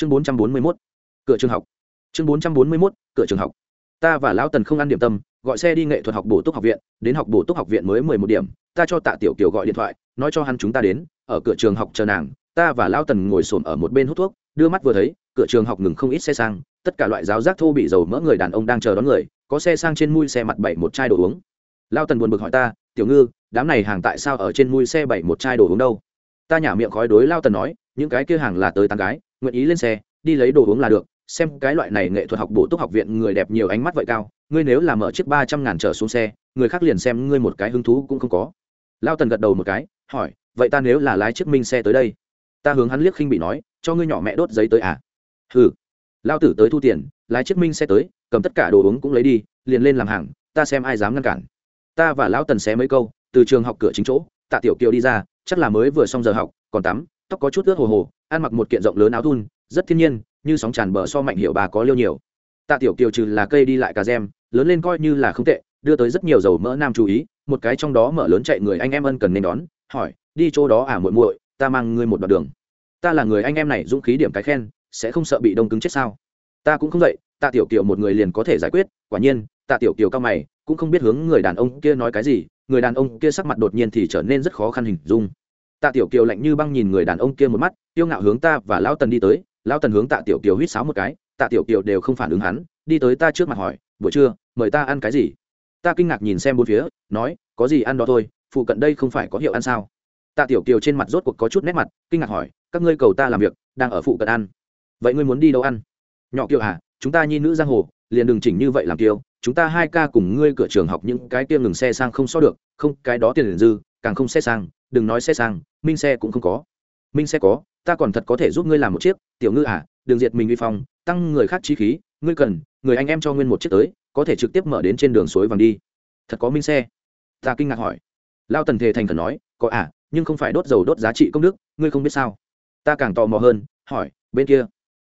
chương bốn trăm bốn mươi mốt, cửa trường học. Chương bốn trăm bốn mươi mốt, cửa trường học. Ta và lão tần không ăn điểm tâm, gọi xe đi nghệ thuật học bổ túc học viện, đến học bổ túc học viện mới mười một điểm. Ta cho tạ tiểu kiều gọi điện thoại, nói cho hắn chúng ta đến, ở cửa trường học chờ nàng. Ta và lão tần ngồi xổm ở một bên hút thuốc, đưa mắt vừa thấy, cửa trường học ngừng không ít xe sang. Tất cả loại giáo giác thô bị dầu mỡ người đàn ông đang chờ đón người, có xe sang trên mui xe mặt bảy một chai đồ uống. Lao tần buồn bực hỏi ta, tiểu ngư, đám này hàng tại sao ở trên mui xe bảy một chai đồ uống đâu? Ta nhả miệng khói đối lao tần nói, những cái kia hàng là tới tán gái nguyện ý lên xe, đi lấy đồ uống là được, xem cái loại này nghệ thuật học bổ túc học viện người đẹp nhiều ánh mắt vậy cao, ngươi nếu làm ở chiếc ba trăm ngàn trở xuống xe, người khác liền xem ngươi một cái hứng thú cũng không có. Lao tần gật đầu một cái, hỏi, vậy ta nếu là lái chiếc minh xe tới đây? Ta hướng hắn liếc khinh bị nói, cho ngươi nhỏ mẹ đốt giấy tới à? Ừ lao tử tới thu tiền, lái chiếc minh xe tới, cầm tất cả đồ uống cũng lấy đi, liền lên làm hàng, ta xem ai dám ngăn cản. Ta và lão tần xé mấy câu, từ trường học cửa chính chỗ, tạ tiểu kiều đi ra, chắc là mới vừa xong giờ học, còn tắm, tóc có chút ướt hồ hồ ăn mặc một kiện rộng lớn áo thun, rất thiên nhiên, như sóng tràn bờ so mạnh hiệu bà có liêu nhiều. Tạ tiểu kiều trừ là cây đi lại cà gem lớn lên coi như là không tệ, đưa tới rất nhiều dầu mỡ nam chú ý, một cái trong đó mở lớn chạy người anh em ân cần nên đón, hỏi, đi chỗ đó à muội muội, ta mang ngươi một đoạn đường. Ta là người anh em này, dũng khí điểm cái khen, sẽ không sợ bị đông cứng chết sao? Ta cũng không vậy, tạ tiểu kiều một người liền có thể giải quyết. Quả nhiên, tạ tiểu kiều cao mày, cũng không biết hướng người đàn ông kia nói cái gì, người đàn ông kia sắc mặt đột nhiên thì trở nên rất khó khăn hình dung tạ tiểu kiều lạnh như băng nhìn người đàn ông kia một mắt, tiêu ngạo hướng ta và lão tần đi tới, lão tần hướng tạ tiểu kiều huýt sáo một cái, tạ tiểu kiều đều không phản ứng hắn, đi tới ta trước mặt hỏi, buổi trưa, mời ta ăn cái gì? Ta kinh ngạc nhìn xem bốn phía, nói, có gì ăn đó thôi, phụ cận đây không phải có hiệu ăn sao? Tạ tiểu kiều trên mặt rốt cuộc có chút nét mặt, kinh ngạc hỏi, các ngươi cầu ta làm việc, đang ở phụ cận ăn. Vậy ngươi muốn đi đâu ăn? Nhỏ kiều à chúng ta nhi nữ giang hồ, liền đừng chỉnh như vậy làm kiều, chúng ta hai ca cùng ngươi cửa trường học những cái tiêm ngừng xe sang không so được, không, cái đó tiền liền dư, càng không xe sang đừng nói xe sang, minh xe cũng không có. Minh xe có, ta còn thật có thể giúp ngươi làm một chiếc, tiểu ngư à đừng diệt mình vi phong, tăng người khác chi khí, ngươi cần, người anh em cho nguyên một chiếc tới, có thể trực tiếp mở đến trên đường suối vàng đi. Thật có minh xe? Ta kinh ngạc hỏi. Lao tần thề thành thần nói, có à nhưng không phải đốt dầu đốt giá trị công đức, ngươi không biết sao? Ta càng tò mò hơn, hỏi, bên kia,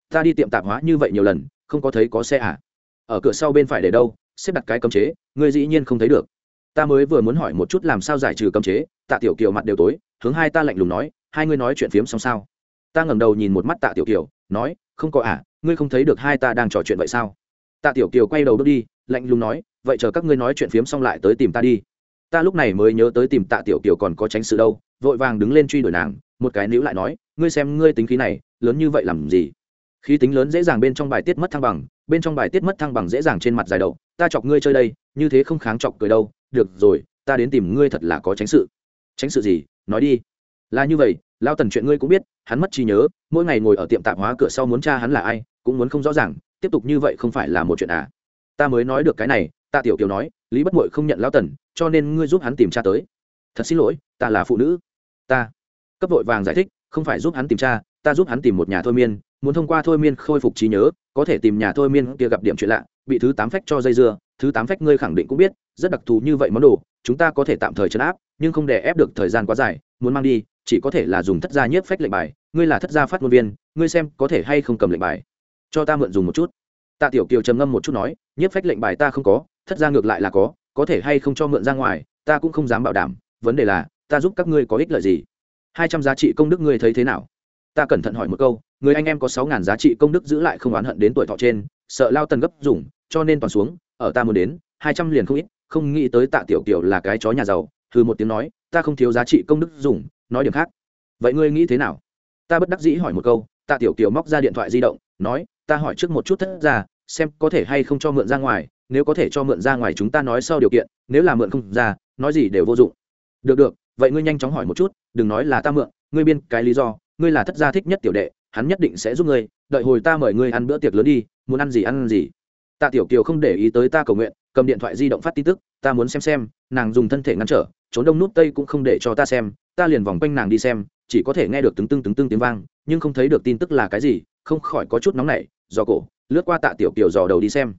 ta đi tiệm tạp hóa như vậy nhiều lần, không có thấy có xe à? Ở cửa sau bên phải để đâu, xếp đặt cái cấm chế, ngươi dĩ nhiên không thấy được ta mới vừa muốn hỏi một chút làm sao giải trừ cấm chế, tạ tiểu kiều mặt đều tối, hướng hai ta lạnh lùng nói, hai ngươi nói chuyện phiếm xong sao? Ta ngẩng đầu nhìn một mắt tạ tiểu kiều, nói, không có à ngươi không thấy được hai ta đang trò chuyện vậy sao? Tạ tiểu kiều quay đầu bước đi, lạnh lùng nói, vậy chờ các ngươi nói chuyện phiếm xong lại tới tìm ta đi. Ta lúc này mới nhớ tới tìm tạ tiểu kiều còn có tránh sự đâu, vội vàng đứng lên truy đuổi nàng, một cái níu lại nói, ngươi xem ngươi tính khí này, lớn như vậy làm gì? Khí tính lớn dễ dàng bên trong bài tiết mất thăng bằng, bên trong bài tiết mất thăng bằng dễ dàng trên mặt dài đầu, ta chọc ngươi chơi đây, như thế không kháng chọc cười đâu được rồi, ta đến tìm ngươi thật là có tránh sự. Tránh sự gì? Nói đi. Là như vậy, lao tần chuyện ngươi cũng biết, hắn mất trí nhớ, mỗi ngày ngồi ở tiệm tạp hóa cửa sau muốn cha hắn là ai, cũng muốn không rõ ràng, tiếp tục như vậy không phải là một chuyện à. Ta mới nói được cái này, ta tiểu kiều nói, lý bất mội không nhận lao tần, cho nên ngươi giúp hắn tìm cha tới. Thật xin lỗi, ta là phụ nữ. Ta cấp vội vàng giải thích, không phải giúp hắn tìm cha ta giúp hắn tìm một nhà thôi miên, muốn thông qua thôi miên khôi phục trí nhớ, có thể tìm nhà thôi miên kia gặp điểm chuyện lạ, bị thứ tám phách cho dây dưa thứ tám phách ngươi khẳng định cũng biết, rất đặc thù như vậy món đồ, chúng ta có thể tạm thời chấn áp, nhưng không để ép được thời gian quá dài, muốn mang đi, chỉ có thể là dùng thất gia nhiếp phách lệnh bài, ngươi là thất gia phát ngôn viên, ngươi xem có thể hay không cầm lệnh bài. Cho ta mượn dùng một chút. Tạ tiểu kiều trầm ngâm một chút nói, nhiếp phách lệnh bài ta không có, thất gia ngược lại là có có thể hay không cho mượn ra ngoài, ta cũng không dám bảo đảm, vấn đề là, ta giúp các ngươi có ích lợi gì? Hai trăm giá trị công đức ngươi thấy thế nào? Ta cẩn thận hỏi một câu, người anh em có sáu ngàn giá trị công đức giữ lại không oán hận đến tuổi thọ trên, sợ lao tần gấp dùng, cho nên toàn xuống ở ta muốn đến, hai trăm liền không ít, không nghĩ tới tạ tiểu kiểu là cái chó nhà giàu thư một tiếng nói, ta không thiếu giá trị công đức dùng, nói điểm khác. Vậy ngươi nghĩ thế nào? Ta bất đắc dĩ hỏi một câu, tạ tiểu kiểu móc ra điện thoại di động, nói, ta hỏi trước một chút thất ra xem có thể hay không cho mượn ra ngoài, nếu có thể cho mượn ra ngoài chúng ta nói sau điều kiện, nếu là mượn không ra, nói gì đều vô dụng. Được được, vậy ngươi nhanh chóng hỏi một chút, đừng nói là ta mượn, ngươi biên cái lý do, ngươi là thất gia thích nhất tiểu đệ, hắn nhất định sẽ giúp ngươi, đợi hồi ta mời ngươi ăn bữa tiệc lớn đi, muốn ăn gì ăn gì tạ tiểu kiều không để ý tới ta cầu nguyện, cầm điện thoại di động phát tin tức, ta muốn xem xem, nàng dùng thân thể ngăn trở, trốn đông nút tây cũng không để cho ta xem, ta liền vòng quanh nàng đi xem, chỉ có thể nghe được tứng tưng tứng tưng tiếng vang, nhưng không thấy được tin tức là cái gì, không khỏi có chút nóng nảy, do cổ, lướt qua tạ tiểu kiều dò đầu đi xem.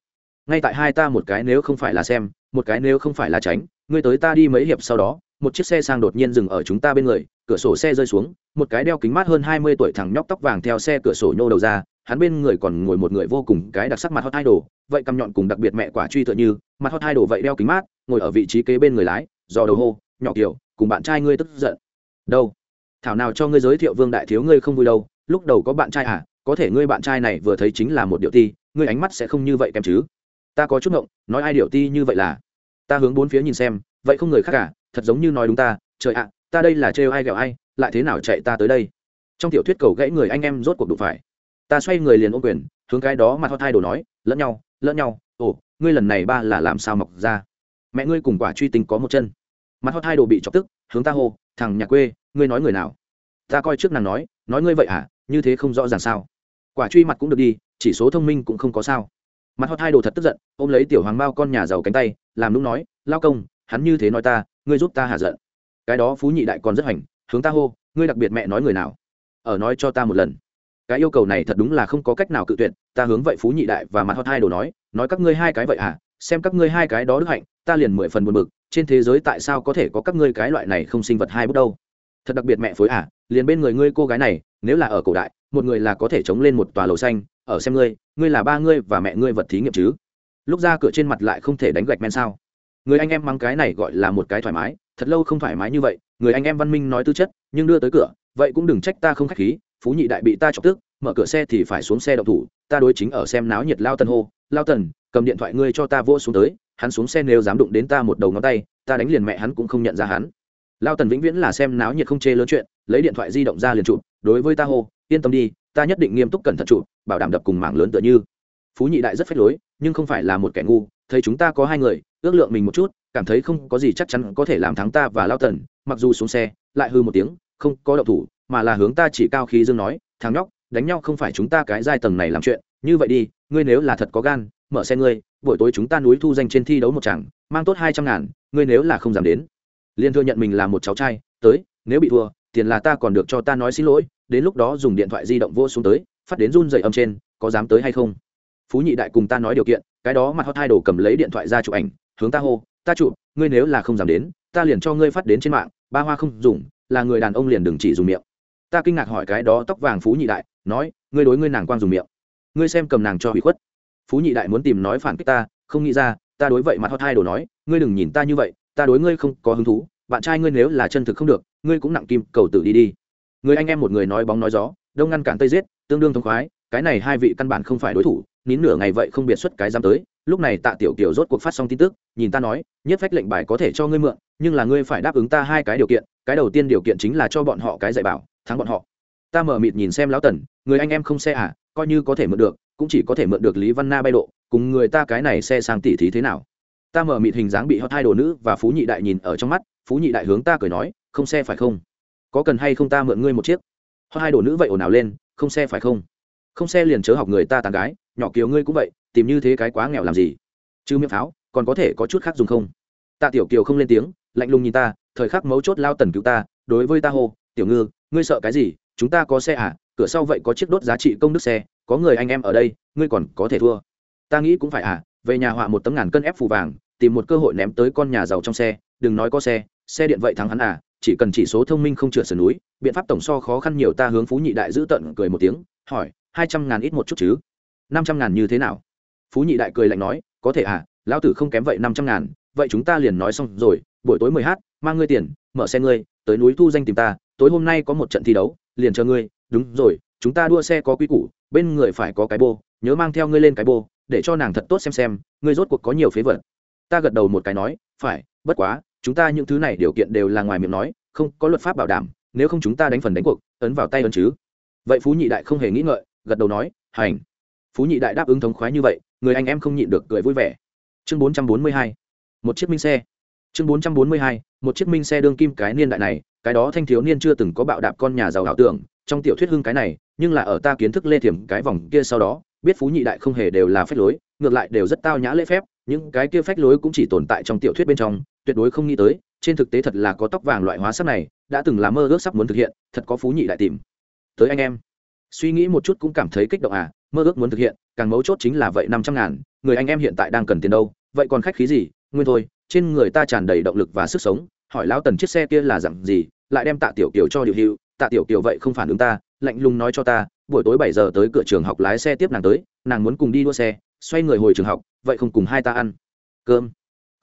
Ngay tại hai ta một cái nếu không phải là xem, một cái nếu không phải là tránh, ngươi tới ta đi mấy hiệp sau đó, một chiếc xe sang đột nhiên dừng ở chúng ta bên người cửa sổ xe rơi xuống, một cái đeo kính mát hơn hai mươi tuổi thằng nhóc tóc vàng theo xe cửa sổ nhô đầu ra, hắn bên người còn ngồi một người vô cùng cái đặc sắc mặt hot idol, vậy cầm nhọn cùng đặc biệt mẹ quả truy tựa như, mặt hot idol vậy đeo kính mát, ngồi ở vị trí kế bên người lái dò đầu hô, nhỏ kiểu, cùng bạn trai ngươi tức giận. Đâu? Thảo nào cho ngươi giới thiệu vương đại thiếu ngươi không vui đâu, lúc đầu có bạn trai à có thể ngươi bạn trai này vừa thấy chính là một điệu ti, ngươi ánh mắt sẽ không như vậy kém chứ. Ta có chút ngộng, nói ai điệu ti như vậy là? Ta hướng bốn phía nhìn xem, vậy không người khác cả thật giống như nói đúng ta, trời ạ ta đây là trêu ai ghẹo ai, lại thế nào chạy ta tới đây? Trong tiểu thuyết cầu gãy người anh em rốt cuộc đụng phải. Ta xoay người liền ôm quyền, hướng cái đó mặt thoát thai đồ nói, lẫn nhau lẫn nhau, ồ, ngươi lần này ba là làm sao mọc ra? Mẹ ngươi cùng quả truy tình có một chân. Mặt thoát thai đồ bị chọc tức, hướng ta hô, thằng nhà quê, ngươi nói người nào? Ta coi trước nàng nói nói ngươi vậy à như thế không rõ ràng sao? Quả truy mặt cũng được đi, chỉ số thông minh cũng không có sao. Mặt hot hai đồ thật tức giận, ôm lấy tiểu hoàng bao con nhà giàu cánh tay, làm lúc nói, lao công, hắn như thế nói ta, ngươi giúp ta hạ giận cái đó phú nhị đại còn rất hoành, hướng ta hô, ngươi đặc biệt mẹ nói người nào? Ở nói cho ta một lần. Cái yêu cầu này thật đúng là không có cách nào cự tuyệt, ta hướng vậy phú nhị đại và mặt hot hai đồ nói nói các ngươi hai cái vậy à xem các ngươi hai cái đó đức hạnh, ta liền mười phần buồn bực, trên thế giới tại sao có thể có các ngươi cái loại này không sinh vật hai bước đâu? Thật đặc biệt mẹ phối à liền bên người ngươi cô gái này, nếu là ở cổ đại, một người là có thể chống lên một tòa lầu xanh, ở xem ngươi ngươi là ba ngươi và mẹ ngươi vật thí nghiệm chứ? Lúc ra cửa trên mặt lại không thể đánh gạch men sao? Người anh em mang cái này gọi là một cái thoải mái, thật lâu không thoải mái như vậy, người anh em văn minh nói tư chất, nhưng đưa tới cửa, vậy cũng đừng trách ta không khách khí, phú nhị đại bị ta chọc tức, mở cửa xe thì phải xuống xe đậu thủ, ta đối chính ở xem náo nhiệt lao tần hô, lao tần, cầm điện thoại ngươi cho ta vô xuống tới, hắn xuống xe nếu dám đụng đến ta một đầu ngón tay, ta đánh liền mẹ hắn cũng không nhận ra hắn. Lao tần vĩnh viễn là xem náo nhiệt không chê lớn chuyện, lấy điện thoại di động ra liền chụp, đối với ta hô, yên tâm đi, ta nhất định nghiêm túc cẩn thận chụp, bảo đảm đập cùng mảng lớn tựa như. Phú nhị đại rất phách lối, nhưng không phải là một kẻ ngu thấy chúng ta có hai người, ước lượng mình một chút, cảm thấy không có gì chắc chắn có thể làm thắng ta và lao tần mặc dù xuống xe, lại hư một tiếng, không có động thủ, mà là hướng ta chỉ cao khí dương nói, thằng nhóc, đánh nhau không phải chúng ta cái giai tầng này làm chuyện, như vậy đi, ngươi nếu là thật có gan, mở xe ngươi, buổi tối chúng ta núi thu danh trên thi đấu một chẳng mang tốt hai trăm ngàn, ngươi nếu là không dám đến. Liên thừa nhận mình là một cháu trai, tới, nếu bị thua, tiền là ta còn được cho ta nói xin lỗi, đến lúc đó dùng điện thoại di động vô xuống tới, phát đến run dày âm trên, có dám tới hay không? Phú nhị đại cùng ta nói điều kiện cái đó mặt hot hai đồ cầm lấy điện thoại ra chụp ảnh, hướng ta hô, ta chụp, ngươi nếu là không dám đến, ta liền cho ngươi phát đến trên mạng, ba hoa không dùng, là người đàn ông liền đừng chỉ dùng miệng. Ta kinh ngạc hỏi cái đó tóc vàng phú nhị đại, nói, ngươi đối ngươi nàng quang dùng miệng. Ngươi xem cầm nàng cho hủy khuất. Phú nhị đại muốn tìm nói phản kích ta, không nghĩ ra, ta đối vậy mặt hot hai đồ nói, ngươi đừng nhìn ta như vậy, ta đối ngươi không có hứng thú, bạn trai ngươi nếu là chân thực không được, ngươi cũng nặng kim, cầu tử đi đi. Người anh em một người nói bóng nói gió, đông ngăn cản tây giết, tương đương thông khoái cái này hai vị căn bản không phải đối thủ, nín nửa ngày vậy không biệt xuất cái dám tới. Lúc này tạ tiểu kiều rốt cuộc phát xong tin tức, nhìn ta nói, nhất phách lệnh bài có thể cho ngươi mượn, nhưng là ngươi phải đáp ứng ta hai cái điều kiện, cái đầu tiên điều kiện chính là cho bọn họ cái dạy bảo, thắng bọn họ. Ta mở mịt nhìn xem lão tần, người anh em không xe à coi như có thể mượn được, cũng chỉ có thể mượn được lý văn na bay độ, cùng người ta cái này xe sang tỉ thí thế nào? Ta mở mịt hình dáng bị hot hai đồ nữ và phú nhị đại nhìn ở trong mắt, phú nhị đại hướng ta cười nói, không xe phải không? Có cần hay không ta mượn ngươi một chiếc? Hot hai đồ nữ vậy ồn ào lên, không xe phải không? Không xe liền chớ học người ta tàn gái, nhỏ kiều ngươi cũng vậy, tìm như thế cái quá nghèo làm gì? Chứ miệng pháo, còn có thể có chút khác dùng không? Tạ tiểu kiều không lên tiếng, lạnh lùng nhìn ta, thời khắc mấu chốt lao tần cứu ta, đối với ta hô, tiểu ngư, ngươi sợ cái gì? Chúng ta có xe à? Cửa sau vậy có chiếc đốt giá trị công đức xe, có người anh em ở đây, ngươi còn có thể thua. Ta nghĩ cũng phải à về nhà họa một tấm ngàn cân ép phù vàng, tìm một cơ hội ném tới con nhà giàu trong xe, đừng nói có xe xe điện vậy thắng hắn à chỉ cần chỉ số thông minh không trượt sườn núi, biện pháp tổng so khó khăn nhiều ta hướng phú nhị đại giữ tận cười một tiếng, hỏi hai trăm ngàn ít một chút chứ. năm trăm ngàn như thế nào? Phú nhị đại cười lạnh nói, có thể à lão tử không kém vậy năm trăm ngàn, vậy chúng ta liền nói xong rồi, buổi tối mười h mang ngươi tiền, mở xe ngươi, tới núi thu danh tìm ta, tối hôm nay có một trận thi đấu, liền chờ ngươi, đúng rồi, chúng ta đua xe có quy củ, bên người phải có cái bô, nhớ mang theo ngươi lên cái bô, để cho nàng thật tốt xem xem, ngươi rốt cuộc có nhiều phế vật. Ta gật đầu một cái nói, phải, bất quá, chúng ta những thứ này điều kiện đều là ngoài miệng nói, không có luật pháp bảo đảm, nếu không chúng ta đánh phần đánh cuộc, ấn vào tay ấn chứ. Vậy phú nhị đại không hề nghĩ ngợi gật đầu nói, hành. Phú nhị đại đáp ứng thống khoái như vậy, người anh em không nhịn được cười vui vẻ. Chương bốn trăm bốn mươi hai, một chiếc minh xe. Chương bốn trăm bốn mươi hai, một chiếc minh xe đương kim cái niên đại này, cái đó thanh thiếu niên chưa từng có bạo đạp con nhà giàu ảo tưởng, trong tiểu thuyết hưng cái này, nhưng là ở ta kiến thức lê thiểm cái vòng kia sau đó, biết phú nhị đại không hề đều là phép lối, ngược lại đều rất tao nhã lễ phép, những cái kia phách lối cũng chỉ tồn tại trong tiểu thuyết bên trong, tuyệt đối không nghĩ tới, trên thực tế thật là có tóc vàng loại hóa sắc này, đã từng là mơ ước sắp muốn thực hiện, thật có phú nhị đại tìm. Tới anh em suy nghĩ một chút cũng cảm thấy kích động à mơ ước muốn thực hiện, càng mấu chốt chính là vậy năm trăm ngàn, người anh em hiện tại đang cần tiền đâu, vậy còn khách khí gì, nguyên thôi, trên người ta tràn đầy động lực và sức sống, hỏi lão tần chiếc xe kia là dặn gì, lại đem tạ tiểu kiều cho điều hữu, tạ tiểu kiều vậy không phản ứng ta, lạnh lùng nói cho ta, buổi tối bảy giờ tới cửa trường học lái xe tiếp nàng tới, nàng muốn cùng đi đua xe, xoay người hồi trường học, vậy không cùng hai ta ăn cơm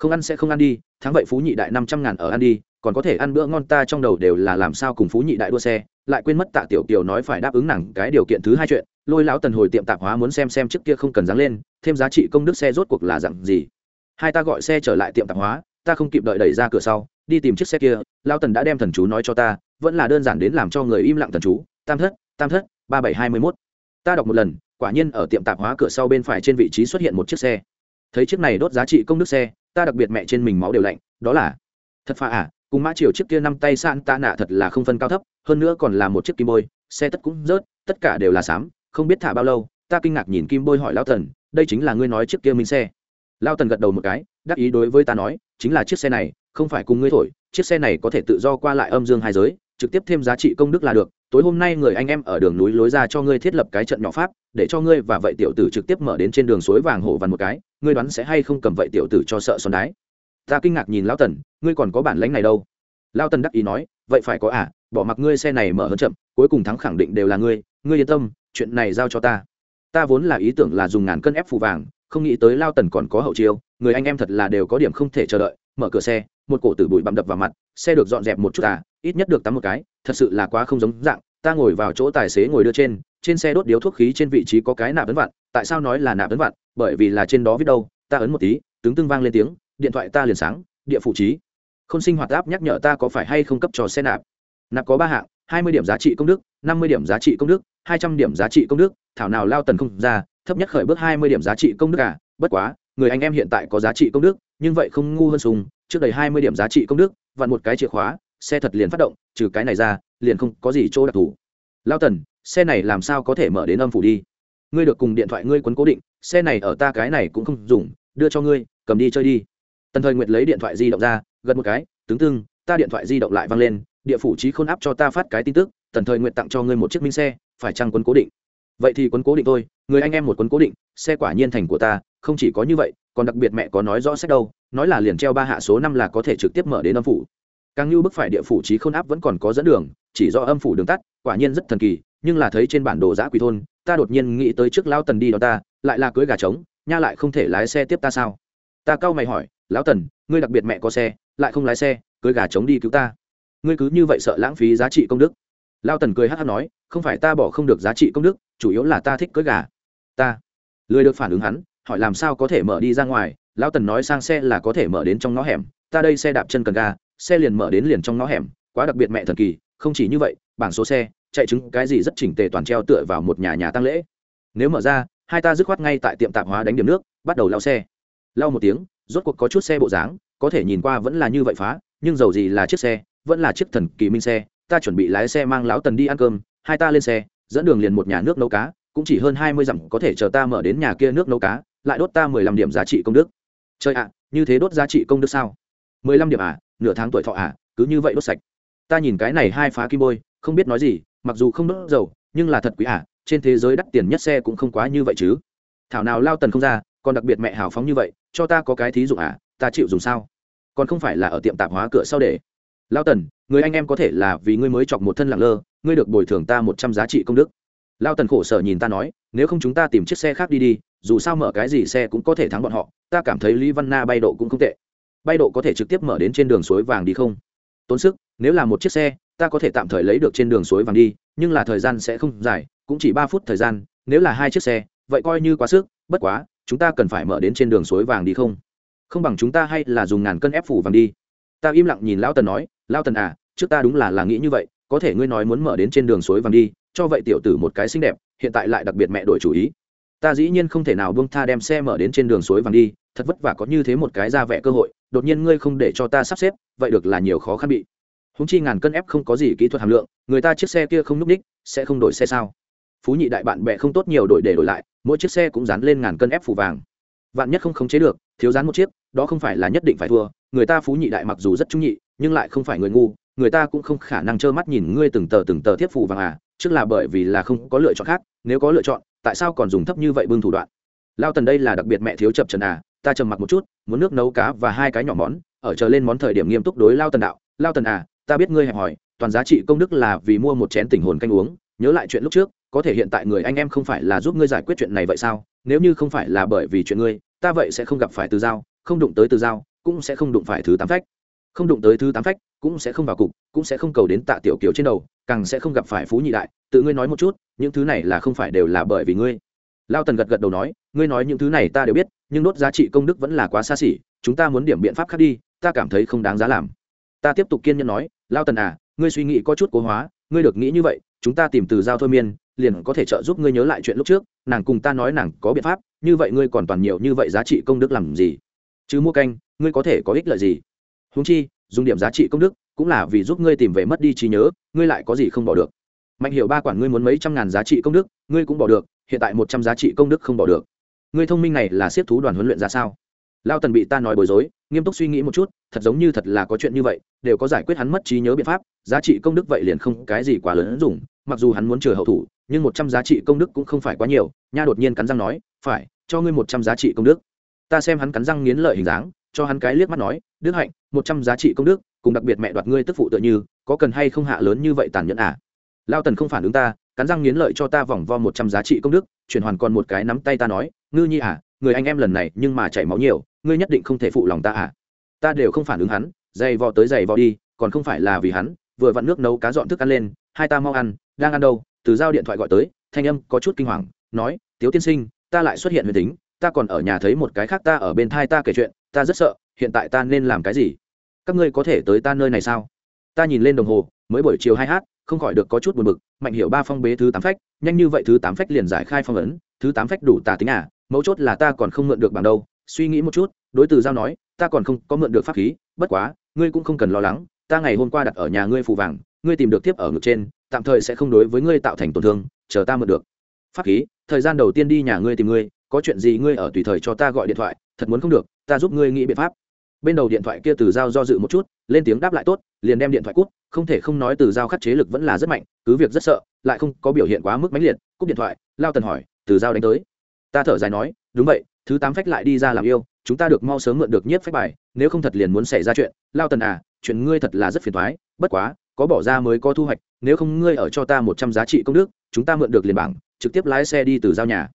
không ăn sẽ không ăn đi tháng vậy phú nhị đại năm trăm ngàn ở ăn đi, còn có thể ăn bữa ngon ta trong đầu đều là làm sao cùng phú nhị đại đua xe, lại quên mất tạ tiểu kiều nói phải đáp ứng nàng cái điều kiện thứ hai chuyện, lôi lão tần hồi tiệm tạp hóa muốn xem xem trước kia không cần dáng lên, thêm giá trị công đức xe rốt cuộc là dặn gì. Hai ta gọi xe trở lại tiệm tạp hóa, ta không kịp đợi đẩy ra cửa sau, đi tìm chiếc xe kia lao tần đã đem thần chú nói cho ta, vẫn là đơn giản đến làm cho người im lặng thần chú, tam thất tam thất, ba bảy hai mươi mốt. Ta đọc một lần, quả nhiên ở tiệm tạp hóa cửa sau bên phải trên vị trí xuất hiện một chiếc xe. Thấy chiếc này đốt giá trị công đức xe ta đặc biệt mẹ trên mình máu đều lạnh đó là thật pha à cùng mã triều chiếc kia năm tay san ta nạ thật là không phân cao thấp hơn nữa còn là một chiếc kim bôi xe tất cũng rớt tất cả đều là xám không biết thả bao lâu ta kinh ngạc nhìn kim bôi hỏi lao thần, đây chính là ngươi nói chiếc kia minh xe. Lao tần gật đầu một cái đắc ý đối với ta nói chính là chiếc xe này không phải cùng ngươi thổi chiếc xe này có thể tự do qua lại âm dương hai giới trực tiếp thêm giá trị công đức là được, tối hôm nay người anh em ở đường núi lối ra cho ngươi thiết lập cái trận nhỏ pháp, để cho ngươi và vậy tiểu tử trực tiếp mở đến trên đường suối vàng hổ vằn một cái, ngươi đoán sẽ hay không cầm vậy tiểu tử cho sợ xoắn đái. Ta kinh ngạc nhìn lao tần, ngươi còn có bản lãnh này đâu. Lao tần đắc ý nói, vậy phải có à bỏ mặc ngươi xe này mở hơn chậm, cuối cùng thắng khẳng định đều là ngươi ngươi yên tâm, chuyện này giao cho ta. Ta vốn là ý tưởng là dùng ngàn cân ép phù vàng, không nghĩ tới lao tần còn có hậu chiêu, người anh em thật là đều có điểm không thể chờ đợi, mở cửa xe, một cổ tử bụi bặm đập vào mặt, xe được dọn dẹp một chút à ít nhất được tắm một cái, thật sự là quá không giống dạng, ta ngồi vào chỗ tài xế ngồi đưa trên trên xe đốt điếu thuốc khí trên vị trí có cái nạp ấn vặn, tại sao nói là nạp ấn vặn? Bởi vì là trên đó viết đâu, ta ấn một tí tướng tương vang lên tiếng, điện thoại ta liền sáng, địa phụ trí. Không sinh hoạt áp nhắc nhở ta có phải hay không cấp cho xe nạp. Nạp có ba hạng, hai mươi điểm giá trị công đức, năm mươi điểm giá trị công đức, hai trăm điểm giá trị công đức, thảo nào lao tần không ra, thấp nhất khởi bước hai mươi điểm giá trị công đức à? Bất quá, người anh em hiện tại có giá trị công đức, nhưng vậy không ngu hơn sùng, trước đầy hai mươi điểm giá trị công đức, vặn một cái chìa khóa xe thật liền phát động, trừ cái này ra, liền không có gì chỗ đặc thù. Lao tần, xe này làm sao có thể mở đến âm phủ đi? Ngươi được cùng điện thoại ngươi quấn cố định, xe này ở ta cái này cũng không dùng, đưa cho ngươi, cầm đi chơi đi. Tần thời nguyệt lấy điện thoại di động ra gần một cái tướng tương ta điện thoại di động lại văng lên, địa phủ trí khôn áp cho ta phát cái tin tức, tần thời nguyệt tặng cho ngươi một chiếc minh xe, phải chăng quấn cố định? Vậy thì quấn cố định thôi, người anh em một quấn cố định, xe quả nhiên thành của ta, không chỉ có như vậy, còn đặc biệt mẹ có nói rõ sách đâu, nói là liền treo ba hạ số năm là có thể trực tiếp mở đến âm phủ càng như bức phải địa phủ trí khôn áp vẫn còn có dẫn đường, chỉ do âm phủ đường tắt, quả nhiên rất thần kỳ, nhưng là thấy trên bản đồ giã quỷ thôn, ta đột nhiên nghĩ tới trước lão tần đi đó ta, lại là cưới gà trống, nha lại không thể lái xe tiếp ta sao? Ta cau mày hỏi, lão tần, ngươi đặc biệt mẹ có xe, lại không lái xe, cưới gà trống đi cứu ta. Ngươi cứ như vậy sợ lãng phí giá trị công đức. Lao tần cười hát hát nói, không phải ta bỏ không được giá trị công đức, chủ yếu là ta thích cưới gà. Ta lười được phản ứng hắn, hỏi làm sao có thể mở đi ra ngoài. Lão tần nói sang xe là có thể mở đến trong ngõ hẻm, ta đây xe đạp chân cần ga xe liền mở đến liền trong ngõ hẻm, quá đặc biệt mẹ thần kỳ, không chỉ như vậy, bảng số xe, chạy chứng cái gì rất chỉnh tề toàn treo tựa vào một nhà nhà tăng lễ. Nếu mở ra, hai ta dứt khoát ngay tại tiệm tạp hóa đánh điểm nước, bắt đầu lao xe. Lao một tiếng, rốt cuộc có chút xe bộ dáng, có thể nhìn qua vẫn là như vậy phá, nhưng dầu gì là chiếc xe, vẫn là chiếc thần kỳ minh xe, ta chuẩn bị lái xe mang lão tần đi ăn cơm, hai ta lên xe, dẫn đường liền một nhà nước nấu cá, cũng chỉ hơn hai mươi dặm, có thể chờ ta mở đến nhà kia nước nấu cá, lại đốt ta mười lăm điểm giá trị công đức. Chơi ạ, như thế đốt giá trị công đức sao? mười lăm điểm à? Nửa tháng tuổi thọ à cứ như vậy đốt sạch. Ta nhìn cái này hai phá kim bôi, không biết nói gì, mặc dù không đốt dầu, nhưng là thật quý à trên thế giới đắt tiền nhất xe cũng không quá như vậy chứ. Thảo nào lao tần không ra, còn đặc biệt mẹ hào phóng như vậy, cho ta có cái thí dụ à ta chịu dùng sao? Còn không phải là ở tiệm tạp hóa cửa sau để. Lao tần, người anh em có thể là vì ngươi mới chọc một thân lặng lơ, ngươi được bồi thường ta một trăm giá trị công đức. Lao tần khổ sở nhìn ta nói, nếu không chúng ta tìm chiếc xe khác đi đi, dù sao mở cái gì xe cũng có thể thắng bọn họ, ta cảm thấy lý văn na bay độ cũng không tệ bay độ có thể trực tiếp mở đến trên đường suối vàng đi không? Tốn sức, nếu là một chiếc xe, ta có thể tạm thời lấy được trên đường suối vàng đi, nhưng là thời gian sẽ không dài, cũng chỉ ba phút thời gian, nếu là hai chiếc xe, vậy coi như quá sức, bất quá, chúng ta cần phải mở đến trên đường suối vàng đi không? Không bằng chúng ta hay là dùng ngàn cân ép phủ vàng đi. Ta im lặng nhìn lão tần nói, lão tần à trước ta đúng là là nghĩ như vậy, có thể ngươi nói muốn mở đến trên đường suối vàng đi, cho vậy tiểu tử một cái xinh đẹp, hiện tại lại đặc biệt mẹ đổi chủ ý. Ta dĩ nhiên không thể nào buông tha đem xe mở đến trên đường suối vàng đi thật vất vả có như thế một cái ra vẻ cơ hội, đột nhiên ngươi không để cho ta sắp xếp, vậy được là nhiều khó khăn bị. Húng chi ngàn cân ép không có gì kỹ thuật hàm lượng, người ta chiếc xe kia không n ú c ních sẽ không đổi xe sao? Phú nhị đại bạn bè không tốt nhiều đổi để đổi lại, mỗi chiếc xe cũng dán lên ngàn cân ép phủ vàng. Vạn nhất không khống chế được, thiếu dán một chiếc, đó không phải là nhất định phải thua, người ta phú nhị đại mặc dù rất trung nhị, nhưng lại không phải người ngu, người ta cũng không khả năng trơ mắt nhìn ngươi từng tờ từng tờ tiếp phủ vàng à trước là bởi vì là không có lựa chọn khác, nếu có lựa chọn, tại sao còn dùng thấp như vậy bưng thủ đoạn? Lao tần đây là đặc biệt mẹ thiếu chập trần à ta trầm mặc một chút muốn nước nấu cá và hai cái nhỏ món ở chờ lên món thời điểm nghiêm túc đối lao tần đạo lao tần à ta biết ngươi hẹp hỏi toàn giá trị công đức là vì mua một chén tình hồn canh uống nhớ lại chuyện lúc trước có thể hiện tại người anh em không phải là giúp ngươi giải quyết chuyện này vậy sao? Nếu như không phải là bởi vì chuyện ngươi ta vậy sẽ không gặp phải từ dao, không đụng tới từ dao, cũng sẽ không đụng phải thứ tám phách. Không đụng tới thứ tám phách cũng sẽ không vào cục cũng sẽ không cầu đến tạ tiểu kiều trên đầu càng sẽ không gặp phải phú nhị đại tự ngươi nói một chút những thứ này là không phải đều là bởi vì ngươi. Lao tần gật gật đầu nói ngươi nói những thứ này ta đều biết, nhưng đốt giá trị công đức vẫn là quá xa xỉ, chúng ta muốn điểm biện pháp khác đi, ta cảm thấy không đáng giá làm. Ta tiếp tục kiên nhẫn nói, lao tần à ngươi suy nghĩ có chút cố hóa, ngươi được nghĩ như vậy, chúng ta tìm từ giao thôi miên, liền có thể trợ giúp ngươi nhớ lại chuyện lúc trước, nàng cùng ta nói nàng có biện pháp, như vậy ngươi còn toàn nhiều như vậy giá trị công đức làm gì? Chứ mua canh, ngươi có thể có ích lợi gì? Húng chi, dùng điểm giá trị công đức cũng là vì giúp ngươi tìm về mất đi trí nhớ, ngươi lại có gì không bỏ được? Mạnh hiểu ba quản ngươi muốn mấy trăm ngàn giá trị công đức, ngươi cũng bỏ được, hiện tại một trăm giá trị công đức không bỏ được ngươi thông minh này là siết thú đoàn huấn luyện ra sao? Lao tần bị ta nói bối rối, nghiêm túc suy nghĩ một chút, thật giống như thật là có chuyện như vậy, đều có giải quyết hắn mất trí nhớ biện pháp, giá trị công đức vậy liền không cái gì quá lớn dùng mặc dù hắn muốn chờ hậu thủ, nhưng một trăm giá trị công đức cũng không phải quá nhiều, nha đột nhiên cắn răng nói, phải, cho ngươi một trăm giá trị công đức. Ta xem hắn cắn răng nghiến lợi hình dáng, cho hắn cái liếc mắt nói, đức hạnh, một trăm giá trị công đức, cùng đặc biệt mẹ đoạt ngươi tức phụ tựa như, có cần hay không hạ lớn như vậy tàn nhẫn à? Lao tần không phản ứng ta cắn răng nghiến lợi cho ta vòng vo một trăm giá trị công đức, chuyển hoàn còn một cái nắm tay ta nói, ngư nhi à người anh em lần này nhưng mà chảy máu nhiều, ngươi nhất định không thể phụ lòng ta à. Ta đều không phản ứng hắn, giày vò tới giày vò đi, còn không phải là vì hắn, vừa vặn nước nấu cá dọn thức ăn lên, hai ta mau ăn, đang ăn đâu, từ giao điện thoại gọi tới, thanh âm có chút kinh hoàng, nói, tiếu tiên sinh, ta lại xuất hiện huyền tính, ta còn ở nhà thấy một cái khác ta ở bên thai ta kể chuyện, ta rất sợ, hiện tại ta nên làm cái gì? Các ngươi có thể tới ta nơi này sao? Ta nhìn lên đồng hồ, mới buổi chiều hai h không khỏi được có chút buồn bực, mạnh hiểu ba phong bế thứ tám phách, nhanh như vậy thứ tám phách liền giải khai phong ấn, thứ tám phách đủ tà tính à mấu chốt là ta còn không mượn được bằng đâu, suy nghĩ một chút, đối từ giao nói, ta còn không có mượn được pháp khí, bất quá, ngươi cũng không cần lo lắng, ta ngày hôm qua đặt ở nhà ngươi phù vàng, ngươi tìm được tiếp ở ngực trên, tạm thời sẽ không đối với ngươi tạo thành tổn thương, chờ ta mượn được. Pháp khí, thời gian đầu tiên đi nhà ngươi tìm ngươi, có chuyện gì ngươi ở tùy thời cho ta gọi điện thoại, thật muốn không được, ta giúp ngươi nghĩ biện pháp bên đầu điện thoại kia từ giao do dự một chút, lên tiếng đáp lại tốt, liền đem điện thoại cút không thể không nói từ giao khắc chế lực vẫn là rất mạnh, cứ việc rất sợ, lại không có biểu hiện quá mức mãnh liệt, cúp điện thoại, lao tần hỏi, từ giao đánh tới? Ta thở dài nói, đúng vậy, thứ tám phách lại đi ra làm yêu, chúng ta được mau sớm mượn được nhiếp phách bài, nếu không thật liền muốn xảy ra chuyện. Lao tần à chuyện ngươi thật là rất phiền thoái bất quá, có bỏ ra mới có thu hoạch, nếu không ngươi ở cho ta một trăm giá trị công đức, chúng ta mượn được liền bảng, trực tiếp lái xe đi từ giao nhà.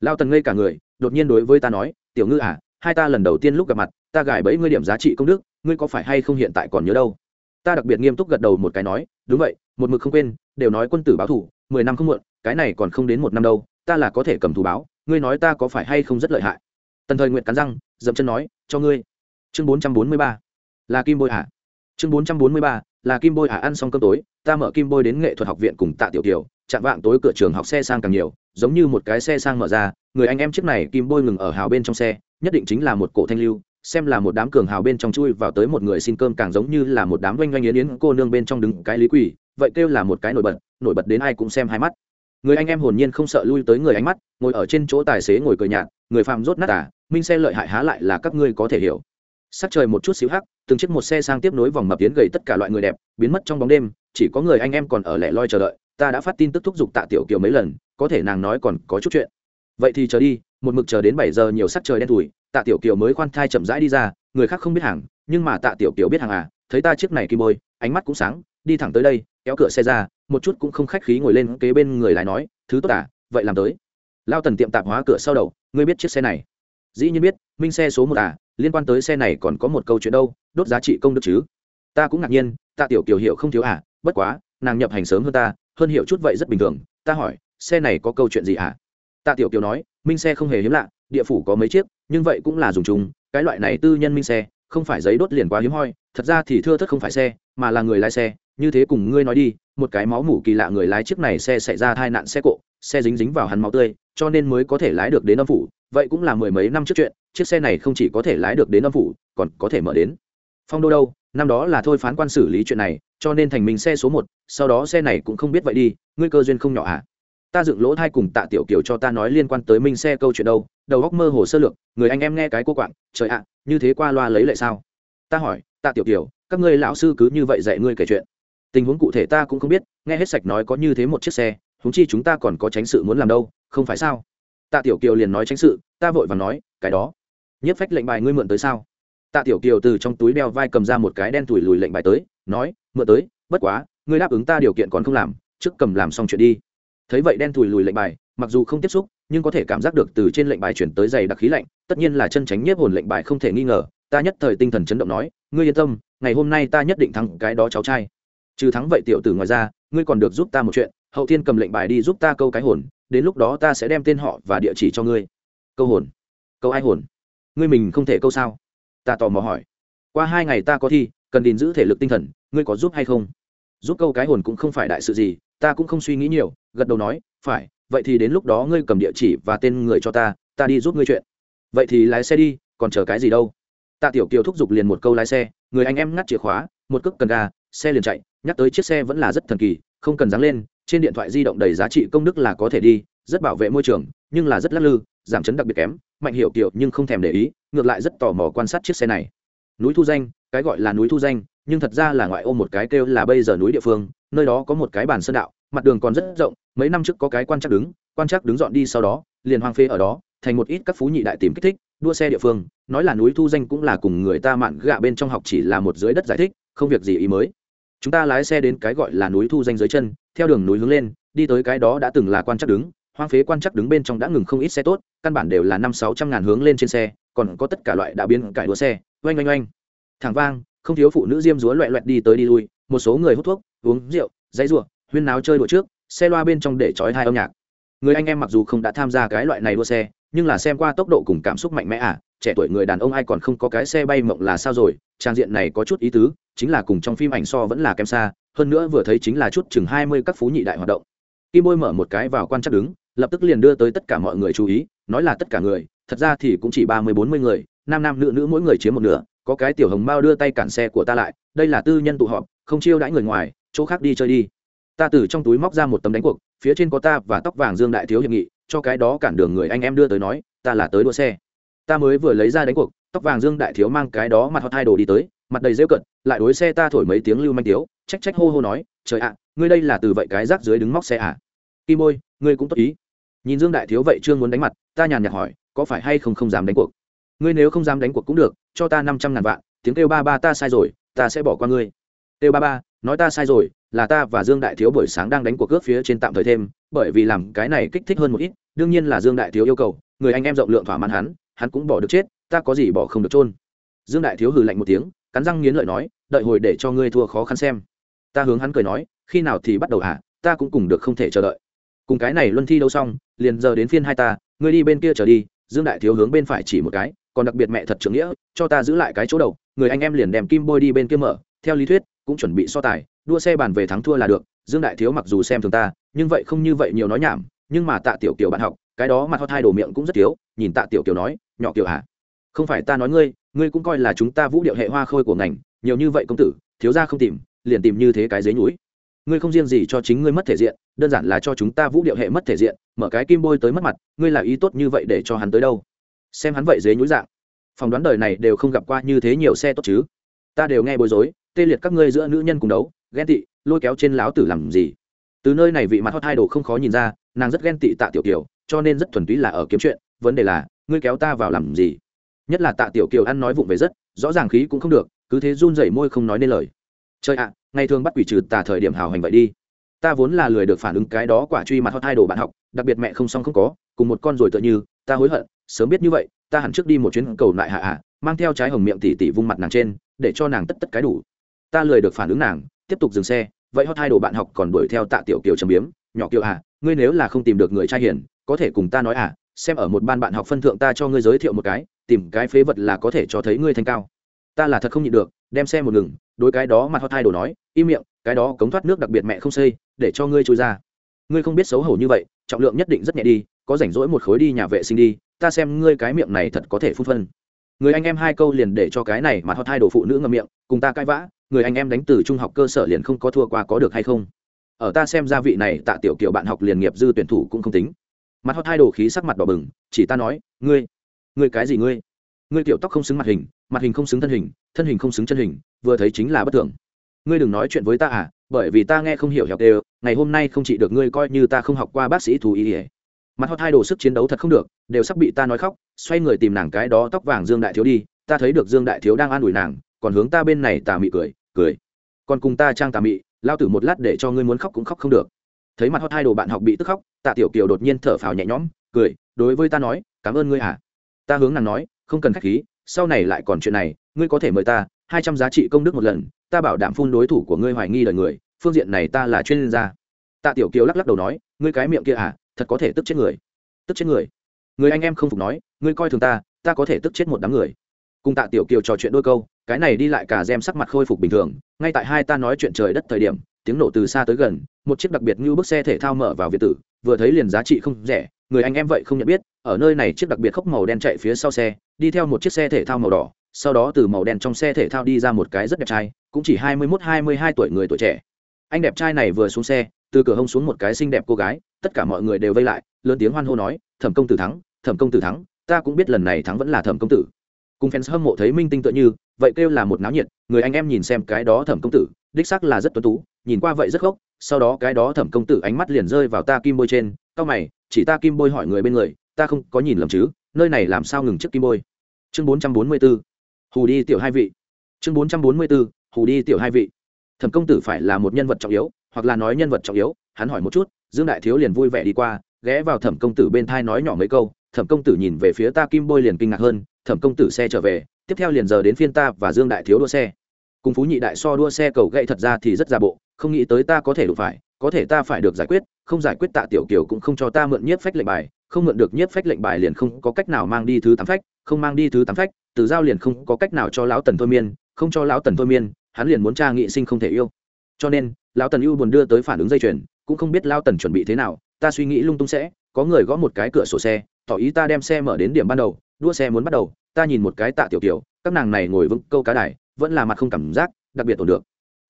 Lao tần ngây cả người, đột nhiên đối với ta nói, tiểu ngư à hai ta lần đầu tiên lúc gặp mặt ta gài bẫy ngươi điểm giá trị công đức ngươi có phải hay không hiện tại còn nhớ đâu? Ta đặc biệt nghiêm túc gật đầu một cái nói đúng vậy một mực không quên đều nói quân tử báo thủ mười năm không muộn cái này còn không đến một năm đâu ta là có thể cầm thù báo ngươi nói ta có phải hay không rất lợi hại? Tần thời nguyện cắn răng dậm chân nói cho ngươi. Chương bốn trăm bốn mươi ba là kim bôi hả chương bốn trăm bốn mươi ba là kim bôi hả ăn xong cơm tối ta mở kim bôi đến nghệ thuật học viện cùng tạ tiểu tiểu, chạm vạng tối cửa trường học xe sang càng nhiều giống như một cái xe sang mở ra người anh em chiếc này kim bôi ngừng ở hào bên trong xe nhất định chính là một cổ thanh lưu xem là một đám cường hào bên trong chui vào tới một người xin cơm càng giống như là một đám oanh oanh yến yến cô nương bên trong đứng cái lý quỷ, vậy kêu là một cái nổi bật nổi bật đến ai cũng xem hai mắt. Người anh em hồn nhiên không sợ lui tới người ánh mắt, ngồi ở trên chỗ tài xế ngồi cười nhạt, người phạm rốt nát à minh xe lợi hại há lại là các ngươi có thể hiểu. Sắc trời một chút xíu hắc, từng chiếc một xe sang tiếp nối vòng mập tiến gầy tất cả loại người đẹp, biến mất trong bóng đêm, chỉ có người anh em còn ở lẻ loi chờ đợi, ta đã phát tin tức thúc giục tạ tiểu kiều mấy lần, có thể nàng nói còn có chút chuyện. Vậy thì chờ đi, một mực chờ đến bảy giờ nhiều sắc trời đen thùi tạ tiểu kiều mới khoan thai chậm rãi đi ra, người khác không biết hàng, nhưng mà tạ tiểu kiều biết hàng à thấy ta chiếc này kim bôi, ánh mắt cũng sáng, đi thẳng tới đây, kéo cửa xe ra, một chút cũng không khách khí ngồi lên kế bên người lái nói, thứ tốt à vậy làm tới. Lao tần tiệm tạp hóa cửa sau đầu, ngươi biết chiếc xe này? Dĩ nhiên biết, minh xe số một à liên quan tới xe này còn có một câu chuyện đâu, đốt giá trị công đức chứ. Ta cũng ngạc nhiên, tạ tiểu kiều hiểu không thiếu à bất quá, nàng nhập hành sớm hơn ta, hơn hiểu chút vậy rất bình thường, ta hỏi, xe này có câu chuyện gì à? Tạ tiểu kiều nói, minh xe không hề hiếm lạ, địa phủ có mấy chiếc nhưng vậy cũng là dùng chung, cái loại này tư nhân minh xe, không phải giấy đốt liền quá hiếm hoi, thật ra thì thưa thất không phải xe, mà là người lái xe, như thế cùng ngươi nói đi, một cái máu mủ kỳ lạ người lái chiếc này xe xảy ra tai nạn xe cộ, xe dính dính vào hắn máu tươi, cho nên mới có thể lái được đến âm phủ, vậy cũng là mười mấy năm trước chuyện, chiếc xe này không chỉ có thể lái được đến âm phủ, còn có thể mở đến phong đô đâu năm đó là thôi phán quan xử lý chuyện này, cho nên thành mình xe số một, sau đó xe này cũng không biết vậy đi, ngươi cơ duyên không nhỏ ạ à? Ta dựng lỗ thai cùng tạ tiểu kiều cho ta nói liên quan tới minh xe câu chuyện đâu, đầu góc mơ hồ sơ lược, người anh em nghe cái cô quạng, trời ạ, như thế qua loa lấy lại sao? Ta hỏi, tạ tiểu kiều, các ngươi lão sư cứ như vậy dạy ngươi kể chuyện. Tình huống cụ thể ta cũng không biết, nghe hết sạch nói có như thế một chiếc xe húng chi chúng ta còn có tránh sự muốn làm đâu, không phải sao? Tạ tiểu kiều liền nói tránh sự, ta vội và nói, cái đó. Nhất phách lệnh bài ngươi mượn tới sao? Tạ tiểu kiều từ trong túi đeo vai cầm ra một cái đen thủi lùi lệnh bài tới, nói, mượn tới, bất quá, ngươi đáp ứng ta điều kiện còn không làm, trước cầm làm xong chuyện đi thấy vậy đen thùi lùi lệnh bài, mặc dù không tiếp xúc, nhưng có thể cảm giác được từ trên lệnh bài chuyển tới dày đặc khí lạnh, tất nhiên là chân tránh nhiếp hồn lệnh bài không thể nghi ngờ, ta nhất thời tinh thần chấn động nói, ngươi yên tâm, ngày hôm nay ta nhất định thắng cái đó cháu trai. Trừ thắng vậy tiểu tử ngoài ra, ngươi còn được giúp ta một chuyện, hậu thiên cầm lệnh bài đi giúp ta câu cái hồn, đến lúc đó ta sẽ đem tên họ và địa chỉ cho ngươi. Câu hồn? Câu ai hồn? Ngươi mình không thể câu sao? Ta tò mò hỏi. Qua hai ngày ta có thi, cần gìn giữ thể lực tinh thần, ngươi có giúp hay không? Giúp câu cái hồn cũng không phải đại sự gì, ta cũng không suy nghĩ nhiều, gật đầu nói, phải, vậy thì đến lúc đó ngươi cầm địa chỉ và tên người cho ta ta đi giúp ngươi chuyện. Vậy thì lái xe đi, còn chờ cái gì đâu? Tạ tiểu kiều thúc giục liền một câu lái xe, người anh em ngắt chìa khóa, một cước cần ga, xe liền chạy, nhắc tới chiếc xe vẫn là rất thần kỳ, không cần dáng lên, trên điện thoại di động đầy giá trị công đức là có thể đi, rất bảo vệ môi trường, nhưng là rất lắc lư, giảm chấn đặc biệt kém, mạnh hiểu kiểu nhưng không thèm để ý, ngược lại rất tò mò quan sát chiếc xe này. Núi thu danh, cái gọi là núi thu danh nhưng thật ra là ngoại ô một cái kêu là bây giờ núi địa phương, nơi đó có một cái bàn sơn đạo, mặt đường còn rất rộng, mấy năm trước có cái quan chắc đứng, quan chắc đứng dọn đi sau đó, liền hoang phê ở đó, thành một ít các phú nhị đại tìm kích thích, đua xe địa phương, nói là núi thu danh cũng là cùng người ta mạn gạ bên trong học chỉ là một dưới đất giải thích, không việc gì ý mới. Chúng ta lái xe đến cái gọi là núi thu danh dưới chân, theo đường núi hướng lên, đi tới cái đó đã từng là quan chắc đứng, hoang phế quan chắc đứng bên trong đã ngừng không ít xe tốt, căn bản đều là năm sáu trăm ngàn hướng lên trên xe, còn có tất cả loại đã biến cải đua xe, oanh oanh oanh. Thẳng vang không thiếu phụ nữ diêm dúa loẹ loẹt đi tới đi lui, một số người hút thuốc, uống rượu, dãy ruộng huyên náo chơi đùa trước, xe loa bên trong để trói hai âm nhạc. Người anh em mặc dù không đã tham gia cái loại này đua xe, nhưng là xem qua tốc độ cùng cảm xúc mạnh mẽ à trẻ tuổi người đàn ông ai còn không có cái xe bay mộng là sao rồi, trang diện này có chút ý tứ, chính là cùng trong phim ảnh so vẫn là kém xa, hơn nữa vừa thấy chính là chút chừng hai mươi các phú nhị đại hoạt động. Kim bôi mở một cái vào quan chắc đứng, lập tức liền đưa tới tất cả mọi người chú ý, nói là tất cả người, thật ra thì cũng chỉ ba mươi bốn mươi người, nam nam nữ nữ mỗi người chiếm một nửa có cái tiểu hồng mao đưa tay cản xe của ta lại, đây là tư nhân tụ họp, không chiêu đãi người ngoài, chỗ khác đi chơi đi. Ta từ trong túi móc ra một tấm đánh cuộc, phía trên có ta và tóc vàng dương đại thiếu hiệp nghị, cho cái đó cản đường người anh em đưa tới nói, ta là tới đua xe. Ta mới vừa lấy ra đánh cuộc, tóc vàng dương đại thiếu mang cái đó mặt hot hai đồ đi tới, mặt đầy rêu cận lại đối xe ta thổi mấy tiếng lưu manh tiếu, trách trách hô hô nói, trời ạ, ngươi đây là từ vậy cái rác dưới đứng móc xe à? Kim bôi ngươi cũng tốt ý. Nhìn dương đại thiếu vậy chưa muốn đánh mặt, ta nhàn nhạt hỏi, có phải hay không không dám đánh cuộc? Ngươi nếu không dám đánh cuộc cũng được, cho ta năm trăm ngàn vạn, tiếng kêu ba ba ta sai rồi, ta sẽ bỏ qua ngươi. Kêu ba ba, nói ta sai rồi, là ta và dương đại thiếu buổi sáng đang đánh cuộc cướp phía trên tạm thời thêm, bởi vì làm cái này kích thích hơn một ít, đương nhiên là dương đại thiếu yêu cầu, người anh em rộng lượng thỏa mãn hắn hắn cũng bỏ được chết, ta có gì bỏ không được trôn dương đại thiếu hừ lạnh một tiếng, cắn răng nghiến lợi nói, đợi hồi để cho ngươi thua khó khăn xem. Ta hướng hắn cười nói, khi nào thì bắt đầu hả, ta cũng cùng được không thể chờ đợi. Cùng cái này luân thi đâu xong, liền giờ đến phiên hai ta, ngươi đi bên kia trở đi, dương đại thiếu hướng bên phải chỉ một cái còn đặc biệt mẹ thật trưởng nghĩa, cho ta giữ lại cái chỗ đầu, người anh em liền đem kim bôi đi bên kia mở, theo lý thuyết, cũng chuẩn bị so tài, đua xe bàn về thắng thua là được, dương đại thiếu mặc dù xem thường ta, nhưng vậy không như vậy nhiều nói nhảm, nhưng mà tạ tiểu kiều bạn học, cái đó mặt hot hai đồ miệng cũng rất thiếu, nhìn tạ tiểu kiều nói, nhỏ kiều hả không phải ta nói ngươi ngươi cũng coi là chúng ta vũ điệu hệ hoa khôi của ngành, nhiều như vậy công tử, thiếu ra không tìm, liền tìm như thế cái dế nhúi. Ngươi không riêng gì cho chính ngươi mất thể diện, đơn giản là cho chúng ta vũ điệu hệ mất thể diện, mở cái kim bôi tới mất mặt, ngươi là ý tốt như vậy để cho hắn tới đâu? Xem hắn vậy dế nhúi dạng. Phỏng đoán đời này đều không gặp qua như thế nhiều xe tốt chứ. Ta đều nghe bối rối, tê liệt các ngươi giữa nữ nhân cùng đấu, ghen tị, lôi kéo trên láo tử làm gì? Từ nơi này vị mặt hot hai đồ không khó nhìn ra, nàng rất ghen tị tạ tiểu kiều, cho nên rất thuần túy là ở kiếm chuyện, vấn đề là, ngươi kéo ta vào làm gì? Nhất là tạ tiểu kiều ăn nói vụng về rất, rõ ràng khí cũng không được, cứ thế run rẩy môi không nói nên lời. Trời ạ, ngày thường bắt quỷ trừ tà thời điểm hào hành vậy đi. Ta vốn là lười được phản ứng cái đó quả truy mặt hot hai đồ bạn học, đặc biệt mẹ không xong không có, cùng một con rồi tựa như ta hối hận, sớm biết như vậy, ta hẳn trước đi một chuyến cầu lại hạ hạ, mang theo trái hồng miệng tỉ tỉ vung mặt nàng trên, để cho nàng tất tất cái đủ. Ta lười được phản ứng nàng, tiếp tục dừng xe, vậy hot hai đồ bạn học còn đuổi theo tạ tiểu kiều trầm biếm, nhỏ kiều à ngươi nếu là không tìm được người trai hiền, có thể cùng ta nói à xem ở một ban bạn học phân thượng ta cho ngươi giới thiệu một cái, tìm cái phế vật là có thể cho thấy ngươi thanh cao. Ta là thật không nhịn được, đem xe một ngừng, đối cái đó mặt hot hai đồ nói, im miệng, cái đó cống thoát nước đặc biệt mẹ không xây, để cho ngươi trôi ra. Ngươi không biết xấu hổ như vậy, trọng lượng nhất định rất nhẹ đi có rảnh rỗi một khối đi nhà vệ sinh đi, ta xem ngươi cái miệng này thật có thể phun phân. Người anh em hai câu liền để cho cái này mặt hot hai đồ phụ nữ ngậm miệng, cùng ta cãi vã, người anh em đánh từ trung học cơ sở liền không có thua qua có được hay không. Ở ta xem gia vị này, tạ tiểu kiểu bạn học liền nghiệp dư tuyển thủ cũng không tính. Mặt hot hai đồ khí sắc mặt đỏ bừng, chỉ ta nói, ngươi ngươi cái gì ngươi? Ngươi tiểu tóc không xứng mặt hình mặt hình không xứng thân hình thân hình không xứng chân hình, vừa thấy chính là bất thường. Ngươi đừng nói chuyện với ta à bởi vì ta nghe không hiểu hẹp đều, ngày hôm nay không chỉ được ngươi coi như ta không học qua bác sĩ thú y ỉa mặt hot hai đồ sức chiến đấu thật không được, đều sắp bị ta nói khóc, xoay người tìm nàng cái đó tóc vàng dương đại thiếu đi, ta thấy được dương đại thiếu đang an ủi nàng, còn hướng ta bên này tà mị cười cười. Còn cùng ta trang tà mị, lao tử một lát để cho ngươi muốn khóc cũng khóc không được. Thấy mặt hot hai đồ bạn học bị tức khóc, tạ tiểu kiều đột nhiên thở phào nhẹ nhõm, cười, đối với ta nói, cảm ơn ngươi à. Ta hướng nàng nói, không cần khách khí, sau này lại còn chuyện này, ngươi có thể mời ta, hai trăm giá trị công đức một lần, ta bảo đảm phun đối thủ của ngươi hoài nghi đời người, phương diện này ta là chuyên gia. Tạ tiểu kiều lắc lắc đầu nói, ngươi cái miệng kia à thật có thể tức chết người. Tức chết người? Người anh em không phục nói, ngươi coi thường ta ta có thể tức chết một đám người. Cùng tạ tiểu kiều trò chuyện đôi câu, cái này đi lại cả gem sắc mặt khôi phục bình thường, ngay tại hai ta nói chuyện trời đất thời điểm, tiếng nổ từ xa tới gần, một chiếc đặc biệt như bức xe thể thao mở vào việt tử, vừa thấy liền giá trị không rẻ, người anh em vậy không nhận biết, ở nơi này chiếc đặc biệt khốc màu đen chạy phía sau xe, đi theo một chiếc xe thể thao màu đỏ, sau đó từ màu đen trong xe thể thao đi ra một cái rất đẹp trai, cũng chỉ hai mươi mốt, hai mươi hai tuổi người tuổi trẻ. Anh đẹp trai này vừa xuống xe từ cửa hông xuống một cái xinh đẹp cô gái, tất cả mọi người đều vây lại, lớn tiếng hoan hô nói, thẩm công tử thắng, thẩm công tử thắng, ta cũng biết lần này thắng vẫn là thẩm công tử. Cùng fans hâm mộ thấy minh tinh tựa như, vậy kêu là một náo nhiệt, người anh em nhìn xem cái đó thẩm công tử, đích xác là rất tuấn tú, nhìn qua vậy rất gốc, sau đó cái đó thẩm công tử ánh mắt liền rơi vào ta kim bôi trên cau mày, chỉ ta kim bôi hỏi người bên người, ta không có nhìn lầm chứ, nơi này làm sao ngừng trước kim bôi? Chương bốn trăm bốn mươi b ố hù đi tiểu hai vị. Chương bốn trăm bốn mươi b ố hù đi tiểu hai vị. Thẩm công tử phải là một nhân vật trọng yếu hoặc là nói nhân vật trọng yếu, hắn hỏi một chút, dương đại thiếu liền vui vẻ đi qua, ghé vào thẩm công tử bên thai nói nhỏ mấy câu, thẩm công tử nhìn về phía ta kim bôi liền kinh ngạc hơn, thẩm công tử xe trở về, tiếp theo liền giờ đến phiên ta và dương đại thiếu đua xe. Cùng phú nhị đại so đua xe cầu gậy thật ra thì rất ra bộ, không nghĩ tới ta có thể đụng phải, có thể ta phải được giải quyết, không giải quyết tạ tiểu kiều cũng không cho ta mượn nhiếp phách lệnh bài, không mượn được nhiếp phách lệnh bài liền không có cách nào mang đi thứ tám phách, không mang đi thứ tám phách, từ giao liền không có cách nào cho lão tần thôi miên, không cho lão tần thôi miên, hắn liền muốn cha nghị sinh không thể yêu. Cho nên lão tần ưu buồn đưa tới phản ứng dây chuyền, cũng không biết lão tần chuẩn bị thế nào, ta suy nghĩ lung tung sẽ, có người gõ một cái cửa sổ xe, tỏ ý ta đem xe mở đến điểm ban đầu, đua xe muốn bắt đầu, ta nhìn một cái tạ tiểu tiểu các nàng này ngồi vững câu cá đài, vẫn là mặt không cảm giác, đặc biệt ổn được.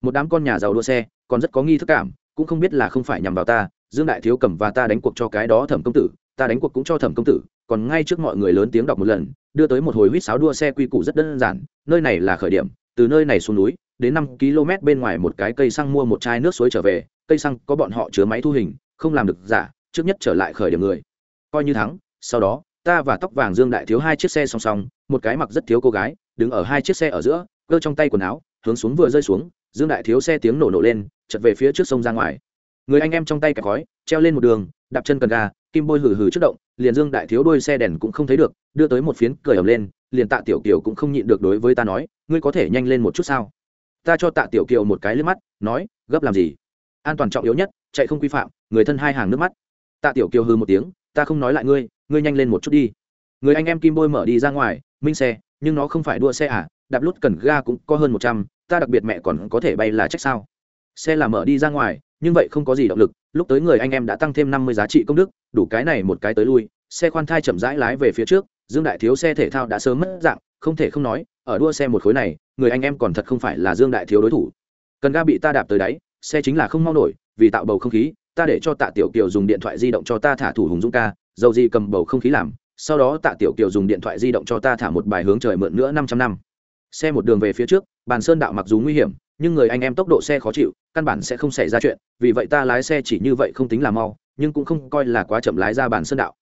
Một đám con nhà giàu đua xe, còn rất có nghi thức cảm, cũng không biết là không phải nhằm vào ta, dương đại thiếu cầm và ta đánh cuộc cho cái đó thẩm công tử, ta đánh cuộc cũng cho thẩm công tử, còn ngay trước mọi người lớn tiếng đọc một lần, đưa tới một hồi huýt sáo đua xe quy củ rất đơn giản, nơi này là khởi điểm, từ nơi này xuống núi đến năm km bên ngoài một cái cây xăng mua một chai nước suối trở về, cây xăng có bọn họ chứa máy thu hình, không làm được giả, trước nhất trở lại khởi điểm người. Coi như thắng, sau đó, ta và tóc vàng dương đại thiếu hai chiếc xe song song, một cái mặc rất thiếu cô gái, đứng ở hai chiếc xe ở giữa, cơ trong tay quần áo, hướng xuống vừa rơi xuống, dương đại thiếu xe tiếng nổ nổ lên chật về phía trước sông ra ngoài. Người anh em trong tay kẹp khói treo lên một đường, đạp chân cần ga, kim bôi hừ hừ trước động, liền dương đại thiếu đuôi xe đèn cũng không thấy được, đưa tới một phiến cười ầm lên, liền tạ tiểu kiều cũng không nhịn được đối với ta nói, ngươi có thể nhanh lên một chút sao? Ta cho tạ tiểu kiều một cái liếc mắt, nói, gấp làm gì? An toàn trọng yếu nhất, chạy không quy phạm, người thân hai hàng nước mắt. Tạ tiểu kiều hừ một tiếng, ta không nói lại ngươi ngươi nhanh lên một chút đi. Người anh em kim bôi mở đi ra ngoài, minh xe, nhưng nó không phải đua xe à đạp lút cần ga cũng có hơn một trăm, ta đặc biệt mẹ còn có thể bay là trách sao? Xe là mở đi ra ngoài, nhưng vậy không có gì động lực, lúc tới người anh em đã tăng thêm năm mươi giá trị công đức, đủ cái này một cái tới lui, xe khoan thai chậm rãi lái về phía trước, dương đại thiếu xe thể thao đã sớm mất dạng, không thể không nói ở đua xe một khối này, người anh em còn thật không phải là dương đại thiếu đối thủ. Cần ga bị ta đạp tới đáy, xe chính là không mau nổi, vì tạo bầu không khí, ta để cho tạ tiểu kiều dùng điện thoại di động cho ta thả thủ hùng dũng ca, dầu gì cầm bầu không khí làm, sau đó tạ tiểu kiều dùng điện thoại di động cho ta thả một bài hướng trời mượn nữa năm trăm năm. Xe một đường về phía trước, bàn sơn đạo mặc dù nguy hiểm, nhưng người anh em tốc độ xe khó chịu, căn bản sẽ không xảy ra chuyện, vì vậy ta lái xe chỉ như vậy không tính là mau, nhưng cũng không coi là quá chậm lái ra bàn sơn đạo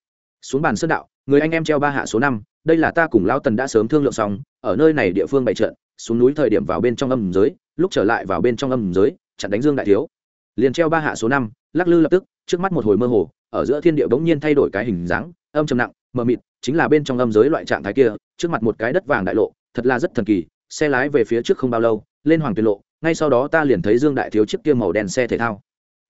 xuống bàn sơn đạo, người anh em treo ba hạ số năm, đây là ta cùng lao tần đã sớm thương lượng xong, ở nơi này địa phương bày trận, xuống núi thời điểm vào bên trong âm giới, lúc trở lại vào bên trong âm giới, chặn đánh dương đại thiếu. Liền treo ba hạ số năm, lắc lư lập tức, trước mắt một hồi mơ hồ, ở giữa thiên địa bỗng nhiên thay đổi cái hình dáng, âm trầm nặng, mờ mịt, chính là bên trong âm giới loại trạng thái kia, trước mặt một cái đất vàng đại lộ, thật là rất thần kỳ, xe lái về phía trước không bao lâu, lên hoàng tuyệt lộ, ngay sau đó ta liền thấy dương đại thiếu chiếc kia màu đen xe thể thao.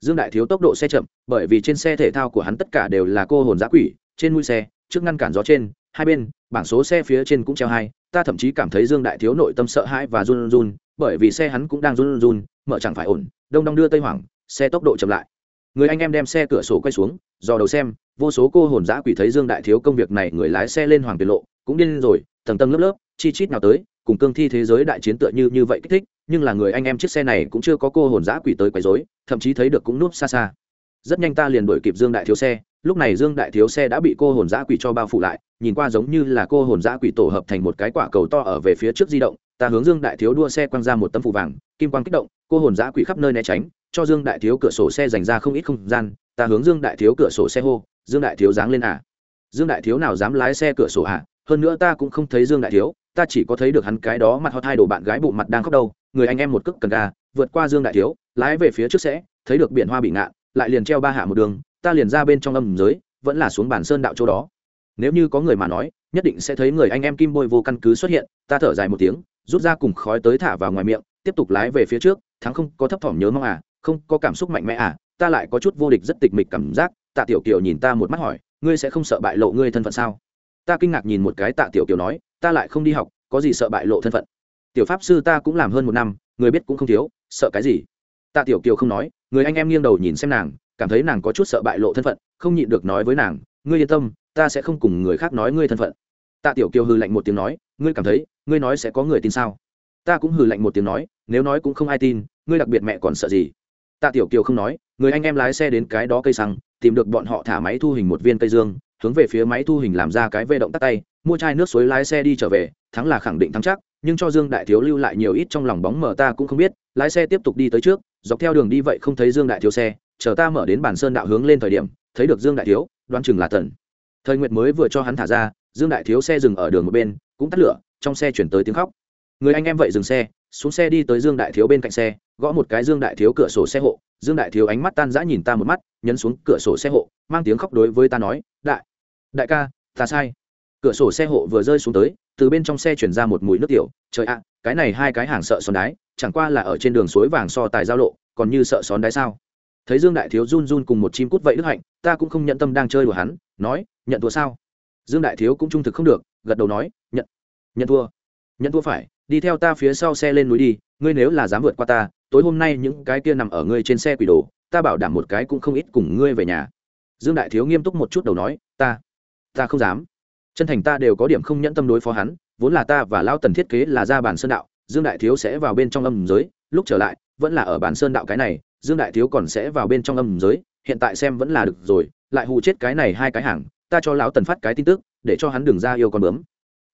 Dương đại thiếu tốc độ xe chậm, bởi vì trên xe thể thao của hắn tất cả đều là cô hồn giã quỷ trên mũi xe, trước ngăn cản gió trên, hai bên, bảng số xe phía trên cũng treo hai, ta thậm chí cảm thấy dương đại thiếu nội tâm sợ hãi và run run, bởi vì xe hắn cũng đang run run, mở chẳng phải ổn, đông đông đưa tây hoảng, xe tốc độ chậm lại. Người anh em đem xe cửa sổ quay xuống, dò đầu xem, vô số cô hồn giã quỷ thấy dương đại thiếu công việc này, người lái xe lên hoàng tiết lộ, cũng điên rồi, tầng tầng lớp lớp, chi chít nào tới, cùng cương thi thế giới đại chiến tựa như như vậy kích thích, nhưng là người anh em chiếc xe này cũng chưa có cô hồn giã quỷ tới quấy rối, thậm chí thấy được cũng núp xa xa. Rất nhanh ta liền đuổi kịp dương đại thiếu xe lúc này dương đại thiếu xe đã bị cô hồn giã quỷ cho bao phủ lại, nhìn qua giống như là cô hồn giã quỷ tổ hợp thành một cái quả cầu to ở về phía trước di động, ta hướng dương đại thiếu đua xe quăng ra một tấm phủ vàng, kim quang kích động, cô hồn giã quỷ khắp nơi né tránh, cho dương đại thiếu cửa sổ xe dành ra không ít không gian, ta hướng dương đại thiếu cửa sổ xe hô, dương đại thiếu giáng lên à? Dương đại thiếu nào dám lái xe cửa sổ à hơn nữa ta cũng không thấy dương đại thiếu, ta chỉ có thấy được hắn cái đó mặt hot hai đồ bạn gái bụng mặt đang khóc đâu, người anh em một cước cần ga, vượt qua dương đại thiếu, lái về phía trước sẽ, thấy được biển hoa bị ngạn, lại liền treo ba hạ một đường ta liền ra bên trong âm giới, vẫn là xuống bản sơn đạo chỗ đó. Nếu như có người mà nói, nhất định sẽ thấy người anh em kim bôi vô căn cứ xuất hiện, ta thở dài một tiếng, rút ra cùng khói tới thả vào ngoài miệng, tiếp tục lái về phía trước, thắng không có thấp thỏm nhớ mong à không có cảm xúc mạnh mẽ à ta lại có chút vô địch rất tịch mịch cảm giác, tạ tiểu kiều nhìn ta một mắt hỏi, ngươi sẽ không sợ bại lộ ngươi thân phận sao? Ta kinh ngạc nhìn một cái tạ tiểu kiều nói, ta lại không đi học, có gì sợ bại lộ thân phận? Tiểu pháp sư ta cũng làm hơn một năm, người biết cũng không thiếu, sợ cái gì? Tạ tiểu kiều không nói, người anh em nghiêng đầu nhìn xem nàng cảm thấy nàng có chút sợ bại lộ thân phận, không nhịn được nói với nàng, ngươi yên tâm, ta sẽ không cùng người khác nói ngươi thân phận. Tạ tiểu kiều hư lạnh một tiếng nói, ngươi cảm thấy, ngươi nói sẽ có người tin sao? Ta cũng hừ lạnh một tiếng nói, nếu nói cũng không ai tin, ngươi đặc biệt mẹ còn sợ gì? Tạ tiểu kiều không nói, người anh em lái xe đến cái đó cây xăng, tìm được bọn họ thả máy thu hình một viên cây dương, hướng về phía máy thu hình làm ra cái vê động tắt tay, mua chai nước suối lái xe đi trở về, thắng là khẳng định thắng chắc, nhưng cho dương đại thiếu lưu lại nhiều ít trong lòng bóng mờ ta cũng không biết, lái xe tiếp tục đi tới trước, dọc theo đường đi vậy không thấy dương đại thiếu xe chờ ta mở đến bản sơn đạo hướng lên thời điểm, thấy được dương đại thiếu, đoán chừng là tần thời nguyệt mới vừa cho hắn thả ra, dương đại thiếu xe dừng ở đường một bên, cũng tắt lửa, trong xe chuyển tới tiếng khóc. Người anh em vậy dừng xe, xuống xe đi tới dương đại thiếu bên cạnh xe, gõ một cái dương đại thiếu cửa sổ xe hộ. Dương đại thiếu ánh mắt tan rã nhìn ta một mắt, nhấn xuống cửa sổ xe hộ, mang tiếng khóc đối với ta nói, đại đại ca, ta sai. Cửa sổ xe hộ vừa rơi xuống tới, từ bên trong xe chuyển ra một mùi nước tiểu. Trời ạ, cái này hai cái hàng sợ xón đái, chẳng qua là ở trên đường suối vàng so tài giao lộ, còn như sợ xón đái sao? Thấy dương đại thiếu run run cùng một chim cút vậy đức hạnh, ta cũng không nhận tâm đang chơi của hắn, nói, nhận thua sao? Dương đại thiếu cũng trung thực không được, gật đầu nói, nhận nhận thua nhận thua phải, đi theo ta phía sau xe lên núi đi, ngươi nếu là dám vượt qua ta, tối hôm nay những cái kia nằm ở ngươi trên xe quỷ đồ, ta bảo đảm một cái cũng không ít cùng ngươi về nhà. Dương đại thiếu nghiêm túc một chút đầu nói, ta ta không dám. Chân thành ta đều có điểm không nhẫn tâm đối phó hắn, vốn là ta và lao tần thiết kế là ra bản sơn đạo dương đại thiếu sẽ vào bên trong âm giới, lúc trở lại, vẫn là ở bản sơn đạo cái này, dương đại thiếu còn sẽ vào bên trong âm giới, hiện tại xem vẫn là được rồi, lại hù chết cái này hai cái hàng, ta cho lão tần phát cái tin tức, để cho hắn đừng ra yêu con bướm.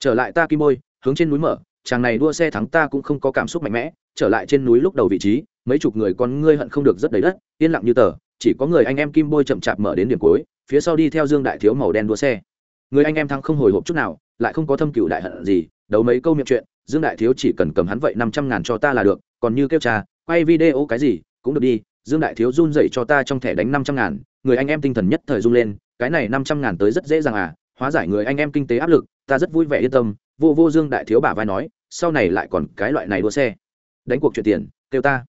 Trở lại ta kim môi hướng trên núi mở, chàng này đua xe thắng ta cũng không có cảm xúc mạnh mẽ, trở lại trên núi lúc đầu vị trí, mấy chục người con ngươi hận không được rất đầy đất, yên lặng như tờ, chỉ có người anh em kim bôi chậm chạp mở đến điểm cuối, phía sau đi theo dương đại thiếu màu đen đua xe. Người anh em thắng không hồi hộp chút nào, lại không có thâm cựu đại hận gì, đấu mấy câu miệng chuyện dương đại thiếu chỉ cần cầm hắn vậy năm trăm ngàn cho ta là được, còn như kêu cha, quay video cái gì, cũng được đi. Dương đại thiếu run dậy cho ta trong thẻ đánh năm trăm ngàn, người anh em tinh thần nhất thời run lên, cái này năm trăm ngàn tới rất dễ dàng à hóa giải người anh em kinh tế áp lực, ta rất vui vẻ yên tâm. Vô vô dương đại thiếu bả vai nói, sau này lại còn cái loại này đua xe. Đánh cuộc chuyện tiền, kêu ta.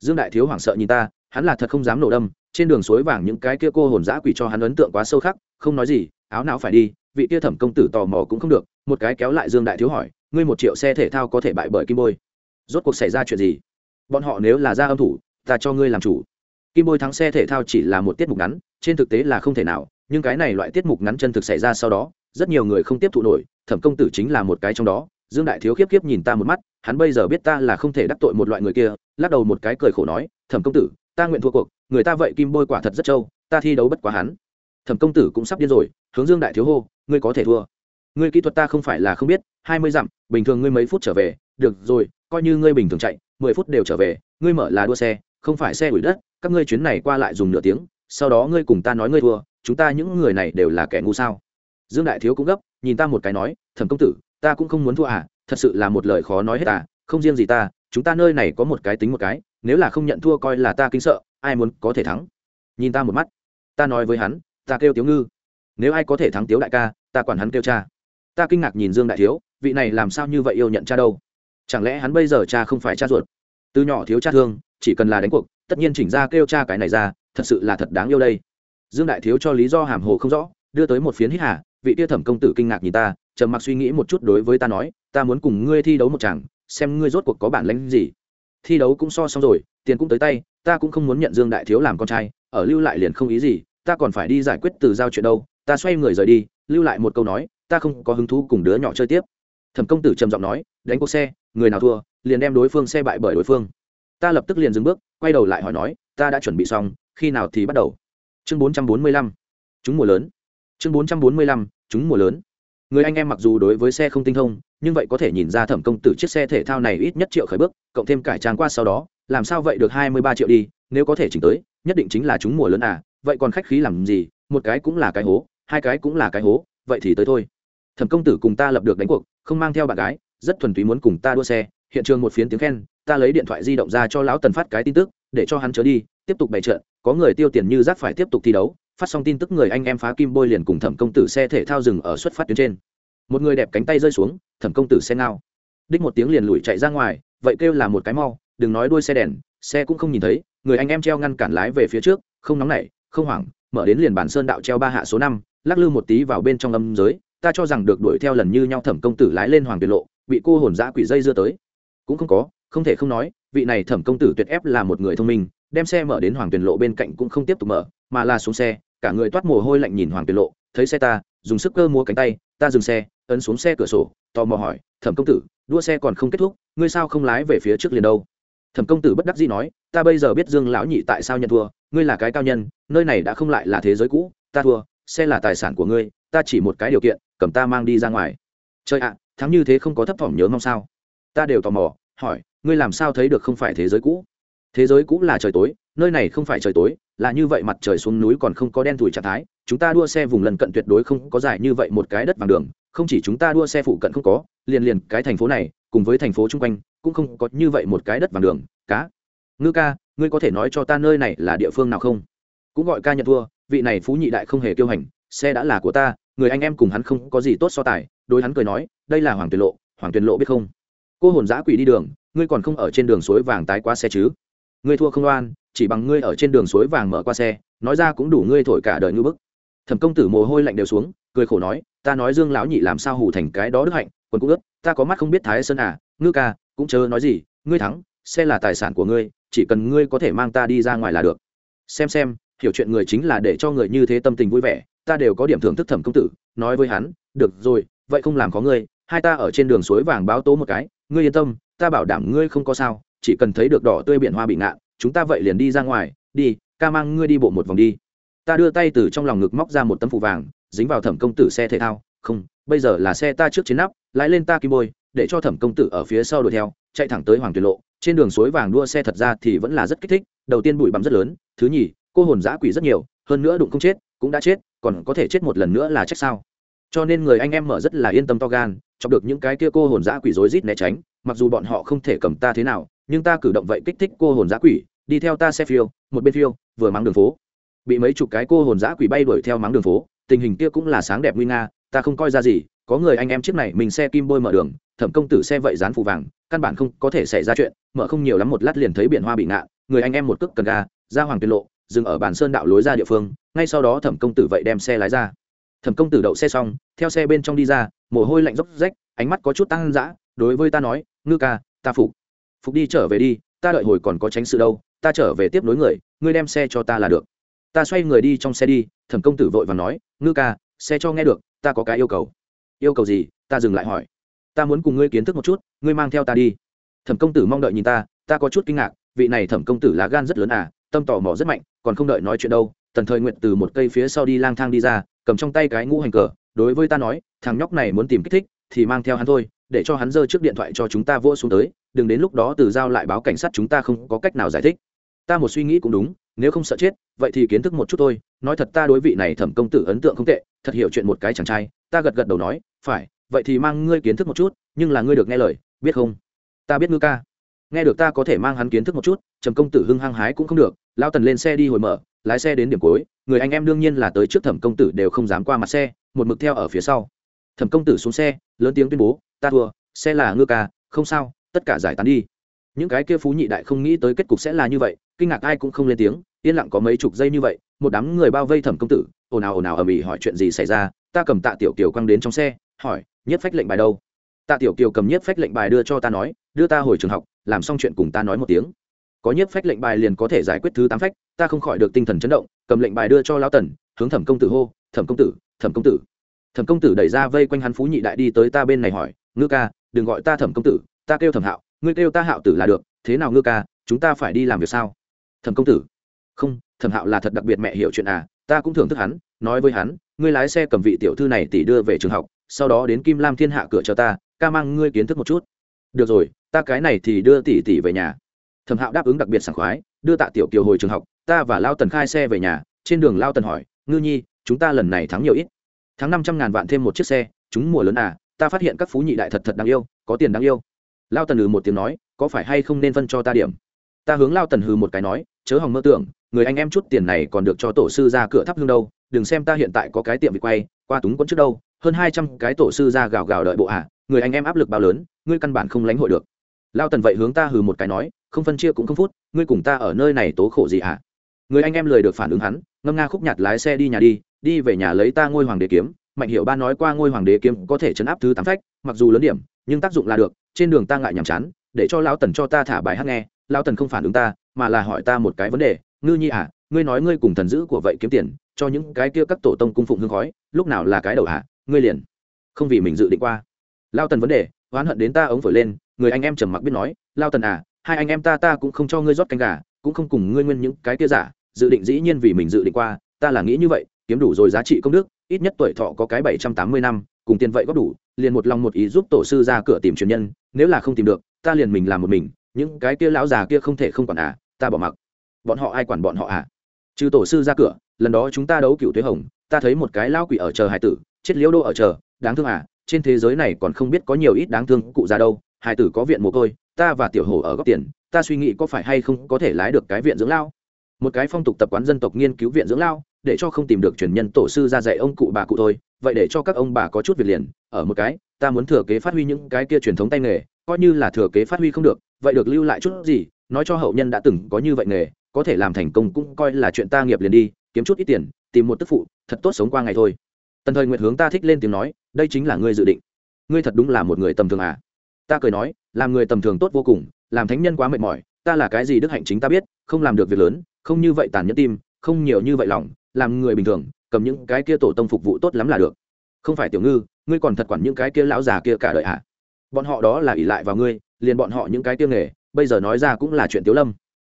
Dương đại thiếu hoảng sợ nhìn ta, hắn là thật không dám nổ đâm, trên đường suối vàng những cái kia cô hồn dã quỷ cho hắn ấn tượng quá sâu khắc, không nói gì, áo não phải đi, vị kia thẩm công tử tò mò cũng không được, một cái kéo lại dương đại thiếu hỏi ngươi một triệu xe thể thao có thể bại bởi kim bôi. Rốt cuộc xảy ra chuyện gì? Bọn họ nếu là ra âm thủ, ta cho ngươi làm chủ. Kim bôi thắng xe thể thao chỉ là một tiết mục ngắn, trên thực tế là không thể nào, nhưng cái này loại tiết mục ngắn chân thực xảy ra sau đó, rất nhiều người không tiếp thụ nổi, thẩm công tử chính là một cái trong đó. Dương đại thiếu khiếp khiếp nhìn ta một mắt, hắn bây giờ biết ta là không thể đắc tội một loại người kia, lắc đầu một cái cười khổ nói, thẩm công tử, ta nguyện thua cuộc, người ta vậy kim bôi quả thật rất trâu, ta thi đấu bất quá hắn. Thẩm công tử cũng sắp điên rồi, hướng dương đại thiếu hô, ngươi có thể thua ngươi kỹ thuật ta không phải là không biết, hai mươi dặm, bình thường ngươi mấy phút trở về, được rồi, coi như ngươi bình thường chạy, mười phút đều trở về, ngươi mở là đua xe, không phải xe đuổi đất, các ngươi chuyến này qua lại dùng nửa tiếng, sau đó ngươi cùng ta nói ngươi thua, chúng ta những người này đều là kẻ ngu sao? Dương đại thiếu cũng gấp, nhìn ta một cái nói, thẩm công tử, ta cũng không muốn thua à thật sự là một lời khó nói hết à không riêng gì ta, chúng ta nơi này có một cái tính một cái, nếu là không nhận thua coi là ta kinh sợ, ai muốn có thể thắng? Nhìn ta một mắt, ta nói với hắn, ta kêu tiếu ngư, nếu ai có thể thắng tiếu đại ca, ta quản hắn kêu cha ta kinh ngạc nhìn dương đại thiếu, vị này làm sao như vậy yêu nhận cha đâu? Chẳng lẽ hắn bây giờ cha không phải cha ruột? Từ nhỏ thiếu cha thương, chỉ cần là đánh cuộc, tất nhiên chỉnh ra kêu cha cái này ra, thật sự là thật đáng yêu đây. Dương đại thiếu cho lý do hàm hồ không rõ, đưa tới một phiến hít hà, vị tia thẩm công tử kinh ngạc nhìn ta, trầm mặc suy nghĩ một chút đối với ta nói, ta muốn cùng ngươi thi đấu một chàng, xem ngươi rốt cuộc có bản lãnh gì. Thi đấu cũng so xong rồi, tiền cũng tới tay, ta cũng không muốn nhận dương đại thiếu làm con trai, ở lưu lại liền không ý gì, ta còn phải đi giải quyết từ giao chuyện đâu, ta xoay người rời đi, lưu lại một câu nói ta không có hứng thú cùng đứa nhỏ chơi tiếp. Thẩm công tử trầm giọng nói, đánh cuộc xe, người nào thua, liền đem đối phương xe bại bởi đối phương. Ta lập tức liền dừng bước, quay đầu lại hỏi nói, ta đã chuẩn bị xong, khi nào thì bắt đầu? Chương bốn trăm bốn mươi lăm. Chúng mùa lớn. Chương bốn trăm bốn mươi lăm, chúng mùa lớn. Người anh em mặc dù đối với xe không tinh thông, nhưng vậy có thể nhìn ra thẩm công tử chiếc xe thể thao này ít nhất triệu khởi bước, cộng thêm cải trang qua sau đó, làm sao vậy được hai mươi ba triệu đi, nếu có thể chỉnh tới, nhất định chính là chúng mùa lớn à vậy còn khách khí làm gì, một cái cũng là cái hố, hai cái cũng là cái hố, vậy thì tới thôi thẩm công tử cùng ta lập được đánh cuộc, không mang theo bạn gái, rất thuần túy muốn cùng ta đua xe. Hiện trường một phiến tiếng khen, ta lấy điện thoại di động ra cho lão tần phát cái tin tức, để cho hắn trở đi, tiếp tục bày trận. Có người tiêu tiền như rác phải tiếp tục thi đấu, phát xong tin tức người anh em phá kim bôi liền cùng thẩm công tử xe thể thao dừng ở xuất phát tuyến trên. Một người đẹp cánh tay rơi xuống, thẩm công tử xe ngao. Đích một tiếng liền lùi chạy ra ngoài, vậy kêu là một cái mau, đừng nói đuôi xe đèn, xe cũng không nhìn thấy, người anh em treo ngăn cản lái về phía trước, không nóng nảy, không hoảng, mở đến liền bản sơn đạo treo ba hạ số năm, lắc lư một tí vào bên trong âm giới ta cho rằng được đuổi theo lần như nhau thẩm công tử lái lên hoàng tuyệt lộ, bị cô hồn giã quỷ dây dưa tới. Cũng không có, không thể không nói, vị này thẩm công tử tuyệt ép là một người thông minh, đem xe mở đến hoàng tuyệt lộ bên cạnh cũng không tiếp tục mở, mà là xuống xe, cả người toát mồ hôi lạnh nhìn hoàng tuyệt lộ, thấy xe ta, dùng sức cơ múa cánh tay, ta dừng xe, ấn xuống xe cửa sổ, tò mò hỏi, thẩm công tử, đua xe còn không kết thúc, ngươi sao không lái về phía trước liền đâu? Thẩm công tử bất đắc dĩ nói, ta bây giờ biết dương lão nhị tại sao nhận thua, ngươi là cái cao nhân, nơi này đã không lại là thế giới cũ, ta thua, xe là tài sản của ngươi, ta chỉ một cái điều kiện cầm ta mang đi ra ngoài. Chơi ạ, thắng như thế không có thấp thỏm nhớ mong sao? Ta đều tò mò, hỏi, ngươi làm sao thấy được không phải thế giới cũ? Thế giới cũ là trời tối, nơi này không phải trời tối, là như vậy mặt trời xuống núi còn không có đen thủi trạng thái, chúng ta đua xe vùng lần cận tuyệt đối không có dài như vậy một cái đất bằng đường, không chỉ chúng ta đua xe phụ cận không có, liền liền cái thành phố này, cùng với thành phố chung quanh, cũng không có như vậy một cái đất vàng đường, cá. Ngư ca, ngươi có thể nói cho ta nơi này là địa phương nào không? Cũng gọi ca nhận thua, vị này phú nhị đại không hề kiêu hành, xe đã là của ta người anh em cùng hắn không có gì tốt so tài, đối hắn cười nói, đây là hoàng tuyền lộ, hoàng tuyền lộ biết không? Cô hồn giã quỷ đi đường, ngươi còn không ở trên đường suối vàng tái qua xe chứ? Ngươi thua không oan, chỉ bằng ngươi ở trên đường suối vàng mở qua xe, nói ra cũng đủ ngươi thổi cả đời ngư bức. Thẩm công tử mồ hôi lạnh đều xuống, cười khổ nói, ta nói dương lão nhị làm sao hủ thành cái đó đức hạnh, quần cũng ướt, ta có mắt không biết thái sơn à ngư ca, cũng chớ nói gì, ngươi thắng, xe là tài sản của ngươi, chỉ cần ngươi có thể mang ta đi ra ngoài là được. Xem xem, hiểu chuyện người chính là để cho người như thế tâm tình vui vẻ ta đều có điểm thưởng thức thẩm công tử, nói với hắn, được rồi, vậy không làm có ngươi, hai ta ở trên đường suối vàng báo tố một cái, ngươi yên tâm, ta bảo đảm ngươi không có sao, chỉ cần thấy được đỏ tươi biển hoa bị ngạn, chúng ta vậy liền đi ra ngoài, đi, ca mang ngươi đi bộ một vòng đi. Ta đưa tay từ trong lòng ngực móc ra một tấm phụ vàng, dính vào thẩm công tử xe thể thao, không, bây giờ là xe ta trước chiến nắp, lái lên ta kim bôi, để cho thẩm công tử ở phía sau đuổi theo, chạy thẳng tới hoàng tuyệt lộ, trên đường suối vàng đua xe thật ra thì vẫn là rất kích thích, đầu tiên bụi bặm rất lớn, thứ nhì, cô hồn giã quỷ rất nhiều, hơn nữa đụng không chết, cũng đã chết còn có thể chết một lần nữa là trách sao? Cho nên người anh em mở rất là yên tâm to gan, chọc được những cái kia cô hồn giã quỷ rối rít né tránh, mặc dù bọn họ không thể cầm ta thế nào, nhưng ta cử động vậy kích thích cô hồn giã quỷ, đi theo ta xe phiêu, một bên phiêu, vừa mắng đường phố. Bị mấy chục cái cô hồn giã quỷ bay đuổi theo mắng đường phố, tình hình kia cũng là sáng đẹp nguy nga, ta không coi ra gì, có người anh em chiếc này mình xe kim bôi mở đường, thẩm công tử xe vậy dán phù vàng, căn bản không có thể xảy ra chuyện, mở không nhiều lắm một lát liền thấy biển hoa bị ngạn người anh em một cước cần ga, ra hoàng tiên lộ, dừng ở bản sơn đạo lối ra địa phương ngay sau đó thẩm công tử vậy đem xe lái ra. Thẩm công tử đậu xe xong, theo xe bên trong đi ra, mồ hôi lạnh dốc rách, ánh mắt có chút tăng dã, đối với ta nói, ngư ca, ta phục. Phục đi, trở về đi, ta đợi hồi còn có tránh sự đâu, ta trở về tiếp nối người, ngươi đem xe cho ta là được. Ta xoay người đi trong xe đi, thẩm công tử vội và nói, ngư ca, xe cho nghe được, ta có cái yêu cầu. Yêu cầu gì? Ta dừng lại hỏi. Ta muốn cùng ngươi kiến thức một chút, ngươi mang theo ta đi. Thẩm công tử mong đợi nhìn ta ta có chút kinh ngạc, vị này thẩm công tử lá gan rất lớn à tâm tò mò rất mạnh, còn không đợi nói chuyện đâu tần thời nguyện từ một cây phía sau đi lang thang đi ra, cầm trong tay cái ngũ hành cờ, đối với ta nói, thằng nhóc này muốn tìm kích thích, thì mang theo hắn thôi, để cho hắn giơ trước điện thoại cho chúng ta vỗ xuống tới, đừng đến lúc đó từ giao lại báo cảnh sát chúng ta không có cách nào giải thích. Ta một suy nghĩ cũng đúng, nếu không sợ chết, vậy thì kiến thức một chút thôi, nói thật ta đối vị này thẩm công tử ấn tượng không tệ, thật hiểu chuyện một cái chàng trai, ta gật gật đầu nói, phải, vậy thì mang ngươi kiến thức một chút, nhưng là ngươi được nghe lời, biết không? Ta biết ngư ca. Nghe được ta có thể mang hắn kiến thức một chút. Trầm công tử hưng hăng hái cũng không được, lao tần lên xe đi hồi mở lái xe đến điểm cuối, người anh em đương nhiên là tới trước thẩm công tử đều không dám qua mặt xe, một mực theo ở phía sau. Thẩm công tử xuống xe, lớn tiếng tuyên bố, ta thua, xe là ngư ca, không sao, tất cả giải tán đi. Những cái kia phú nhị đại không nghĩ tới kết cục sẽ là như vậy, kinh ngạc ai cũng không lên tiếng, yên lặng có mấy chục giây như vậy, một đám người bao vây thẩm công tử, ồn ào ồn ào ầm ĩ hỏi chuyện gì xảy ra, ta cầm tạ tiểu kiều quăng đến trong xe, hỏi, nhất phách lệnh bài đâu? Tạ tiểu kiều cầm nhất phách lệnh bài đưa cho ta nói, đưa ta hồi trường học, làm xong chuyện cùng ta nói một tiếng có nhất phách lệnh bài liền có thể giải quyết thứ tám phách, ta không khỏi được tinh thần chấn động, cầm lệnh bài đưa cho lão tần, hướng thẩm công tử hô, thẩm công tử, thẩm công tử. Thẩm công tử đẩy ra vây quanh hắn phú nhị đại đi tới ta bên này hỏi, ngư ca, đừng gọi ta thẩm công tử, ta kêu thẩm hạo, ngươi kêu ta hạo tử là được, thế nào ngư ca, chúng ta phải đi làm việc sao? Thẩm công tử. Không, thẩm hạo là thật đặc biệt mẹ hiểu chuyện à ta cũng thưởng thức hắn, nói với hắn, ngươi lái xe cầm vị tiểu thư này tỷ đưa về trường học, sau đó đến kim lam thiên hạ cửa cho ta, ca mang ngươi kiến thức một chút. Được rồi, ta cái này thì đưa tỷ tỷ về nhà thẩm hạo đáp ứng đặc biệt sảng khoái, đưa tạ tiểu kiều hồi trường học, ta và lao tần khai xe về nhà, trên đường lao tần hỏi, ngư nhi, chúng ta lần này thắng nhiều ít? Thắng năm trăm ngàn vạn thêm một chiếc xe, chúng mùa lớn à ta phát hiện các phú nhị đại thật thật đáng yêu, có tiền đáng yêu. Lao tần ừ một tiếng nói, có phải hay không nên phân cho ta điểm? Ta hướng lao tần hừ một cái nói, chớ hòng mơ tưởng, người anh em chút tiền này còn được cho tổ sư ra cửa thắp hương đâu, đừng xem ta hiện tại có cái tiệm bị quay, qua túng quẫn trước đâu, hơn hai trăm cái tổ sư ra gào gào đợi bộ hạ người anh em áp lực bao lớn, ngươi căn bản không lánh hội được. Lao tần vậy hướng ta hừ một cái nói không phân chia cũng không phút, ngươi cùng ta ở nơi này tố khổ gì hả? Người anh em lười được phản ứng hắn, ngâm nga khúc nhạt lái xe đi nhà đi đi về nhà lấy ta ngôi hoàng đế kiếm. Mạnh hiệu ba nói qua ngôi hoàng đế kiếm có thể chấn áp thứ tám phách, mặc dù lớn điểm, nhưng tác dụng là được, trên đường ta ngại nhàm chán, để cho lão tần cho ta thả bài hát nghe, lão tần không phản ứng ta, mà là hỏi ta một cái vấn đề, ngư nhi à ngươi nói ngươi cùng thần dữ của vậy kiếm tiền, cho những cái kia các tổ tông cung phụng hương khói, lúc nào là cái đầu à ngươi liền không vì mình dự định qua. Lao tần vấn đề oán hận đến ta ống phổi lên, người anh em trầm mặc biết nói lao tần à hai anh em ta ta cũng không cho ngươi rót canh gà, cũng không cùng ngươi nguyên những cái kia giả. Dự định dĩ nhiên vì mình dự định qua, ta là nghĩ như vậy, kiếm đủ rồi giá trị công đức, ít nhất tuổi thọ có cái bảy trăm tám mươi năm, cùng tiền vậy góp đủ, liền một lòng một ý giúp tổ sư ra cửa tìm truyền nhân, nếu là không tìm được, ta liền mình làm một mình, những cái kia lão già kia không thể không quản à ta bỏ mặc. Bọn họ ai quản bọn họ à? Trừ tổ sư ra cửa, lần đó chúng ta đấu cựu tuế hồng, ta thấy một cái lão quỷ ở chờ hải tử, chết liễu đô ở chờ, đáng thương à trên thế giới này còn không biết có nhiều ít đáng thương cụ già đâu hải tử có viện mồ côi, ta và tiểu hổ ở góc tiền, ta suy nghĩ có phải hay không có thể lái được cái viện dưỡng lao. Một cái phong tục tập quán dân tộc nghiên cứu viện dưỡng lao, để cho không tìm được truyền nhân tổ sư ra dạy ông cụ bà cụ thôi, vậy để cho các ông bà có chút việc liền, ở một cái, ta muốn thừa kế phát huy những cái kia truyền thống tay nghề, coi như là thừa kế phát huy không được, vậy được lưu lại chút gì, nói cho hậu nhân đã từng có như vậy nghề, có thể làm thành công cũng coi là chuyện ta nghiệp liền đi, kiếm chút ít tiền, tìm một tức phụ, thật tốt sống qua ngày thôi. Tần thời nguyệt hướng ta thích lên tiếng nói, đây chính là ngươi dự định. Ngươi thật đúng là một người tầm thường à? Ta cười nói, làm người tầm thường tốt vô cùng, làm thánh nhân quá mệt mỏi, ta là cái gì đức hạnh chính ta biết, không làm được việc lớn, không như vậy tàn nhẫn tim, không nhiều như vậy lòng, làm người bình thường, cầm những cái kia tổ tông phục vụ tốt lắm là được. Không phải tiểu ngư, ngươi còn thật quản những cái kia lão già kia cả đời hả? Bọn họ đó là ỷ lại vào ngươi, liền bọn họ những cái kia nghề, bây giờ nói ra cũng là chuyện tiếu lâm.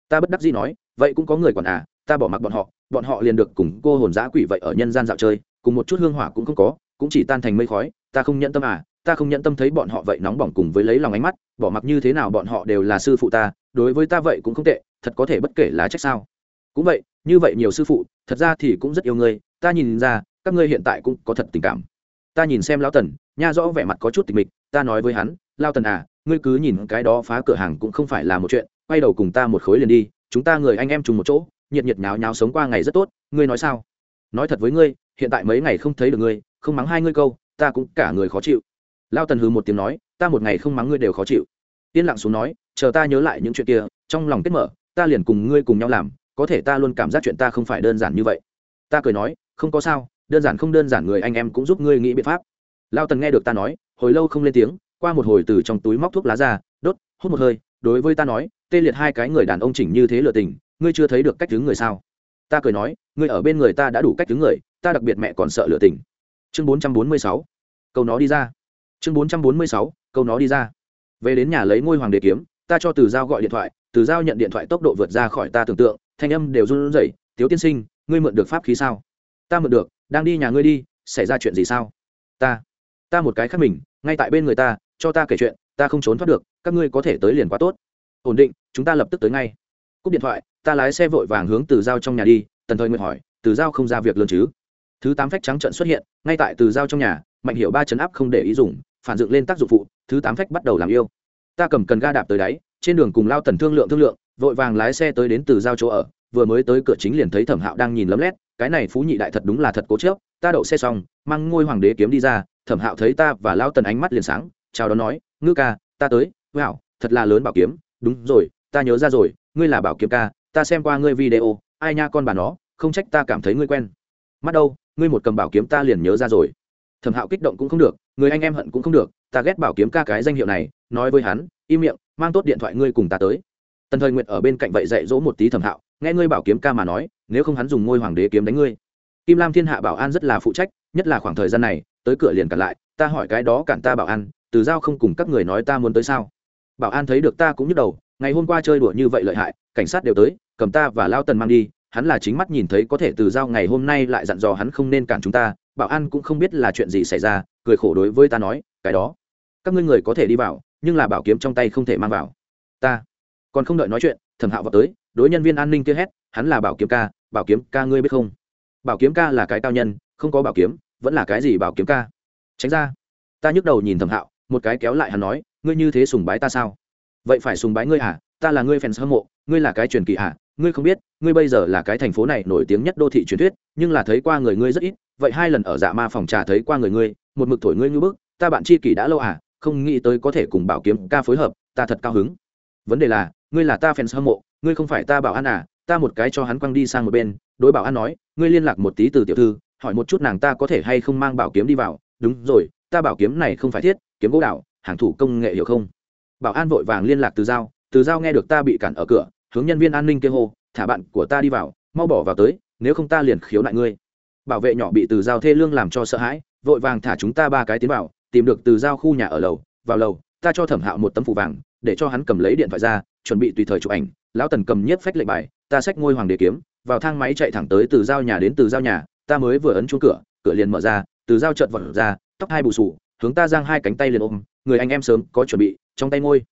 Ta bất đắc dĩ nói, vậy cũng có người quản à ta bỏ mặc bọn họ bọn họ liền được cùng cô hồn giã quỷ vậy ở nhân gian dạo chơi, cùng một chút hương hỏa cũng không có, cũng chỉ tan thành mây khói, ta không nhận tâm à ta không nhận tâm thấy bọn họ vậy nóng bỏng cùng với lấy lòng ánh mắt, bỏ mặc như thế nào bọn họ đều là sư phụ ta, đối với ta vậy cũng không tệ, thật có thể bất kể là trách sao. Cũng vậy, như vậy nhiều sư phụ, thật ra thì cũng rất yêu ngươi, ta nhìn ra, các ngươi hiện tại cũng có thật tình cảm. Ta nhìn xem lao tần, nha rõ vẻ mặt có chút tịch mịch, ta nói với hắn lao tần à ngươi cứ nhìn cái đó phá cửa hàng cũng không phải là một chuyện, quay đầu cùng ta một khối liền đi, chúng ta người anh em chung một chỗ, nhiệt nhiệt nháo nháo sống qua ngày rất tốt, ngươi nói sao? Nói thật với ngươi, hiện tại mấy ngày không thấy được ngươi, không mắng hai ngươi câu, ta cũng cả người khó chịu lao tần hừ một tiếng nói, ta một ngày không mắng ngươi đều khó chịu. Yên lặng xuống nói, chờ ta nhớ lại những chuyện kia, trong lòng kết mở, ta liền cùng ngươi cùng nhau làm, có thể ta luôn cảm giác chuyện ta không phải đơn giản như vậy. Ta cười nói, không có sao, đơn giản không đơn giản người anh em cũng giúp ngươi nghĩ biện pháp. Lao tần nghe được ta nói, hồi lâu không lên tiếng, qua một hồi từ trong túi móc thuốc lá ra, đốt, hút một hơi, đối với ta nói, tê liệt hai cái người đàn ông chỉnh như thế lựa tình, ngươi chưa thấy được cách thứ người sao? Ta cười nói, ngươi ở bên người ta đã đủ cách thứ người, ta đặc biệt mẹ còn sợ lựa tình. Chương bốn trăm bốn mươi sáu câu nó đi ra chương bốn trăm bốn mươi sáu, câu nó đi ra. Về đến nhà lấy ngôi hoàng đế kiếm, ta cho từ giao gọi điện thoại, từ giao nhận điện thoại tốc độ vượt ra khỏi ta tưởng tượng, thanh âm đều run rẩy, tiếu tiên sinh, ngươi mượn được pháp khí sao? Ta mượn được, đang đi nhà ngươi đi, xảy ra chuyện gì sao? Ta ta một cái khác mình, ngay tại bên người ta, cho ta kể chuyện, ta không trốn thoát được, các ngươi có thể tới liền quá tốt. Ổn định, chúng ta lập tức tới ngay. Cúp điện thoại, ta lái xe vội vàng hướng từ giao trong nhà đi, tần thời nguyện hỏi, từ giao không ra việc lớn chứ? Thứ tám phách trắng trận xuất hiện, ngay tại từ giao trong nhà, mạnh hiệu ba chấn áp không để ý dùng phản dựng lên tác dụng phụ, thứ tám phách bắt đầu làm yêu. Ta cầm cần ga đạp tới đáy, trên đường cùng lao tần thương lượng thương lượng, vội vàng lái xe tới đến từ giao chỗ ở, vừa mới tới cửa chính liền thấy thẩm hạo đang nhìn lấm lét, cái này phú nhị đại thật đúng là thật cố chớp ta đậu xe xong, mang ngôi hoàng đế kiếm đi ra, thẩm hạo thấy ta và lao tần ánh mắt liền sáng, chào đón nói, ngư ca, ta tới, wow, thật là lớn bảo kiếm, đúng rồi, ta nhớ ra rồi, ngươi là bảo kiếm ca, ta xem qua ngươi video, ai nha con bà nó, không trách ta cảm thấy ngươi quen. Mắt đâu, ngươi một cầm bảo kiếm ta liền nhớ ra rồi. Thẩm hạo kích động cũng không được người anh em hận cũng không được, ta ghét bảo kiếm ca cái danh hiệu này, nói với hắn, im miệng, mang tốt điện thoại ngươi cùng ta tới. Tần thời nguyệt ở bên cạnh vậy dạy dỗ một tí thẩm hạo, nghe ngươi bảo kiếm ca mà nói, nếu không hắn dùng ngôi hoàng đế kiếm đánh ngươi. Kim lam thiên hạ bảo an rất là phụ trách, nhất là khoảng thời gian này, tới cửa liền cản lại, ta hỏi cái đó cản ta bảo an, từ giao không cùng các người nói ta muốn tới sao? Bảo an thấy được ta cũng nhức đầu, ngày hôm qua chơi đùa như vậy lợi hại, cảnh sát đều tới, cầm ta và lao tần mang đi, hắn là chính mắt nhìn thấy có thể từ giao ngày hôm nay lại dặn dò hắn không nên cản chúng ta bảo an cũng không biết là chuyện gì xảy ra, cười khổ đối với ta nói, cái đó, các ngươi người có thể đi vào, nhưng là bảo kiếm trong tay không thể mang vào. Ta còn không đợi nói chuyện, thẩm hạo vào tới, đối nhân viên an ninh kia hét, hắn là bảo kiếm ca, bảo kiếm ca ngươi biết không? Bảo kiếm ca là cái cao nhân, không có bảo kiếm, vẫn là cái gì bảo kiếm ca? Tránh ra. Ta nhức đầu nhìn thẩm hạo, một cái kéo lại hắn nói, ngươi như thế sùng bái ta sao? Vậy phải sùng bái ngươi à ta là ngươi fans hâm mộ, ngươi là cái truyền kỳ à ngươi không biết, ngươi bây giờ là cái thành phố này nổi tiếng nhất đô thị truyền thuyết, nhưng là thấy qua người ngươi rất ít vậy hai lần ở dạ ma phòng trà thấy qua người ngươi, một mực thổi ngươi như bức, ta bạn chi kỷ đã lâu à không nghĩ tới có thể cùng bảo kiếm ca phối hợp, ta thật cao hứng. Vấn đề là, ngươi là ta fans hâm mộ, ngươi không phải ta bảo an à ta một cái cho hắn quăng đi sang một bên, đối bảo an nói, ngươi liên lạc một tí từ tiểu thư, hỏi một chút nàng ta có thể hay không mang bảo kiếm đi vào. Đúng rồi, ta bảo kiếm này không phải thiết, kiếm gỗ đảo, hàng thủ công nghệ hiểu không? Bảo an vội vàng liên lạc từ giao từ giao nghe được ta bị cản ở cửa, hướng nhân viên an ninh kêu hô, thả bạn của ta đi vào, mau bỏ vào tới, nếu không ta liền khiếu nại ngươi bảo vệ nhỏ bị từ giao thê lương làm cho sợ hãi, vội vàng thả chúng ta ba cái tiến vào, tìm được từ giao khu nhà ở lầu, vào lầu, ta cho thẩm hạo một tấm phủ vàng, để cho hắn cầm lấy điện thoại ra, chuẩn bị tùy thời chụp ảnh. Lão tần cầm nhất phách lệnh bài, ta xách ngôi hoàng đế kiếm, vào thang máy chạy thẳng tới từ giao nhà đến từ giao nhà, ta mới vừa ấn chuông cửa cửa liền mở ra, từ giao trợt vật ra, tóc hai bù sù, hướng ta giang hai cánh tay liền ôm, người anh em sớm có chuẩn bị, trong tay ngôi.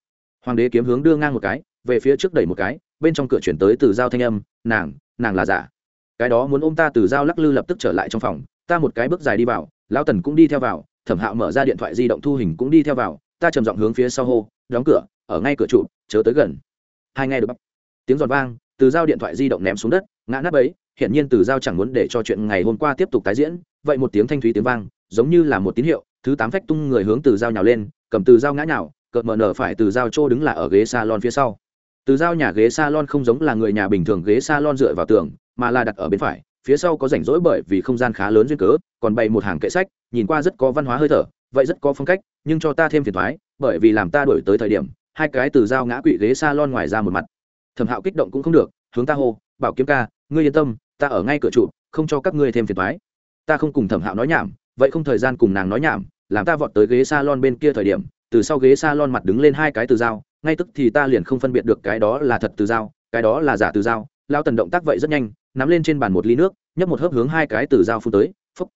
Hoàng đế kiếm hướng đưa ngang một cái, về phía trước đẩy một cái, bên trong cửa chuyển tới từ giao thanh âm, nàng nàng là giả cái đó muốn ôm ta từ giao lắc lư lập tức trở lại trong phòng, ta một cái bước dài đi vào, lão tần cũng đi theo vào, thẩm hạo mở ra điện thoại di động thu hình cũng đi theo vào, ta trầm giọng hướng phía sau hô, đóng cửa, ở ngay cửa trụ, chớ tới gần. Hai nghe được bắp, tiếng giọt vang, từ giao điện thoại di động ném xuống đất, ngã nắp ấy, hiển nhiên từ giao chẳng muốn để cho chuyện ngày hôm qua tiếp tục tái diễn, vậy một tiếng thanh thúy tiếng vang, giống như là một tín hiệu, thứ tám phách tung người hướng từ giao nhào lên, cầm từ giao ngã nhào, cợt mở nở phải từ giao trô đứng là ở ghế salon phía sau. Từ giao nhà ghế salon không giống là người nhà bình thường, ghế salon dựa vào tường mà là đặt ở bên phải, phía sau có rảnh rỗi bởi vì không gian khá lớn duyên cớ, còn bày một hàng kệ sách, nhìn qua rất có văn hóa hơi thở, vậy rất có phong cách, nhưng cho ta thêm phiền thoái, bởi vì làm ta đổi tới thời điểm, hai cái từ dao ngã quỵ ghế s a lon ngoài ra một mặt. Thẩm hạo kích động cũng không được, hướng ta hô, bảo kiếm ca, ngươi yên tâm, ta ở ngay cửa trụ không cho các ngươi thêm phiền thoái. Ta không cùng thẩm hạo nói nhảm, vậy không thời gian cùng nàng nói nhảm, làm ta vọt tới ghế s a lon bên kia thời điểm, từ sau ghế s a lon mặt đứng lên hai cái từ dao ngay tức thì ta liền không phân biệt được cái đó là thật từ dao cái đó là giả từ dao lao tần động tác vậy rất nhanh nắm lên trên bàn một ly nước, nhấp một hớp hướng hai cái từ dao phun tới phúc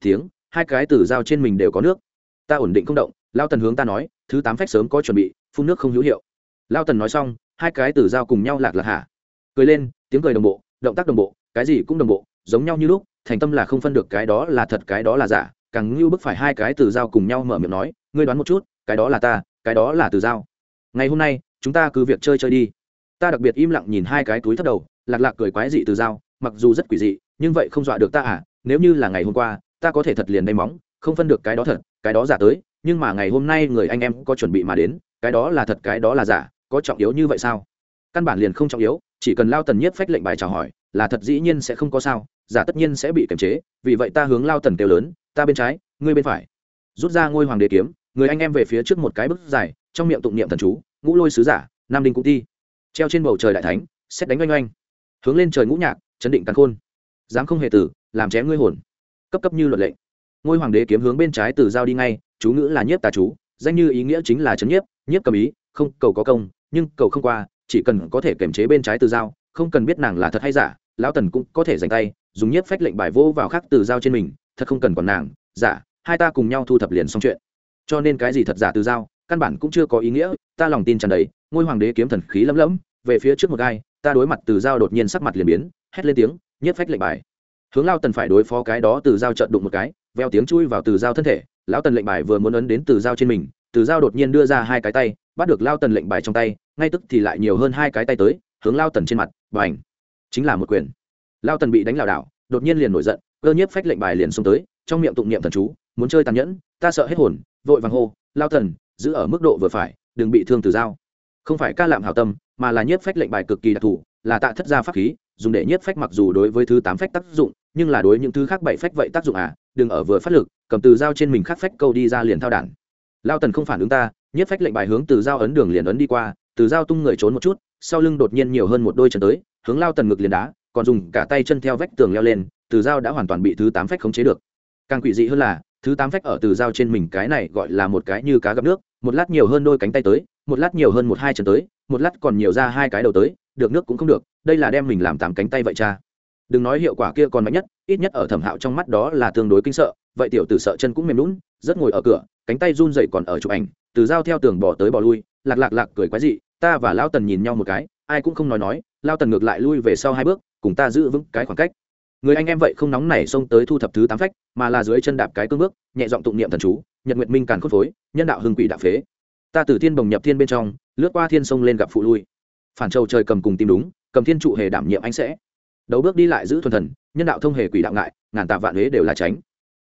tiếng, hai cái từ dao trên mình đều có nước. Ta ổn định không động, lao tần hướng ta nói, thứ tám phách sớm có chuẩn bị, phun nước không hữu hiệu. Lao tần nói xong, hai cái từ dao cùng nhau lạc lạc hả cười lên, tiếng cười đồng bộ, động tác đồng bộ, cái gì cũng đồng bộ, giống nhau như lúc, thành tâm là không phân được cái đó là thật, cái đó là giả. Càng như bức phải hai cái từ dao cùng nhau mở miệng nói, ngươi đoán một chút, cái đó là ta, cái đó là từ dao. Ngày hôm nay, chúng ta cứ việc chơi chơi đi. Ta đặc biệt im lặng nhìn hai cái túi thất đầu lạc lạc cười quái dị từ dao mặc dù rất quỷ dị, nhưng vậy không dọa được ta à nếu như là ngày hôm qua, ta có thể thật liền đay móng, không phân được cái đó thật, cái đó giả tới, nhưng mà ngày hôm nay người anh em có chuẩn bị mà đến, cái đó là thật, cái đó là giả, có trọng yếu như vậy sao? Căn bản liền không trọng yếu, chỉ cần lao tần nhiếp phách lệnh bài chào hỏi, là thật dĩ nhiên sẽ không có sao, giả tất nhiên sẽ bị kiềm chế, vì vậy ta hướng lao tần kêu lớn, ta bên trái, ngươi bên phải. Rút ra ngôi hoàng đế kiếm, người anh em về phía trước một cái bức dài, trong miệng tụng niệm thần chú, ngũ lôi sứ giả, nam đinh cũng ti treo trên bầu trời đại thánh, xét đánh oanh oanh hướng lên trời ngũ nhạc, chấn định căn khôn. Dám không hề tử, làm chém ngươi hồn. Cấp cấp như luật lệnh ngôi hoàng đế kiếm hướng bên trái từ giao đi ngay, chú ngữ là nhiếp tà chú, danh như ý nghĩa chính là chấn nhiếp nhiếp cầm ý, không, cầu có công, nhưng cầu không qua, chỉ cần có thể kiềm chế bên trái từ giao, không cần biết nàng là thật hay giả, lão tần cũng có thể dành tay, dùng nhiếp phách lệnh bài vô vào khắc từ giao trên mình, thật không cần còn nàng, giả, hai ta cùng nhau thu thập liền xong chuyện. Cho nên cái gì thật giả từ giao, căn bản cũng chưa có ý nghĩa, ta lòng tin tràn đầy, ngôi hoàng đế kiếm thần khí lấm lấm, về phía trước một gai ta đối mặt từ giao đột nhiên sắc mặt liền biến, hét lên tiếng, nhất phách lệnh bài. Hướng lao tần phải đối phó cái đó từ giao trận đụng một cái, veo tiếng chui vào từ giao thân thể, lão tần lệnh bài vừa muốn ấn đến từ giao trên mình, từ giao đột nhiên đưa ra hai cái tay, bắt được lao tần lệnh bài trong tay, ngay tức thì lại nhiều hơn hai cái tay tới, hướng lao tần trên mặt và ảnh chính là một quyền. Lao tần bị đánh lảo đảo, đột nhiên liền nổi giận, cơ nhiếp phách lệnh bài liền xông tới, trong miệng tụng niệm thần chú, muốn chơi tàn nhẫn, ta sợ hết hồn, vội vàng hô, lao tần, giữ ở mức độ vừa phải, đừng bị thương từ giao không phải ca lạm hảo tâm, mà là nhiếp phách lệnh bài cực kỳ đặc thù, là tạ thất gia pháp khí, dùng để nhiếp phách mặc dù đối với thứ tám phách tác dụng, nhưng là đối những thứ khác bảy phách vậy tác dụng à đừng ở vừa phát lực, cầm từ dao trên mình khắc phách câu đi ra liền thao đản. Lao tần không phản ứng ta, nhiếp phách lệnh bài hướng từ dao ấn đường liền ấn đi qua, từ dao tung người trốn một chút, sau lưng đột nhiên nhiều hơn một đôi chân tới, hướng lao tần ngực liền đá, còn dùng cả tay chân theo vách tường leo lên, từ dao đã hoàn toàn bị thứ tám phách khống chế được. Càng quỷ dị hơn là, thứ tám phách ở từ dao trên mình cái này gọi là một cái như cá gặp nước, một lát nhiều hơn đôi cánh tay tới một lát nhiều hơn một hai chân tới, một lát còn nhiều ra hai cái đầu tới, được nước cũng không được, đây là đem mình làm tám cánh tay vậy cha. Đừng nói hiệu quả kia còn mạnh nhất, ít nhất ở thẩm hạo trong mắt đó là tương đối kinh sợ, vậy tiểu tử sợ chân cũng mềm lún rất ngồi ở cửa, cánh tay run dậy còn ở chụp ảnh, từ dao theo tường bỏ tới bỏ lui, lạc lạc lạc cười quái dị, ta và lao tần nhìn nhau một cái, ai cũng không nói nói lao tần ngược lại lui về sau hai bước, cùng ta giữ vững cái khoảng cách. Người anh em vậy không nóng nảy xông tới thu thập thứ tám phách, mà là dưới chân đạp cái cương bước, nhẹ giọng tụng niệm thần chú, nhật nguyệt minh càn khôn phối, nhân đạo hưng quỷ đạo phế ta từ thiên bồng nhập thiên bên trong, lướt qua thiên sông lên gặp phụ lui. Phản trầu trời cầm cùng tìm đúng, cầm thiên trụ hề đảm nhiệm anh sẽ. Đấu bước đi lại giữ thuần thần, nhân đạo thông hề quỷ đạo ngại, ngàn tạ vạn huế đều là tránh.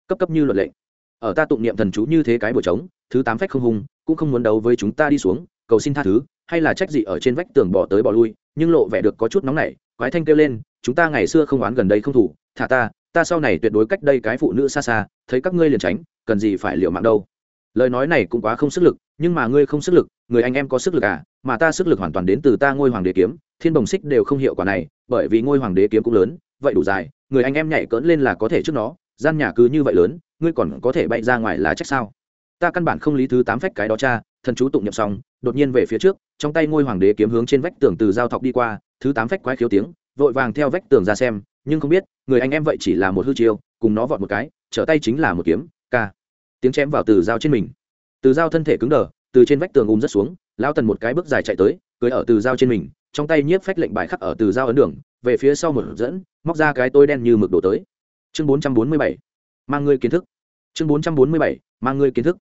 Cấp cấp như luật lệ. ở ta tụng niệm thần chú như thế cái bổ trống, thứ tám phách không hùng cũng không muốn đấu với chúng ta đi xuống, cầu xin tha thứ, hay là trách gì ở trên vách tường bỏ tới bỏ lui, nhưng lộ vẻ được có chút nóng nảy, quái thanh kêu lên, chúng ta ngày xưa không oán gần đây không thủ, thả ta ta sau này tuyệt đối cách đây cái phụ nữ xa xa, thấy các ngươi liền tránh, cần gì phải liệu mạng đâu. Lời nói này cũng quá không sức lực nhưng mà ngươi không sức lực, người anh em có sức lực à? Mà ta sức lực hoàn toàn đến từ ta ngôi hoàng đế kiếm, thiên bồng xích đều không hiệu quả này, bởi vì ngôi hoàng đế kiếm cũng lớn, vậy đủ dài, người anh em nhảy cỡn lên là có thể trước nó, gian nhà cứ như vậy lớn, ngươi còn có thể bay ra ngoài là trách sao? Ta căn bản không lý thứ tám phách cái đó cha, thần chú tụng nhập xong, đột nhiên về phía trước, trong tay ngôi hoàng đế kiếm hướng trên vách tường từ giao thọc đi qua, thứ tám phách quái khiếu tiếng, vội vàng theo vách tường ra xem, nhưng không biết, người anh em vậy chỉ là một hư chiêu, cùng nó vọt một cái, trở tay chính là một kiếm, ca. Tiếng chém vào từ dao trên mình từ dao thân thể cứng đờ, từ trên vách tường ùm rất xuống lao tần một cái bước dài chạy tới, cưới ở từ dao trên mình, trong tay nhiếp phách lệnh bài khắc ở từ dao ấn đường, về phía sau một dẫn, móc ra cái tôi đen như mực đổ tới. Chương bốn trăm bốn mươi bảy, mang ngươi kiến thức. Chương bốn trăm bốn mươi bảy, mang ngươi kiến thức.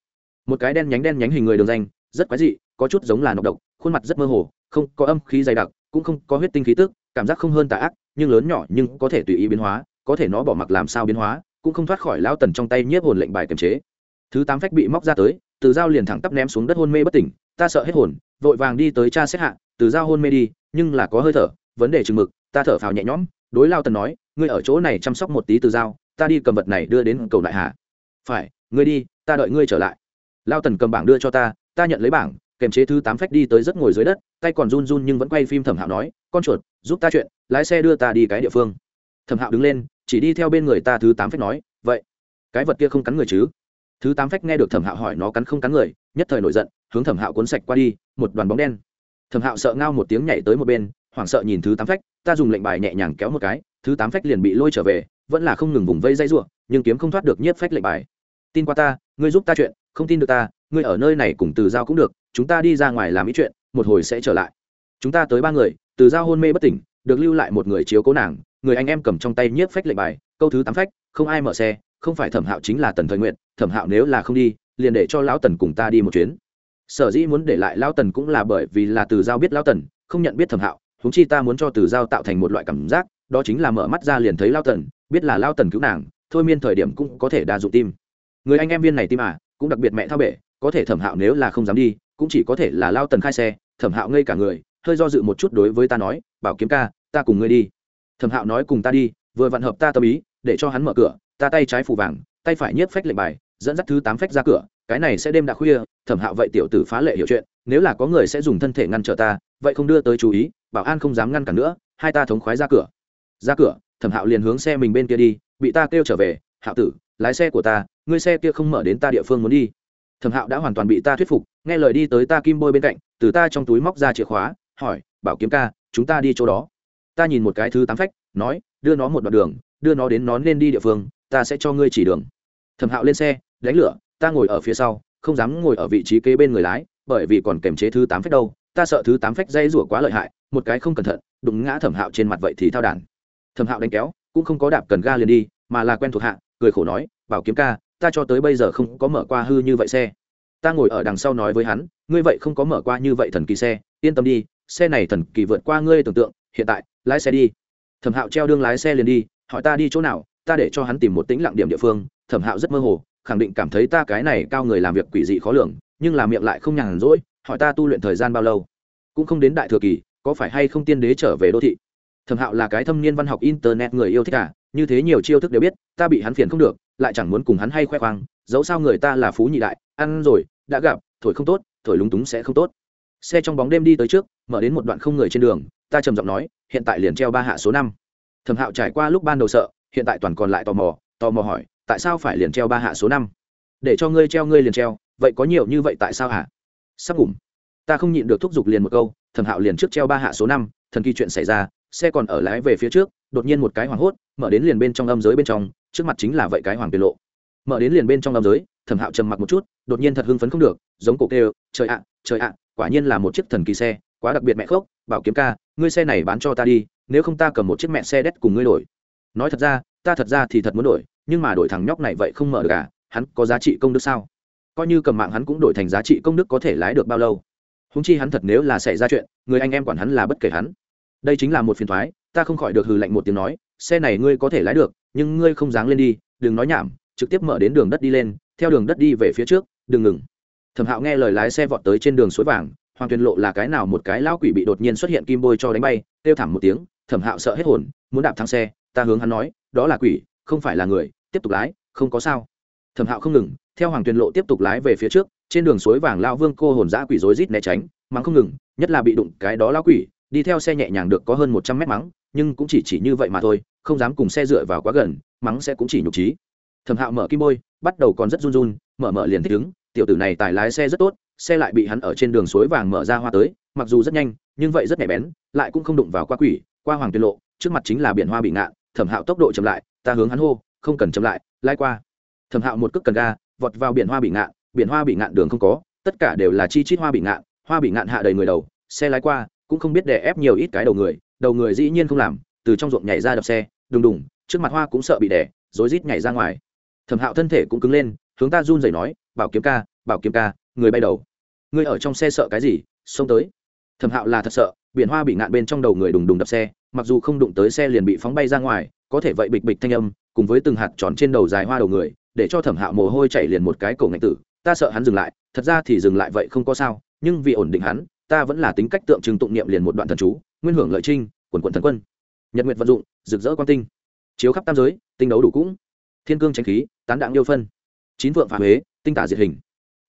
Một cái đen nhánh đen nhánh hình người đường danh, rất quái dị, có chút giống là nọc độc, khuôn mặt rất mơ hồ, không có âm khí dày đặc, cũng không có huyết tinh khí tức, cảm giác không hơn tà ác, nhưng lớn nhỏ nhưng có thể tùy ý biến hóa, có thể nó bỏ mặc làm sao biến hóa, cũng không thoát khỏi lao tần trong tay nhiếp hồn lệnh bài kiềm chế. Thứ tám phách bị móc ra tới từ dao liền thẳng tắp ném xuống đất hôn mê bất tỉnh, ta sợ hết hồn, vội vàng đi tới cha xét hạ, từ dao hôn mê đi, nhưng là có hơi thở, vấn đề chừng mực, ta thở phào nhẹ nhõm, đối lao tần nói, ngươi ở chỗ này chăm sóc một tí từ dao, ta đi cầm vật này đưa đến cầu đại hà phải, ngươi đi, ta đợi ngươi trở lại. Lao tần cầm bảng đưa cho ta ta nhận lấy bảng, kèm chế thứ tám phách đi tới rất ngồi dưới đất, tay còn run run nhưng vẫn quay phim thẩm hạo nói, con chuột, giúp ta chuyện, lái xe đưa ta đi cái địa phương. Thẩm hạo đứng lên, chỉ đi theo bên người ta thứ tám phách nói, vậy, cái vật kia không cắn người chứ? Thứ tám phách nghe được thẩm hạo hỏi nó cắn không cắn người, nhất thời nổi giận, hướng thẩm hạo cuốn sạch qua đi, một đoàn bóng đen. Thẩm hạo sợ ngao một tiếng nhảy tới một bên, hoảng sợ nhìn thứ tám phách, ta dùng lệnh bài nhẹ nhàng kéo một cái, thứ tám phách liền bị lôi trở về, vẫn là không ngừng vùng vây dây r u ộ nhưng kiếm không thoát được nhiếp phách lệnh bài. Tin qua ta, ngươi giúp ta chuyện, không tin được ta, ngươi ở nơi này cùng từ giao cũng được, chúng ta đi ra ngoài làm ý chuyện, một hồi sẽ trở lại. Chúng ta tới ba người, từ giao hôn mê bất tỉnh, được lưu lại một người chiếu cố nàng, người anh em cầm trong tay nhiếp phách lệnh bài, câu thứ tám phách, không ai mở xe không phải thẩm hạo chính là tần thời nguyện, thẩm hạo nếu là không đi, liền để cho lão tần cùng ta đi một chuyến. Sở dĩ muốn để lại lão tần cũng là bởi vì là từ giao biết lão tần, không nhận biết thẩm hạo húng chi ta muốn cho từ giao tạo thành một loại cảm giác, đó chính là mở mắt ra liền thấy lão tần, biết là lão tần cứu nàng, thôi miên thời điểm cũng có thể đa dụng tim. Người anh em viên này tim à cũng đặc biệt mẹ thao bể, có thể thẩm hạo nếu là không dám đi, cũng chỉ có thể là lao tần khai xe, thẩm hạo ngây cả người, hơi do dự một chút đối với ta nói, bảo kiếm ca, ta cùng ngươi đi. Thẩm hạo nói, cùng ta đi, vừa vặn hợp ta tâm ý, để cho hắn mở cửa ta tay trái phủ vàng, tay phải nhiếp phách lệnh bài, dẫn dắt thứ tám phách ra cửa, cái này sẽ đêm đã khuya, thẩm hạo vậy tiểu tử phá lệ hiểu chuyện, nếu là có người sẽ dùng thân thể ngăn trở ta, vậy không đưa tới chú ý, bảo an không dám ngăn cản nữa, hai ta thống khoái ra cửa. Ra cửa, thẩm hạo liền hướng xe mình bên kia đi, bị ta kêu trở về, hạo tử, lái xe của ta, ngươi xe kia không mở đến ta địa phương muốn đi. Thẩm hạo đã hoàn toàn bị ta thuyết phục, nghe lời đi tới ta kim bôi bên cạnh, từ ta trong túi móc ra chìa khóa, hỏi, bảo kiếm ca, chúng ta đi chỗ đó. Ta nhìn một cái thứ tám phách, nói, đưa nó một đoạn đường, đưa nó đến nó nên đi địa phương ta sẽ cho ngươi chỉ đường. Thẩm hạo lên xe, đánh lửa, ta ngồi ở phía sau, không dám ngồi ở vị trí kế bên người lái, bởi vì còn kềm chế thứ tám phách đâu, ta sợ thứ tám phách dây rủa quá lợi hại, một cái không cẩn thận, đụng ngã thẩm hạo trên mặt vậy thì thao đàn thẩm hạo đánh kéo, cũng không có đạp cần ga liền đi, mà là quen thuộc hạ, cười khổ nói, bảo kiếm ca, ta cho tới bây giờ không có mở qua hư như vậy xe. Ta ngồi ở đằng sau nói với hắn, ngươi vậy không có mở qua như vậy thần kỳ xe, yên tâm đi, xe này thần kỳ vượt qua ngươi tưởng tượng, hiện tại, lái xe đi. Thẩm hạo treo đương lái xe liền đi, hỏi ta đi chỗ nào ta để cho hắn tìm một tĩnh lặng điểm địa phương, thẩm hạo rất mơ hồ, khẳng định cảm thấy ta cái này cao người làm việc quỷ dị khó lường, nhưng làm miệng lại không nhàn rỗi, hỏi ta tu luyện thời gian bao lâu? Cũng không đến đại thừa kỳ, có phải hay không tiên đế trở về đô thị? Thẩm hạo là cái thâm niên văn học internet người yêu thích cả như thế nhiều chiêu thức đều biết, ta bị hắn phiền không được, lại chẳng muốn cùng hắn hay khoe khoang, dẫu sao người ta là phú nhị đại, ăn rồi, đã gặp, thổi không tốt, thổi lúng túng sẽ không tốt. Xe trong bóng đêm đi tới trước, mở đến một đoạn không người trên đường, ta trầm giọng nói, hiện tại liền treo ba hạ số năm. Thẩm hạo trải qua lúc ban đầu sợ hiện tại toàn còn lại tò mò tò mò hỏi, tại sao phải liền treo ba hạ số năm? Để cho ngươi treo, ngươi liền treo, vậy có nhiều như vậy tại sao hả? Sắp ngủm. Ta không nhịn được thúc giục liền một câu thẩm hạo liền trước treo ba hạ số năm, thần kỳ chuyện xảy ra, xe còn ở lái về phía trước, đột nhiên một cái hoảng hốt, mở đến liền bên trong âm giới bên trong, trước mặt chính là vậy cái hoàng tiền lộ. Mở đến liền bên trong âm giới thẩm hạo trầm mặc một chút, đột nhiên thật hưng phấn không được, giống cổ kêu, trời ạ trời ạ, quả nhiên là một chiếc thần kỳ xe, quá đặc biệt mẹ khốc, bảo kiếm ca, ngươi xe này bán cho ta đi, nếu không ta cầm một chiếc mẹ xe đét cùng ngươi đổi nói thật ra, ta thật ra thì thật muốn đổi, nhưng mà đổi thằng nhóc này vậy không mở được à? Hắn có giá trị công đức sao? Coi như cầm mạng hắn cũng đổi thành giá trị công đức có thể lái được bao lâu? Húng chi hắn thật nếu là xảy ra chuyện, người anh em quản hắn là bất kể hắn. Đây chính là một phiền thoái, ta không khỏi được hừ lạnh một tiếng nói, xe này ngươi có thể lái được, nhưng ngươi không dáng lên đi, đừng nói nhảm, trực tiếp mở đến đường đất đi lên, theo đường đất đi về phía trước, đừng ngừng. Thẩm hạo nghe lời lái xe vọt tới trên đường suối vàng, hoàng tuyền lộ là cái nào một cái lão quỷ bị đột nhiên xuất hiện kim bôi cho đánh bay, kêu thảm một tiếng, thẩm hạo sợ hết hồn, muốn đạp thắng xe ta hướng hắn nói, đó là quỷ, không phải là người, tiếp tục lái, không có sao. Thẩm hạo không ngừng, theo hoàng tuyền lộ tiếp tục lái về phía trước, trên đường suối vàng lao vương cô hồn giã quỷ rối rít né tránh, mắng không ngừng, nhất là bị đụng cái đó lao quỷ, đi theo xe nhẹ nhàng được có hơn một trăm mét mắng, nhưng cũng chỉ chỉ như vậy mà thôi, không dám cùng xe dựa vào quá gần, mắng sẽ cũng chỉ nhục trí. Thẩm hạo mở kim bôi bắt đầu còn rất run run, mở mở liền thích ứng, tiểu tử này tài lái xe rất tốt, xe lại bị hắn ở trên đường suối vàng mở ra hoa tới, mặc dù rất nhanh, nhưng vậy rất nhạy bén, lại cũng không đụng vào qua quỷ, qua hoàng tuyên lộ, trước mặt chính là biển hoa bị ngạn thẩm hạo tốc độ chậm lại, ta hướng hắn hô, không cần chậm lại, lai qua. Thẩm hạo một cước cần ga, vọt vào biển hoa bị ngạn, biển hoa bị ngạn đường không có, tất cả đều là chi chít hoa bị ngạn, hoa bị ngạn hạ đầy người đầu, xe lái qua, cũng không biết đè ép nhiều ít cái đầu người đầu người dĩ nhiên không làm, từ trong ruộng nhảy ra đập xe, đùng đùng, trước mặt hoa cũng sợ bị đè, rối rít nhảy ra ngoài. Thẩm hạo thân thể cũng cứng lên, hướng ta run rẩy nói, bảo kiếm ca, bảo kiếm ca, người bay đầu. Người ở trong xe sợ cái gì? Xông tới. Thẩm hạo là thật sợ, biển hoa bị ngạn bên trong đầu người đùng đùng đập xe mặc dù không đụng tới xe liền bị phóng bay ra ngoài, có thể vậy bịch bịch thanh âm, cùng với từng hạt tròn trên đầu dài hoa đầu người, để cho thẩm hạo mồ hôi chảy liền một cái cổ ngạch tử, ta sợ hắn dừng lại, thật ra thì dừng lại vậy không có sao, nhưng vì ổn định hắn, ta vẫn là tính cách tượng trưng tụng niệm liền một đoạn thần chú, nguyên hưởng lợi trinh, quần quận thần quân. Nhật nguyệt vận dụng, rực rỡ quan tinh, chiếu khắp tam giới, tinh đấu đủ cũng. Thiên cương tranh khí, tán đạn yêu phân. Chín vượng phá huế, tinh tả diệt hình.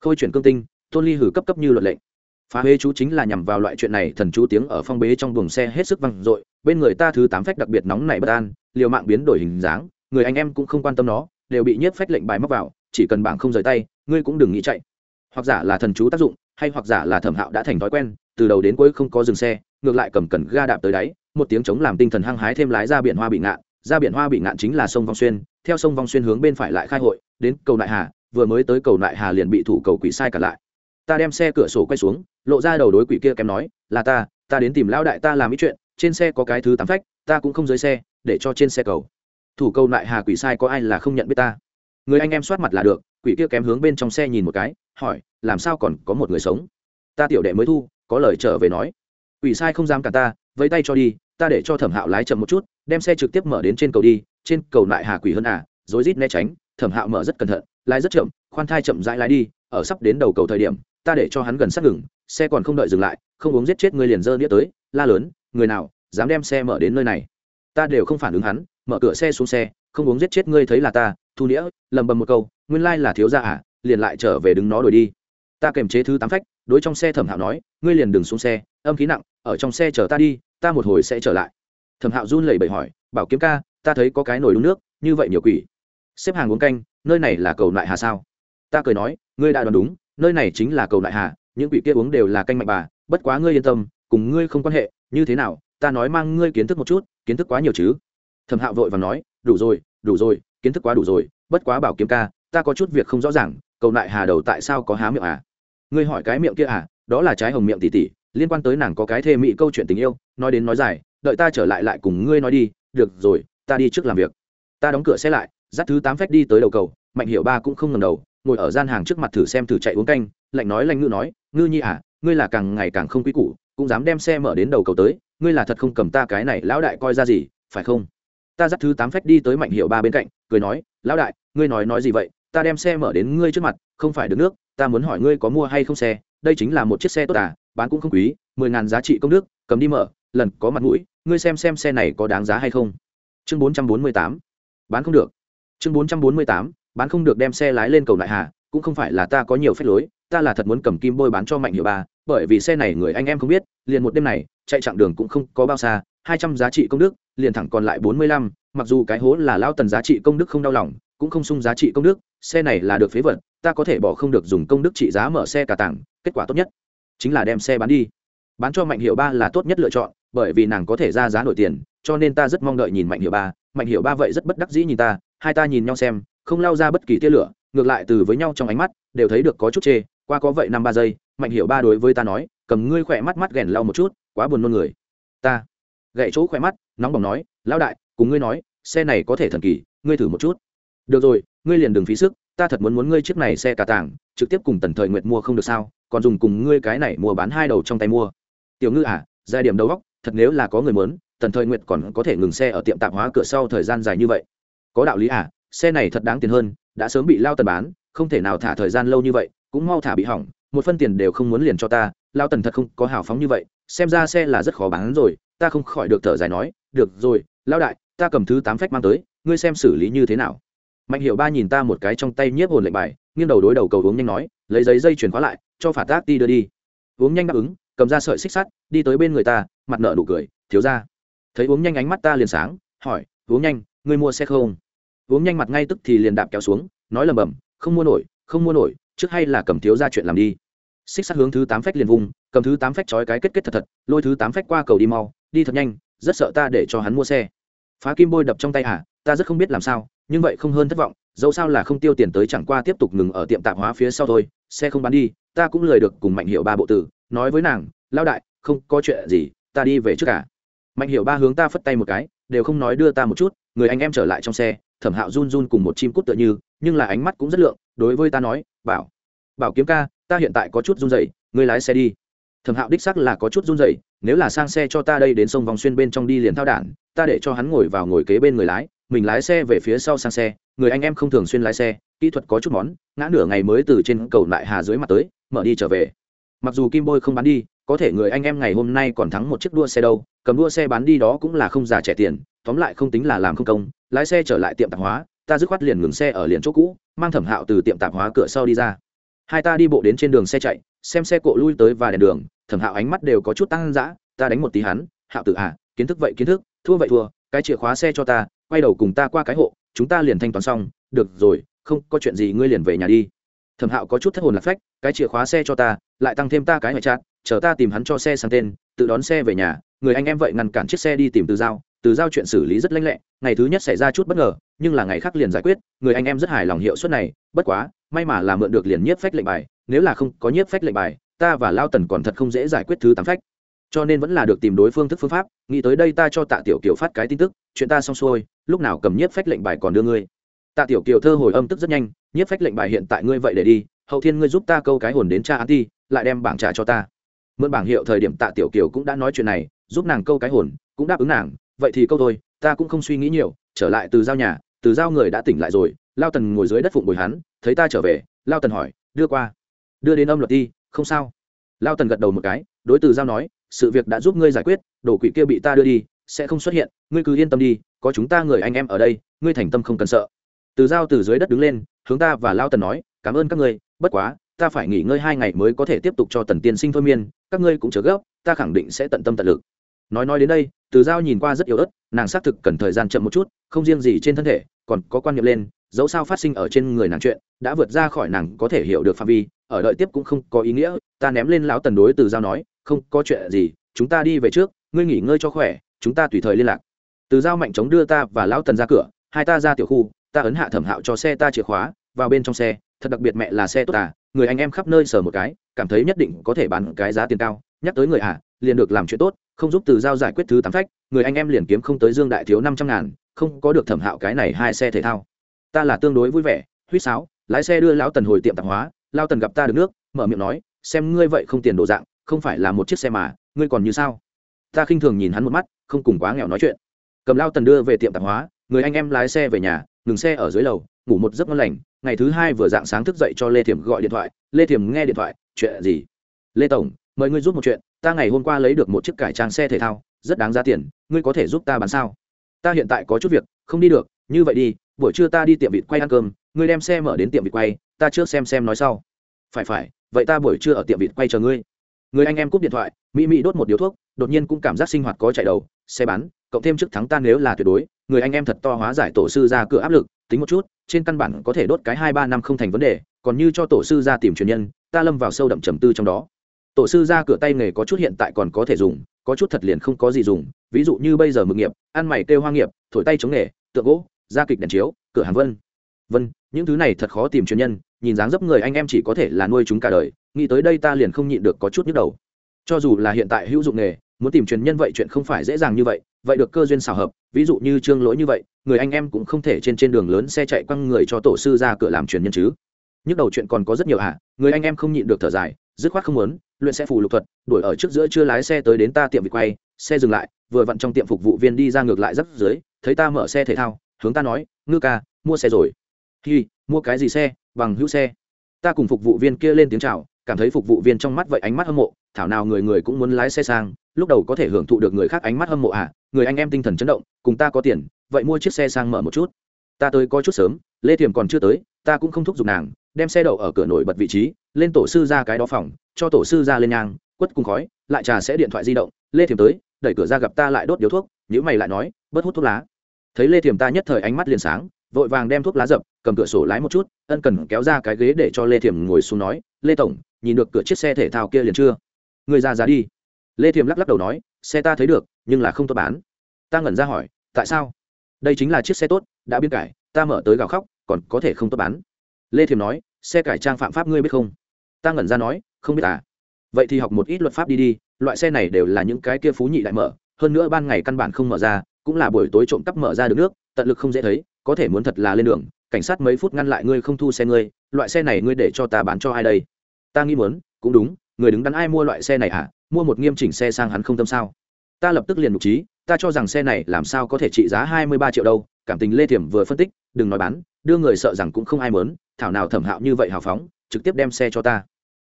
Khôi chuyển cương tinh, tôn ly hử cấp cấp như luật lệnh phá huế chú chính là nhằm vào loại chuyện này, thần chú tiếng ở phong bế trong buồng xe hết sức vang dội, bên người ta thứ tám phách đặc biệt nóng này bất an, liều mạng biến đổi hình dáng, người anh em cũng không quan tâm nó, đều bị nhiếp phách lệnh bài móc vào, chỉ cần bảng không rời tay, ngươi cũng đừng nghĩ chạy. Hoặc giả là thần chú tác dụng, hay hoặc giả là thẩm hạo đã thành thói quen, từ đầu đến cuối không có dừng xe, ngược lại cầm cần ga đạp tới đáy, một tiếng chống làm tinh thần hăng hái thêm lái ra biển hoa bị ngạn, ra biển hoa bị ngạn chính là sông vong xuyên, theo sông vong xuyên hướng bên phải lại khai hội, đến cầu nại hà, vừa mới tới cầu nại hà liền bị thủ cầu quỷ sai cả lại ta đem xe cửa sổ quay xuống, lộ ra đầu đối quỷ kia kém nói, là ta ta đến tìm lão đại ta làm ý chuyện, trên xe có cái thứ tám phách, ta cũng không dưới xe, để cho trên xe cầu. Thủ câu lại hà quỷ sai có ai là không nhận biết ta? Người anh em soát mặt là được, quỷ kia kém hướng bên trong xe nhìn một cái, hỏi, làm sao còn có một người sống? Ta tiểu đệ mới thu, có lời trở về nói. Quỷ sai không dám cả ta, vẫy tay cho đi, ta để cho thẩm hạo lái chậm một chút, đem xe trực tiếp mở đến trên cầu đi, trên cầu lại hà quỷ hơn à rối rít né tránh, thẩm hạo mở rất cẩn thận, lái rất chậm, khoan thai chậm rãi lái đi ở sắp đến đầu cầu thời điểm, ta để cho hắn gần sát ngừng, xe còn không đợi dừng lại, không uống giết chết ngươi liền dơ đĩa tới, la lớn, người nào, dám đem xe mở đến nơi này. Ta đều không phản ứng hắn, mở cửa xe xuống xe, không uống giết chết ngươi thấy là ta, thu nghĩa lầm bầm một câu, nguyên lai là thiếu gia à liền lại trở về đứng nó đổi đi. Ta kềm chế thứ tám phách, đối trong xe thẩm hạo nói, ngươi liền đừng xuống xe, âm khí nặng, ở trong xe chờ ta đi, ta một hồi sẽ trở lại. Thẩm hạo run lẩy bẩy hỏi, bảo kiếm ca, ta thấy có cái nồi đun nước, như vậy nhiều quỷ. Xếp hàng uống canh, nơi này là cầu lại hà sao? Ta cười nói ngươi đã đoán đúng, nơi này chính là cầu đại hà, những quỷ kia uống đều là canh mạnh bà, bất quá ngươi yên tâm, cùng ngươi không quan hệ, như thế nào, ta nói mang ngươi kiến thức một chút, kiến thức quá nhiều chứ? Thẩm hạo vội và nói, đủ rồi đủ rồi, kiến thức quá đủ rồi, bất quá bảo kiếm ca, ta có chút việc không rõ ràng, cầu đại hà đầu tại sao có há miệng à? Ngươi hỏi cái miệng kia à đó là trái hồng miệng tỉ tỉ, liên quan tới nàng có cái thê mỹ câu chuyện tình yêu, nói đến nói dài, đợi ta trở lại lại cùng ngươi nói đi, được rồi, ta đi trước làm việc. Ta đóng cửa xe lại, dắt thứ tám phách đi tới đầu cầu, mạnh hiệu ba cũng không ngầm đầu ngồi ở gian hàng trước mặt thử xem thử chạy uống canh, lạnh nói lạnh ngữ nói, ngư nhi à ngươi là càng ngày càng không quý củ, cũng dám đem xe mở đến đầu cầu tới, ngươi là thật không cầm ta cái này lão đại coi ra gì, phải không? Ta dắt thứ tám phách đi tới mạnh hiệu ba bên cạnh, cười nói, lão đại, ngươi nói nói gì vậy? Ta đem xe mở đến ngươi trước mặt, không phải được nước, ta muốn hỏi ngươi có mua hay không xe, đây chính là một chiếc xe tốt à bán cũng không quý, mười ngàn giá trị công đức, cầm đi mở, lần có mặt mũi, ngươi xem xem xe này có đáng giá hay không. Chương bốn trăm bốn mươi tám. Bán không được. Chương bốn trăm bốn mươi tám bán không được đem xe lái lên cầu lại hà, cũng không phải là ta có nhiều phép lối, ta là thật muốn cầm kim bôi bán cho mạnh hiệu ba, bởi vì xe này người anh em không biết, liền một đêm này, chạy chặng đường cũng không có bao xa, hai trăm giá trị công đức, liền thẳng còn lại bốn mươi lăm, mặc dù cái hố là lao tần giá trị công đức không đau lòng, cũng không sung giá trị công đức, xe này là được phế vật, ta có thể bỏ không được dùng công đức trị giá mở xe cả tảng, kết quả tốt nhất, chính là đem xe bán đi. Bán cho mạnh hiệu ba là tốt nhất lựa chọn, bởi vì nàng có thể ra giá nổi tiền, cho nên ta rất mong đợi nhìn mạnh hiệu ba, mạnh hiệu ba vậy rất bất đắc dĩ nhìn ta, hai ta nhìn nhau xem không lao ra bất kỳ tia lửa, ngược lại từ với nhau trong ánh mắt, đều thấy được có chút chê, qua có vậy năm ba giây, mạnh hiểu ba đối với ta nói, cầm ngươi khỏe mắt mắt ghèn lau một chút, quá buồn nôn người. Ta, gậy chỗ khỏe mắt, nóng bỏng nói, lão đại, cùng ngươi nói, xe này có thể thần kỳ, ngươi thử một chút. Được rồi, ngươi liền đừng phí sức, ta thật muốn muốn ngươi chiếc này xe cả tảng, trực tiếp cùng tần thời nguyệt mua không được sao, còn dùng cùng ngươi cái này mua bán hai đầu trong tay mua. Tiểu ngư à giai điểm đầu góc thật nếu là có người muốn, tần thời nguyệt còn có thể ngừng xe ở tiệm tạp hóa cửa sau thời gian dài như vậy. Có đạo lý à xe này thật đáng tiền hơn, đã sớm bị lao tần bán, không thể nào thả thời gian lâu như vậy, cũng mau thả bị hỏng, một phân tiền đều không muốn liền cho ta, lao tần thật không có hào phóng như vậy, xem ra xe là rất khó bán rồi, ta không khỏi được thở dài nói, được rồi, lao đại, ta cầm thứ tám phách mang tới, ngươi xem xử lý như thế nào? Mạnh hiệu ba nhìn ta một cái trong tay nhiếp hồn lệnh bài, nghiêng đầu đối đầu cầu uống nhanh nói, lấy giấy dây chuyển khóa lại, cho phả tác ti đưa đi. Uống nhanh đáp ứng, cầm ra sợi xích sắt, đi tới bên người ta, mặt nợ nụ cười, thiếu ra thấy uống nhanh ánh mắt ta liền sáng, hỏi, uống nhanh, ngươi mua xe không? Uống nhanh mặt ngay tức thì liền đạp kéo xuống, nói lầm bầm, không mua nổi, không mua nổi, trước hay là cầm thiếu ra chuyện làm đi. Xích sắt hướng thứ tám phách liền vùng, cầm thứ tám phách trói cái kết kết thật thật, lôi thứ tám phách qua cầu đi mau, đi thật nhanh, rất sợ ta để cho hắn mua xe. Phá kim bôi đập trong tay à ta rất không biết làm sao, nhưng vậy không hơn thất vọng, dẫu sao là không tiêu tiền tới chẳng qua tiếp tục ngừng ở tiệm tạp hóa phía sau thôi, xe không bán đi, ta cũng lười được cùng mạnh hiệu ba bộ tử, nói với nàng lao đại, không có chuyện gì, ta đi về trước cả mạnh hiệu ba hướng ta phất tay một cái, đều không nói đưa ta một chút, người anh em trở lại trong xe thẩm hạo run run cùng một chim cút tựa như, nhưng là ánh mắt cũng rất lượng, đối với ta nói, bảo bảo kiếm ca, ta hiện tại có chút run dậy ngươi lái xe đi. Thẩm hạo đích sắc là có chút run dậy nếu là sang xe cho ta đây đến sông vòng xuyên bên trong đi liền thao đản, ta để cho hắn ngồi vào ngồi kế bên người lái, mình lái xe về phía sau sang xe, người anh em không thường xuyên lái xe, kỹ thuật có chút món, ngã nửa ngày mới từ trên cầu lại hà dưới mặt tới, mở đi trở về. Mặc dù kim bôi không bán đi, có thể người anh em ngày hôm nay còn thắng một chiếc đua xe đâu, cầm đua xe bán đi đó cũng là không già trẻ tiền, tóm lại không tính là làm không công lái xe trở lại tiệm tạp hóa, ta dứt khoát liền ngừng xe ở liền chỗ cũ, mang thẩm hạo từ tiệm tạp hóa cửa sau đi ra. Hai ta đi bộ đến trên đường xe chạy, xem xe cộ lui tới và đèn đường, thẩm hạo ánh mắt đều có chút tăng dã, ta đánh một tí hắn, hạo tự à kiến thức vậy kiến thức, thua vậy thua, cái chìa khóa xe cho ta, quay đầu cùng ta qua cái hộ, chúng ta liền thanh toán xong, được rồi, không, có chuyện gì ngươi liền về nhà đi. Thẩm hạo có chút thất hồn lạc phách, cái chìa khóa xe cho ta, lại tăng thêm ta cái ngoại trát chờ ta tìm hắn cho xe sang tên, tự đón xe về nhà, người anh em vậy ngăn cản chiếc xe đi tìm từ giao từ giao chuyện xử lý rất lanh lẹ, ngày thứ nhất xảy ra chút bất ngờ, nhưng là ngày khác liền giải quyết, người anh em rất hài lòng hiệu suất này, bất quá, may mà là mượn được liền nhiếp phách lệnh bài, nếu là không có nhiếp phách lệnh bài, ta và lao tần còn thật không dễ giải quyết thứ tám phách. Cho nên vẫn là được tìm đối phương thức phương pháp, nghĩ tới đây ta cho tạ tiểu kiều phát cái tin tức, chuyện ta xong xuôi, lúc nào cầm nhiếp phách lệnh bài còn đưa ngươi. Tạ tiểu kiều thơ hồi âm tức rất nhanh, nhiếp phách lệnh bài hiện tại ngươi vậy để đi, hậu thiên ngươi giúp ta câu cái hồn đến cha an ti lại đem bảng trả cho ta. Mượn bảng hiệu thời điểm tạ tiểu kiều cũng đã nói chuyện này, giúp nàng câu cái hồn, cũng đáp ứng nàng vậy thì câu thôi ta cũng không suy nghĩ nhiều trở lại từ giao nhà từ giao người đã tỉnh lại rồi lao tần ngồi dưới đất phụng bồi hắn thấy ta trở về lao tần hỏi đưa qua. Đưa đến âm luật đi, không sao. Lao tần gật đầu một cái đối từ giao nói sự việc đã giúp ngươi giải quyết đồ quỷ kia bị ta đưa đi sẽ không xuất hiện ngươi cứ yên tâm đi có chúng ta người anh em ở đây ngươi thành tâm không cần sợ. Từ giao từ dưới đất đứng lên hướng ta và lao tần nói cảm ơn các ngươi bất quá ta phải nghỉ ngơi hai ngày mới có thể tiếp tục cho tần tiên sinh thôi miên các ngươi cũng chờ gấp ta khẳng định sẽ tận tâm tận lực nói nói đến đây, từ giao nhìn qua rất yếu ớt, nàng xác thực cần thời gian chậm một chút, không riêng gì trên thân thể, còn có quan niệm lên, dẫu sao phát sinh ở trên người nàng chuyện, đã vượt ra khỏi nàng có thể hiểu được phạm vi, ở đợi tiếp cũng không có ý nghĩa, ta ném lên lão tần đối từ giao nói, không có chuyện gì, chúng ta đi về trước, ngươi nghỉ ngơi cho khỏe, chúng ta tùy thời liên lạc. Từ giao mạnh chống đưa ta và lão tần ra cửa, hai ta ra tiểu khu, ta ấn hạ thẩm hạo cho xe ta chìa khóa, vào bên trong xe, thật đặc biệt mẹ là xe tốt à người anh em khắp nơi sờ một cái, cảm thấy nhất định có thể bán cái giá tiền cao, nhắc tới người à liền được làm chuyện tốt không giúp từ giao giải quyết thứ tám phách, người anh em liền kiếm không tới dương đại thiếu năm trăm ngàn, không có được thẩm hạo cái này hai xe thể thao. Ta là tương đối vui vẻ, huýt sáo, lái xe đưa lão tần hồi tiệm tạp hóa lao tần gặp ta được nước, mở miệng nói, xem ngươi vậy không tiền đồ dạng, không phải là một chiếc xe mà, ngươi còn như sao? Ta khinh thường nhìn hắn một mắt, không cùng quá nghèo nói chuyện. Cầm lao tần đưa về tiệm tạp hóa, người anh em lái xe về nhà, ngừng xe ở dưới lầu, ngủ một giấc ngon lành, ngày thứ hai vừa dạng sáng thức dậy cho lê thiểm gọi điện thoại, lê thiểm nghe điện thoại, chuyện gì? Lê tổng, mời ngươi giúp một chuyện ta ngày hôm qua lấy được một chiếc cải trang xe thể thao, rất đáng giá tiền, ngươi có thể giúp ta bán sao? Ta hiện tại có chút việc, không đi được, như vậy đi, buổi trưa ta đi tiệm vịt quay ăn cơm, ngươi đem xe mở đến tiệm vịt quay, ta trước xem xem nói sau. Phải phải, vậy ta buổi trưa ở tiệm vịt quay chờ ngươi. Người anh em cúp điện thoại, mỹ mỹ đốt một điếu thuốc, đột nhiên cũng cảm giác sinh hoạt có chạy đầu, xe bán, cộng thêm chức thắng ta nếu là tuyệt đối, người anh em thật to hóa giải tổ sư ra cửa áp lực, tính một chút, trên căn bản có thể đốt cái hai ba năm không thành vấn đề, còn như cho tổ sư ra tìm truyền nhân, ta lâm vào sâu đậm trầm tư trong đó tổ sư ra cửa tay nghề có chút hiện tại còn có thể dùng, có chút thật liền không có gì dùng. Ví dụ như bây giờ mực nghiệp, ăn mày kêu hoa nghiệp, thổi tay chống nghề, tượng gỗ, gia kịch đèn chiếu, cửa hàng vân. Vân, những thứ này thật khó tìm truyền nhân, nhìn dáng dấp người anh em chỉ có thể là nuôi chúng cả đời, nghĩ tới đây ta liền không nhịn được có chút nhức đầu. Cho dù là hiện tại hữu dụng nghề, muốn tìm truyền nhân vậy chuyện không phải dễ dàng như vậy vậy được cơ duyên xào hợp, ví dụ như trương lỗi như vậy, người anh em cũng không thể trên trên đường lớn xe chạy quăng người cho tổ sư ra cửa làm truyền nhân chứ. Nhức đầu chuyện còn có rất nhiều hả? Người anh em không nhịn được thở dài dứt khoát không muốn, luyện xe phù lục thuật, đuổi ở trước giữa chưa lái xe tới đến ta tiệm vịt quay, xe dừng lại, vừa vặn trong tiệm phục vụ viên đi ra ngược lại rất dưới, thấy ta mở xe thể thao, hướng ta nói, ngư ca, mua xe rồi. Hi, mua cái gì xe? Bằng hữu xe. Ta cùng phục vụ viên kia lên tiếng chào, cảm thấy phục vụ viên trong mắt vậy ánh mắt hâm mộ, thảo nào người người cũng muốn lái xe sang, lúc đầu có thể hưởng thụ được người khác ánh mắt hâm mộ à người anh em tinh thần chấn động, cùng ta có tiền, vậy mua chiếc xe sang mở một chút. Ta tới có chút sớm, lê thiềm còn chưa tới, ta cũng không thúc giục nàng đem xe đậu ở cửa nổi bật vị trí, lên tổ sư ra cái đó phòng, cho tổ sư ra lên nhang, quất cùng khói, lại trà sẽ điện thoại di động, lê thiềm tới, đẩy cửa ra gặp ta lại đốt điếu thuốc nhữ mày lại nói, bớt hút thuốc lá. Thấy lê thiềm ta nhất thời ánh mắt liền sáng, vội vàng đem thuốc lá dập, cầm cửa sổ lái một chút, ân cần kéo ra cái ghế để cho lê thiềm ngồi xuống nói, lê tổng, nhìn được cửa chiếc xe thể thao kia liền chưa? Người ra giá đi. Lê thiềm lắc lắc đầu nói, xe ta thấy được, nhưng là không tốt bán. Ta ngẩn ra hỏi, tại sao? Đây chính là chiếc xe tốt, đã biên cải, ta mở tới gào khóc, còn có thể không tốt bán. Lê thiềm nói xe cải trang phạm pháp ngươi biết không? Ta ngẩn ra nói, không biết à? Vậy thì học một ít luật pháp đi đi, loại xe này đều là những cái kia phú nhị đại mở, hơn nữa ban ngày căn bản không mở ra, cũng là buổi tối trộm cắp mở ra được nước, tận lực không dễ thấy, có thể muốn thật là lên đường, cảnh sát mấy phút ngăn lại ngươi không thu xe ngươi, loại xe này ngươi để cho ta bán cho ai đây? Ta nghĩ muốn, cũng đúng, người đứng đắn ai mua loại xe này à mua một nghiêm chỉnh xe sang hắn không tâm sao? Ta lập tức liền mục trí, ta cho rằng xe này làm sao có thể trị giá hai mươi ba triệu đâu, cảm tình lê thiểm vừa phân tích, đừng nói bán, đưa người sợ rằng cũng không ai mớn thảo nào thẩm hạo như vậy hào phóng, trực tiếp đem xe cho ta.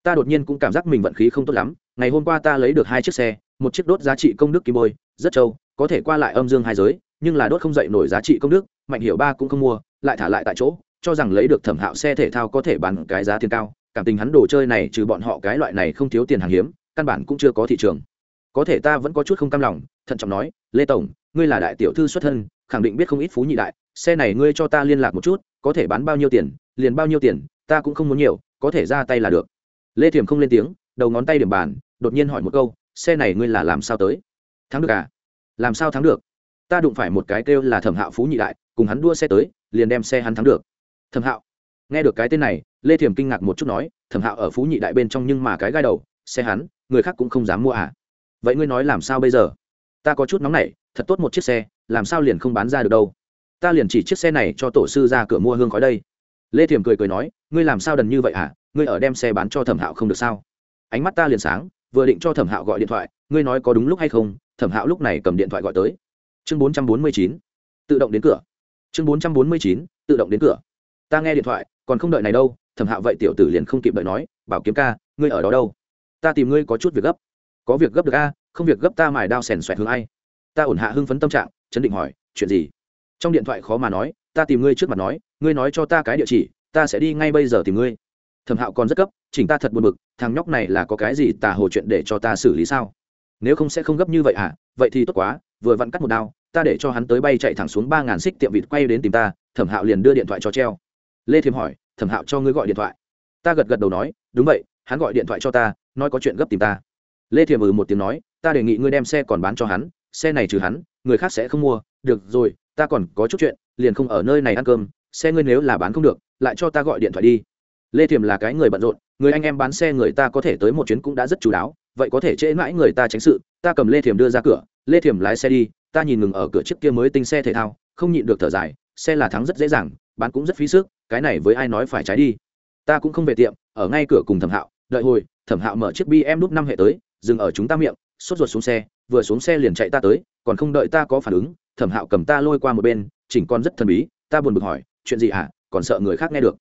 Ta đột nhiên cũng cảm giác mình vận khí không tốt lắm, ngày hôm qua ta lấy được hai chiếc xe, một chiếc đốt giá trị công đức kim bôi, rất trâu, có thể qua lại âm dương hai giới, nhưng là đốt không dậy nổi giá trị công đức, mạnh hiểu ba cũng không mua, lại thả lại tại chỗ, cho rằng lấy được thẩm hạo xe thể thao có thể bán cái giá tiền cao, cảm tình hắn đồ chơi này trừ bọn họ cái loại này không thiếu tiền hàng hiếm, căn bản cũng chưa có thị trường. Có thể ta vẫn có chút không cam lòng, thận trọng nói, lê tổng, ngươi là đại tiểu thư xuất thân, khẳng định biết không ít phú nhị đại, xe này ngươi cho ta liên lạc một chút, có thể bán bao nhiêu tiền liền bao nhiêu tiền, ta cũng không muốn nhiều, có thể ra tay là được. Lê thiềm không lên tiếng, đầu ngón tay điểm bàn, đột nhiên hỏi một câu, xe này ngươi là làm sao tới? Thắng được à? Làm sao thắng được? Ta đụng phải một cái kêu là thẩm hạo phú nhị đại, cùng hắn đua xe tới, liền đem xe hắn thắng được. Thẩm hạo? Nghe được cái tên này, lê thiềm kinh ngạc một chút nói, thẩm hạo ở phú nhị đại bên trong nhưng mà cái gai đầu, xe hắn, người khác cũng không dám mua à? Vậy ngươi nói làm sao bây giờ? Ta có chút nóng nảy, thật tốt một chiếc xe, làm sao liền không bán ra được đâu? Ta liền chỉ chiếc xe này cho tổ sư ra cửa mua hương khói đây lê thiềm cười cười nói, ngươi làm sao đần như vậy à ngươi ở đem xe bán cho thẩm hạo không được sao? Ánh mắt ta liền sáng, vừa định cho thẩm hạo gọi điện thoại, ngươi nói có đúng lúc hay không? Thẩm hạo lúc này cầm điện thoại gọi tới. Chương bốn trăm bốn mươi chín, tự động đến cửa. Chương bốn trăm bốn mươi chín, tự động đến cửa. Ta nghe điện thoại, còn không đợi này đâu, thẩm hạo vậy tiểu tử liền không kịp đợi nói, bảo kiếm ca, ngươi ở đó đâu? Ta tìm ngươi có chút việc gấp. Có việc gấp được a, không việc gấp ta mài đao sèn xoẹt hướng ai? Ta ổn hạ hưng phấn tâm trạng, chấn định hỏi, chuyện gì? Trong điện thoại khó mà nói ta tìm ngươi trước mặt nói, ngươi nói cho ta cái địa chỉ, ta sẽ đi ngay bây giờ tìm ngươi. Thẩm hạo còn rất cấp chỉnh ta thật buồn bực, thằng nhóc này là có cái gì tà hồ chuyện để cho ta xử lý sao? Nếu không sẽ không gấp như vậy à vậy thì tốt quá, vừa vặn cắt một đao, ta để cho hắn tới bay chạy thẳng xuống ba ngàn xích tiệm vịt quay đến tìm ta, thẩm hạo liền đưa điện thoại cho treo. Lê thiềm hỏi, thẩm hạo cho ngươi gọi điện thoại. Ta gật gật đầu nói, đúng vậy, hắn gọi điện thoại cho ta, nói có chuyện gấp tìm ta. Lê thiềm ừ một tiếng nói, ta đề nghị ngươi đem xe còn bán cho hắn, xe này trừ hắn, người khác sẽ không mua, được rồi ta còn có chút chuyện, liền không ở nơi này ăn cơm, xe ngươi nếu là bán không được, lại cho ta gọi điện thoại đi. Lê thiềm là cái người bận rộn, người anh em bán xe người ta có thể tới một chuyến cũng đã rất chú đáo, vậy có thể trễ mãi người ta tránh sự, ta cầm lê thiềm đưa ra cửa, lê thiềm lái xe đi, ta nhìn ngừng ở cửa trước kia mới tinh xe thể thao, không nhịn được thở dài, xe là thắng rất dễ dàng, bán cũng rất phí sức, cái này với ai nói phải trái đi. Ta cũng không về tiệm, ở ngay cửa cùng thẩm hạo, đợi hồi, thẩm hạo mở chiếc bm đúc năm hệ tới, dừng ở chúng ta miệng, sốt ruột xuống xe, vừa xuống xe liền chạy ta tới, còn không đợi ta có phản ứng thẩm hạo cầm ta lôi qua một bên, chỉnh con rất thần bí, ta buồn bực hỏi, chuyện gì hả? À? còn sợ người khác nghe được?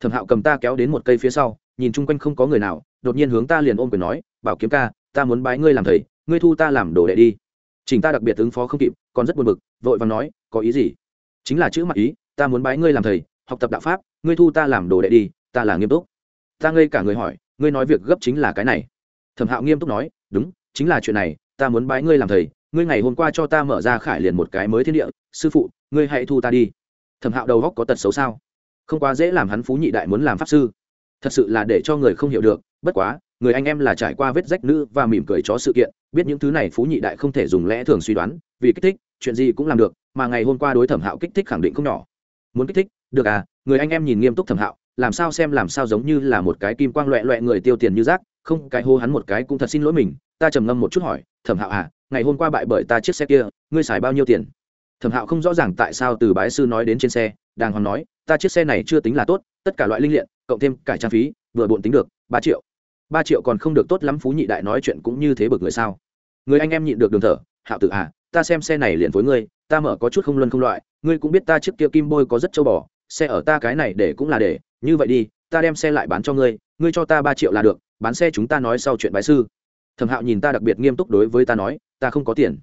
Thẩm hạo cầm ta kéo đến một cây phía sau, nhìn chung quanh không có người nào, đột nhiên hướng ta liền ôm quyền nói, bảo kiếm ca, ta muốn bái ngươi làm thầy, ngươi thu ta làm đồ đệ đi. Chỉnh ta đặc biệt ứng phó không kịp, còn rất buồn bực, vội vàng nói, có ý gì? Chính là chữ mặt ý, ta muốn bái ngươi làm thầy, học tập đạo pháp, ngươi thu ta làm đồ đệ đi, ta là nghiêm túc. Ta ngây cả người hỏi, ngươi nói việc gấp chính là cái này? Thẩm hạo nghiêm túc nói, đúng, chính là chuyện này, ta muốn bái ngươi làm thầy ngươi ngày hôm qua cho ta mở ra khải liền một cái mới thiên địa, sư phụ, ngươi hãy thu ta đi. Thẩm hạo đầu góc có tật xấu sao? Không quá dễ làm hắn phú nhị đại muốn làm pháp sư. Thật sự là để cho người không hiểu được, bất quá, người anh em là trải qua vết rách nữ và mỉm cười chó sự kiện, biết những thứ này phú nhị đại không thể dùng lẽ thường suy đoán, vì kích thích, chuyện gì cũng làm được, mà ngày hôm qua đối thẩm hạo kích thích khẳng định không nhỏ. Muốn kích thích, được à người anh em nhìn nghiêm túc thẩm hạo, làm sao xem làm sao giống như là một cái kim quang loẹ loẹ người tiêu tiền như rác, không, cái hô hắn một cái cũng thật xin lỗi mình, ta trầm ngâm một chút hỏi, thẩm hạo à ngày hôm qua bại bởi ta chiếc xe kia, ngươi xài bao nhiêu tiền? Thẩm hạo không rõ ràng tại sao từ bái sư nói đến trên xe, đàng hoàng nói, ta chiếc xe này chưa tính là tốt, tất cả loại linh liện cộng thêm cải trang phí, vừa bộn tính được, ba triệu. Ba triệu còn không được tốt lắm phú nhị đại nói chuyện cũng như thế bực người sao? Người anh em nhịn được đường thở, hạo tự à ta xem xe này liền với ngươi, ta mở có chút không luân không loại, ngươi cũng biết ta trước kia kim bôi có rất châu bò, xe ở ta cái này để cũng là để, như vậy đi, ta đem xe lại bán cho ngươi ngươi cho ta ba triệu là được, bán xe chúng ta nói sau chuyện bái sư thẩm hạo nhìn ta đặc biệt nghiêm túc đối với ta nói, ta không có tiền.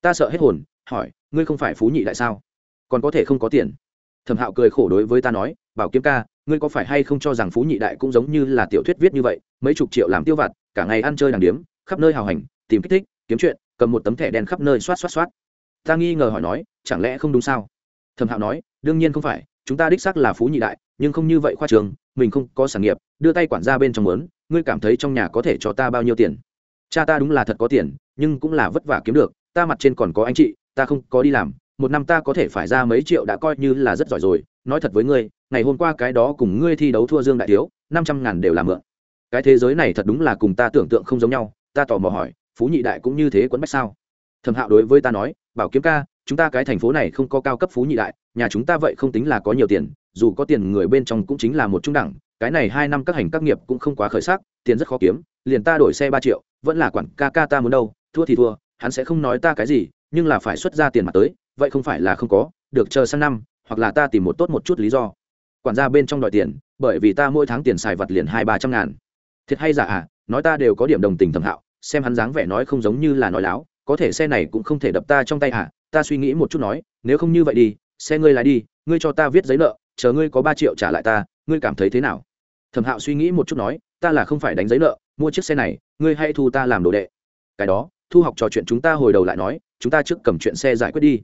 Ta sợ hết hồn, hỏi, ngươi không phải phú nhị đại sao? Còn có thể không có tiền. Thẩm hạo cười khổ đối với ta nói, bảo kiếm ca, ngươi có phải hay không cho rằng phú nhị đại cũng giống như là tiểu thuyết viết như vậy, mấy chục triệu làm tiêu vặt, cả ngày ăn chơi đàng điếm, khắp nơi hào hành, tìm kích thích, kiếm chuyện, cầm một tấm thẻ đen khắp nơi xoát xoát xoát. Ta nghi ngờ hỏi nói, chẳng lẽ không đúng sao? Thẩm hạo nói, đương nhiên không phải, chúng ta đích xác là phú nhị đại, nhưng không như vậy khoa trường, mình không có sản nghiệp, đưa tay quản ra bên trong lớn ngươi cảm thấy trong nhà có thể cho ta bao nhiêu tiền? Cha ta đúng là thật có tiền, nhưng cũng là vất vả kiếm được, ta mặt trên còn có anh chị, ta không có đi làm, một năm ta có thể phải ra mấy triệu đã coi như là rất giỏi rồi. Nói thật với ngươi, ngày hôm qua cái đó cùng ngươi thi đấu thua dương đại thiếu, năm trăm ngàn đều là mượn. Cái thế giới này thật đúng là cùng ta tưởng tượng không giống nhau, ta tò mò hỏi, phú nhị đại cũng như thế quấn bách sao? Thẩm hạo đối với ta nói, bảo kiếm ca, chúng ta cái thành phố này không có cao cấp phú nhị đại, nhà chúng ta vậy không tính là có nhiều tiền, dù có tiền người bên trong cũng chính là một trung đẳng, cái này hai năm các hành các nghiệp cũng không quá khởi sắc, tiền rất khó kiếm liền ta đổi xe ba triệu, vẫn là quản ca ca ta muốn đâu, thua thì thua, hắn sẽ không nói ta cái gì, nhưng là phải xuất ra tiền mặt tới, vậy không phải là không có, được chờ sang năm, hoặc là ta tìm một tốt một chút lý do. Quản gia bên trong đòi tiền, bởi vì ta mỗi tháng tiền xài vật liền hai ba trăm ngàn. Thiệt hay giả à nói ta đều có điểm đồng tình thẩm hạo, xem hắn dáng vẻ nói không giống như là nói láo, có thể xe này cũng không thể đập ta trong tay à ta suy nghĩ một chút nói, nếu không như vậy đi, xe ngươi lái đi, ngươi cho ta viết giấy nợ, chờ ngươi có ba triệu trả lại ta, ngươi cảm thấy thế nào? Thẩm hạo suy nghĩ một chút nói, ta là không phải đánh giấy nợ mua chiếc xe này, ngươi hãy thu ta làm đồ đệ. Cái đó, thu học trò chuyện chúng ta hồi đầu lại nói, chúng ta trước cầm chuyện xe giải quyết đi.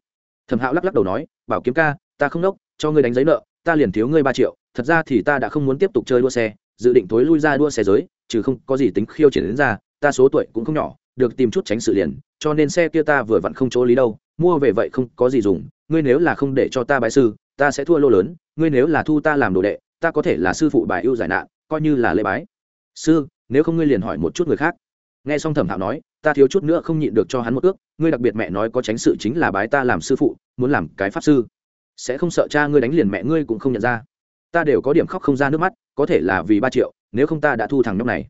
Thẩm hạo lắc lắc đầu nói, bảo kiếm ca, ta không nốc cho ngươi đánh giấy nợ, ta liền thiếu ngươi ba triệu, thật ra thì ta đã không muốn tiếp tục chơi đua xe, dự định thối lui ra đua xe giới, trừ không có gì tính khiêu triển đến ra, ta số tuổi cũng không nhỏ, được tìm chút tránh sự liền, cho nên xe kia ta vừa vặn không chỗ lý đâu, mua về vậy không có gì dùng, ngươi nếu là không để cho ta bái sư, ta sẽ thua lô lớn, ngươi nếu là thu ta làm đồ đệ, ta có thể là sư phụ bài ưu giải nạn, coi như là lễ bái. Sư nếu không ngươi liền hỏi một chút người khác. Nghe xong thẩm hạo nói, ta thiếu chút nữa không nhịn được cho hắn một ước, ngươi đặc biệt mẹ nói có tránh sự chính là bái ta làm sư phụ, muốn làm cái pháp sư. Sẽ không sợ cha ngươi đánh liền mẹ ngươi cũng không nhận ra. Ta đều có điểm khóc không ra nước mắt, có thể là vì ba triệu, nếu không ta đã thu thằng nhóc này.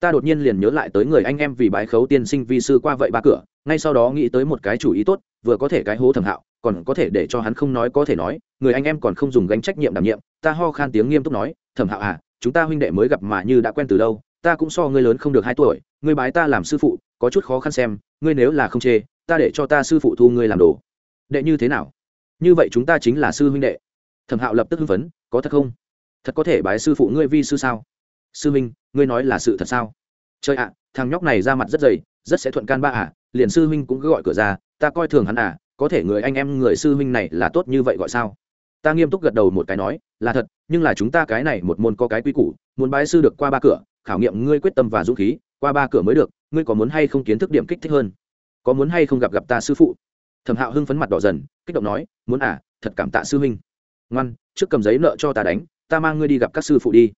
Ta đột nhiên liền nhớ lại tới người anh em vì bái khấu tiên sinh vi sư qua vậy ba cửa, ngay sau đó nghĩ tới một cái chủ ý tốt, vừa có thể cái hố thẩm hạo, còn có thể để cho hắn không nói có thể nói, người anh em còn không dùng gánh trách nhiệm đảm nhiệm, ta ho khan tiếng nghiêm túc nói, thẩm hạo à chúng ta huynh đệ mới gặp mà như đã quen từ đâu ta cũng so ngươi lớn không được hai tuổi, ngươi bái ta làm sư phụ, có chút khó khăn xem, ngươi nếu là không chê, ta để cho ta sư phụ thu ngươi làm đồ. Đệ như thế nào? Như vậy chúng ta chính là sư huynh đệ. Thẩm hạo lập tức hưng phấn, có thật không? Thật có thể bái sư phụ ngươi vi sư sao? Sư huynh, ngươi nói là sự thật sao? Trời ạ, thằng nhóc này ra mặt rất dày, rất sẽ thuận can ba à liền sư huynh cũng cứ gọi cửa ra, ta coi thường hắn à có thể người anh em người sư huynh này là tốt như vậy gọi sao? Ta nghiêm túc gật đầu một cái nói, là thật, nhưng là chúng ta cái này một môn có cái quy củ, muốn bái sư được qua ba cửa khảo nghiệm ngươi quyết tâm và dũng khí, qua ba cửa mới được, ngươi có muốn hay không kiến thức điểm kích thích hơn? Có muốn hay không gặp gặp ta sư phụ? Thẩm hạo hưng phấn mặt đỏ dần, kích động nói, muốn à thật cảm tạ sư huynh. Ngoan, trước cầm giấy nợ cho ta đánh, ta mang ngươi đi gặp các sư phụ đi.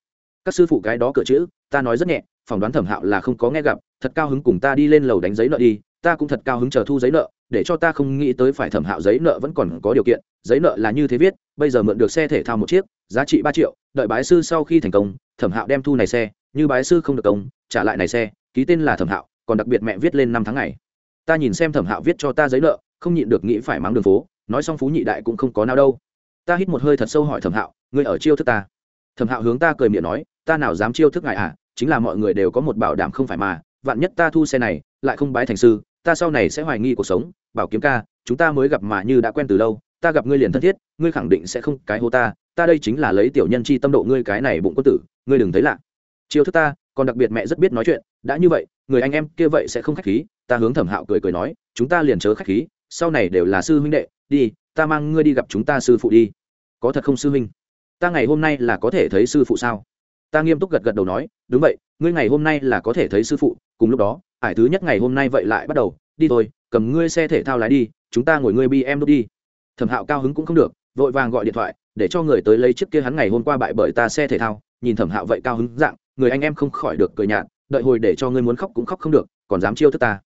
Các sư phụ cái đó cửa chữ, ta nói rất nhẹ, phỏng đoán thẩm hạo là không có nghe gặp, thật cao hứng cùng ta đi lên lầu đánh giấy nợ đi, ta cũng thật cao hứng chờ thu giấy nợ, để cho ta không nghĩ tới phải thẩm hạo giấy nợ vẫn còn có điều kiện, giấy nợ là như thế viết, bây giờ mượn được xe thể thao một chiếc, giá trị ba triệu, đợi bái sư sau khi thành công, thẩm hạo đem thu này xe như bái sư không được công, trả lại này xe, ký tên là thẩm hạo, còn đặc biệt mẹ viết lên năm tháng ngày. Ta nhìn xem thẩm hạo viết cho ta giấy nợ, không nhịn được nghĩ phải mắng đường phố, nói xong phú nhị đại cũng không có nào đâu. Ta hít một hơi thật sâu hỏi thẩm hạo, ngươi ở chiêu thức ta? Thẩm hạo hướng ta cười miệng nói, ta nào dám chiêu thức ngài à chính là mọi người đều có một bảo đảm không phải mà, vạn nhất ta thu xe này, lại không bái thành sư, ta sau này sẽ hoài nghi cuộc sống, bảo kiếm ca, chúng ta mới gặp mà như đã quen từ lâu, ta gặp ngươi liền thân thiết, ngươi khẳng định sẽ không cái hô ta ta đây chính là lấy tiểu nhân chi tâm độ ngươi cái này bụng quân tử, ngươi đừng thấy lạ chiêu thức ta, còn đặc biệt mẹ rất biết nói chuyện, đã như vậy, người anh em kia vậy sẽ không khách khí, ta hướng thẩm hạo cười cười nói, chúng ta liền chớ khách khí, sau này đều là sư huynh đệ, đi, ta mang ngươi đi gặp chúng ta sư phụ đi. Có thật không sư huynh? Ta ngày hôm nay là có thể thấy sư phụ sao? Ta nghiêm túc gật gật đầu nói, đúng vậy, ngươi ngày hôm nay là có thể thấy sư phụ, cùng lúc đó, ải thứ nhất ngày hôm nay vậy lại bắt đầu, đi thôi, cầm ngươi xe thể thao lái đi, chúng ta ngồi ngươi bi em đốt đi. Thẩm hạo cao hứng cũng không được, vội vàng gọi điện thoại, để cho người tới lấy chiếc kia hắn ngày hôm qua bại bởi ta xe thể thao, nhìn thẩm hạo vậy cao hứng dạng người anh em không khỏi được cười nhạt, đợi hồi để cho ngươi muốn khóc cũng khóc không được, còn dám chiêu thức ta.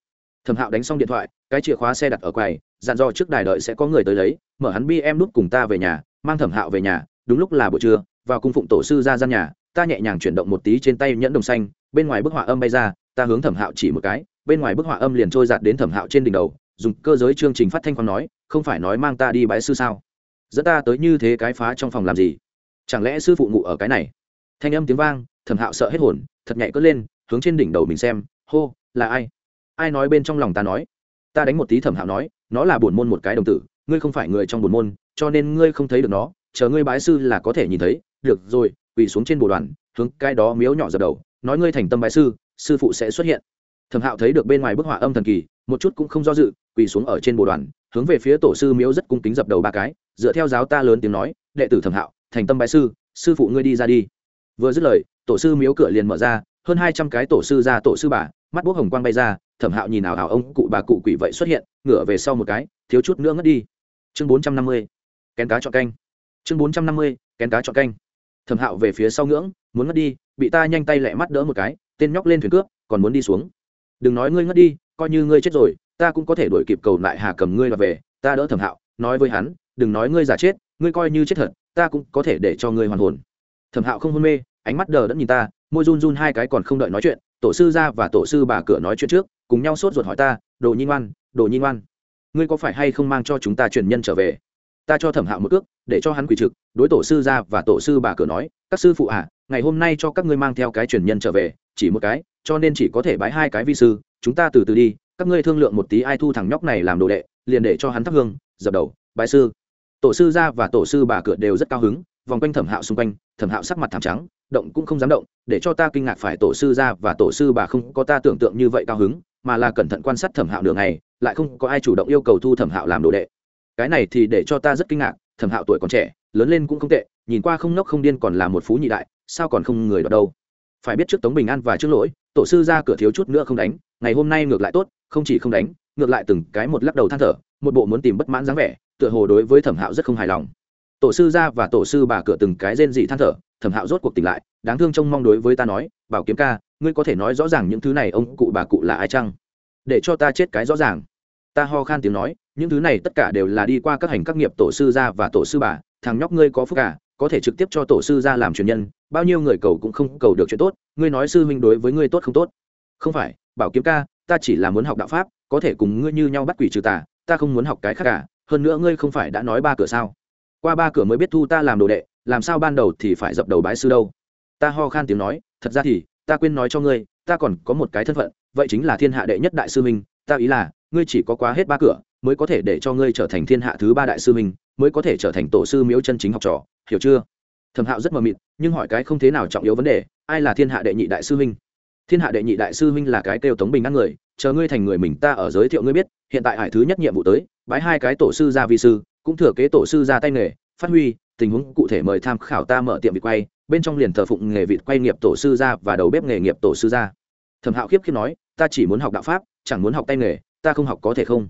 Thẩm hạo đánh xong điện thoại, cái chìa khóa xe đặt ở quầy, dặn dò trước đài đợi sẽ có người tới lấy, mở hắn bi em đút cùng ta về nhà, mang thẩm hạo về nhà, đúng lúc là buổi trưa, vào cung phụng tổ sư ra gian nhà, ta nhẹ nhàng chuyển động một tí trên tay nhẫn đồng xanh, bên ngoài bức họa âm bay ra, ta hướng thẩm hạo chỉ một cái, bên ngoài bức họa âm liền trôi giạt đến thẩm hạo trên đỉnh đầu, dùng cơ giới chương trình phát thanh khoan nói, không phải nói mang ta đi bãi sư sao? Dẫn ta tới như thế cái phá trong phòng làm gì? Chẳng lẽ sư phụ ngụ ở cái này? Thanh âm tiếng vang thẩm hạo sợ hết hồn, thật nhạy cất lên, hướng trên đỉnh đầu mình xem, hô, là ai? Ai nói bên trong lòng ta nói? Ta đánh một tí thẩm hạo nói, nó là buồn môn một cái đồng tử, ngươi không phải người trong buồn môn, cho nên ngươi không thấy được nó, chờ ngươi bái sư là có thể nhìn thấy, được rồi, quỳ xuống trên bồ đoàn, hướng cái đó miếu nhỏ dập đầu, nói ngươi thành tâm bái sư sư phụ sẽ xuất hiện. Thẩm hạo thấy được bên ngoài bức họa âm thần kỳ, một chút cũng không do dự, quỳ xuống ở trên bồ đoàn, hướng về phía tổ sư miếu rất cung kính dập đầu ba cái, dựa theo giáo ta lớn tiếng nói, đệ tử thẩm hạo, thành tâm bái sư sư phụ ngươi đi ra đi. Vừa dứt lời tổ sư miếu cửa liền mở ra, hơn hai trăm cái tổ sư ra tổ sư bà, mắt bốc hồng quang bay ra, thẩm hạo nhìn ảo ảo ông cụ bà cụ quỷ vậy xuất hiện, ngửa về sau một cái, thiếu chút nữa ngất đi. Chương bốn trăm năm mươi, kén cá chọn canh. Chương bốn trăm năm mươi, kén cá chọn canh. Thẩm hạo về phía sau ngưỡng, muốn ngất đi, bị ta nhanh tay lẹ mắt đỡ một cái, tên nhóc lên thuyền cướp, còn muốn đi xuống. Đừng nói ngươi ngất đi, coi như ngươi chết rồi, ta cũng có thể đuổi kịp cầu lại hà cầm ngươi và về, ta đỡ thẩm hạo, nói với hắn, đừng nói ngươi giả chết, ngươi coi như chết thật, ta cũng có thể để cho ngươi hoàn hồn. Thẩm hạo không hôn mê ánh mắt đờ đẫn nhìn ta, môi run run hai cái còn không đợi nói chuyện, tổ sư ra và tổ sư bà cửa nói chuyện trước, cùng nhau sốt ruột hỏi ta, đồ nhi ngoan, đồ nhi ngoan, ngươi có phải hay không mang cho chúng ta truyền nhân trở về? Ta cho thẩm hạo một ước để cho hắn quỳ trực, đối tổ sư ra và tổ sư bà cửa nói, các sư phụ à ngày hôm nay cho các ngươi mang theo cái truyền nhân trở về, chỉ một cái, cho nên chỉ có thể bái hai cái vi sư, chúng ta từ từ đi, các ngươi thương lượng một tí ai thu thằng nhóc này làm đồ đệ, liền để cho hắn thắp hương, dập đầu, bái sư. Tổ sư ra và tổ sư bà cửa đều rất cao hứng, vòng quanh thẩm hạo xung quanh, thẩm hạo sắc mặt thảm trắng động cũng không dám động, để cho ta kinh ngạc phải tổ sư ra và tổ sư bà không có ta tưởng tượng như vậy cao hứng, mà là cẩn thận quan sát thẩm hạo đường này lại không có ai chủ động yêu cầu thu thẩm hạo làm đồ đệ. Cái này thì để cho ta rất kinh ngạc, thẩm hạo tuổi còn trẻ, lớn lên cũng không tệ, nhìn qua không nốc không điên còn là một phú nhị đại, sao còn không người đọc đâu? Phải biết trước tống bình an và trước lỗi, tổ sư ra cửa thiếu chút nữa không đánh, ngày hôm nay ngược lại tốt, không chỉ không đánh, ngược lại từng cái một lắc đầu than thở, một bộ muốn tìm bất mãn dáng vẻ, tựa hồ đối với thẩm hạo rất không hài lòng. Tổ sư ra và tổ sư bà cửa từng cái rên dị than thở thẩm hạo rốt cuộc tỉnh lại, đáng thương trông mong đối với ta nói, bảo kiếm ca, ngươi có thể nói rõ ràng những thứ này ông cụ bà cụ là ai chăng? Để cho ta chết cái rõ ràng. Ta ho khan tiếng nói, những thứ này tất cả đều là đi qua các hành các nghiệp tổ sư gia và tổ sư bà, thằng nhóc ngươi có phúc cả có thể trực tiếp cho tổ sư gia làm truyền nhân, bao nhiêu người cầu cũng không cầu được chuyện tốt, ngươi nói sư huynh đối với ngươi tốt không tốt? Không phải, bảo kiếm ca, ta chỉ là muốn học đạo pháp, có thể cùng ngươi như nhau bắt quỷ trừ tà, ta không muốn học cái khác cả hơn nữa ngươi không phải đã nói ba cửa sao? Qua ba cửa mới biết thu ta làm đồ đệ làm sao ban đầu thì phải dập đầu bái sư đâu? Ta ho khan tiếng nói, thật ra thì, ta quên nói cho ngươi, ta còn có một cái thân phận, vậy chính là thiên hạ đệ nhất đại sư minh ta ý là, ngươi chỉ có quá hết ba cửa, mới có thể để cho ngươi trở thành thiên hạ thứ ba đại sư minh mới có thể trở thành tổ sư miếu chân chính học trò, hiểu chưa? Thẩm hạo rất mờ mịt, nhưng hỏi cái không thế nào trọng yếu vấn đề, ai là thiên hạ đệ nhị đại sư minh thiên hạ đệ nhị đại sư minh là cái kêu tống bình ăn người, chờ ngươi thành người mình ta ở giới thiệu ngươi biết, hiện tại hải thứ nhất nhiệm vụ tới, bái hai cái tổ sư gia vi sư, cũng thừa kế tổ sư ra tay nghề, phát huy tình huống cụ thể mời tham khảo ta mở tiệm vịt quay, bên trong liền thờ phụng nghề vịt quay nghiệp tổ sư ra và đầu bếp nghề nghiệp tổ sư ra thẩm hạo khiếp khiếp nói, ta chỉ muốn học đạo pháp, chẳng muốn học tay nghề, ta không học có thể không?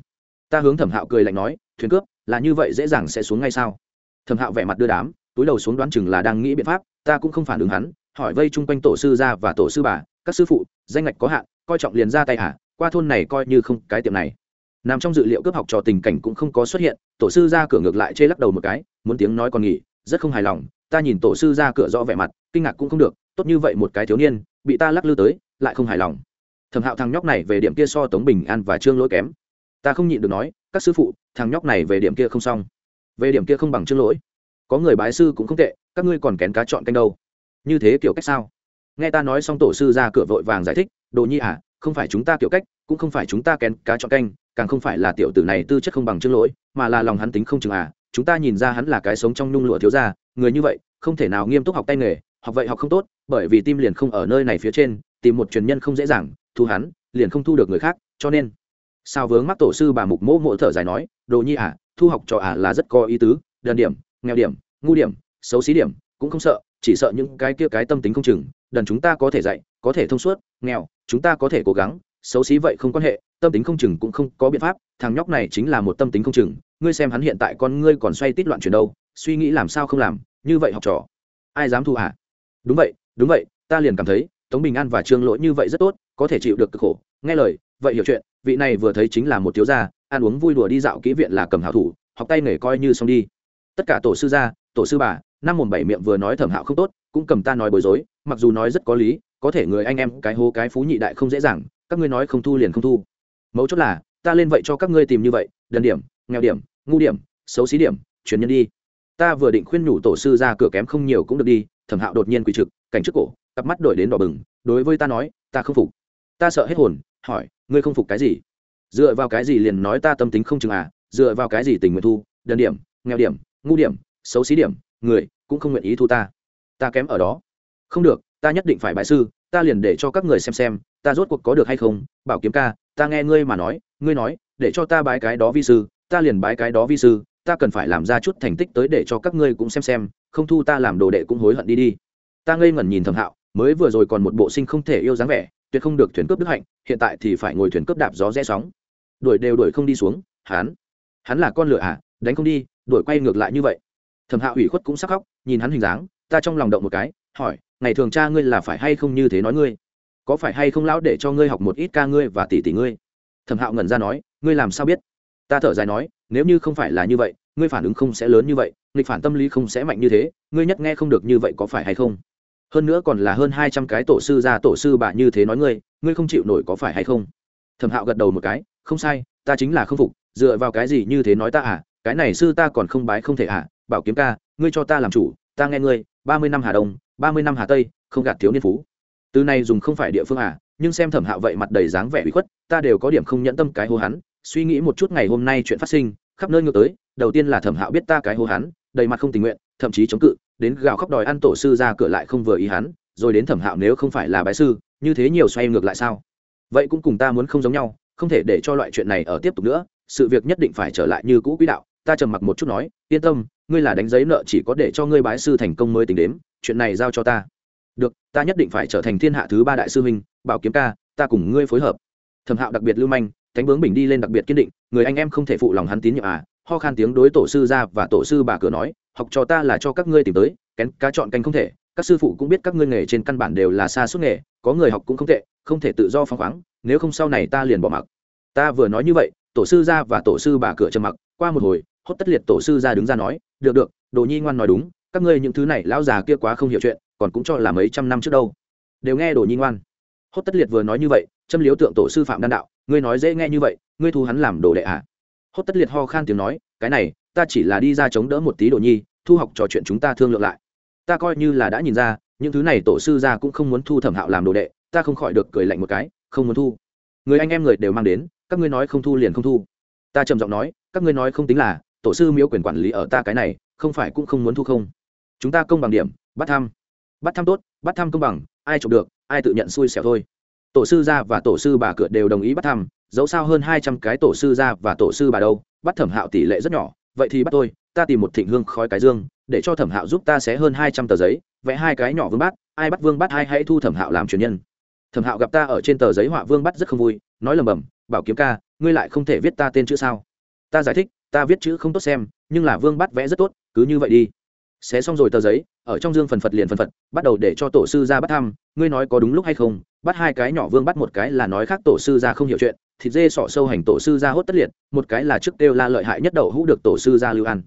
Ta hướng thẩm hạo cười lạnh nói, thuyền cướp, là như vậy dễ dàng sẽ xuống ngay sao? Thẩm hạo vẻ mặt đưa đám, túi đầu xuống đoán chừng là đang nghĩ biện pháp, ta cũng không phản ứng hắn, hỏi vây chung quanh tổ sư ra và tổ sư bà, các sư phụ, danh ngạch có hạn, coi trọng liền ra tay hả? Qua thôn này coi như không cái tiệm này nằm trong dự liệu cướp học trò tình cảnh cũng không có xuất hiện, tổ sư ra cửa ngược lại chê lắc đầu một cái, muốn tiếng nói còn nghỉ, rất không hài lòng, ta nhìn tổ sư ra cửa rõ vẻ mặt, kinh ngạc cũng không được, tốt như vậy một cái thiếu niên, bị ta lắc lư tới, lại không hài lòng. Thẩm hạo thằng nhóc này về điểm kia so tống bình an và trương lỗi kém. Ta không nhịn được nói, các sư phụ, thằng nhóc này về điểm kia không xong. Về điểm kia không bằng trương lỗi. Có người bái sư cũng không tệ, các ngươi còn kén cá chọn canh đâu. Như thế kiểu cách sao? Nghe ta nói xong tổ sư ra cửa vội vàng giải thích, đồ nhi à không phải chúng ta kiểu cách, cũng không phải chúng ta kén cá chọn canh càng không phải là tiểu tử này tư chất không bằng chương lỗi, mà là lòng hắn tính không chừng à chúng ta nhìn ra hắn là cái sống trong nhung lụa thiếu gia, người như vậy, không thể nào nghiêm túc học tay nghề, học vậy học không tốt, bởi vì tim liền không ở nơi này phía trên, tìm một truyền nhân không dễ dàng, thu hắn, liền không thu được người khác, cho nên, sao vướng mắc tổ sư bà mục mỗ mỗ thở dài nói, đồ nhi à thu học trò à là rất có ý tứ đần điểm, nghèo điểm, ngu điểm, xấu xí điểm, cũng không sợ, chỉ sợ những cái kia cái tâm tính không chừng, đần chúng ta có thể dạy, có thể thông suốt, nghèo, chúng ta có thể cố gắng, xấu xí vậy không quan hệ tâm tính không chừng cũng không có biện pháp, thằng nhóc này chính là một tâm tính không chừng, ngươi xem hắn hiện tại con ngươi còn xoay tít loạn chuyển đâu, suy nghĩ làm sao không làm, như vậy học trò. Ai dám thu hả? Đúng vậy đúng vậy, ta liền cảm thấy, tống bình an và trương lỗi như vậy rất tốt, có thể chịu được cực khổ. Nghe lời, vậy hiểu chuyện, vị này vừa thấy chính là một thiếu gia, ăn uống vui đùa đi dạo kỹ viện là cầm hảo thủ, học tay nghề coi như xong đi. Tất cả tổ sư gia, tổ sư bà, năm mồm bảy miệng vừa nói thẩm hạo không tốt, cũng cầm ta nói bối rối, mặc dù nói rất có lý, có thể người anh em cái hố cái phú nhị đại không dễ dàng, các ngươi nói không thu liền không thu mấu chốt là, ta lên vậy cho các ngươi tìm như vậy, đần điểm, nghèo điểm, ngu điểm, xấu xí điểm, chuyển nhân đi. Ta vừa định khuyên nhủ tổ sư ra cửa kém không nhiều cũng được đi, thẩm hạo đột nhiên quỳ trực, cảnh trước cổ, cặp mắt đổi đến đỏ bừng, đối với ta nói, ta không phục. Ta sợ hết hồn, hỏi, ngươi không phục cái gì? Dựa vào cái gì liền nói ta tâm tính không chừng à dựa vào cái gì tình nguyện thu đơn điểm, nghèo điểm, ngu điểm, xấu xí điểm, người cũng không nguyện ý thu ta. Ta kém ở đó. Không được, ta nhất định phải bại sư, ta liền để cho các người xem xem, ta rốt cuộc có được hay không, bảo kiếm ca ta nghe ngươi mà nói, ngươi nói, để cho ta bái cái đó vi sư, ta liền bái cái đó vi sư, ta cần phải làm ra chút thành tích tới để cho các ngươi cũng xem xem, không thu ta làm đồ đệ cũng hối hận đi đi. Ta ngây ngẩn nhìn thẩm hạo, mới vừa rồi còn một bộ sinh không thể yêu dáng vẻ, tuyệt không được thuyền cướp đức hạnh, hiện tại thì phải ngồi thuyền cướp đạp gió rẽ sóng. Đuổi đều đuổi không đi xuống, hắn hắn là con lửa à đánh không đi, đuổi quay ngược lại như vậy. Thẩm hạo ủy khuất cũng sắc khóc, nhìn hắn hình dáng, ta trong lòng động một cái, hỏi, ngày thường cha ngươi là phải hay không như thế nói ngươi? Có phải hay không lão để cho ngươi học một ít ca ngươi và tỷ tỷ ngươi? Thẩm hạo ngẩn ra nói, ngươi làm sao biết? Ta thở dài nói, nếu như không phải là như vậy, ngươi phản ứng không sẽ lớn như vậy, nghịch phản tâm lý không sẽ mạnh như thế, ngươi nhất nghe không được như vậy có phải hay không? Hơn nữa còn là hơn hai trăm cái tổ sư ra tổ sư bà như thế nói ngươi ngươi không chịu nổi có phải hay không? Thẩm hạo gật đầu một cái, không sai, ta chính là không phục, dựa vào cái gì như thế nói ta à? Cái này sư ta còn không bái không thể à? Bảo kiếm ca, ngươi cho ta làm chủ, ta nghe ngươi, ba mươi năm hà đông, ba mươi năm hà tây, không gạt thiếu niên phú từ này dùng không phải địa phương à nhưng xem thẩm hạo vậy mặt đầy dáng vẻ bị khuất, ta đều có điểm không nhẫn tâm cái hô hắn, suy nghĩ một chút ngày hôm nay chuyện phát sinh, khắp nơi ngược tới, đầu tiên là thẩm hạo biết ta cái hô hắn, đầy mặt không tình nguyện, thậm chí chống cự, đến gào khóc đòi ăn tổ sư ra cửa lại không vừa ý hắn, rồi đến thẩm hạo nếu không phải là bái sư, như thế nhiều xoay ngược lại sao? Vậy cũng cùng ta muốn không giống nhau, không thể để cho loại chuyện này ở tiếp tục nữa, sự việc nhất định phải trở lại như cũ quỹ đạo, ta trầm mặc một chút nói, yên tâm, ngươi là đánh giấy nợ chỉ có để cho ngươi bái sư thành công mới tính đếm, chuyện này giao cho ta được, ta nhất định phải trở thành thiên hạ thứ ba đại sư huynh, bảo kiếm ca, ta cùng ngươi phối hợp. Thẩm hạo đặc biệt lưu manh, thánh bướng bình đi lên đặc biệt kiên định, người anh em không thể phụ lòng hắn tín nhiệm à ho khan tiếng đối tổ sư ra và tổ sư bà cửa nói, học cho ta là cho các ngươi tìm tới, kén cá chọn canh không thể, các sư phụ cũng biết các ngươi nghề trên căn bản đều là xa suốt nghề, có người học cũng không tệ, không thể tự do phăng khoáng, nếu không sau này ta liền bỏ mặc. Ta vừa nói như vậy, tổ sư ra và tổ sư bà cửa trầm mặc, qua một hồi, hốt tất liệt tổ sư ra đứng ra nói, được được, đồ nhi ngoan nói đúng, các ngươi những thứ này lão già kia quá không hiểu chuyện còn cũng cho là mấy trăm năm trước đâu. Đều nghe đồ nhi ngoan. Hốt tất liệt vừa nói như vậy, châm liếu tượng tổ sư phạm đan đạo, ngươi nói dễ nghe như vậy, ngươi thu hắn làm đồ đệ à? Hốt tất liệt ho khan tiếng nói, cái này, ta chỉ là đi ra chống đỡ một tí đồ nhi, thu học trò chuyện chúng ta thương lượng lại. Ta coi như là đã nhìn ra, những thứ này tổ sư ra cũng không muốn thu thẩm hạo làm đồ đệ, ta không khỏi được cười lạnh một cái, không muốn thu. Người anh em người đều mang đến, các ngươi nói không thu liền không thu. Ta trầm giọng nói, các ngươi nói không tính là, tổ sư miếu quyền quản lý ở ta cái này, không phải cũng không muốn thu không? Chúng ta công bằng điểm, bắt thăm bắt thăm tốt, bắt thăm công bằng, ai trộm được, ai tự nhận xui xẻo thôi. Tổ sư gia và tổ sư bà cửa đều đồng ý bắt thăm, dẫu sao hơn hai trăm cái tổ sư gia và tổ sư bà đâu, bắt thẩm hạo tỷ lệ rất nhỏ, vậy thì bắt tôi, ta tìm một thịnh hương khói cái dương, để cho thẩm hạo giúp ta xé hơn hai trăm tờ giấy, vẽ hai cái nhỏ vương bát, ai bắt vương bắt hai hãy thu thẩm hạo làm truyền nhân. Thẩm hạo gặp ta ở trên tờ giấy họa vương bắt rất không vui, nói lầm bầm, bảo kiếm ca, ngươi lại không thể viết ta tên chữ sao? Ta giải thích, ta viết chữ không tốt xem, nhưng là vương bắt vẽ rất tốt, cứ như vậy đi. Xé xong rồi tờ giấy ở trong dương phần phật liền phần phật, bắt đầu để cho tổ sư ra bắt thăm. Ngươi nói có đúng lúc hay không? Bắt hai cái nhỏ vương bắt một cái là nói khác tổ sư ra không hiểu chuyện, thịt dê sọ sâu hành tổ sư ra hốt tất liệt, một cái là trước kêu la lợi hại nhất đậu hũ được tổ sư ra lưu an.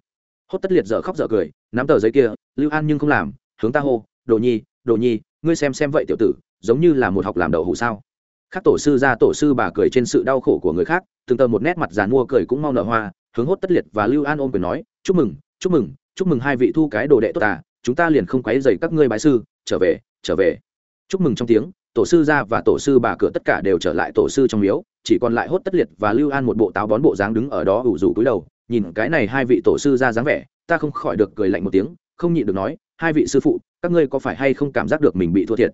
Hốt tất liệt dở khóc dở cười, nắm tờ giấy kia, lưu an nhưng không làm, hướng ta hô, đồ nhi đồ nhi, ngươi xem xem vậy tiểu tử, giống như là một học làm đậu hũ sao? Khác tổ sư ra tổ sư bà cười trên sự đau khổ của người khác, từng tờ một nét mặt dàn mua cười cũng mau nở hoa, hướng hốt tất liệt và lưu an ôm cười nói, chúc mừng chúc mừng chúc mừng hai vị thu cái đồ đệ tốt à chúng ta liền không quấy dày các ngươi bái sư, trở về trở về. Chúc mừng trong tiếng, tổ sư ra và tổ sư bà cửa tất cả đều trở lại tổ sư trong miếu, chỉ còn lại hốt tất liệt và lưu an một bộ táo bón bộ dáng đứng ở đó ủ rủ cúi đầu, nhìn cái này hai vị tổ sư ra dáng vẻ, ta không khỏi được cười lạnh một tiếng, không nhịn được nói, hai vị sư phụ, các ngươi có phải hay không cảm giác được mình bị thua thiệt?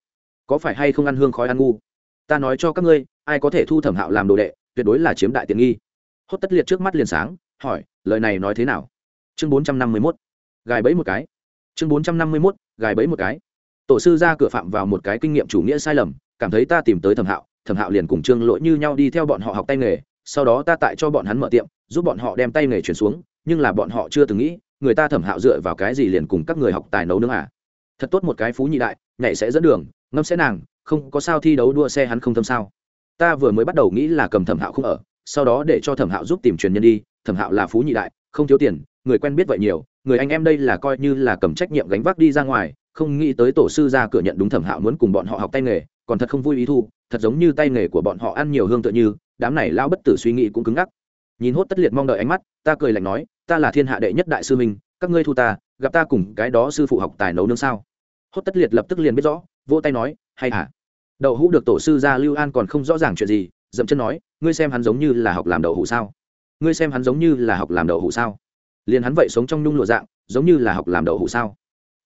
Có phải hay không ăn hương khói ăn ngu? Ta nói cho các ngươi, ai có thể thu thẩm hạo làm đồ đệ, tuyệt đối là chiếm đại tiện nghi. Hốt tất liệt trước mắt liền sáng, hỏi, lời này nói thế nào? Chương bốn trăm năm mươi mốt. Gài bẫy một cái chương bốn trăm năm mươi mốt, gài bẫy một cái. Tổ sư ra cửa phạm vào một cái kinh nghiệm chủ nghĩa sai lầm, cảm thấy ta tìm tới thẩm hạo thẩm hạo liền cùng trương lỗi như nhau đi theo bọn họ học tay nghề, sau đó ta tại cho bọn hắn mở tiệm, giúp bọn họ đem tay nghề chuyển xuống, nhưng là bọn họ chưa từng nghĩ, người ta thẩm hạo dựa vào cái gì liền cùng các người học tài nấu nướng à? Thật tốt một cái phú nhị đại, nhảy sẽ dẫn đường, ngâm sẽ nàng, không có sao thi đấu đua xe hắn không thâm sao. Ta vừa mới bắt đầu nghĩ là cầm thẩm hạo không ở, sau đó để cho thẩm hạo giúp tìm truyền nhân đi, thẩm hạo là phú nhị đại, không thiếu tiền, người quen biết vậy nhiều người anh em đây là coi như là cầm trách nhiệm gánh vác đi ra ngoài, không nghĩ tới tổ sư ra cửa nhận đúng thẩm hạo muốn cùng bọn họ học tay nghề, còn thật không vui ý thu, thật giống như tay nghề của bọn họ ăn nhiều hương tựa như, đám này lao bất tử suy nghĩ cũng cứng ngắc. Nhìn hốt tất liệt mong đợi ánh mắt, ta cười lạnh nói, ta là thiên hạ đệ nhất đại sư minh các ngươi thu ta, gặp ta cùng cái đó sư phụ học tài nấu nương sao? Hốt tất liệt lập tức liền biết rõ, vỗ tay nói, hay hả? Đậu hũ được tổ sư ra lưu an còn không rõ ràng chuyện gì, dậm chân nói, ngươi xem hắn giống như là học làm đậu hũ sao? Ngươi xem hắn giống như là học làm đậu hũ sao? Liền hắn vậy sống trong nhung lụa dạng, giống như là học làm đậu hũ sao?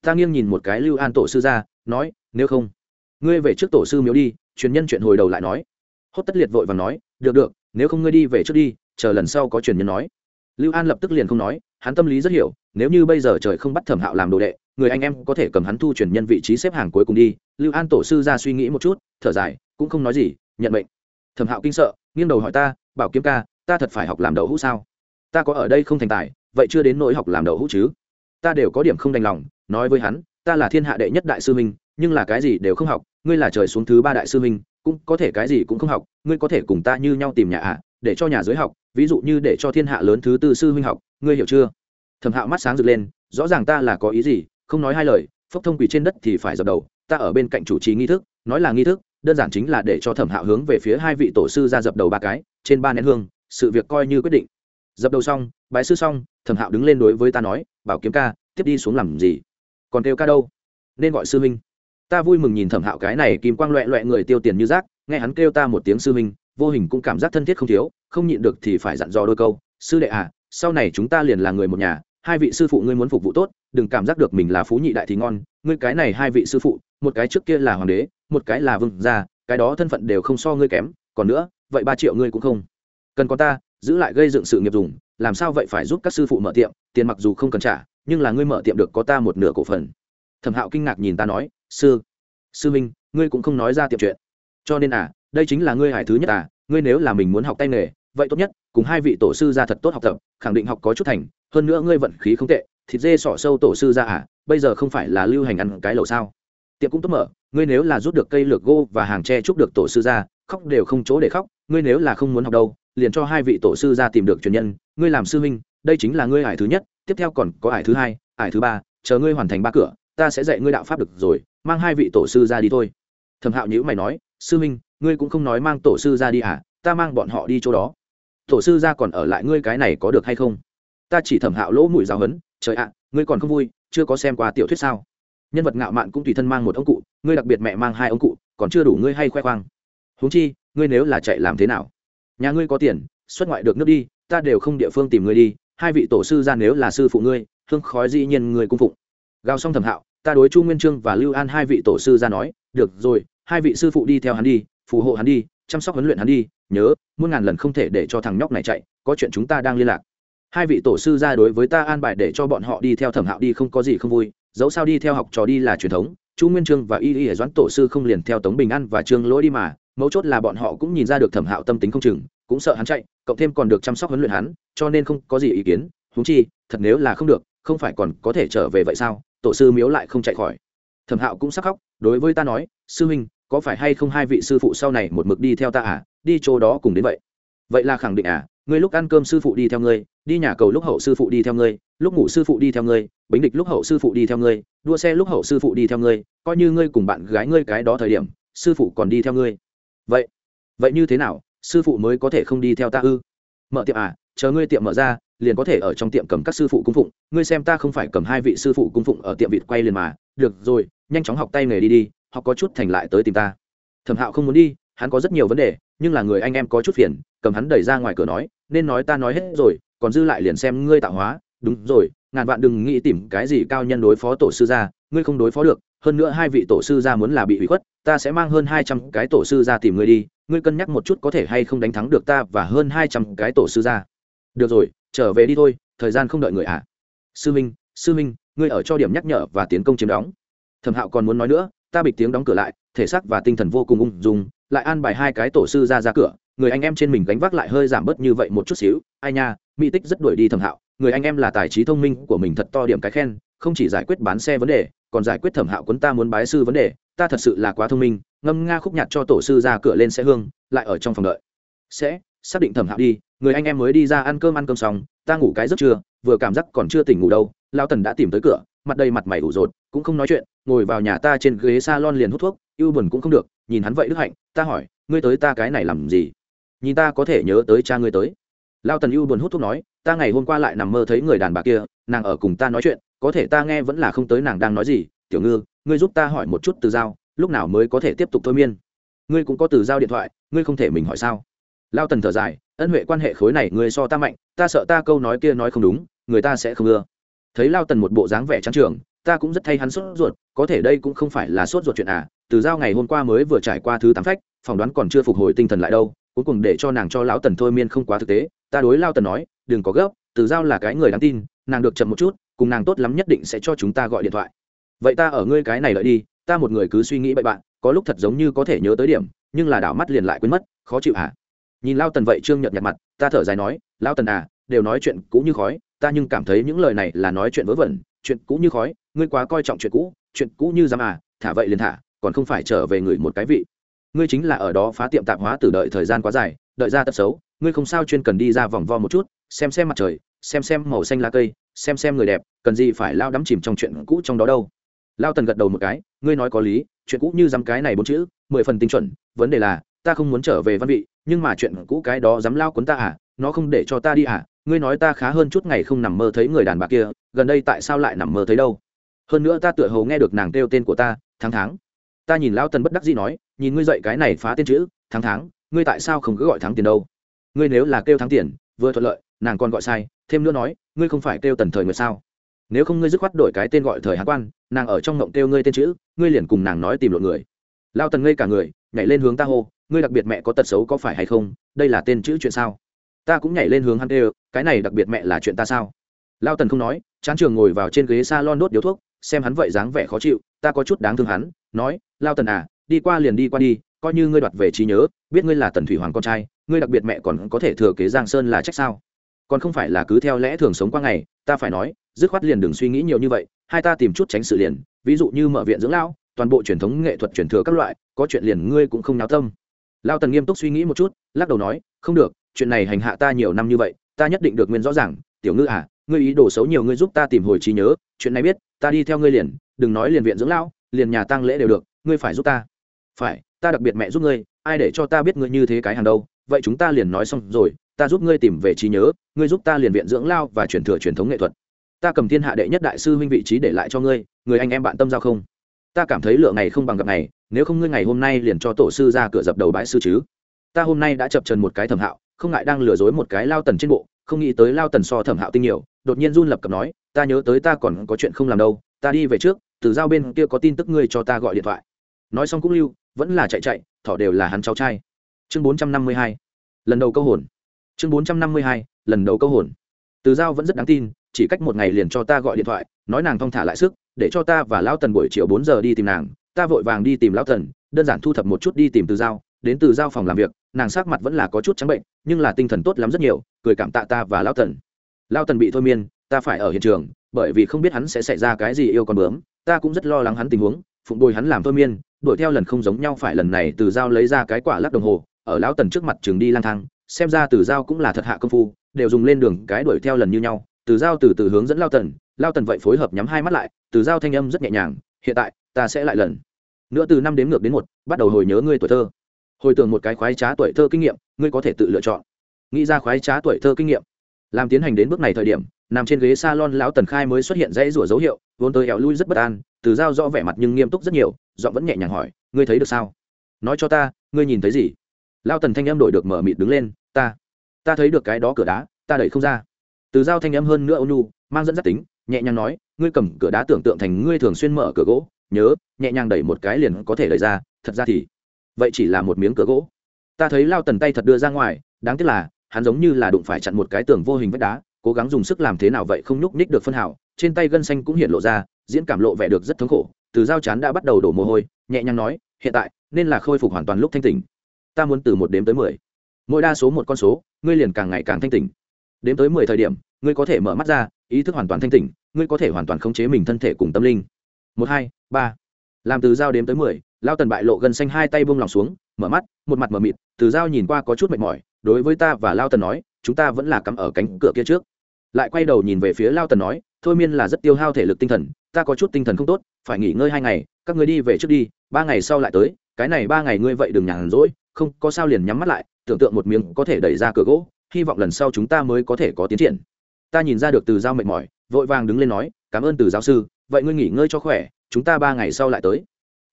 Ta nghiêng nhìn một cái lưu an tổ sư ra, nói, nếu không, ngươi về trước tổ sư miếu đi, truyền nhân chuyện hồi đầu lại nói. Hốt tất liệt vội và nói, được được, nếu không ngươi đi về trước đi, chờ lần sau có truyền nhân nói. Lưu an lập tức liền không nói, hắn tâm lý rất hiểu, nếu như bây giờ trời không bắt thẩm hạo làm đồ đệ, người anh em có thể cầm hắn thu truyền nhân vị trí xếp hàng cuối cùng đi. Lưu an tổ sư ra suy nghĩ một chút, thở dài, cũng không nói gì, nhận mệnh. Thẩm hạo kinh sợ, nghiêng đầu hỏi ta, bảo kiếm ca, ta thật phải học làm đậu hũ sao? Ta có ở đây không thành tài vậy chưa đến nỗi học làm đậu hũ chứ? Ta đều có điểm không đành lòng nói với hắn ta là thiên hạ đệ nhất đại sư minh nhưng là cái gì đều không học ngươi là trời xuống thứ ba đại sư minh cũng có thể cái gì cũng không học ngươi có thể cùng ta như nhau tìm nhà ạ à, để cho nhà giới học ví dụ như để cho thiên hạ lớn thứ tư sư huynh học ngươi hiểu chưa? Thẩm hạo mắt sáng rực lên rõ ràng ta là có ý gì không nói hai lời phốc thông quỳ trên đất thì phải dập đầu ta ở bên cạnh chủ trì nghi thức nói là nghi thức đơn giản chính là để cho thẩm hạo hướng về phía hai vị tổ sư ra dập đầu ba cái trên ba nén hương sự việc coi như quyết định. Dập đầu xong bái sư xong, thẩm hạo đứng lên đối với ta nói, bảo kiếm ca, tiếp đi xuống làm gì? Còn kêu ca đâu? Nên gọi sư huynh. Ta vui mừng nhìn thẩm hạo cái này kim quang loẹ loẹ người tiêu tiền như rác, nghe hắn kêu ta một tiếng sư huynh, vô hình cũng cảm giác thân thiết không thiếu, không nhịn được thì phải dặn dò đôi câu, sư đệ à sau này chúng ta liền là người một nhà, hai vị sư phụ ngươi muốn phục vụ tốt, đừng cảm giác được mình là phú nhị đại thì ngon, ngươi cái này hai vị sư phụ, một cái trước kia là hoàng đế, một cái là vương gia, cái đó thân phận đều không so ngươi kém, còn nữa, vậy ba triệu ngươi cũng không. Cần có ta, giữ lại gây dựng sự nghiệp dùng làm sao vậy phải giúp các sư phụ mở tiệm, tiền mặc dù không cần trả, nhưng là ngươi mở tiệm được có ta một nửa cổ phần. Thẩm hạo kinh ngạc nhìn ta nói, sư sư minh, ngươi cũng không nói ra tiệm chuyện. Cho nên à đây chính là ngươi hải thứ nhất à ngươi nếu là mình muốn học tay nghề, vậy tốt nhất, cùng hai vị tổ sư ra thật tốt học tập, khẳng định học có chút thành, hơn nữa ngươi vận khí không tệ, thịt dê sỏ sâu tổ sư ra à bây giờ không phải là lưu hành ăn cái lầu sao? Tiệm cũng tốt mở, ngươi nếu là rút được cây lược gỗ và hàng tre trúc được tổ sư ra khóc đều không chỗ để khóc, ngươi nếu là không muốn học đâu, liền cho hai vị tổ sư ra tìm được truyền nhân ngươi làm sư huynh, đây chính là ngươi ải thứ nhất, tiếp theo còn có ải thứ hai, ải thứ ba, chờ ngươi hoàn thành ba cửa, ta sẽ dạy ngươi đạo pháp được rồi, mang hai vị tổ sư ra đi thôi. Thẩm hạo nhữ mày nói, sư huynh, ngươi cũng không nói mang tổ sư ra đi à ta mang bọn họ đi chỗ đó. Tổ sư ra còn ở lại ngươi cái này có được hay không? Ta chỉ thẩm hạo lỗ mũi giáo hấn trời ạ, ngươi còn không vui, chưa có xem qua tiểu thuyết sao? Nhân vật ngạo mạn cũng tùy thân mang một ông cụ, ngươi đặc biệt mẹ mang hai ông cụ, còn chưa đủ ngươi hay khoe khoang. Huống chi, ngươi nếu là chạy làm thế nào? Nhà ngươi có tiền, xuất ngoại được nước đi ta đều không địa phương tìm ngươi đi, hai vị tổ sư ra nếu là sư phụ ngươi, hương khói dĩ nhiên ngươi cung phụng. Gào xong thẩm hạo, ta đối chu nguyên trương và lưu an hai vị tổ sư ra nói, được rồi, hai vị sư phụ đi theo hắn đi, phù hộ hắn đi, chăm sóc huấn luyện hắn đi, nhớ, muôn ngàn lần không thể để cho thằng nhóc này chạy, có chuyện chúng ta đang liên lạc. Hai vị tổ sư ra đối với ta an bài để cho bọn họ đi theo thẩm hạo đi không có gì không vui, dẫu sao đi theo học trò đi là truyền thống, chu nguyên trương và y y doãn tổ sư không liền theo tống bình an và trương lỗi đi mà, mấu chốt là bọn họ cũng nhìn ra được thẩm hạo tâm tính không chừng cũng sợ hắn chạy, cộng thêm còn được chăm sóc huấn luyện hắn, cho nên không có gì ý kiến. Húng chi, thật nếu là không được, không phải còn có thể trở về vậy sao? Tổ sư miếu lại không chạy khỏi. Thẩm hạo cũng sắc khóc, đối với ta nói, sư huynh, có phải hay không hai vị sư phụ sau này một mực đi theo ta à? Đi chỗ đó cùng đến vậy. Vậy là khẳng định à? Ngươi lúc ăn cơm sư phụ đi theo ngươi, đi nhà cầu lúc hậu sư phụ đi theo ngươi, lúc ngủ sư phụ đi theo ngươi, bính địch lúc hậu sư phụ đi theo ngươi, đua xe lúc hậu sư phụ đi theo ngươi, coi như ngươi cùng bạn gái ngươi cái đó thời điểm, sư phụ còn đi theo ngươi. Vậy vậy như thế nào? Sư phụ mới có thể không đi theo ta ư? Mở tiệm à chờ ngươi tiệm mở ra, liền có thể ở trong tiệm cầm các sư phụ cung phụng. Ngươi xem ta không phải cầm hai vị sư phụ cung phụng ở tiệm vịt quay liền mà. Được rồi, nhanh chóng học tay nghề đi đi, học có chút thành lại tới tìm ta. Thẩm hạo không muốn đi, hắn có rất nhiều vấn đề, nhưng là người anh em có chút phiền, cầm hắn đẩy ra ngoài cửa nói, nên nói ta nói hết rồi, còn dư lại liền xem ngươi tạo hóa. Đúng rồi, ngàn vạn đừng nghĩ tìm cái gì cao nhân đối phó tổ sư ra, ngươi không đối phó được hơn nữa hai vị tổ sư ra muốn là bị hủy khuất, ta sẽ mang hơn hai trăm cái tổ sư ra tìm ngươi đi, ngươi cân nhắc một chút có thể hay không đánh thắng được ta và hơn hai trăm cái tổ sư ra được rồi, trở về đi thôi, thời gian không đợi người ạ. À. sư minh sư minh, ngươi ở cho điểm nhắc nhở và tiến công chiếm đóng. Thẩm hạo còn muốn nói nữa, ta bịch tiếng đóng cửa lại, thể xác và tinh thần vô cùng ung dung, lại an bài hai cái tổ sư ra ra cửa, người anh em trên mình gánh vác lại hơi giảm bớt như vậy một chút xíu. Ai nha, mỹ tích rất đuổi đi thẩm hạo, người anh em là tài trí thông minh của mình thật to điểm cái khen, không chỉ giải quyết bán xe vấn đề còn giải quyết thẩm hạo quấn ta muốn bái sư vấn đề, ta thật sự là quá thông minh, ngâm nga khúc nhạc cho tổ sư ra cửa lên sẽ hương, lại ở trong phòng đợi. Sẽ, xác định thẩm hạo đi, người anh em mới đi ra ăn cơm ăn cơm xong, ta ngủ cái giấc trưa, vừa cảm giác còn chưa tỉnh ngủ đâu lao tần đã tìm tới cửa, mặt đầy mặt mày ủ rột, cũng không nói chuyện, ngồi vào nhà ta trên ghế s a lon liền hút thuốc, ưu buồn cũng không được, nhìn hắn vậy đức hạnh, ta hỏi, ngươi tới ta cái này làm gì? Nhìn ta có thể nhớ tới cha ngươi tới. Lao tần ưu buồn hút thuốc nói, ta ngày hôm qua lại nằm mơ thấy người đàn bà kia, nàng ở cùng ta nói chuyện có thể ta nghe vẫn là không tới nàng đang nói gì, tiểu ngư, ngươi giúp ta hỏi một chút từ giao, lúc nào mới có thể tiếp tục thôi miên? Ngươi cũng có từ giao điện thoại, ngươi không thể mình hỏi sao? Lao tần thở dài, ân huệ quan hệ khối này ngươi so ta mạnh, ta sợ ta câu nói kia nói không đúng, người ta sẽ không ưa. Thấy lao tần một bộ dáng vẻ trắng trường, ta cũng rất thay hắn sốt ruột, có thể đây cũng không phải là sốt ruột chuyện à từ giao ngày hôm qua mới vừa trải qua thứ tám phách, phỏng đoán còn chưa phục hồi tinh thần lại đâu, cuối cùng để cho nàng cho lão tần thôi miên không quá thực tế, ta đối lao tần nói, đừng có gấp, từ giao là cái người đáng tin, nàng được chậm một chút cùng nàng tốt lắm nhất định sẽ cho chúng ta gọi điện thoại. Vậy ta ở ngươi cái này lợi đi, ta một người cứ suy nghĩ bậy bạn, có lúc thật giống như có thể nhớ tới điểm, nhưng là đảo mắt liền lại quên mất, khó chịu hả? Nhìn lao tần vậy trương nhợt nhạt mặt, ta thở dài nói, lao tần à đều nói chuyện cũ như khói, ta nhưng cảm thấy những lời này là nói chuyện vớ vẩn, chuyện cũ như khói, ngươi quá coi trọng chuyện cũ chuyện cũ như dám à thả vậy liền thả, còn không phải trở về người một cái vị. Ngươi chính là ở đó phá tiệm tạp hóa từ đợi thời gian quá dài, đợi ra tật xấu, ngươi không sao chuyên cần đi ra vòng vo một chút, xem xem mặt trời, xem xem màu xanh lá cây xem xem người đẹp, cần gì phải lao đắm chìm trong chuyện cũ trong đó đâu. Lao tần gật đầu một cái, ngươi nói có lý, chuyện cũ như dám cái này bốn chữ, mười phần tinh chuẩn, vấn đề là, ta không muốn trở về văn vị, nhưng mà chuyện cũ cái đó dám lao cuốn ta à nó không để cho ta đi à ngươi nói ta khá hơn chút ngày không nằm mơ thấy người đàn bà kia, gần đây tại sao lại nằm mơ thấy đâu? Hơn nữa ta tựa hồ nghe được nàng kêu tên của ta tháng tháng ta nhìn lao tần bất đắc dĩ nói, nhìn ngươi dậy cái này phá tên chữ tháng tháng ngươi tại sao không cứ gọi thắng tiền đâu? Ngươi nếu là kêu thắng tiền, vừa thuận lợi nàng còn gọi sai, thêm nữa nói, ngươi không phải kêu tần thời người sao? Nếu không ngươi dứt khoát đổi cái tên gọi thời hán quan, nàng ở trong ngộng kêu ngươi tên chữ, ngươi liền cùng nàng nói tìm lộn người. Lao tần ngây cả người, nhảy lên hướng ta hô, ngươi đặc biệt mẹ có tật xấu có phải hay không? Đây là tên chữ chuyện sao? Ta cũng nhảy lên hướng hắn kêu, cái này đặc biệt mẹ là chuyện ta sao? Lao tần không nói, chán trường ngồi vào trên ghế s a lon đốt điếu thuốc, xem hắn vậy dáng vẻ khó chịu, ta có chút đáng thương hắn, nói, lao tần à đi qua liền đi qua đi, coi như ngươi đoạt về trí nhớ, biết ngươi là tần thủy hoàng con trai, ngươi đặc biệt mẹ còn có thể thừa kế giang sơn là trách sao? Còn không phải là cứ theo lẽ thường sống qua ngày, ta phải nói, dứt khoát liền đừng suy nghĩ nhiều như vậy, hai ta tìm chút tránh sự liền, ví dụ như mở viện dưỡng lão, toàn bộ truyền thống nghệ thuật truyền thừa các loại, có chuyện liền ngươi cũng không náo tâm. Lao tần nghiêm túc suy nghĩ một chút, lắc đầu nói, không được, chuyện này hành hạ ta nhiều năm như vậy, ta nhất định được nguyên rõ ràng, tiểu ngư à ngươi ý đồ xấu nhiều ngươi giúp ta tìm hồi trí nhớ, chuyện này biết, ta đi theo ngươi liền, đừng nói liền viện dưỡng lão, liền nhà tang lễ đều được, ngươi phải giúp ta. Phải, ta đặc biệt mẹ giúp ngươi, ai để cho ta biết ngươi như thế cái hàng đâu, vậy chúng ta liền nói xong rồi ta giúp ngươi tìm về trí nhớ, ngươi giúp ta liền viện dưỡng lao và truyền thừa truyền thống nghệ thuật. Ta cầm thiên hạ đệ nhất đại sư huynh vị trí để lại cho ngươi, người anh em bạn tâm giao không? Ta cảm thấy lựa ngày không bằng gặp ngày, nếu không ngươi ngày hôm nay liền cho tổ sư ra cửa dập đầu bãi sư chứ. Ta hôm nay đã chập trần một cái thẩm hạo, không ngại đang lừa dối một cái lao tần trên bộ, không nghĩ tới lao tần so thẩm hạo tinh nhiều, đột nhiên run lập cập nói, ta nhớ tới ta còn có chuyện không làm đâu, ta đi về trước, từ giao bên kia có tin tức ngươi cho ta gọi điện thoại. Nói xong cũng lưu, vẫn là chạy chạy, thỏ đều là hắn cháu trai. Chương bốn trăm năm mươi hai. Lần đầu câu hồn chương bốn trăm năm mươi hai, lần đầu câu hồn. Từ giao vẫn rất đáng tin, chỉ cách một ngày liền cho ta gọi điện thoại, nói nàng thong thả lại sức, để cho ta và lão tần buổi chiều bốn giờ đi tìm nàng, ta vội vàng đi tìm lão tần, đơn giản thu thập một chút đi tìm từ giao, đến từ giao phòng làm việc, nàng sắc mặt vẫn là có chút trắng bệnh, nhưng là tinh thần tốt lắm rất nhiều, cười cảm tạ ta và lão tần. Lão tần bị thôi miên, ta phải ở hiện trường, bởi vì không biết hắn sẽ xảy ra cái gì yêu con bướm, ta cũng rất lo lắng hắn tình huống, phụng bồi hắn làm thôi miên, đuổi theo lần không giống nhau phải lần này từ giao lấy ra cái quả lắc đồng hồ, ở lão tần trước mặt trường đi lang thang xem ra từ giao cũng là thật hạ công phu, đều dùng lên đường cái đuổi theo lần như nhau. Từ giao từ từ hướng dẫn lao tần lao tần vậy phối hợp nhắm hai mắt lại, từ giao thanh âm rất nhẹ nhàng, hiện tại, ta sẽ lại lần. Nữa từ năm đến ngược đến một, bắt đầu hồi nhớ ngươi tuổi thơ. Hồi tưởng một cái khoái trá tuổi thơ kinh nghiệm, ngươi có thể tự lựa chọn. Nghĩ ra khoái trá tuổi thơ kinh nghiệm. Làm tiến hành đến bước này thời điểm, nằm trên ghế salon lão tần khai mới xuất hiện dãy rủa dấu hiệu, vốn tới hẹo lui rất bất an, từ giao rõ vẻ mặt nhưng nghiêm túc rất nhiều, giọng vẫn nhẹ nhàng hỏi, ngươi thấy được sao? Nói cho ta, ngươi nhìn thấy gì? Lao tần thanh âm đổi được mở mịt đứng lên ta ta thấy được cái đó cửa đá, ta đẩy không ra. Từ giao thanh âm hơn nữa ônu mang dẫn dắt tính, nhẹ nhàng nói, ngươi cầm cửa đá tưởng tượng thành ngươi thường xuyên mở cửa gỗ, nhớ, nhẹ nhàng đẩy một cái liền có thể đẩy ra, thật ra thì, vậy chỉ là một miếng cửa gỗ. Ta thấy lao tần tay thật đưa ra ngoài, đáng tiếc là, hắn giống như là đụng phải chặn một cái tường vô hình vách đá, cố gắng dùng sức làm thế nào vậy không nhúc nhích được phân hảo trên tay gân xanh cũng hiện lộ ra, diễn cảm lộ vẻ được rất thống khổ, từ giao chán đã bắt đầu đổ mồ hôi, nhẹ nhàng nói, hiện tại, nên là khôi phục hoàn toàn lúc thanh tỉnh. Ta muốn từ một đếm tới mười mỗi đa số một con số, ngươi liền càng ngày càng thanh tỉnh. Đến tới mười thời điểm, ngươi có thể mở mắt ra, ý thức hoàn toàn thanh tỉnh, ngươi có thể hoàn toàn khống chế mình thân thể cùng tâm linh. Một, hai, ba. Làm từ dao đếm tới mười, lao tần bại lộ gần xanh hai tay buông lòng xuống, mở mắt, một mặt mờ mịt, từ dao nhìn qua có chút mệt mỏi, đối với ta và lao tần nói, chúng ta vẫn là cắm ở cánh cửa kia trước. Lại quay đầu nhìn về phía lao tần nói, thôi miên là rất tiêu hao thể lực tinh thần, ta có chút tinh thần không tốt, phải nghỉ ngơi hai ngày, các ngươi đi về trước đi, ba ngày sau lại tới, cái này ba ngày ngươi vậy đừng nhàn rỗi, không có sao liền nhắm mắt lại tưởng tượng một miếng có thể đẩy ra cửa gỗ, hy vọng lần sau chúng ta mới có thể có tiến triển. Ta nhìn ra được từ giao mệt mỏi, vội vàng đứng lên nói, cảm ơn từ giáo sư, vậy ngươi nghỉ ngơi cho khỏe, chúng ta ba ngày sau lại tới.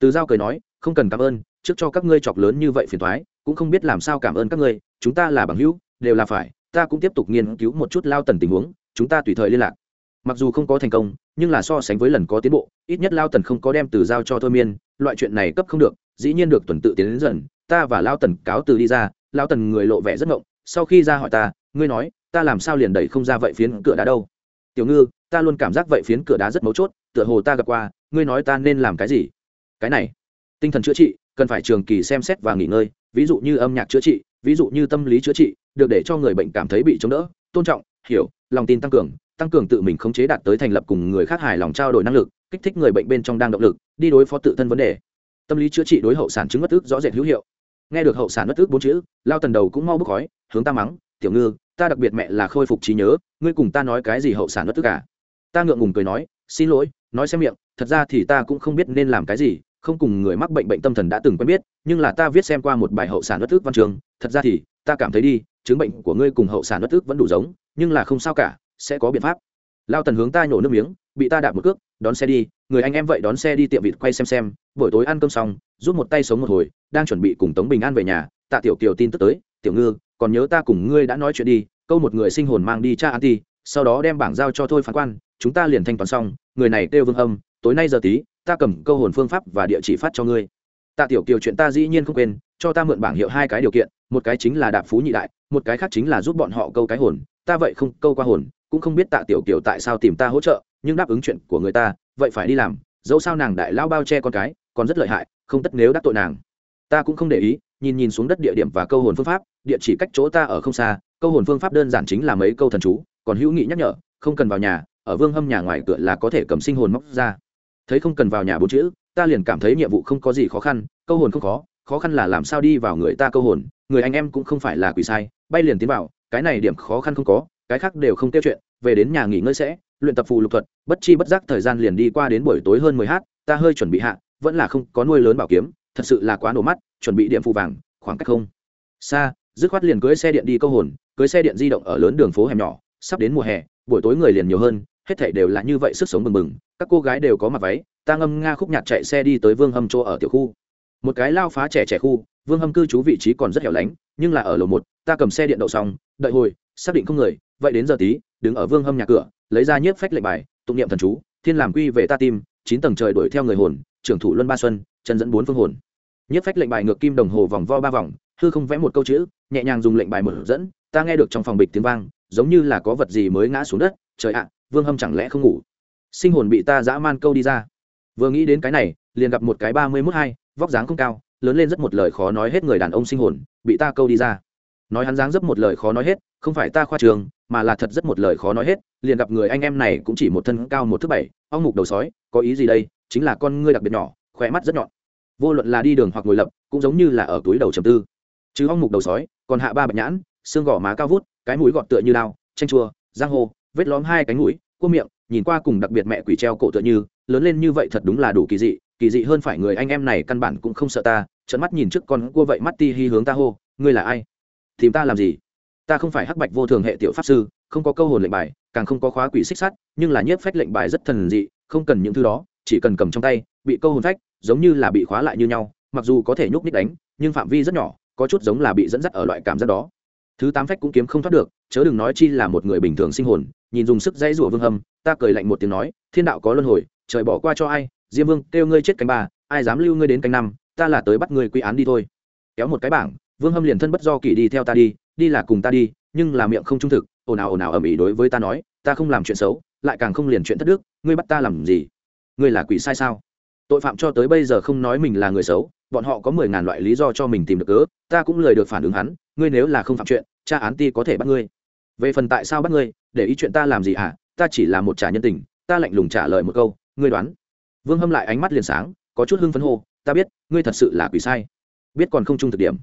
Từ giao cười nói, không cần cảm ơn, trước cho các ngươi chọc lớn như vậy phiền thoái cũng không biết làm sao cảm ơn các ngươi, chúng ta là bằng hữu, đều là phải, ta cũng tiếp tục nghiên cứu một chút lao tần tình huống, chúng ta tùy thời liên lạc. Mặc dù không có thành công, nhưng là so sánh với lần có tiến bộ, ít nhất lao tần không có đem từ giao cho thôi miên, loại chuyện này cấp không được, dĩ nhiên được tuần tự tiến đến dần, ta và lao tần cáo từ đi ra lao tần người lộ vẻ rất ngộng, sau khi ra hỏi ta, ngươi nói, ta làm sao liền đẩy không ra vậy phiến cửa đá đâu? Tiểu ngư, ta luôn cảm giác vậy phiến cửa đá rất mấu chốt, tựa hồ ta gặp qua, ngươi nói ta nên làm cái gì? Cái này, tinh thần chữa trị, cần phải trường kỳ xem xét và nghỉ ngơi, ví dụ như âm nhạc chữa trị, ví dụ như tâm lý chữa trị, được để cho người bệnh cảm thấy bị chống đỡ, tôn trọng, hiểu, lòng tin tăng cường tăng cường tự mình khống chế đạt tới thành lập cùng người khác hài lòng trao đổi năng lực, kích thích người bệnh bên trong đang động lực, đi đối phó tự thân vấn đề. Tâm lý chữa trị đối hậu sản chứng bất ức rõ rệt hữu hiệu nghe được hậu sản bất ức bốn chữ, lao tần đầu cũng mau bốc khói, hướng ta mắng, tiểu ngư, ta đặc biệt mẹ là khôi phục trí nhớ, ngươi cùng ta nói cái gì hậu sản bất ức cả à? ta ngượng ngùng cười nói, xin lỗi, nói xem miệng, thật ra thì ta cũng không biết nên làm cái gì, không cùng người mắc bệnh bệnh tâm thần đã từng quen biết, nhưng là ta viết xem qua một bài hậu sản bất ức văn trường thật ra thì, ta cảm thấy đi, chứng bệnh của ngươi cùng hậu sản bất ức vẫn đủ giống, nhưng là không sao cả, sẽ có biện pháp. Lao tần hướng ta nhổ nước miếng, bị ta đạp một cước, đón xe đi, người anh em vậy đón xe đi tiệm vịt quay xem xem, buổi tối ăn cơm xong giúp một tay sống một hồi, đang chuẩn bị cùng tống bình an về nhà, tạ tiểu kiều tin tức tới, tiểu ngư, còn nhớ ta cùng ngươi đã nói chuyện đi, câu một người sinh hồn mang đi cha an ti, sau đó đem bảng giao cho thôi phán quan, chúng ta liền thanh toán xong, người này kêu vương âm tối nay giờ tí, ta cầm câu hồn phương pháp và địa chỉ phát cho ngươi. Tạ tiểu kiều chuyện ta dĩ nhiên không quên, cho ta mượn bảng hiệu hai cái điều kiện, một cái chính là đạp phú nhị đại, một cái khác chính là giúp bọn họ câu cái hồn, ta vậy không câu qua hồn, cũng không biết tạ tiểu kiều tại sao tìm ta hỗ trợ, nhưng đáp ứng chuyện của người ta, vậy phải đi làm, dẫu sao nàng đại lao bao che con cái còn rất lợi hại, không tất nếu đắc tội nàng. Ta cũng không để ý, nhìn nhìn xuống đất địa điểm và câu hồn phương pháp, địa chỉ cách chỗ ta ở không xa, câu hồn phương pháp đơn giản chính là mấy câu thần chú, còn hữu nghị nhắc nhở, không cần vào nhà, ở vương hâm nhà ngoài cửa là có thể cầm sinh hồn móc ra. Thấy không cần vào nhà bốn chữ, ta liền cảm thấy nhiệm vụ không có gì khó khăn, câu hồn không khó khó khăn là làm sao đi vào người ta câu hồn, người anh em cũng không phải là quỷ sai, bay liền tiến vào, cái này điểm khó khăn không có, cái khác đều không tiêu chuyện, về đến nhà nghỉ ngơi sẽ, luyện tập phù lục thuật, bất chi bất giác thời gian liền đi qua đến buổi tối hơn mười h ta hơi chuẩn bị hạ vẫn là không có nuôi lớn bảo kiếm, thật sự là quá nổ mắt, chuẩn bị điện phù vàng, khoảng cách không xa, dứt khoát liền cưới xe điện đi câu hồn, cưới xe điện di động ở lớn đường phố hẻm nhỏ, sắp đến mùa hè, buổi tối người liền nhiều hơn, hết thảy đều là như vậy sức sống bừng bừng, các cô gái đều có mặc váy, ta ngâm nga khúc nhạc chạy xe đi tới vương hâm chỗ ở tiểu khu. Một cái lao phá trẻ trẻ khu, vương hâm cư trú vị trí còn rất hẻo lánh, nhưng là ở lầu một, ta cầm xe điện đậu xong, đợi hồi, xác định không người, vậy đến giờ tí, đứng ở vương hâm nhà cửa, lấy ra nhiếp phách lệnh bài, tụng niệm thần chú, thiên làm quy về ta tim, chín tầng trời đuổi theo người hồn trưởng thủ luân ba xuân, chân dẫn bốn phương hồn. Nhất phách lệnh bài ngược kim đồng hồ vòng vo ba vòng, hư không vẽ một câu chữ, nhẹ nhàng dùng lệnh bài mở dẫn, ta nghe được trong phòng bịch tiếng vang, giống như là có vật gì mới ngã xuống đất, trời ạ, vương hâm chẳng lẽ không ngủ? Sinh hồn bị ta dã man câu đi ra. Vừa nghĩ đến cái này, liền gặp một cái ba mươi mốt hai, vóc dáng không cao, lớn lên rất một lời khó nói hết người đàn ông sinh hồn, bị ta câu đi ra. Nói hắn dáng rất một lời khó nói hết, không phải ta khoa trường, mà là thật rất một lời khó nói hết, liền gặp người anh em này cũng chỉ một thân cao một thước bảy, ong mục đầu sói, có ý gì đây? Chính là con ngươi đặc biệt nhỏ khỏe mắt rất nhọn. Vô luận là đi đường hoặc ngồi lập, cũng giống như là ở túi đầu trầm tư. Chứ hong mục đầu sói, còn hạ ba bạch nhãn, xương gò má cao vút, cái mũi gọt tựa như lao chanh chua, giang hồ, vết lõm hai cánh mũi, cua miệng, nhìn qua cùng đặc biệt mẹ quỷ treo cổ tựa như, lớn lên như vậy thật đúng là đủ kỳ dị kỳ dị hơn phải người anh em này căn bản cũng không sợ ta trận mắt nhìn trước con cua vậy mắt ti hi hướng ta hô, ngươi là ai? Tìm ta làm gì? Ta không phải hắc bạch vô thường hệ tiểu pháp sư, không có câu hồn lệnh bài, càng không có khóa quỷ xích sắt, nhưng là nhiếp phách lệnh bài rất thần dị, không cần những thứ đó chỉ cần cầm trong tay, bị câu hồn phách, giống như là bị khóa lại như nhau, mặc dù có thể nhúc nhích đánh, nhưng phạm vi rất nhỏ, có chút giống là bị dẫn dắt ở loại cảm giác đó. Thứ tám phách cũng kiếm không thoát được, chớ đừng nói chi là một người bình thường sinh hồn, nhìn dùng sức dãy rủa vương hâm, ta cười lạnh một tiếng nói, thiên đạo có luân hồi, trời bỏ qua cho ai, diêm vương, kêu ngươi chết cánh ba, ai dám lưu ngươi đến cánh năm, ta là tới bắt ngươi quy án đi thôi. Kéo một cái bảng, vương hâm liền thân bất do kỷ đi theo ta đi đi là cùng ta đi, nhưng là miệng không trung thực, ồn ào ồn ào ầm ĩ đối với ta nói, ta không làm chuyện xấu, lại càng không liền chuyện thất đức, ngươi bắt ta làm gì? Ngươi là quỷ sai sao? Tội phạm cho tới bây giờ không nói mình là người xấu, bọn họ có mười ngàn loại lý do cho mình tìm được cớ, ta cũng lời được phản ứng hắn, ngươi nếu là không phạm chuyện cha án ti có thể bắt ngươi. Về phần tại sao bắt ngươi, để ý chuyện ta làm gì hả? Ta chỉ là một trả nhân tình, ta lạnh lùng trả lời một câu, ngươi đoán. Vương hâm lại ánh mắt liền sáng, có chút hưng phấn hô, ta biết, ngươi thật sự là quỷ sai. Biết còn không trung thực điểm.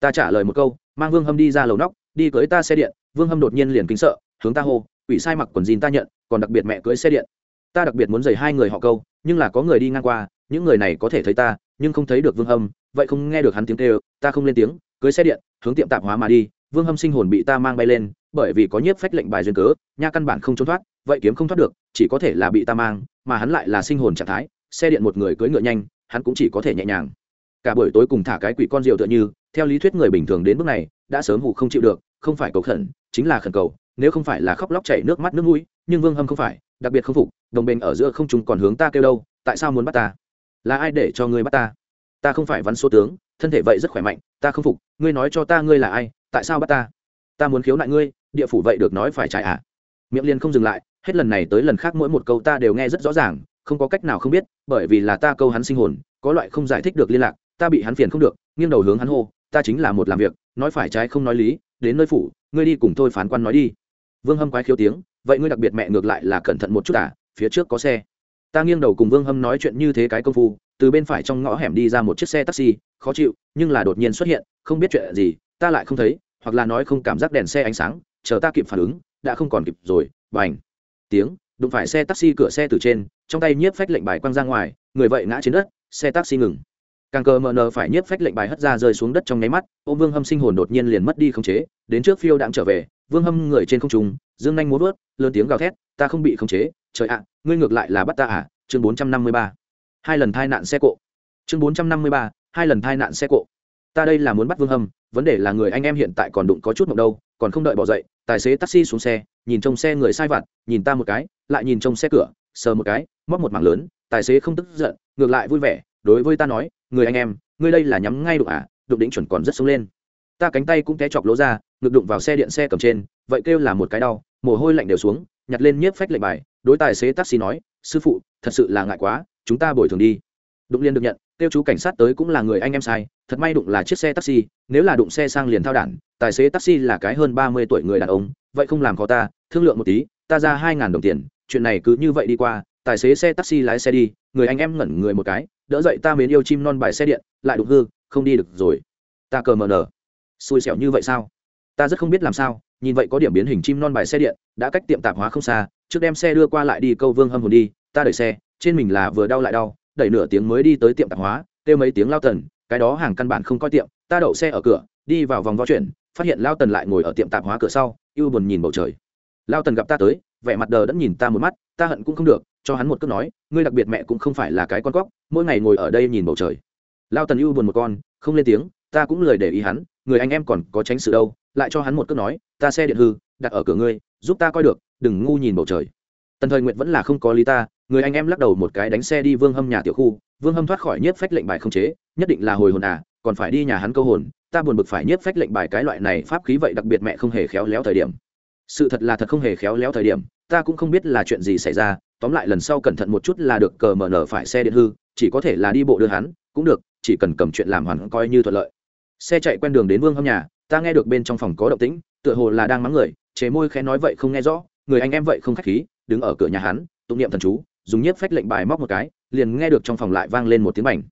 Ta trả lời một câu, mang vương hâm đi ra lầu nóc, đi cưới ta xe điện, vương hâm đột nhiên liền kính sợ, hướng ta hô, quỷ sai mặc quần jean ta nhận, còn đặc biệt mẹ cưới xe điện ta đặc biệt muốn giày hai người họ câu, nhưng là có người đi ngang qua, những người này có thể thấy ta, nhưng không thấy được vương hâm, vậy không nghe được hắn tiếng kêu, ta không lên tiếng, cưới xe điện, hướng tiệm tạp hóa mà đi, vương hâm sinh hồn bị ta mang bay lên, bởi vì có nhiếp phách lệnh bài duyên cớ, nha căn bản không trốn thoát, vậy kiếm không thoát được, chỉ có thể là bị ta mang, mà hắn lại là sinh hồn trạng thái, xe điện một người cưỡi ngựa nhanh, hắn cũng chỉ có thể nhẹ nhàng. Cả buổi tối cùng thả cái quỷ con rượu tựa như, theo lý thuyết người bình thường đến bước này, đã sớm hụ không chịu được, không phải cầu khẩn, chính là khẩn cầu, nếu không phải là khóc lóc chảy nước mắt nước mũi, nhưng vương hâm không phải đặc biệt không phục, đồng bên ở giữa không chúng còn hướng ta kêu đâu, tại sao muốn bắt ta? Là ai để cho ngươi bắt ta? Ta không phải văn số tướng, thân thể vậy rất khỏe mạnh, ta không phục, ngươi nói cho ta ngươi là ai, tại sao bắt ta? Ta muốn khiếu nại ngươi, địa phủ vậy được nói phải trái à? Miệng liền không dừng lại, hết lần này tới lần khác mỗi một câu ta đều nghe rất rõ ràng, không có cách nào không biết, bởi vì là ta câu hắn sinh hồn, có loại không giải thích được liên lạc, ta bị hắn phiền không được, nghiêng đầu hướng hắn hô, ta chính là một làm việc, nói phải trái không nói lý, đến nơi phủ, ngươi đi cùng thôi phán quan nói đi vương hâm quái khiếu tiếng, vậy ngươi đặc biệt mẹ ngược lại là cẩn thận một chút à phía trước có xe. Ta nghiêng đầu cùng vương hâm nói chuyện như thế cái công phu, từ bên phải trong ngõ hẻm đi ra một chiếc xe taxi, khó chịu, nhưng là đột nhiên xuất hiện, không biết chuyện gì, ta lại không thấy, hoặc là nói không cảm giác đèn xe ánh sáng, chờ ta kịp phản ứng, đã không còn kịp rồi, bành. Tiếng, đụng phải xe taxi cửa xe từ trên, trong tay nhiếp phách lệnh bài quăng ra ngoài, người vậy ngã trên đất, xe taxi ngừng. Càng cờ mờ nờ phải nhiếp phách lệnh bài hất ra rơi xuống đất trong nháy mắt, ô vương hâm sinh hồn đột nhiên liền mất đi khống chế, đến trước phiêu đạm trở về vương hâm người trên không trung, dương nhanh muốn vớt lớn tiếng gào thét, ta không bị khống chế, trời ạ, ngươi ngược lại là bắt ta à? Chương bốn trăm năm mươi ba. Hai lần thai nạn xe cộ. Chương bốn trăm năm mươi ba, hai lần thai nạn xe cộ. Ta đây là muốn bắt vương hâm, vấn đề là người anh em hiện tại còn đụng có chút mộng đâu, còn không đợi bỏ dậy, tài xế taxi xuống xe, nhìn trong xe người sai vặt, nhìn ta một cái, lại nhìn trong xe cửa, sờ một cái, móc một mảng lớn, tài xế không tức giận, ngược lại vui vẻ, đối với ta nói, người anh em, ngươi đây là nhắm ngay đụng à đụng đỉnh chuẩn còn rất sống lên. Ta cánh tay cũng té chọc lỗ ra ngực đụng vào xe điện xe cầm trên, vậy kêu là một cái đau, mồ hôi lạnh đều xuống, nhặt lên nhiếp phách lệnh bài, đối tài xế taxi nói, sư phụ, thật sự là ngại quá, chúng ta bồi thường đi. Đụng liền được nhận, kêu chú cảnh sát tới cũng là người anh em sai, thật may đụng là chiếc xe taxi, nếu là đụng xe sang liền thao đản, tài xế taxi là cái hơn ba mươi tuổi người đàn ông, vậy không làm khó ta, thương lượng một tí, ta ra hai ngàn đồng tiền, chuyện này cứ như vậy đi qua, tài xế xe taxi lái xe đi, người anh em ngẩn người một cái, đỡ dậy ta mến yêu chim non bài xe điện, lại đụng hư, không đi được rồi. Ta cờ mờ nở xui xẻo như vậy sao? Ta rất không biết làm sao, nhìn vậy có điểm biến hình chim non bài xe điện, đã cách tiệm tạp hóa không xa, trước đem xe đưa qua lại đi câu vương hâm hồn đi, ta đẩy xe, trên mình là vừa đau lại đau, đẩy nửa tiếng mới đi tới tiệm tạp hóa, kêu mấy tiếng lao tần, cái đó hàng căn bản không coi tiệm, ta đậu xe ở cửa, đi vào vòng vo chuyển, phát hiện lao tần lại ngồi ở tiệm tạp hóa cửa sau, ưu buồn nhìn bầu trời. Lao tần gặp ta tới, vẻ mặt đờ đẫn nhìn ta một mắt, ta hận cũng không được, cho hắn một cước nói, ngươi đặc biệt mẹ cũng không phải là cái con cóc, mỗi ngày ngồi ở đây nhìn bầu trời. Lao tần ưu buồn một con, không lên tiếng, ta cũng lời để ý hắn, người anh em còn có tránh sự đâu lại cho hắn một cước nói, ta xe điện hư, đặt ở cửa ngươi, giúp ta coi được, đừng ngu nhìn bầu trời. Tần thời nguyện vẫn là không có lý ta, người anh em lắc đầu một cái đánh xe đi vương hâm nhà tiểu khu, vương hâm thoát khỏi nhiếp phách lệnh bài không chế, nhất định là hồi hồn à còn phải đi nhà hắn câu hồn, ta buồn bực phải nhiếp phách lệnh bài cái loại này pháp khí vậy đặc biệt mẹ không hề khéo léo thời điểm. Sự thật là thật không hề khéo léo thời điểm, ta cũng không biết là chuyện gì xảy ra, tóm lại lần sau cẩn thận một chút là được cờ mở nở phải xe điện hư, chỉ có thể là đi bộ đưa hắn, cũng được, chỉ cần cầm chuyện làm hoàn coi như thuận lợi. Xe chạy quen đường đến vương hâm nhà ta nghe được bên trong phòng có động tĩnh, tựa hồ là đang mắng người, chế môi khẽ nói vậy không nghe rõ, người anh em vậy không khách khí, đứng ở cửa nhà hắn, tụng niệm thần chú, dùng nhiếp phách lệnh bài móc một cái, liền nghe được trong phòng lại vang lên một tiếng bảnh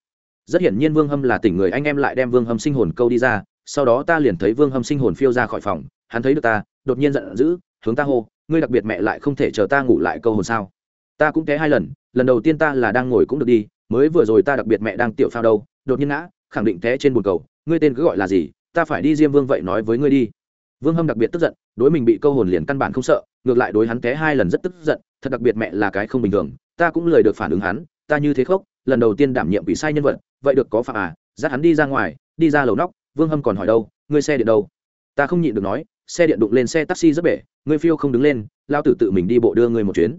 rất hiển nhiên vương hâm là tỉnh người anh em lại đem vương hâm sinh hồn câu đi ra, sau đó ta liền thấy vương hâm sinh hồn phiêu ra khỏi phòng, hắn thấy được ta, đột nhiên giận dữ, hướng ta hô, ngươi đặc biệt mẹ lại không thể chờ ta ngủ lại câu hồn sao? Ta cũng té hai lần lần đầu tiên ta là đang ngồi cũng được đi, mới vừa rồi ta đặc biệt mẹ đang tiểu phao đâu, đột nhiên ngã, khẳng định té trên bồn cầu, ngươi tên cứ gọi là gì? Ta phải đi diêm vương vậy nói với ngươi đi. Vương hâm đặc biệt tức giận, đối mình bị câu hồn liền căn bản không sợ, ngược lại đối hắn té hai lần rất tức giận, thật đặc biệt mẹ là cái không bình thường, ta cũng lời được phản ứng hắn, ta như thế khốc, lần đầu tiên đảm nhiệm bị sai nhân vật, vậy được có phạm à dắt hắn đi ra ngoài, đi ra lầu nóc, vương hâm còn hỏi đâu, ngươi xe điện đâu? Ta không nhịn được nói, xe điện đụng lên xe taxi rất bể, ngươi phiêu không đứng lên, lao tử tự mình đi bộ đưa ngươi một chuyến.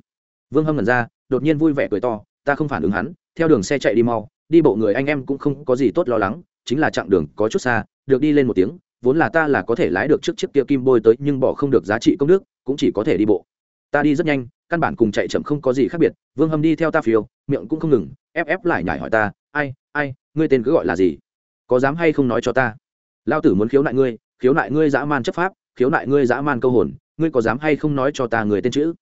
Vương hâm ngẩn ra, đột nhiên vui vẻ cười to, ta không phản ứng hắn, theo đường xe chạy đi mau, đi bộ người anh em cũng không có gì tốt lo lắng, chính là chặng đường có chút xa được đi lên một tiếng, vốn là ta là có thể lái được trước chiếc kia kim bôi tới nhưng bỏ không được giá trị công đức, cũng chỉ có thể đi bộ. Ta đi rất nhanh, căn bản cùng chạy chậm không có gì khác biệt, vương hâm đi theo ta phiêu, miệng cũng không ngừng, ép ép lại nhải hỏi ta, ai ai, ngươi tên cứ gọi là gì? Có dám hay không nói cho ta? Lao tử muốn khiếu nại ngươi, khiếu nại ngươi dã man chấp pháp, khiếu nại ngươi dã man câu hồn, ngươi có dám hay không nói cho ta người tên chữ?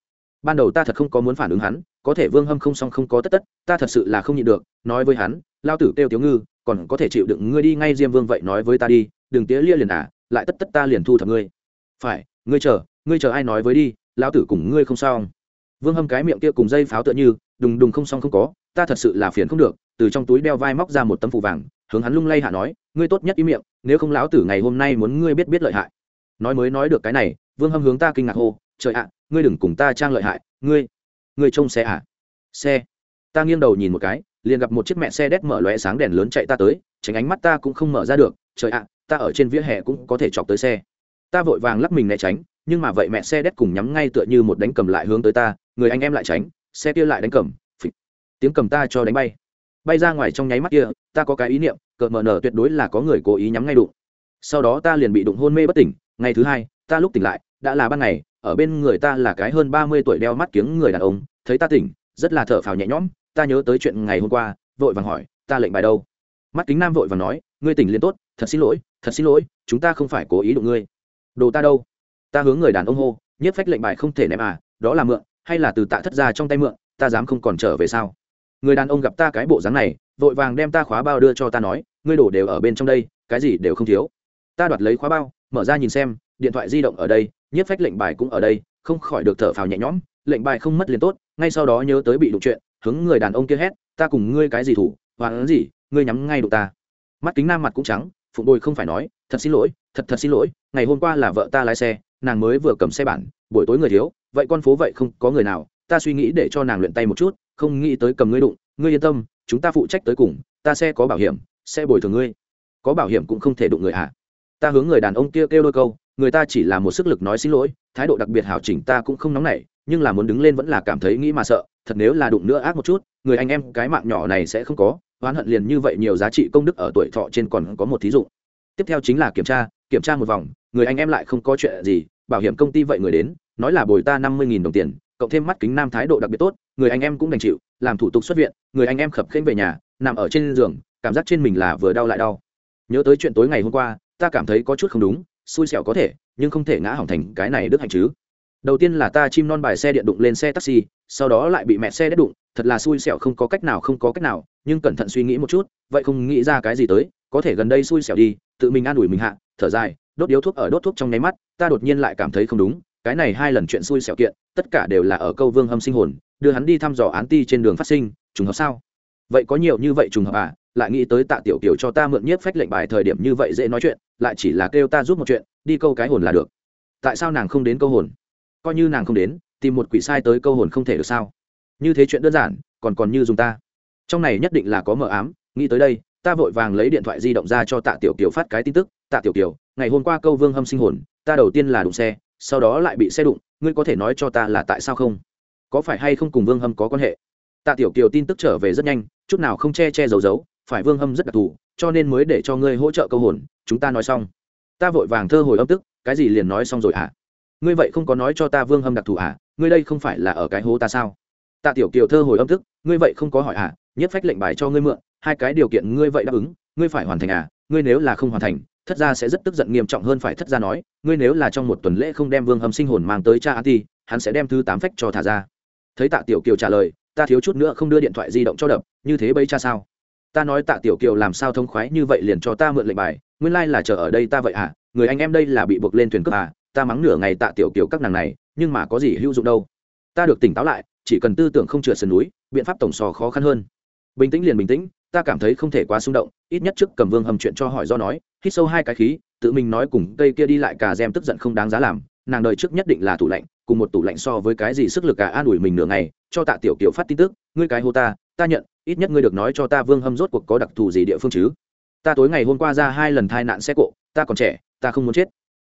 Ban đầu ta thật không có muốn phản ứng hắn, có thể vương hâm không xong không có tất tất, ta thật sự là không nhịn được, nói với hắn, lao tử kêu tiếu ngư, còn có thể chịu đựng ngươi đi ngay diêm vương vậy nói với ta đi, đừng tía lia liền à lại tất tất ta liền thu thập ngươi. Phải, ngươi chờ ngươi chờ ai nói với đi lao tử cùng ngươi không xong. Vương hâm cái miệng kia cùng dây pháo tựa như, đùng đùng không xong không có, ta thật sự là phiền không được, từ trong túi đeo vai móc ra một tấm phụ vàng, hướng hắn lung lay hạ nói, ngươi tốt nhất ý miệng, nếu không lão tử ngày hôm nay muốn ngươi biết biết lợi hại. Nói mới nói được cái này, vương hâm hướng ta kinh ngạc hô trời ạ, ngươi đừng cùng ta trang lợi hại, ngươi ngươi trông xe à? Xe. Ta nghiêng đầu nhìn một cái, liền gặp một chiếc mẹ xe đét mở lóe sáng đèn lớn chạy ta tới, tránh ánh mắt ta cũng không mở ra được, trời ạ, ta ở trên vỉa hè cũng có thể chọc tới xe. Ta vội vàng lắc mình né tránh, nhưng mà vậy mẹ xe đét cùng nhắm ngay tựa như một đánh cầm lại hướng tới ta, người anh em lại tránh, xe kia lại đánh cầm, phịch. Tiếng cầm ta cho đánh bay. Bay ra ngoài trong nháy mắt kia, ta có cái ý niệm cợt mờ nở tuyệt đối là có người cố ý nhắm ngay đụng. Sau đó ta liền bị đụng hôn mê bất tỉnh, ngày thứ hai, ta lúc tỉnh lại đã là ban ngày, ở bên người ta là cái hơn ba mươi tuổi đeo mắt kiếng người đàn ông, thấy ta tỉnh, rất là thở phào nhẹ nhõm, ta nhớ tới chuyện ngày hôm qua, vội vàng hỏi, ta lệnh bài đâu? Mắt kính nam vội vàng nói, ngươi tỉnh liền tốt, thật xin lỗi, thật xin lỗi, chúng ta không phải cố ý đụng ngươi. Đồ ta đâu? Ta hướng người đàn ông hô, nhất phách lệnh bài không thể ném à đó là mượn, hay là từ tạ thất ra trong tay mượn, ta dám không còn trở về sao? Người đàn ông gặp ta cái bộ dáng này, vội vàng đem ta khóa bao đưa cho ta nói, ngươi đổ đều ở bên trong đây, cái gì đều không thiếu. Ta đoạt lấy khóa bao, mở ra nhìn xem, điện thoại di động ở đây nhiếp phách lệnh bài cũng ở đây, không khỏi được thở phào nhẹ nhõm, lệnh bài không mất liền tốt, ngay sau đó nhớ tới bị đụng chuyện, hướng người đàn ông kia hét, ta cùng ngươi cái gì thủ hoán gì, ngươi nhắm ngay đụng ta mắt kính nam mặt cũng trắng, phụng bồi không phải nói, thật xin lỗi, thật thật xin lỗi, ngày hôm qua là vợ ta lái xe, nàng mới vừa cầm xe bản, buổi tối người thiếu, vậy con phố vậy không có người nào, ta suy nghĩ để cho nàng luyện tay một chút, không nghĩ tới cầm ngươi đụng, ngươi yên tâm, chúng ta phụ trách tới cùng, ta sẽ có bảo hiểm, sẽ bồi thường ngươi có bảo hiểm cũng không thể đụng người ạ à. ta hướng người đàn ông kia kêu đôi câu người ta chỉ là một sức lực nói xin lỗi, thái độ đặc biệt hảo chỉnh ta cũng không nóng nảy, nhưng là muốn đứng lên vẫn là cảm thấy nghĩ mà sợ, thật nếu là đụng nữa ác một chút, người anh em cái mạng nhỏ này sẽ không có, oán hận liền như vậy nhiều giá trị công đức ở tuổi thọ trên còn có một thí dụ. Tiếp theo chính là kiểm tra kiểm tra một vòng, người anh em lại không có chuyện gì, bảo hiểm công ty vậy người đến, nói là bồi ta năm mươi đồng tiền, cộng thêm mắt kính nam thái độ đặc biệt tốt, người anh em cũng đành chịu, làm thủ tục xuất viện, người anh em khập khênh về nhà, nằm ở trên giường, cảm giác trên mình là vừa đau lại đau. Nhớ tới chuyện tối ngày hôm qua, ta cảm thấy có chút không đúng xui xẻo có thể, nhưng không thể ngã hỏng thành cái này đức hạnh chứ. Đầu tiên là ta chim non bài xe điện đụng lên xe taxi, sau đó lại bị mẹ xe đét đụng, thật là xui xẻo không có cách nào, không có cách nào, nhưng cẩn thận suy nghĩ một chút, vậy không nghĩ ra cái gì tới, có thể gần đây xui xẻo đi, tự mình an ủi mình hạ, thở dài, đốt điếu thuốc ở đốt thuốc trong nháy mắt, ta đột nhiên lại cảm thấy không đúng, cái này hai lần chuyện xui xẻo kiện, tất cả đều là ở câu vương hâm sinh hồn, đưa hắn đi thăm dò án ti trên đường phát sinh, trùng hợp sao? Vậy có nhiều như vậy trùng hợp à? Lại nghĩ tới tạ tiểu kiều cho ta mượn nhiếp phách lệnh bài thời điểm như vậy dễ nói chuyện, lại chỉ là kêu ta giúp một chuyện, đi câu cái hồn là được. Tại sao nàng không đến câu hồn? Coi như nàng không đến, tìm một quỷ sai tới câu hồn không thể được sao? Như thế chuyện đơn giản, còn còn như dùng ta. Trong này nhất định là có mờ ám, nghĩ tới đây, ta vội vàng lấy điện thoại di động ra cho tạ tiểu kiều phát cái tin tức, tạ tiểu kiều, ngày hôm qua câu vương hâm sinh hồn, ta đầu tiên là đụng xe, sau đó lại bị xe đụng, ngươi có thể nói cho ta là tại sao không? Có phải hay không cùng vương hâm có quan hệ? Tạ tiểu kiều tin tức trở về rất nhanh, chút nào không che che giấu giấu phải vương hâm rất đặc thù, cho nên mới để cho ngươi hỗ trợ câu hồn, chúng ta nói xong. Ta vội vàng thơ hồi âm tức, cái gì liền nói xong rồi hả? À? ngươi vậy không có nói cho ta vương hâm đặc thù hả? Ngươi đây không phải là ở cái hố ta sao? Tạ tiểu kiều thơ hồi âm tức, ngươi vậy không có hỏi hả? Nhất phách lệnh bài cho ngươi mượn, hai cái điều kiện ngươi vậy đáp ứng, ngươi phải hoàn thành à? Ngươi nếu là không hoàn thành, thất gia sẽ rất tức giận nghiêm trọng hơn phải thất gia nói, ngươi nếu là trong một tuần lễ không đem vương hâm sinh hồn mang tới cha a ti, hắn sẽ đem thứ tám phách cho thả ra. Thấy tạ tiểu kiều trả lời, ta thiếu chút nữa không đưa điện thoại di động cho đập, như thế bấy cha sao? Ta nói tạ tiểu kiều làm sao thông khoái như vậy liền cho ta mượn lệnh bài, nguyên lai、like、là chờ ở đây ta vậy à người anh em đây là bị buộc lên thuyền cướp à ta mắng nửa ngày tạ tiểu kiều các nàng này, nhưng mà có gì hữu dụng đâu. Ta được tỉnh táo lại, chỉ cần tư tưởng không trượt sườn núi, biện pháp tổng sò khó khăn hơn. Bình tĩnh liền bình tĩnh, ta cảm thấy không thể quá xung động, ít nhất trước cầm vương hầm chuyện cho hỏi do nói, hít sâu hai cái khí, tự mình nói cùng cây kia đi lại cả gem tức giận không đáng giá làm, nàng đời trước nhất định là tủ lạnh, cùng một tủ lạnh so với cái gì sức lực cả an ủi mình nửa ngày, cho tạ tiểu kiều phát tin tức, ngươi cái hô ta ta nhận ít nhất ngươi được nói cho ta vương hâm rốt cuộc có đặc thù gì địa phương chứ? Ta tối ngày hôm qua ra hai lần thai nạn xe cộ, ta còn trẻ, ta không muốn chết.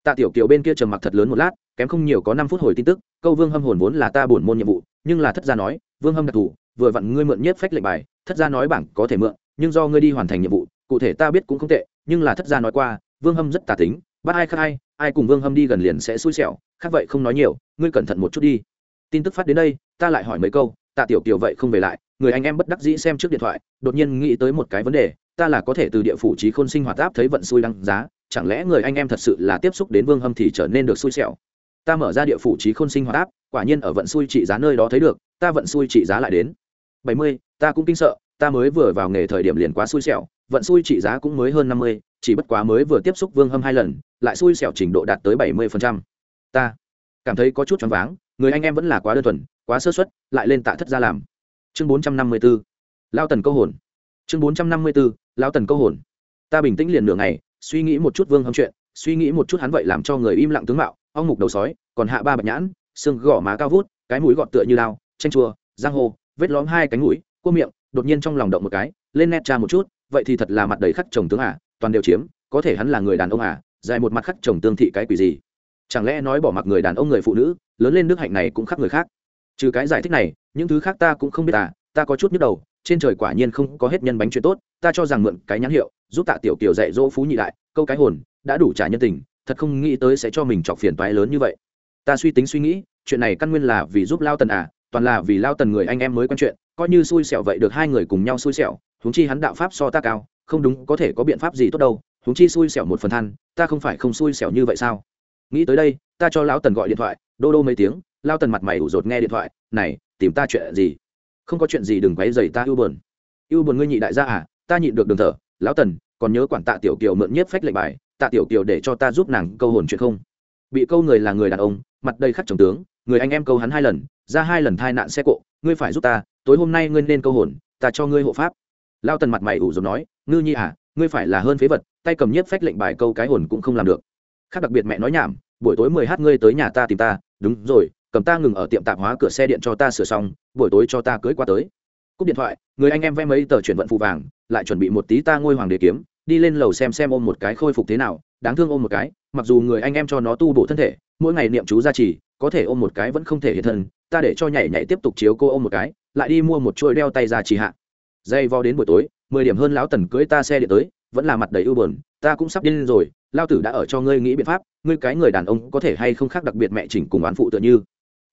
Tạ tiểu kiều bên kia trầm mặc thật lớn một lát, kém không nhiều có năm phút hồi tin tức, câu vương hâm hồn vốn là ta bổn môn nhiệm vụ, nhưng là thất gia nói, vương hâm đặc thù, vừa vặn ngươi mượn nhất phách lệnh bài, thất gia nói bảng có thể mượn, nhưng do ngươi đi hoàn thành nhiệm vụ, cụ thể ta biết cũng không tệ, nhưng là thất gia nói qua, vương hâm rất tà tính, bắt ai khác ai ai cùng vương hâm đi gần liền sẽ xui xẻo, khác vậy không nói nhiều, ngươi cẩn thận một chút đi. Tin tức phát đến đây, ta lại hỏi mấy câu, tạ tiểu kiều vậy không về lại người anh em bất đắc dĩ xem trước điện thoại, đột nhiên nghĩ tới một cái vấn đề, ta là có thể từ địa phủ trí khôn sinh hoạt áp thấy vận xui đăng giá, chẳng lẽ người anh em thật sự là tiếp xúc đến vương hâm thì trở nên được xui xẻo? Ta mở ra địa phủ trí khôn sinh hoạt áp, quả nhiên ở vận xui trị giá nơi đó thấy được, ta vận xui trị giá lại đến. Bảy mươi, ta cũng kinh sợ, ta mới vừa vào nghề thời điểm liền quá xui xẻo, vận xui trị giá cũng mới hơn năm mươi, chỉ bất quá mới vừa tiếp xúc vương hâm hai lần, lại xui xẻo trình độ đạt tới bảy mươi ta cảm thấy có chút choáng váng, người anh em vẫn là quá đơn thuần, quá sơ xuất lại lên tạ thất ra làm chương bốn trăm năm mươi b ố lao tần câu hồn. Chương bốn trăm năm mươi b ố lao tần câu hồn. Ta bình tĩnh liền nửa ngày, suy nghĩ một chút vương hâm chuyện, suy nghĩ một chút hắn vậy làm cho người im lặng tướng mạo, ong mục đầu sói, còn hạ ba bạch nhãn, xương gõ má cao vút, cái mũi gọt tựa như lao, chanh chua, giang hồ, vết lõm hai cánh mũi, cua miệng, đột nhiên trong lòng động một cái, lên nét cha một chút, vậy thì thật là mặt đầy khắc chồng tướng à toàn đều chiếm, có thể hắn là người đàn ông à dài một mặt khắc chồng tương thị cái quỷ gì. Chẳng lẽ nói bỏ mặc người đàn ông người phụ nữ, lớn lên đức hạnh này cũng khắc người khác. Trừ cái giải thích này những thứ khác ta cũng không biết à ta có chút nhức đầu, trên trời quả nhiên không có hết nhân bánh chuyện tốt, ta cho rằng mượn cái nhãn hiệu, giúp tạ tiểu kiều dạy dỗ phú nhị đại, câu cái hồn, đã đủ trả nhân tình, thật không nghĩ tới sẽ cho mình chọc phiền toái lớn như vậy. Ta suy tính suy nghĩ, chuyện này căn nguyên là vì giúp lao tần à toàn là vì lao tần người anh em mới quen chuyện, coi như xui xẻo vậy được hai người cùng nhau xui xẻo, huống chi hắn đạo pháp so ta cao, không đúng, có thể có biện pháp gì tốt đâu, huống chi xui xẻo một phần than, ta không phải không xui xẻo như vậy sao? Nghĩ tới đây, ta cho lão tần gọi điện thoại, đô đô mấy tiếng, lao tần mặt mày ủ rột nghe điện thoại, này tìm ta chuyện gì? Không có chuyện gì đừng quấy dày ta ưu buồn. Ưu buồn ngươi nhị đại gia à ta nhịn được đường thở. Lão tần, còn nhớ quản tạ tiểu kiều mượn nhất phách lệnh bài, tạ tiểu kiều để cho ta giúp nàng câu hồn chuyện không? Bị câu người là người đàn ông, mặt đầy khắc chồng tướng, người anh em câu hắn hai lần, ra hai lần thai nạn xe cộ, ngươi phải giúp ta, tối hôm nay ngươi nên câu hồn, ta cho ngươi hộ pháp. Lao tần mặt mày ủ rồi nói, ngư nhi à ngươi phải là hơn phế vật, tay cầm nhất phách lệnh bài câu cái hồn cũng không làm được. Khác đặc biệt mẹ nói nhảm, buổi tối mười h ngươi tới nhà ta tìm ta, đúng rồi cầm ta ngừng ở tiệm tạp hóa cửa xe điện cho ta sửa xong, buổi tối cho ta cưới qua tới. Cúp điện thoại, người anh em vẽ mấy tờ chuyển vận phụ vàng, lại chuẩn bị một tí ta ngôi hoàng đế kiếm, đi lên lầu xem xem ôm một cái khôi phục thế nào, đáng thương ôm một cái, mặc dù người anh em cho nó tu bổ thân thể, mỗi ngày niệm chú gia trì, có thể ôm một cái vẫn không thể hiện thân, ta để cho nhảy nhảy tiếp tục chiếu cô ôm một cái, lại đi mua một chuỗi đeo tay ra trì hạ. Dây vo đến buổi tối, mười điểm hơn lão tần cưới ta xe điện tới, vẫn là mặt đầy ưu buồn, ta cũng sắp điên rồi lao tử đã ở cho ngươi nghĩ biện pháp, ngươi cái người đàn ông có thể hay không khác đặc biệt mẹ chỉnh cùng oán phụ tựa như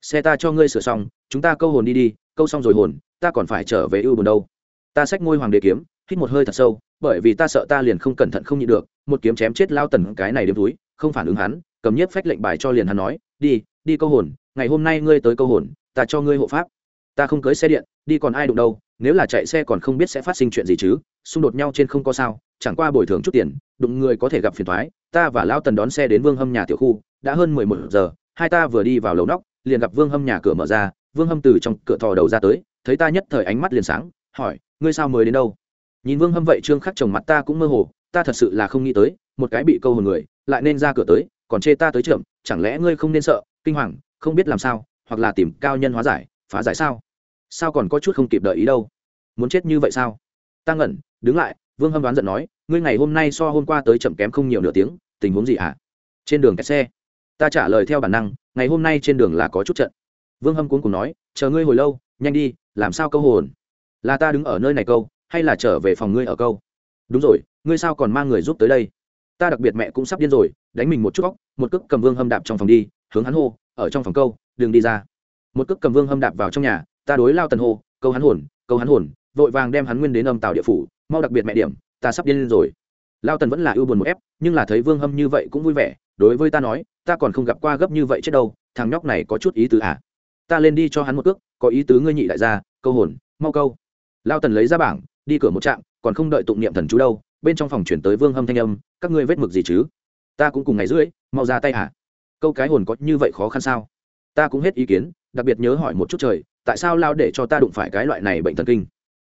xe ta cho ngươi sửa xong, chúng ta câu hồn đi đi, câu xong rồi hồn, ta còn phải trở về ưu buồn đâu. Ta xách ngôi hoàng đế kiếm, hít một hơi thật sâu, bởi vì ta sợ ta liền không cẩn thận không nhịn được, một kiếm chém chết lao tần cái này đêm túi, không phản ứng hắn, cầm nhiếp phách lệnh bài cho liền hắn nói, đi đi câu hồn, ngày hôm nay ngươi tới câu hồn, ta cho ngươi hộ pháp. Ta không cưới xe điện, đi còn ai đụng đâu, nếu là chạy xe còn không biết sẽ phát sinh chuyện gì chứ, xung đột nhau trên không có sao, chẳng qua bồi thường chút tiền, đụng người có thể gặp phiền thoái ta và lao tần đón xe đến vương hâm nhà tiểu khu, đã hơn mười một giờ, hai ta vừa đi vào lầu nóc liền gặp vương hâm nhà cửa mở ra, vương hâm từ trong cửa thò đầu ra tới, thấy ta nhất thời ánh mắt liền sáng, hỏi, ngươi sao mới đến đâu? Nhìn vương hâm vậy, trương khắc chồng mặt ta cũng mơ hồ, ta thật sự là không nghĩ tới, một cái bị câu hồn người, lại nên ra cửa tới, còn chê ta tới trưởng, chẳng lẽ ngươi không nên sợ, kinh hoàng, không biết làm sao, hoặc là tìm cao nhân hóa giải, phá giải sao? Sao còn có chút không kịp đợi ý đâu? Muốn chết như vậy sao? Ta ngẩn, đứng lại, vương hâm đoán giận nói, ngươi ngày hôm nay so hôm qua tới chậm kém không nhiều nửa tiếng, tình huống gì hả? Trên đường kẹt xe, ta trả lời theo bản năng ngày hôm nay trên đường là có chút trận. Vương hâm cuốn cùng nói, chờ ngươi hồi lâu, nhanh đi, làm sao câu hồn? Là ta đứng ở nơi này câu, hay là trở về phòng ngươi ở câu? Đúng rồi, ngươi sao còn mang người giúp tới đây? Ta đặc biệt mẹ cũng sắp điên rồi, đánh mình một chút góc một cước cầm vương hâm đạp trong phòng đi, hướng hắn hô, ở trong phòng câu, đừng đi ra. Một cước cầm vương hâm đạp vào trong nhà, ta đối lao tần hô, câu hắn hồn, câu hắn hồn, vội vàng đem hắn nguyên đến âm tàu địa phủ, mau đặc biệt mẹ điểm, ta sắp điên rồi. Lao tần vẫn là ưu buồn một ép, nhưng là thấy vương hâm như vậy cũng vui vẻ, đối với ta nói ta còn không gặp qua gấp như vậy chết đâu, thằng nhóc này có chút ý tứ à? Ta lên đi cho hắn một cước, có ý tứ ngươi nhị đại gia, câu hồn, mau câu. Lao tần lấy ra bảng, đi cửa một trạm, còn không đợi tụng niệm thần chú đâu, bên trong phòng chuyển tới vương hâm thanh âm, các ngươi vết mực gì chứ? Ta cũng cùng ngày rưỡi, mau ra tay hả? Câu cái hồn có như vậy khó khăn sao? Ta cũng hết ý kiến, đặc biệt nhớ hỏi một chút trời, tại sao lao để cho ta đụng phải cái loại này bệnh thần kinh?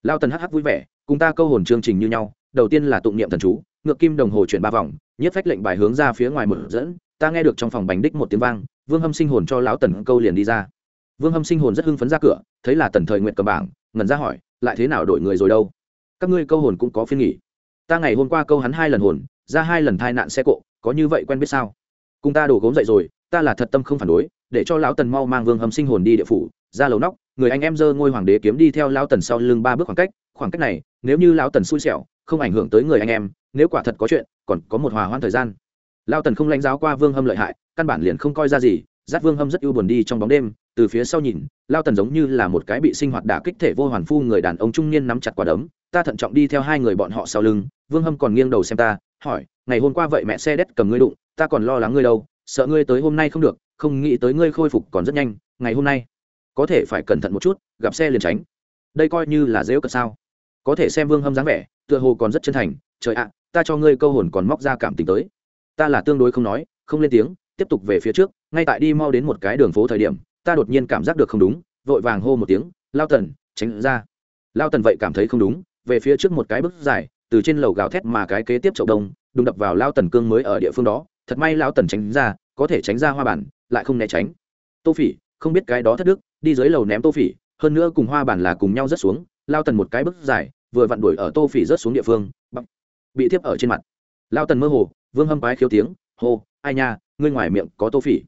Lao tần hh vui vẻ, cùng ta câu hồn chương trình như nhau, đầu tiên là tụng niệm thần chú, ngược kim đồng hồ chuyển ba vòng, nhất phách lệnh bài hướng ra phía ngoài mở dẫn ta nghe được trong phòng bánh đích một tiếng vang, vương hâm sinh hồn cho lão tần câu liền đi ra. Vương hâm sinh hồn rất hưng phấn ra cửa, thấy là tần thời nguyện cầm bảng, ngẩn ra hỏi, lại thế nào đổi người rồi đâu? Các ngươi câu hồn cũng có phiên nghỉ. Ta ngày hôm qua câu hắn hai lần hồn, ra hai lần thai nạn xe cộ, có như vậy quen biết sao? Cùng ta đổ gốm dậy rồi, ta là thật tâm không phản đối, để cho lão tần mau mang vương hầm sinh hồn đi địa phủ, ra lầu nóc, người anh em dơ ngôi hoàng đế kiếm đi theo lão tần sau lưng ba bước khoảng cách khoảng cách này, nếu như lão tần xui xẻo, không ảnh hưởng tới người anh em, nếu quả thật có chuyện, còn có một hòa hoãn thời gian lão tần không lãnh giáo qua vương hâm lợi hại, căn bản liền không coi ra gì, dắt vương hâm rất ưu buồn đi trong bóng đêm, từ phía sau nhìn, lao tần giống như là một cái bị sinh hoạt đả kích thể vô hoàn phu người đàn ông trung niên nắm chặt quả đấm, ta thận trọng đi theo hai người bọn họ sau lưng, vương hâm còn nghiêng đầu xem ta, hỏi, ngày hôm qua vậy mẹ xe đét cầm ngươi đụng, ta còn lo lắng ngươi đâu, sợ ngươi tới hôm nay không được, không nghĩ tới ngươi khôi phục còn rất nhanh, ngày hôm nay có thể phải cẩn thận một chút, gặp xe liền tránh. Đây coi như là dễu cận sao. Có thể xem vương hâm dáng vẻ, tựa hồ còn rất chân thành, trời ạ, ta cho ngươi câu hồn còn móc ra cảm tình tới ta là tương đối không nói, không lên tiếng, tiếp tục về phía trước, ngay tại đi mau đến một cái đường phố thời điểm, ta đột nhiên cảm giác được không đúng, vội vàng hô một tiếng, lao tần, tránh ra. Lao tần vậy cảm thấy không đúng, về phía trước một cái bước dài, từ trên lầu gào thét mà cái kế tiếp chậu đông, đụng đập vào lao tần cương mới ở địa phương đó, thật may lao tần tránh ra, có thể tránh ra hoa bản, lại không né tránh. Tô phỉ, không biết cái đó thất đức, đi dưới lầu ném tô phỉ, hơn nữa cùng hoa bản là cùng nhau rớt xuống, lao tần một cái bước dài, vừa vặn đuổi ở tô phỉ rớt xuống địa phương bị thiếp ở trên mặt. Lao tần mơ hồ vương hâm quái khiếu tiếng, hô, ai nha, ngươi ngoài miệng có tô phỉ.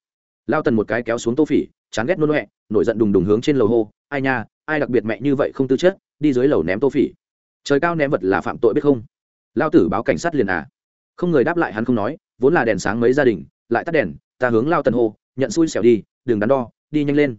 Lao tần một cái kéo xuống tô phỉ, chán ghét nôn huệ nổi giận đùng đùng hướng trên lầu hô, ai nha, ai đặc biệt mẹ như vậy không tư chất, đi dưới lầu ném tô phỉ. Trời cao ném vật là phạm tội biết không? Lao tử báo cảnh sát liền à. Không người đáp lại hắn không nói, vốn là đèn sáng mấy gia đình, lại tắt đèn, ta hướng lao tần hô, nhận xui xẻo đi, đừng đắn đo, đi nhanh lên.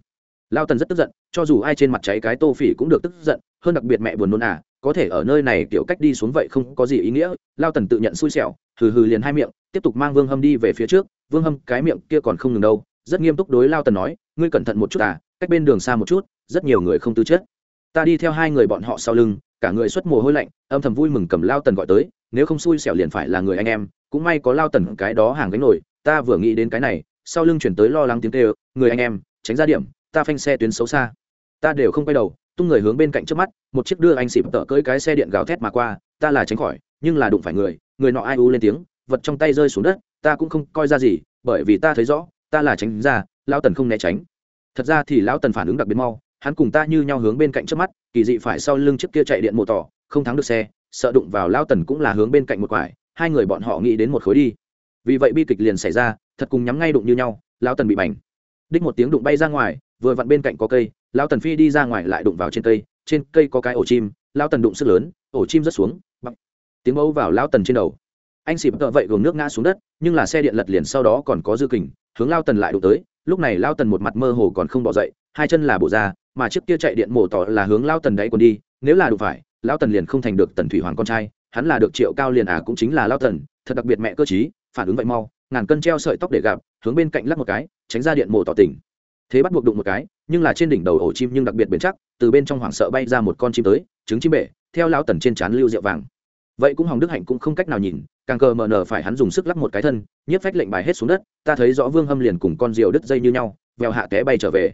Lao tần rất tức giận, cho dù ai trên mặt cháy cái tô phỉ cũng được tức giận, hơn đặc biệt mẹ buồn nôn à có thể ở nơi này kiểu cách đi xuống vậy không có gì ý nghĩa, lao tần tự nhận xui xẻo hừ hừ liền hai miệng, tiếp tục mang vương hâm đi về phía trước. Vương hâm, cái miệng kia còn không ngừng đâu. Rất nghiêm túc đối lao tần nói, ngươi cẩn thận một chút à cách bên đường xa một chút, rất nhiều người không tư chất. Ta đi theo hai người bọn họ sau lưng, cả người xuất mồ hôi lạnh, âm thầm vui mừng cầm lao tần gọi tới, nếu không xui xẻo liền phải là người anh em. Cũng may có lao tần cái đó hàng gánh nổi, ta vừa nghĩ đến cái này, sau lưng chuyển tới lo lắng tiếng kêu, người anh em, tránh ra điểm, ta phanh xe tuyến xấu xa. Ta đều không quay đầu, tung người hướng bên cạnh trước mắt, một chiếc đưa anh xịp tợ cưỡi cái xe điện gào thét mà qua, ta là tránh khỏi, nhưng là đụng phải người người nọ ai u lên tiếng, vật trong tay rơi xuống đất, ta cũng không coi ra gì, bởi vì ta thấy rõ, ta là tránh ra, lão tần không né tránh. Thật ra thì lão tần phản ứng đặc biệt mau, hắn cùng ta như nhau hướng bên cạnh trước mắt, kỳ dị phải sau lưng trước kia chạy điện mô tỏ, không thắng được xe, sợ đụng vào lão tần cũng là hướng bên cạnh một quải, hai người bọn họ nghĩ đến một khối đi. Vì vậy bi kịch liền xảy ra, thật cùng nhắm ngay đụng như nhau, lão tần bị bành. Đích một tiếng đụng bay ra ngoài, vừa vặn bên cạnh có cây, lão tần phi đi ra ngoài lại đụng vào trên cây trên cây có cái ổ chim, lão tần đụng sức lớn, ổ chim rớt xuống tiếng bấu vào lao tần trên đầu. Anh xịp tợ vậy gồm nước ngã xuống đất, nhưng là xe điện lật liền sau đó còn có dư kình, hướng lao tần lại đụng tới, lúc này lao tần một mặt mơ hồ còn không bỏ dậy, hai chân là bộ ra, mà trước kia chạy điện mổ tỏ là hướng lao tần đáy còn đi, nếu là đụng phải, lao tần liền không thành được tần thủy hoàng con trai, hắn là được triệu cao liền à cũng chính là lao tần, thật đặc biệt mẹ cơ chí phản ứng vậy mau, ngàn cân treo sợi tóc để gặp, hướng bên cạnh lắc một cái, tránh ra điện mổ tỏ tỉnh. Thế bắt buộc đụng một cái, nhưng là trên đỉnh đầu ổ chim nhưng đặc biệt bền chắc, từ bên trong hoảng sợ bay ra một con chim tới, trứng chim bể, theo lao tần trên trán lưu rượu vàng vậy cũng hỏng đức hạnh cũng không cách nào nhìn, càng cờ mờ nở phải hắn dùng sức lắc một cái thân nhất phách lệnh bài hết xuống đất, ta thấy rõ vương hâm liền cùng con rượu đứt dây như nhau, vèo hạ té bay trở về.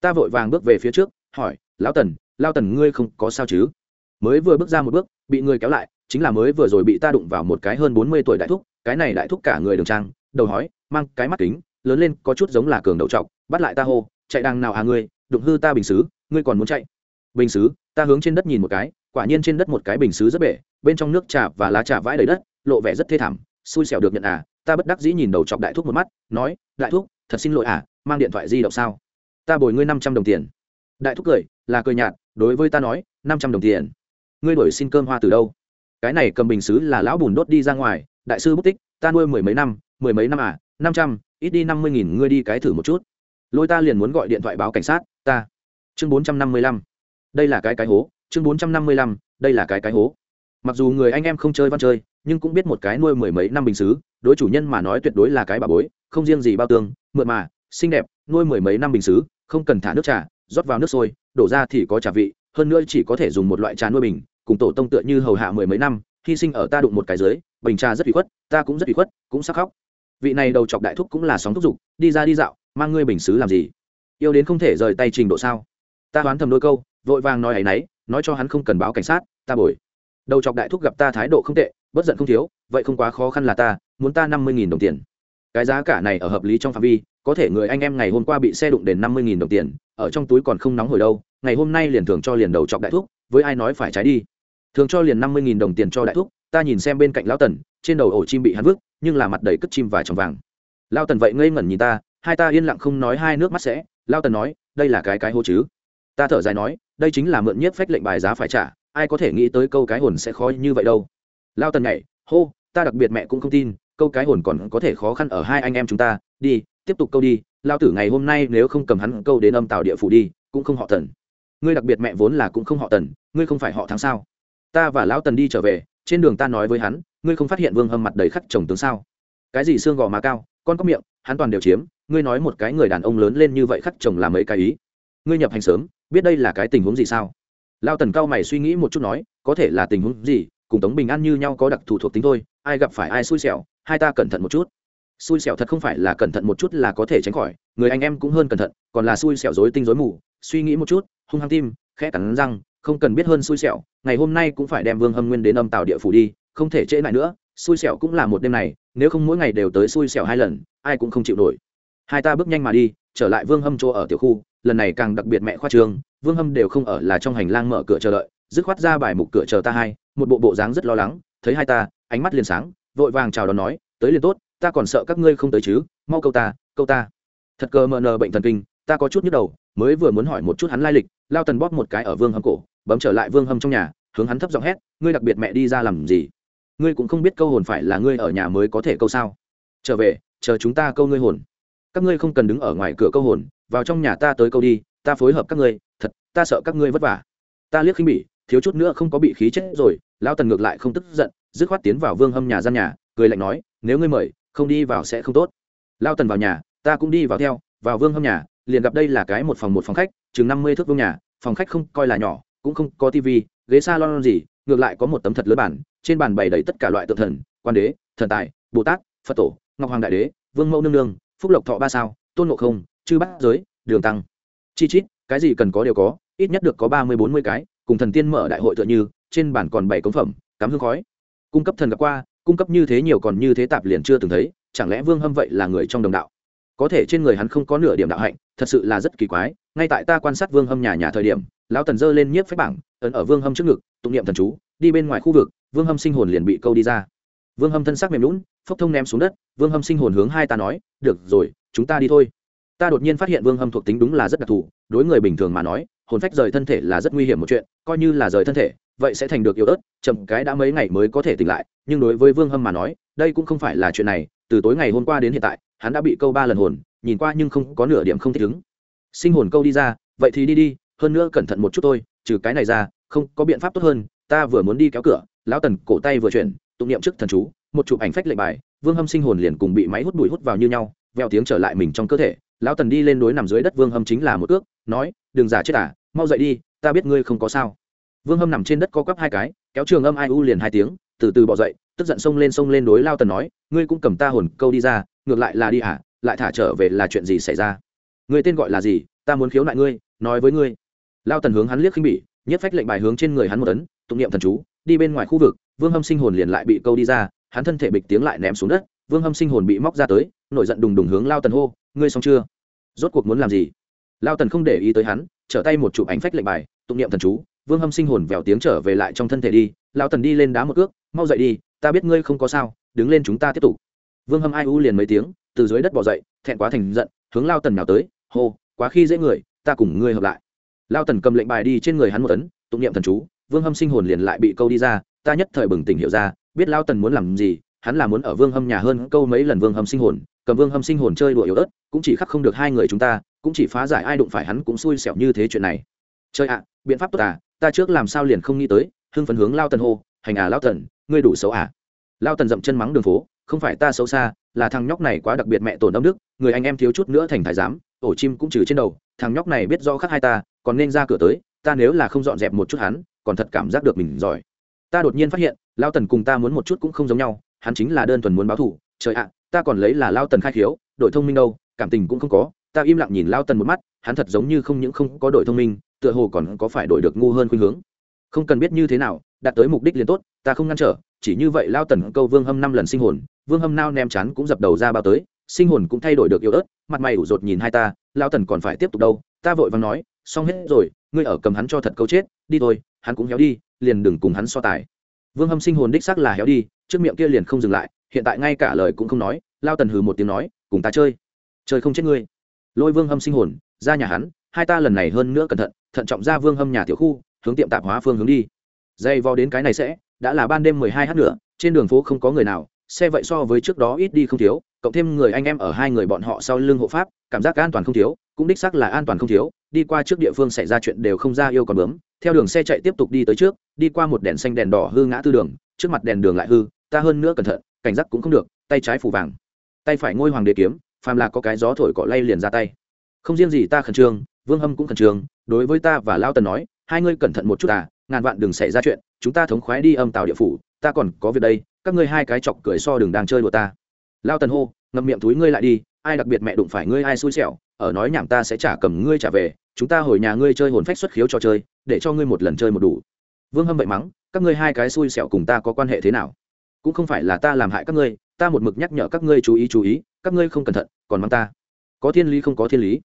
Ta vội vàng bước về phía trước, hỏi, lão tần lao tần ngươi không có sao chứ? Mới vừa bước ra một bước, bị người kéo lại, chính là mới vừa rồi bị ta đụng vào một cái hơn bốn mươi tuổi đại thúc, cái này đại thúc cả người đường trang, đầu hói, mang cái mắt kính, lớn lên có chút giống là cường đầu trọc, bắt lại ta hô, chạy đằng nào à ngươi, đụng hư ta bình xứ, ngươi còn muốn chạy? Bình xứ? Ta hướng trên đất nhìn một cái, quả nhiên trên đất một cái bình xứ rất bể bên trong nước trà và lá trà vãi đầy đất, lộ vẻ rất thê thảm, xui xẻo được nhận à ta bất đắc dĩ nhìn đầu chọc đại thúc một mắt, nói, đại thúc, thật xin lỗi à mang điện thoại di động sao? Ta bồi ngươi năm trăm đồng tiền. Đại thúc cười, là cười nhạt, đối với ta nói, năm trăm đồng tiền. Ngươi đổi xin cơm hoa từ đâu? Cái này cầm bình xứ là lão bùn đốt đi ra ngoài, đại sư bút tích, ta nuôi mười mấy năm, mười mấy năm à năm trăm, ít đi năm mươi nghìn, ngươi đi cái thử một chút. Lôi ta liền muốn gọi điện thoại báo cảnh sát, ta. Chương bốn trăm năm mươi lăm. Đây là cái cái hố, chương bốn trăm năm mươi lăm, đây là cái cái hố mặc dù người anh em không chơi văn chơi, nhưng cũng biết một cái nuôi mười mấy năm bình xứ, đối chủ nhân mà nói tuyệt đối là cái bà bối, không riêng gì bao tương, mượn mà, xinh đẹp, nuôi mười mấy năm bình xứ, không cần thả nước trà, rót vào nước sôi, đổ ra thì có trà vị, hơn nữa chỉ có thể dùng một loại trà nuôi bình, cùng tổ tông tựa như hầu hạ mười mấy năm, hy sinh ở ta đụng một cái dưới, bình trà rất bị khuất, ta cũng rất bị khuất, cũng sắc khóc. Vị này đầu chọc đại thúc cũng là sóng thúc giục, đi ra đi dạo, mang ngươi bình xứ làm gì? Yêu đến không thể rời tay trình độ sao? Ta đoán thầm đôi câu, vội vàng nói ấ y n ấ y nói cho hắn không cần báo cảnh sát, ta bồi đầu chọc đại thúc gặp ta thái độ không tệ, bất giận không thiếu, vậy không quá khó khăn là ta, muốn ta năm mươi đồng tiền. Cái giá cả này ở hợp lý trong phạm vi, có thể người anh em ngày hôm qua bị xe đụng đến năm mươi đồng tiền, ở trong túi còn không nóng hồi đâu, ngày hôm nay liền thường cho liền đầu chọc đại thúc, với ai nói phải trái đi. Thường cho liền năm mươi đồng tiền cho đại thúc, ta nhìn xem bên cạnh lão tần, trên đầu ổ chim bị hắn vứt, nhưng là mặt đầy cất chim và tròng vàng. Lao tần vậy ngây ngẩn nhìn ta, hai ta yên lặng không nói hai nước mắt sẽ lao tần nói, đây là cái cái hô chứ. Ta thở dài nói, đây chính là mượn nhất phách lệnh bài giá phải trả ai có thể nghĩ tới câu cái hồn sẽ khó như vậy đâu. Lao tần nhảy, hô, ta đặc biệt mẹ cũng không tin, câu cái hồn còn có thể khó khăn ở hai anh em chúng ta, đi, tiếp tục câu đi, lao tử ngày hôm nay nếu không cầm hắn câu đến âm tạo địa phủ đi, cũng không họ tần. Ngươi đặc biệt mẹ vốn là cũng không họ tần, ngươi không phải họ tháng sao? Ta và lão tần đi trở về, trên đường ta nói với hắn, ngươi không phát hiện vương hâm mặt đầy khắc chồng tướng sao? Cái gì xương gò má cao, con có miệng, hắn toàn đều chiếm, ngươi nói một cái người đàn ông lớn lên như vậy khắc chồng làm mấy cái ý? Ngươi nhập hành sớm, biết đây là cái tình huống gì sao? Lao tần cao mày suy nghĩ một chút nói, có thể là tình huống gì, cùng tống bình an như nhau có đặc thù thuộc tính thôi, ai gặp phải ai xui xẻo, hai ta cẩn thận một chút. Xui xẻo thật không phải là cẩn thận một chút là có thể tránh khỏi, người anh em cũng hơn cẩn thận, còn là xui xẻo dối tinh dối mù, suy nghĩ một chút, hung hăng tim, khẽ cắn răng, không cần biết hơn xui xẻo, ngày hôm nay cũng phải đem vương hâm nguyên đến âm tàu địa phủ đi, không thể trễ lại nữa, xui xẻo cũng là một đêm này, nếu không mỗi ngày đều tới xui xẻo hai lần, ai cũng không chịu nổi. Hai ta bước nhanh mà đi, trở lại vương hâm chỗ ở tiểu khu lần này càng đặc biệt mẹ khoa trường, vương hâm đều không ở là trong hành lang mở cửa chờ đợi, dứt khoát ra bài mục cửa chờ ta hai, một bộ bộ dáng rất lo lắng, thấy hai ta, ánh mắt liền sáng, vội vàng chào đón nói, tới liền tốt, ta còn sợ các ngươi không tới chứ, mau câu ta câu ta. Thật cờ mờ nờ bệnh thần kinh, ta có chút nhức đầu, mới vừa muốn hỏi một chút hắn lai lịch, lao tần bóp một cái ở vương hâm cổ, bấm trở lại vương hâm trong nhà, hướng hắn thấp giọng hét, ngươi đặc biệt mẹ đi ra làm gì? Ngươi cũng không biết câu hồn phải là ngươi ở nhà mới có thể câu sao? Trở về, chờ chúng ta câu ngươi hồn. Các ngươi không cần đứng ở ngoài cửa câu hồn vào trong nhà ta tới câu đi, ta phối hợp các ngươi, thật, ta sợ các ngươi vất vả. Ta liếc khinh bỉ, thiếu chút nữa không có bị khí chết rồi lao tần ngược lại không tức giận, dứt khoát tiến vào vương hâm nhà gian nhà, cười lạnh nói, nếu ngươi mời, không đi vào sẽ không tốt. Lao tần vào nhà, ta cũng đi vào theo, vào vương hâm nhà, liền gặp đây là cái một phòng một phòng khách, chừng năm mươi thước vương nhà, phòng khách không coi là nhỏ, cũng không có tivi ghế s a lon gì, ngược lại có một tấm thật lớn bản trên bàn bày đầy tất cả loại tượng thần, quan đế, thần tài, bồ tát, phật tổ, ngọc hoàng đại đế, vương mẫu nương nương, phúc lộc thọ ba sao, tôn ngộ không chư bát giới, đường tăng. Chi chít, cái gì cần có đều có, ít nhất được có ba mươi bốn mươi cái, cùng thần tiên mở đại hội tựa như, trên bản còn bảy cống phẩm, cắm hương khói. Cung cấp thần gặp qua, cung cấp như thế nhiều còn như thế tạp liền chưa từng thấy, chẳng lẽ vương hâm vậy là người trong đồng đạo? Có thể trên người hắn không có nửa điểm đạo hạnh, thật sự là rất kỳ quái, ngay tại ta quan sát vương hâm nhà nhà thời điểm, lão tần dơ lên nhiếp phép bảng, ấn ở vương hâm trước ngực, tụng niệm thần chú, đi bên ngoài khu vực, vương hâm sinh hồn liền bị câu đi ra. Vương hâm thân xác mềm lún phốc thông ném xuống đất, vương hâm sinh hồn hướng hai ta nói, được rồi, chúng ta đi thôi ta đột nhiên phát hiện vương hâm thuộc tính đúng là rất đặc thù, đối người bình thường mà nói, hồn phách rời thân thể là rất nguy hiểm một chuyện, coi như là rời thân thể, vậy sẽ thành được yếu ớt, chậm cái đã mấy ngày mới có thể tỉnh lại, nhưng đối với vương hâm mà nói, đây cũng không phải là chuyện này, từ tối ngày hôm qua đến hiện tại, hắn đã bị câu ba lần hồn, nhìn qua nhưng không có nửa điểm không thích ứng. Sinh hồn câu đi ra, vậy thì đi đi, hơn nữa cẩn thận một chút thôi, trừ cái này ra, không có biện pháp tốt hơn, ta vừa muốn đi kéo cửa, lão tần cổ tay vừa chuyển, tụng niệm trước thần chú, một chụp ảnh phách lệnh bài, vương hâm sinh hồn liền cùng bị máy hút bụi hút vào như nhau, veo tiếng trở lại mình trong cơ thể lão tần đi lên đối nằm dưới đất vương hâm chính là một ước, nói, đừng giả chết à mau dậy đi, ta biết ngươi không có sao. Vương hâm nằm trên đất co quắp hai cái, kéo trường âm ai u liền hai tiếng, từ từ bỏ dậy, tức giận xông lên xông lên đối lao tần nói, ngươi cũng cầm ta hồn câu đi ra, ngược lại là đi à lại thả trở về là chuyện gì xảy ra? Người tên gọi là gì, ta muốn khiếu nại ngươi, nói với ngươi. Lao tần hướng hắn liếc khinh bỉ, nhất phách lệnh bài hướng trên người hắn một tấn tụng niệm thần chú, đi bên ngoài khu vực, vương hâm sinh hồn liền lại bị câu đi ra, hắn thân thể bịch tiếng lại ném xuống đất vương hâm sinh hồn bị móc ra tới, nổi giận đùng đùng hướng lao tần hô, ngươi xong chưa? Rốt cuộc muốn làm gì? Lao tần không để ý tới hắn, trở tay một chụp ánh phách lệnh bài, tụng niệm thần chú, vương hâm sinh hồn vèo tiếng trở về lại trong thân thể đi, lao tần đi lên đá một ước, mau dậy đi, ta biết ngươi không có sao, đứng lên chúng ta tiếp tục. Vương hâm ai u liền mấy tiếng, từ dưới đất bỏ dậy, thẹn quá thành giận, hướng lao tần nào tới, hô, quá khi dễ người, ta cùng ngươi hợp lại. Lao tần cầm lệnh bài đi trên người hắn một tấn tụng niệm thần chú, vương hâm sinh hồn liền lại bị câu đi ra, ta nhất thời bừng tỉnh hiểu ra, biết lao tần muốn làm gì hắn là muốn ở vương hâm nhà hơn câu mấy lần vương hâm sinh hồn, cầm vương hâm sinh hồn chơi đùa yếu ớt, cũng chỉ khắc không được hai người chúng ta, cũng chỉ phá giải ai đụng phải hắn cũng xui xẻo như thế chuyện này. Chơi ạ à, biện pháp tốt à ta trước làm sao liền không nghĩ tới, hưng phấn hướng lao tần hô, hành à lao tần, ngươi đủ xấu à. Lao tần dậm chân mắng đường phố, không phải ta xấu xa, là thằng nhóc này quá đặc biệt mẹ tổn đông đức, người anh em thiếu chút nữa thành thái giám, ổ chim cũng trừ trên đầu, thằng nhóc này biết do khắc hai ta, còn nên ra cửa tới, ta nếu là không dọn dẹp một chút hắn, còn thật cảm giác được mình giỏi. Ta đột nhiên phát hiện, lao tần cùng ta muốn một chút cũng không giống nhau hắn chính là đơn thuần muốn báo thù. Trời ạ, ta còn lấy là lao tần khai khiếu, đội thông minh đâu, cảm tình cũng không có. Ta im lặng nhìn lao tần một mắt, hắn thật giống như không những không có đội thông minh, tựa hồ còn có phải đổi được ngu hơn khuynh hướng. Không cần biết như thế nào, đạt tới mục đích liền tốt, ta không ngăn trở, chỉ như vậy lao tần câu vương hâm năm lần sinh hồn, vương hâm nao nem chán cũng dập đầu ra bao tới, sinh hồn cũng thay đổi được yếu ớt, mặt mày ủ rột nhìn hai ta, lao tần còn phải tiếp tục đâu, ta vội vàng nói, xong hết rồi, ngươi ở cầm hắn cho thật câu chết, đi thôi, hắn cũng héo đi, liền đừng cùng hắn so tài. Vương hâm sinh hồn đích xác là héo đi trước miệng kia liền không dừng lại, hiện tại ngay cả lời cũng không nói, lao tần hừ một tiếng nói, cùng ta chơi chơi không chết ngươi. Lôi vương hâm sinh hồn, ra nhà hắn, hai ta lần này hơn nữa cẩn thận thận trọng ra vương hâm nhà tiểu khu, hướng tiệm tạp hóa phương hướng đi. Dây vò đến cái này sẽ, đã là ban đêm mười hai h nữa trên đường phố không có người nào, xe vậy so với trước đó ít đi không thiếu, cộng thêm người anh em ở hai người bọn họ sau lưng hộ pháp, cảm giác an toàn không thiếu, cũng đích xác là an toàn không thiếu, đi qua trước địa phương xảy ra chuyện đều không ra yêu còn bướm, theo đường xe chạy tiếp tục đi tới trước, đi qua một đèn xanh đèn đỏ hư ngã tư đường, trước mặt đèn đường lại hư ta hơn nữa cẩn thận, cảnh giác cũng không được, tay trái phủ vàng. Tay phải ngôi hoàng đế kiếm, phàm là có cái gió thổi cọ lay liền ra tay. Không riêng gì ta khẩn trương, vương hâm cũng khẩn trương, đối với ta và lao tần nói, hai ngươi cẩn thận một chút à ngàn vạn đừng xảy ra chuyện, chúng ta thống khoái đi âm tàu địa phủ, ta còn có việc đây, các ngươi hai cái chọc cười so đừng đang chơi đùa ta. Lao tần hô, ngậm miệng túi ngươi lại đi, ai đặc biệt mẹ đụng phải ngươi ai xui xẻo, ở nói nhảm ta sẽ trả cầm ngươi trả về, chúng ta hồi nhà ngươi chơi hồn phách xuất khiếu cho chơi, để cho ngươi một lần chơi một đủ. Vương hâm vậy mắng, các ngươi hai cái xui xẻo cùng ta có quan hệ thế nào? Cũng không phải là ta làm hại các ngươi, ta một mực nhắc nhở các ngươi chú ý chú ý, các ngươi không cẩn thận, còn mang ta. Có thiên lý không có thiên lý.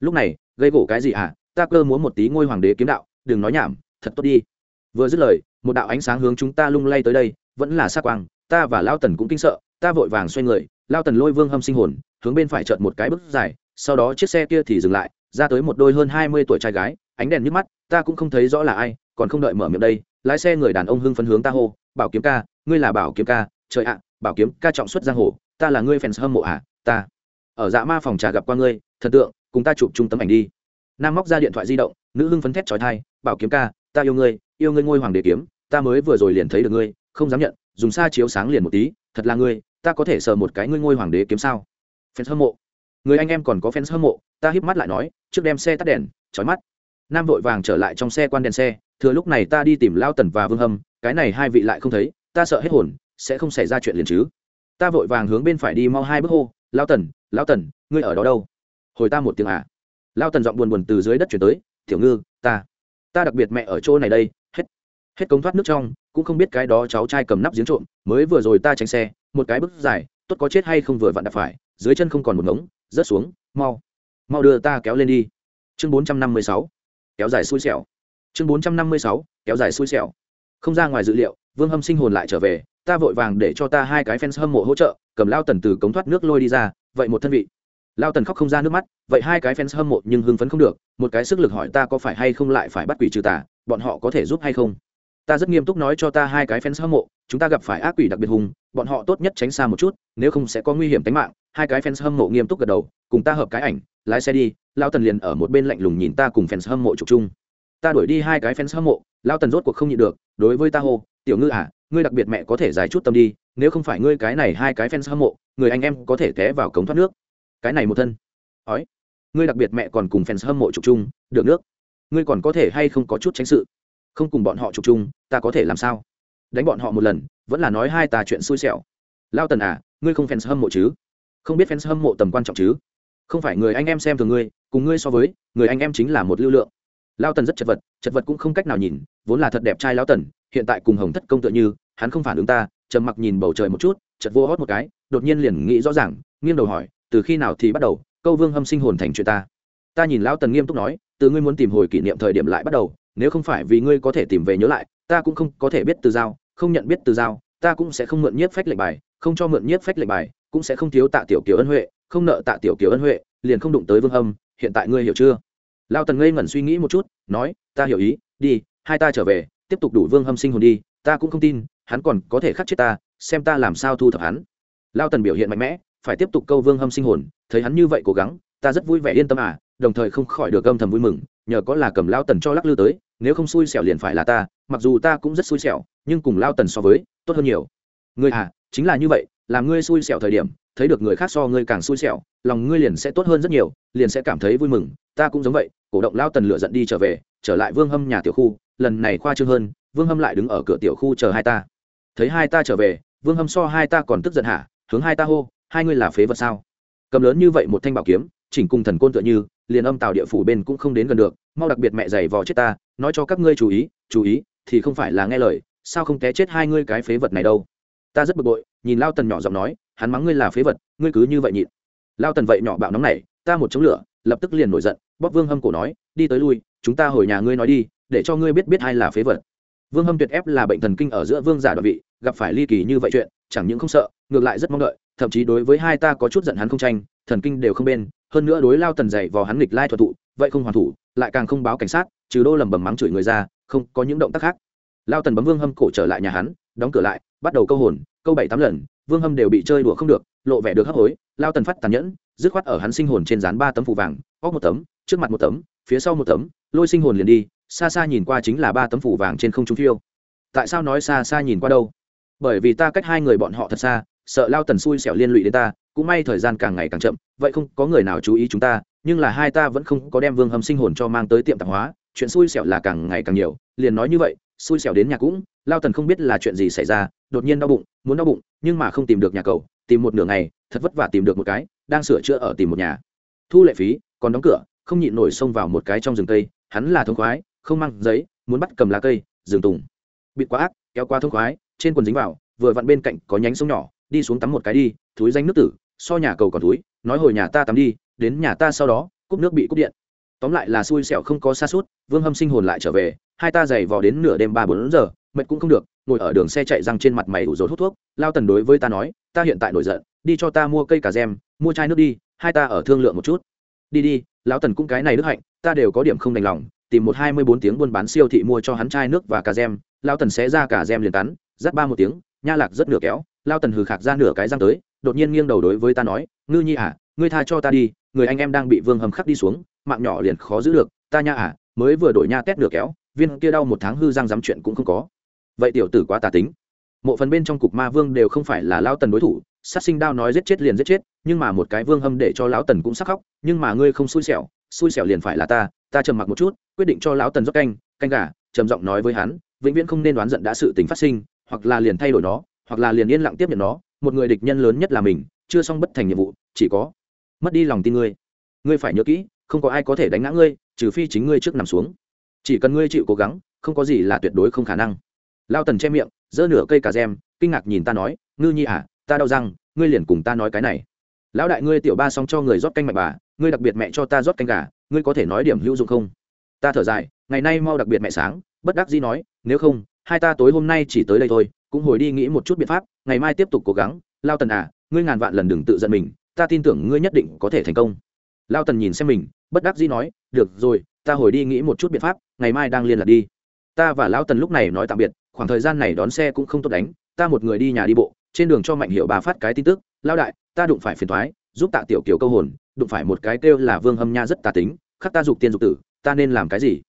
Lúc này, gây gỗ cái gì à ta cơ múa một tí ngôi hoàng đế kiếm đạo, đừng nói nhảm, thật tốt đi. Vừa dứt lời, một đạo ánh sáng hướng chúng ta lung lay tới đây, vẫn là xa quang, ta và lao tần cũng kinh sợ, ta vội vàng xoay người, lao tần lôi vương hâm sinh hồn, hướng bên phải chợt một cái bước dài, sau đó chiếc xe kia thì dừng lại, ra tới một đôi hơn hai mươi tuổi trai gái, ánh đèn nhức mắt, ta cũng không thấy rõ là ai, còn không đợi mở miệng đây, lái xe người đàn ông hưng phấn hướng ta hô, bảo kiếm ca ngươi là bảo kiếm ca, trời ạ, bảo kiếm ca trọng xuất giang hồ, ta là ngươi fans hâm mộ à ta. Ở dạ ma phòng trà gặp qua ngươi, thần tượng, cùng ta chụp chung tấm ảnh đi. Nam móc ra điện thoại di động, nữ hưng phấn thét trói thai bảo kiếm ca, ta yêu ngươi yêu ngươi ngôi hoàng đế kiếm, ta mới vừa rồi liền thấy được ngươi, không dám nhận, dùng xa chiếu sáng liền một tí, thật là ngươi, ta có thể sờ một cái ngươi ngôi hoàng đế kiếm sao? Fans hâm mộ. Người anh em còn có fans hâm mộ, ta híp mắt lại nói, trước đem xe tắt đèn trói mắt. Nam vội vàng trở lại trong xe quan đèn xe, thừa lúc này ta đi tìm lao tần và vương hâm, cái này hai vị lại không thấy ta sợ hết hồn, sẽ không xảy ra chuyện liền chứ. Ta vội vàng hướng bên phải đi mau hai bước hô lao tần lao tần, ngươi ở đó đâu? Hồi ta một tiếng à. Lao tần giọng buồn buồn từ dưới đất chuyển tới, tiểu ngư, ta ta đặc biệt mẹ ở chỗ này đây, hết hết cống thoát nước trong, cũng không biết cái đó cháu trai cầm nắp giếng trộm, mới vừa rồi ta tránh xe, một cái bước dài, tốt có chết hay không vừa vặn đạp phải, dưới chân không còn một ngống, rớt xuống, mau mau đưa ta kéo lên đi. Chương bốn trăm năm mươi sáu, kéo dài xui xẻo. Chương bốn trăm năm mươi sáu, kéo dài xui xẻo. Không ra ngoài dự liệu vương hâm sinh hồn lại trở về, ta vội vàng để cho ta hai cái fans hâm mộ hỗ trợ, cầm lao tần từ cống thoát nước lôi đi ra, vậy một thân vị. Lao tần khóc không ra nước mắt, vậy hai cái fans hâm mộ nhưng hưng phấn không được, một cái sức lực hỏi ta có phải hay không lại phải bắt quỷ trừ tà, bọn họ có thể giúp hay không? Ta rất nghiêm túc nói cho ta hai cái fans hâm mộ, chúng ta gặp phải ác quỷ đặc biệt hùng, bọn họ tốt nhất tránh xa một chút, nếu không sẽ có nguy hiểm tính mạng. Hai cái fans hâm mộ nghiêm túc gật đầu, cùng ta hợp cái ảnh, lái xe đi, lao tần liền ở một bên lạnh lùng nhìn ta cùng fans hâm mộ chụp chung. Ta đuổi đi hai cái fans hâm mộ, lao tần rốt cuộc không nhịn được, đối với ta hô tiểu ngư à ngươi đặc biệt mẹ có thể giải chút tâm đi, nếu không phải ngươi cái này hai cái fans hâm mộ, người anh em có thể té vào cống thoát nước. Cái này một thân. Ói. Ngươi đặc biệt mẹ còn cùng fans hâm mộ chụp chung, được nước. Ngươi còn có thể hay không có chút tránh sự? Không cùng bọn họ chụp chung, ta có thể làm sao? Đánh bọn họ một lần, vẫn là nói hai ta chuyện xui xẻo. Lao tần à ngươi không fans hâm mộ chứ? Không biết fans hâm mộ tầm quan trọng chứ? Không phải người anh em xem thường ngươi, cùng ngươi so với, người anh em chính là một lưu lượng. Lao tần rất chật vật chật vật cũng không cách nào nhìn, vốn là thật đẹp trai lao tần hiện tại cùng hồng thất công tựa như, hắn không phản ứng ta, trầm mặc nhìn bầu trời một chút chật vô hót một cái, đột nhiên liền nghĩ rõ ràng, nghiêng đầu hỏi, từ khi nào thì bắt đầu, câu vương hâm sinh hồn thành chuyện ta? Ta nhìn lão tần nghiêm túc nói, từ ngươi muốn tìm hồi kỷ niệm thời điểm lại bắt đầu, nếu không phải vì ngươi có thể tìm về nhớ lại, ta cũng không có thể biết từ giao, không nhận biết từ giao, ta cũng sẽ không mượn nhiếp phách lệnh bài, không cho mượn nhiếp phách lệnh bài, cũng sẽ không thiếu tạ tiểu kiều ân huệ, không nợ tạ tiểu kiều ân huệ, liền không đụng tới vương hâm, hiện tại ngươi hiểu chưa? Lao tần ngây ngẩn suy nghĩ một chút, nói, ta hiểu ý, đi, hai ta trở về tiếp tục đủ vương hâm sinh hồn đi, ta cũng không tin, hắn còn có thể khắc chết ta, xem ta làm sao thu thập hắn. Lao tần biểu hiện mạnh mẽ, phải tiếp tục câu vương hâm sinh hồn, thấy hắn như vậy cố gắng, ta rất vui vẻ yên tâm à đồng thời không khỏi được âm thầm vui mừng, nhờ có là cầm lao tần cho lắc lư tới, nếu không xui xẻo liền phải là ta, mặc dù ta cũng rất xui xẻo, nhưng cùng lao tần so với, tốt hơn nhiều. Ngươi à chính là như vậy, làm ngươi xui xẻo thời điểm, thấy được người khác so ngươi càng xui xẻo, lòng ngươi liền sẽ tốt hơn rất nhiều, liền sẽ cảm thấy vui mừng, ta cũng giống vậy cổ động lao tần lựa giận đi trở về, trở lại vương hâm nhà tiểu khu, lần này khoa trương hơn, vương hâm lại đứng ở cửa tiểu khu chờ hai ta. Thấy hai ta trở về, vương hâm so hai ta còn tức giận hả? Hướng hai ta hô, hai ngươi là phế vật sao? Cầm lớn như vậy một thanh bảo kiếm, chỉnh cùng thần côn tựa như, liền âm tào địa phủ bên cũng không đến gần được, mau đặc biệt mẹ giày vò chết ta, nói cho các ngươi chú ý chú ý, thì không phải là nghe lời, sao không té chết hai ngươi cái phế vật này đâu? Ta rất bực bội, nhìn lao tần nhỏ giọng nói, hắn mắng ngươi là phế vật, ngươi cứ như vậy nhịn. Lao tần vậy nhỏ bạo nóng này, ta một chống lửa, lập tức liền nổi giận bóp vương hâm cổ nói, đi tới lui, chúng ta hồi nhà ngươi nói đi, để cho ngươi biết biết ai là phế vật. Vương hâm tuyệt ép là bệnh thần kinh ở giữa vương giả đoạn vị, gặp phải ly kỳ như vậy chuyện, chẳng những không sợ, ngược lại rất mong đợi, thậm chí đối với hai ta có chút giận hắn không tranh, thần kinh đều không bên, hơn nữa đối lao tần dày vào hắn nghịch lai thuật thụ, vậy không hoàn thủ, lại càng không báo cảnh sát, trừ đô lầm bầm mắng chửi người ra, không có những động tác khác. Lao tần bấm vương hâm cổ trở lại nhà hắn, đóng cửa lại, bắt đầu câu hồn, câu bảy tám lần, vương hâm đều bị chơi đùa không được, lộ vẻ được hấp hối, lao tần phát tàn nhẫn, dứt khoát ở hắn sinh hồn trên dán ba tấm phù vàng, óc một tấm trước mặt một tấm, phía sau một tấm, lôi sinh hồn liền đi, xa xa nhìn qua chính là ba tấm phủ vàng trên không trung phiêu. Tại sao nói xa xa nhìn qua đâu? Bởi vì ta cách hai người bọn họ thật xa, sợ lao tần xui xẻo liên lụy đến ta, cũng may thời gian càng ngày càng chậm, vậy không có người nào chú ý chúng ta, nhưng là hai ta vẫn không có đem vương hầm sinh hồn cho mang tới tiệm tạp hóa, chuyện xui xẻo là càng ngày càng nhiều, liền nói như vậy, xui xẻo đến nhà cũng, lao tần không biết là chuyện gì xảy ra, đột nhiên đau bụng, muốn đau bụng, nhưng mà không tìm được nhà cầu, tìm một nửa ngày, thật vất vả tìm được một cái, đang sửa chữa ở tìm một nhà. Thu lệ phí, còn đóng cửa không nhịn nổi xông vào một cái trong rừng cây, hắn là thông khoái, không mang giấy, muốn bắt cầm lá cây, rừng tùng. Bịt quá ác, kéo qua thông khoái, trên quần dính vào, vừa vặn bên cạnh có nhánh sông nhỏ, đi xuống tắm một cái đi, thúi danh nước tử, so nhà cầu còn túi nói hồi nhà ta tắm đi, đến nhà ta sau đó, cúp nước bị cúp điện. Tóm lại là xui xẻo không có xa suốt, vương hâm sinh hồn lại trở về, hai ta giày vò đến nửa đêm ba bốn giờ, mệt cũng không được, ngồi ở đường xe chạy răng trên mặt mày ủ rột hút thuốc, lao tần đối với ta nói, ta hiện tại nổi giận, đi cho ta mua cây cà gem mua chai nước đi, hai ta ở thương lượng một chút. Đi đi lão tần cũng cái này đức hạnh, ta đều có điểm không đành lòng, tìm một hai mươi bốn tiếng buôn bán siêu thị mua cho hắn chai nước và cà gem lão tần xé ra cà gem liền cắn dắt ba một tiếng, nha lạc rất nửa kéo lao tần hừ khạc ra nửa cái răng tới, đột nhiên nghiêng đầu đối với ta nói, ngư nhi à ngươi tha cho ta đi, người anh em đang bị vương hầm khắc đi xuống, mạng nhỏ liền khó giữ được, ta nha à mới vừa đổi nha tét nửa kéo, viên kia đau một tháng hư răng dám chuyện cũng không có. Vậy tiểu tử quá tà tính. Mộ phần bên trong cục ma vương đều không phải là lao tần đối thủ sát sinh đao nói giết chết liền giết chết, nhưng mà một cái vương hâm để cho lão tần cũng sắc khóc, nhưng mà ngươi không xui xẻo xui xẻo liền phải là ta ta trầm mặc một chút, quyết định cho lão tần rót canh canh gà, trầm giọng nói với hắn, vĩnh viễn không nên đoán giận đã sự tình phát sinh, hoặc là liền thay đổi nó, hoặc là liền yên lặng tiếp nhận nó, một người địch nhân lớn nhất là mình, chưa xong bất thành nhiệm vụ, chỉ có mất đi lòng tin ngươi. Ngươi phải nhớ kỹ, không có ai có thể đánh ngã ngươi, trừ phi chính ngươi trước nằm xuống. Chỉ cần ngươi chịu cố gắng, không có gì là tuyệt đối không khả năng. Lao tần che miệng, giơ nửa cây cà gem kinh ngạc nhìn ta nói, ngư nhi à ta đau răng, ngươi liền cùng ta nói cái này. Lão đại ngươi tiểu ba xong cho người rót canh mạch bà, ngươi đặc biệt mẹ cho ta rót canh gà, ngươi có thể nói điểm hữu dụng không? Ta thở dài, ngày nay mau đặc biệt mẹ sáng, bất đắc dĩ nói, nếu không, hai ta tối hôm nay chỉ tới đây thôi, cũng hồi đi nghĩ một chút biện pháp, ngày mai tiếp tục cố gắng. Lao tần à ngươi ngàn vạn lần đừng tự giận mình, ta tin tưởng ngươi nhất định có thể thành công. Lao tần nhìn xem mình, bất đắc dĩ nói, được rồi, ta hồi đi nghĩ một chút biện pháp, ngày mai đang liên lạc đi. Ta và lão tần lúc này nói tạm biệt, khoảng thời gian này đón xe cũng không tốt đánh, ta một người đi nhà đi bộ trên đường cho mạnh hiệu bà phát cái tin tức lao đại, ta đụng phải phiền thoái, giúp tạ tiểu kiều câu hồn, đụng phải một cái kêu là vương hâm nha rất tà tính, khắc ta dục tiên dục tử, ta nên làm cái gì?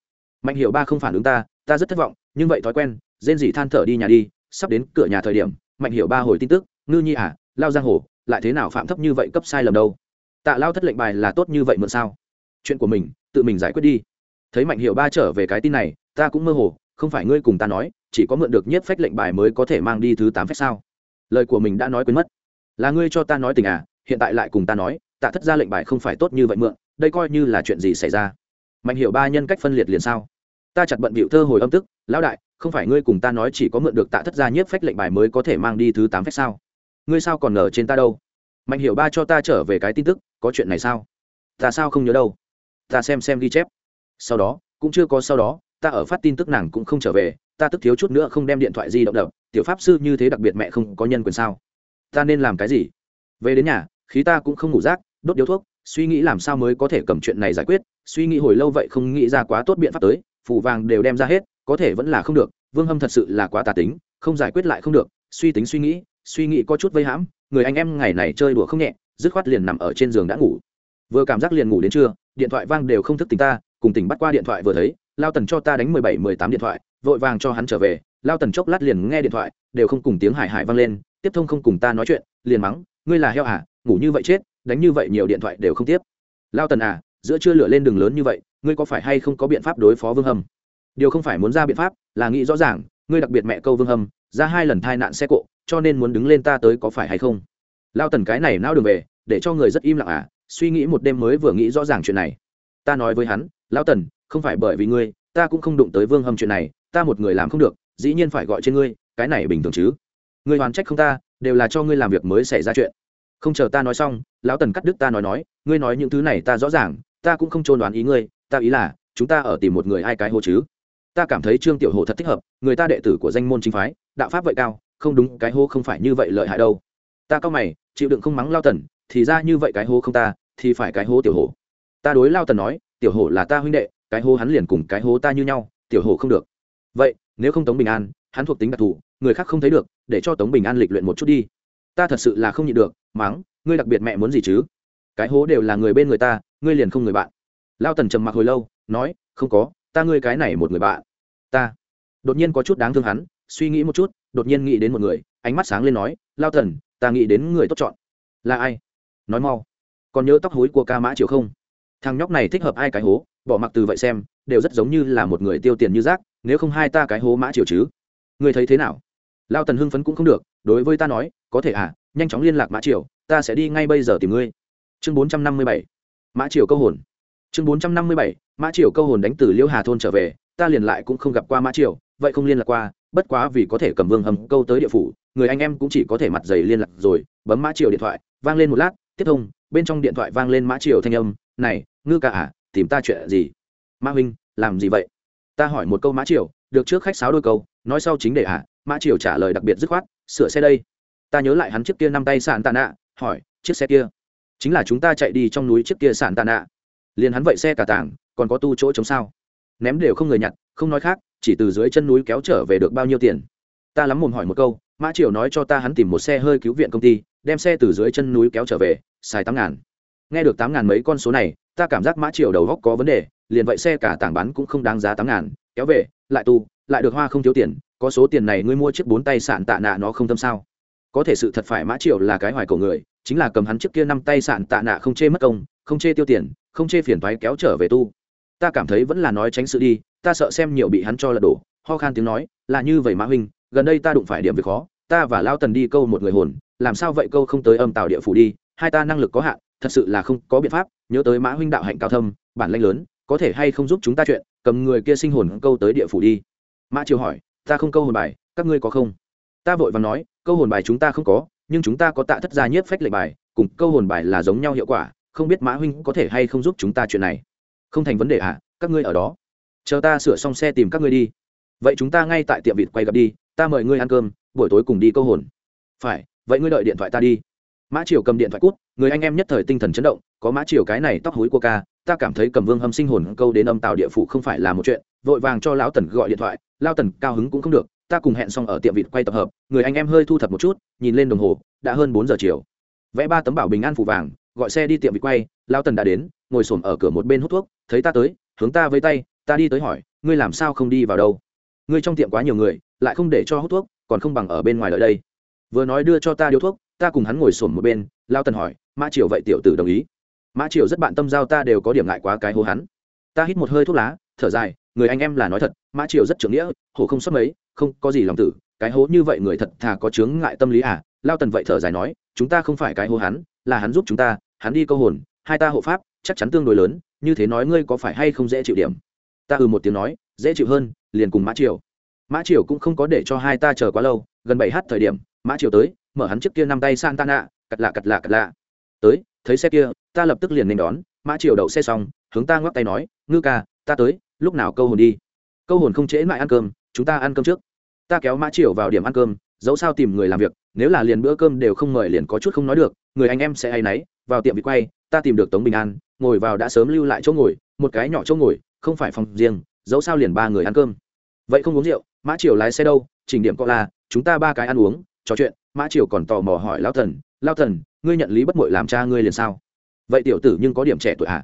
Mạnh hiệu ba không phản ứng ta ta rất thất vọng, nhưng vậy thói quen, rên gì than thở đi nhà đi, sắp đến cửa nhà thời điểm, mạnh hiệu ba hồi tin tức, ngư nhi à lao giang hồ, lại thế nào phạm thấp như vậy cấp sai lầm đâu? Tạ lao thất lệnh bài là tốt như vậy mượn sao? Chuyện của mình, tự mình giải quyết đi. Thấy mạnh hiệu ba trở về cái tin này, ta cũng mơ hồ, không phải ngươi cùng ta nói, chỉ có mượn được nhất phách lệnh bài mới có thể mang đi thứ tám phách sao? Lời của mình đã nói quên mất. Là ngươi cho ta nói tình à hiện tại lại cùng ta nói, tạ thất ra lệnh bài không phải tốt như vậy mượn, đây coi như là chuyện gì xảy ra? Mạnh hiểu ba nhân cách phân liệt liền sao? Ta chặt bận bịu thơ hồi âm tức, lão đại, không phải ngươi cùng ta nói chỉ có mượn được tạ thất Gia nhất phách lệnh bài mới có thể mang đi thứ tám phách sao? Ngươi sao còn ngờ trên ta đâu? Mạnh hiểu ba cho ta trở về cái tin tức, có chuyện này sao? Ta sao không nhớ đâu? Ta xem xem ghi chép. Sau đó, cũng chưa có sau đó, ta ở phát tin tức nàng cũng không trở về ta tức thiếu chút nữa không đem điện thoại di động đập, tiểu pháp sư như thế đặc biệt mẹ không có nhân quyền sao? Ta nên làm cái gì? Về đến nhà, khí ta cũng không ngủ rác, đốt điếu thuốc, suy nghĩ làm sao mới có thể cầm chuyện này giải quyết, suy nghĩ hồi lâu vậy không nghĩ ra quá tốt biện pháp tới phủ vàng đều đem ra hết, có thể vẫn là không được, vương hâm thật sự là quá tà tính, không giải quyết lại không được, suy tính suy nghĩ suy nghĩ có chút vây hãm, người anh em ngày này chơi đùa không nhẹ, dứt khoát liền nằm ở trên giường đã ngủ. Vừa cảm giác liền ngủ đến trưa, điện thoại vang đều không thức tỉnh ta, cùng tỉnh bắt qua điện thoại vừa thấy, lao tần cho ta đánh mười bảy mười tám điện thoại vội vàng cho hắn trở về, lao tần chốc lát liền nghe điện thoại, đều không cùng tiếng hải hải vang lên, tiếp thông không cùng ta nói chuyện, liền mắng, ngươi là heo à ngủ như vậy chết, đánh như vậy nhiều điện thoại đều không tiếp. Lao tần à giữa chưa lửa lên đường lớn như vậy, ngươi có phải hay không có biện pháp đối phó vương hâm? Điều không phải muốn ra biện pháp, là nghĩ rõ ràng, ngươi đặc biệt mẹ câu vương hâm, ra hai lần thai nạn xe cộ, cho nên muốn đứng lên ta tới có phải hay không? Lao tần cái này nao đường về, để cho người rất im lặng à suy nghĩ một đêm mới vừa nghĩ rõ ràng chuyện này. Ta nói với hắn, lao tần, không phải bởi vì ngươi, ta cũng không đụng tới vương hâm chuyện này ta một người làm không được, dĩ nhiên phải gọi trên ngươi, cái này bình thường chứ. Ngươi hoàn trách không ta, đều là cho ngươi làm việc mới xảy ra chuyện. Không chờ ta nói xong, lão tần cắt đứt ta nói nói, ngươi nói những thứ này ta rõ ràng, ta cũng không trôn đoán ý ngươi, ta ý là, chúng ta ở tìm một người ai cái hô chứ. Ta cảm thấy trương tiểu hồ thật thích hợp, người ta đệ tử của danh môn chính phái, đạo pháp vậy cao, không đúng, cái hô không phải như vậy lợi hại đâu. Ta cao mày, chịu đựng không mắng lao tần, thì ra như vậy cái hô không ta, thì phải cái hô tiểu hồ ta đối lao tần nói, tiểu hồ là ta huynh đệ, cái hô hắn liền cùng cái hô ta như nhau, tiểu hồ không được vậy, nếu không tống bình an, hắn thuộc tính đặc thù, người khác không thấy được, để cho tống bình an lịch luyện một chút đi. Ta thật sự là không nhịn được mắng ngươi đặc biệt mẹ muốn gì chứ? Cái hố đều là người bên người ta, ngươi liền không người bạn. Lao tần trầm mặc hồi lâu, nói, không có, ta ngươi cái này một người bạn. Ta. Đột nhiên có chút đáng thương hắn, suy nghĩ một chút, đột nhiên nghĩ đến một người, ánh mắt sáng lên nói, lao tần, ta nghĩ đến người tốt chọn. Là ai? Nói mau. Còn nhớ tóc hối của ca mã chiều không? Thằng nhóc này thích hợp ai cái hố, bỏ mặc từ vậy xem, đều rất giống như là một người tiêu tiền như rác nếu không hai ta cái hố mã triều chứ? Người thấy thế nào? Lao tần hưng phấn cũng không được, đối với ta nói, có thể à nhanh chóng liên lạc mã triều, ta sẽ đi ngay bây giờ tìm ngươi. Chương bốn trăm năm mươi bảy, mã triều câu hồn. Chương bốn trăm năm mươi bảy, mã triều câu hồn đánh từ liêu hà thôn trở về, ta liền lại cũng không gặp qua mã triều, vậy không liên lạc qua, bất quá vì có thể cầm vương hầm câu tới địa phủ, người anh em cũng chỉ có thể mặt giày liên lạc rồi, bấm mã triều điện thoại, vang lên một lát, tiếp thông, bên trong điện thoại vang lên mã triều thanh âm, này, ngư ca à tìm ta chuyện gì? Mã huynh, làm gì vậy? Ta hỏi một câu mã triều được trước khách sáo đôi câu nói sau chính để à, mã triều trả lời đặc biệt dứt khoát sửa xe đây. Ta nhớ lại hắn trước kia năm tay sàn tàn ạ, hỏi chiếc xe kia chính là chúng ta chạy đi trong núi trước kia sàn tàn ạ. liền hắn vậy xe cả tảng còn có tu chỗ chống sao? Ném đều không người nhặt không nói khác chỉ từ dưới chân núi kéo trở về được bao nhiêu tiền? Ta lắm mồm hỏi một câu mã triều nói cho ta hắn tìm một xe hơi cứu viện công ty đem xe từ dưới chân núi kéo trở về xài tám ngàn. Nghe được tám ngàn mấy con số này ta cảm giác mã triều đầu góc có vấn đề liền vậy xe cả tảng bán cũng không đáng giá tám ngàn, kéo về, lại tu, lại được hoa không thiếu tiền, có số tiền này ngươi mua chiếc bốn tay sạn tạ nạ nó không tâm sao? Có thể sự thật phải mã triều là cái hoài cổ người, chính là cầm hắn trước kia năm tay sạn tạ nạ không chê mất công, không chê tiêu tiền, không chê phiền thoái kéo trở về tu. Ta cảm thấy vẫn là nói tránh sự đi, ta sợ xem nhiều bị hắn cho lật đổ, ho khan tiếng nói, là như vậy mã huynh, gần đây ta đụng phải điểm việc khó, ta và lao tần đi câu một người hồn, làm sao vậy câu không tới âm tào địa phủ đi, hai ta năng lực có hạn, thật sự là không có biện pháp, nhớ tới mã huynh đạo hạnh cao thâm, bản lanh lớn có thể hay không giúp chúng ta chuyện, cầm người kia sinh hồn câu tới địa phủ đi. Mã triều hỏi, ta không câu hồn bài, các ngươi có không? Ta vội và nói, câu hồn bài chúng ta không có, nhưng chúng ta có tạ thất gia nhiếp phách lệnh bài, cùng câu hồn bài là giống nhau hiệu quả, không biết mã huynh có thể hay không giúp chúng ta chuyện này? Không thành vấn đề à các ngươi ở đó. Chờ ta sửa xong xe tìm các ngươi đi. Vậy chúng ta ngay tại tiệm vịt quay gặp đi, ta mời ngươi ăn cơm, buổi tối cùng đi câu hồn. Phải, vậy ngươi đợi điện thoại ta đi. Mã triều cầm điện thoại cút, người anh em nhất thời tinh thần chấn động, có mã triều cái này tóc hối của ca ta cảm thấy cầm vương hâm sinh hồn câu đến âm tàu địa phủ không phải là một chuyện, vội vàng cho lão tần gọi điện thoại lao tần cao hứng cũng không được, ta cùng hẹn xong ở tiệm vịt quay tập hợp, người anh em hơi thu thập một chút, nhìn lên đồng hồ, đã hơn bốn giờ chiều. Vẽ ba tấm bảo bình an phủ vàng, gọi xe đi tiệm vịt quay lao tần đã đến, ngồi xổm ở cửa một bên hút thuốc, thấy ta tới, hướng ta với tay, ta đi tới hỏi, ngươi làm sao không đi vào đâu? Ngươi trong tiệm quá nhiều người, lại không để cho hút thuốc, còn không bằng ở bên ngoài lợi đây. Vừa nói đưa cho ta điếu thuốc, ta cùng hắn ngồi xổm một bên lao tần hỏi, mã triều vậy tiểu tử đồng ý? Mã triều rất bạn tâm giao ta đều có điểm ngại quá cái hô hắn. Ta hít một hơi thuốc lá, thở dài, người anh em là nói thật, mã triều rất trưởng nghĩa, hổ không xuất mấy, không có gì lòng tử, cái hố như vậy người thật thà có chướng ngại tâm lý à? Lao tần vậy thở dài nói, chúng ta không phải cái hố hắn, là hắn giúp chúng ta, hắn đi câu hồn, hai ta hộ pháp, chắc chắn tương đối lớn, như thế nói ngươi có phải hay không dễ chịu điểm? Ta ừ một tiếng nói, dễ chịu hơn, liền cùng mã triều. Mã triều cũng không có để cho hai ta chờ quá lâu, gần bảy h thời điểm, mã triều tới, mở hắn trước kia năm tay san tan ạ cặt lạ cặt lạ cặt lạ tới, thấy xe kia, ta lập tức liền nên đón, mã triều đậu xe xong, hướng ta ngoắc tay nói, ngư ca, ta tới, lúc nào câu hồn đi? Câu hồn không trễ mãi ăn cơm, chúng ta ăn cơm trước. Ta kéo mã triều vào điểm ăn cơm, dẫu sao tìm người làm việc, nếu là liền bữa cơm đều không mời liền có chút không nói được, người anh em sẽ hay náy vào tiệm bị quay, ta tìm được tống bình an, ngồi vào đã sớm lưu lại chỗ ngồi, một cái nhỏ chỗ ngồi, không phải phòng riêng, dẫu sao liền ba người ăn cơm. Vậy không uống rượu, mã triều lái xe đâu, chỉnh điểm có là, chúng ta ba cái ăn uống, trò chuyện. Mã triều còn tò mò hỏi lao thần lao thần ngươi nhận lý bất mội làm cha ngươi liền sao? Vậy tiểu tử nhưng có điểm trẻ tuổi hạ.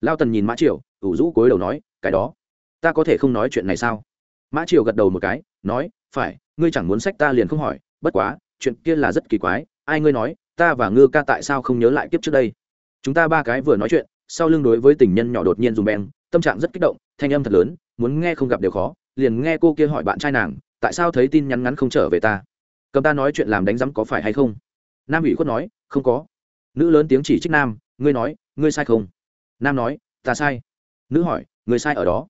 lao tần nhìn mã triều, ủ rũ cối đầu nói, cái đó, ta có thể không nói chuyện này sao? Mã triều gật đầu một cái, nói, phải, ngươi chẳng muốn sách ta liền không hỏi, bất quá, chuyện kia là rất kỳ quái, ai ngươi nói, ta và ngư ca tại sao không nhớ lại kiếp trước đây? Chúng ta ba cái vừa nói chuyện, sau lưng đối với tình nhân nhỏ đột nhiên dùng beng, tâm trạng rất kích động, thanh âm thật lớn, muốn nghe không gặp đều khó, liền nghe cô kia hỏi bạn trai nàng, tại sao thấy tin nhắn ngắn không trở về ta? Cầm ta nói chuyện làm đánh rắm có phải hay không? Nam ủy khuất nói không có. Nữ lớn tiếng chỉ trích nam, ngươi nói, ngươi sai không? Nam nói, ta sai. Nữ hỏi người sai ở đó?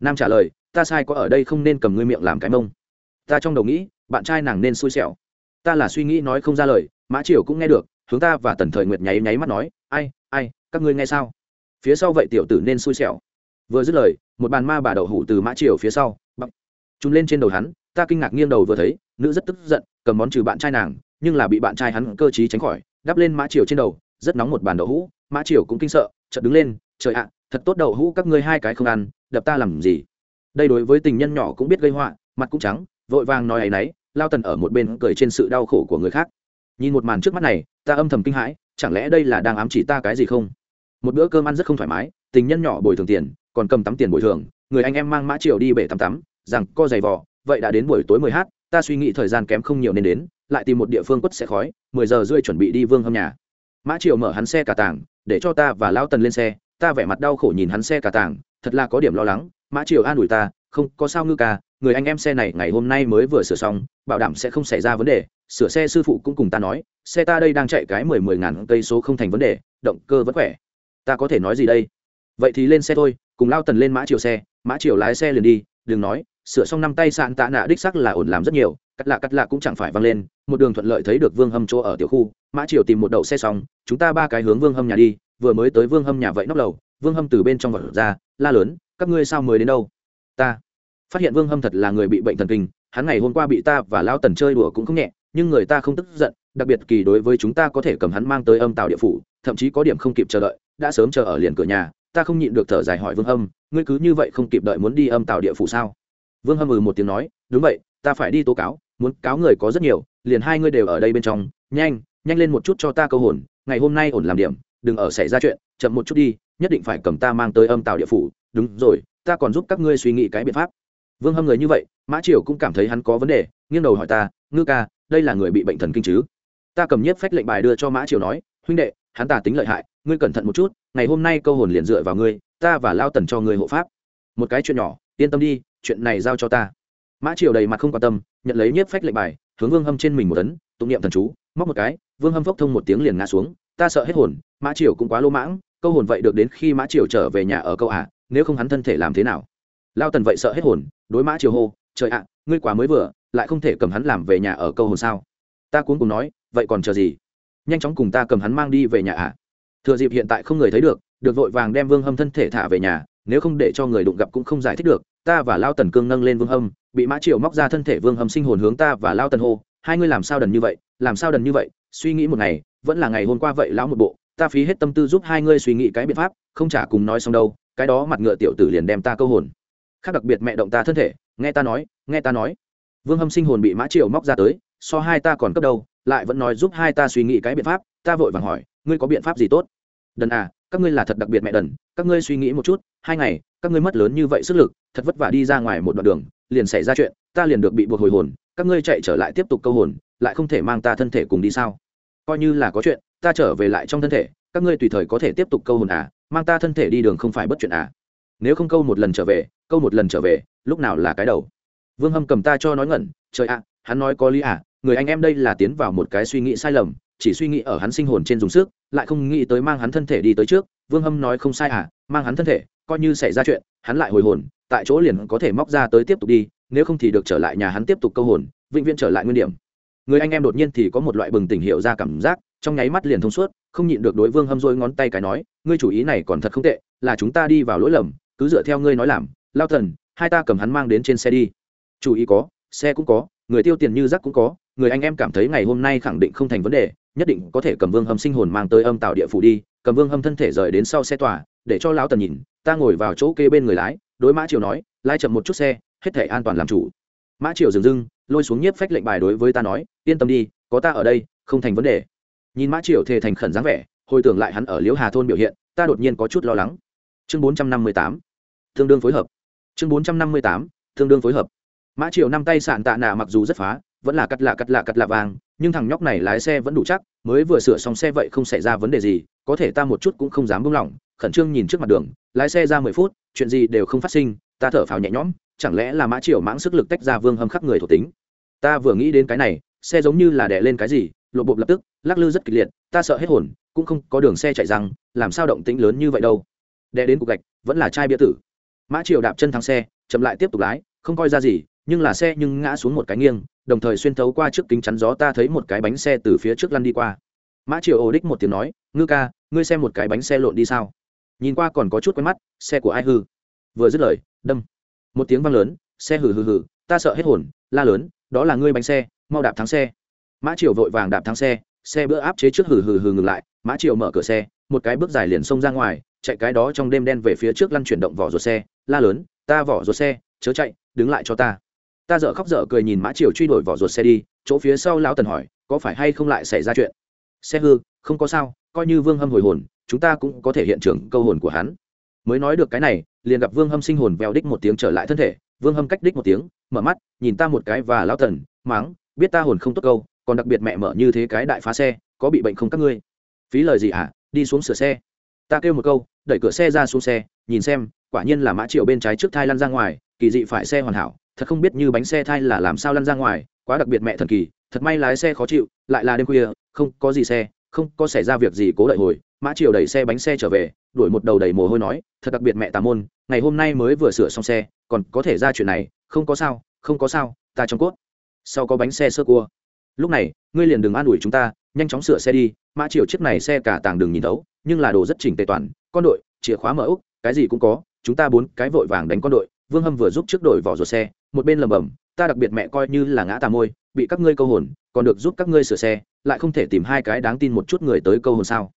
Nam trả lời, ta sai có ở đây không nên cầm ngươi miệng làm cái mông. Ta trong đầu nghĩ, bạn trai nàng nên xui xẻo. Ta là suy nghĩ nói không ra lời, mã triều cũng nghe được, hướng ta và tần thời nguyệt nháy nháy mắt nói, ai ai, các ngươi nghe sao? Phía sau vậy tiểu tử nên xui xẻo. Vừa dứt lời, một bàn ma bà đậu hủ từ mã triều phía sau bắp chúng lên trên đầu hắn, ta kinh ngạc nghiêng đầu vừa thấy, nữ rất tức giận, cầm món trừ bạn trai nàng, nhưng là bị bạn trai hắn cơ t tránh khỏi đắp lên mã triều trên đầu, rất nóng một bàn đậu hũ, mã triều cũng kinh sợ, chợt đứng lên, trời ạ, thật tốt đậu hũ, các ngươi hai cái không ăn, đập ta làm gì? Đây đối với tình nhân nhỏ cũng biết gây họa, mặt cũng trắng, vội vàng nói ấy nấy, lao tần ở một bên cười trên sự đau khổ của người khác. Nhìn một màn trước mắt này, ta âm thầm kinh hãi, chẳng lẽ đây là đang ám chỉ ta cái gì không? Một bữa cơm ăn rất không thoải mái, tình nhân nhỏ bồi thường tiền, còn cầm tắm tiền bồi thường, người anh em mang mã triều đi bể tắm tắm, rằng co giày vò, vậy đã đến buổi tối mười h ta suy nghĩ thời gian kém không nhiều nên đến lại tìm một địa phương quất xe khói, mười giờ rưỡi chuẩn bị đi vương hâm nhà. Mã triều mở hắn xe cả tàng để cho ta và Lão tần lên xe, ta vẻ mặt đau khổ nhìn hắn xe cả tàng thật là có điểm lo lắng. Mã triều an ủi ta, không, có sao ngư ca, người anh em xe này ngày hôm nay mới vừa sửa xong, bảo đảm sẽ không xảy ra vấn đề, sửa xe sư phụ cũng cùng ta nói, xe ta đây đang chạy cái mười mười ngàn cây số không thành vấn đề, động cơ vẫn khỏe. Ta có thể nói gì đây? Vậy thì lên xe thôi, cùng lao tần lên mã triều xe, mã triều lái xe liền đi, đừng nói sửa xong năm tay sạn tạ nạ đích sắc là ổn làm rất nhiều, cắt lạ cắt lạ cũng chẳng phải văng lên, một đường thuận lợi thấy được vương hâm chỗ ở tiểu khu, mã triều tìm một đậu xe xong, chúng ta ba cái hướng vương hâm nhà đi, vừa mới tới vương hâm nhà vậy nóc lầu, vương hâm từ bên trong vật ra, la lớn, các ngươi sao mới đến đâu? Ta. Phát hiện vương hâm thật là người bị bệnh thần kinh, hắn ngày hôm qua bị ta và lao tần chơi đùa cũng không nhẹ, nhưng người ta không tức giận, đặc biệt kỳ đối với chúng ta có thể cầm hắn mang tới âm tàu địa phủ, thậm chí có điểm không kịp chờ đợi, đã sớm chờ ở liền cửa nhà, ta không nhịn được thở dài hỏi vương hâm, ngươi cứ như vậy không kịp đợi muốn đi âm tàu địa phủ sao? Vương hâm ừ một tiếng nói, đúng vậy, ta phải đi tố cáo, muốn cáo người có rất nhiều, liền hai ngươi đều ở đây bên trong. Nhanh nhanh lên một chút cho ta câu hồn, ngày hôm nay ổn làm điểm, đừng ở xảy ra chuyện, chậm một chút đi, nhất định phải cầm ta mang tới âm tàu địa phủ. Đúng rồi, ta còn giúp các ngươi suy nghĩ cái biện pháp. Vương hâm người như vậy, mã triều cũng cảm thấy hắn có vấn đề, nghiêng đầu hỏi ta, ngư ca, đây là người bị bệnh thần kinh chứ? Ta cầm nhất phách lệnh bài đưa cho mã triều nói, huynh đệ, hắn ta tính lợi hại, ngươi cẩn thận một chút, ngày hôm nay câu hồn liền dựa vào ngươi, ta và lao tần cho ngươi hộ pháp. Một cái chuyện nhỏ, yên tâm đi chuyện này giao cho ta. Mã triều đầy mặt không quan tâm, nhận lấy nhiếp phách lệnh bài, hướng vương hâm trên mình một tấn, tụng niệm thần chú, móc một cái, vương hâm phốc thông một tiếng liền ngã xuống. Ta sợ hết hồn, mã triều cũng quá lỗ mãng, câu hồn vậy được đến khi mã triều trở về nhà ở câu à? nếu không hắn thân thể làm thế nào? Lao tần vậy sợ hết hồn, đối mã triều hô, trời ạ, ngươi quá mới vừa, lại không thể cầm hắn làm về nhà ở câu hồn sao? Ta cuốn cùng nói, vậy còn chờ gì? Nhanh chóng cùng ta cầm hắn mang đi về nhà ạ. Thừa dịp hiện tại không người thấy được được vội vàng đem vương hâm thân thể thả về nhà, nếu không để cho người đụng gặp cũng không giải thích được ta và lao tần cương nâng lên vương hâm, bị mã triều móc ra thân thể vương hâm sinh hồn hướng ta và lao tần hô, hai ngươi làm sao đần như vậy, làm sao đần như vậy, suy nghĩ một ngày, vẫn là ngày hôm qua vậy lão một bộ, ta phí hết tâm tư giúp hai ngươi suy nghĩ cái biện pháp, không trả cùng nói xong đâu, cái đó mặt ngựa tiểu tử liền đem ta câu hồn. Khác đặc biệt mẹ động ta thân thể, nghe ta nói, nghe ta nói. Vương hâm sinh hồn bị mã triều móc ra tới, so hai ta còn cấp đâu, lại vẫn nói giúp hai ta suy nghĩ cái biện pháp, ta vội vàng hỏi, ngươi có biện pháp gì tốt? Đần à các ngươi là thật đặc biệt mẹ đần, các ngươi suy nghĩ một chút, hai ngày, các ngươi mất lớn như vậy sức lực thật vất vả đi ra ngoài một đoạn đường, liền xảy ra chuyện, ta liền được bị buộc hồi hồn, các ngươi chạy trở lại tiếp tục câu hồn, lại không thể mang ta thân thể cùng đi sao? Coi như là có chuyện, ta trở về lại trong thân thể, các ngươi tùy thời có thể tiếp tục câu hồn à mang ta thân thể đi đường không phải bất chuyện à. Nếu không câu một lần trở về, câu một lần trở về, lúc nào là cái đầu? Vương hâm cầm ta cho nói ngẩn, trời ạ, hắn nói có lý à người anh em đây là tiến vào một cái suy nghĩ sai lầm chỉ suy nghĩ ở hắn sinh hồn trên dùng sức, lại không nghĩ tới mang hắn thân thể đi tới trước. Vương hâm nói không sai à mang hắn thân thể, coi như xảy ra chuyện, hắn lại hồi hồn, tại chỗ liền có thể móc ra tới tiếp tục đi, nếu không thì được trở lại nhà hắn tiếp tục câu hồn, vĩnh viễn trở lại nguyên điểm. Người anh em đột nhiên thì có một loại bừng tỉnh hiệu ra cảm giác, trong nháy mắt liền thông suốt, không nhịn được đối vương hâm dôi ngón tay cái nói, ngươi chủ ý này còn thật không tệ, là chúng ta đi vào lỗi lầm, cứ dựa theo ngươi nói làm, lao thần, hai ta cầm hắn mang đến trên xe đi. Chủ ý có, xe cũng có, người tiêu tiền như rắc cũng có, người anh em cảm thấy ngày hôm nay khẳng định không thành vấn đề nhất định có thể cầm vương hâm sinh hồn mang tới âm tạo địa phủ đi, cầm vương hâm thân thể rời đến sau xe tòa, để cho lão tần nhìn, ta ngồi vào chỗ kê bên người lái, đối mã triều nói, lái chậm một chút xe, hết thể an toàn làm chủ. Mã triều dừng dưng, lôi xuống nhiếp phách lệnh bài đối với ta nói, yên tâm đi, có ta ở đây, không thành vấn đề. Nhìn mã triều thề thành khẩn dáng vẻ, hồi tưởng lại hắn ở liễu hà thôn biểu hiện, ta đột nhiên có chút lo lắng. Chương bốn trăm năm mươi tám, tương đương phối hợp. Chương bốn trăm năm mươi tám, tương đương phối hợp. Mã triều năm tay sạn tạ nạ mặc dù rất phá vẫn là cắt lạ cắt lạ cắt lạ vàng, nhưng thằng nhóc này lái xe vẫn đủ chắc, mới vừa sửa xong xe vậy không xảy ra vấn đề gì, có thể ta một chút cũng không dám buông lỏng, khẩn trương nhìn trước mặt đường, lái xe ra mười phút, chuyện gì đều không phát sinh, ta thở phào nhẹ nhõm, chẳng lẽ là mã triều mãng sức lực tách ra vương hâm khắc người thuộc tính? Ta vừa nghĩ đến cái này, xe giống như là đè lên cái gì, lộ bộp lập tức, lắc lư rất kịch liệt, ta sợ hết hồn, cũng không có đường xe chạy răng, làm sao động tĩnh lớn như vậy đâu. Đè đến cục gạch, vẫn là chai bia tử. Mã triều đạp chân thắng xe, chậm lại tiếp tục lái, không coi ra gì, nhưng là xe nhưng ngã xuống một cái nghiêng đồng thời xuyên thấu qua trước kính chắn gió, ta thấy một cái bánh xe từ phía trước lăn đi qua. Mã triều ổ đích một tiếng nói, ngư ca, ngươi xem một cái bánh xe lộn đi sao? Nhìn qua còn có chút quen mắt, xe của ai hư? Vừa dứt lời, đâm. Một tiếng vang lớn, xe hừ hừ hừ, ta sợ hết hồn, la lớn, đó là ngươi bánh xe, mau đạp thắng xe. Mã triều vội vàng đạp thắng xe xe bữa áp chế trước hừ hừ hừ ngừng lại, mã triều mở cửa xe, một cái bước dài liền xông ra ngoài, chạy cái đó trong đêm đen về phía trước lăn chuyển động vỏ ruột xe, la lớn, ta vỏ ruột xe, chớ chạy, đứng lại cho ta ta dở khóc dở cười nhìn mã triều truy đuổi vỏ ruột xe đi, chỗ phía sau lão tần hỏi, có phải hay không lại xảy ra chuyện? Xe hư, không có sao, coi như vương hâm hồi hồn, chúng ta cũng có thể hiện trường câu hồn của hắn. Mới nói được cái này, liền gặp vương hâm sinh hồn vèo đích một tiếng trở lại thân thể, vương hâm cách đích một tiếng, mở mắt, nhìn ta một cái và lão tần máng biết ta hồn không tốt câu, còn đặc biệt mẹ mở như thế cái đại phá xe, có bị bệnh không các ngươi? Phí lời gì à? đi xuống sửa xe. Ta kêu một câu, đẩy cửa xe ra xuống xe, nhìn xem, quả nhiên là mã triệu bên trái trước thai lăn ra ngoài, kỳ dị phải xe hoàn hảo thật không biết như bánh xe thai là làm sao lăn ra ngoài, quá đặc biệt mẹ thần kỳ, thật may lái xe khó chịu, lại là đêm khuya, không có gì xe, không có xảy ra việc gì cố đợi hồi, mã triều đẩy xe bánh xe trở về, đuổi một đầu đầy mồ hôi nói, thật đặc biệt mẹ tà môn, ngày hôm nay mới vừa sửa xong xe, còn có thể ra chuyện này, không có sao, không có sao, ta trong cốt. Sau có bánh xe sơ cua. Lúc này, ngươi liền đừng an ủi chúng ta, nhanh chóng sửa xe đi, mã triều chiếc này xe cả tàng đường nhìn thấu, nhưng là đồ rất chỉnh tề toàn, con đội, chìa khóa mở úc, cái gì cũng có, chúng ta bốn cái vội vàng đánh con đội vương hâm vừa giúp trước đổi vỏ ruột xe, một bên lầm bầm ta đặc biệt mẹ coi như là ngã tà môi, bị các ngươi câu hồn, còn được giúp các ngươi sửa xe, lại không thể tìm hai cái đáng tin một chút người tới câu hồn sao?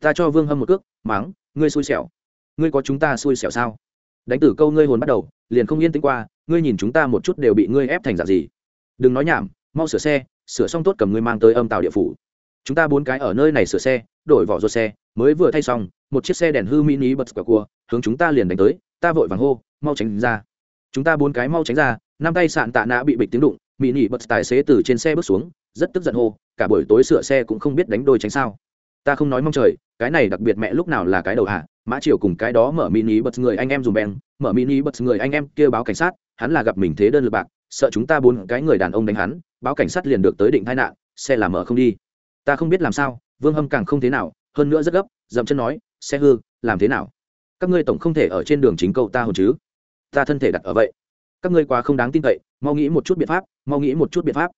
Ta cho vương hâm một cước, mắng, ngươi xui xẻo. Ngươi có chúng ta xui xẻo sao? Đánh từ câu ngươi hồn bắt đầu, liền không yên tĩnh qua, ngươi nhìn chúng ta một chút đều bị ngươi ép thành dạng gì. Đừng nói nhảm, mau sửa xe, sửa xong tốt cầm ngươi mang tới âm tàu địa phủ. Chúng ta bốn cái ở nơi này sửa xe, đổi vỏ ruột xe, mới vừa thay xong, một chiếc xe đèn hư mini bật quả cua, hướng chúng ta liền đánh tới, ta vội vàng hô mau tránh ra. Chúng ta bốn cái mau tránh ra, năm tay sạn tạ nã bị bịch tiếng đụng mỹ nỉ bật tài xế từ trên xe bước xuống, rất tức giận hô, cả buổi tối sửa xe cũng không biết đánh đôi tránh sao. Ta không nói mong trời, cái này đặc biệt mẹ lúc nào là cái đầu hạ mã triều cùng cái đó mở mini bật người anh em dùng bèn mở mini bật người anh em kia báo cảnh sát, hắn là gặp mình thế đơn lực bạc, sợ chúng ta bốn cái người đàn ông đánh hắn, báo cảnh sát liền được tới định tai nạn, xe là mở không đi. Ta không biết làm sao, vương hâm càng không thế nào, hơn nữa rất gấp, dậm chân nói, xe hư, làm thế nào? Các ngươi tổng không thể ở trên đường chính cầu ta hồn chứ? Ta thân thể đặt ở vậy. Các ngươi quá không đáng tin cậy, mau nghĩ một chút biện pháp, mau nghĩ một chút biện pháp.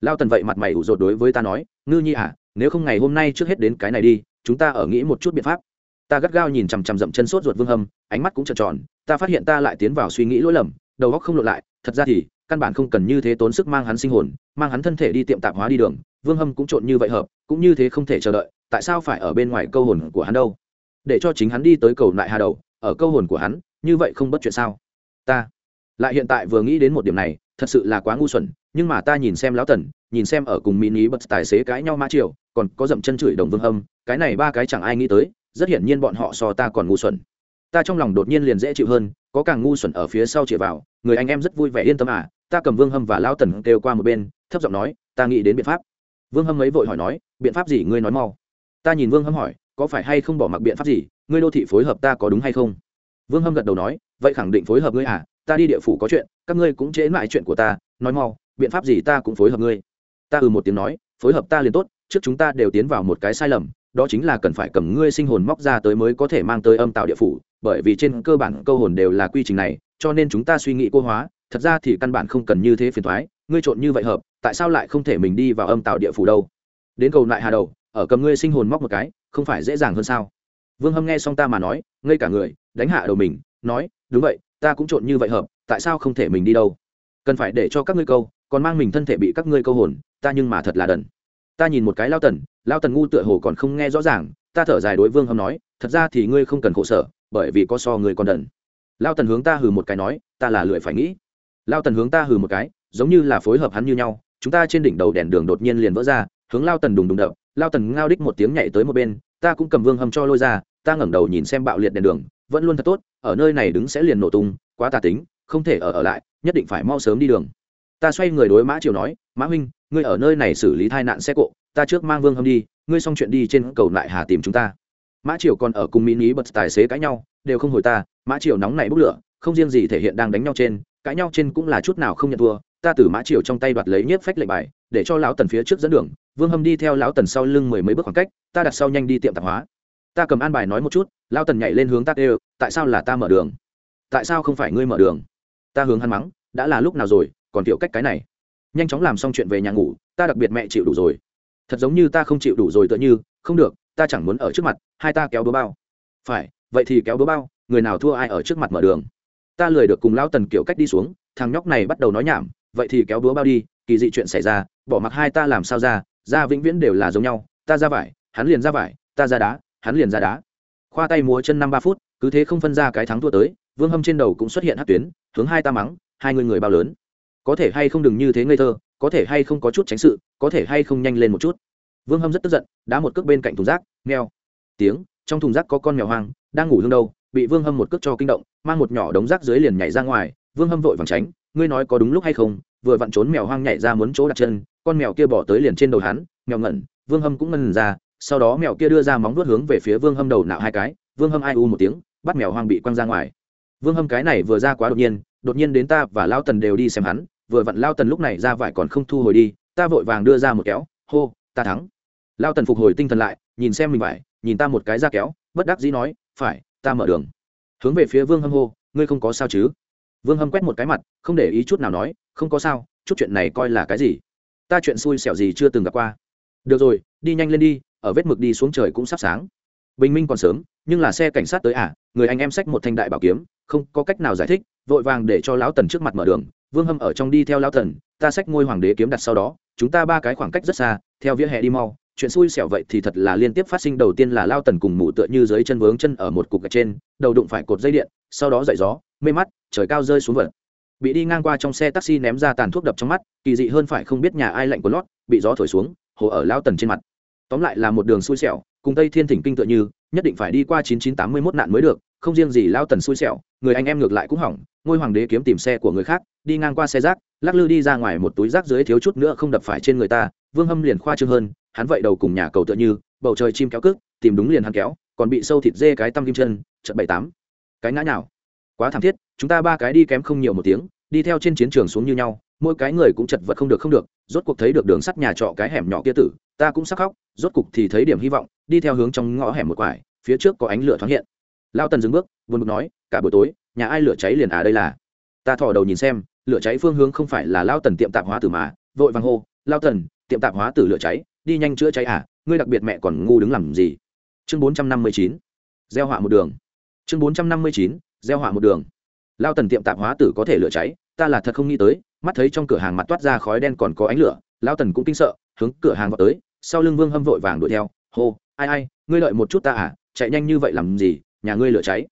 Lao tần vậy mặt mày ủ rột đối với ta nói, ngư nhi à nếu không ngày hôm nay trước hết đến cái này đi, chúng ta ở nghĩ một chút biện pháp. Ta gắt gao nhìn chằm chằm dậm chân sốt ruột vương hâm, ánh mắt cũng trợn tròn, ta phát hiện ta lại tiến vào suy nghĩ lỗi lầm, đầu óc không lộn lại, thật ra thì, căn bản không cần như thế tốn sức mang hắn sinh hồn, mang hắn thân thể đi tiệm tạp hóa đi đường, vương hâm cũng trộn như vậy hợp, cũng như thế không thể chờ đợi, tại sao phải ở bên ngoài câu hồn của hắn đâu? Để cho chính hắn đi tới cầu lại hà đầu, ở câu hồn của hắn, như vậy không bất chuyện sao? Ta lại hiện tại vừa nghĩ đến một điểm này, thật sự là quá ngu xuẩn, nhưng mà ta nhìn xem lão tần, nhìn xem ở cùng mini bật tài xế cãi nhau mã triều, còn có dậm chân chửi đồng vương hâm, cái này ba cái chẳng ai nghĩ tới, rất hiển nhiên bọn họ so ta còn ngu xuẩn. Ta trong lòng đột nhiên liền dễ chịu hơn, có càng ngu xuẩn ở phía sau chĩa vào, người anh em rất vui vẻ yên tâm à ta cầm vương hâm và lão tần kêu qua một bên, thấp giọng nói, ta nghĩ đến biện pháp. Vương hâm ấy vội hỏi nói, biện pháp gì ngươi nói mau. Ta nhìn vương hâm hỏi, có phải hay không bỏ mặc biện pháp gì, ngươi đô thị phối hợp ta có đúng hay không? Vương hâm gật đầu nói vậy khẳng định phối hợp ngươi à ta đi địa phủ có chuyện, các ngươi cũng chế lại chuyện của ta, nói mau, biện pháp gì ta cũng phối hợp ngươi. Ta ừ một tiếng nói, phối hợp ta liền tốt, trước chúng ta đều tiến vào một cái sai lầm, đó chính là cần phải cầm ngươi sinh hồn móc ra tới mới có thể mang tới âm tạo địa phủ, bởi vì trên cơ bản câu hồn đều là quy trình này, cho nên chúng ta suy nghĩ cô hóa, thật ra thì căn bản không cần như thế phiền thoái ngươi trộn như vậy hợp, tại sao lại không thể mình đi vào âm tạo địa phủ đâu? Đến cầu lại hà đầu, ở cầm ngươi sinh hồn móc một cái, không phải dễ dàng hơn sao? Vương hâm nghe xong ta mà nói, ngây cả người, đánh hạ đầu mình, nói đúng vậy, ta cũng trộn như vậy hợp, tại sao không thể mình đi đâu? Cần phải để cho các ngươi câu, còn mang mình thân thể bị các ngươi câu hồn, ta nhưng mà thật là đần. Ta nhìn một cái lao tần lao tần ngu tựa hồ còn không nghe rõ ràng, ta thở dài đối vương hâm nói, thật ra thì ngươi không cần khổ sở, bởi vì có so người còn đần. Lao tần hướng ta hừ một cái nói, ta là lười phải nghĩ. Lao tần hướng ta hừ một cái, giống như là phối hợp hắn như nhau, chúng ta trên đỉnh đầu đèn đường đột nhiên liền vỡ ra, hướng lao tần đùng đùng đập, lao tần ngao đích một tiếng nhảy tới một bên, ta cũng cầm vương Hâm cho lôi ra, ta ngẩng đầu nhìn xem bạo liệt đèn đường vẫn luôn thật tốt, ở nơi này đứng sẽ liền nổ tung, quá tà tính, không thể ở ở lại, nhất định phải mau sớm đi đường. Ta xoay người đối mã triều nói, mã huynh, ngươi ở nơi này xử lý tai nạn xe cộ, ta trước mang vương hâm đi, ngươi xong chuyện đi trên cầu lại hà tìm chúng ta. Mã triều còn ở cùng mini bật tài xế cãi nhau, đều không hồi ta, mã triều nóng này bốc lửa, không riêng gì thể hiện đang đánh nhau trên, cãi nhau trên cũng là chút nào không nhận thua, ta từ mã triều trong tay đoạt lấy nhiếp phách lệnh bài, để cho lão tần phía trước dẫn đường, vương hâm đi theo lão tần sau lưng mười mấy bước khoảng cách, ta đặt sau nhanh đi tiệm tạp hóa ta cầm an bài nói một chút, lao tần nhảy lên hướng ta kêu, tại sao là ta mở đường? Tại sao không phải ngươi mở đường? Ta hướng hắn mắng, đã là lúc nào rồi, còn kiểu cách cái này. Nhanh chóng làm xong chuyện về nhà ngủ, ta đặc biệt mẹ chịu đủ rồi. Thật giống như ta không chịu đủ rồi tựa như, không được, ta chẳng muốn ở trước mặt, hai ta kéo búa bao. Phải, vậy thì kéo búa bao, người nào thua ai ở trước mặt mở đường? Ta lười được cùng lao tần kiểu cách đi xuống, thằng nhóc này bắt đầu nói nhảm, vậy thì kéo búa bao đi, kỳ dị chuyện xảy ra, bỏ mặc hai ta làm sao ra ra vĩnh viễn đều là giống nhau, ta ra vải, hắn liền ra vải, ta ra đá hắn liền ra đá. Khoa tay múa chân năm ba phút, cứ thế không phân ra cái thắng thua tới, vương hâm trên đầu cũng xuất hiện hát tuyến, hướng hai ta mắng, hai người người bao lớn. Có thể hay không đừng như thế ngây thơ, có thể hay không có chút tránh sự, có thể hay không nhanh lên một chút. Vương hâm rất tức giận, đá một cước bên cạnh thùng rác mèo tiếng, trong thùng rác có con mèo hoang, đang ngủ hương đâu, bị vương hâm một cước cho kinh động, mang một nhỏ đống rác dưới liền nhảy ra ngoài, vương hâm vội vàng tránh, ngươi nói có đúng lúc hay không, vừa vặn trốn mèo hoang nhảy ra muốn chỗ đặt chân, con mèo kia bỏ tới liền trên đầu hắn, mèo ngẩn, vương hâm cũng ngẩn ra sau đó mèo kia đưa ra móng vuốt hướng về phía vương hâm đầu nạo hai cái, vương hâm ai u một tiếng, bắt mèo hoang bị quăng ra ngoài. Vương hâm cái này vừa ra quá đột nhiên đột nhiên đến ta và lao tần đều đi xem hắn, vừa vặn lao tần lúc này ra vải còn không thu hồi đi, ta vội vàng đưa ra một kéo, hô, ta thắng. Lao tần phục hồi tinh thần lại, nhìn xem mình vải, nhìn ta một cái ra kéo, bất đắc dĩ nói, phải, ta mở đường. Hướng về phía vương hâm hô, ngươi không có sao chứ? Vương hâm quét một cái mặt, không để ý chút nào nói, không có sao, chút chuyện này coi là cái gì? Ta chuyện xui xẻo gì chưa từng gặp qua. Được rồi, đi nhanh lên đi ở vết mực đi xuống trời cũng sắp sáng. Bình minh còn sớm, nhưng là xe cảnh sát tới à người anh em xách một thanh đại bảo kiếm, không có cách nào giải thích, vội vàng để cho lão tần trước mặt mở đường, vương hâm ở trong đi theo lão tần, ta xách ngôi hoàng đế kiếm đặt sau đó, chúng ta ba cái khoảng cách rất xa, theo vỉa hè đi mau, chuyện xui xẻo vậy thì thật là liên tiếp phát sinh, đầu tiên là lao tần cùng mụ tựa như dưới chân vướng chân ở một cục gạch trên, đầu đụng phải cột dây điện, sau đó dậy gió, mê mắt, trời cao rơi xuống vật bị đi ngang qua trong xe taxi ném ra tàn thuốc đập trong mắt, kỳ dị hơn phải không biết nhà ai lạnh của lót, bị gió thổi xuống, hồ ở lao tần trên mặt tóm lại là một đường xui xẻo, cùng tây thiên thỉnh kinh tựa như, nhất định phải đi qua chín chín tám mươi mốt nạn mới được, không riêng gì lao tần xui xẻo, người anh em ngược lại cũng hỏng, ngôi hoàng đế kiếm tìm xe của người khác, đi ngang qua xe rác, lắc lư đi ra ngoài một túi rác dưới thiếu chút nữa không đập phải trên người ta, vương hâm liền khoa trương hơn, hắn vậy đầu cùng nhà cầu tựa như, bầu trời chim kéo cước, tìm đúng liền hắn kéo, còn bị sâu thịt dê cái tăm kim chân trận bảy tám. Cái ngã nhào. Quá thảm thiết, chúng ta ba cái đi kém không nhiều một tiếng, đi theo trên chiến trường xuống như nhau mỗi cái người cũng chật vật không được không được, rốt cuộc thấy được đường sắt nhà trọ cái hẻm nhỏ kia tử, ta cũng sắc khóc, rốt cuộc thì thấy điểm hy vọng, đi theo hướng trong ngõ hẻm một quải, phía trước có ánh lửa thoáng hiện. Lao tần dừng bước, buồn bực nói, cả buổi tối, nhà ai lửa cháy liền à đây là? Ta thò đầu nhìn xem, lửa cháy phương hướng không phải là lao tần tiệm tạp hóa tử mà, vội vàng hô lao tần, tiệm tạp hóa tử lửa cháy, đi nhanh chữa cháy à ngươi đặc biệt mẹ còn ngu đứng làm gì? Chương bốn trăm năm mươi chín, gieo họa một đường. Chương bốn trăm năm mươi chín, gieo họa một đường. Lao tần tiệm tạp hóa tử có thể lửa cháy ta là thật không nghĩ tới, mắt thấy trong cửa hàng mặt toát ra khói đen còn có ánh lửa lao tần cũng kinh sợ, hướng cửa hàng vào tới, sau lưng vương hâm vội vàng đuổi theo, hô, ai ai, ngươi lợi một chút ta à chạy nhanh như vậy làm gì, nhà ngươi lửa cháy.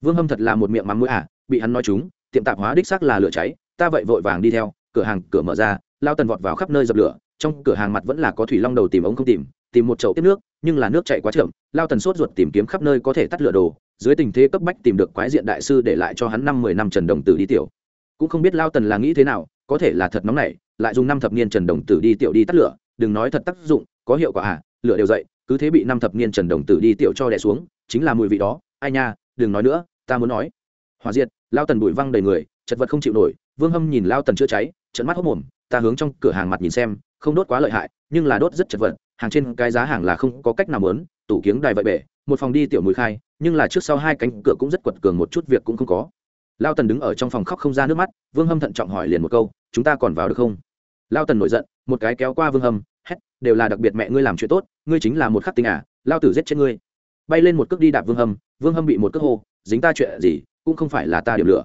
Vương hâm thật là một miệng mắm mũi à bị hắn nói chúng, tiệm tạp hóa đích xác là lửa cháy, ta vậy vội vàng đi theo, cửa hàng cửa mở ra lao tần vọt vào khắp nơi dập lửa, trong cửa hàng mặt vẫn là có thủy long đầu tìm ống không tìm tìm một chậu tiếp nước, nhưng là nước chạy quá chậm lao tần sốt ruột tìm kiếm khắp nơi có thể tắt lửa đồ, dưới tình thế cấp bách tìm được quái diện đại sư để lại cho hắn năm mười năm trần đồng tử đi tiểu cũng không biết lao tần là nghĩ thế nào, có thể là thật nóng này lại dùng năm thập niên trần đồng tử đi tiểu đi tắt lửa, đừng nói thật tác dụng, có hiệu quả à lửa đều dậy, cứ thế bị năm thập niên trần đồng tử đi tiểu cho đẻ xuống, chính là mùi vị đó, ai nha, đừng nói nữa, ta muốn nói. Hòa diệt, lao tần bụi văng đầy người, chật vật không chịu nổi, vương hâm nhìn lao tần chữa cháy trận mắt hốc mồm, ta hướng trong cửa hàng mặt nhìn xem, không đốt quá lợi hại, nhưng là đốt rất chật vật, hàng trên cái giá hàng là không có cách nào lớn tủ kiếng đài vậy bể, một phòng đi tiểu mùi khai, nhưng là trước sau hai cánh cửa cũng rất quật cường, một chút việc cũng không có lao tần đứng ở trong phòng khóc không ra nước mắt, vương hâm thận trọng hỏi liền một câu, chúng ta còn vào được không? Lao tần nổi giận, một cái kéo qua vương hâm, hét, đều là đặc biệt mẹ ngươi làm chuyện tốt, ngươi chính là một khắc tinh à lao tử giết chết ngươi. Bay lên một cước đi đạp vương hâm vương hâm bị một cước hô, dính ta chuyện gì, cũng không phải là ta điểm lửa.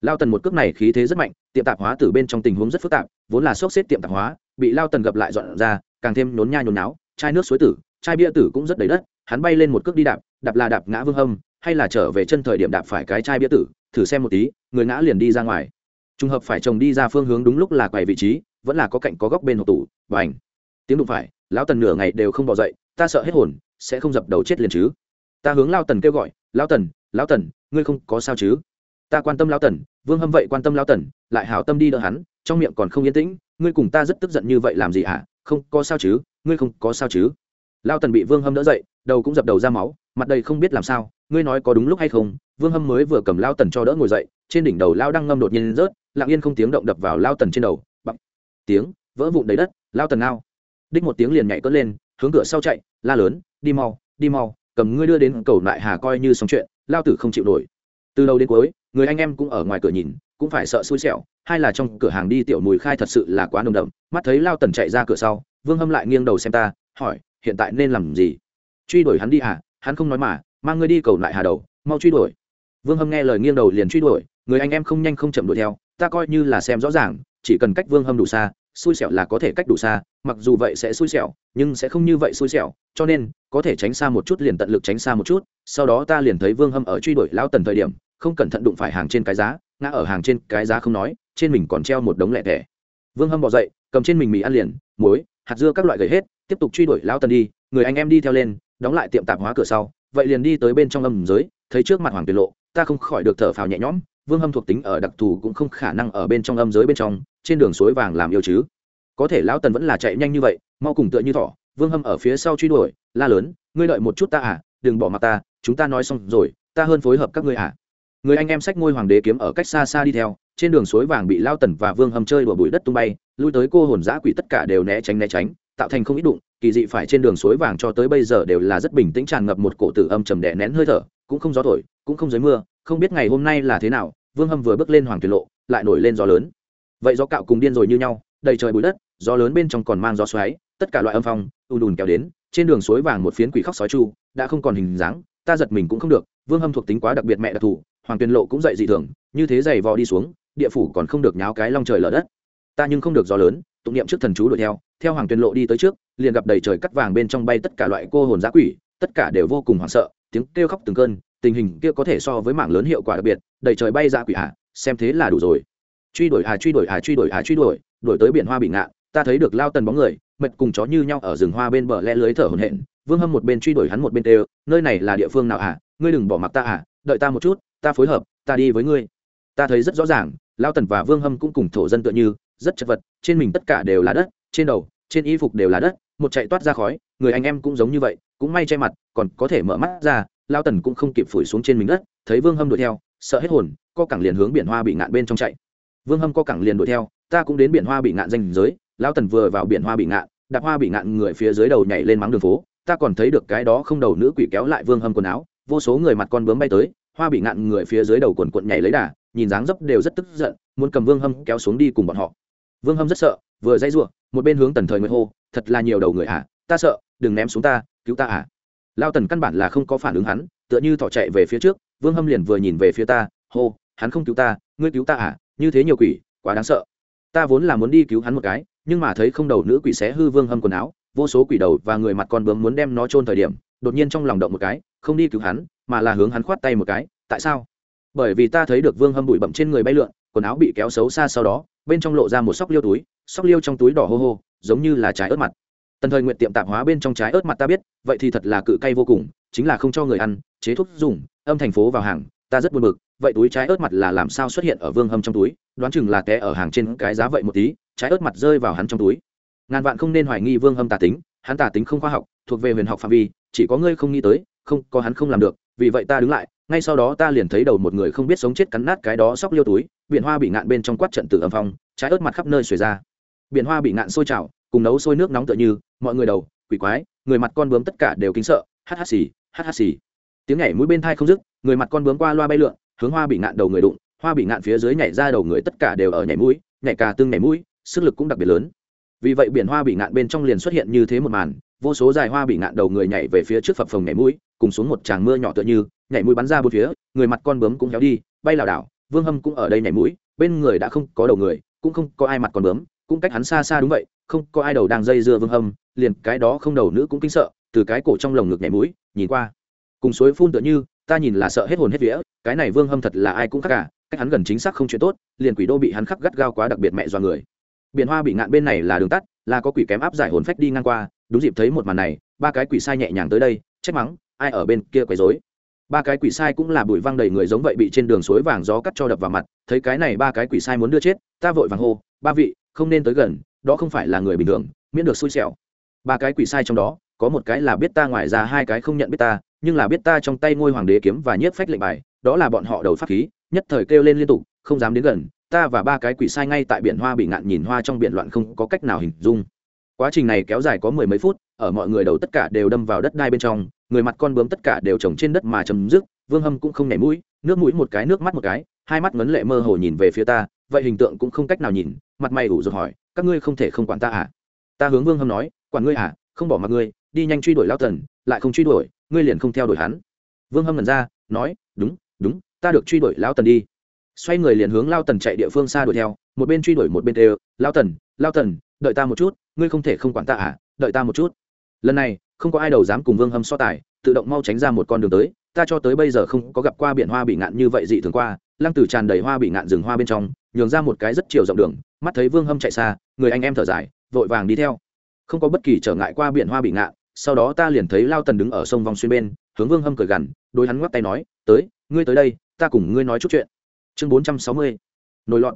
Lao tần một cước này khí thế rất mạnh, tiệm tạp hóa từ bên trong tình huống rất phức tạp, vốn là sốc xếp tiệm tạp hóa, bị lao tần gặp lại dọn ra, càng thêm nhốn nha nhốn náo, chai nước suối tử, chai bia tử cũng rất đầy đất, hắn bay lên một cước đi đạp đạp là đạp ngã vương hâm hay là trở về chân thời điểm đạp phải cái chai bia tử, thử xem một tí, người ngã liền đi ra ngoài. Trùng hợp phải chồng đi ra phương hướng đúng lúc là quầy vị trí, vẫn là có cạnh có góc bên hộp tủ và ảnh tiếng đụng phải, lão tần nửa ngày đều không bỏ dậy, ta sợ hết hồn, sẽ không dập đầu chết liền chứ. Ta hướng lao tần kêu gọi lao tần lao tần, ngươi không có sao chứ? Ta quan tâm lao tần, vương hâm vậy quan tâm lao tần, lại hảo tâm đi đỡ hắn, trong miệng còn không yên tĩnh, ngươi cùng ta rất tức giận như vậy làm gì hả? Không có sao chứ, ngươi không có sao chứ. Lao tần bị vương hâm đỡ dậy, đầu cũng dập đầu ra máu mặt đầy không biết làm sao, ngươi nói có đúng lúc hay không? Vương hâm mới vừa cầm lao tần cho đỡ ngồi dậy, trên đỉnh đầu lao đang ngâm đột nhiên rớt, lặng yên không tiếng động đập vào lao tần trên đầu bằng tiếng, vỡ vụn đầy đất, lao tần nao đích một tiếng liền nhảy cất lên, hướng cửa sau chạy, la lớn, đi mau đi mau, cầm ngươi đưa đến cầu lại hà coi như xong chuyện, lao tử không chịu nổi. Từ đầu đến cuối, người anh em cũng ở ngoài cửa nhìn, cũng phải sợ xui xẻo hay là trong cửa hàng đi tiểu mùi khai thật sự là quá nồng đậm, mắt thấy lao tần chạy ra cửa sau, vương hâm lại nghiêng đầu xem ta, hỏi, hiện tại nên làm gì? Truy đuổi hắn đi à hắn không nói mà, mang ngươi đi cầu lại hà đầu, mau truy đuổi. Vương hâm nghe lời nghiêng đầu liền truy đuổi, người anh em không nhanh không chậm đuổi theo, ta coi như là xem rõ ràng, chỉ cần cách vương hâm đủ xa, xui xẻo là có thể cách đủ xa, mặc dù vậy sẽ xui xẻo, nhưng sẽ không như vậy xui xẻo, cho nên, có thể tránh xa một chút liền tận lực tránh xa một chút, sau đó ta liền thấy vương hâm ở truy đuổi lao tần thời điểm, không cẩn thận đụng phải hàng trên cái giá, ngã ở hàng trên cái giá không nói, trên mình còn treo một đống lẻ tẻ vương hâm bỏ dậy, cầm trên mình mì ăn liền, muối, hạt dưa các loại gầy hết, tiếp tục truy đuổi lao tần đi, người anh em đi theo lên đóng lại tiệm tạp hóa cửa sau, vậy liền đi tới bên trong âm giới, thấy trước mặt hoàng tuyệt lộ, ta không khỏi được thở phào nhẹ nhõm, vương hâm thuộc tính ở đặc thù cũng không khả năng ở bên trong âm giới bên trong, trên đường suối vàng làm yêu chứ. Có thể lão tần vẫn là chạy nhanh như vậy, mau cùng tựa như thỏ, vương hâm ở phía sau truy đuổi, la lớn, ngươi đợi một chút ta à đừng bỏ mặt ta, chúng ta nói xong rồi, ta hơn phối hợp các ngươi à. Người anh em sách ngôi hoàng đế kiếm ở cách xa xa đi theo, trên đường suối vàng bị lao tần và vương hâm chơi đùa bụi đất tung bay, lui tới cô hồn giã quỷ tất cả đều né tránh né tránh tạo thành không ít đụng, kỳ dị phải trên đường suối vàng cho tới bây giờ đều là rất bình tĩnh tràn ngập một cổ tử âm trầm đè nén hơi thở, cũng không gió thổi, cũng không dưới mưa, không biết ngày hôm nay là thế nào, vương hâm vừa bước lên hoàng tuyệt lộ, lại nổi lên gió lớn. Vậy gió cạo cùng điên rồi như nhau, đầy trời bụi đất, gió lớn bên trong còn mang gió xoáy, tất cả loại âm phong, ùn ùn kéo đến, trên đường suối vàng một phiến quỷ khóc sói chu, đã không còn hình dáng, ta giật mình cũng không được, vương hâm thuộc tính quá đặc biệt mẹ đặc thù, hoàng tuyền lộ cũng dậy dị thường, như thế giày vò đi xuống, địa phủ còn không được nháo cái long trời lở đất. Ta nhưng không được gió lớn tụng niệm trước thần chú đuổi theo theo hoàng tuyền lộ đi tới trước, liền gặp đầy trời cắt vàng bên trong bay tất cả loại cô hồn giã quỷ, tất cả đều vô cùng hoảng sợ, tiếng kêu khóc từng cơn, tình hình kia có thể so với mạng lớn hiệu quả đặc biệt, đầy trời bay ra quỷ hạ xem thế là đủ rồi. Truy đuổi hà truy đuổi hà truy đuổi hà truy đuổi đuổi tới biển hoa bị ngạn ta thấy được lao tần bóng người, mệt cùng chó như nhau ở rừng hoa bên bờ le lưới thở hổn hển, vương hâm một bên truy đuổi hắn một bên đều nơi này là địa phương nào à ngươi đừng bỏ mặc ta à đợi ta một chút, ta phối hợp, ta đi với ngươi. Ta thấy rất rõ ràng, lao tần và vương hâm cũng cùng thổ dân tựa như rất chật vật, trên mình tất cả đều là đất, trên đầu, trên y phục đều là đất, một chạy toát ra khói, người anh em cũng giống như vậy, cũng may che mặt, còn có thể mở mắt ra, lao tần cũng không kịp phủi xuống trên mình đất, thấy vương hâm đuổi theo, sợ hết hồn, co cẳng liền hướng biển hoa bị ngạn bên trong chạy. Vương hâm co cẳng liền đuổi theo, ta cũng đến biển hoa bị ngạn danh giới, lao tần vừa vào biển hoa bị ngạn, đạp hoa bị ngạn người phía dưới đầu nhảy lên mắng đường phố, ta còn thấy được cái đó không đầu nữ quỷ kéo lại vương hâm quần áo, vô số người mặt con bướm bay tới, hoa bị ngạn người phía dưới đầu quần quận nhảy lấy đà, nhìn dáng dấp đều rất tức giận, muốn cầm vương hâm kéo xuống đi cùng bọn họ vương hâm rất sợ, vừa dây ruộng một bên hướng tần thời nguyệt hô, thật là nhiều đầu người à ta sợ, đừng ném xuống ta, cứu ta à. Lao tần căn bản là không có phản ứng hắn, tựa như thỏ chạy về phía trước, vương hâm liền vừa nhìn về phía ta, hô, hắn không cứu ta, ngươi cứu ta à như thế nhiều quỷ, quá đáng sợ. Ta vốn là muốn đi cứu hắn một cái, nhưng mà thấy không đầu nữ quỷ xé hư vương hâm quần áo, vô số quỷ đầu và người mặt con bướm muốn đem nó chôn thời điểm, đột nhiên trong lòng động một cái, không đi cứu hắn, mà là hướng hắn khoát tay một cái, tại sao? Bởi vì ta thấy được vương hâm bụi bậm trên người bay lượn, quần áo bị kéo xấu xa sau đó bên trong lộ ra một sóc liêu túi, sóc liêu trong túi đỏ hô hô, giống như là trái ớt mặt. Tần thời nguyện tiệm tạp hóa bên trong trái ớt mặt ta biết, vậy thì thật là cự cay vô cùng, chính là không cho người ăn, chế thuốc dùng, âm thành phố vào hàng, ta rất buồn bực, vậy túi trái ớt mặt là làm sao xuất hiện ở vương hâm trong túi, đoán chừng là té ở hàng trên cái giá vậy một tí, trái ớt mặt rơi vào hắn trong túi. Ngàn vạn không nên hoài nghi vương hâm tà tính, hắn tà tính không khoa học, thuộc về huyền học phạm vi, chỉ có ngươi không nghĩ tới, không, có hắn không làm được, vì vậy ta đứng lại ngay sau đó ta liền thấy đầu một người không biết sống chết cắn nát cái đó sóc liêu túi, biển hoa bị ngạn bên trong quát trận tử âm phong, trái ớt mặt khắp nơi xuề ra. Biển hoa bị ngạn sôi trào, cùng nấu sôi nước nóng tựa như, mọi người đầu, quỷ quái, người mặt con bướm tất cả đều kính sợ hắt hắt xì hắt hắt xì. Tiếng nhảy mũi bên thai không dứt, người mặt con bướm qua loa bay lượn, hướng hoa bị ngạn đầu người đụng, hoa bị ngạn phía dưới nhảy ra đầu người tất cả đều ở nhảy mũi, nhảy cà tương nhảy mũi, sức lực cũng đặc biệt lớn. Vì vậy biển hoa bị ngạn bên trong liền xuất hiện như thế một màn, vô số dài hoa bị ngạn đầu người nhảy về phía trước phập phồng nhảy mũi, cùng xuống một tràng mưa nhỏ tựa như nhảy mũi bắn ra bốn phía, người mặt con bướm cũng héo đi, bay lảo đảo, vương hâm cũng ở đây nhảy mũi, bên người đã không có đầu người, cũng không có ai mặt con bướm, cũng cách hắn xa xa đúng vậy, không có ai đầu đang dây dưa vương hâm, liền cái đó không đầu nữ cũng kinh sợ, từ cái cổ trong lồng ngực nhảy mũi, nhìn qua. Cùng suối phun tựa như, ta nhìn là sợ hết hồn hết vía, cái này vương hâm thật là ai cũng khác cả, cách hắn gần chính xác không chuyện tốt, liền quỷ đô bị hắn khắc gắt gao quá đặc biệt mẹ do người. Biển hoa bị ngạn bên này là đường tắt, là có quỷ kém áp giải hồn phách đi ngang qua, đúng dịp thấy một màn này, ba cái quỷ sai nhẹ nhàng tới đây, trách mắng, ai ở bên kia quấy rối ba cái quỷ sai cũng là bụi văng đầy người giống vậy bị trên đường suối vàng gió cắt cho đập vào mặt, thấy cái này ba cái quỷ sai muốn đưa chết, ta vội vàng hô, ba vị, không nên tới gần, đó không phải là người bình thường, miễn được xui xẻo. Ba cái quỷ sai trong đó, có một cái là biết ta ngoài ra, hai cái không nhận biết ta, nhưng là biết ta trong tay ngôi hoàng đế kiếm và nhiếp phách lệnh bài, đó là bọn họ đầu pháp khí, nhất thời kêu lên liên tục, không dám đến gần, ta và ba cái quỷ sai ngay tại biển hoa bị ngạn nhìn hoa trong biển loạn không có cách nào hình dung. Quá trình này kéo dài có mười mấy phút ở mọi người đầu tất cả đều đâm vào đất đai bên trong, người mặt con bướm tất cả đều trồng trên đất mà chấm dứt, vương hâm cũng không nhảy mũi, nước mũi một cái, nước mắt một cái, hai mắt ngấn lệ mơ hồ nhìn về phía ta, vậy hình tượng cũng không cách nào nhìn, mặt mày ủ rồi hỏi, các ngươi không thể không quản ta à? Ta hướng vương hâm nói, quản ngươi à không bỏ mặc ngươi, đi nhanh truy đuổi lao tần lại không truy đuổi, ngươi liền không theo đuổi hắn. Vương hâm lần ra, nói, đúng đúng, ta được truy đuổi lao tần đi. Xoay người liền hướng lao tần chạy địa phương xa đuổi theo, một bên truy đuổi một bên đều lao tần lao tần đợi ta một chút, ngươi không thể không quản ta à đợi ta một chút lần này, không có ai đầu dám cùng vương hâm so tài, tự động mau tránh ra một con đường tới, ta cho tới bây giờ không có gặp qua biển hoa bị ngạn như vậy dị thường qua, lăng tử tràn đầy hoa bị ngạn rừng hoa bên trong, nhường ra một cái rất chiều rộng đường, mắt thấy vương hâm chạy xa, người anh em thở dài, vội vàng đi theo. Không có bất kỳ trở ngại qua biển hoa bị ngạn, sau đó ta liền thấy lao tần đứng ở sông vòng xuyên bên, hướng vương hâm cười gằn đôi hắn ngoắc tay nói, tới, ngươi tới đây, ta cùng ngươi nói chút chuyện. Chương bốn trăm sáu mươi nồi loạn.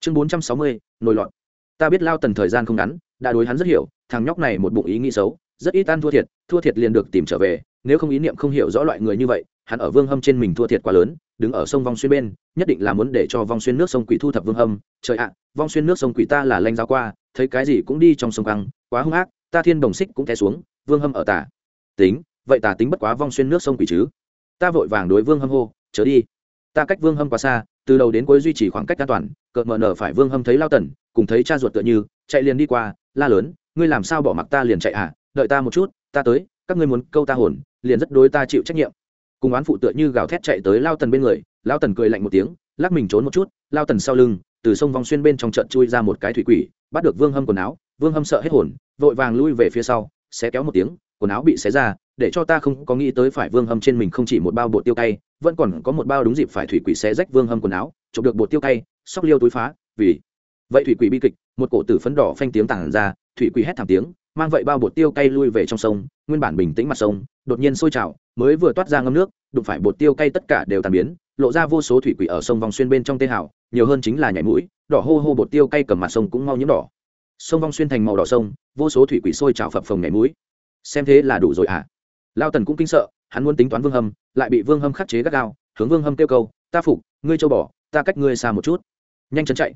Chương bốn trăm sáu mươi nồi loạn. Ta biết lao tần thời gian không ngắn, đã đối hắn rất hiểu, thằng nhóc này một bụng ý nghĩ xấu rất ít ăn thua thiệt thua thiệt liền được tìm trở về, nếu không ý niệm không hiểu rõ loại người như vậy, hắn ở vương hâm trên mình thua thiệt quá lớn, đứng ở sông vong xuyên bên, nhất định là muốn để cho vong xuyên nước sông quỷ thu thập vương hâm. Trời ạ, vong xuyên nước sông quỷ ta là lanh giáo qua, thấy cái gì cũng đi trong sông căng quá hung ác, ta thiên đồng xích cũng té xuống, vương hâm ở tả. Tính, vậy tả tính bất quá vong xuyên nước sông quỷ chứ? Ta vội vàng đối vương hâm hô, chớ đi. Ta cách vương hâm quá xa, từ đầu đến cuối duy trì khoảng cách an toàn, cợt mờ nở phải vương hâm thấy lao tần, cùng thấy cha ruột tựa như, chạy liền đi qua, la lớn, ngươi làm sao bỏ mặc ta liền chạy à đợi ta một chút, ta tới, các ngươi muốn câu ta hồn, liền rất đối ta chịu trách nhiệm. Cùng oán phụ tựa như gào thét chạy tới lao tần bên người, lao tần cười lạnh một tiếng, lắc mình trốn một chút, lao tần sau lưng, từ sông vòng xuyên bên trong trận chui ra một cái thủy quỷ, bắt được vương hâm quần áo, vương hâm sợ hết hồn, vội vàng lui về phía sau xé kéo một tiếng, quần áo bị xé ra, để cho ta không có nghĩ tới phải vương hâm trên mình không chỉ một bao bột tiêu cay, vẫn còn có một bao đúng dịp phải thủy quỷ xé rách vương hâm quần áo, chụp được bột tiêu cay, sóc liêu túi phá, vì vậy thủy quỷ bi kịch, một cổ tử phấn đỏ phanh tiếng tản ra thủy quỷ hét thảm tiếng, mang vậy bao bột tiêu cay lui về trong sông, nguyên bản bình tĩnh mặt sông, đột nhiên sôi trào, mới vừa toát ra ngâm nước, đụng phải bột tiêu cay tất cả đều tàn biến, lộ ra vô số thủy quỷ ở sông vòng xuyên bên trong tê hảo nhiều hơn chính là nhảy mũi, đỏ hô hô bột tiêu cay cầm mặt sông cũng mau nhiễm đỏ. Sông vong xuyên thành màu đỏ sông, vô số thủy quỷ sôi trào phập phồng nhảy mũi. Xem thế là đủ rồi à? Lao tần cũng kinh sợ, hắn muốn tính toán vương hâm, lại bị vương hâm khắc chế gắt gao, hướng vương hâm kêu câu, ta phục, ngươi châu bỏ ta cách ngươi xa một chút. Nhanh chân chạy.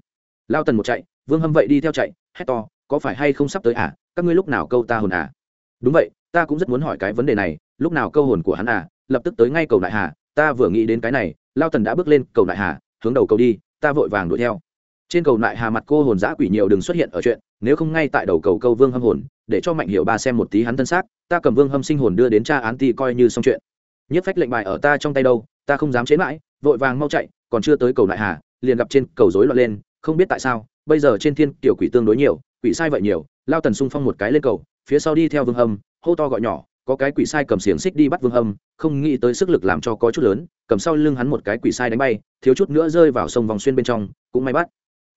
Lao tần một chạy, vương hâm vậy đi theo chạy, hét to có phải hay không sắp tới à? Các ngươi lúc nào câu ta hồn à? Đúng vậy, ta cũng rất muốn hỏi cái vấn đề này, lúc nào câu hồn của hắn à? Lập tức tới ngay cầu đại hà, ta vừa nghĩ đến cái này, lao tần đã bước lên cầu đại hà, hướng đầu cầu đi, ta vội vàng đuổi theo. Trên cầu đại hà mặt cô hồn giã quỷ nhiều đừng xuất hiện ở chuyện, nếu không ngay tại đầu cầu câu vương hâm hồn, để cho mạnh hiệu ba xem một tí hắn thân xác, ta cầm vương hâm sinh hồn đưa đến cha án ti coi như xong chuyện. Nhất phách lệnh bài ở ta trong tay đâu, ta không dám chế mãi, vội vàng mau chạy, còn chưa tới cầu đại hà, liền gặp trên cầu rối loạn lên, không biết tại sao, bây giờ trên thiên kiểu quỷ tương đối nhiều quỷ sai vậy nhiều, lao tần xung phong một cái lên cầu, phía sau đi theo vương hâm, hô to gọi nhỏ, có cái quỷ sai cầm xiềng xích đi bắt vương hâm, không nghĩ tới sức lực làm cho có chút lớn, cầm sau lưng hắn một cái quỷ sai đánh bay, thiếu chút nữa rơi vào sông vòng xuyên bên trong, cũng may bắt.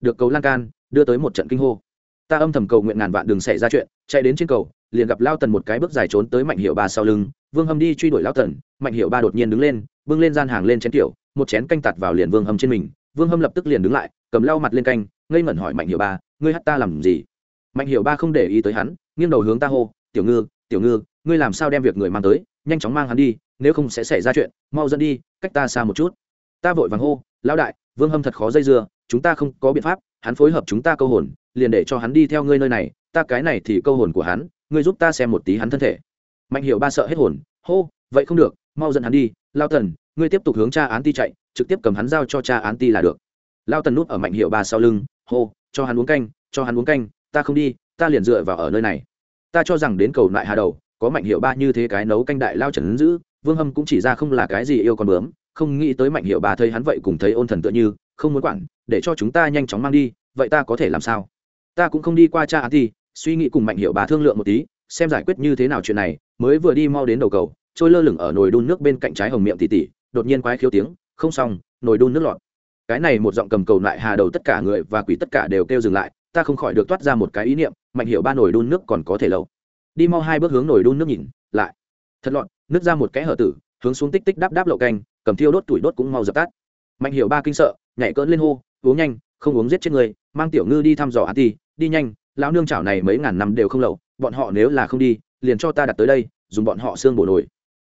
Được cầu lan can, đưa tới một trận kinh hô. Ta âm thầm cầu nguyện ngàn vạn đừng xảy ra chuyện, chạy đến trên cầu, liền gặp lao tần một cái bước dài trốn tới mạnh hiệu ba sau lưng, vương hâm đi truy đuổi lao tần, mạnh hiệu ba đột nhiên đứng lên, bưng lên gian hàng lên chén tiểu, một chén canh tạt vào liền vương hâm trên mình, vương hâm lập tức liền đứng lại, cầm lau mặt lên canh, ngây ngẩn hỏi mạnh hiệu ba, ngươi hắt ta làm gì? Mạnh hiệu ba không để ý tới hắn, nghiêng đầu hướng ta hô, tiểu ngư tiểu ngư, ngươi làm sao đem việc người mang tới, nhanh chóng mang hắn đi, nếu không sẽ xảy ra chuyện, mau dẫn đi, cách ta xa một chút. Ta vội vàng hô, lão đại, vương hâm thật khó dây dưa, chúng ta không có biện pháp, hắn phối hợp chúng ta câu hồn, liền để cho hắn đi theo ngươi nơi này, ta cái này thì câu hồn của hắn, ngươi giúp ta xem một tí hắn thân thể. Mạnh hiệu ba sợ hết hồn, hô, vậy không được, mau dẫn hắn đi lao tần, ngươi tiếp tục hướng cha án ti chạy, trực tiếp cầm hắn giao cho cha án ti là được. Lao tần núp ở mạnh hiệu ba sau lưng, hô, cho hắn uống canh, cho hắn uống canh ta không đi, ta liền dựa vào ở nơi này. Ta cho rằng đến cầu lại hà đầu, có mạnh hiệu ba như thế cái nấu canh đại lao trần dữ vương hâm cũng chỉ ra không là cái gì yêu con bướm, không nghĩ tới mạnh hiệu ba thấy hắn vậy cùng thấy ôn thần tựa như, không muốn quản, để cho chúng ta nhanh chóng mang đi, vậy ta có thể làm sao? Ta cũng không đi qua cha án thi, suy nghĩ cùng mạnh hiệu bà thương lượng một tí, xem giải quyết như thế nào chuyện này, mới vừa đi mau đến đầu cầu, trôi lơ lửng ở nồi đun nước bên cạnh trái hồng miệng tỉ tỉ, đột nhiên quái khiếu tiếng, không xong, nồi đun nước lọt. Cái này một giọng cầm cầu lại hà đầu tất cả người và quỷ tất cả đều kêu dừng lại ta không khỏi được toát ra một cái ý niệm, mạnh hiệu ba nồi đun nước còn có thể lâu. Đi mau hai bước hướng nồi đun nước nhìn, lại. Thật lọn nước ra một cái hở tử, hướng xuống tích tích đáp đáp lậu canh, cầm thiêu đốt tuổi đốt cũng mau dập tắt. Mạnh hiệu ba kinh sợ, nhảy cỡn lên hô, uống nhanh, không uống giết chết người, mang tiểu ngư đi thăm dò an ti đi nhanh, lão nương chảo này mấy ngàn năm đều không lậu, bọn họ nếu là không đi, liền cho ta đặt tới đây, dùng bọn họ xương bổ nổi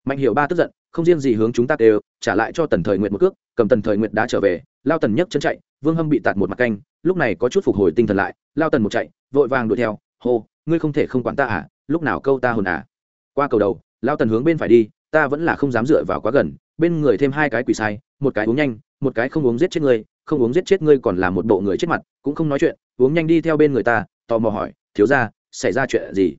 mạnh hiệu ba tức giận, không riêng gì hướng chúng ta đều trả lại cho tần thời nguyện một cước, cầm tần thời nguyện đá trở về, lao tần nhấc chân chạy, vương hâm bị tạt một mặt canh lúc này có chút phục hồi tinh thần lại, lao tần một chạy, vội vàng đuổi theo, hô, ngươi không thể không quản ta à? Lúc nào câu ta hồn à? Qua cầu đầu, lao tần hướng bên phải đi, ta vẫn là không dám dựa vào quá gần, bên người thêm hai cái quỷ sai, một cái uống nhanh, một cái không uống giết chết ngươi, không uống giết chết ngươi còn là một bộ người chết mặt, cũng không nói chuyện, uống nhanh đi theo bên người ta. Tò mò hỏi, thiếu ra xảy ra chuyện gì?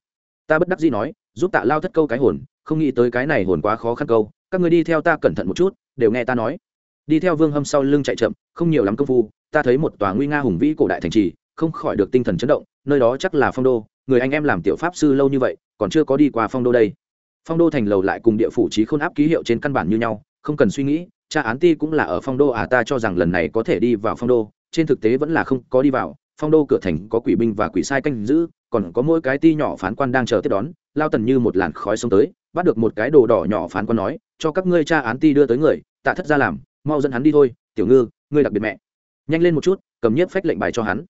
Ta bất đắc dĩ nói, giúp tạ lao thất câu cái hồn, không nghĩ tới cái này hồn quá khó khăn câu, các người đi theo ta cẩn thận một chút, đều nghe ta nói. Đi theo vương hâm sau lưng chạy chậm, không nhiều lắm công phu ta thấy một tòa nguy nga hùng vĩ cổ đại thành trì, không khỏi được tinh thần chấn động, nơi đó chắc là phong đô, người anh em làm tiểu pháp sư lâu như vậy, còn chưa có đi qua phong đô đây. Phong đô thành lầu lại cùng địa phủ trí khôn áp ký hiệu trên căn bản như nhau, không cần suy nghĩ, cha án ti cũng là ở phong đô à ta cho rằng lần này có thể đi vào phong đô, trên thực tế vẫn là không có đi vào, phong đô cửa thành có quỷ binh và quỷ sai canh giữ, còn có mỗi cái ti nhỏ phán quan đang chờ tiếp đón, lao tần như một làn khói xông tới, bắt được một cái đồ đỏ nhỏ phán quan nói, cho các ngươi cha án ti đưa tới người, tạ thất ra làm, mau dẫn hắn đi thôi, tiểu ngư, ngươi đặc biệt mẹ nhanh lên một chút, cầm nhiếp phách lệnh bài cho hắn.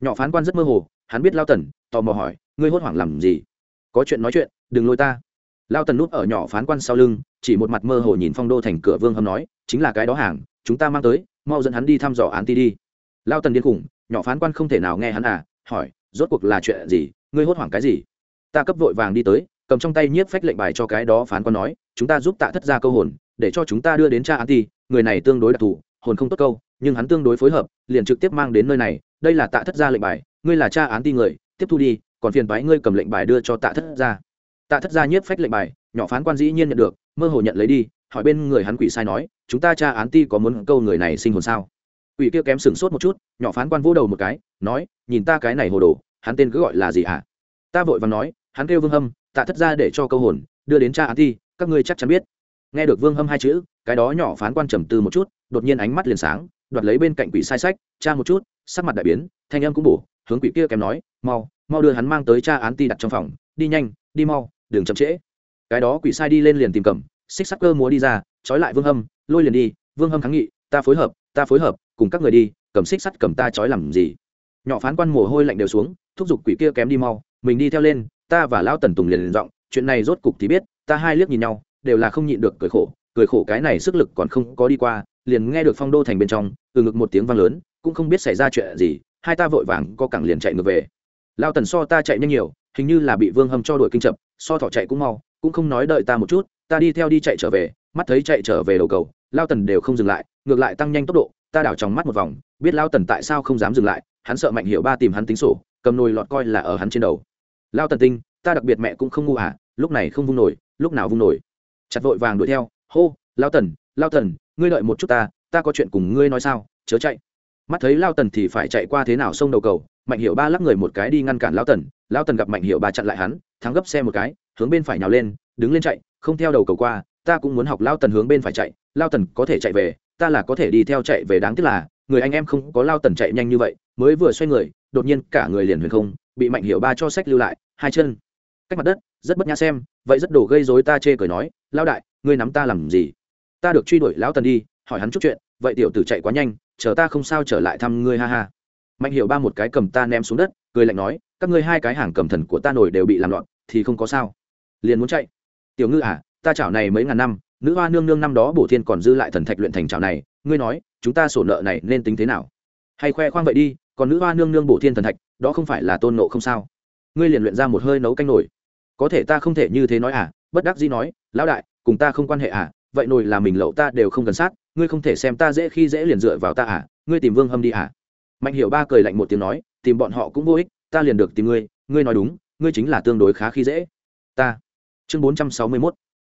Nhỏ phán quan rất mơ hồ, hắn biết lao tần, tò mò hỏi, ngươi hốt hoảng làm gì? Có chuyện nói chuyện, đừng lôi ta. Lao tần núp ở nhỏ phán quan sau lưng, chỉ một mặt mơ hồ nhìn phong đô thành cửa vương hâm nói, chính là cái đó hàng, chúng ta mang tới, mau dẫn hắn đi thăm dò án ti đi. Lao tần điên khủng, nhỏ phán quan không thể nào nghe hắn à hỏi, rốt cuộc là chuyện gì? Ngươi hốt hoảng cái gì? Ta cấp vội vàng đi tới, cầm trong tay nhiếp phách lệnh bài cho cái đó phán quan nói, chúng ta giúp tạ thất ra câu hồn, để cho chúng ta đưa đến cha án ti, người này tương đối đặc thù hồn không tốt câu, nhưng hắn tương đối phối hợp, liền trực tiếp mang đến nơi này, đây là tạ thất Gia lệnh bài, ngươi là cha án ti người, tiếp thu đi, còn phiền thoái ngươi cầm lệnh bài đưa cho tạ thất Gia. tạ thất Gia nhiếp phách lệnh bài, nhỏ phán quan dĩ nhiên nhận được, mơ hồ nhận lấy đi, hỏi bên người hắn quỷ sai nói, chúng ta Cha án ti có muốn câu người này sinh hồn sao quỷ kia kém sửng sốt một chút, nhỏ phán quan vỗ đầu một cái, nói, nhìn ta cái này hồ đồ, hắn tên cứ gọi là gì hả à? ta vội và nói, hắn kêu vương hâm, tạ thất Gia để cho câu hồn, đưa đến Cha án ti, các ngươi chắc chắn biết nghe được vương hâm hai chữ cái đó nhỏ phán quan trầm tư một chút, đột nhiên ánh mắt liền sáng, đoạt lấy bên cạnh quỷ sai sách, tra một chút, sắc mặt đại biến, thanh âm cũng bổ, hướng quỷ kia kém nói, mau mau đưa hắn mang tới tra án ti đặt trong phòng, đi nhanh, đi mau, đừng chậm trễ. Cái đó quỷ sai đi lên liền tìm cầm, xích sắc cơ múa đi ra, trói lại vương hâm, lôi liền đi, vương hâm kháng nghị, ta phối hợp, ta phối hợp, cùng các người đi, cầm xích sắt cầm ta trói làm gì? Nhỏ phán quan mồ hôi lạnh đều xuống, thúc giục quỷ kia kém đi mau, mình đi theo lên, ta và lão tần tùng liền liền giọng, chuyện này rốt cục thì biết, ta hai liếc nhìn nhau, đều là không nhịn được cười khổ cười khổ cái này sức lực còn không có đi qua, liền nghe được phong đô thành bên trong, từ ngực một tiếng vang lớn, cũng không biết xảy ra chuyện gì, hai ta vội vàng co cẳng liền chạy ngược về. Lao tần so ta chạy nhanh nhiều, hình như là bị vương hâm cho đuổi kinh chập, so thỏ chạy cũng mau, cũng không nói đợi ta một chút, ta đi theo đi chạy trở về, mắt thấy chạy trở về đầu cầu, lao tần đều không dừng lại, ngược lại tăng nhanh tốc độ, ta đảo trong mắt một vòng, biết lao tần tại sao không dám dừng lại, hắn sợ mạnh hiệu ba tìm hắn tính sổ, cầm nồi lọt coi là ở hắn trên đầu. Lao tần tinh, ta đặc biệt mẹ cũng không ngu à lúc này không vung nổi, lúc nào vung nổi. Chặt vội vàng đuổi theo hô, lao tần lao tần, ngươi đợi một chút ta ta có chuyện cùng ngươi nói sao? Chớ chạy. Mắt thấy lao tần thì phải chạy qua thế nào sông đầu cầu, mạnh hiệu ba lắc người một cái đi ngăn cản lao tần. Lao tần gặp mạnh hiệu ba chặn lại hắn, thắng gấp xe một cái, hướng bên phải nhào lên, đứng lên chạy, không theo đầu cầu qua, ta cũng muốn học lao tần hướng bên phải chạy, lao tần có thể chạy về, ta là có thể đi theo chạy về đáng tiếc là, người anh em không có lao tần chạy nhanh như vậy, mới vừa xoay người, đột nhiên cả người liền huyền không, bị mạnh hiệu ba cho sách lưu lại, hai chân. Cách mặt đất, rất bất nhã xem, vậy rất đổ gây dối ta chê cười nói, lao đại ngươi nắm ta làm gì? Ta được truy đuổi lão tần đi, hỏi hắn chút chuyện, vậy tiểu tử chạy quá nhanh, chờ ta không sao trở lại thăm ngươi, ha ha. Mạnh hiệu ba một cái cầm ta ném xuống đất, cười lạnh nói, các ngươi hai cái hàng cầm thần của ta nổi đều bị làm loạn, thì không có sao. Liền muốn chạy. Tiểu ngư à ta chảo này mấy ngàn năm, nữ hoa nương nương năm đó bổ thiên còn dư lại thần thạch luyện thành chảo này, ngươi nói, chúng ta sổ nợ này nên tính thế nào? Hay khoe khoang vậy đi, còn nữ hoa nương nương bổ thiên thần thạch, đó không phải là tôn nộ không sao? Ngươi liền luyện ra một hơi nấu canh nổi có thể ta không thể như thế nói à bất đắc dĩ nói, lão đại cùng ta không quan hệ à? Vậy nồi là mình lậu ta đều không gần sát, ngươi không thể xem ta dễ khi dễ liền dựa vào ta à? Ngươi tìm vương hâm đi à? Mạnh hiểu ba cười lạnh một tiếng nói, tìm bọn họ cũng vô ích, ta liền được tìm ngươi ngươi nói đúng, ngươi chính là tương đối khá khi dễ. Ta. Chương bốn trăm sáu mươi mốt.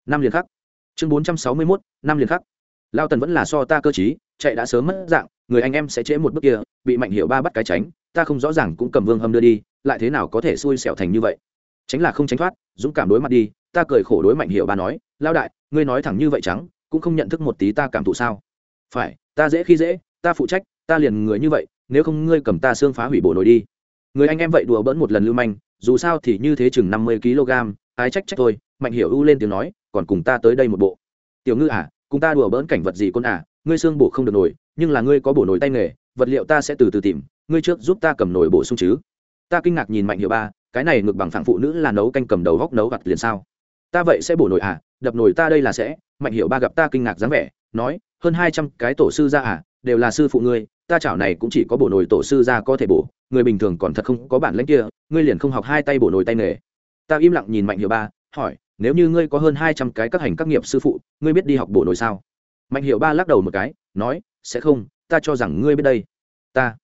Năm liền khắc. Chương bốn trăm sáu mươi mốt, năm liền khắc. Lao tần vẫn là so ta cơ t chạy đã sớm mất dạng, người anh em sẽ trễ một bước kia, bị mạnh hiệu ba bắt cái tránh, ta không rõ ràng cũng cầm vương hâm đưa đi, lại thế nào có thể xui xẻo thành như vậy? Tránh là không tránh thoát, dũng cảm đối mặt đi, ta cười khổ đối mạnh hiểu ba nói lao đại, ngươi nói thẳng như vậy trắng, cũng không nhận thức một tí ta cảm thụ sao? Phải, ta dễ khi dễ, ta phụ trách, ta liền người như vậy, nếu không ngươi cầm ta xương phá hủy bổ nổi đi. Người anh em vậy đùa bỡn một lần lưu manh, dù sao thì như thế chừng năm mươi kg, ái trách trách thôi, mạnh hiểu ưu lên tiếng nói, còn cùng ta tới đây một bộ. Tiểu ngư à cùng ta đùa bỡn cảnh vật gì con à ngươi xương bổ không được nổi nhưng là ngươi có bổ nổi tay nghề, vật liệu ta sẽ từ từ tìm, ngươi trước giúp ta cầm nồi bổ sung chứ. Ta kinh ngạc nhìn mạnh hiệu ba cái này ngược bằng phẳng phụ nữ là nấu canh cầm đầu góc nấu gặt liền sao? Ta vậy sẽ bổ nồi à đập nồi ta đây là sẽ. Mạnh hiệu ba gặp ta kinh ngạc dáng vẻ, nói, hơn hai trăm cái tổ sư ra à đều là sư phụ ngươi, ta chảo này cũng chỉ có bổ nồi tổ sư ra có thể bổ, người bình thường còn thật không có bản lãnh kia, ngươi liền không học hai tay bổ nồi tay nghề. Ta im lặng nhìn mạnh hiệu ba, hỏi, nếu như ngươi có hơn hai trăm cái các hành các nghiệp sư phụ, ngươi biết đi học bổ nồi sao? Mạnh hiệu ba lắc đầu một cái, nói, sẽ không, ta cho rằng ngươi biết đây. Ta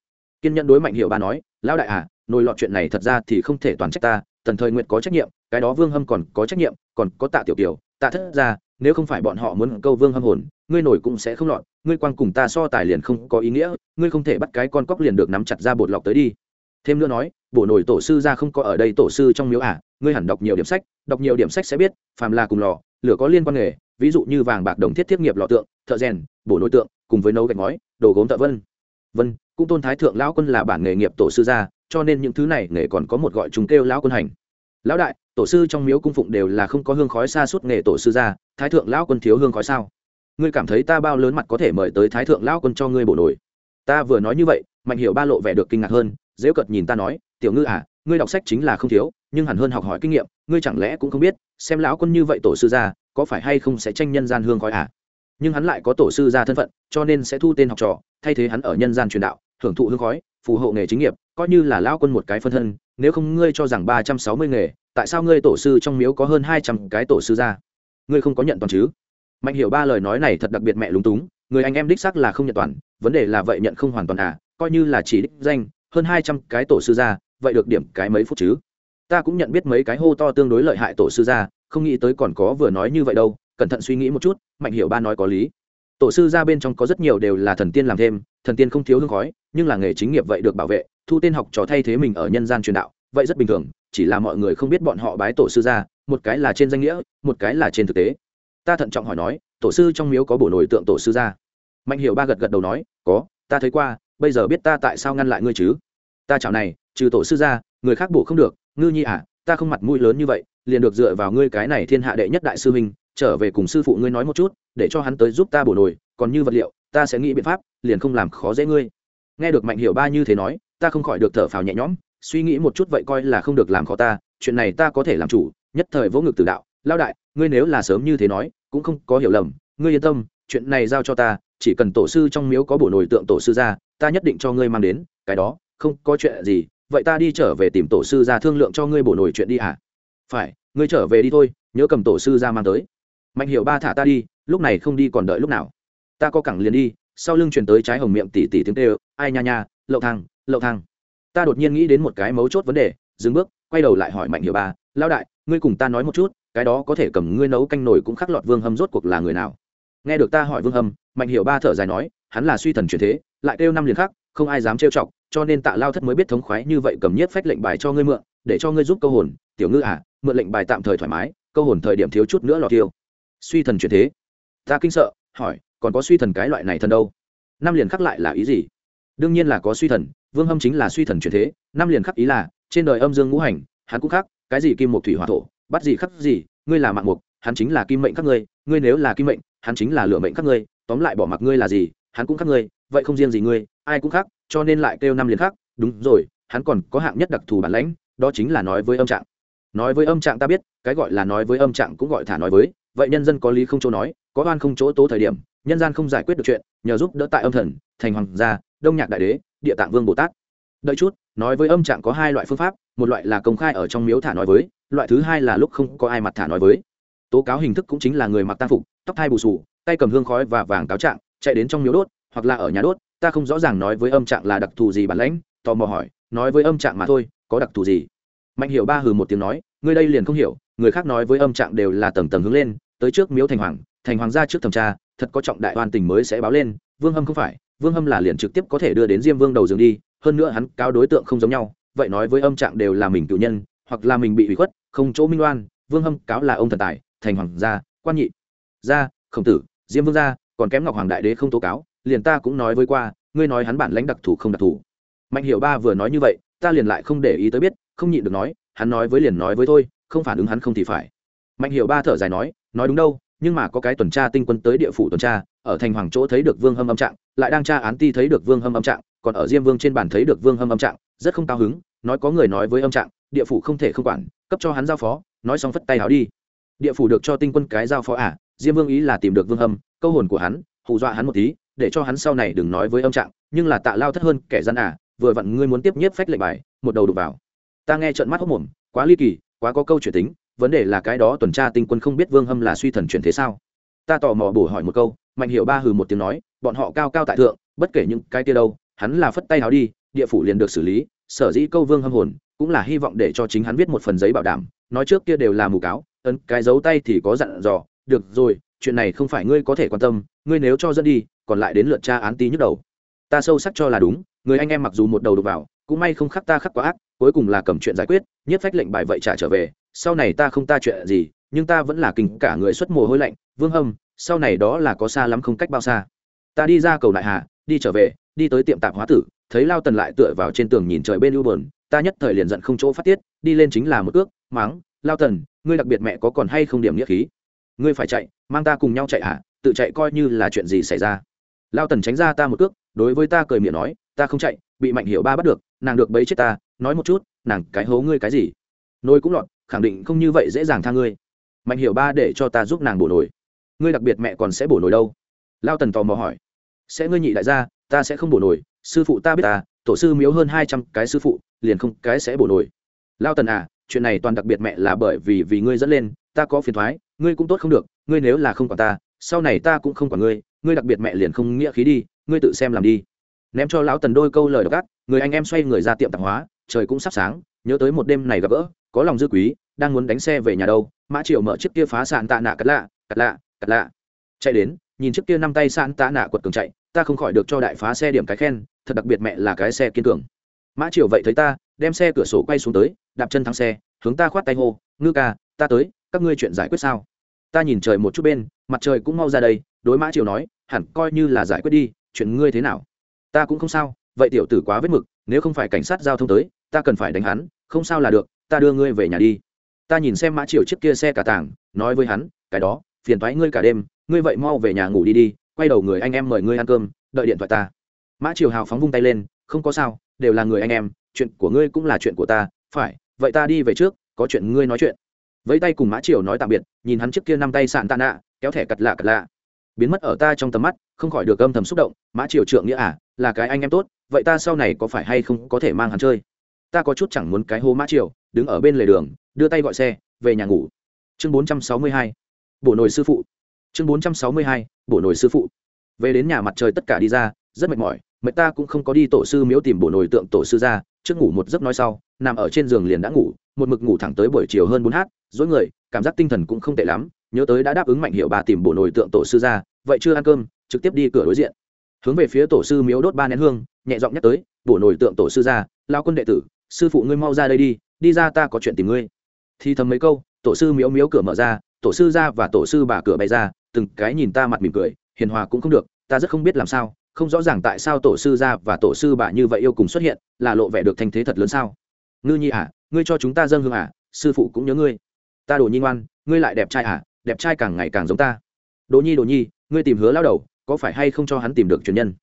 kiên nhẫn đối mạnh hiệu ba nói, lão đại à nồi lọt chuyện này thật ra thì không thể toàn trách ta tần thời nguyện có trách nhiệm cái đó vương hâm còn có trách nhiệm còn có tạ tiểu kiều tạ thất ra nếu không phải bọn họ muốn câu vương hâm hồn ngươi nổi cũng sẽ không lọt ngươi quang cùng ta so tài liền không có ý nghĩa ngươi không thể bắt cái con cóc liền được nắm chặt ra bột lọc tới đi. Thêm nữa nói bổ nổi tổ sư ra không có ở đây tổ sư trong miếu ả à, ngươi hẳn đọc nhiều điểm sách đọc nhiều điểm sách sẽ biết phàm là cùng lò lửa có liên quan nghề ví dụ như vàng bạc đồng thiết thiết nghiệp lò tượng thợ rèn bổ nổi tượng cùng với nấu gạch ngói đồ gốm thợ vân. Vân cũng tôn thái thượng lão quân là bản nghề nghiệp tổ sư gia cho nên những thứ này nghề còn có một gọi chúng kêu lão quân hành. Lão đại, tổ sư trong miếu cung phụng đều là không có hương khói xa suốt nghề tổ sư ra, thái thượng lão quân thiếu hương khói sao? Ngươi cảm thấy ta bao lớn mặt có thể mời tới thái thượng lão quân cho ngươi bổ nổi? Ta vừa nói như vậy, mạnh hiểu ba lộ vẻ được kinh ngạc hơn, dễ cợt nhìn ta nói, tiểu ngư à ngươi đọc sách chính là không thiếu, nhưng hẳn hơn học hỏi kinh nghiệm, ngươi chẳng lẽ cũng không biết, xem lão quân như vậy tổ sư ra, có phải hay không sẽ tranh nhân gian hương khói à? Nhưng hắn lại có tổ sư gia thân phận, cho nên sẽ thu tên học trò, thay thế hắn ở nhân gian truyền đạo, hưởng thụ hương khói, phù hộ nghề chính nghiệp coi như là lão quân một cái phân thân, nếu không ngươi cho rằng ba trăm sáu mươi nghề, tại sao ngươi tổ sư trong miếu có hơn hai trăm cái tổ sư gia ngươi không có nhận toàn chứ? Mạnh hiểu ba lời nói này thật đặc biệt mẹ lúng túng, người anh em đích xác là không nhận toàn, vấn đề là vậy nhận không hoàn toàn à coi như là chỉ đích danh, hơn hai trăm cái tổ sư gia vậy được điểm cái mấy phút chứ? Ta cũng nhận biết mấy cái hô to tương đối lợi hại tổ sư gia không nghĩ tới còn có vừa nói như vậy đâu, cẩn thận suy nghĩ một chút, mạnh hiểu ba nói có lý. Tổ sư ra bên trong có rất nhiều đều là thần tiên làm thêm, thần tiên không thiếu hương khói, nhưng là nghề chính nghiệp vậy được bảo vệ thu tên học trò thay thế mình ở nhân gian truyền đạo, vậy rất bình thường, chỉ là mọi người không biết bọn họ bái tổ sư ra, một cái là trên danh nghĩa, một cái là trên thực tế. Ta thận trọng hỏi nói, tổ sư trong miếu có bổ nổi tượng tổ sư ra? Mạnh hiểu ba gật gật đầu nói, có, ta thấy qua, bây giờ biết ta tại sao ngăn lại ngươi chứ? Ta chảo này, trừ tổ sư ra, người khác bổ không được, ngư nhi à ta không mặt mũi lớn như vậy, liền được dựa vào ngươi cái này thiên hạ đệ nhất đại sư huynh, trở về cùng sư phụ ngươi nói một chút, để cho hắn tới giúp ta bổ nổi, còn như vật liệu, ta sẽ nghĩ biện pháp, liền không làm khó dễ ngươi. Nghe được mạnh hiểu ba như thế nói ta không khỏi được thở phào nhẹ nhõm, suy nghĩ một chút vậy coi là không được làm khó ta, chuyện này ta có thể làm chủ, nhất thời vỗ ngực tử đạo lao đại, ngươi nếu là sớm như thế nói, cũng không có hiểu lầm, ngươi yên tâm, chuyện này giao cho ta, chỉ cần tổ sư trong miếu có bổ nổi tượng tổ sư ra, ta nhất định cho ngươi mang đến, cái đó, không có chuyện gì, vậy ta đi trở về tìm tổ sư ra thương lượng cho ngươi bổ nổi chuyện đi hả? Phải, ngươi trở về đi thôi, nhớ cầm tổ sư ra mang tới. Mạnh hiệu ba thả ta đi, lúc này không đi còn đợi lúc nào. Ta có cẳng liền đi, sau lưng chuyển tới trái hồng miệng tỉ tỉ tiếng tê ai nha nha, lậu thang lậu thang. Ta đột nhiên nghĩ đến một cái mấu chốt vấn đề, dừng bước, quay đầu lại hỏi mạnh hiểu ba lao đại, ngươi cùng ta nói một chút, cái đó có thể cầm ngươi nấu canh nổi cũng khắc lọt vương hâm rốt cuộc là người nào? Nghe được ta hỏi vương hâm, mạnh hiểu ba thở dài nói, hắn là suy thần truyền thế, lại kêu năm liền khác không ai dám trêu chọc, cho nên tạ lao thất mới biết thống khoái như vậy cầm nhiếp phách lệnh bài cho ngươi mượn, để cho ngươi giúp câu hồn, tiểu ngư à mượn lệnh bài tạm thời thoải mái, câu hồn thời điểm thiếu chút nữa lọt tiêu. Suy thần truyền thế? Ta kinh sợ, hỏi, còn có suy thần cái loại này thần đâu? Năm liền khắc lại là ý gì? Đương nhiên là có suy thần, vương hâm chính là suy thần truyền thế, năm liền khắc ý là, trên đời âm dương ngũ hành, hắn cũng khắc cái gì kim một thủy hỏa thổ, bắt gì khắc gì, ngươi là mạng mục hắn chính là kim mệnh các ngươi ngươi nếu là kim mệnh, hắn chính là lửa mệnh các ngươi, tóm lại bỏ mặc ngươi là gì, hắn cũng khắc ngươi, vậy không riêng gì ngươi, ai cũng khắc cho nên lại kêu năm liền khắc, đúng rồi, hắn còn có hạng nhất đặc thù bản lãnh, đó chính là nói với âm trạng. Nói với âm trạng ta biết, cái gọi là nói với âm trạng cũng gọi thả nói với, vậy nhân dân có lý không chỗ nói, có oan không chỗ tố thời điểm nhân gian không giải quyết được chuyện, nhờ giúp đỡ tại âm thần, thành hoàng gia, đông nhạc đại đế, địa tạng vương bồ tát. Đợi chút, nói với âm trạng có hai loại phương pháp, một loại là công khai ở trong miếu thả nói với, loại thứ hai là lúc không có ai mặt thả nói với. Tố cáo hình thức cũng chính là người mặc tang phục, tóc thai bù sù tay cầm hương khói và vàng cáo trạng, chạy đến trong miếu đốt, hoặc là ở nhà đốt, ta không rõ ràng nói với âm trạng là đặc thù gì bản lãnh, tò mò hỏi, nói với âm trạng mà thôi, có đặc thù gì? Mạnh hiểu ba hừ một tiếng nói, ngươi đây liền không hiểu, người khác nói với âm trạng đều là tầng tầng hướng lên, tới trước miếu thành hoàng thành hoàng gia trước thẩm tra, thật có trọng đại oan tình mới sẽ báo lên, vương hâm không phải, vương hâm là liền trực tiếp có thể đưa đến diêm vương đầu giường đi, hơn nữa hắn cáo đối tượng không giống nhau, vậy nói với âm trạng đều là mình cựu nhân, hoặc là mình bị hủy khuất, không chỗ minh oan, vương hâm cáo là ông thần tài, thành hoàng gia, quan nhị, gia, khổng tử, diêm vương gia, còn kém ngọc hoàng đại đế không tố cáo, liền ta cũng nói với qua, ngươi nói hắn bản lãnh đặc thù không đặc thù. Mạnh hiểu ba vừa nói như vậy, ta liền lại không để ý tới biết, không nhịn được nói, hắn nói với liền nói với tôi không phản ứng hắn không thì phải. Mạnh hiểu ba thở dài nói nói đúng đâu nhưng mà có cái tuần tra tinh quân tới địa phủ tuần tra, ở thành hoàng chỗ thấy được vương hâm âm trạng, lại đang tra án ti thấy được vương hâm âm trạng, còn ở diêm vương trên bàn thấy được vương hâm âm trạng, rất không cao hứng, nói có người nói với âm trạng, địa phủ không thể không quản, cấp cho hắn giao phó, nói xong phất tay áo đi. Địa phủ được cho tinh quân cái giao phó à diêm vương ý là tìm được vương hâm, câu hồn của hắn, hù dọa hắn một tí, để cho hắn sau này đừng nói với âm trạng, nhưng là tạ lao thất hơn kẻ gian à vừa vặn ngươi muốn tiếp nhiếp phách lệnh bài, một đầu đục vào. Ta nghe trận mắt hốc mồm, quá ly kỳ, quá có câu chuyện tính vấn đề là cái đó tuần tra tinh quân không biết vương hâm là suy thần chuyển thế sao? Ta tò mò bổ hỏi một câu, mạnh hiệu ba hừ một tiếng nói, bọn họ cao cao tại thượng, bất kể những cái kia đâu, hắn là phất tay áo đi, địa phủ liền được xử lý, sở dĩ câu vương hâm hồn, cũng là hy vọng để cho chính hắn viết một phần giấy bảo đảm, nói trước kia đều là mù cáo, ấn cái dấu tay thì có dặn dò, được rồi, chuyện này không phải ngươi có thể quan tâm, ngươi nếu cho dẫn đi, còn lại đến lượt tra án tí nhức đầu. Ta sâu sắc cho là đúng, người anh em mặc dù một đầu đục vào, cũng may không khắc ta khắc quá ác, cuối cùng là cầm chuyện giải quyết, nhất phách lệnh bài vậy trả trở về sau này ta không ta chuyện gì, nhưng ta vẫn là kinh cả người xuất mồ hôi lạnh, vương hâm, sau này đó là có xa lắm không cách bao xa. Ta đi ra cầu đại hà, đi trở về, đi tới tiệm tạp hóa tử, thấy lao tần lại tựa vào trên tường nhìn trời bên u bờn ta nhất thời liền giận không chỗ phát tiết, đi lên chính là một ước, mắng, lao tần, ngươi đặc biệt mẹ có còn hay không điểm nghĩa khí? Ngươi phải chạy, mang ta cùng nhau chạy hả? Tự chạy coi như là chuyện gì xảy ra? Lao tần tránh ra ta một cước đối với ta cười miệng nói, ta không chạy, bị mạnh hiểu ba bắt được, nàng được bấy chết ta, nói một chút, nàng cái hố ngươi cái gì? Nôi cũng lọt khẳng định không như vậy dễ dàng tha ngươi. Mạnh hiểu ba để cho ta giúp nàng bổ nổi ngươi đặc biệt mẹ còn sẽ bổ nổi đâu? Lao tần tò mò hỏi. Sẽ ngươi nhị đại gia, ta sẽ không bổ nổi sư phụ ta biết ta, tổ sư miếu hơn hai trăm cái sư phụ, liền không cái sẽ bổ nổi lao tần à chuyện này toàn đặc biệt mẹ là bởi vì vì ngươi dẫn lên, ta có phiền thoái, ngươi cũng tốt không được, ngươi nếu là không quản ta, sau này ta cũng không quản ngươi ngươi đặc biệt mẹ liền không nghĩa khí đi, ngươi tự xem làm đi. Ném cho lão tần đôi câu lời độc ác, người anh em xoay người ra tiệm tạp hóa, trời cũng sắp sáng, nhớ tới một đêm này gặp gỡ có lòng dư quý, đang muốn đánh xe về nhà đâu, mã triệu mở chiếc kia phá sàn tạ nạ cắt lạ cắt lạ cắt lạ. Chạy đến, nhìn chiếc kia năm tay sàn tạ nạ quật cường chạy, ta không khỏi được cho đại phá xe điểm cái khen, thật đặc biệt mẹ là cái xe kiên cường. Mã triều vậy thấy ta, đem xe cửa sổ quay xuống tới, đạp chân thắng xe, hướng ta khoát tay hô, ngư ca, ta tới, các ngươi chuyện giải quyết sao? Ta nhìn trời một chút bên, mặt trời cũng mau ra đây, đối mã triều nói, hẳn coi như là giải quyết đi, chuyện ngươi thế nào? Ta cũng không sao, vậy tiểu tử quá vết mực, nếu không phải cảnh sát giao thông tới, ta cần phải đánh hắn, không sao là được ta đưa ngươi về nhà đi. Ta nhìn xem mã triều chiếc kia xe cả tảng, nói với hắn, cái đó, phiền thoái ngươi cả đêm, ngươi vậy mau về nhà ngủ đi đi, quay đầu người anh em mời ngươi ăn cơm, đợi điện thoại ta. Mã triều hào phóng vung tay lên, không có sao, đều là người anh em, chuyện của ngươi cũng là chuyện của ta, phải, vậy ta đi về trước, có chuyện ngươi nói chuyện. Vẫy tay cùng mã triều nói tạm biệt, nhìn hắn trước kia năm tay sạn tạ nạ, kéo thẻ cật lạ cật lạ. Biến mất ở ta trong tầm mắt, không khỏi được âm thầm xúc động, mã triều trượng nghĩa à là cái anh em tốt, vậy ta sau này có phải hay không có thể mang hắn chơi? Ta có chút chẳng muốn cái hô mã triều đứng ở bên lề đường, đưa tay gọi xe, về nhà ngủ. Chương bốn trăm sáu mươi hai bộ nồi sư phụ. Chương bốn trăm sáu mươi hai bộ nồi sư phụ. Về đến nhà mặt trời tất cả đi ra, rất mệt mỏi, mệt ta cũng không có đi tổ sư miếu tìm bộ nồi tượng tổ sư ra, trước ngủ một giấc nói sau, nằm ở trên giường liền đã ngủ, một mực ngủ thẳng tới buổi chiều hơn bốn h dối người, cảm giác tinh thần cũng không tệ lắm, nhớ tới đã đáp ứng mạnh hiệu bà tìm bộ nồi tượng tổ sư ra, vậy chưa ăn cơm, trực tiếp đi cửa đối diện. Hướng về phía tổ sư miếu đốt ba nén hương, nhẹ giọng nhắc tới bộ nồi tượng tổ sư ra, lao quân đệ tử, sư phụ ngươi mau ra đây đi đi ra ta có chuyện tìm ngươi. Thì thầm mấy câu, tổ sư miếu miếu cửa mở ra, tổ sư ra và tổ sư bà cửa bay ra, từng cái nhìn ta mặt mỉm cười, hiền hòa cũng không được, ta rất không biết làm sao, không rõ ràng tại sao tổ sư ra và tổ sư bà như vậy yêu cùng xuất hiện, là lộ vẻ được thanh thế thật lớn sao? Ngư nhi à ngươi cho chúng ta dâng hương à sư phụ cũng nhớ ngươi. Ta đồ nhi ngoan, ngươi lại đẹp trai à đẹp trai càng ngày càng giống ta. Đồ nhi đồ nhi, ngươi tìm hứa lao đầu, có phải hay không cho hắn tìm được truyền nhân?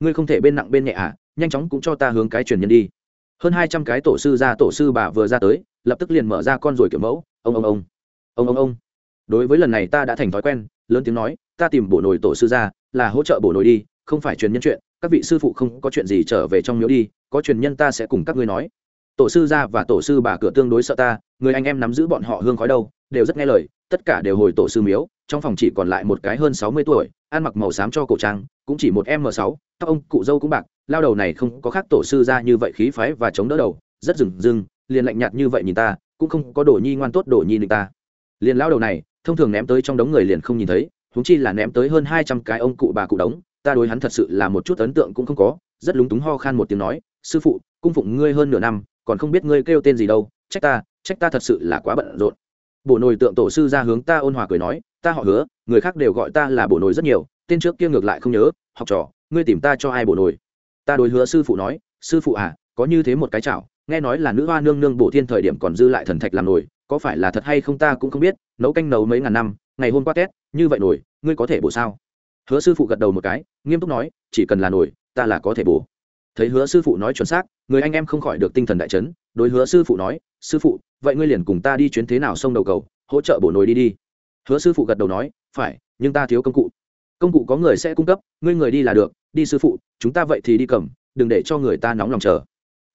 Ngươi không thể bên nặng bên nhẹ à nhanh chóng cũng cho ta hướng cái truyền nhân đi hơn hai trăm cái tổ sư ra tổ sư bà vừa ra tới, lập tức liền mở ra con rồi kiểu mẫu. Ông ông ông. Ông ông ông. Đối với lần này ta đã thành thói quen, lớn tiếng nói, ta tìm bổ nồi tổ sư ra là hỗ trợ bổ nồi đi, không phải truyền nhân chuyện. Các vị sư phụ không có chuyện gì trở về trong miếu đi, có truyền nhân ta sẽ cùng các ngươi nói. Tổ sư ra và tổ sư bà cửa tương đối sợ ta, người anh em nắm giữ bọn họ hương khói đâu, đều rất nghe lời, tất cả đều hồi tổ sư miếu trong phòng chỉ còn lại một cái hơn sáu mươi tuổi, ăn mặc màu xám cho cổ trang, cũng chỉ một m sáu, tóc ông cụ dâu cũng bạc, lao đầu này không có khác tổ sư ra như vậy khí phái và chống đỡ đầu, rất rừng rừng, liền lạnh nhạt như vậy nhìn ta, cũng không có đồ nhi ngoan tốt đồ nhi định ta. Liền lao đầu này, thông thường ném tới trong đống người liền không nhìn thấy húng chi là ném tới hơn hai trăm cái ông cụ bà cụ đống, ta đối hắn thật sự là một chút ấn tượng cũng không có, rất lúng túng ho khan một tiếng nói, sư phụ, cung phụng ngươi hơn nửa năm, còn không biết ngươi kêu tên gì đâu, trách ta trách ta thật sự là quá bận rộn bộ nồi tượng tổ sư ra hướng ta ôn hòa cười nói, ta họ hứa, người khác đều gọi ta là bộ nồi rất nhiều, tên trước kia ngược lại không nhớ, học trò, ngươi tìm ta cho ai bộ nồi? Ta đối hứa sư phụ nói, sư phụ à có như thế một cái chảo, nghe nói là nữ hoa nương nương bổ thiên thời điểm còn dư lại thần thạch làm nồi, có phải là thật hay không ta cũng không biết, nấu canh nấu mấy ngàn năm, ngày hôm qua tết như vậy nồi, ngươi có thể bổ sao? Hứa sư phụ gật đầu một cái, nghiêm túc nói, chỉ cần là nồi, ta là có thể bổ thấy hứa sư phụ nói chuẩn xác, người anh em không khỏi được tinh thần đại chấn, đối hứa sư phụ nói, sư phụ, vậy ngươi liền cùng ta đi chuyến thế nào sông đầu cầu, hỗ trợ bổ nồi đi đi. Hứa sư phụ gật đầu nói, phải, nhưng ta thiếu công cụ. Công cụ có người sẽ cung cấp, ngươi người đi là được, đi sư phụ, chúng ta vậy thì đi cầm, đừng để cho người ta nóng lòng chờ.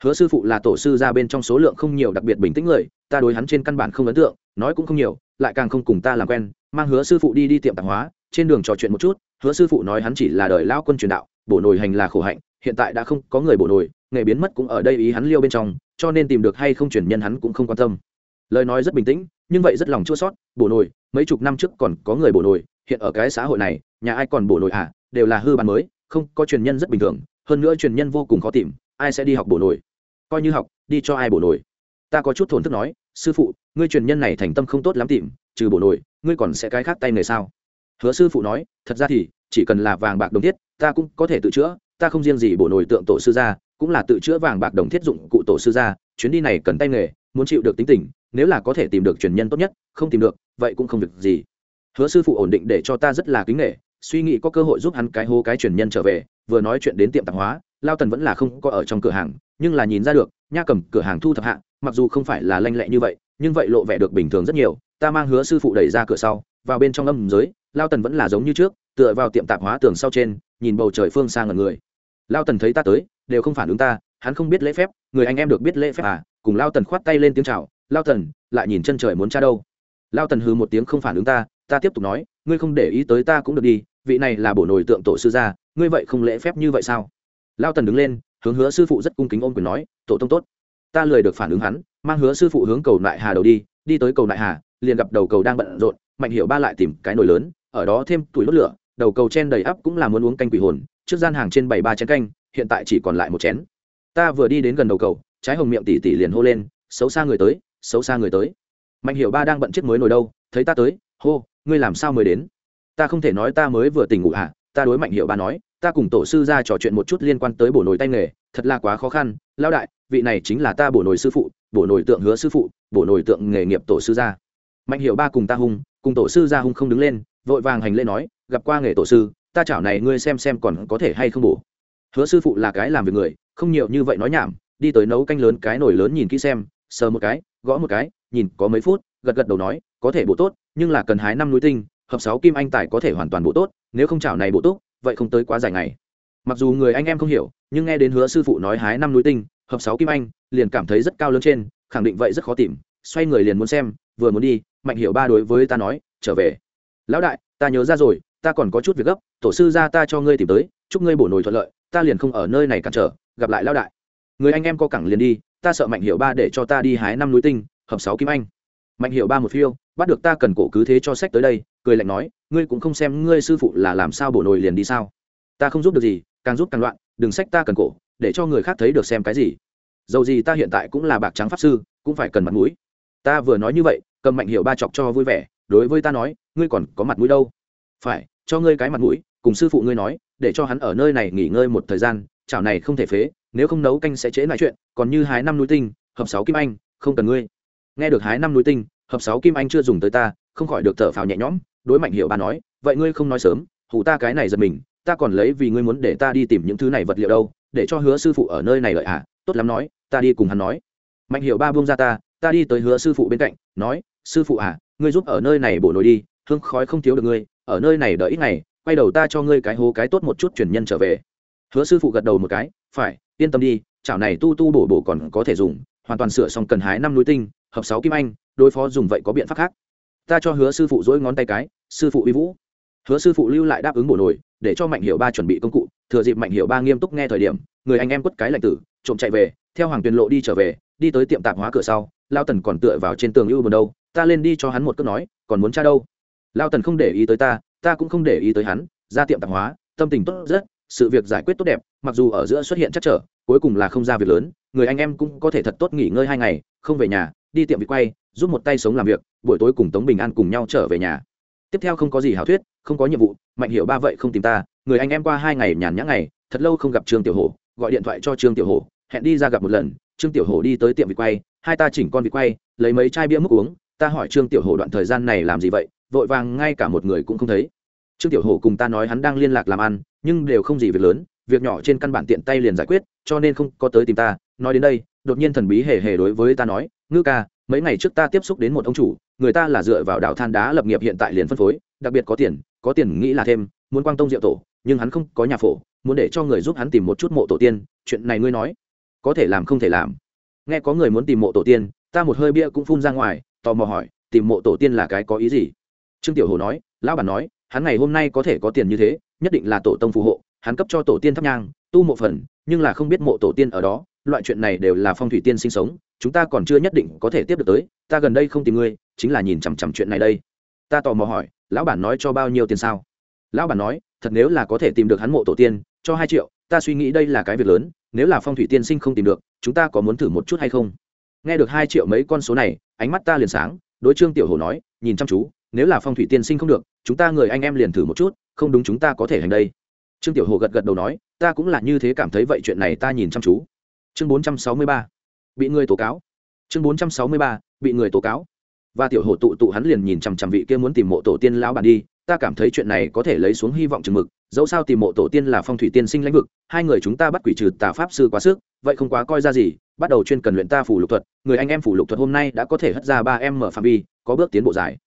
Hứa sư phụ là tổ sư ra bên trong số lượng không nhiều đặc biệt bình tĩnh người, ta đối hắn trên căn bản không ấn tượng, nói cũng không nhiều, lại càng không cùng ta làm quen, mang hứa sư phụ đi đi tiệm tạp hóa, trên đường trò chuyện một chút, hứa sư phụ nói hắn chỉ là đời lao quân truyền đạo, bổ nồi hành là khổ hạnh hiện tại đã không có người bổ nồi nghề biến mất cũng ở đây ý hắn liêu bên trong, cho nên tìm được hay không truyền nhân hắn cũng không quan tâm. Lời nói rất bình tĩnh, nhưng vậy rất lòng chua sót, bổ nồi mấy chục năm trước còn có người bổ nồi hiện ở cái xã hội này, nhà ai còn bổ nồi à đều là hư bàn mới, không có truyền nhân rất bình thường, hơn nữa truyền nhân vô cùng khó tìm, ai sẽ đi học bổ nồi coi như học, đi cho ai bổ nồi ta có chút thổn thức nói, sư phụ, ngươi truyền nhân này thành tâm không tốt lắm tìm, trừ bổ nồi ngươi còn sẽ cái khác tay nghề sao? Hứa sư phụ nói, thật ra thì, chỉ cần là vàng bạc đồng thiết, ta cũng có thể tự chữa ta không riêng gì bổ nồi tượng tổ sư gia, cũng là tự chữa vàng bạc đồng thiết dụng cụ tổ sư gia, chuyến đi này cần tay nghề, muốn chịu được tính tình, nếu là có thể tìm được truyền nhân tốt nhất, không tìm được, vậy cũng không việc gì. Hứa sư phụ ổn định để cho ta rất là kính nghệ suy nghĩ có cơ hội giúp hắn cái hô cái truyền nhân trở về, vừa nói chuyện đến tiệm tạp hóa, lao tần vẫn là không có ở trong cửa hàng, nhưng là nhìn ra được, nha cầm cửa hàng thu thập hạ, mặc dù không phải là lanh lẹ như vậy, nhưng vậy lộ vẻ được bình thường rất nhiều, ta mang hứa sư phụ đẩy ra cửa sau, vào bên trong âm giới, lao tần vẫn là giống như trước, tựa vào tiệm tạp hóa tường sau trên, nhìn bầu trời phương xa ngần người lao tần thấy ta tới, đều không phản ứng ta, hắn không biết lễ phép, người anh em được biết lễ phép à? Cùng lao tần khoát tay lên tiếng chào, lao tần, lại nhìn chân trời muốn cha đâu? Lao tần hừ một tiếng không phản ứng ta ta tiếp tục nói, ngươi không để ý tới ta cũng được đi, vị này là bổ nổi tượng tổ sư gia, ngươi vậy không lễ phép như vậy sao? Lao tần đứng lên, hướng hứa sư phụ rất cung kính ôm quyền nói, tổ tông tốt. Ta lười được phản ứng hắn, mang hứa sư phụ hướng cầu nại hà đầu đi đi tới cầu nại hà, liền gặp đầu cầu đang bận rộn, mạnh hiểu ba lại tìm cái nồi lớn, ở đó thêm tuổi đốt lửa, đầu cầu chen đầy ắp cũng là muốn uống canh quỷ hồn trước gian hàng trên bảy ba chén canh, hiện tại chỉ còn lại một chén. Ta vừa đi đến gần đầu cầu, trái hồng miệng tỉ tỉ liền hô lên, xấu xa người tới, xấu xa người tới. Mạnh hiểu ba đang bận chiếc mới nồi đâu, thấy ta tới, hô, ngươi làm sao mới đến? Ta không thể nói ta mới vừa tỉnh ngủ à ta đối mạnh hiểu ba nói, ta cùng tổ sư ra trò chuyện một chút liên quan tới bổ nồi tay nghề, thật là quá khó khăn lao đại, vị này chính là ta bổ nồi sư phụ, bổ nồi tượng hứa sư phụ, bổ nồi tượng nghề nghiệp tổ sư gia. Mạnh Hiệu ba cùng ta hung, cùng tổ sư gia hung không đứng lên, vội vàng hành lễ nói, gặp qua nghề tổ sư ta chảo này ngươi xem xem còn có thể hay không bổ. Hứa sư phụ là cái làm việc người, không nhiều như vậy nói nhảm, đi tới nấu canh lớn cái nồi lớn nhìn kỹ xem, sờ một cái, gõ một cái, nhìn có mấy phút, gật gật đầu nói, có thể bổ tốt, nhưng là cần hái năm núi tinh, hợp sáu kim anh tài có thể hoàn toàn bổ tốt, nếu không chảo này bổ tốt vậy không tới quá dài ngày. Mặc dù người anh em không hiểu, nhưng nghe đến hứa sư phụ nói hái năm núi tinh, hợp sáu kim anh, liền cảm thấy rất cao lớn trên, khẳng định vậy rất khó tìm, xoay người liền muốn xem, vừa muốn đi, mạnh hiểu ba đối với ta nói, trở về. Lão đại, ta nhớ ra rồi ta còn có chút việc gấp, tổ sư ra ta cho ngươi tìm tới, chúc ngươi bổ nồi thuận lợi, ta liền không ở nơi này cản trở, gặp lại lao đại. Người anh em co cẳng liền đi, ta sợ mạnh hiệu ba để cho ta đi hái năm núi tinh, hợp sáu kim anh. Mạnh hiệu ba một phiêu, bắt được ta cần cổ cứ thế cho sách tới đây, cười lạnh nói, ngươi cũng không xem ngươi sư phụ là làm sao bổ nồi liền đi sao? Ta không giúp được gì, càng giúp càng loạn, đừng sách ta cần cổ, để cho người khác thấy được xem cái gì. Dầu gì ta hiện tại cũng là bạc trắng pháp sư, cũng phải cần mặt mũi. Ta vừa nói như vậy, cầm mạnh hiệu ba chọc cho vui vẻ, đối với ta nói, ngươi còn có mặt mũi đâu? Phải, cho ngươi cái mặt mũi, cùng sư phụ ngươi nói, để cho hắn ở nơi này nghỉ ngơi một thời gian, chảo này không thể phế, nếu không nấu canh sẽ chế lại chuyện, còn như hái năm núi tinh, hợp sáu kim anh, không cần ngươi. Nghe được hái năm núi tinh, hợp sáu kim anh chưa dùng tới ta, không khỏi được thở phào nhẹ nhõm, đối mạnh hiệu ba nói, vậy ngươi không nói sớm hủ ta cái này giật mình, ta còn lấy vì ngươi muốn để ta đi tìm những thứ này vật liệu đâu, để cho hứa sư phụ ở nơi này lợi à tốt lắm nói, ta đi cùng hắn nói. Mạnh hiệu ba buông ra ta ta đi tới hứa sư phụ bên cạnh, nói, sư phụ à ngươi giúp ở nơi này bổ nổi đi, hương khói không thiếu được ngươi ở nơi này đợi ít ngày quay đầu ta cho ngươi cái hố cái tốt một chút truyền nhân trở về. Hứa sư phụ gật đầu một cái phải yên tâm đi chảo này tu tu bổ bổ còn có thể dùng hoàn toàn sửa xong cần hái năm núi tinh hợp sáu kim anh đối phó dùng vậy có biện pháp khác. Ta cho hứa sư phụ dỗi ngón tay cái sư phụ uy vũ. Hứa sư phụ lưu lại đáp ứng bổ nổi, để cho mạnh hiệu ba chuẩn bị công cụ thừa dịp mạnh hiệu ba nghiêm túc nghe thời điểm người anh em quất cái lạnh tử trộm chạy về theo hoàng tuyền lộ đi trở về đi tới tiệm tạp hóa cửa sau lao tần còn tựa vào trên tường ưu buồn đâu ta lên đi cho hắn một cước nói còn muốn cha đâu? Lao tần không để ý tới ta ta cũng không để ý tới hắn, ra tiệm tạp hóa, tâm tình tốt rất, sự việc giải quyết tốt đẹp, mặc dù ở giữa xuất hiện chắc trở, cuối cùng là không ra việc lớn, người anh em cũng có thể thật tốt nghỉ ngơi hai ngày, không về nhà, đi tiệm vịt quay, giúp một tay sống làm việc, buổi tối cùng tống bình an cùng nhau trở về nhà. Tiếp theo không có gì hảo thuyết, không có nhiệm vụ, mạnh hiểu ba vậy không tìm ta, người anh em qua hai ngày nhàn nhã ngày, thật lâu không gặp trương tiểu hổ, gọi điện thoại cho trương tiểu hổ, hẹn đi ra gặp một lần, trương tiểu hổ đi tới tiệm vịt quay, hai ta chỉnh con vịt quay, lấy mấy chai bia múc uống, ta hỏi trương tiểu hổ đoạn thời gian này làm gì vậy vội vàng ngay cả một người cũng không thấy. Trương tiểu hổ cùng ta nói hắn đang liên lạc làm ăn, nhưng đều không gì việc lớn, việc nhỏ trên căn bản tiện tay liền giải quyết, cho nên không có tới tìm ta. Nói đến đây, đột nhiên thần bí hề hề đối với ta nói, ngư ca, mấy ngày trước ta tiếp xúc đến một ông chủ, người ta là dựa vào đảo than đá lập nghiệp hiện tại liền phân phối, đặc biệt có tiền có tiền nghĩ là thêm, muốn quang tông diệu tổ, nhưng hắn không có nhà phổ, muốn để cho người giúp hắn tìm một chút mộ tổ tiên, chuyện này ngươi nói, có thể làm không thể làm. Nghe có người muốn tìm mộ tổ tiên, ta một hơi bia cũng phun ra ngoài, tò mò hỏi, tìm mộ tổ tiên là cái có ý gì? Trương tiểu hồ nói, lão bản nói, hắn ngày hôm nay có thể có tiền như thế, nhất định là tổ tông phù hộ, hắn cấp cho tổ tiên thắp nhang, tu mộ phần, nhưng là không biết mộ tổ tiên ở đó, loại chuyện này đều là phong thủy tiên sinh sống, chúng ta còn chưa nhất định có thể tiếp được tới, ta gần đây không tìm ngươi, chính là nhìn chằm chằm chuyện này đây. Ta tò mò hỏi, lão bản nói cho bao nhiêu tiền sao? Lão bản nói, thật nếu là có thể tìm được hắn mộ tổ tiên, cho hai triệu, ta suy nghĩ đây là cái việc lớn, nếu là phong thủy tiên sinh không tìm được, chúng ta có muốn thử một chút hay không? Nghe được hai triệu mấy con số này, ánh mắt ta liền sáng, đối trương tiểu hồ nói, nhìn chăm chú nếu là phong thủy tiên sinh không được, chúng ta người anh em liền thử một chút, không đúng chúng ta có thể hành đây. Trương tiểu hồ gật gật đầu nói, ta cũng là như thế cảm thấy vậy, chuyện này ta nhìn chăm chú. Chương bốn trăm sáu mươi ba, bị người tố cáo. Chương bốn trăm sáu mươi ba, bị người tố cáo. Và tiểu hồ tụ tụ hắn liền nhìn chằm chằm vị kia muốn tìm mộ tổ tiên lão bản đi, ta cảm thấy chuyện này có thể lấy xuống hy vọng chừng mực, dẫu sao tìm mộ tổ tiên là phong thủy tiên sinh lãnh vực, hai người chúng ta bắt quỷ trừ tà pháp sư quá sức, vậy không quá coi ra gì, bắt đầu chuyên cần luyện ta phủ lục thuật, người anh em phủ lục thuật hôm nay đã có thể hất ra ba em mở phạm vi, có bước tiến bộ dài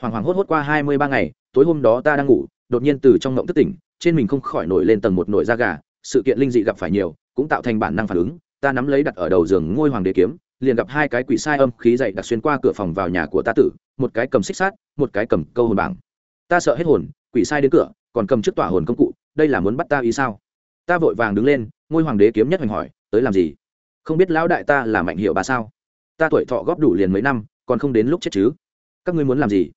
hoàng hoàng hốt hốt qua hai mươi ba ngày, tối hôm đó ta đang ngủ, đột nhiên từ trong ngộng thức tỉnh, trên mình không khỏi nổi lên tầng một nổi da gà, sự kiện linh dị gặp phải nhiều, cũng tạo thành bản năng phản ứng, ta nắm lấy đặt ở đầu giường ngôi hoàng đế kiếm, liền gặp hai cái quỷ sai âm khí dậy đặt xuyên qua cửa phòng vào nhà của ta tử, một cái cầm xích sát một cái cầm câu hồn bảng. Ta sợ hết hồn, quỷ sai đến cửa, còn cầm trước tỏa hồn công cụ, đây là muốn bắt ta ý sao? Ta vội vàng đứng lên, ngôi hoàng đế kiếm nhất hoành hỏi, tới làm gì? Không biết lão đại ta là mạnh hiệu bà sao? Ta tuổi thọ góp đủ liền mấy năm, còn không đến lúc chết chứ. Các ngươi muốn làm gì?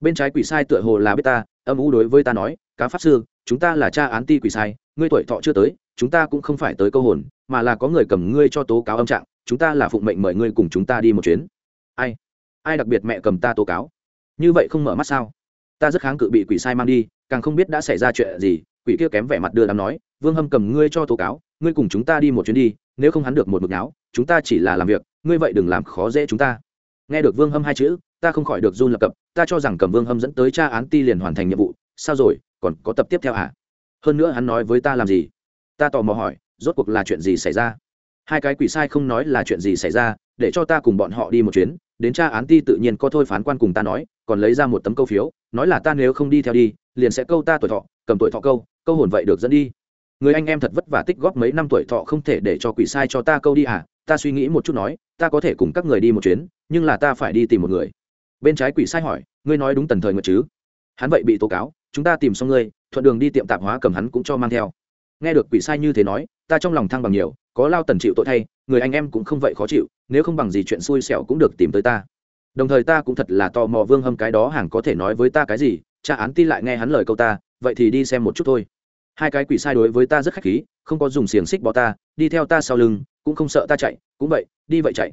Bên trái quỷ sai tựa hồ là biết ta, âm u đối với ta nói, cá pháp sư, chúng ta là cha án ti quỷ sai, ngươi tuổi thọ chưa tới, chúng ta cũng không phải tới câu hồn, mà là có người cầm ngươi cho tố cáo âm trạng, chúng ta là phụng mệnh mời ngươi cùng chúng ta đi một chuyến. Ai? Ai đặc biệt mẹ cầm ta tố cáo? Như vậy không mở mắt sao? Ta rất kháng cự bị quỷ sai mang đi, càng không biết đã xảy ra chuyện gì. Quỷ kia kém vẻ mặt đưa đám nói, vương hâm cầm ngươi cho tố cáo, ngươi cùng chúng ta đi một chuyến đi, nếu không hắn được một mực náo chúng ta chỉ là làm việc, ngươi vậy đừng làm khó dễ chúng ta nghe được vương hâm hai chữ, ta không khỏi được run lập cập, ta cho rằng cầm vương hâm dẫn tới tra án ti liền hoàn thành nhiệm vụ, sao rồi, còn có tập tiếp theo à? Hơn nữa hắn nói với ta làm gì? Ta tò mò hỏi, rốt cuộc là chuyện gì xảy ra? Hai cái quỷ sai không nói là chuyện gì xảy ra, để cho ta cùng bọn họ đi một chuyến, đến tra án ti tự nhiên có thôi phán quan cùng ta nói, còn lấy ra một tấm câu phiếu, nói là ta nếu không đi theo đi, liền sẽ câu ta tuổi thọ, cầm tuổi thọ câu câu hồn vậy được dẫn đi. Người anh em thật vất vả tích góp mấy năm tuổi thọ không thể để cho quỷ sai cho ta câu đi à? Ta suy nghĩ một chút nói ta có thể cùng các người đi một chuyến, nhưng là ta phải đi tìm một người. Bên trái quỷ sai hỏi, ngươi nói đúng tần thời nguyệt chứ? Hắn vậy bị tố cáo, chúng ta tìm xong ngươi, thuận đường đi tiệm tạp hóa cầm hắn cũng cho mang theo. Nghe được quỷ sai như thế nói, ta trong lòng thăng bằng nhiều, có lao tần chịu tội thay, người anh em cũng không vậy khó chịu, nếu không bằng gì chuyện xui xẻo cũng được tìm tới ta. Đồng thời ta cũng thật là tò mò vương hâm cái đó hàng có thể nói với ta cái gì, cha án tin lại nghe hắn lời câu ta, vậy thì đi xem một chút thôi. Hai cái quỷ sai đối với ta rất khách khí, không có dùng xiềng xích bỏ ta, đi theo ta sau lưng, cũng không sợ ta chạy cũng vậy, đi vậy chạy.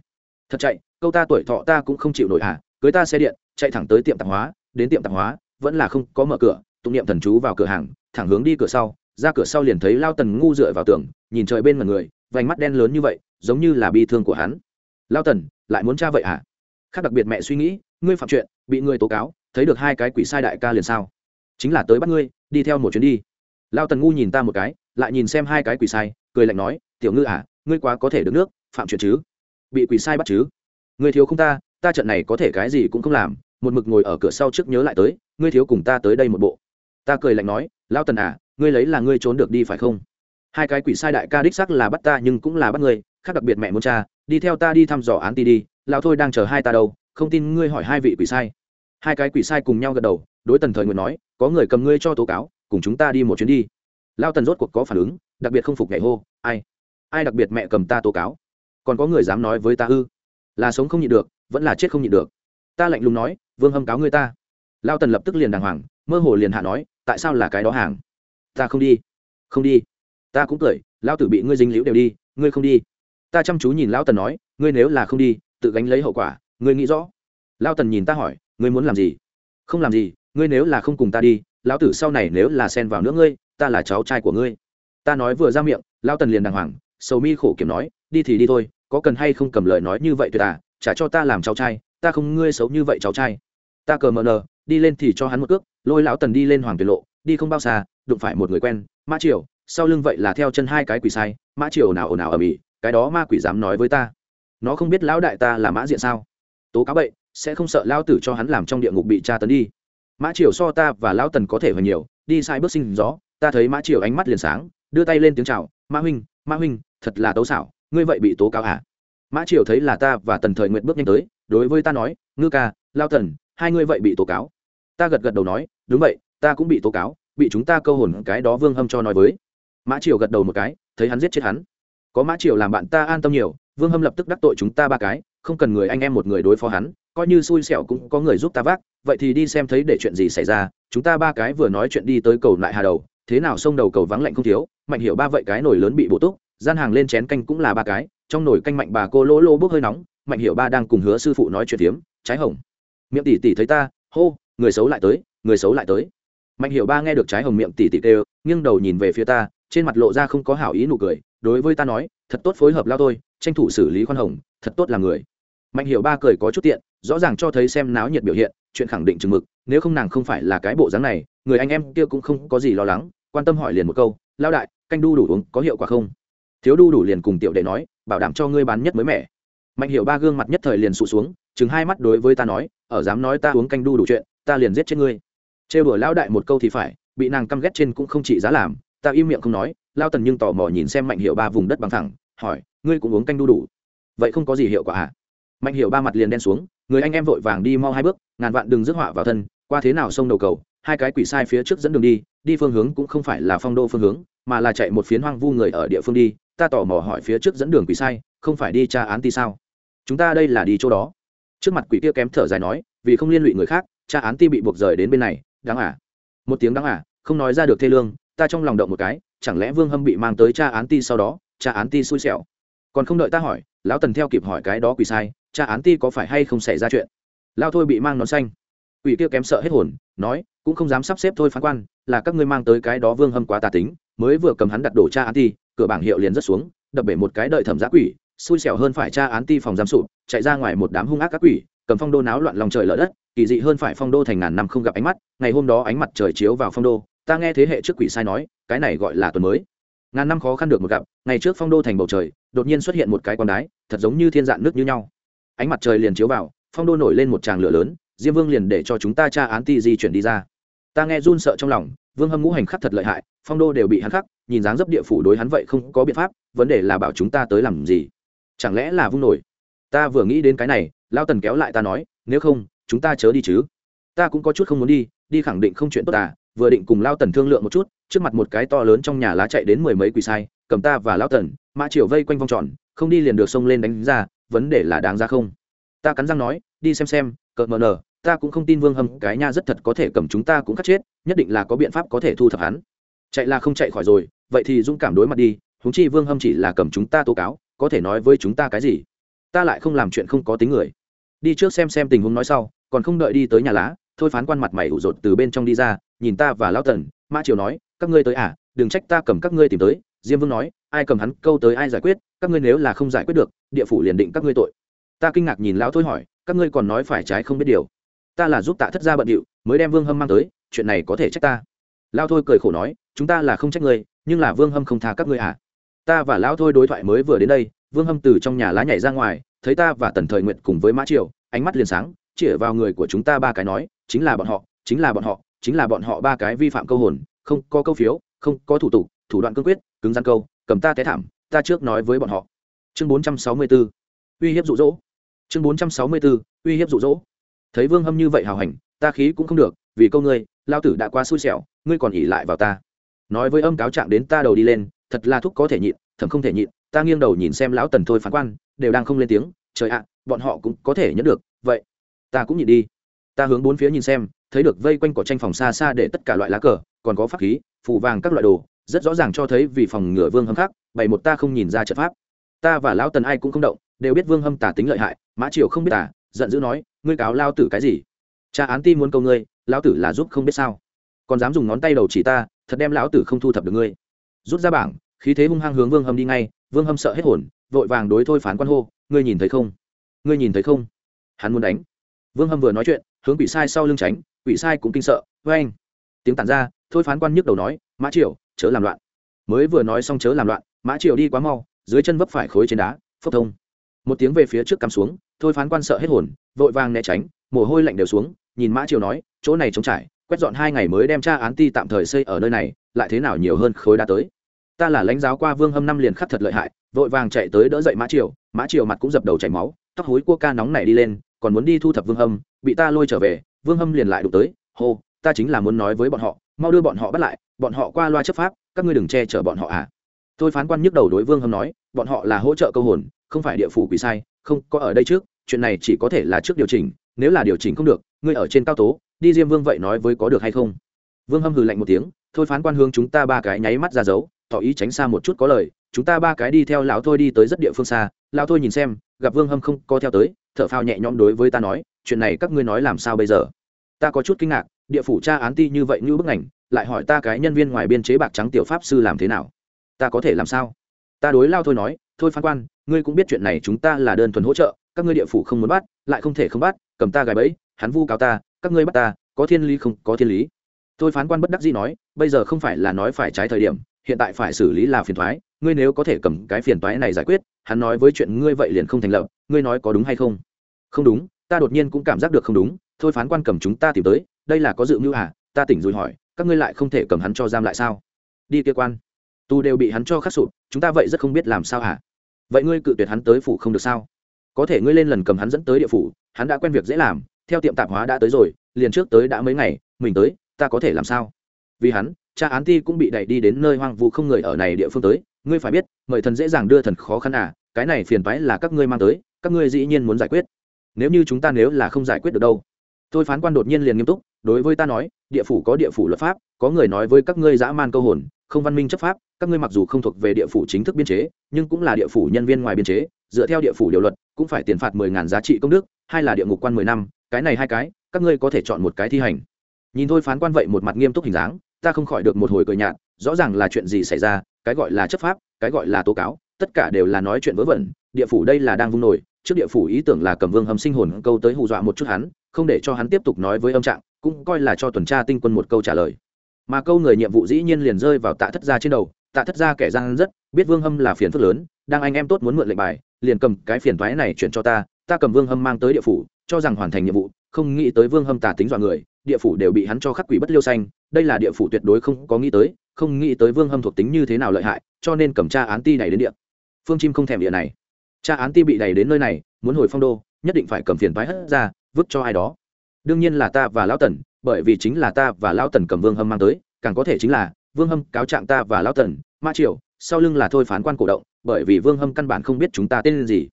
Thật chạy, câu ta tuổi thọ ta cũng không chịu nổi à cưới ta xe điện, chạy thẳng tới tiệm tạp hóa, đến tiệm tạp hóa, vẫn là không có mở cửa, tụng niệm thần chú vào cửa hàng, thẳng hướng đi cửa sau, ra cửa sau liền thấy lao tần ngu dựa vào tường, nhìn trời bên mặt người, vành mắt đen lớn như vậy, giống như là bi thương của hắn. Lao tần, lại muốn cha vậy à? Khác đặc biệt mẹ suy nghĩ, ngươi phạm chuyện, bị ngươi tố cáo, thấy được hai cái quỷ sai đại ca liền sao? Chính là tới bắt ngươi, đi theo một chuyến đi. Lao tần ngu nhìn ta một cái, lại nhìn xem hai cái quỷ sai, cười lạnh nói, tiểu ngư à ngươi quá có thể được nước phạm chuyện chứ? Bị quỷ sai bắt chứ? Người thiếu không ta ta trận này có thể cái gì cũng không làm, một mực ngồi ở cửa sau trước nhớ lại tới, ngươi thiếu cùng ta tới đây một bộ. Ta cười lạnh nói lao tần à ngươi lấy là ngươi trốn được đi phải không? Hai cái quỷ sai đại ca đích sắc là bắt ta nhưng cũng là bắt ngươi, khác đặc biệt mẹ muốn cha, đi theo ta đi thăm dò án ti đi lao thôi đang chờ hai ta đâu, không tin ngươi hỏi hai vị quỷ sai. Hai cái quỷ sai cùng nhau gật đầu, đối tần thời nguyện nói, có người cầm ngươi cho tố cáo, cùng chúng ta đi một chuyến đi. Lao tần rốt cuộc có phản ứng, đặc biệt không phục nhảy hô, ai? Ai đặc biệt mẹ cầm ta tố cáo? Còn có người dám nói với ta ư? Là sống không nhịn được, vẫn là chết không nhịn được. Ta lạnh lùng nói, vương hâm cáo ngươi ta. Lao tần lập tức liền đàng hoàng, mơ hồ liền hạ nói, tại sao là cái đó hàng? Ta không đi. Không đi. Ta cũng cười, lao tử bị ngươi dính liễu đều đi, ngươi không đi. Ta chăm chú nhìn lão tần nói, ngươi nếu là không đi, tự gánh lấy hậu quả, ngươi nghĩ rõ. Lao tần nhìn ta hỏi, ngươi muốn làm gì? Không làm gì, ngươi nếu là không cùng ta đi, lão tử sau này nếu là xen vào nữa ngươi, ta là cháu trai của ngươi. Ta nói vừa ra miệng, lao tần liền đàng hoàng, sầu mi khổ kiểm nói, đi thì đi thôi có cần hay không cầm lời nói như vậy tuyệt à trả cho ta làm cháu trai, ta không ngươi xấu như vậy cháu trai. Ta cờ mờ nờ, đi lên thì cho hắn một cước, lôi lão tần đi lên hoàng tuyệt lộ, đi không bao xa, đụng phải một người quen, mã triều, sau lưng vậy là theo chân hai cái quỷ sai, mã triều nào ồn ào ở mỹ cái đó ma quỷ dám nói với ta. Nó không biết lão đại ta là mã diện sao? Tố cáo bậy, sẽ không sợ lao tử cho hắn làm trong địa ngục bị tra tấn đi. Mã triều so ta và lão tần có thể hơn nhiều, đi sai bước sinh gió, ta thấy mã triều ánh mắt liền sáng, đưa tay lên tiếng chào, mã huynh mã huynh, thật là tấu xảo ngươi vậy bị tố cáo à? Mã triều thấy là ta và tần thời nguyện bước nhanh tới đối với ta nói ngư ca lao Thần, hai ngươi vậy bị tố cáo. Ta gật gật đầu nói đúng vậy ta cũng bị tố cáo bị chúng ta câu hồn cái đó vương hâm cho nói với. Mã triều gật đầu một cái thấy hắn giết chết hắn. Có mã triều làm bạn ta an tâm nhiều vương hâm lập tức đắc tội chúng ta ba cái không cần người anh em một người đối phó hắn coi như xui xẻo cũng có người giúp ta vác vậy thì đi xem thấy để chuyện gì xảy ra chúng ta ba cái vừa nói chuyện đi tới cầu lại hà đầu thế nào sông đầu cầu vắng lạnh không thiếu mạnh hiểu ba vậy cái nổi lớn bị bổ túc gian hàng lên chén canh cũng là ba cái, trong nồi canh mạnh bà cô lỗ lô bốc hơi nóng, mạnh hiểu ba đang cùng hứa sư phụ nói chuyện tiếm trái hồng. Miệng tỷ tỷ thấy ta, hô, người xấu lại tới, người xấu lại tới. Mạnh hiểu ba nghe được trái hồng miệng tỷ tỷ kêu, nghiêng đầu nhìn về phía ta, trên mặt lộ ra không có hảo ý nụ cười, đối với ta nói, thật tốt phối hợp lao tôi, tranh thủ xử lý khoan hồng, thật tốt là người. Mạnh hiểu ba cười có chút tiện, rõ ràng cho thấy xem náo nhiệt biểu hiện, chuyện khẳng định chừng mực, nếu không nàng không phải là cái bộ dáng này, người anh em kia cũng không có gì lo lắng, quan tâm hỏi liền một câu lao đại, canh đu đủ uống có hiệu quả không? Thiếu đu đủ liền cùng tiểu đệ nói, bảo đảm cho ngươi bán nhất mới mẻ. Mạnh Hiệu ba gương mặt nhất thời liền sụt xuống, chừng hai mắt đối với ta nói, ở dám nói ta uống canh đu đủ chuyện, ta liền giết chết ngươi. Trêu đùa lao đại một câu thì phải, bị nàng căm ghét trên cũng không chỉ giá làm, ta im miệng không nói lao tần nhưng tò mò nhìn xem mạnh hiệu ba vùng đất bằng thẳng, hỏi, ngươi cũng uống canh đu đủ? Vậy không có gì hiệu quả à? Mạnh hiệu ba mặt liền đen xuống, người anh em vội vàng đi mau hai bước, ngàn vạn đừng rước họa vào thân, qua thế nào sông đầu cầu, hai cái quỷ sai phía trước dẫn đường đi đi phương hướng cũng không phải là phong đô phương hướng mà là chạy một phiến hoang vu người ở địa phương đi, ta tò mò hỏi phía trước dẫn đường quỷ sai, không phải đi tra án ti sao? Chúng ta đây là đi chỗ đó. Trước mặt quỷ kia kém thở dài nói, vì không liên lụy người khác cha án ti bị buộc rời đến bên này, đáng à? Một tiếng đáng à không nói ra được thê lương, ta trong lòng động một cái, chẳng lẽ vương hâm bị mang tới cha án ti sau đó cha án ti xui xẻo? Còn không đợi ta hỏi, lão tần theo kịp hỏi cái đó quỷ sai cha án ti có phải hay không xảy ra chuyện? Lao thôi bị mang nón xanh. Quỷ kia kém sợ hết hồn, nói, cũng không dám sắp xếp thôi phán quan, là các ngươi mang tới cái đó vương hâm quá tà tính mới vừa cầm hắn đặt đổ cha án ti, cửa bảng hiệu liền rất xuống, đập bể một cái đợi thẩm giá quỷ, xui xẻo hơn phải cha án ti phòng giám sụp, chạy ra ngoài một đám hung ác các quỷ, cầm phong đô náo loạn lòng trời lở đất, kỳ dị hơn phải phong đô thành ngàn năm không gặp ánh mắt, ngày hôm đó ánh mặt trời chiếu vào phong đô, ta nghe thế hệ trước quỷ sai nói, cái này gọi là tuần mới. Ngàn năm khó khăn được một gặp, ngày trước phong đô thành bầu trời, đột nhiên xuất hiện một cái con đái, thật giống như thiên dạng nước như nhau. Ánh mặt trời liền chiếu vào, phong đô nổi lên một tràng lửa lớn, diêm vương liền để cho chúng ta tra án ti di chuyển đi ra ta nghe run sợ trong lòng, vương hâm ngũ hành khắc thật lợi hại, phong đô đều bị hắn khắc, nhìn dáng dấp địa phủ đối hắn vậy không có biện pháp, vấn đề là bảo chúng ta tới làm gì? Chẳng lẽ là vung nổi? Ta vừa nghĩ đến cái này, lao tần kéo lại ta nói, nếu không, chúng ta chớ đi chứ. Ta cũng có chút không muốn đi đi khẳng định không chuyện tốt à vừa định cùng lao tần thương lượng một chút, trước mặt một cái to lớn trong nhà lá chạy đến mười mấy quỷ sai, cầm ta và lao tần, mã triều vây quanh vòng tròn, không đi liền được xông lên đánh ra, vấn đề là đáng ra không? Ta cắn răng nói, đi xem xem, cợt mờ nờ ta cũng không tin vương hâm, cái nha rất thật có thể cầm chúng ta cũng cắt chết, nhất định là có biện pháp có thể thu thập hắn. Chạy là không chạy khỏi rồi, vậy thì dũng cảm đối mặt đi húng chi vương hâm chỉ là cầm chúng ta tố cáo, có thể nói với chúng ta cái gì? Ta lại không làm chuyện không có tính người. Đi trước xem xem tình huống nói sau, còn không đợi đi tới nhà lá, thôi phán quan mặt mày ủ rột từ bên trong đi ra, nhìn ta và lão tần, mã triều nói, các ngươi tới à đừng trách ta cầm các ngươi tìm tới, diêm vương nói, ai cầm hắn, câu tới ai giải quyết, các ngươi nếu là không giải quyết được, địa phủ liền định các ngươi tội. Ta kinh ngạc nhìn lão thôi hỏi, các ngươi còn nói phải trái không biết điều ta là giúp tạ thất gia bận điệu, mới đem vương hâm mang tới, chuyện này có thể trách ta. Lao thôi cười khổ nói, chúng ta là không trách ngươi, nhưng là vương hâm không tha các ngươi à. Ta và lão thôi đối thoại mới vừa đến đây, vương hâm từ trong nhà lá nhảy ra ngoài, thấy ta và tần thời nguyện cùng với mã triều, ánh mắt liền sáng, chĩa vào người của chúng ta ba cái nói, chính là bọn họ, chính là bọn họ, chính là bọn họ ba cái vi phạm câu hồn, không có câu phiếu, không có thủ tục, thủ đoạn cương quyết, cứng gian câu, cầm ta té thảm, ta trước nói với bọn họ. Chương 464 uy hiếp rụ rỗ chương 464 uy hiếp rụ rỗ thấy vương hâm như vậy hào hành, ta khí cũng không được, vì câu ngươi, lao tử đã quá xui xẻo, ngươi còn ỉ lại vào ta. Nói với âm cáo trạng đến ta đầu đi lên, thật là thúc có thể nhịn, thầm không thể nhịn, ta nghiêng đầu nhìn xem lão tần thôi phán quan, đều đang không lên tiếng, trời ạ, bọn họ cũng có thể nhẫn được, vậy, ta cũng nhịn đi. Ta hướng bốn phía nhìn xem, thấy được vây quanh cỏ tranh phòng xa xa để tất cả loại lá cờ, còn có pháp khí, phù vàng các loại đồ, rất rõ ràng cho thấy vì phòng ngựa vương hâm khác bảy một ta không nhìn ra trận pháp. Ta và lão tần ai cũng không động, đều biết vương hâm tả tính lợi hại, mã triều không biết tả giận dữ nói, ngươi cáo lao tử cái gì? Cha án ti muốn câu ngươi, lão tử là giúp không biết sao. Còn dám dùng ngón tay đầu chỉ ta, thật đem lão tử không thu thập được ngươi. Rút ra bảng, khí thế hung hăng hướng vương hâm đi ngay, vương hâm sợ hết hồn, vội vàng đối thôi phán quan hô, ngươi nhìn thấy không? Ngươi nhìn thấy không? Hắn muốn đánh. Vương hâm vừa nói chuyện, hướng quỷ sai sau lưng tránh, quỷ sai cũng kinh sợ vê anh tiếng tản ra, thôi phán quan nhức đầu nói, mã triều, chớ làm loạn. Mới vừa nói xong chớ làm loạn, mã triều đi quá mau, dưới chân vấp phải khối trên đá, phốc thông. Một tiếng về phía trước cắm xuống thôi phán quan sợ hết hồn, vội vàng né tránh, mồ hôi lạnh đều xuống, nhìn mã triều nói, chỗ này trống trải, quét dọn hai ngày mới đem tra án ti tạm thời xây ở nơi này, lại thế nào nhiều hơn khối đá tới. Ta là lãnh giáo qua vương hâm năm liền khắc thật lợi hại, vội vàng chạy tới đỡ dậy mã triều mã triều mặt cũng dập đầu chảy máu, tóc hối cua ca nóng này đi lên, còn muốn đi thu thập vương hâm, bị ta lôi trở về, vương hâm liền lại đụng tới, hô, ta chính là muốn nói với bọn họ, mau đưa bọn họ bắt lại, bọn họ qua loa chấp pháp, các ngươi đừng che chở bọn họ à. Tôi phán quan nhức đầu đối vương hâm nói, bọn họ là hỗ trợ câu hồn, không phải địa phủ quỷ sai không có ở đây trước, chuyện này chỉ có thể là trước điều chỉnh, nếu là điều chỉnh không được, ngươi ở trên cao tố, đi diêm vương vậy nói với có được hay không? Vương hâm hừ lạnh một tiếng, thôi phán quan hướng chúng ta ba cái nháy mắt ra dấu, tỏ ý tránh xa một chút có lời, chúng ta ba cái đi theo lão thôi đi tới rất địa phương xa, lão thôi nhìn xem, gặp vương hâm không co theo tới, thở phao nhẹ nhõm đối với ta nói, chuyện này các ngươi nói làm sao bây giờ? Ta có chút kinh ngạc, địa phủ tra án ti như vậy như bức ảnh, lại hỏi ta cái nhân viên ngoài biên chế bạc trắng tiểu pháp sư làm thế nào? Ta có thể làm sao? Ta đối lao thôi nói, thôi phán quan ngươi cũng biết chuyện này chúng ta là đơn thuần hỗ trợ, các ngươi địa phủ không muốn bắt, lại không thể không bắt, cầm ta gài bẫy, hắn vu cáo ta, các ngươi bắt ta, có thiên lý không, có thiên lý. Tôi phán quan bất đắc dĩ nói, bây giờ không phải là nói phải trái thời điểm, hiện tại phải xử lý là phiền thoái ngươi nếu có thể cầm cái phiền toái này giải quyết, hắn nói với chuyện ngươi vậy liền không thành lập, ngươi nói có đúng hay không? Không đúng, ta đột nhiên cũng cảm giác được không đúng, thôi phán quan cầm chúng ta tìm tới, đây là có dự mưu à ta tỉnh rồi hỏi, các ngươi lại không thể cầm hắn cho giam lại sao? Đi kia quan tu đều bị hắn cho khắc sụp, chúng ta vậy rất không biết làm sao hả vậy ngươi cự tuyệt hắn tới phủ không được sao? Có thể ngươi lên lần cầm hắn dẫn tới địa phủ, hắn đã quen việc dễ làm, theo tiệm tạp hóa đã tới rồi, liền trước tới đã mấy ngày, mình tới, ta có thể làm sao? Vì hắn, cha án ti cũng bị đẩy đi đến nơi hoang vu không người ở này địa phương tới, ngươi phải biết, mời thần dễ dàng đưa thần khó khăn à cái này phiền toái là các ngươi mang tới, các ngươi dĩ nhiên muốn giải quyết. Nếu như chúng ta nếu là không giải quyết được đâu. Tôi phán quan đột nhiên liền nghiêm túc, đối với ta nói, địa phủ có địa phủ luật pháp, có người nói với các ngươi dã man câu hồn không văn minh chấp pháp, các ngươi mặc dù không thuộc về địa phủ chính thức biên chế, nhưng cũng là địa phủ nhân viên ngoài biên chế, dựa theo địa phủ điều luật, cũng phải tiền phạt mười ngàn giá trị công đức hay là địa ngục quan mười năm, cái này hai cái, các ngươi có thể chọn một cái thi hành. Nhìn thôi phán quan vậy một mặt nghiêm túc hình dáng, ta không khỏi được một hồi cười nhạt, rõ ràng là chuyện gì xảy ra, cái gọi là chấp pháp, cái gọi là tố cáo, tất cả đều là nói chuyện vớ vẩn, địa phủ đây là đang vung nổi, trước địa phủ ý tưởng là cầm vương hầm sinh hồn câu tới hù dọa một chút hắn, không để cho hắn tiếp tục nói với âm trạng, cũng coi là cho tuần tra tinh quân một câu trả lời mà câu người nhiệm vụ dĩ nhiên liền rơi vào tạ thất gia trên đầu, tạ thất gia kẻ gian rất, biết vương hâm là phiền phức lớn, đang anh em tốt muốn mượn lệnh bài, liền cầm cái phiền thoái này chuyển cho ta ta cầm vương hâm mang tới địa phủ, cho rằng hoàn thành nhiệm vụ, không nghĩ tới vương hâm tà tính dọa người, địa phủ đều bị hắn cho khắc quỷ bất liêu xanh, đây là địa phủ tuyệt đối không có nghĩ tới, không nghĩ tới vương hâm thuộc tính như thế nào lợi hại, cho nên cầm tra án ti này đến địa. Phương chim không thèm địa này. Tra án ti bị đẩy đến nơi này, muốn hồi phong đô, nhất định phải cầm phiền thoái hất ra, vứt cho ai đó. Đương nhiên là ta và lão tần bởi vì chính là ta và lão tần cầm vương hâm mang tới, càng có thể chính là, vương hâm cáo trạng ta và lão tần, ma triều, sau lưng là thôi phán quan cổ động, bởi vì vương hâm căn bản không biết chúng ta tên gì.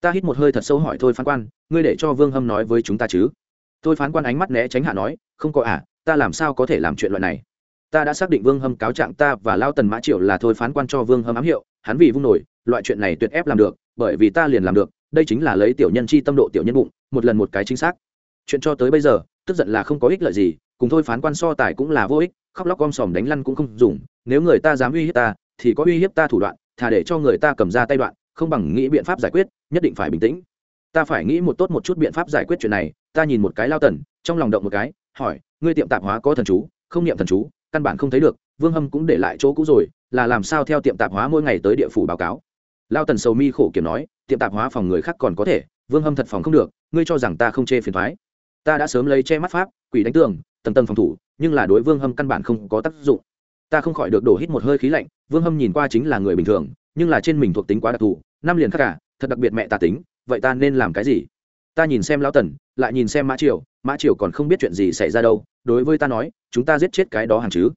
Ta hít một hơi thật sâu hỏi thôi phán quan, ngươi để cho vương hâm nói với chúng ta chứ? Thôi phán quan ánh mắt né tránh hạ nói, không có à ta làm sao có thể làm chuyện loại này? Ta đã xác định vương hâm cáo trạng ta và lao tần mã triệu là thôi phán quan cho vương hâm ám hiệu, hắn vì vung nổi, loại chuyện này tuyệt ép làm được, bởi vì ta liền làm được, đây chính là lấy tiểu nhân chi tâm độ tiểu nhân bụng, một lần một cái chính xác. Chuyện cho tới bây giờ tức giận là không có ích lợi gì, cùng thôi phán quan so tài cũng là vô ích, khóc lóc gom sòm đánh lăn cũng không dùng, nếu người ta dám uy hiếp ta, thì có uy hiếp ta thủ đoạn, thà để cho người ta cầm ra tay đoạn, không bằng nghĩ biện pháp giải quyết, nhất định phải bình tĩnh. Ta phải nghĩ một tốt một chút biện pháp giải quyết chuyện này, ta nhìn một cái lao tần, trong lòng động một cái, hỏi, ngươi tiệm tạp hóa có thần chú, không niệm thần chú, căn bản không thấy được, vương hâm cũng để lại chỗ cũ rồi, là làm sao theo tiệm tạp hóa mỗi ngày tới địa phủ báo cáo? Lao tần sầu mi khổ kiểm nói, tiệm tạp hóa phòng người khác còn có thể, vương hâm thật phòng không được, ngươi cho rằng ta không chê phiền thoái ta đã sớm lấy che mắt pháp, quỷ đánh tường, tầng tầng phòng thủ, nhưng là đối vương hâm căn bản không có tác dụng. Ta không khỏi được đổ hít một hơi khí lạnh, vương hâm nhìn qua chính là người bình thường, nhưng là trên mình thuộc tính quá đặc thù, năm liền khác cả, thật đặc biệt mẹ ta tính, vậy ta nên làm cái gì? Ta nhìn xem lão tần, lại nhìn xem mã triều mã triều còn không biết chuyện gì xảy ra đâu, đối với ta nói, chúng ta giết chết cái đó hàng chứ?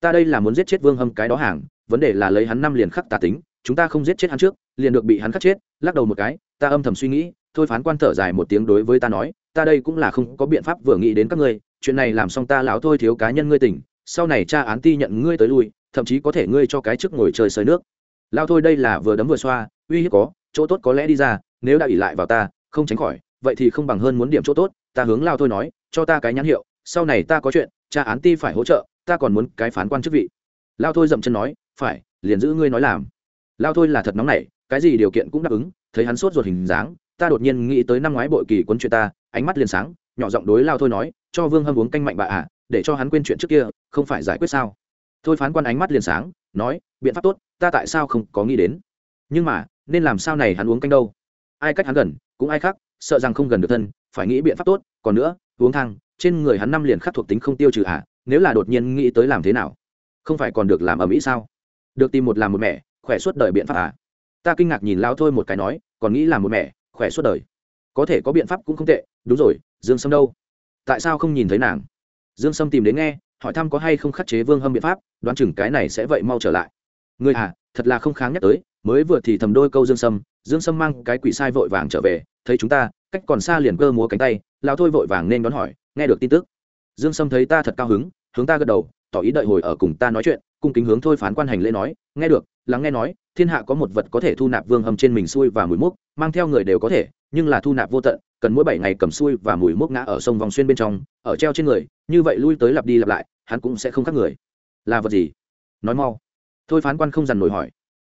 Ta đây là muốn giết chết vương hâm cái đó hàng, vấn đề là lấy hắn năm liền khắc tà tính, chúng ta không giết chết hắn trước, liền được bị hắn khắc chết, lắc đầu một cái, ta âm thầm suy nghĩ thôi phán quan thở dài một tiếng đối với ta nói, ta đây cũng là không có biện pháp vừa nghĩ đến các ngươi, chuyện này làm xong ta lão thôi thiếu cá nhân ngươi tỉnh, sau này cha án ti nhận ngươi tới lui, thậm chí có thể ngươi cho cái chức ngồi chơi sơi nước. Lao thôi đây là vừa đấm vừa xoa, uy hiếp có, chỗ tốt có lẽ đi ra, nếu đã ỉ lại vào ta, không tránh khỏi, vậy thì không bằng hơn muốn điểm chỗ tốt, ta hướng lao thôi nói, cho ta cái nhãn hiệu, sau này ta có chuyện, cha án ti phải hỗ trợ, ta còn muốn cái phán quan chức vị. Lao thôi dậm chân nói, phải, liền giữ ngươi nói làm. Lao thôi là thật nóng nảy, cái gì điều kiện cũng đáp ứng, thấy hắn sốt ruột hình dáng ta đột nhiên nghĩ tới năm ngoái bội kỳ quấn chuyện ta ánh mắt liền sáng nhỏ giọng đối lao thôi nói cho vương hâm uống canh mạnh bà ạ à, để cho hắn quên chuyện trước kia không phải giải quyết sao? Thôi phán quan ánh mắt liền sáng nói biện pháp tốt ta tại sao không có nghĩ đến? Nhưng mà nên làm sao này hắn uống canh đâu? Ai cách hắn gần cũng ai khác sợ rằng không gần được thân phải nghĩ biện pháp tốt còn nữa uống thang trên người hắn năm liền khắc thuộc tính không tiêu trừ ạ à, nếu là đột nhiên nghĩ tới làm thế nào? Không phải còn được làm ở mỹ sao? Được tìm một làm một mẹ khỏe suốt đời biện pháp à? Ta kinh ngạc nhìn lao thôi một cái nói còn nghĩ làm một mẹ khỏe suốt đời. Có thể có biện pháp cũng không tệ, đúng rồi, dương sâm đâu? Tại sao không nhìn thấy nàng? Dương sâm tìm đến nghe, hỏi thăm có hay không khắc chế vương hâm biện pháp, đoán chừng cái này sẽ vậy mau trở lại. Người à thật là không kháng nhắc tới, mới vừa thì thầm đôi câu dương sâm dương sâm mang cái quỷ sai vội vàng trở về, thấy chúng ta, cách còn xa liền cơ múa cánh tay lao thôi vội vàng nên đón hỏi, nghe được tin tức. Dương sâm thấy ta thật cao hứng, hướng ta gật đầu, tỏ ý đợi hồi ở cùng ta nói chuyện cung kính hướng thôi phán quan hành lễ nói, nghe được, lắng nghe nói, thiên hạ có một vật có thể thu nạp vương hầm trên mình xuôi và mùi mốc, mang theo người đều có thể, nhưng là thu nạp vô tận, cần mỗi bảy ngày cầm xuôi và mùi mốc ngã ở sông vòng xuyên bên trong, ở treo trên người, như vậy lui tới lặp đi lặp lại, hắn cũng sẽ không khác người. Là vật gì? Nói mau. Thôi phán quan không dằn nổi hỏi.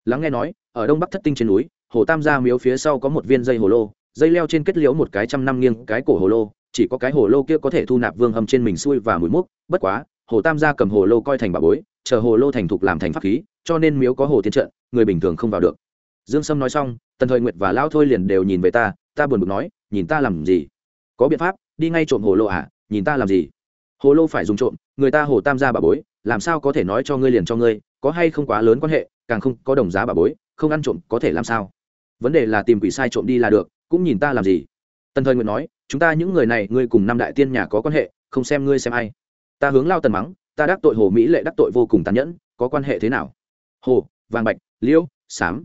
Lắng nghe nói, ở đông bắc thất tinh trên núi, hồ tam gia miếu phía sau có một viên dây hồ lô, dây leo trên kết liễu một cái trăm năm nghiêng cái cổ hồ lô, chỉ có cái hồ lô kia có thể thu nạp vương hầm trên mình xuôi và mùi mốc, bất quá hồ tam gia cầm hồ lô coi thành bà bối, chờ hồ lô thành thục làm thành pháp khí, cho nên miếu có hồ tiên trận, người bình thường không vào được. Dương sâm nói xong, tần thời nguyệt và lão thôi liền đều nhìn về ta ta buồn bực nói, nhìn ta làm gì? Có biện pháp, đi ngay trộm hồ lô à? Nhìn ta làm gì? Hồ lô phải dùng trộm, người ta hồ tam gia bà bối, làm sao có thể nói cho ngươi liền cho ngươi, có hay không quá lớn quan hệ, càng không có đồng giá bà bối, không ăn trộm có thể làm sao? Vấn đề là tìm quỷ sai trộm đi là được, cũng nhìn ta làm gì? Tần thời nguyệt nói, chúng ta những người này, ngươi cùng năm đại tiên nhà có quan hệ, không xem ngươi xem ai ta hướng lao tần mắng, ta đắc tội hồ mỹ lệ, đắc tội vô cùng tàn nhẫn, có quan hệ thế nào? Hồ, vàng bạch liễu sám.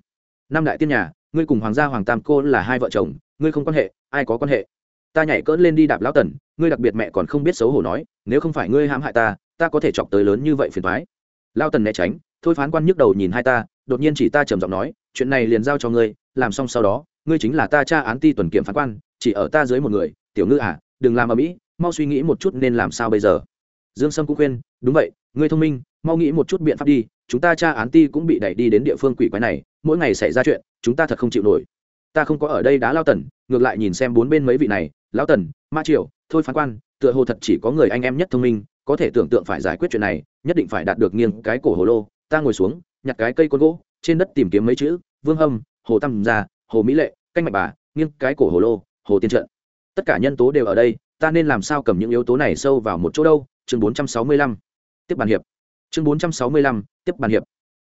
Năm đại tiên nhà, ngươi cùng hoàng gia hoàng tam cô là hai vợ chồng, ngươi không quan hệ, ai có quan hệ? Ta nhảy cỡn lên đi đạp lao tần, ngươi đặc biệt mẹ còn không biết xấu hổ nói, nếu không phải ngươi hãm hại ta ta có thể chọc tới lớn như vậy phiền thoái lao tần né tránh, thôi phán quan nhức đầu nhìn hai ta, đột nhiên chỉ ta trầm giọng nói, chuyện này liền giao cho ngươi, làm xong sau đó, ngươi chính là ta tra án ti tuần kiểm phán quan, chỉ ở ta dưới một người, tiểu ngư à đừng làm ở mỹ mau suy nghĩ một chút nên làm sao bây giờ dương sâm cũng khuyên, đúng vậy, ngươi thông minh, mau nghĩ một chút biện pháp đi, chúng ta tra án ti cũng bị đẩy đi đến địa phương quỷ quái này, mỗi ngày xảy ra chuyện, chúng ta thật không chịu nổi. Ta không có ở đây đá lao tần, ngược lại nhìn xem bốn bên mấy vị này lão tần, ma triều, thôi phán quan, tựa hồ thật chỉ có người anh em nhất thông minh, có thể tưởng tượng phải giải quyết chuyện này, nhất định phải đạt được nghiêng cái cổ hồ lô. Ta ngồi xuống, nhặt cái cây côn gỗ, trên đất tìm kiếm mấy chữ, vương hâm, hồ tam gia, hồ mỹ lệ, canh mạch bà, nghiêng cái cổ hồ lô, hồ tiên trận. Tất cả nhân tố đều ở đây, ta nên làm sao cầm những yếu tố này sâu vào một chỗ đâu? Chương bốn trăm sáu mươi lăm, tiếp bàn hiệp. chương bốn trăm sáu mươi lăm, tiếp bàn hiệp.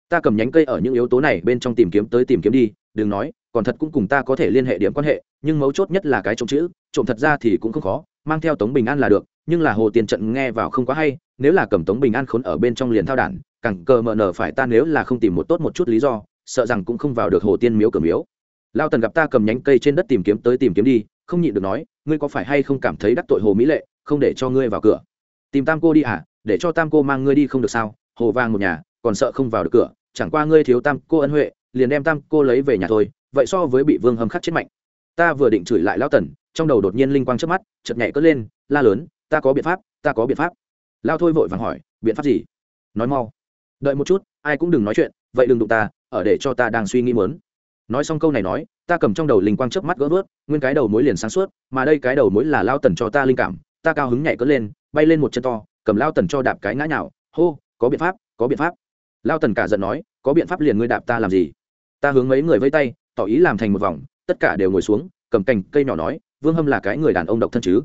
Ta cầm nhánh cây ở những yếu tố này bên trong tìm kiếm tới tìm kiếm đi, đừng nói, còn thật cũng cùng ta có thể liên hệ điểm quan hệ, nhưng mấu chốt nhất là cái trộm chữ, trộm thật ra thì cũng không khó, mang theo tống bình an là được, nhưng là hồ tiền trận nghe vào không quá hay, nếu là cầm tống bình an khốn ở bên trong liền thao đản, cẳng cờ mờ nở phải ta nếu là không tìm một tốt một chút lý do, sợ rằng cũng không vào được hồ tiên miếu cửa miếu. Lao tần gặp ta cầm nhánh cây trên đất tìm kiếm tới tìm kiếm đi, không nhịn được nói, ngươi có phải hay không cảm thấy đắc tội hồ mỹ lệ, không để cho ngươi vào cửa tìm tam cô đi à? Để cho tam cô mang ngươi đi không được sao? Hồ vang một nhà, còn sợ không vào được cửa. Chẳng qua ngươi thiếu tam cô ân huệ, liền đem tam cô lấy về nhà thôi. Vậy so với bị vương hâm khắc chết mạnh. Ta vừa định chửi lại lao tần, trong đầu đột nhiên linh quang trước mắt chật nhảy cất lên, la lớn, ta có biện pháp, ta có biện pháp. Lao thôi vội vàng hỏi, biện pháp gì? Nói mau. Đợi một chút, ai cũng đừng nói chuyện, vậy đừng đụng ta, ở để cho ta đang suy nghĩ mớn nói xong câu này nói, ta cầm trong đầu linh quang chớp mắt gỡ vớt, nguyên cái đầu mối liền sáng suốt, mà đây cái đầu mối là lao tần cho ta linh cảm, ta cao hứng nhảy cất lên bay lên một chân to, cầm lao tần cho đạp cái ngã nhào. Hô, có biện pháp, có biện pháp. Lao tần cả giận nói, có biện pháp liền ngươi đạp ta làm gì? Ta hướng mấy người vây tay, tỏ ý làm thành một vòng, tất cả đều ngồi xuống, cầm cành cây nhỏ nói, vương hâm là cái người đàn ông độc thân chứ?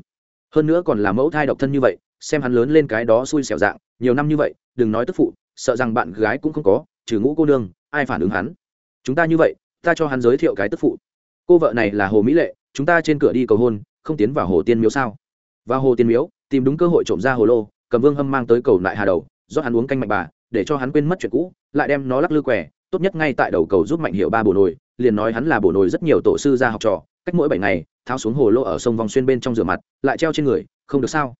Hơn nữa còn là mẫu thai độc thân như vậy, xem hắn lớn lên cái đó xui xẻo dạng, nhiều năm như vậy, đừng nói tức phụ, sợ rằng bạn gái cũng không có, trừ ngũ cô nương, ai phản ứng hắn? Chúng ta như vậy, ta cho hắn giới thiệu cái tức phụ. Cô vợ này là hồ mỹ lệ, chúng ta trên cửa đi cầu hôn, không tiến vào hồ tiên miếu sao? Và hồ tiên miếu tìm đúng cơ hội trộm ra hồ lô, cầm vương hâm mang tới cầu lại hà đầu do hắn uống canh mạnh bà, để cho hắn quên mất chuyện cũ, lại đem nó lắc lư quẻ tốt nhất ngay tại đầu cầu giúp mạnh hiệu ba bồ nồi, liền nói hắn là bồ nồi rất nhiều tổ sư ra học trò, cách mỗi bảy ngày, tháo xuống hồ lô ở sông vòng xuyên bên trong rửa mặt, lại treo trên người, không được sao?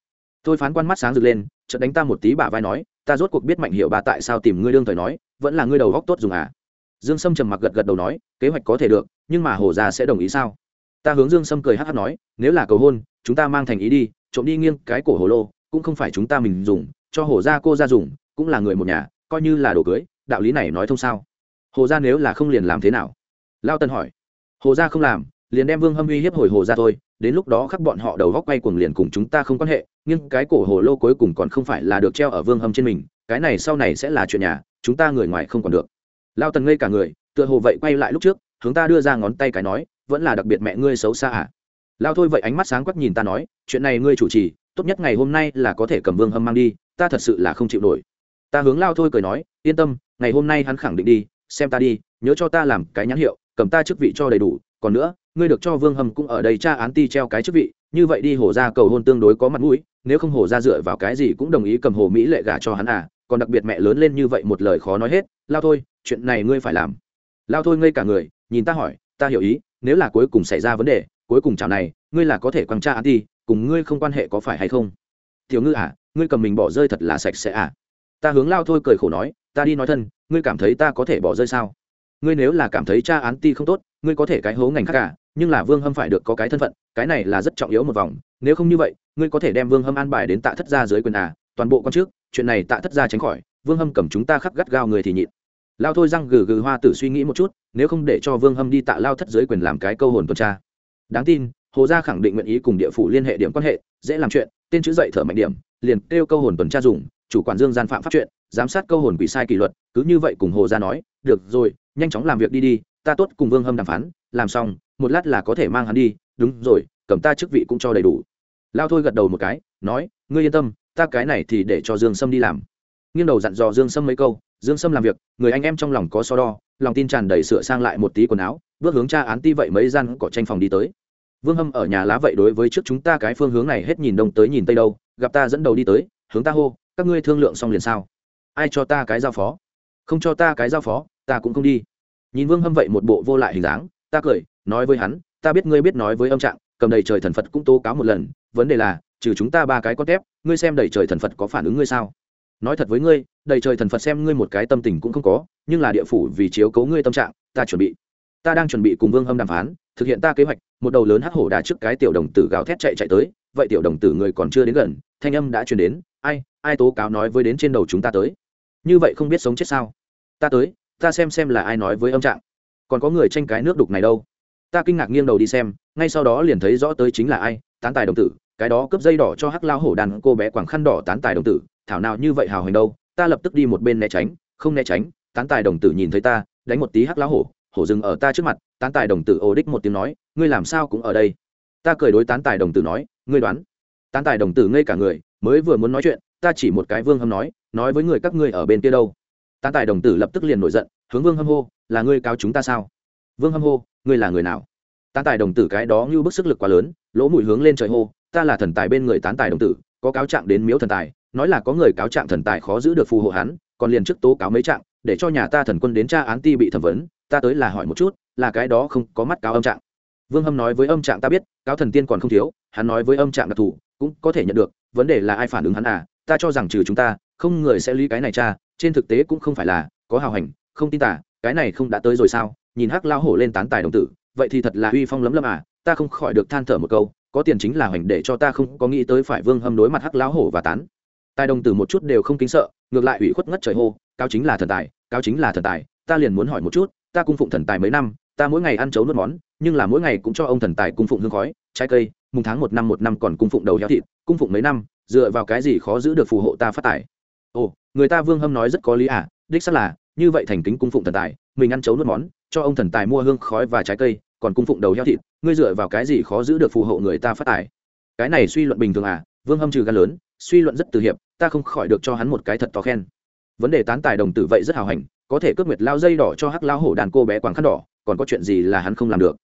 Tôi phán quan mắt sáng rực lên, chợt đánh ta một tí bả vai nói, ta rốt cuộc biết mạnh hiệu bà tại sao tìm ngươi đương thời nói, vẫn là ngươi đầu góc tốt dùng à? Dương sâm trầm mặc gật gật đầu nói, kế hoạch có thể được, nhưng mà hồ già sẽ đồng ý sao? Ta hướng dương sâm cười hát hát nói, nếu là cầu hôn, chúng ta mang thành ý đi trộm đi nghiêng cái cổ hồ lô, cũng không phải chúng ta mình dùng, cho hồ gia cô ra dùng, cũng là người một nhà, coi như là đồ cưới, đạo lý này nói thông sao? Hồ gia nếu là không liền làm thế nào? Lao tân hỏi. Hồ gia không làm, liền đem vương hâm uy hiếp hồi hồ gia thôi, đến lúc đó khắc bọn họ đầu góc quay cuồng liền cùng chúng ta không quan hệ nhưng cái cổ hồ lô cuối cùng còn không phải là được treo ở vương hâm trên mình, cái này sau này sẽ là chuyện nhà, chúng ta người ngoài không còn được. Lao tần ngây cả người, tựa hồ vậy quay lại lúc trước, hướng ta đưa ra ngón tay cái nói, vẫn là đặc biệt mẹ ngươi xấu xa à? Lao thôi vậy ánh mắt sáng quắc nhìn ta nói, chuyện này ngươi chủ trì, tốt nhất ngày hôm nay là có thể cầm vương hâm mang đi, ta thật sự là không chịu nổi. Ta hướng lao thôi cười nói, yên tâm, ngày hôm nay hắn khẳng định đi, xem ta đi, nhớ cho ta làm cái nhãn hiệu, cầm ta chức vị cho đầy đủ, còn nữa, ngươi được cho vương hâm cũng ở đây tra án ti treo cái chức vị, như vậy đi hổ ra cầu hôn tương đối có mặt mũi, nếu không hổ ra dựa vào cái gì cũng đồng ý cầm hồ mỹ lệ gả cho hắn à còn đặc biệt mẹ lớn lên như vậy một lời khó nói hết, lao thôi, chuyện này ngươi phải làm. Lao thôi ngây cả người, nhìn ta hỏi, ta hiểu ý, nếu là cuối cùng xảy ra vấn đề cuối cùng chảo này, ngươi là có thể quăng tra án ti cùng ngươi không quan hệ có phải hay không? Tiểu ngư à ngươi cầm mình bỏ rơi thật là sạch sẽ à? Ta hướng lao thôi cười khổ nói, ta đi nói thân, ngươi cảm thấy ta có thể bỏ rơi sao? Ngươi nếu là cảm thấy cha án ti không tốt, ngươi có thể cái hố ngành khác cả nhưng là vương hâm phải được có cái thân phận, cái này là rất trọng yếu một vòng, nếu không như vậy, ngươi có thể đem vương hâm an bài đến tạ thất gia dưới quyền à toàn bộ con trước, chuyện này tạ thất gia tránh khỏi, vương hâm cầm chúng ta khắc gắt gao người thì nhịn. Lao thôi răng gừ gừ hoa tử suy nghĩ một chút, nếu không để cho vương hâm đi tạ lao thất dưới quyền làm cái câu hồn tuần tra đáng tin, hồ gia khẳng định nguyện ý cùng địa phủ liên hệ điểm quan hệ, dễ làm chuyện, tên chữ dậy thở mạnh điểm, liền kêu câu hồn tuần tra dùng, chủ quản dương gian phạm pháp chuyện, giám sát câu hồn quỷ sai kỷ luật, cứ như vậy cùng hồ gia nói, được rồi, nhanh chóng làm việc đi đi, ta tốt cùng vương hâm đàm phán, làm xong, một lát là có thể mang hắn đi, đúng rồi, cầm ta chức vị cũng cho đầy đủ. Lao thôi gật đầu một cái, nói, ngươi yên tâm, ta cái này thì để cho dương sâm đi làm. Nghiêng đầu dặn dò dương sâm mấy câu, dương sâm làm việc, người anh em trong lòng có so đo, lòng tin tràn đầy sửa sang lại một tí quần áo, bước hướng tra án ti vậy mấy gian cỏ tranh phòng đi tới vương hâm ở nhà lá vậy đối với trước chúng ta cái phương hướng này hết nhìn đông tới nhìn tây đâu, gặp ta dẫn đầu đi tới, hướng ta hô, các ngươi thương lượng xong liền sao? Ai cho ta cái giao phó? Không cho ta cái giao phó, ta cũng không đi. Nhìn vương hâm vậy một bộ vô lại hình dáng, ta cười, nói với hắn, ta biết ngươi biết nói với âm trạng, cầm đầy trời thần phật cũng tố cáo một lần, vấn đề là, trừ chúng ta ba cái con tép, ngươi xem đầy trời thần phật có phản ứng ngươi sao? Nói thật với ngươi, đầy trời thần phật xem ngươi một cái tâm tình cũng không có, nhưng là địa phủ vì chiếu cấu ngươi tâm trạng, ta chuẩn bị ta đang chuẩn bị cùng vương hâm đàm phán, thực hiện ta kế hoạch, một đầu lớn hắc hổ đà trước cái tiểu đồng tử gào thét chạy chạy tới, vậy tiểu đồng tử người còn chưa đến gần, thanh âm đã truyền đến, ai ai tố cáo nói với đến trên đầu chúng ta tới? Như vậy không biết sống chết sao? Ta tới, ta xem xem là ai nói với âm trạng. Còn có người tranh cái nước đục này đâu? Ta kinh ngạc nghiêng đầu đi xem, ngay sau đó liền thấy rõ tới chính là ai, tán tài đồng tử, cái đó cướp dây đỏ cho hắc lao hổ đàn cô bé quảng khăn đỏ tán tài đồng tử, thảo nào như vậy hào hành đâu, ta lập tức đi một bên né tránh, không né tránh, tán tài đồng tử nhìn thấy ta, đánh một tí hắc lao hổ hổ dừng ở ta trước mặt, tán tài đồng tử ô đích một tiếng nói, ngươi làm sao cũng ở đây? Ta cười đối tán tài đồng tử nói, ngươi đoán. Tán tài đồng tử ngây cả người, mới vừa muốn nói chuyện, ta chỉ một cái vương hâm nói nói với người các ngươi ở bên kia đâu? Tán tài đồng tử lập tức liền nổi giận, hướng vương hâm hô, là ngươi cáo chúng ta sao? Vương hâm hô, ngươi là người nào? Tán tài đồng tử cái đó như bức sức lực quá lớn, lỗ mũi hướng lên trời hô, ta là thần tài bên người tán tài đồng tử, có cáo trạng đến miếu thần tài, nói là có người cáo trạng thần tài khó giữ được phù hộ hắn, còn liền trước tố cáo mấy trạng, để cho nhà ta thần quân đến tra án ti bị thẩm vấn ta tới là hỏi một chút, là cái đó không có mắt cáo âm trạng. Vương hâm nói với âm trạng ta biết, cáo thần tiên còn không thiếu, hắn nói với âm trạng đặc thù, cũng có thể nhận được, vấn đề là ai phản ứng hắn à ta cho rằng trừ chúng ta, không người sẽ lý cái này cha, trên thực tế cũng không phải là, có hào hành, không tin tả cái này không đã tới rồi sao, nhìn hắc lao hổ lên tán tài đồng tử, vậy thì thật là uy phong lấm lấm à ta không khỏi được than thở một câu, có tiền chính là hoành để cho ta không có nghĩ tới phải vương hâm đối mặt hắc lao hổ và tán. Tài đồng tử một chút đều không kính sợ, ngược lại ủy khuất ngất trời hô cao chính là thần tài cao chính là thần tài, ta liền muốn hỏi một chút ta cung phụng thần tài mấy năm, ta mỗi ngày ăn chấu nuốt món, nhưng là mỗi ngày cũng cho ông thần tài cung phụng hương khói, trái cây, mùng tháng một năm một năm còn cung phụng đầu heo thịt, cung phụng mấy năm, dựa vào cái gì khó giữ được phù hộ ta phát tài. Ồ, người ta vương hâm nói rất có lý à đích xác là, như vậy thành kính cung phụng thần tài, mình ăn chấu nuốt món, cho ông thần tài mua hương khói và trái cây, còn cung phụng đầu heo thịt, ngươi dựa vào cái gì khó giữ được phù hộ người ta phát tài? Cái này suy luận bình thường à vương hâm trừ gan lớn, suy luận rất từ hiệp, ta không khỏi được cho hắn một cái thật to khen vấn đề tán tài đồng tử vậy rất hào hành, có thể cướp nguyệt lao dây đỏ cho hắc lao hổ đàn cô bé quàng khăn đỏ, còn có chuyện gì là hắn không làm được?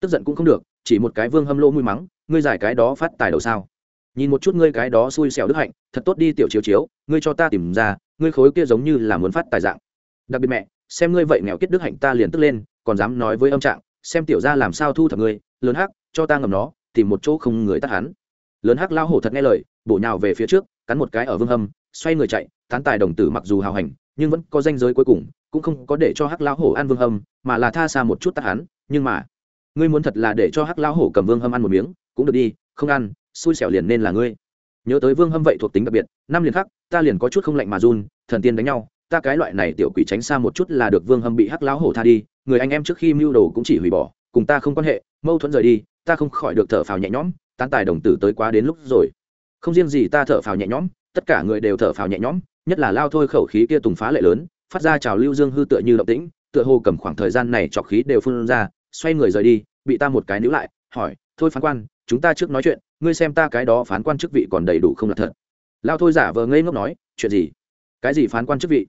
Tức giận cũng không được, chỉ một cái vương hâm lô mũi mắng, ngươi giải cái đó phát tài đầu sao? Nhìn một chút ngươi cái đó xui xẻo đức hạnh, thật tốt đi tiểu chiếu chiếu, ngươi cho ta tìm ra, ngươi khối kia giống như là muốn phát tài dạng. Đặc biệt mẹ, xem ngươi vậy nghèo kết đức hạnh ta liền tức lên, còn dám nói với âm trạng, xem tiểu ra làm sao thu thập ngươi, lớn hắc, cho ta ngầm nó, tìm một chỗ không người tắt hắn. Lớn hắc lao hổ thật nghe lời, bổ nhào về phía trước cắn một cái ở vương hâm, xoay người chạy, tán tài đồng tử mặc dù hào hành, nhưng vẫn có danh giới cuối cùng, cũng không có để cho hắc lão hổ ăn vương hâm, mà là tha xa một chút tắt hắn, nhưng mà, ngươi muốn thật là để cho hắc lão hổ cầm vương hâm ăn một miếng, cũng được đi, không ăn, xui xẻo liền nên là ngươi. Nhớ tới vương hâm vậy thuộc tính đặc biệt, năm liền khắc, ta liền có chút không lạnh mà run, thần tiên đánh nhau, ta cái loại này tiểu quỷ tránh xa một chút là được vương hâm bị hắc lão hổ tha đi, người anh em trước khi mưu đồ cũng chỉ hủy bỏ, cùng ta không quan hệ, mâu thuẫn rời đi, ta không khỏi được thở phào nhẹ nhõm, tán tài đồng tử tới quá đến lúc rồi không riêng gì ta thở phào nhẹ nhõm, tất cả người đều thở phào nhẹ nhõm, nhất là lao thôi khẩu khí kia tùng phá lệ lớn, phát ra trào lưu dương hư tựa như động tĩnh, tựa hồ cầm khoảng thời gian này trọc khí đều phun ra, xoay người rời đi, bị ta một cái níu lại, hỏi, thôi phán quan, chúng ta trước nói chuyện, ngươi xem ta cái đó phán quan chức vị còn đầy đủ không là thật? Lao thôi giả vờ ngây ngốc nói, chuyện gì? Cái gì phán quan chức vị?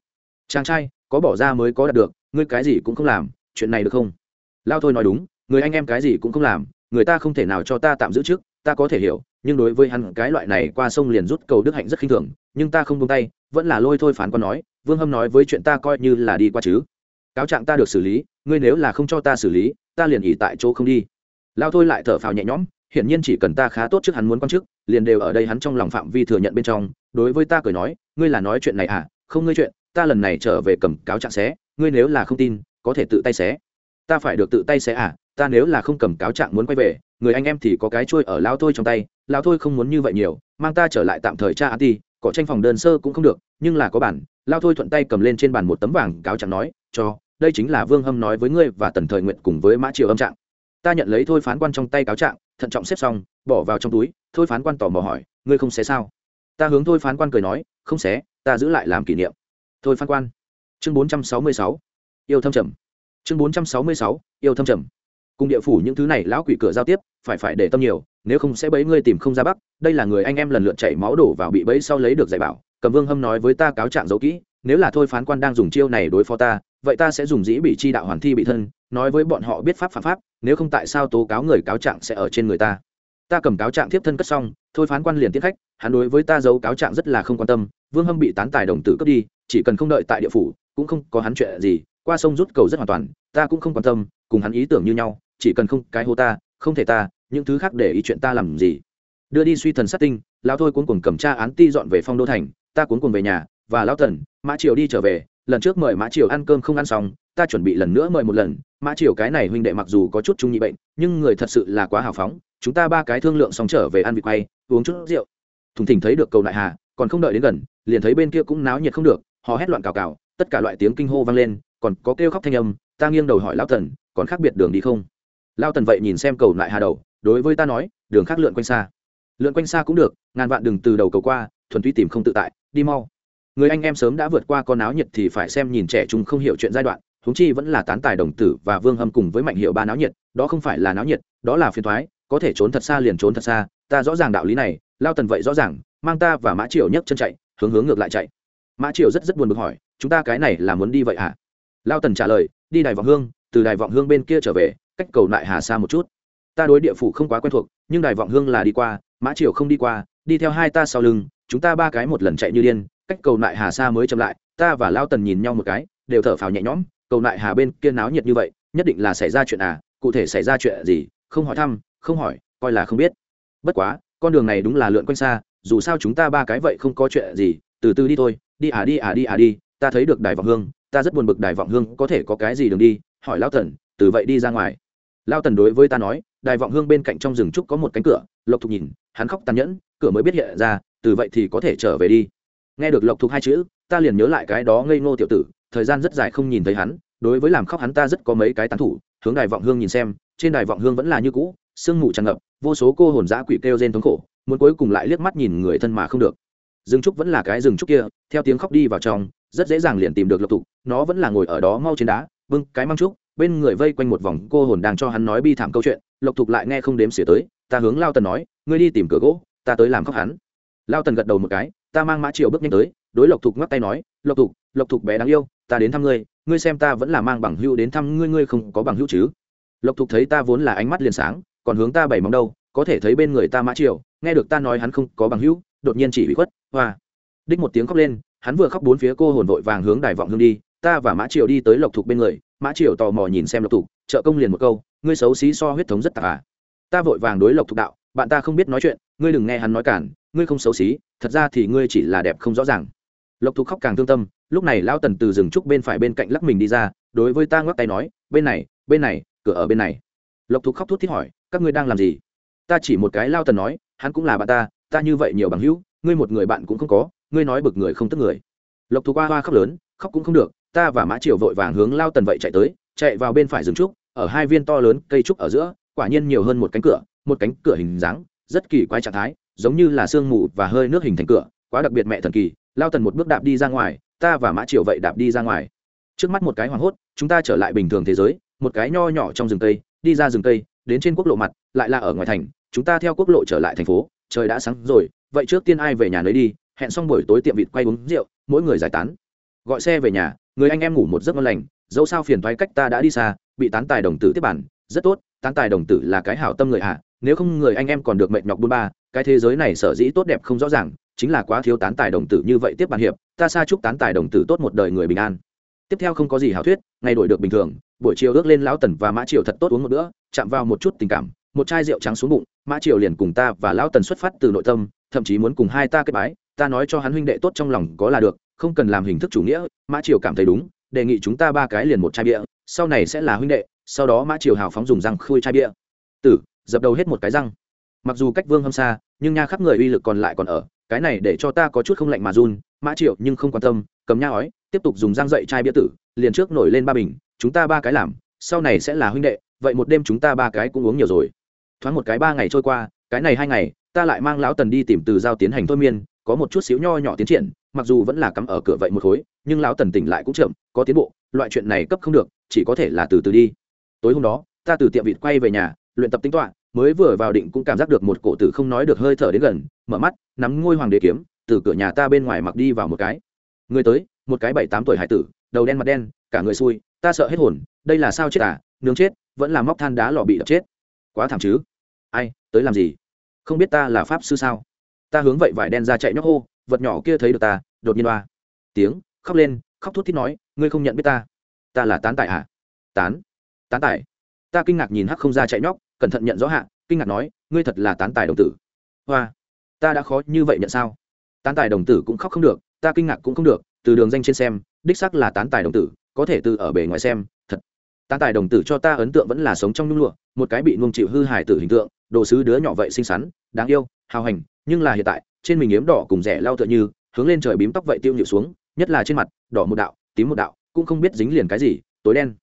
Chàng trai, có bỏ ra mới có đạt được, ngươi cái gì cũng không làm, chuyện này được không? Lao thôi nói đúng, người anh em cái gì cũng không làm, người ta không thể nào cho ta tạm giữ trước ta có thể hiểu, nhưng đối với hắn, cái loại này qua sông liền rút cầu đức hạnh rất khinh thường, nhưng ta không buông tay, vẫn là lôi thôi phán con nói, vương hâm nói với chuyện ta coi như là đi qua chứ. Cáo trạng ta được xử lý, ngươi nếu là không cho ta xử lý, ta liền ỉ tại chỗ không đi. Lao thôi lại thở phào nhẹ nhõm, hiển nhiên chỉ cần ta khá tốt trước hắn muốn quan chức, liền đều ở đây hắn trong lòng phạm vi thừa nhận bên trong. Đối với ta cười nói, ngươi là nói chuyện này à không ngươi chuyện, ta lần này trở về cầm cáo trạng xé ngươi nếu là không tin, có thể tự tay xé. Ta phải được tự tay xé à ta nếu là không cầm cáo trạng muốn quay về, người anh em thì có cái trôi ở lao thôi trong tay, lao thôi không muốn như vậy nhiều, mang ta trở lại tạm thời cha a ti có tranh phòng đơn sơ cũng không được, nhưng là có bản, lao thôi thuận tay cầm lên trên bàn một tấm vàng cáo trạng nói, cho, đây chính là vương hâm nói với ngươi và tần thời nguyện cùng với mã triều âm trạng. Ta nhận lấy thôi phán quan trong tay cáo trạng, thận trọng xếp xong, bỏ vào trong túi, thôi phán quan tỏ mò hỏi, ngươi không xé sao? Ta hướng thôi phán quan cười nói, không xé, ta giữ lại làm kỷ niệm. Thôi phán quan. Chương bốn trăm sáu mươi sáu. Yêu thâm trầm. Chương bốn trăm sáu mươi sáu. Yêu thâm trầm cùng địa phủ những thứ này lão quỷ cửa giao tiếp, phải phải để tâm nhiều, nếu không sẽ bấy ngươi tìm không ra bắc. Đây là người anh em lần lượt chảy máu đổ vào bị bẫy sau lấy được giải bảo. Cầm vương hâm nói với ta cáo trạng giấu kỹ, nếu là thôi phán quan đang dùng chiêu này đối phó ta, vậy ta sẽ dùng dĩ bị chi đạo hoàn thi bị thân, nói với bọn họ biết pháp phạm pháp, nếu không tại sao tố cáo người cáo trạng sẽ ở trên người ta. Ta cầm cáo trạng tiếp thân cất xong, thôi phán quan liền tiết khách, hắn đối với ta giấu cáo trạng rất là không quan tâm. Vương hâm bị tán tài đồng tử cướp đi, chỉ cần không đợi tại địa phủ, cũng không có hắn chuyện gì, qua sông rút cầu rất hoàn toàn, ta cũng không quan tâm, cùng hắn ý tưởng như nhau chỉ cần không cái hô ta không thể ta những thứ khác để ý chuyện ta làm gì. Đưa đi suy thần sát tinh lão thôi cuốn cùng cầm tra án ti dọn về phong đô thành ta cuốn cùng về nhà và lão thần, mã triều đi trở về lần trước mời mã triều ăn cơm không ăn xong ta chuẩn bị lần nữa mời một lần. Mã triều cái này huynh đệ mặc dù có chút trung nhị bệnh nhưng người thật sự là quá hào phóng chúng ta ba cái thương lượng xong trở về ăn vịt quay uống chút rượu. Thùng thỉnh thấy được cầu đại hà còn không đợi đến gần liền thấy bên kia cũng náo nhiệt không được họ hét loạn cào cào tất cả loại tiếng kinh hô vang lên còn có kêu khóc thanh âm ta nghiêng đầu hỏi lão thần, còn khác biệt đường đi không? Lao tần vậy nhìn xem cầu lại hà đầu, đối với ta nói, đường khác lượn quanh xa. Lượn quanh xa cũng được, ngàn vạn đừng từ đầu cầu qua, thuần túy tìm không tự tại, đi mau. Người anh em sớm đã vượt qua con áo nhiệt thì phải xem nhìn trẻ chúng không hiểu chuyện giai đoạn húng chi vẫn là tán tài đồng tử và vương hâm cùng với mạnh hiệu ba náo nhiệt, đó không phải là náo nhiệt, đó là phiền thoái có thể trốn thật xa liền trốn thật xa, ta rõ ràng đạo lý này, lao tần vậy rõ ràng, mang ta và mã triều nhấc chân chạy, hướng hướng ngược lại chạy. Mã triều rất rất buồn bực hỏi, chúng ta cái này là muốn đi vậy hả? À? lao tần trả lời, đi đài vọng hương, từ đài vọng hương bên kia trở về cách cầu lại hà xa một chút. Ta đối địa phủ không quá quen thuộc, nhưng đài vọng hương là đi qua, mã triều không đi qua, đi theo hai ta sau lưng, chúng ta ba cái một lần chạy như điên, cách cầu lại hà xa mới chậm lại, ta và lao tần nhìn nhau một cái, đều thở phào nhẹ nhõm, cầu lại hà bên kia náo nhiệt như vậy, nhất định là xảy ra chuyện à cụ thể xảy ra chuyện gì, không hỏi thăm, không hỏi, coi là không biết. Bất quá, con đường này đúng là lượn quanh xa, dù sao chúng ta ba cái vậy không có chuyện gì, từ từ đi thôi, đi à đi à đi à đi, ta thấy được đài vọng hương, ta rất buồn bực đài vọng hương có thể có cái gì đường đi, hỏi lao tần, từ vậy đi ra ngoài lao tần đối với ta nói, đài vọng hương bên cạnh trong rừng trúc có một cánh cửa, lộc thục nhìn, hắn khóc tàn nhẫn, cửa mới biết hiện ra, từ vậy thì có thể trở về đi. Nghe được lộc thục hai chữ, ta liền nhớ lại cái đó ngây ngô tiểu tử, thời gian rất dài không nhìn thấy hắn, đối với làm khóc hắn ta rất có mấy cái tán thủ, hướng đài vọng hương nhìn xem, trên đài vọng hương vẫn là như cũ, sương mù tràn ngập, vô số cô hồn dã quỷ kêu rên thống khổ, muốn cuối cùng lại liếc mắt nhìn người thân mà không được. Rừng trúc vẫn là cái rừng trúc kia, theo tiếng khóc đi vào trong, rất dễ dàng liền tìm được lộc thục, nó vẫn là ngồi ở đó mau trên đá vâng cái măng trúc bên người vây quanh một vòng cô hồn đang cho hắn nói bi thảm câu chuyện, lộc thục lại nghe không đếm xỉa tới, ta hướng lao tần nói, ngươi đi tìm cửa gỗ, ta tới làm khóc hắn. Lao tần gật đầu một cái, ta mang mã triệu bước nhanh tới. Đối lộc thục ngoắc tay nói, lộc thục lộc thục bé đáng yêu, ta đến thăm ngươi ngươi xem ta vẫn là mang bằng hữu đến thăm ngươi ngươi không có bằng hữu chứ? Lộc thục thấy ta vốn là ánh mắt liền sáng, còn hướng ta bảy móng đâu, có thể thấy bên người ta mã triệu nghe được ta nói hắn không có bằng hữu, đột nhiên chỉ bị khuất, hoa. Đích một tiếng khóc lên, hắn vừa khóc bốn phía cô hồn vội vàng hướng đài vọng hương đi, ta và mã triều đi tới lộc thục bên người mã triều tò mò nhìn xem lộc thục, trợ công liền một câu, ngươi xấu xí so huyết thống rất tạc à. Ta vội vàng đối lộc thục đạo, bạn ta không biết nói chuyện, ngươi đừng nghe hắn nói cản, ngươi không xấu xí, thật ra thì ngươi chỉ là đẹp không rõ ràng. Lộc thục khóc càng thương tâm, lúc này lão tần từ rừng trúc bên phải bên cạnh lắc mình đi ra, đối với ta ngoắc tay nói, bên này bên này, cửa ở bên này. Lộc thục khóc thút thít hỏi, các ngươi đang làm gì? Ta chỉ một cái lao tần nói, hắn cũng là bạn ta ta như vậy nhiều bằng hữu, ngươi một người bạn cũng không có, ngươi nói bực người không tức người. Lộc thục hoa hoa khóc lớn, khóc cũng không được ta và mã triều vội vàng hướng lao tần vậy chạy tới chạy vào bên phải rừng trúc ở hai viên to lớn cây trúc ở giữa quả nhiên nhiều hơn một cánh cửa một cánh cửa hình dáng rất kỳ quái trạng thái giống như là sương mù và hơi nước hình thành cửa quá đặc biệt mẹ thần kỳ lao tần một bước đạp đi ra ngoài ta và mã triều vậy đạp đi ra ngoài. Trước mắt một cái hoảng hốt chúng ta trở lại bình thường thế giới một cái nho nhỏ trong rừng tây, đi ra rừng tây, đến trên quốc lộ mặt lại là ở ngoài thành chúng ta theo quốc lộ trở lại thành phố trời đã sáng rồi vậy trước tiên ai về nhà lấy đi hẹn xong buổi tối tiệm vịt quay uống rượu mỗi người giải tán. Gọi xe về nhà người anh em ngủ một giấc ngon lành, dẫu sao phiền thoái cách ta đã đi xa, bị tán tài đồng tử tiếp bản, rất tốt, tán tài đồng tử là cái hảo tâm người hạ nếu không người anh em còn được mệnh nhọc bôn ba, cái thế giới này sở dĩ tốt đẹp không rõ ràng, chính là quá thiếu tán tài đồng tử như vậy tiếp bản hiệp, ta xa chúc tán tài đồng tử tốt một đời người bình an. Tiếp theo không có gì hảo thuyết, ngày đổi được bình thường, buổi chiều ước lên lão tần và mã triều thật tốt uống một bữa, chạm vào một chút tình cảm, một chai rượu trắng xuống bụng, mã triều liền cùng ta và lão tần xuất phát từ nội tâm, thậm chí muốn cùng hai ta kết bái, ta nói cho hắn huynh đệ tốt trong lòng có là được không cần làm hình thức chủ nghĩa, mã triều cảm thấy đúng, đề nghị chúng ta ba cái liền một chai bia, sau này sẽ là huynh đệ, sau đó mã triều hào phóng dùng răng khui chai bia. Tử, dập đầu hết một cái răng. Mặc dù cách vương hâm xa, nhưng nha khắp người uy lực còn lại còn ở, cái này để cho ta có chút không lạnh mà run, mã triệu nhưng không quan tâm, cầm nha ói, tiếp tục dùng răng dậy chai bia tử, liền trước nổi lên ba bình, chúng ta ba cái làm, sau này sẽ là huynh đệ, vậy một đêm chúng ta ba cái cũng uống nhiều rồi. Thoáng một cái ba ngày trôi qua, cái này hai ngày, ta lại mang lão tần đi tìm từ giao tiến hành thôi miên, có một chút xíu nho nhỏ tiến triển mặc dù vẫn là cắm ở cửa vậy một khối, nhưng lão tần tỉnh lại cũng chậm, có tiến bộ, loại chuyện này cấp không được, chỉ có thể là từ từ đi. Tối hôm đó, ta từ tiệm vịt quay về nhà, luyện tập tính toạ mới vừa vào định cũng cảm giác được một cổ tử không nói được hơi thở đến gần, mở mắt, nắm ngôi hoàng đế kiếm, từ cửa nhà ta bên ngoài mặc đi vào một cái. Người tới, một cái bảy tám tuổi hải tử, đầu đen mặt đen, cả người xui, ta sợ hết hồn, đây là sao chết à nướng chết, vẫn là móc than đá lò bị đập chết. Quá thảm chứ. Ai, tới làm gì? Không biết ta là pháp sư sao? Ta hướng vậy vải đen ra chạy nhóc hô vật nhỏ kia thấy được ta, đột nhiên oa. Tiếng, khóc lên, khóc thút thít nói, ngươi không nhận biết ta? Ta là tán tài hả? Tán? Tán tài? Ta kinh ngạc nhìn hắc không ra chạy nhóc, cẩn thận nhận rõ hạ, kinh ngạc nói, ngươi thật là tán tài đồng tử. Hoa ta đã khó như vậy nhận sao? Tán tài đồng tử cũng khóc không được, ta kinh ngạc cũng không được, từ đường danh trên xem, đích sắc là tán tài đồng tử, có thể từ ở bề ngoài xem, thật. Tán tài đồng tử cho ta ấn tượng vẫn là sống trong nhung lụa, một cái bị nuông chịu hư hài tử hình tượng, đồ sứ đứa nhỏ vậy xinh xắn, đáng yêu, hào hành, nhưng là hiện tại trên mình yếm đỏ cùng rẻ lao tựa như, hướng lên trời bím tóc vậy tiêu nhịu xuống, nhất là trên mặt, đỏ một đạo, tím một đạo, cũng không biết dính liền cái gì, tối đen.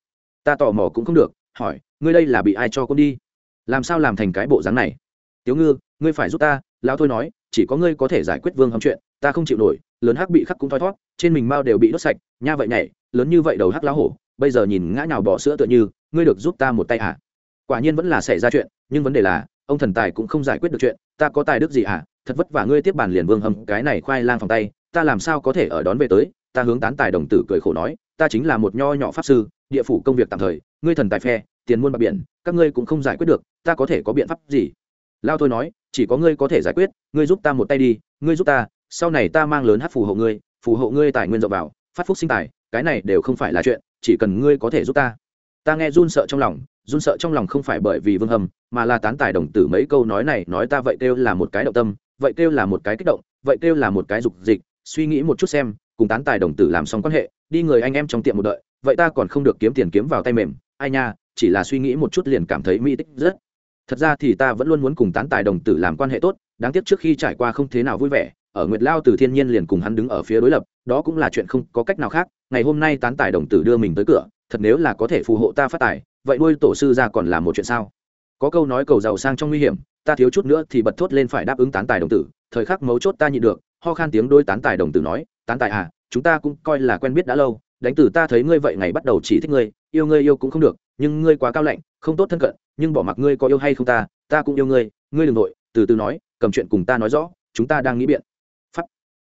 Ta tò mò cũng không được, hỏi, ngươi đây là bị ai cho con đi? Làm sao làm thành cái bộ dáng này? Tiếu ngư, ngươi phải giúp ta, lão thôi nói, chỉ có ngươi có thể giải quyết vương hâm chuyện, ta không chịu nổi, lớn hắc bị khắc cũng thoi thót trên mình mao đều bị đốt sạch, nha vậy nhảy, lớn như vậy đầu hắc lão hổ, bây giờ nhìn ngã nhào bỏ sữa tựa như, ngươi được giúp ta một tay à? Quả nhiên vẫn là xảy ra chuyện, nhưng vấn đề là, ông thần tài cũng không giải quyết được chuyện, ta có tài đức gì à? Thật vất vả ngươi tiếp bàn liền vương hâm, cái này khoai lang phòng tay, ta làm sao có thể ở đón về tới? Ta hướng tán tài đồng tử cười khổ nói, ta chính là một nho nhỏ pháp sư, địa phủ công việc tạm thời, ngươi thần tài phe, tiền muôn bạc biển, các ngươi cũng không giải quyết được, ta có thể có biện pháp gì? Lao thôi nói, chỉ có ngươi có thể giải quyết, ngươi giúp ta một tay đi, ngươi giúp ta, sau này ta mang lớn hát phù hộ ngươi, phù hộ ngươi tài nguyên rộng vào, phát phúc sinh tài, cái này đều không phải là chuyện, chỉ cần ngươi có thể giúp ta. Ta nghe run sợ trong lòng, run sợ trong lòng không phải bởi vì vương hầm mà là tán tài đồng tử mấy câu nói này, nói ta vậy kêu là một cái động tâm vậy kêu là một cái kích động, vậy kêu là một cái dục dịch, suy nghĩ một chút xem, cùng tán tài đồng tử làm xong quan hệ, đi người anh em trong tiệm một đợi, vậy ta còn không được kiếm tiền kiếm vào tay mềm, ai nha, chỉ là suy nghĩ một chút liền cảm thấy mỹ tích rất. Thật ra thì ta vẫn luôn muốn cùng tán tài đồng tử làm quan hệ tốt, đáng tiếc trước khi trải qua không thế nào vui vẻ, ở nguyệt lao từ thiên nhiên liền cùng hắn đứng ở phía đối lập, đó cũng là chuyện không có cách nào khác, ngày hôm nay tán tài đồng tử đưa mình tới cửa, thật nếu là có thể phù hộ ta phát tài, vậy nuôi tổ sư ra còn là một chuyện sao? Có câu nói cầu giàu sang trong nguy hiểm ta thiếu chút nữa thì bật thốt lên phải đáp ứng tán tài đồng tử, thời khắc mấu chốt ta nhịn được, ho khan tiếng đôi tán tài đồng tử nói, tán tài à chúng ta cũng coi là quen biết đã lâu, đánh tử ta thấy ngươi vậy ngày bắt đầu chỉ thích ngươi, yêu ngươi yêu cũng không được, nhưng ngươi quá cao lạnh, không tốt thân cận, nhưng bỏ mặc ngươi có yêu hay không ta ta cũng yêu ngươi ngươi đừng nội từ từ nói, cầm chuyện cùng ta nói rõ, chúng ta đang nghĩ biện pháp.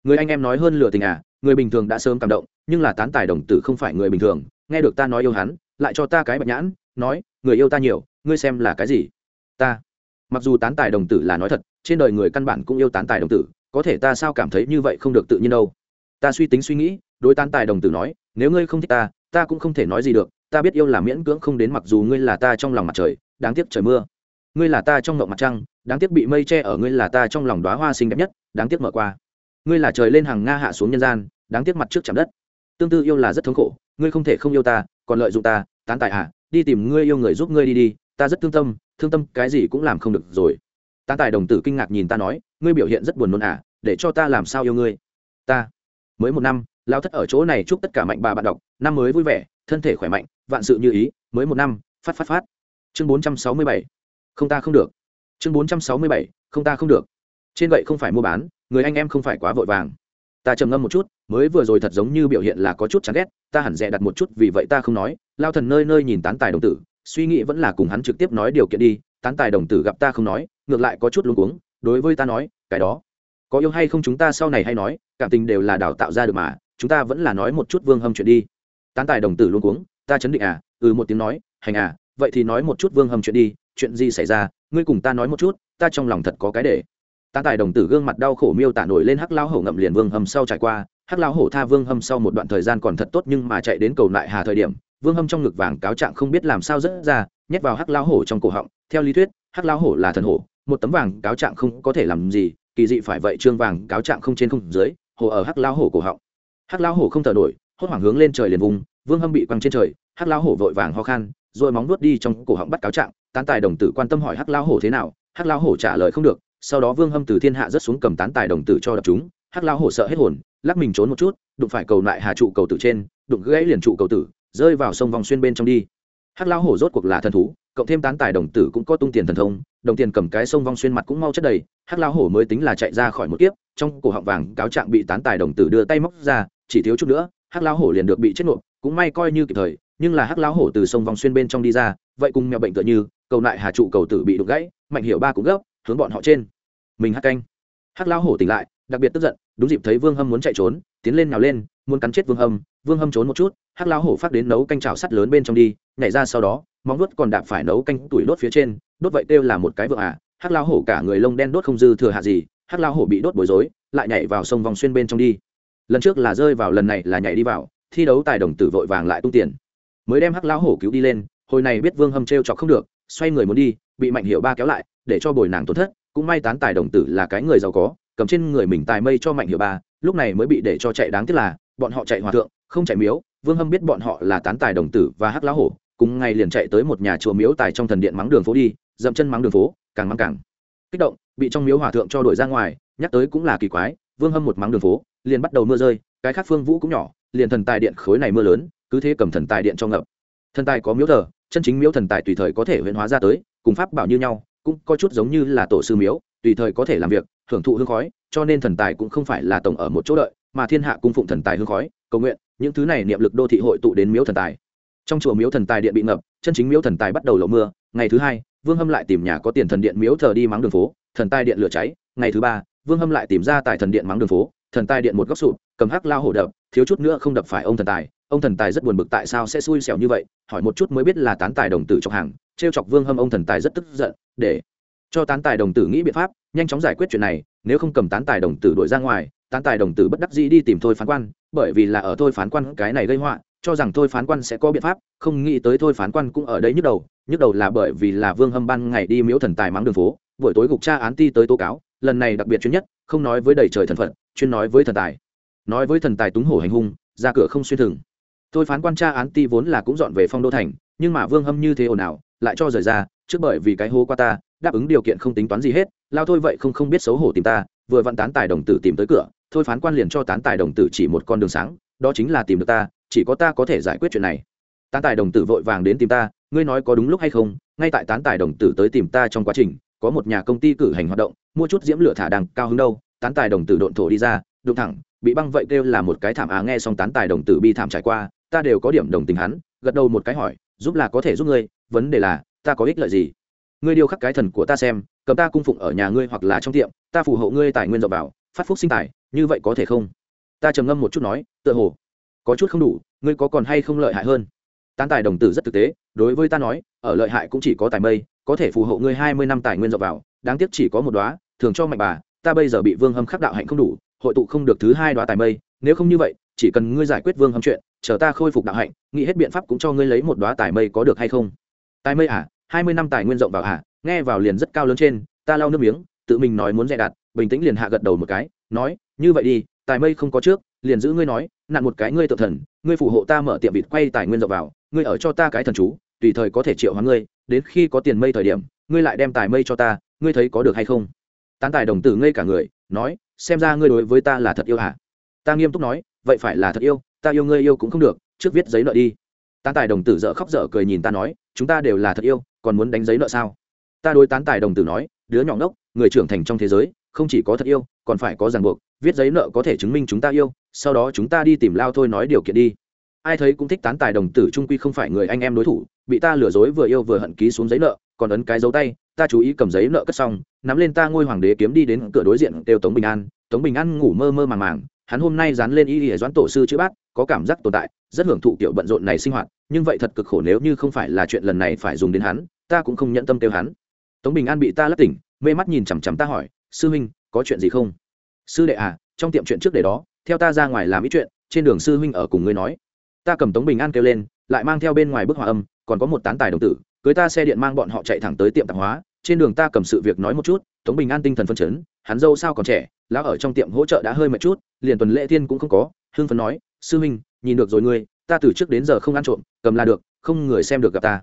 Người anh em nói hơn lừa tình à người bình thường đã sớm cảm động, nhưng là tán tài đồng tử không phải người bình thường, nghe được ta nói yêu hắn, lại cho ta cái bạch nhãn, nói, người yêu ta nhiều, ngươi xem là cái gì? Ta mặc dù tán tài đồng tử là nói thật, trên đời người căn bản cũng yêu tán tài đồng tử, có thể ta sao cảm thấy như vậy không được tự nhiên đâu. Ta suy tính suy nghĩ, đối tán tài đồng tử nói, nếu ngươi không thích ta ta cũng không thể nói gì được, ta biết yêu là miễn cưỡng không đến mặc dù ngươi là ta trong lòng mặt trời, đáng tiếc trời mưa. Ngươi là ta trong ngộng mặt trăng, đáng tiếc bị mây che ở ngươi là ta trong lòng đoá hoa xinh đẹp nhất, đáng tiếc mở qua. Ngươi là trời lên hàng nga hạ xuống nhân gian, đáng tiếc mặt trước chạm đất. Tương tư yêu là rất thống khổ, ngươi không thể không yêu ta, còn lợi dụng ta, tán tài à đi tìm ngươi yêu người giúp ngươi đi đi, ta rất thương tâm thương tâm cái gì cũng làm không được rồi. Tán tài đồng tử kinh ngạc nhìn ta nói, ngươi biểu hiện rất buồn nôn à để cho ta làm sao yêu ngươi? Ta. Mới một năm lao thất ở chỗ này chúc tất cả mạnh bà bạn đọc, năm mới vui vẻ, thân thể khỏe mạnh, vạn sự như ý, mới một năm, phát phát phát. Chương bốn trăm sáu mươi bảy. Không ta không được. Chương bốn trăm sáu mươi bảy, không ta không được. Trên vậy không phải mua bán, người anh em không phải quá vội vàng. Ta trầm ngâm một chút, mới vừa rồi thật giống như biểu hiện là có chút chán ghét, ta hẳn dè đặt một chút vì vậy ta không nói. Lao thần nơi nơi nhìn tán tài đồng tử suy nghĩ vẫn là cùng hắn trực tiếp nói điều kiện đi, tán tài đồng tử gặp ta không nói, ngược lại có chút luống cuống, đối với ta nói, cái đó, có yêu hay không chúng ta sau này hay nói, cảm tình đều là đào tạo ra được mà, chúng ta vẫn là nói một chút vương hâm chuyện đi. Tán tài đồng tử luôn cuống, ta chấn định à? Ừ một tiếng nói, hành à vậy thì nói một chút vương hâm chuyện đi, chuyện gì xảy ra, ngươi cùng ta nói một chút, ta trong lòng thật có cái để. Tán tài đồng tử gương mặt đau khổ miêu tả nổi lên hắc lao hổ ngậm liền vương hâm sau trải qua, hắc lao hổ tha vương hâm sau một đoạn thời gian còn thật tốt nhưng mà chạy đến cầu lại hà thời điểm vương hâm trong ngực vàng cáo trạng không biết làm sao rớt ra, nhét vào hắc lao hổ trong cổ họng. Theo lý thuyết, hắc lao hổ là thần hổ, một tấm vàng cáo trạng không có thể làm gì, kỳ dị phải vậy trương vàng cáo trạng không trên không dưới, hổ ở hắc lao hổ cổ họng. Hắc lao hổ không thở nổi, hốt hoảng hướng lên trời liền vùng, vương hâm bị quăng trên trời, hắc lao hổ vội vàng ho khan, rồi móng nuốt đi trong cổ họng bắt cáo trạng, tán tài đồng tử quan tâm hỏi hắc lao hổ thế nào, hắc lao hổ trả lời không được, sau đó vương hâm từ thiên hạ rất xuống cầm tán tài đồng tử cho đập chúng, hắc lao hổ sợ hết hồn, lắc mình trốn một chút, đụng phải cầu lại hà trụ cầu tử trên, đụng gãy liền trụ cầu tử rơi vào sông vòng xuyên bên trong đi. Hắc Lão hổ rốt cuộc là thần thú, cộng thêm tán tài đồng tử cũng có tung tiền thần thông, đồng tiền cầm cái sông vong xuyên mặt cũng mau chất đầy, hắc lao hổ mới tính là chạy ra khỏi một kiếp, trong cổ họng vàng cáo trạng bị tán tài đồng tử đưa tay móc ra, chỉ thiếu chút nữa, hắc lao hổ liền được bị chết nộp cũng may coi như kịp thời, nhưng là hắc lao hổ từ sông vong xuyên bên trong đi ra, vậy cùng mèo bệnh tựa như, cầu lại hà trụ cầu tử bị đục gãy, mạnh hiệu ba cũng gấp, hướng bọn họ trên. Mình hắc canh. Hắc lao hổ tỉnh lại, đặc biệt tức giận, đúng dịp thấy vương hâm muốn chạy trốn, tiến lên nào lên muốn cắn chết vương hâm vương hâm trốn một chút, hắc lao hổ phát đến nấu canh chảo sắt lớn bên trong đi, nhảy ra sau đó, móng đốt còn đạp phải nấu canh tuổi đốt phía trên, đốt vậy kêu là một cái vợ à hắc lao hổ cả người lông đen đốt không dư thừa hạ gì, hắc lao hổ bị đốt bối rối, lại nhảy vào sông vòng xuyên bên trong đi. Lần trước là rơi vào, lần này là nhảy đi vào, thi đấu tài đồng tử vội vàng lại tung tiền. Mới đem hắc lao hổ cứu đi lên, hồi này biết vương hâm t r chọc không được, xoay người muốn đi, bị mạnh hiệu ba kéo lại, để cho bồi nàng tổn thất, cũng may tán tài đồng tử là cái người giàu có, cầm trên người mình tài mây cho mạnh hiệu ba, lúc này mới bị để cho chạy đáng tiếc là bọn họ chạy hòa thượng, không chạy miếu, vương hâm biết bọn họ là tán tài đồng tử và hắc lá hổ, cùng ngay liền chạy tới một nhà chùa miếu tài trong thần điện mắng đường phố đi, dậm chân mắng đường phố, càng mắng càng. Kích động, bị trong miếu hòa thượng cho đuổi ra ngoài, nhắc tới cũng là kỳ quái, vương hâm một mắng đường phố, liền bắt đầu mưa rơi, cái khác phương vũ cũng nhỏ, liền thần tài điện khối này mưa lớn, cứ thế cầm thần tài điện cho ngập. Thần tài có miếu thờ, chân chính miếu thần tài tùy thời có thể huyễn hóa ra tới, cùng pháp bảo như nhau, cũng có chút giống như là tổ sư miếu, tùy thời có thể làm việc, hưởng thụ hương khói, cho nên thần tài cũng không phải là tổng ở một chỗ đợi mà thiên hạ cung phụng thần tài hương khói, cầu nguyện, những thứ này niệm lực đô thị hội tụ đến miếu thần tài. Trong chùa miếu thần tài điện bị ngập, chân chính miếu thần tài bắt đầu lộ mưa, ngày thứ hai, vương hâm lại tìm nhà có tiền thần điện miếu thờ đi mắng đường phố, thần tài điện lửa cháy, ngày thứ ba, vương hâm lại tìm ra tài thần điện mắng đường phố, thần tài điện một góc sụp, cầm hắc lao hổ đập, thiếu chút nữa không đập phải ông thần tài. Ông thần tài rất buồn bực tại sao sẽ xui xẻo như vậy, hỏi một chút mới biết là tán tài đồng tử trong hàng t chọc vương hâm ông thần tài rất tức giận, để cho tán tài đồng tử nghĩ biện pháp, nhanh chóng giải quyết chuyện này, nếu không cầm tán tài đồng tử đuổi ra ngoài tán tài đồng tử bất đắc dĩ đi tìm thôi phán quan, bởi vì là ở thôi phán quan cái này gây họa, cho rằng thôi phán quan sẽ có biện pháp, không nghĩ tới thôi phán quan cũng ở đấy nhức đầu nhức đầu là bởi vì là vương hâm ban ngày đi miếu thần tài mắng đường phố, buổi tối gục tra án ti tới tố cáo, lần này đặc biệt chuyên nhất, không nói với đầy trời thần phận, chuyên nói với thần tài. Nói với thần tài túng hổ hành hung, ra cửa không xuyên thừng. Thôi phán quan tra án ti vốn là cũng dọn về phong đô thành, nhưng mà vương hâm như thế ồn ào, lại cho rời ra, trước bởi vì cái hô qua ta, đáp ứng điều kiện không tính toán gì hết, lao thôi vậy không không biết xấu hổ tìm ta, vừa vặn tán tài đồng tử tìm tới cửa thôi phán quan liền cho tán tài đồng tử chỉ một con đường sáng, đó chính là tìm được ta, chỉ có ta có thể giải quyết chuyện này. Tán tài đồng tử vội vàng đến tìm ta, ngươi nói có đúng lúc hay không? Ngay tại tán tài đồng tử tới tìm ta trong quá trình, có một nhà công ty cử hành hoạt động, mua chút diễm lửa thả đằng cao hứng đâu. Tán tài đồng tử độn thổ đi ra, đụng thẳng, bị băng vậy kêu là một cái thảm á, nghe xong tán tài đồng tử bi thảm trải qua, ta đều có điểm đồng tình hắn, gật đầu một cái hỏi, giúp là có thể giúp ngươi, vấn đề là, ta có ích lợi gì? Ngươi điêu khắc cái thần của ta xem, cầm ta cung phụng ở nhà ngươi hoặc là trong tiệm, ta phù hộ ngươi tài nguyên dọc vào phát phúc sinh tài, như vậy có thể không? Ta trầm ngâm một chút nói, tựa hồ có chút không đủ, ngươi có còn hay không lợi hại hơn? Tán tài đồng tử rất thực tế, đối với ta nói, ở lợi hại cũng chỉ có tài mây, có thể phù hộ ngươi hai mươi năm tài nguyên dọc vào, đáng tiếc chỉ có một đoá thường cho mạnh bà, ta bây giờ bị vương hâm khắc đạo hạnh không đủ, hội tụ không được thứ hai đoá tài mây, nếu không như vậy, chỉ cần ngươi giải quyết vương hâm chuyện, chờ ta khôi phục đạo hạnh, nghĩ hết biện pháp cũng cho ngươi lấy một đoá tài mây có được hay không? Tài mây à hai mươi năm tài nguyên rộng vào à nghe vào liền rất cao lớn trên, ta lau nước miếng tự mình nói muốn dè đặt bình tĩnh liền hạ gật đầu một cái, nói, như vậy đi, tài mây không có trước, liền giữ ngươi nói, nặn một cái ngươi tự thần, ngươi phù hộ ta mở tiệm vịt quay tài nguyên dọc vào, ngươi ở cho ta cái thần chú, tùy thời có thể triệu hóa ngươi, đến khi có tiền mây thời điểm, ngươi lại đem tài mây cho ta, ngươi thấy có được hay không? Tán tài đồng tử ngây cả người, nói, xem ra ngươi đối với ta là thật yêu hả? Ta nghiêm túc nói, vậy phải là thật yêu, ta yêu ngươi yêu cũng không được, trước viết giấy nợ đi. Tán tài đồng tử dở khóc dở cười nhìn ta nói, chúng ta đều là thật yêu, còn muốn đánh giấy nợ sao? Ta đối tán tài đồng tử nói đứa nhỏ ngốc, người trưởng thành trong thế giới, không chỉ có thật yêu, còn phải có ràng buộc, viết giấy nợ có thể chứng minh chúng ta yêu, sau đó chúng ta đi tìm lao thôi nói điều kiện đi. Ai thấy cũng thích tán tài đồng tử trung quy không phải người anh em đối thủ, bị ta lừa dối vừa yêu vừa hận ký xuống giấy nợ, còn ấn cái dấu tay, ta chú ý cầm giấy nợ cất xong, nắm lên ta ngôi hoàng đế kiếm đi đến cửa đối diện kêu tống bình an, tống bình an ngủ mơ mơ màng màng, hắn hôm nay dán lên y ỉa doãn tổ sư chữ bát, có cảm giác tồn tại, rất hưởng thụ kiểu bận rộn này sinh hoạt, nhưng vậy thật cực khổ nếu như không phải là chuyện lần này phải dùng đến hắn, ta cũng không nhận tâm kêu hắn tống bình an bị ta lấp tỉnh, mê mắt nhìn chằm chằm ta hỏi, sư huynh, có chuyện gì không? Sư đệ à trong tiệm chuyện trước để đó, theo ta ra ngoài làm ít chuyện, trên đường sư huynh ở cùng ngươi nói. Ta cầm tống bình an kêu lên, lại mang theo bên ngoài bức hòa âm, còn có một tán tài đồng tử, cưới ta xe điện mang bọn họ chạy thẳng tới tiệm tạp hóa, trên đường ta cầm sự việc nói một chút, tống bình an tinh thần phân chấn, hắn dâu sao còn trẻ, lão ở trong tiệm hỗ trợ đã hơi mệt chút, liền tuần lễ thiên cũng không có, hưng phấn nói, sư huynh, nhìn được rồi ngươi, ta từ trước đến giờ không ăn trộm, cầm là được, không người xem được gặp ta.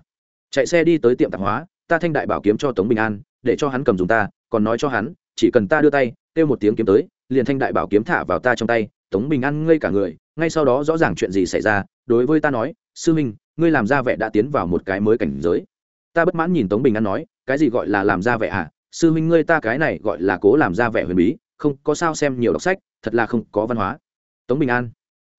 Chạy xe đi tới tiệm tạp hóa ta thanh đại bảo kiếm cho tống bình an, để cho hắn cầm dùng ta, còn nói cho hắn, chỉ cần ta đưa tay, kêu một tiếng kiếm tới, liền thanh đại bảo kiếm thả vào ta trong tay, tống bình an ngây cả người, ngay sau đó rõ ràng chuyện gì xảy ra, đối với ta nói, sư minh, ngươi làm ra vẻ đã tiến vào một cái mới cảnh giới. Ta bất mãn nhìn tống bình an nói, cái gì gọi là làm ra vẻ à? Sư minh ngươi ta cái này gọi là cố làm ra vẻ huyền bí, không có sao xem nhiều đọc sách, thật là không có văn hóa. Tống bình an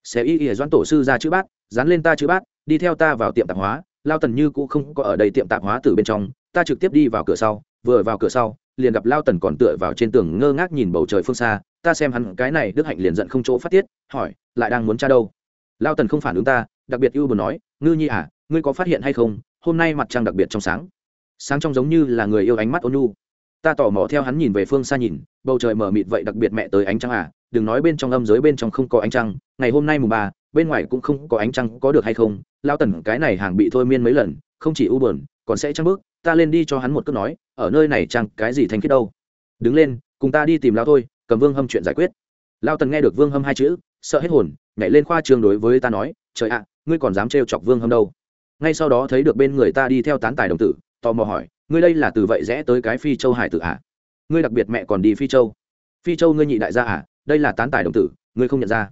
sẽ y ỉa doãn tổ sư ra chữ bát, dán lên ta chữ bát, đi theo ta vào tiệm tạp hóa, lao tần như cũng không có ở đây tiệm tạp hóa từ bên trong ta trực tiếp đi vào cửa sau, vừa vào cửa sau, liền gặp lao tần còn tựa vào trên tường ngơ ngác nhìn bầu trời phương xa, ta xem hắn, cái này đức hạnh liền giận không chỗ phát tiết, hỏi, lại đang muốn cha đâu? Lao tần không phản ứng ta, đặc biệt ưu buồn nói, ngư nhi à ngươi có phát hiện hay không? Hôm nay mặt trăng đặc biệt trong sáng. Sáng trong giống như là người yêu ánh mắt ôn nhu. Ta tò mò theo hắn nhìn về phương xa nhìn, bầu trời mờ mịt vậy đặc biệt mẹ tới ánh trăng à đừng nói bên trong âm giới bên trong không có ánh trăng, ngày hôm nay mùng ba, bên ngoài cũng không có ánh trăng, có được hay không? Lao tần, cái này hàng bị thôi miên mấy lần, không chỉ u buồn, còn sẽ trăng bước ta lên đi cho hắn một cước nói, ở nơi này chẳng cái gì thanh khiết đâu. Đứng lên, cùng ta đi tìm lao thôi, cầm vương hâm chuyện giải quyết. Lao tần nghe được vương hâm hai chữ, sợ hết hồn, nhảy lên khoa trường đối với ta nói, trời ạ, ngươi còn dám trêu chọc vương hâm đâu. Ngay sau đó thấy được bên người ta đi theo tán tài đồng tử, tò mò hỏi, ngươi đây là từ vậy rẽ tới cái phi châu hải tử ạ à? ngươi đặc biệt mẹ còn đi phi châu. Phi châu ngươi nhị đại gia à? Đây là tán tài đồng tử, ngươi không nhận ra.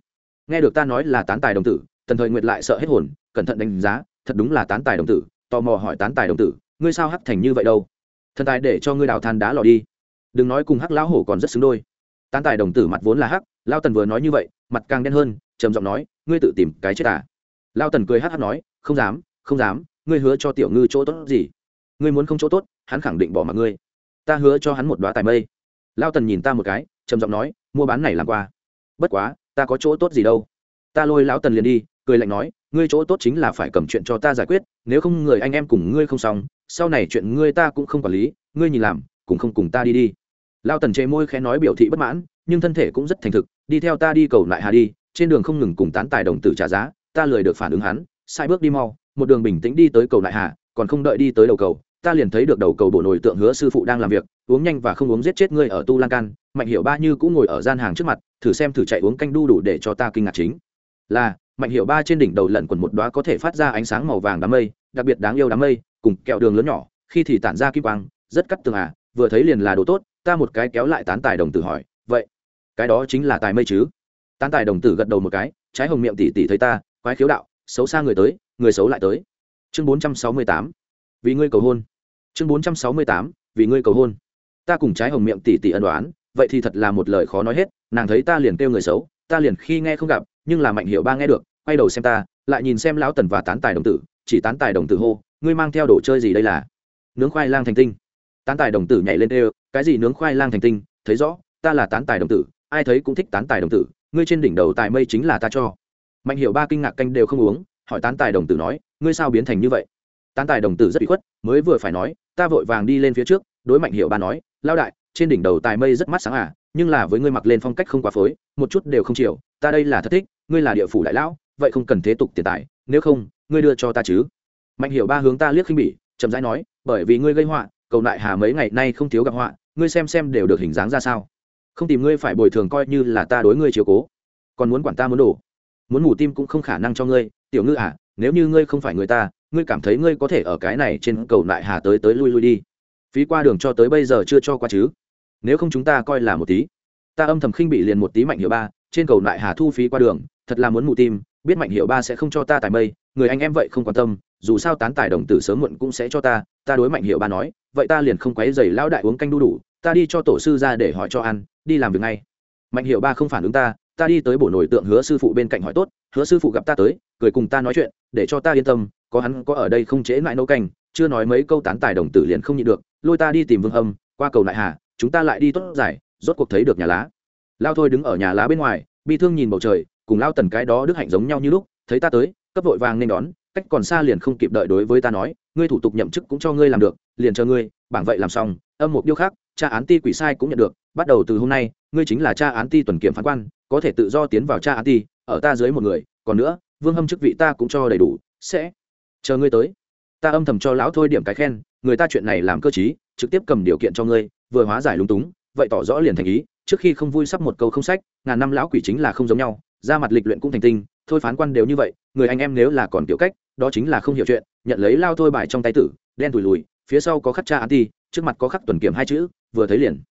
Nghe được ta nói là tán tài đồng tử, tần thời nguyệt lại sợ hết hồn, cẩn thận đánh giá, thật đúng là tán tài đồng tử, tò mò hỏi tán tài đồng tử ngươi sao hắc thành như vậy đâu? Thần tài để cho ngươi đào than đá lò đi. Đừng nói cùng hắc lão hổ còn rất xứng đôi. Tán tài đồng tử mặt vốn là hắc, lao tần vừa nói như vậy, mặt càng đen hơn, trầm giọng nói, ngươi tự tìm cái chết à? Lao tần cười hắc hắc nói, không dám không dám, ngươi hứa cho tiểu ngư chỗ tốt gì? Ngươi muốn không chỗ tốt, hắn khẳng định bỏ mặc ngươi. Ta hứa cho hắn một đoá tài mây. Lao tần nhìn ta một cái, trầm giọng nói, mua bán này làm qua bất quá, ta có chỗ tốt gì đâu? Ta lôi lão tần liền đi, cười lạnh nói, ngươi chỗ tốt chính là phải cầm chuyện cho ta giải quyết, nếu không người anh em cùng ngươi không xong sau này chuyện ngươi ta cũng không quản lý, ngươi nhìn làm, cũng không cùng ta đi đi. Lao tần chê môi khẽ nói biểu thị bất mãn, nhưng thân thể cũng rất thành thực, đi theo ta đi cầu lại hà đi, trên đường không ngừng cùng tán tài đồng tử trả giá, ta lười được phản ứng hắn, sai bước đi mau, một đường bình tĩnh đi tới cầu lại hà, còn không đợi đi tới đầu cầu, ta liền thấy được đầu cầu bộ nổi tượng hứa sư phụ đang làm việc, uống nhanh và không uống giết chết ngươi ở tu lan can, mạnh hiệu ba như cũng ngồi ở gian hàng trước mặt, thử xem thử chạy uống canh đu đủ để cho ta kinh ngạc chính. Là mạnh hiệu ba trên đỉnh đầu lẩn quần một đoá có thể phát ra ánh sáng màu vàng đám mây, đặc biệt đáng yêu đám mây, cùng kẹo đường lớn nhỏ, khi thì tản ra kim quang, rất cắt tường à vừa thấy liền là đồ tốt, ta một cái kéo lại tán tài đồng tử hỏi, vậy, cái đó chính là tài mây chứ? Tán tài đồng tử gật đầu một cái, trái hồng miệng tỉ tỉ thấy ta, quái khiếu đạo, xấu xa người tới, người xấu lại tới. Chương bốn trăm sáu mươi tám, vì ngươi cầu hôn. Chương bốn trăm sáu mươi tám, vì ngươi cầu hôn. Ta cùng trái hồng miệng tỉ tỉ ân đoán vậy thì thật là một lời khó nói hết, nàng thấy ta liền kêu người xấu, ta liền khi nghe không gặp, nhưng là mạnh hiệu ba nghe được quay đầu xem ta, lại nhìn xem lão tần và tán tài đồng tử, chỉ tán tài đồng tử hô, ngươi mang theo đồ chơi gì đây là? Nướng khoai lang thành tinh. Tán tài đồng tử nhảy lên đều cái gì nướng khoai lang thành tinh? Thấy rõ, ta là tán tài đồng tử, ai thấy cũng thích tán tài đồng tử, ngươi trên đỉnh đầu tài mây chính là ta cho. Mạnh hiệu ba kinh ngạc canh đều không uống, hỏi tán tài đồng tử nói, ngươi sao biến thành như vậy? Tán tài đồng tử rất bị khuất, mới vừa phải nói, ta vội vàng đi lên phía trước. Đối mạnh hiệu ba nói lao đại, trên đỉnh đầu tài mây rất mắt sáng à nhưng là với ngươi mặc lên phong cách không quá phối, một chút đều không chịu ta đây là thất thích, ngươi là địa phủ đại lão vậy không cần thế tục tiền tài, nếu không, ngươi đưa cho ta chứ. Mạnh hiểu ba hướng ta liếc khinh bỉ, chậm rãi nói, bởi vì ngươi gây họa, cầu nại hà mấy ngày nay không thiếu gặp họa, ngươi xem xem đều được hình dáng ra sao. Không tìm ngươi phải bồi thường coi như là ta đối ngươi chiều cố. Còn muốn quản ta muốn đổ. Muốn mù tim cũng không khả năng cho ngươi, tiểu ngư à nếu như ngươi không phải người ta, ngươi cảm thấy ngươi có thể ở cái này trên cầu nại hà tới tới lui lui đi. Phí qua đường cho tới bây giờ chưa cho qua chứ. Nếu không chúng ta coi là một tí. Ta âm thầm khinh bị liền một tí mạnh hiệu ba, trên cầu nại hà thu phí qua đường, thật là muốn mù tim biết mạnh hiệu ba sẽ không cho ta tài mây, người anh em vậy không quan tâm, dù sao tán tài đồng tử sớm muộn cũng sẽ cho ta ta đối mạnh hiệu ba nói, vậy ta liền không quấy dày lão đại uống canh đu đủ, ta đi cho tổ sư ra để hỏi cho ăn, đi làm việc ngay. Mạnh hiệu ba không phản ứng ta ta đi tới bổ nổi tượng hứa sư phụ bên cạnh hỏi tốt, hứa sư phụ gặp ta tới, cười cùng ta nói chuyện, để cho ta yên tâm, có hắn có ở đây không chế lại nấu canh, chưa nói mấy câu tán tài đồng tử liền không nhịn được, lôi ta đi tìm vương âm qua cầu lại hà, chúng ta lại đi tốt giải, rốt cuộc thấy được nhà lá. Lao thôi đứng ở nhà lá bên ngoài, bi thương nhìn bầu trời cùng lao tần cái đó đức hạnh giống nhau như lúc, thấy ta tới, cấp vội vàng nên đón, cách còn xa liền không kịp đợi đối với ta nói, ngươi thủ tục nhậm chức cũng cho ngươi làm được, liền chờ ngươi, bảng vậy làm xong, âm một điêu khác cha án ti quỷ sai cũng nhận được, bắt đầu từ hôm nay, ngươi chính là cha án ti tuần kiểm phán quan, có thể tự do tiến vào cha án ti, ở ta dưới một người, còn nữa, vương hâm chức vị ta cũng cho đầy đủ, sẽ chờ ngươi tới. Ta âm thầm cho lão thôi điểm cái khen, người ta chuyện này làm cơ chí trực tiếp cầm điều kiện cho ngươi, vừa hóa giải lúng túng, vậy tỏ rõ liền thành ý, trước khi không vui sắp một câu không sách, ngàn năm lão quỷ chính là không giống nhau ra mặt lịch luyện cũng thành tinh, thôi phán quan đều như vậy, người anh em nếu là còn kiểu cách, đó chính là không hiểu chuyện, nhận lấy lao thôi bài trong tay tử, đen tủi lùi, phía sau có khắc cha án trước mặt có khắc tuần kiểm hai chữ, vừa thấy liền.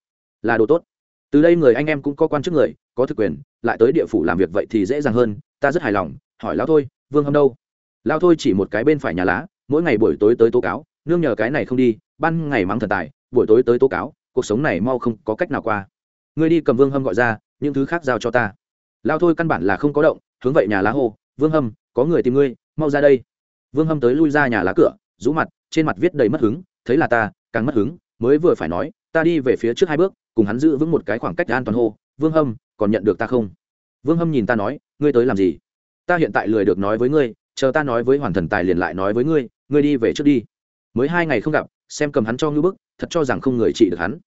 Là đồ tốt. Từ đây người anh em cũng có quan chức người, có thực quyền, lại tới địa phủ làm việc vậy thì dễ dàng hơn, ta rất hài lòng, hỏi lao thôi, vương hâm đâu? Lao thôi chỉ một cái bên phải nhà lá, mỗi ngày buổi tối tới tố cáo, nương nhờ cái này không đi, ban ngày mắng thần tài, buổi tối tới tố cáo, cuộc sống này mau không có cách nào qua. Ngươi đi cầm vương hâm gọi ra, những thứ khác giao cho ta lao thôi căn bản là không có động, hướng vậy nhà lá hô, vương hâm, có người tìm ngươi, mau ra đây. Vương hâm tới lui ra nhà lá cửa, rũ mặt, trên mặt viết đầy mất hứng, thấy là ta, càng mất hứng, mới vừa phải nói, ta đi về phía trước hai bước, cùng hắn giữ vững một cái khoảng cách an toàn hô, vương hâm, còn nhận được ta không? Vương hâm nhìn ta nói, ngươi tới làm gì? Ta hiện tại lười được nói với ngươi, chờ ta nói với hoàn thần tài liền lại nói với ngươi ngươi đi về trước đi. Mới hai ngày không gặp, xem cầm hắn cho ngưỡng bức, thật cho rằng không người trị được hắn.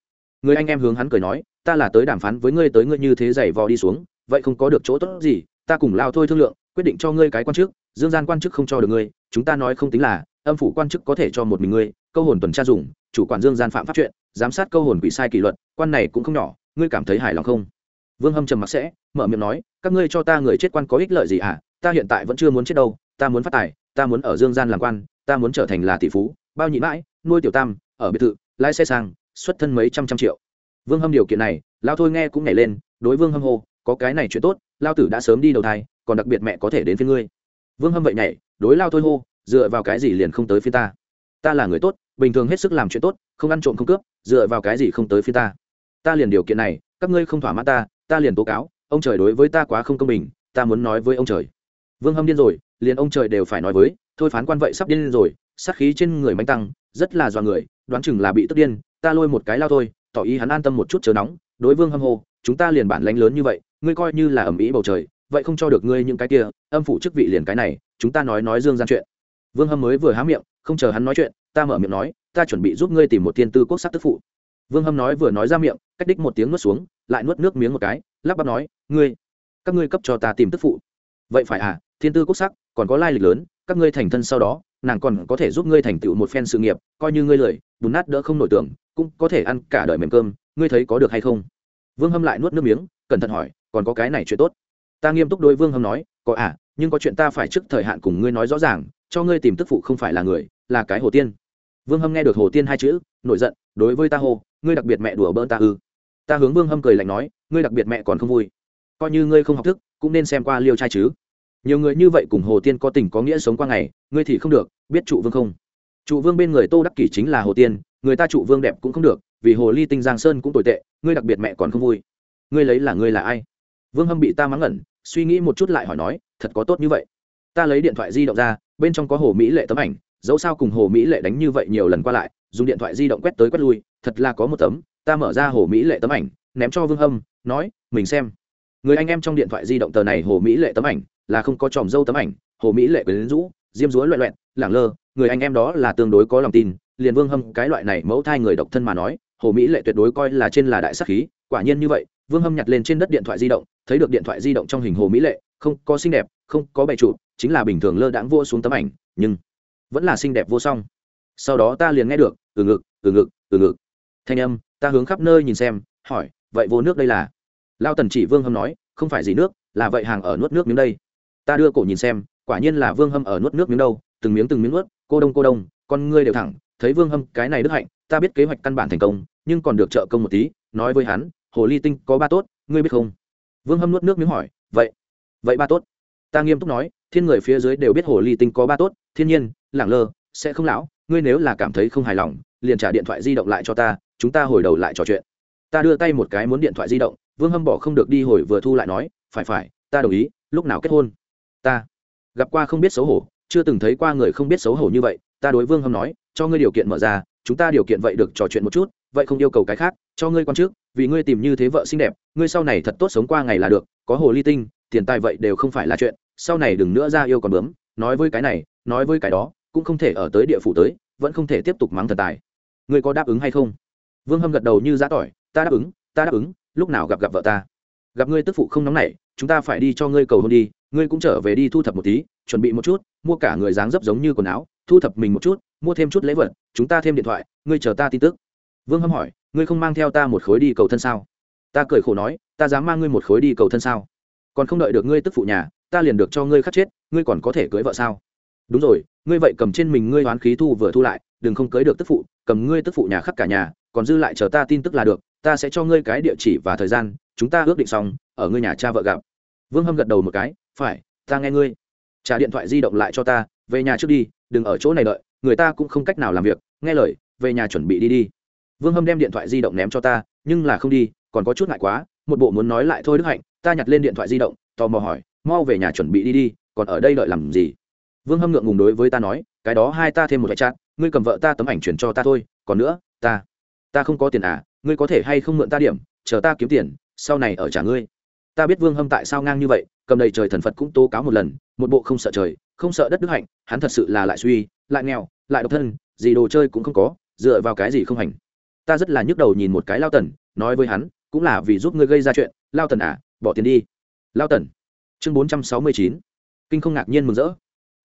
Người anh em hướng hắn cười nói, ta là tới đàm phán với ngươi tới ngươi như thế giày vò đi xuống vậy không có được chỗ tốt gì, ta cùng lao thôi thương lượng, quyết định cho ngươi cái quan chức, dương gian quan chức không cho được ngươi, chúng ta nói không tính là, âm phủ quan chức có thể cho một mình ngươi, câu hồn tuần tra dùng, chủ quản dương gian phạm pháp chuyện, giám sát câu hồn quỷ sai kỷ luật, quan này cũng không nhỏ, ngươi cảm thấy hài lòng không vương hâm trầm mặc sẽ, mở miệng nói, các ngươi cho ta người chết quan có ích lợi gì à? ta hiện tại vẫn chưa muốn chết đâu, ta muốn phát tài, ta muốn ở dương gian làm quan, ta muốn trở thành là tỷ phú, bao nhị mãi, nuôi tiểu tam, ở biệt thự, lái xe sang, xuất thân mấy trăm trăm triệu vương hâm điều kiện này, lao thôi nghe cũng nhảy lên, đối vương hâm hô có cái này chuyện tốt, lao tử đã sớm đi đầu thai, còn đặc biệt mẹ có thể đến phía ngươi. Vương hâm vậy nhảy, đối lao thôi hô, dựa vào cái gì liền không tới phía ta? Ta là người tốt, bình thường hết sức làm chuyện tốt, không ăn trộm không cướp, dựa vào cái gì không tới phía ta? Ta liền điều kiện này, các ngươi không thỏa mãn ta ta liền tố cáo, ông trời đối với ta quá không công bình, ta muốn nói với ông trời. Vương hâm điên rồi, liền ông trời đều phải nói với, thôi phán quan vậy sắp điên rồi, sát khí trên người mánh tăng, rất là dọa người, đoán chừng là bị tức điên, ta lôi một cái lao thôi, tỏ ý hắn an tâm một chút chờ nóng, đối vương hâm hồ chúng ta liền bản lánh lớn như vậy ngươi coi như là ẩm ý bầu trời, vậy không cho được ngươi những cái kia, âm phủ chức vị liền cái này, chúng ta nói nói dương gian chuyện. Vương hâm mới vừa há miệng, không chờ hắn nói chuyện, ta mở miệng nói, ta chuẩn bị giúp ngươi tìm một Thiên tư quốc sắc tức phụ. Vương hâm nói vừa nói ra miệng, cách đích một tiếng nuốt xuống, lại nuốt nước miếng một cái, lắp bắp nói, ngươi, các ngươi cấp cho ta tìm tức phụ. Vậy phải à thiên tư quốc sắc, còn có lai lịch lớn, các ngươi thành thân sau đó, nàng còn có thể giúp ngươi thành tựu một phen sự nghiệp, coi như ngươi lười, bùn nát đỡ không nổi tưởng, cũng có thể ăn cả đời mềm cơm, ngươi thấy có được hay không? Vương hâm lại nuốt nước miếng, cẩn thận hỏi còn có cái này chuyện tốt. Ta nghiêm túc đối vương hâm nói, có à nhưng có chuyện ta phải trước thời hạn cùng ngươi nói rõ ràng, cho ngươi tìm tức phụ không phải là người, là cái hồ tiên. Vương hâm nghe được hồ tiên hai chữ, nổi giận, đối với ta hồ ngươi đặc biệt mẹ đùa bỡn ta ư? Ta hướng vương hâm cười lạnh nói, ngươi đặc biệt mẹ còn không vui. Coi như ngươi không học thức, cũng nên xem qua liêu trai chứ. Nhiều người như vậy cùng hồ tiên có tình có nghĩa sống qua ngày, ngươi thì không được, biết trụ vương không? Trụ vương bên người tô đắc kỷ chính là hồ tiên, người ta trụ vương đẹp cũng không được, vì hồ ly tinh giang sơn cũng tồi tệ, ngươi đặc biệt mẹ còn không vui. Ngươi lấy là ngươi là ai? Vương hâm bị ta mắng ngẩn, suy nghĩ một chút lại hỏi nói, thật có tốt như vậy? Ta lấy điện thoại di động ra, bên trong có hồ mỹ lệ tấm ảnh, dẫu sao cùng hồ mỹ lệ đánh như vậy nhiều lần qua lại, dùng điện thoại di động quét tới quét lui, thật là có một tấm, ta mở ra hồ mỹ lệ tấm ảnh, ném cho vương hâm, nói, mình xem. Người anh em trong điện thoại di động tờ này hồ mỹ lệ tấm ảnh, là không có tròm dâu tấm ảnh, hồ mỹ lệ quyến rũ, diêm dúa loẹ loẹn lẳng lơ, người anh em đó là tương đối có lòng tin, liền vương hâm cái loại này mẫu thai người độc thân mà nói, hồ mỹ lệ tuyệt đối coi là trên là đại sắc khí, quả nhiên như vậy vương hâm nhặt lên trên đất điện thoại di động, thấy được điện thoại di động trong hình hồ mỹ lệ, không có xinh đẹp, không có bày trụ, chính là bình thường lơ đãng vua xuống tấm ảnh, nhưng vẫn là xinh đẹp vô song. Sau đó ta liền nghe được từ ngực từ ngực từ ngực. Thanh âm, ta hướng khắp nơi nhìn xem, hỏi, vậy vô nước đây là? Lao tần chỉ vương hâm nói, không phải gì nước, là vậy hàng ở nuốt nước miếng đây. Ta đưa cổ nhìn xem, quả nhiên là vương hâm ở nuốt nước miếng đâu, từng miếng từng miếng nuốt, cô đông cô đông, con ngươi đều thẳng, thấy vương hâm, cái này đức hạnh, ta biết kế hoạch căn bản thành công, nhưng còn được trợ công một tí, nói với hắn hồ ly tinh có ba tốt, ngươi biết không? Vương hâm nuốt nước miếng hỏi, vậy vậy ba tốt? Ta nghiêm túc nói, thiên người phía dưới đều biết hồ ly tinh có ba tốt, thiên nhiên, lẳng lơ, sẽ không lão, ngươi nếu là cảm thấy không hài lòng, liền trả điện thoại di động lại cho ta, chúng ta hồi đầu lại trò chuyện. Ta đưa tay một cái muốn điện thoại di động, vương hâm bỏ không được đi hồi vừa thu lại nói, phải phải, ta đồng ý, lúc nào kết hôn? Ta gặp qua không biết xấu hổ, chưa từng thấy qua người không biết xấu hổ như vậy, ta đối vương hâm nói, cho ngươi điều kiện mở ra, chúng ta điều kiện vậy được trò chuyện một chút, vậy không yêu cầu cái khác, cho ngươi quan trước vì ngươi tìm như thế vợ xinh đẹp, ngươi sau này thật tốt sống qua ngày là được, có hồ ly tinh, tiền tài vậy đều không phải là chuyện, sau này đừng nữa ra yêu còn bướm, nói với cái này, nói với cái đó, cũng không thể ở tới địa phủ tới, vẫn không thể tiếp tục mắng thần tài. Ngươi có đáp ứng hay không? Vương hâm gật đầu như giã tỏi, ta đáp ứng, ta đáp ứng, lúc nào gặp gặp vợ ta. Gặp ngươi tức phụ không nóng nảy, chúng ta phải đi cho ngươi cầu hôn đi, ngươi cũng trở về đi thu thập một tí, chuẩn bị một chút, mua cả người dáng dấp giống như quần áo, thu thập mình một chút, mua thêm chút lễ vật, chúng ta thêm điện thoại, ngươi chờ ta tin tức. Vương hâm hỏi ngươi không mang theo ta một khối đi cầu thân sao? Ta cười khổ nói, ta dám mang ngươi một khối đi cầu thân sao? Còn không đợi được ngươi tức phụ nhà, ta liền được cho ngươi khắc chết, ngươi còn có thể cưới vợ sao? Đúng rồi, ngươi vậy cầm trên mình ngươi hoán khí thu vừa thu lại, đừng không cưới được tức phụ, cầm ngươi tức phụ nhà khắc cả nhà, còn dư lại chờ ta tin tức là được, ta sẽ cho ngươi cái địa chỉ và thời gian, chúng ta ước định xong, ở ngươi nhà cha vợ gặp. Vương hâm gật đầu một cái, phải, ta nghe ngươi. Trả điện thoại di động lại cho ta, về nhà trước đi, đừng ở chỗ này đợi, người ta cũng không cách nào làm việc, nghe lời, về nhà chuẩn bị đi đi vương hâm đem điện thoại di động ném cho ta, nhưng là không đi, còn có chút ngại quá, một bộ muốn nói lại thôi đức hạnh, ta nhặt lên điện thoại di động, tò mò hỏi, mau về nhà chuẩn bị đi đi, còn ở đây đợi làm gì? Vương hâm ngượng ngùng đối với ta nói, cái đó hai ta thêm một cái chát ngươi cầm vợ ta tấm ảnh chuyển cho ta thôi, còn nữa, ta ta không có tiền à ngươi có thể hay không mượn ta điểm, chờ ta kiếm tiền, sau này ở trả ngươi. Ta biết vương hâm tại sao ngang như vậy, cầm đầy trời thần phật cũng tố cáo một lần, một bộ không sợ trời, không sợ đất đức hạnh, hắn thật sự là lại suy, lại nghèo, lại độc thân, gì đồ chơi cũng không có, dựa vào cái gì không hành ta rất là nhức đầu nhìn một cái lao tần, nói với hắn, cũng là vì giúp ngươi gây ra chuyện. Lao tần à bỏ tiền đi. Lao tần. Chương bốn trăm sáu mươi chín. Kinh không ngạc nhiên mừng rỡ.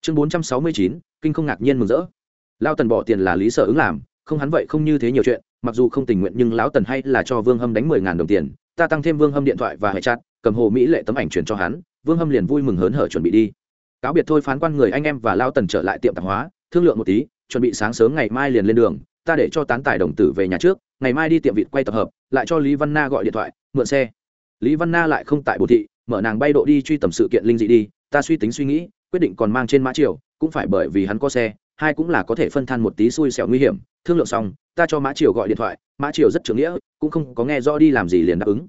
Chương bốn trăm sáu mươi chín, kinh không ngạc nhiên mừng rỡ. Lao tần bỏ tiền là lý sở ứng làm, không hắn vậy không như thế nhiều chuyện, mặc dù không tình nguyện nhưng lão tần hay là cho vương hâm đánh mười ngàn đồng tiền, ta tăng thêm vương hâm điện thoại và hệ chặt cầm hồ mỹ lệ tấm ảnh truyền cho hắn, vương hâm liền vui mừng hớn hở chuẩn bị đi. Cáo biệt thôi phán quan người anh em và lao tần trở lại tiệm tạp hóa, thương lượng một tí, chuẩn bị sáng sớm ngày mai liền lên đường ta để cho tán tài đồng tử về nhà trước, ngày mai đi tiệm vịt quay tập hợp, lại cho lý văn na gọi điện thoại, mượn xe. Lý văn na lại không tại bồ thị, mở nàng bay độ đi truy tầm sự kiện linh dị đi, ta suy tính suy nghĩ, quyết định còn mang trên mã triều, cũng phải bởi vì hắn có xe, hai cũng là có thể phân than một tí xui xẻo nguy hiểm, thương lượng xong, ta cho mã triều gọi điện thoại, mã triều rất trưởng nghĩa, cũng không có nghe rõ đi làm gì liền đáp ứng.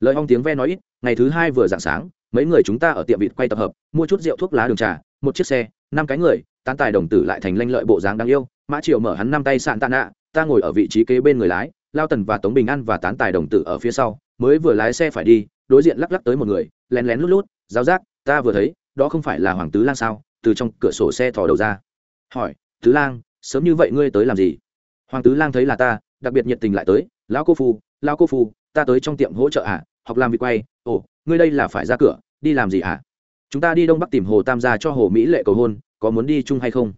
Lời hong tiếng ve nói ít, ngày thứ hai vừa dạng sáng, mấy người chúng ta ở tiệm vịt quay tập hợp, mua chút rượu thuốc lá đường trà, một chiếc xe, năm cái người, tán tài đồng tử lại thành lanh lợi bộ dáng đáng yêu mã triều mở hắn năm tay sạn tạ nạ, ta ngồi ở vị trí kế bên người lái, lao tần và tống bình an và tán tài đồng tử ở phía sau, mới vừa lái xe phải đi, đối diện lắc lắc tới một người, lén lén lút lút, giáo giác, ta vừa thấy, đó không phải là hoàng tứ lang sao? Từ trong cửa sổ xe thò đầu ra. Hỏi, tứ lang, sớm như vậy ngươi tới làm gì? Hoàng tứ lang thấy là ta, đặc biệt nhiệt tình lại tới, lão cô phu, lão cô phu, ta tới trong tiệm hỗ trợ à học làm việc quay, ồ, ngươi đây là phải ra cửa, đi làm gì à chúng ta đi đông bắc tìm hồ tam gia cho hồ mỹ lệ cầu hôn, có muốn đi chung hay không?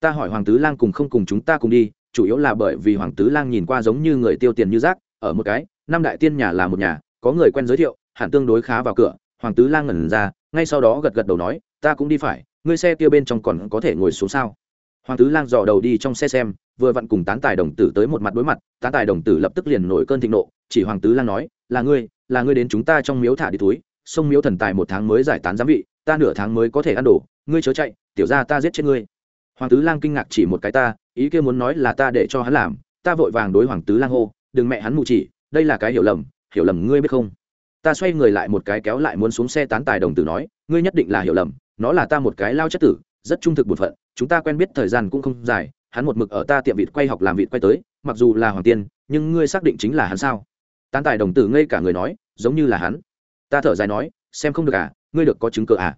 Ta hỏi hoàng tứ lang cùng không cùng chúng ta cùng đi, chủ yếu là bởi vì hoàng tứ lang nhìn qua giống như người tiêu tiền như rác, ở một cái, năm đại tiên nhà là một nhà, có người quen giới thiệu, hẳn tương đối khá vào cửa. Hoàng tứ lang ngẩn ra, ngay sau đó gật gật đầu nói, ta cũng đi phải, ngươi xe kia bên trong còn có thể ngồi xuống sao? Hoàng tứ lang dò đầu đi trong xe xem, vừa vặn cùng tán tài đồng tử tới một mặt đối mặt, tán tài đồng tử lập tức liền nổi cơn thịnh nộ, chỉ hoàng tứ lang nói, là ngươi là ngươi đến chúng ta trong miếu thả đi túi, sông miếu thần tài một tháng mới giải tán giám vị, ta nửa tháng mới có thể ăn đổ ngươi chớ chạy, tiểu ra ta giết chết ngươi hoàng tứ lang kinh ngạc chỉ một cái ta, ý kia muốn nói là ta để cho hắn làm, ta vội vàng đối hoàng tứ lang hô, đừng mẹ hắn mù chỉ, đây là cái hiểu lầm hiểu lầm ngươi biết không? Ta xoay người lại một cái kéo lại muốn xuống xe tán tài đồng tử nói, ngươi nhất định là hiểu lầm, nó là ta một cái lao chất tử, rất trung thực bột phận, chúng ta quen biết thời gian cũng không dài, hắn một mực ở ta tiệm vịt quay học làm vịt quay tới, mặc dù là hoàng tiên, nhưng ngươi xác định chính là hắn sao? Tán tài đồng tử ngây cả người nói, giống như là hắn. Ta thở dài nói, xem không được à ngươi được có chứng cớ à?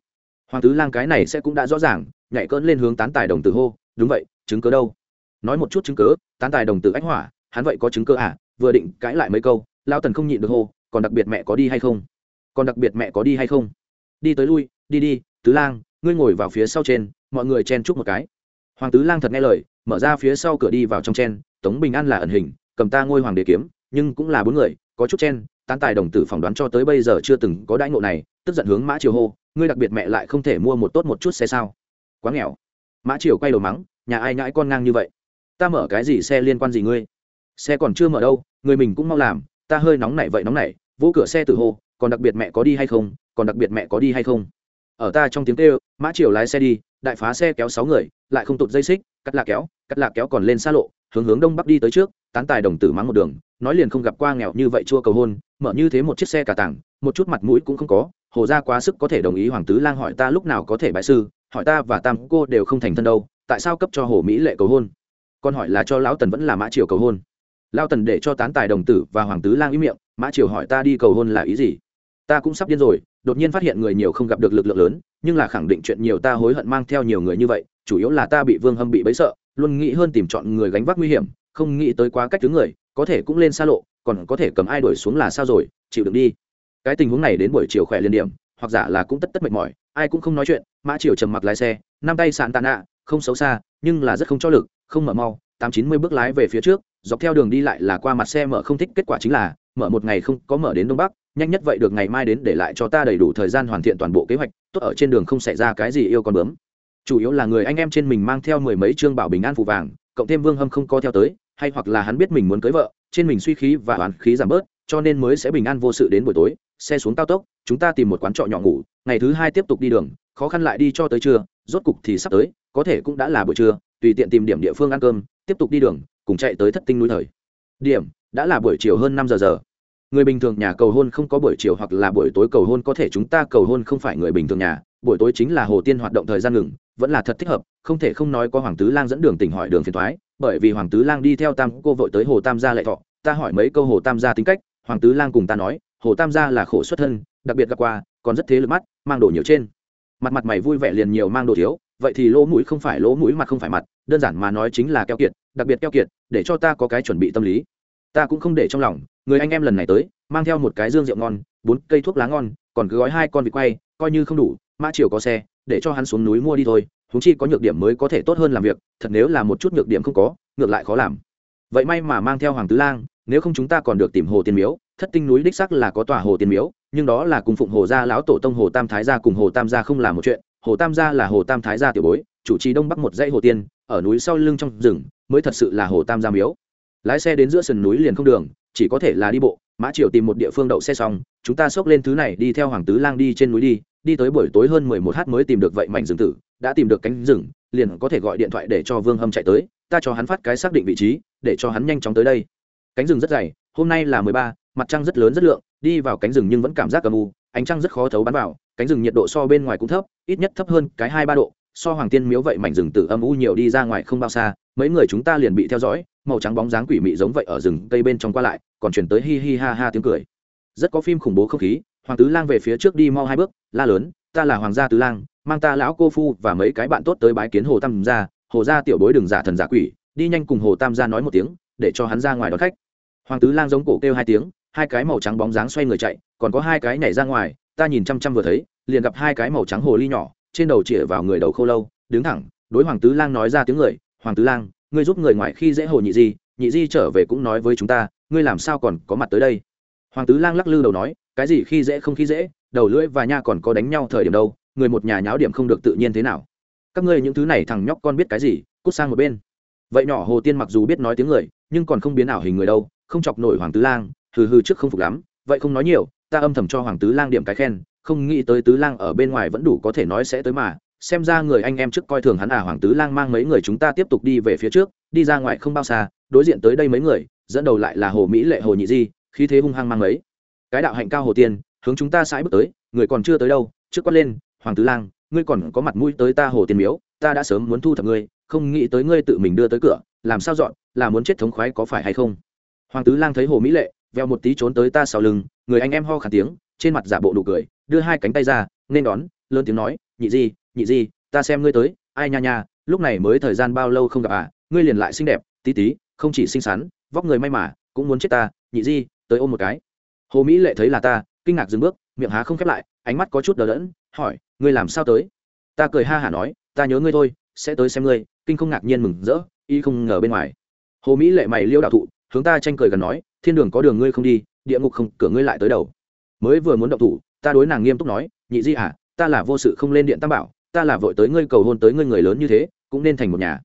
Hoàng tứ lang cái này sẽ cũng đã rõ ràng nhảy cỡn lên hướng tán tài đồng tử hô, đúng vậy, chứng cớ đâu? Nói một chút chứng cớ tán tài đồng tử ách hỏa, hắn vậy có chứng cớ à? Vừa định cãi lại mấy câu lao tần không nhịn được hô, còn đặc biệt mẹ có đi hay không? Còn đặc biệt mẹ có đi hay không? Đi tới lui, đi đi, tứ lang, ngươi ngồi vào phía sau trên, mọi người chen chúc một cái. Hoàng tứ lang thật nghe lời, mở ra phía sau cửa đi vào trong chen, tống bình an là ẩn hình, cầm ta ngôi hoàng đế kiếm, nhưng cũng là bốn người, có chút chen, tán tài đồng tử phỏng đoán cho tới bây giờ chưa từng có đãi ngộ này, tức giận hướng mã triều hô, ngươi đặc biệt mẹ lại không thể mua một tốt một chút xe sao? Quá nghèo. Mã triều quay đầu mắng, nhà ai nhãi con ngang như vậy? Ta mở cái gì xe liên quan gì ngươi? Xe còn chưa mở đâu, người mình cũng mau làm, ta hơi nóng nảy vậy nóng nảy vỗ cửa xe từ hồ. còn đặc biệt mẹ có đi hay không, còn đặc biệt mẹ có đi hay không? Ở ta trong tiếng kêu, mã triều lái xe đi, đại phá xe kéo sáu người, lại không tụt dây xích, cắt lạc kéo, cắt lạc kéo còn lên xa lộ, hướng hướng đông bắc đi tới trước, tán tài đồng tử mắng một đường, nói liền không gặp qua nghèo như vậy chua cầu hôn, mở như thế một chiếc xe cả tảng, một chút mặt mũi cũng không có, hồ ra quá sức có thể đồng ý hoàng tứ lang hỏi ta lúc nào có thể bại sư hỏi ta và tam cô đều không thành thân đâu, tại sao cấp cho hồ mỹ lệ cầu hôn? Con hỏi là cho lão tần vẫn là mã triều cầu hôn? Lao tần để cho tán tài đồng tử và hoàng tứ lang ý miệng, mã triều hỏi ta đi cầu hôn là ý gì? Ta cũng sắp điên rồi, đột nhiên phát hiện người nhiều không gặp được lực lượng lớn, nhưng là khẳng định chuyện nhiều ta hối hận mang theo nhiều người như vậy, chủ yếu là ta bị vương hâm bị bấy sợ, luôn nghĩ hơn tìm chọn người gánh vác nguy hiểm, không nghĩ tới quá cách thứ người, có thể cũng lên xa lộ, còn có thể cầm ai đuổi xuống là sao rồi, chịu đựng đi. Cái tình huống này đến buổi chiều khỏe liên điểm, hoặc giả là cũng tất tất mệt mỏi ai cũng không nói chuyện, mã triều trầm mặc lái xe, năm tay sàn tàn ạ không xấu xa, nhưng là rất không cho lực, không mở mau, tám chín mươi bước lái về phía trước, dọc theo đường đi lại là qua mặt xe mở không thích, kết quả chính là, mở một ngày không có mở đến đông bắc, nhanh nhất vậy được ngày mai đến để lại cho ta đầy đủ thời gian hoàn thiện toàn bộ kế hoạch, tốt ở trên đường không xảy ra cái gì yêu con bướm. Chủ yếu là người anh em trên mình mang theo mười mấy chương bảo bình an phụ vàng, cộng thêm vương hâm không co theo tới, hay hoặc là hắn biết mình muốn cưới vợ, trên mình suy khí và oán khí giảm bớt, cho nên mới sẽ bình an vô sự đến buổi tối xe xuống cao tốc, chúng ta tìm một quán trọ nhỏ ngủ, ngày thứ hai tiếp tục đi đường, khó khăn lại đi cho tới trưa, rốt cục thì sắp tới, có thể cũng đã là buổi trưa, tùy tiện tìm điểm địa phương ăn cơm, tiếp tục đi đường, cùng chạy tới thất tinh núi thời. Điểm, đã là buổi chiều hơn năm giờ giờ. Người bình thường nhà cầu hôn không có buổi chiều hoặc là buổi tối cầu hôn có thể chúng ta cầu hôn không phải người bình thường nhà, buổi tối chính là hồ tiên hoạt động thời gian ngừng, vẫn là thật thích hợp, không thể không nói có hoàng tứ lang dẫn đường tỉnh hỏi đường phiền thoái bởi vì hoàng tứ lang đi theo tam cô vội tới hồ tam gia lệ thọ, ta hỏi mấy câu hồ tam gia tính cách, hoàng tứ lang cùng ta nói hồ tam gia là khổ xuất thân, đặc biệt gặp qua, còn rất thế lực mắt, mang đồ nhiều trên. Mặt mặt mày vui vẻ liền nhiều mang đồ thiếu, vậy thì lỗ mũi không phải lỗ mũi mặt không phải mặt, đơn giản mà nói chính là keo kiệt, đặc biệt keo kiệt, để cho ta có cái chuẩn bị tâm lý. Ta cũng không để trong lòng, người anh em lần này tới, mang theo một cái dương rượu ngon, bốn cây thuốc lá ngon, còn cứ gói hai con vịt quay, coi như không đủ, mã chiều có xe, để cho hắn xuống núi mua đi thôi húng chi có nhược điểm mới có thể tốt hơn làm việc, thật nếu là một chút nhược điểm không có, ngược lại khó làm. Vậy may mà mang theo hoàng tứ lang, nếu không chúng ta còn được tìm hồ tiên miếu thất tinh núi đích sắc là có tòa hồ tiên miếu, nhưng đó là cùng phụng hồ gia lão tổ tông hồ tam thái gia cùng hồ tam gia không là một chuyện. Hồ tam gia là hồ tam thái gia tiểu bối, chủ trì đông bắc một dãy hồ tiên, ở núi sau lưng trong rừng, mới thật sự là hồ tam gia miếu. Lái xe đến giữa sườn núi liền không đường, chỉ có thể là đi bộ, mã triều tìm một địa phương đậu xe xong, chúng ta xốc lên thứ này đi theo hoàng tứ lang đi trên núi đi đi tới buổi tối hơn mười một h mới tìm được vậy mảnh rừng tử, đã tìm được cánh rừng, liền có thể gọi điện thoại để cho vương hâm chạy tới, ta cho hắn phát cái xác định vị trí, để cho hắn nhanh chóng tới đây. Cánh rừng rất dày, hôm nay là mười ba mặt trăng rất lớn rất lượng, đi vào cánh rừng nhưng vẫn cảm giác âm u, ánh trăng rất khó thấu bắn vào, cánh rừng nhiệt độ so bên ngoài cũng thấp, ít nhất thấp hơn cái hai ba độ, so hoàng tiên miếu vậy mảnh rừng tử âm u nhiều đi ra ngoài không bao xa, mấy người chúng ta liền bị theo dõi, màu trắng bóng dáng quỷ mị giống vậy ở rừng cây bên trong qua lại, còn chuyển tới hi hi ha ha tiếng cười. Rất có phim khủng bố không khí, hoàng tứ lang về phía trước đi mau hai bước, la lớn, ta là hoàng gia tứ lang, mang ta lão cô phu và mấy cái bạn tốt tới bái kiến hồ tam gia, hồ gia tiểu bối đừng giả thần giả quỷ, đi nhanh cùng hồ tam gia nói một tiếng, để cho hắn ra ngoài đón khách. Hoàng tứ lang giống cổ kêu hai tiếng hai cái màu trắng bóng dáng xoay người chạy, còn có hai cái nhảy ra ngoài, ta nhìn chăm chăm vừa thấy, liền gặp hai cái màu trắng hồ ly nhỏ, trên đầu chĩa vào người đầu khô lâu, đứng thẳng, đối hoàng tứ lang nói ra tiếng người, hoàng tứ lang, ngươi giúp người ngoài khi dễ hồ nhị di nhị di trở về cũng nói với chúng ta, ngươi làm sao còn có mặt tới đây? Hoàng tứ lang lắc lư đầu nói, cái gì khi dễ không khi dễ, đầu lưỡi và nha còn có đánh nhau thời điểm đâu, người một nhà nháo điểm không được tự nhiên thế nào. Các ngươi những thứ này thằng nhóc con biết cái gì, cút sang một bên. Vậy nhỏ hồ tiên mặc dù biết nói tiếng người, nhưng còn không biến ảo hình người đâu, không chọc nổi hoàng tứ lang hừ hừ trước không phục lắm, vậy không nói nhiều, ta âm thầm cho hoàng tứ lang điểm cái khen, không nghĩ tới tứ lang ở bên ngoài vẫn đủ có thể nói sẽ tới mà. Xem ra người anh em trước coi thường hắn à hoàng tứ lang mang mấy người chúng ta tiếp tục đi về phía trước, đi ra ngoài không bao xa, đối diện tới đây mấy người, dẫn đầu lại là hồ mỹ lệ, hồ nhị di, khí thế hung hăng mang mấy. Cái đạo hạnh cao hồ tiên, hướng chúng ta sãi bước tới, người còn chưa tới đâu, trước quát lên, hoàng tứ lang, ngươi còn có mặt mũi tới ta hồ tiên miếu, ta đã sớm muốn thu thập ngươi, không nghĩ tới ngươi tự mình đưa tới cửa, làm sao dọn, là muốn chết thống khoái có phải hay không? Hoàng tứ lang thấy hồ mỹ lệ veo một tí trốn tới ta sau lưng, người anh em ho khả tiếng, trên mặt giả bộ nụ cười, đưa hai cánh tay ra, nên đón, lớn tiếng nói, nhị di nhị di, ta xem ngươi tới, ai nha nha, lúc này mới thời gian bao lâu không gặp à ngươi liền lại xinh đẹp, tí tí, không chỉ xinh xắn, vóc người may mà, cũng muốn chết ta, nhị di, tới ôm một cái. Hồ mỹ lệ thấy là ta, kinh ngạc dừng bước, miệng há không khép lại, ánh mắt có chút đờ đẫn, hỏi, ngươi làm sao tới? Ta cười ha hả nói, ta nhớ ngươi thôi, sẽ tới xem ngươi. Kinh không ngạc nhiên mừng rỡ, y không ngờ bên ngoài. Hồ mỹ lệ mày liêu đạo thụ, hướng ta tranh cười gần nói thiên đường có đường ngươi không đi, địa ngục không, cửa ngươi lại tới đầu. Mới vừa muốn động thủ, ta đối nàng nghiêm túc nói, nhị di à ta là vô sự không lên điện tam bảo, ta là vội tới ngươi cầu hôn tới ngươi người lớn như thế, cũng nên thành một nhà.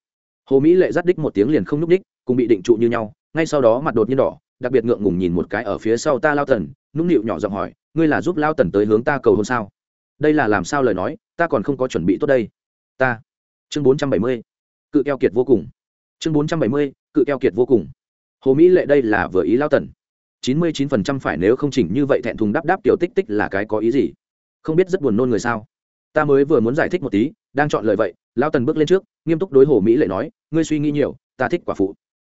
Hồ mỹ lệ dắt đích một tiếng liền không nhúc đích cùng bị định trụ như nhau, ngay sau đó mặt đột nhiên đỏ, đặc biệt ngượng ngùng nhìn một cái ở phía sau ta lao tần nũng nịu nhỏ giọng hỏi, ngươi là giúp lao tần tới hướng ta cầu hôn sao? Đây là làm sao lời nói, ta còn không có chuẩn bị tốt đây. Ta. Chương bốn trăm bảy mươi, cự keo kiệt vô cùng. Chương bốn trăm bảy mươi, cự keo kiệt vô cùng hồ mỹ lệ đây là vừa ý lao tần. Chín mươi chín phần trăm phải nếu không chỉnh như vậy thẹn thùng đáp đáp tiểu tích tích là cái có ý gì? Không biết rất buồn nôn người sao? Ta mới vừa muốn giải thích một tí, đang chọn lời vậy lao tần bước lên trước, nghiêm túc đối hồ mỹ lệ nói, ngươi suy nghĩ nhiều, ta thích quả phụ.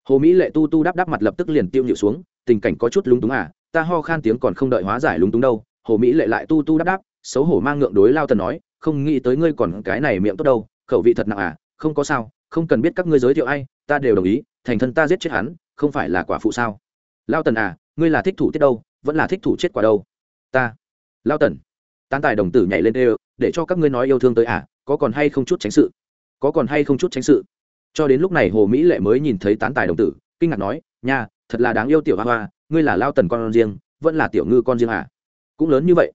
Hồ mỹ lệ tu tu đáp đáp mặt lập tức liền tiêu nhịu xuống, tình cảnh có chút lúng túng à ta ho khan tiếng còn không đợi hóa giải lúng túng đâu. Hồ mỹ lệ lại tu tu đáp đáp xấu hổ mang ngượng đối lao tần nói, không nghĩ tới ngươi còn cái này miệng tốt đâu, khẩu vị thật nặng à không có sao, không cần biết các ngươi giới thiệu ai, ta đều đồng ý, thành thân ta giết chết hắn không phải là quả phụ sao? Lao tần à ngươi là thích thủ tiết đâu, vẫn là thích thủ chết quả đâu? Ta. Lao tần. Tán tài đồng tử nhảy lên đều, để cho các ngươi nói yêu thương tới à có còn hay không chút tránh sự? Có còn hay không chút tránh sự? Cho đến lúc này hồ mỹ lệ mới nhìn thấy tán tài đồng tử, kinh ngạc nói, nha, thật là đáng yêu tiểu hoa hoa, ngươi là lao tần con riêng, vẫn là tiểu ngư con riêng à? Cũng lớn như vậy.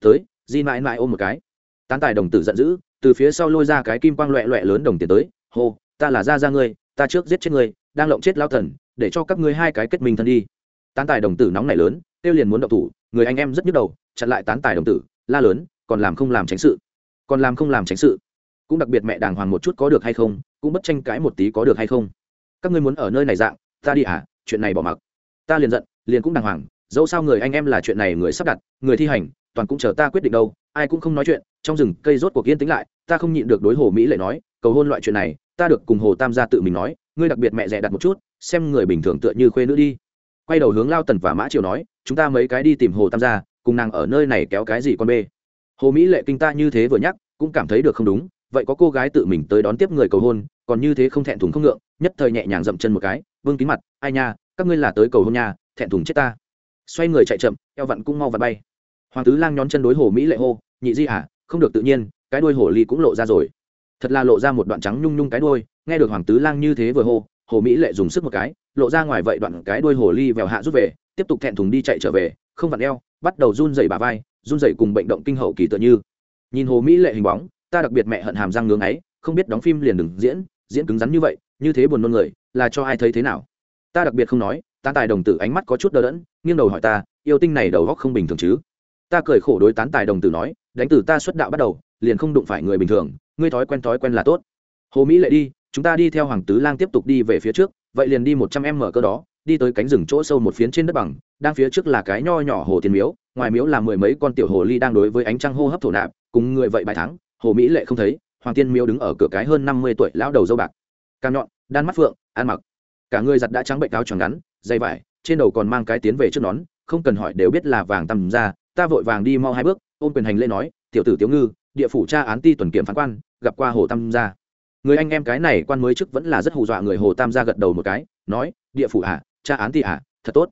Tới, di mãi mãi ôm một cái. Tán tài đồng tử giận dữ, từ phía sau lôi ra cái kim quang loẹ loẹ lớn đồng tiền tới hô ta là ra ra ngươi ta trước giết chết ngươi, đang lộng chết lao thần, để cho các ngươi hai cái kết minh thân đi. Tán tài đồng tử nóng này lớn, tiêu liền muốn động thủ, người anh em rất nhức đầu, chặn lại tán tài đồng tử, la lớn, còn làm không làm tránh sự. Còn làm không làm tránh sự. Cũng đặc biệt mẹ đàng hoàng một chút có được hay không, cũng bất tranh cãi một tí có được hay không. Các ngươi muốn ở nơi này dạng, ta đi à chuyện này bỏ mặc. Ta liền giận, liền cũng đàng hoàng, dẫu sao người anh em là chuyện này người sắp đặt, người thi hành, toàn cũng chờ ta quyết định đâu, ai cũng không nói chuyện, trong rừng cây rốt cuộc yên tĩnh lại, ta không nhịn được đối hồ mỹ lệ nói, cầu hôn loại chuyện này ta được cùng hồ tam gia tự mình nói, ngươi đặc biệt mẹ rẻ đặt một chút, xem người bình thường tựa như khuê nữ đi. Quay đầu hướng lao tần và mã triều nói, chúng ta mấy cái đi tìm hồ tam gia, cùng nàng ở nơi này kéo cái gì con bê. Hồ mỹ lệ kinh ta như thế vừa nhắc, cũng cảm thấy được không đúng, vậy có cô gái tự mình tới đón tiếp người cầu hôn, còn như thế không thẹn thùng không ngượng, nhất thời nhẹ nhàng dậm chân một cái, vương kín mặt, ai nha, các ngươi là tới cầu hôn nha, thẹn thùng chết ta. Xoay người chạy chậm, eo vặn cũng mau vặn bay. Hoàng tứ lang nhón chân đối hồ mỹ lệ hô, nhị di à không được tự nhiên, cái đuôi hồ ly cũng lộ ra rồi thật là lộ ra một đoạn trắng nhung nhung cái đôi nghe được hoàng tứ lang như thế vừa hô, hồ mỹ lệ dùng sức một cái, lộ ra ngoài vậy đoạn cái đuôi hồ ly vèo hạ rút về, tiếp tục thẹn thùng đi chạy trở về, không vặn eo, bắt đầu run dậy bà vai, run dậy cùng bệnh động kinh hậu kỳ tựa như. Nhìn hồ mỹ lệ hình bóng, ta đặc biệt mẹ hận hàm răng ngưỡng ấy không biết đóng phim liền đừng diễn diễn cứng rắn như vậy, như thế buồn nôn người, là cho ai thấy thế nào? Ta đặc biệt không nói tán tài đồng tử ánh mắt có chút đờ đẫn, nghiêng đầu hỏi ta, yêu tinh này đầu góc không bình thường chứ? Ta cười khổ đối tán tài đồng tử nói, đánh từ ta xuất đạo bắt đầu, liền không đụng phải người bình thường ngươi thói quen thói quen là tốt. Hồ mỹ lệ đi, chúng ta đi theo hoàng tứ lang tiếp tục đi về phía trước, vậy liền đi một trăm em mở cơ đó, đi tới cánh rừng chỗ sâu một phiến trên đất bằng, đang phía trước là cái nho nhỏ hồ tiền miếu, ngoài miếu là mười mấy con tiểu hồ ly đang đối với ánh trăng hô hấp thổ nạp, cùng người vậy bài thắng, hồ mỹ lệ không thấy, hoàng tiên miếu đứng ở cửa cái hơn năm mươi tuổi lão đầu dâu bạc. Cam nhọn, đan mắt phượng, ăn mặc. Cả người giặt đã trắng bệnh áo choàng ngắn dây vải, trên đầu còn mang cái tiến về trước nón, không cần hỏi đều biết là vàng tầm ra, ta vội vàng đi mau hai bước, ôm quyền hành lên nói, tiểu tử tiểu ngư, địa phủ tra án ti tuần kiểm phán quan gặp qua hồ tam gia. Người anh em cái này quan mới chức vẫn là rất hù dọa người hồ tam gia gật đầu một cái, nói, địa phủ à tra án ti à thật tốt.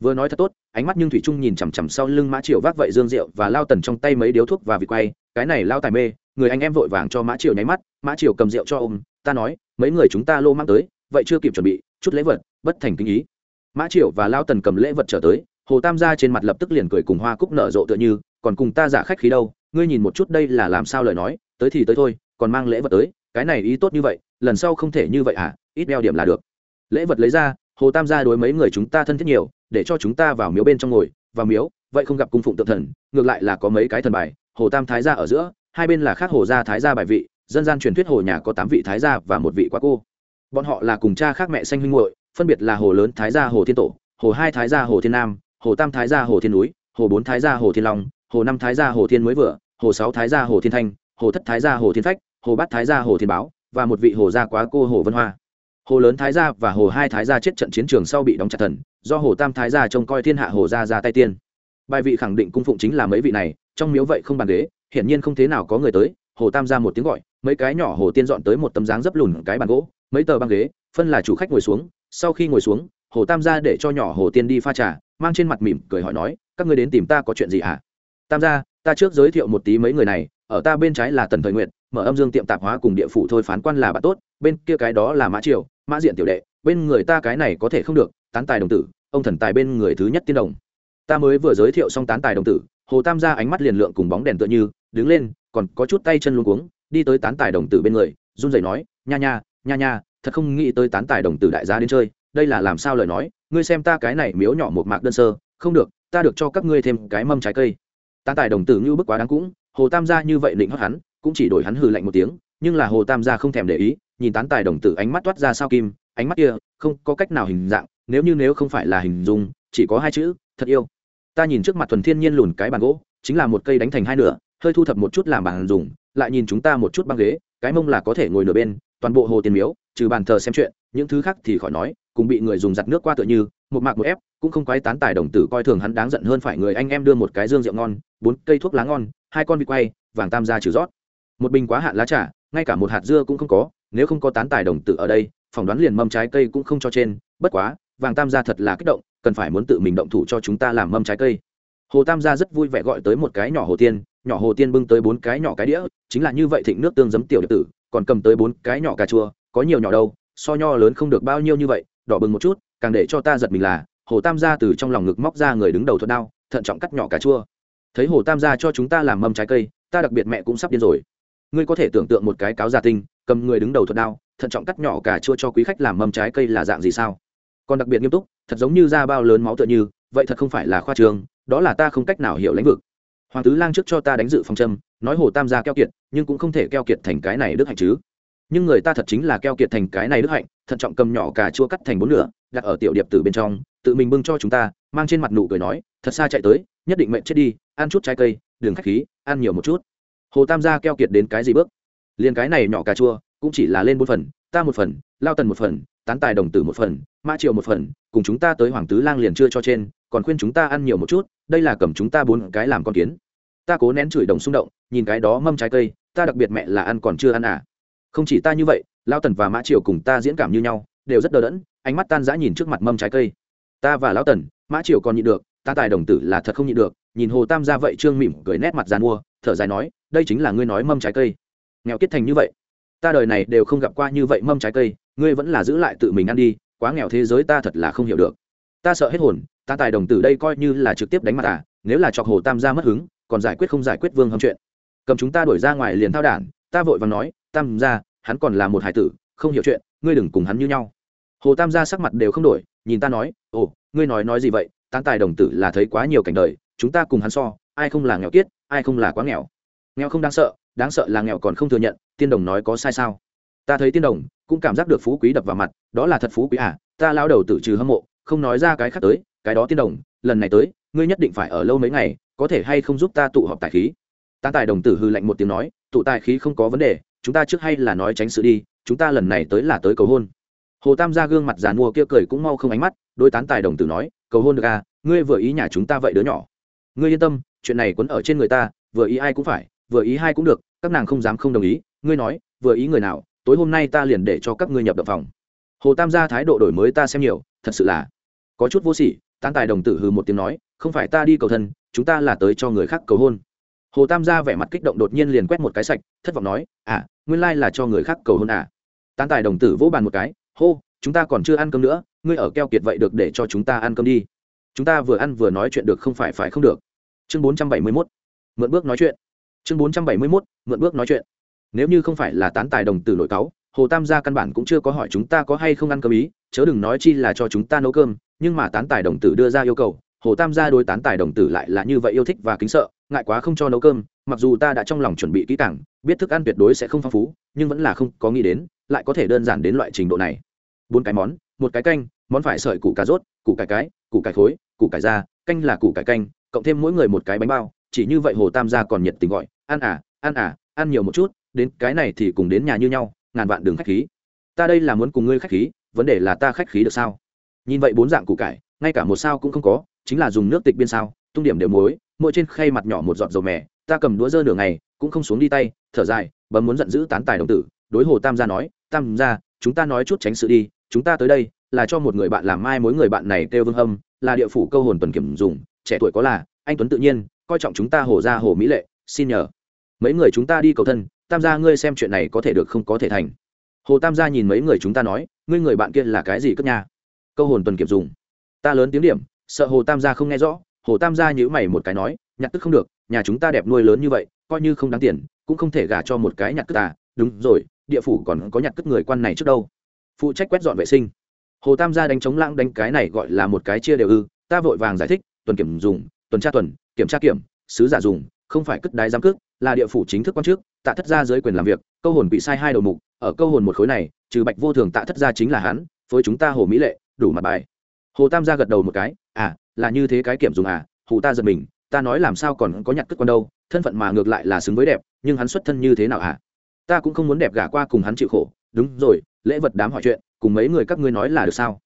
Vừa nói thật tốt, ánh mắt nhưng thủy trung nhìn chằm chằm sau lưng mã triệu vác vậy dương rượu và lao tần trong tay mấy điếu thuốc và vịt quay, cái này lao tài mê, người anh em vội vàng cho mã triều nháy mắt, mã triều cầm rượu cho ông ta nói, mấy người chúng ta lô mang tới, vậy chưa kịp chuẩn bị, chút lễ vật, bất thành kinh ý. Mã triều và lao tần cầm lễ vật trở tới, hồ tam gia trên mặt lập tức liền cười cùng hoa cúc nở rộ tựa như, còn cùng ta giả khách khí đâu, ngươi nhìn một chút đây là làm sao lời nói, tới thì tới thôi còn mang lễ vật tới cái này ý tốt như vậy lần sau không thể như vậy à ít đeo điểm là được lễ vật lấy ra hồ tam gia đối mấy người chúng ta thân thiết nhiều để cho chúng ta vào miếu bên trong ngồi vào miếu vậy không gặp cung phụng tượng thần ngược lại là có mấy cái thần bài hồ tam thái gia ở giữa hai bên là khác hồ gia thái gia bài vị dân gian truyền thuyết hồ nhà có tám vị thái gia và một vị quá cô bọn họ là cùng cha khác mẹ sanh huynh muội phân biệt là hồ lớn thái gia hồ thiên tổ hồ hai thái gia hồ thiên nam hồ tam thái gia hồ thiên núi hồ bốn thái gia hồ thiên long hồ năm thái gia hồ thiên mới vừa hồ sáu thái gia hồ thiên thanh hồ thất thái gia hồ thiên phách hồ bát thái gia, hồ thiên báo, và một vị hồ gia quá cô, hồ vân hoa hồ lớn thái gia và hồ hai thái gia chết trận chiến trường sau bị đóng chặt thần, do hồ tam thái gia trông coi thiên hạ hồ gia ra tay tiên bài vị khẳng định cung phụng chính là mấy vị này, trong miếu vậy không bàn ghế, hiển nhiên không thế nào có người tới, hồ tam ra một tiếng gọi, mấy cái nhỏ hồ tiên dọn tới một tấm dáng dấp lùn cái bàn gỗ, mấy tờ băng ghế, phân là chủ khách ngồi xuống, sau khi ngồi xuống, hồ tam ra để cho nhỏ hồ tiên đi pha trà, mang trên mặt mỉm cười hỏi nói, các người đến tìm ta có chuyện gì hả à? tam gia ta trước giới thiệu một tí mấy người này, ở ta bên trái là tần thời nguyện mở âm dương tiệm tạp hóa cùng địa phủ thôi phán quan là bạn tốt, bên kia cái đó là mã triều, mã diện tiểu đệ, bên người ta cái này có thể không được, tán tài đồng tử, ông thần tài bên người thứ nhất tiên đồng. Ta mới vừa giới thiệu xong tán tài đồng tử, hồ tam gia ánh mắt liền lượng cùng bóng đèn tựa như, đứng lên, còn có chút tay chân luôn cuống, đi tới tán tài đồng tử bên người, run rẩy nói, nha nha nha nha, thật không nghĩ tới tán tài đồng tử đại gia đến chơi, đây là làm sao lời nói, ngươi xem ta cái này miếu nhỏ một mạc đơn sơ, không được, ta được cho các ngươi thêm cái mâm trái cây. Tán tài đồng tử như bức quá đáng cũng, hồ tam gia như vậy định hót hắn cũng chỉ đổi hắn hừ lạnh một tiếng, nhưng là hồ tam gia không thèm để ý, nhìn tán tài đồng tử ánh mắt toát ra sao kim, ánh mắt kia không có cách nào hình dạng, nếu như nếu không phải là hình dung, chỉ có hai chữ, thật yêu. Ta nhìn trước mặt thuần thiên nhiên lùn cái bàn gỗ, chính là một cây đánh thành hai nửa, hơi thu thập một chút làm bàn dùng, lại nhìn chúng ta một chút băng ghế, cái mông là có thể ngồi nửa bên, toàn bộ hồ tiền miếu, trừ bàn thờ xem chuyện, những thứ khác thì khỏi nói, cùng bị người dùng giặt nước qua tựa như, một mạc một ép, cũng không quái tán tài đồng tử coi thường hắn đáng giận hơn phải người anh em đưa một cái dương rượu ngon, bốn cây thuốc lá ngon, hai con vịt quay, vàng tam gia trừ rót một bình quá hạn lá trà, ngay cả một hạt dưa cũng không có, nếu không có tán tài đồng tử ở đây, phỏng đoán liền mâm trái cây cũng không cho trên. Bất quá, vàng tam gia thật là kích động, cần phải muốn tự mình động thủ cho chúng ta làm mâm trái cây. Hồ tam gia rất vui vẻ gọi tới một cái nhỏ hồ tiên, nhỏ hồ tiên bưng tới bốn cái nhỏ cái đĩa, chính là như vậy thịnh nước tương giấm tiểu điệp tử, còn cầm tới bốn cái nhỏ cà chua, có nhiều nhỏ đâu, so nho lớn không được bao nhiêu như vậy, đỏ bừng một chút, càng để cho ta giật mình là, hồ tam gia từ trong lòng ngực móc ra người đứng đầu thuật đao, thận trọng cắt nhỏ cà chua. Thấy hồ tam gia cho chúng ta làm mâm trái cây, ta đặc biệt mẹ cũng sắp điên rồi ngươi có thể tưởng tượng một cái cáo gia tinh, cầm người đứng đầu thuật đao, thận trọng cắt nhỏ cà chua cho quý khách làm mâm trái cây là dạng gì sao? Còn đặc biệt nghiêm túc, thật giống như da bao lớn máu tựa như, vậy thật không phải là khoa trường, đó là ta không cách nào hiểu lãnh vực. Hoàng tứ lang trước cho ta đánh dự phòng châm, nói hồ tam gia keo kiệt, nhưng cũng không thể keo kiệt thành cái này đức hạnh chứ. Nhưng người ta thật chính là keo kiệt thành cái này đức hạnh, thận trọng cầm nhỏ cà chua cắt thành bốn nửa, đặt ở tiểu điệp từ bên trong, tự mình bưng cho chúng ta, mang trên mặt nụ cười nói, thật xa chạy tới, nhất định mệnh chết đi, ăn chút trái cây đường khách khí, ăn nhiều một chút hồ tam gia keo kiệt đến cái gì bước? Liền cái này nhỏ cà chua, cũng chỉ là lên bốn phần, ta một phần, lao tần một phần, tán tài đồng tử một phần, mã triệu một phần, cùng chúng ta tới hoàng tứ lang liền chưa cho trên, còn khuyên chúng ta ăn nhiều một chút, đây là cầm chúng ta bốn cái làm con kiến. Ta cố nén chửi đồng xung động, nhìn cái đó mâm trái cây, ta đặc biệt mẹ là ăn còn chưa ăn à. Không chỉ ta như vậy, lao tần và mã triều cùng ta diễn cảm như nhau, đều rất đờ đẫn, ánh mắt tan rã nhìn trước mặt mâm trái cây. Ta và lão tần, mã triều còn nhịn được ta tài đồng tử là thật không nhịn được, nhìn hồ tam ra vậy trương mỉm cười nét mặt g i mua, thở dài nói đây chính là ngươi nói mâm trái cây. Nghèo kết thành như vậy, ta đời này đều không gặp qua như vậy mâm trái cây, ngươi vẫn là giữ lại tự mình ăn đi, quá nghèo thế giới ta thật là không hiểu được. Ta sợ hết hồn, ta tài đồng tử đây coi như là trực tiếp đánh mặt à nếu là chọc hồ tam gia mất hứng, còn giải quyết không giải quyết vương hâm chuyện. Cầm chúng ta đuổi ra ngoài liền thao đản, ta vội và nói, tam gia, hắn còn là một hải tử, không hiểu chuyện, ngươi đừng cùng hắn như nhau. Hồ tam gia sắc mặt đều không đổi, nhìn ta nói, ồ, ngươi nói nói gì vậy tán tài đồng tử là thấy quá nhiều cảnh đời, chúng ta cùng hắn so, ai không là nghèo kiết, ai không là quá nghèo nghèo không đáng sợ đáng sợ là nghèo còn không thừa nhận, tiên đồng nói có sai sao? Ta thấy tiên đồng cũng cảm giác được phú quý đập vào mặt, đó là thật phú quý à ta lao đầu tự trừ hâm mộ, không nói ra cái khác tới, cái đó tiên đồng, lần này tới, ngươi nhất định phải ở lâu mấy ngày, có thể hay không giúp ta tụ họp tài khí? Ta tài đồng tử hư lạnh một tiếng nói, tụ tài khí không có vấn đề, chúng ta trước hay là nói tránh sự đi, chúng ta lần này tới là tới cầu hôn. Hồ tam ra gương mặt giàn mua kia cười cũng mau không ánh mắt đôi tán tài đồng tử nói, cầu hôn được à ngươi vừa ý nhà chúng ta vậy đứa nhỏ. Ngươi yên tâm, chuyện này quấn ở trên người ta, vừa ý ai cũng phải vừa ý hai cũng được, các nàng không dám không đồng ý, ngươi nói, vừa ý người nào, tối hôm nay ta liền để cho các ngươi nhập động phòng. Hồ tam gia thái độ đổi mới ta xem nhiều, thật sự là có chút vô sỉ, tán tài đồng tử hừ một tiếng nói, không phải ta đi cầu thân, chúng ta là tới cho người khác cầu hôn. Hồ tam gia vẻ mặt kích động đột nhiên liền quét một cái sạch, thất vọng nói à nguyên lai là cho người khác cầu hôn à. Tán tài đồng tử vỗ bàn một cái, hô, chúng ta còn chưa ăn cơm nữa, ngươi ở keo kiệt vậy được để cho chúng ta ăn cơm đi. Chúng ta vừa ăn vừa nói chuyện được không phải phải không được. Chương bốn trăm bảy mươi mốt, mượn bước nói chuyện chương bốn trăm bảy mươi mốt, mượn bước nói chuyện. Nếu như không phải là tán tài đồng tử nội cáu, hồ tam gia căn bản cũng chưa có hỏi chúng ta có hay không ăn cơm ý, chớ đừng nói chi là cho chúng ta nấu cơm, nhưng mà tán tài đồng tử đưa ra yêu cầu, hồ tam gia đối tán tài đồng tử lại là như vậy yêu thích và kính sợ, ngại quá không cho nấu cơm, mặc dù ta đã trong lòng chuẩn bị kỹ càng, biết thức ăn tuyệt đối sẽ không phong phú, nhưng vẫn là không có nghĩ đến, lại có thể đơn giản đến loại trình độ này. Bốn cái món, một cái canh, món phải sợi củ cà rốt, củ cải cái, củ cải khối, củ cải da, canh là củ cải canh, cộng thêm mỗi người một cái bánh bao chỉ như vậy hồ tam gia còn nhiệt tình gọi, ăn à ăn à ăn nhiều một chút, đến cái này thì cùng đến nhà như nhau, ngàn vạn đường khách khí. Ta đây là muốn cùng ngươi khách khí, vấn đề là ta khách khí được sao? Nhìn vậy bốn dạng củ cải, ngay cả một sao cũng không có, chính là dùng nước tịch biên sao, tung điểm đều muối, mỗi trên khay mặt nhỏ một giọt dầu mè, ta cầm đũa dơ nửa ngày, cũng không xuống đi tay, thở dài, bấm muốn giận dữ tán tài đồng tử, đối hồ tam gia nói, tam gia, chúng ta nói chút tránh sự đi, chúng ta tới đây, là cho một người bạn làm mai mối người bạn này kêu vương hâm, là địa phủ câu hồn tuần kiểm dùng, trẻ tuổi có là, anh tuấn tự nhiên coi trọng chúng ta hồ gia hồ mỹ lệ, xin nhờ. Mấy người chúng ta đi cầu thân, tam gia ngươi xem chuyện này có thể được không có thể thành. Hồ tam gia nhìn mấy người chúng ta nói, ngươi người bạn kia là cái gì cất nha? Câu hồn tuần kiểm dùng. Ta lớn tiếng điểm, sợ hồ tam gia không nghe rõ, hồ tam gia nhữ mày một cái nói, nhặt tức không được, nhà chúng ta đẹp nuôi lớn như vậy, coi như không đáng tiền, cũng không thể gả cho một cái nhặt cất à đúng rồi, địa phủ còn có nhặt cất người quan này trước đâu. Phụ trách quét dọn vệ sinh. Hồ tam gia đánh chống lãng đánh cái này gọi là một cái chia đều ư, ta vội vàng giải thích, tuần kiểm dùng, tuần tra tuần kiểm tra kiểm, sứ giả dùng, không phải cất đái giám cước, là địa phủ chính thức quan chức, tạ thất gia dưới quyền làm việc, câu hồn bị sai hai đầu mục, ở câu hồn một khối này, trừ bạch vô thường tạ thất gia chính là hắn với chúng ta hồ mỹ lệ, đủ mặt bài hồ tam gia gật đầu một cái à là như thế cái kiểm dùng à hù ta giật mình, ta nói làm sao còn có nhặt cất con đâu, thân phận mà ngược lại là xứng với đẹp, nhưng hắn xuất thân như thế nào à? ta cũng không muốn đẹp gả qua cùng hắn chịu khổ, đúng rồi, lễ vật đám hỏi chuyện, cùng mấy người các ngươi nói là được sao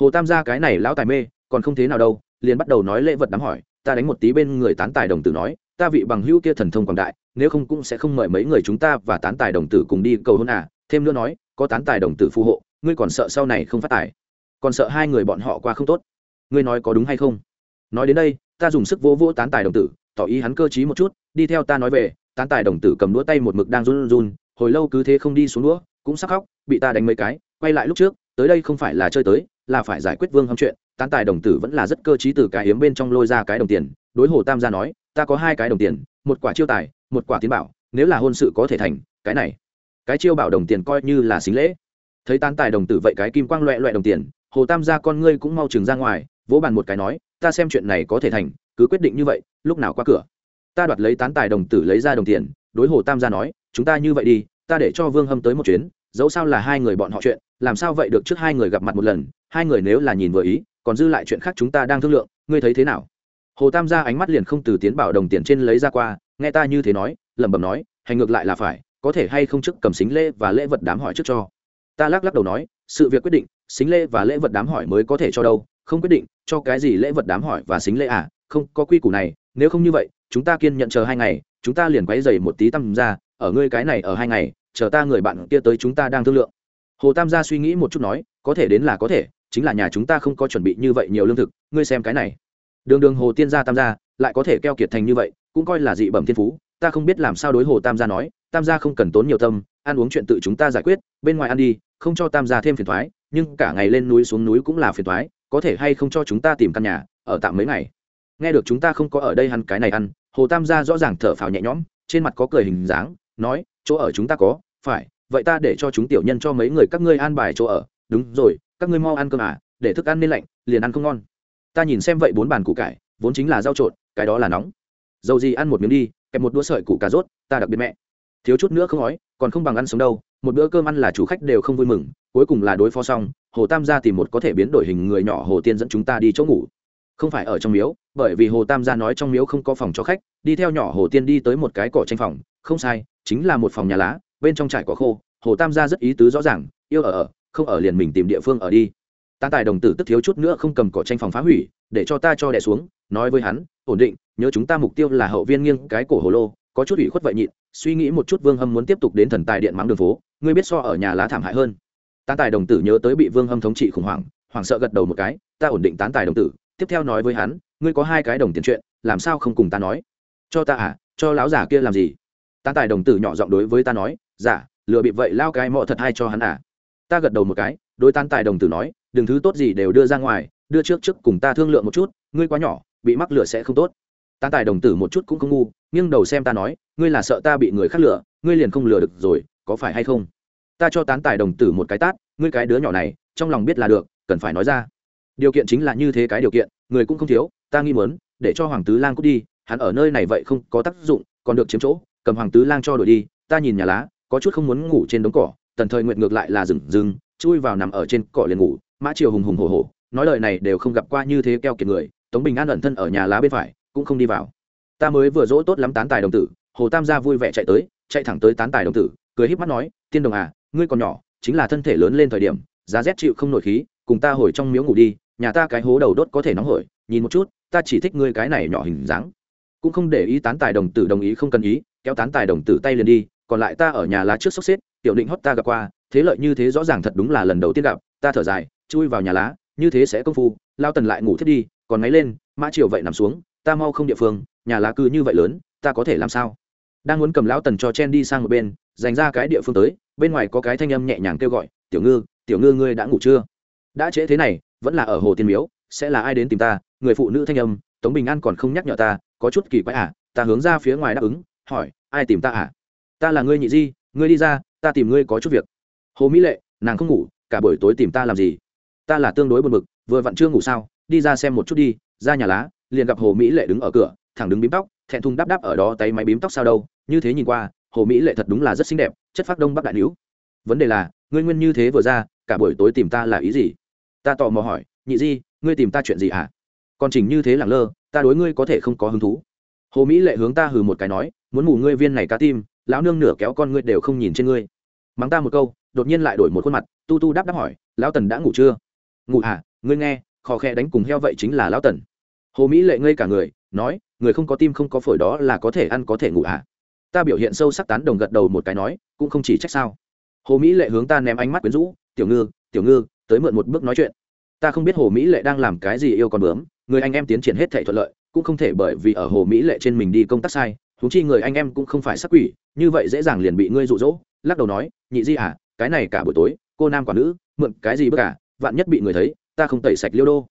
hồ tam gia cái này lão tài mê, còn không thế nào đâu, liền bắt đầu nói lễ vật đám hỏi ta đánh một tí bên người tán tài đồng tử nói, ta vị bằng hữu kia thần thông quảng đại, nếu không cũng sẽ không mời mấy người chúng ta và tán tài đồng tử cùng đi cầu hôn à. Thêm nữa nói, có tán tài đồng tử phù hộ, ngươi còn sợ sau này không phát tài. Còn sợ hai người bọn họ qua không tốt. Ngươi nói có đúng hay không? Nói đến đây, ta dùng sức vỗ vỗ tán tài đồng tử, tỏ ý hắn cơ t r í một chút, đi theo ta nói về, tán tài đồng tử cầm đũa tay một mực đang run run, hồi lâu cứ thế không đi xuống đũa, cũng sắc khóc, bị ta đánh mấy cái, quay lại lúc trước, tới đây không phải là chơi tới, là phải giải quyết vương hâm chuyện tán tài đồng tử vẫn là rất cơ t r í từ cái hiếm bên trong lôi ra cái đồng tiền. Đối hồ tam gia nói, ta có hai cái đồng tiền, một quả chiêu tài, một quả tiến bảo, nếu là hôn sự có thể thành, cái này, cái chiêu bảo đồng tiền coi như là xính lễ. Thấy tán tài đồng tử vậy cái kim quang loẹ loẹ đồng tiền, hồ tam gia con ngươi cũng mau chừng ra ngoài, vỗ bàn một cái nói, ta xem chuyện này có thể thành, cứ quyết định như vậy, lúc nào qua cửa. Ta đoạt lấy tán tài đồng tử lấy ra đồng tiền, đối hồ tam gia nói, chúng ta như vậy đi, ta để cho vương hâm tới một chuyến, dẫu sao là hai người bọn họ chuyện, làm sao vậy được trước hai người gặp mặt một lần, hai người nếu là nhìn vừa ý còn dư lại chuyện khác chúng ta đang thương lượng, ngươi thấy thế nào? Hồ tam gia ánh mắt liền không từ tiến bảo đồng tiền trên lấy ra qua, nghe ta như thế nói, lẩm bẩm nói, hành ngược lại là phải, có thể hay không trước cầm xính lễ và lễ vật đám hỏi trước cho. Ta lắc lắc đầu nói, sự việc quyết định, xính lễ và lễ vật đám hỏi mới có thể cho đâu, không quyết định, cho cái gì lễ vật đám hỏi và xính lễ à không, có quy củ này, nếu không như vậy, chúng ta kiên nhận chờ hai ngày, chúng ta liền quấy dày một tí tăm ra ở ngươi cái này ở hai ngày, chờ ta người bạn kia tới chúng ta đang thương lượng. Hồ tam gia suy nghĩ một chút nói, có thể đến là có thể chính là nhà chúng ta không có chuẩn bị như vậy nhiều lương thực, ngươi xem cái này. Đường đường hồ tiên gia tam gia, lại có thể keo kiệt thành như vậy, cũng coi là dị bẩm thiên phú, ta không biết làm sao đối hồ tam gia nói, tam gia không cần tốn nhiều tâm, ăn uống chuyện tự chúng ta giải quyết, bên ngoài ăn đi, không cho tam gia thêm phiền thoái, nhưng cả ngày lên núi xuống núi cũng là phiền thoái, có thể hay không cho chúng ta tìm căn nhà, ở tạm mấy ngày. Nghe được chúng ta không có ở đây ăn cái này ăn, hồ tam gia rõ ràng thở phào nhẹ nhõm, trên mặt có cười hình dáng, nói, chỗ ở chúng ta có, phải, vậy ta để cho chúng tiểu nhân cho mấy người các ngươi an bài chỗ ở, đúng rồi các ngươi mau ăn cơm à để thức ăn nên lạnh, liền ăn không ngon. Ta nhìn xem vậy bốn bàn củ cải, vốn chính là rau trộn, cái đó là nóng. Dầu gì ăn một miếng đi kèm một đũa sợi củ cà rốt, ta đặc biệt mẹ. Thiếu chút nữa không nói, còn không bằng ăn sống đâu, một bữa cơm ăn là chủ khách đều không vui mừng, cuối cùng là đối phó xong, hồ tam gia tìm một có thể biến đổi hình người nhỏ hồ tiên dẫn chúng ta đi chỗ ngủ. Không phải ở trong miếu, bởi vì hồ tam gia nói trong miếu không có phòng cho khách, đi theo nhỏ hồ tiên đi tới một cái cỏ tranh phòng, không sai, chính là một phòng nhà lá, bên trong trải cỏ khô, hồ tam gia rất ý tứ rõ ràng, yêu ở ở không ở liền mình tìm địa phương ở đi. Ta tài đồng tử tức thiếu chút nữa không cầm cỏ tranh phòng phá hủy, để cho ta cho đẻ xuống, nói với hắn, ổn định, nhớ chúng ta mục tiêu là hậu viên nghiêng cái cổ hồ lô, có chút ủy khuất vậy nhịn, suy nghĩ một chút vương hâm muốn tiếp tục đến thần tài điện mắng đường phố, ngươi biết so ở nhà lá thảm hại hơn. Tán tài đồng tử nhớ tới bị vương hâm thống trị khủng hoảng hoảng sợ gật đầu một cái, ta ổn định tán tài đồng tử. Tiếp theo nói với hắn, ngươi có hai cái đồng tiền chuyện, làm sao không cùng ta nói? Cho ta à cho lão giả kia làm gì? Tán tài đồng tử nhỏ giọng đối với ta nói giả lừa bị vậy lao cái mọ thật hay cho hắn à ta gật đầu một cái, đối tán tài đồng tử nói, đừng thứ tốt gì đều đưa ra ngoài, đưa trước trước cùng ta thương lượng một chút, ngươi quá nhỏ, bị mắc lửa sẽ không tốt. Tán tài đồng tử một chút cũng không ngu, nghiêng đầu xem ta nói, ngươi là sợ ta bị người khác lửa, ngươi liền không lừa được rồi, có phải hay không? Ta cho tán tài đồng tử một cái tát, ngươi cái đứa nhỏ này, trong lòng biết là được, cần phải nói ra. Điều kiện chính là như thế cái điều kiện, người cũng không thiếu, ta nghi muốn, để cho hoàng tứ lang cút đi, hắn ở nơi này vậy không có tác dụng, còn được chiếm chỗ, cầm hoàng tứ lang cho đổi đi, ta nhìn nhà lá, có chút không muốn ngủ trên đống cỏ tần thời nguyện ngược lại là rừng rừng chui vào nằm ở trên cỏ liền ngủ, mã triều hùng hùng hổ hổ, nói lời này đều không gặp qua như thế keo kiệt người, tống bình an ẩn thân ở nhà lá bên phải, cũng không đi vào. Ta mới vừa dỗ tốt lắm tán tài đồng tử, hồ tam gia vui vẻ chạy tới, chạy thẳng tới tán tài đồng tử, cười híp mắt nói, tiên đồng à ngươi còn nhỏ, chính là thân thể lớn lên thời điểm, giá rét chịu không nổi khí, cùng ta hồi trong miếu ngủ đi, nhà ta cái hố đầu đốt có thể nóng hổi, nhìn một chút, ta chỉ thích ngươi cái này nhỏ hình dáng. Cũng không để ý tán tài đồng tử đồng ý không cần ý, kéo tán tài đồng tử tay liền đi, còn lại ta ở nhà lá trước sốc xếp tiểu định hót ta gặp qua, thế lợi như thế rõ ràng thật đúng là lần đầu tiên gặp, ta thở dài, chui vào nhà lá, như thế sẽ công phu, lao tần lại ngủ thiết đi, còn ngáy lên, mã triều vậy nằm xuống, ta mau không địa phương, nhà lá cư như vậy lớn, ta có thể làm sao? Đang muốn cầm lão tần cho chen đi sang một bên, dành ra cái địa phương tới, bên ngoài có cái thanh âm nhẹ nhàng kêu gọi, tiểu ngư tiểu ngư ngươi đã ngủ chưa? Đã trễ thế này, vẫn là ở hồ tiên miếu, sẽ là ai đến tìm ta? Người phụ nữ thanh âm, tống bình an còn không nhắc nhở ta, có chút kỳ quái à ta hướng ra phía ngoài đáp ứng, hỏi, ai tìm ta à? Ta là ngươi nhị di, ngươi đi ra ta tìm ngươi có chút việc. Hồ mỹ lệ, nàng không ngủ, cả buổi tối tìm ta làm gì? Ta là tương đối buồn bực, vừa vặn chưa ngủ sao? Đi ra xem một chút đi, ra nhà lá, liền gặp hồ mỹ lệ đứng ở cửa, thẳng đứng bím tóc, thẹn thùng đáp đáp ở đó tay máy bím tóc sao đâu, như thế nhìn qua, hồ mỹ lệ thật đúng là rất xinh đẹp, chất phát đông bắc đại níu. Vấn đề là, ngươi nguyên như thế vừa ra, cả buổi tối tìm ta là ý gì? Ta tò mò hỏi, nhị di, ngươi tìm ta chuyện gì hả? À? còn chỉnh như thế lẳng lơ, ta đối ngươi có thể không có hứng thú. Hồ mỹ lệ hướng ta hừ một cái nói, muốn mù ngươi viên này cá tim, lão nương nửa kéo con ngươi đều không nhìn trên ngươi mắng ta một câu, đột nhiên lại đổi một khuôn mặt, tu tu đáp đáp hỏi, lão tần đã ngủ chưa? Ngủ à ngươi nghe khò khe đánh cùng heo vậy chính là lão tần. Hồ mỹ lệ ngây cả người, nói, người không có tim không có phổi đó là có thể ăn có thể ngủ à? Ta biểu hiện sâu sắc tán đồng gật đầu một cái nói, cũng không chỉ trách sao. Hồ mỹ lệ hướng ta ném ánh mắt quyến rũ, tiểu ngư tiểu ngư, tới mượn một bước nói chuyện. Ta không biết hồ mỹ lệ đang làm cái gì yêu con bướm, người anh em tiến triển hết thể thuận lợi, cũng không thể bởi vì ở hồ mỹ lệ trên mình đi công tác sai thú chi người anh em cũng không phải sắc quỷ, như vậy dễ dàng liền bị ngươi rụ rỗ lắc đầu nói, nhị di à cái này cả buổi tối, cô nam quả nữ, mượn cái gì bất cả à? vạn nhất bị người thấy, ta không tẩy sạch liêu đô.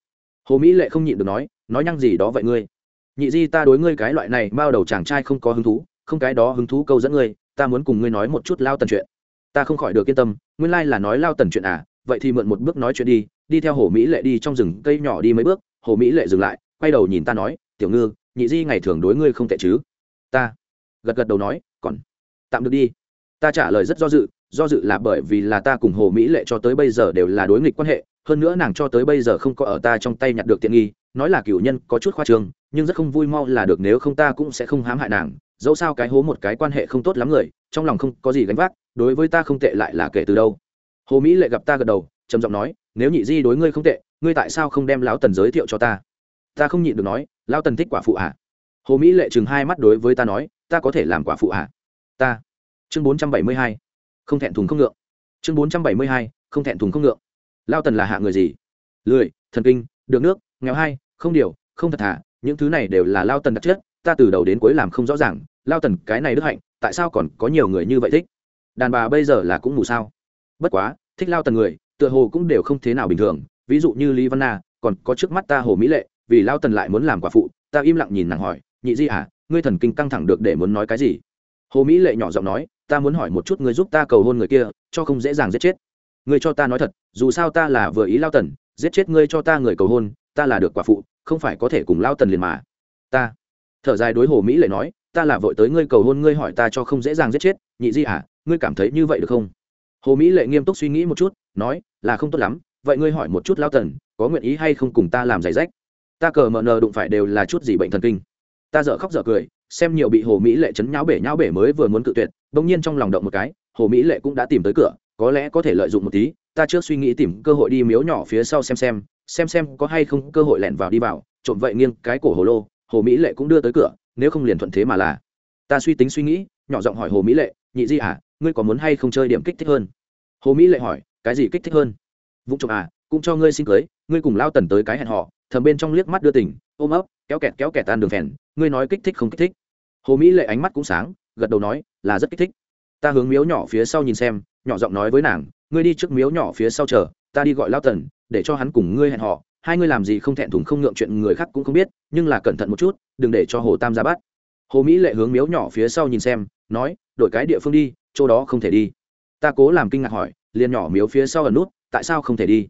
Hồ mỹ lệ không nhịn được nói nói nhăng gì đó vậy ngươi? Nhị di, ta đối ngươi cái loại này bao đầu chàng trai không có hứng thú, không cái đó hứng thú câu dẫn ngươi, ta muốn cùng ngươi nói một chút lao tần chuyện. Ta không khỏi được yên tâm, nguyên lai là nói lao tần chuyện à vậy thì mượn một bước nói chuyện đi đi theo hồ mỹ lệ đi trong rừng cây nhỏ đi mấy bước. Hồ mỹ lệ dừng lại, quay đầu nhìn ta nói, tiểu ngư, nhị di ngày thường đối ngươi không tệ chứ? Ta, gật gật đầu nói, còn, tạm được đi ta trả lời rất do dự do dự là bởi vì là ta cùng hồ mỹ lệ cho tới bây giờ đều là đối nghịch quan hệ, hơn nữa nàng cho tới bây giờ không có ở ta trong tay nhặt được tiện nghi, nói là cựu nhân có chút khoa trương, nhưng rất không vui mau là được nếu không ta cũng sẽ không hãm hại nàng, dẫu sao cái hố một cái quan hệ không tốt lắm người, trong lòng không có gì gánh vác, đối với ta không tệ lại là kể từ đâu hồ mỹ lệ gặp ta gật đầu, trầm giọng nói, nếu nhị di đối ngươi không tệ, ngươi tại sao không đem lão tần giới thiệu cho ta ta không nhịn được nói, lão tần thích quả phụ ạ à? hồ mỹ lệ chừng hai mắt đối với ta nói, ta có thể làm quả phụ ạ à? ta chương bốn trăm bảy mươi hai, không thẹn thùng không ngượng. chương bốn trăm bảy mươi hai, không thẹn thùng không ngượng. Lao tần là hạ người gì? Lười, thần kinh, được nước, nghèo hay, không điều, không thật thà, những thứ này đều là lao tần đặc chất, ta từ đầu đến cuối làm không rõ ràng. Lao tần, cái này đức hạnh, tại sao còn có nhiều người như vậy thích? Đàn bà bây giờ là cũng mù sao? Bất quá, thích lao tần người, tựa hồ cũng đều không thế nào bình thường. Ví dụ như lý văn na, còn có trước mắt ta hồ mỹ lệ, vì lao tần lại muốn làm quả phụ, ta im lặng nhìn nàng hỏi, nhị di à ngươi thần kinh căng thẳng được để muốn nói cái gì? Hồ mỹ lệ nhỏ giọng nói, ta muốn hỏi một chút người giúp ta cầu hôn người kia, cho không dễ dàng giết chết. Người cho ta nói thật, dù sao ta là vừa ý lao tần, giết chết ngươi cho ta người cầu hôn, ta là được quả phụ, không phải có thể cùng lao tần liền mà. Ta. Thở dài đối hồ mỹ lệ nói, ta là vội tới ngươi cầu hôn ngươi hỏi ta cho không dễ dàng giết chết, nhị di à ngươi cảm thấy như vậy được không? Hồ mỹ lệ nghiêm túc suy nghĩ một chút, nói, là không tốt lắm, vậy ngươi hỏi một chút lao tần, có nguyện ý hay không cùng ta làm giày rách? Ta cờ mờ nờ đụng phải đều là chút gì bệnh thần kinh. Ta dở khóc dở cười xem nhiều bị hồ mỹ lệ chấn nháo bể nháo bể mới vừa muốn cự tuyệt, bỗng nhiên trong lòng động một cái, hồ mỹ lệ cũng đã tìm tới cửa, có lẽ có thể lợi dụng một tí, ta trước suy nghĩ tìm cơ hội đi miếu nhỏ phía sau xem xem xem xem có hay không cơ hội lẻn vào đi vào, trộm vậy nghiêng cái cổ hồ lô, hồ mỹ lệ cũng đưa tới cửa, nếu không liền thuận thế mà là. Ta suy tính suy nghĩ, nhỏ giọng hỏi hồ mỹ lệ, nhị di à ngươi có muốn hay không chơi điểm kích thích hơn? Hồ mỹ lệ hỏi, cái gì kích thích hơn? Vũng trộm à cũng cho ngươi xin cưới, ngươi cùng lao tần tới cái hẹn họ thầm bên trong liếc mắt đưa tỉnh ôm ấp, kéo kẹt kéo kẹt tan đường phèn, ngươi nói kích thích không kích thích? Hồ mỹ lệ ánh mắt cũng sáng, gật đầu nói, là rất kích thích. Ta hướng miếu nhỏ phía sau nhìn xem, nhỏ giọng nói với nàng, ngươi đi trước miếu nhỏ phía sau chờ, ta đi gọi lao tần, để cho hắn cùng ngươi hẹn họ hai ngươi làm gì không thẹn thùng không ngượng chuyện người khác cũng không biết, nhưng là cẩn thận một chút, đừng để cho hồ tam ra bắt. Hồ mỹ lệ hướng miếu nhỏ phía sau nhìn xem, nói, đổi cái địa phương đi, chỗ đó không thể đi. Ta cố làm kinh ngạc hỏi, liền nhỏ miếu phía sau ở nút, tại sao không thể đi?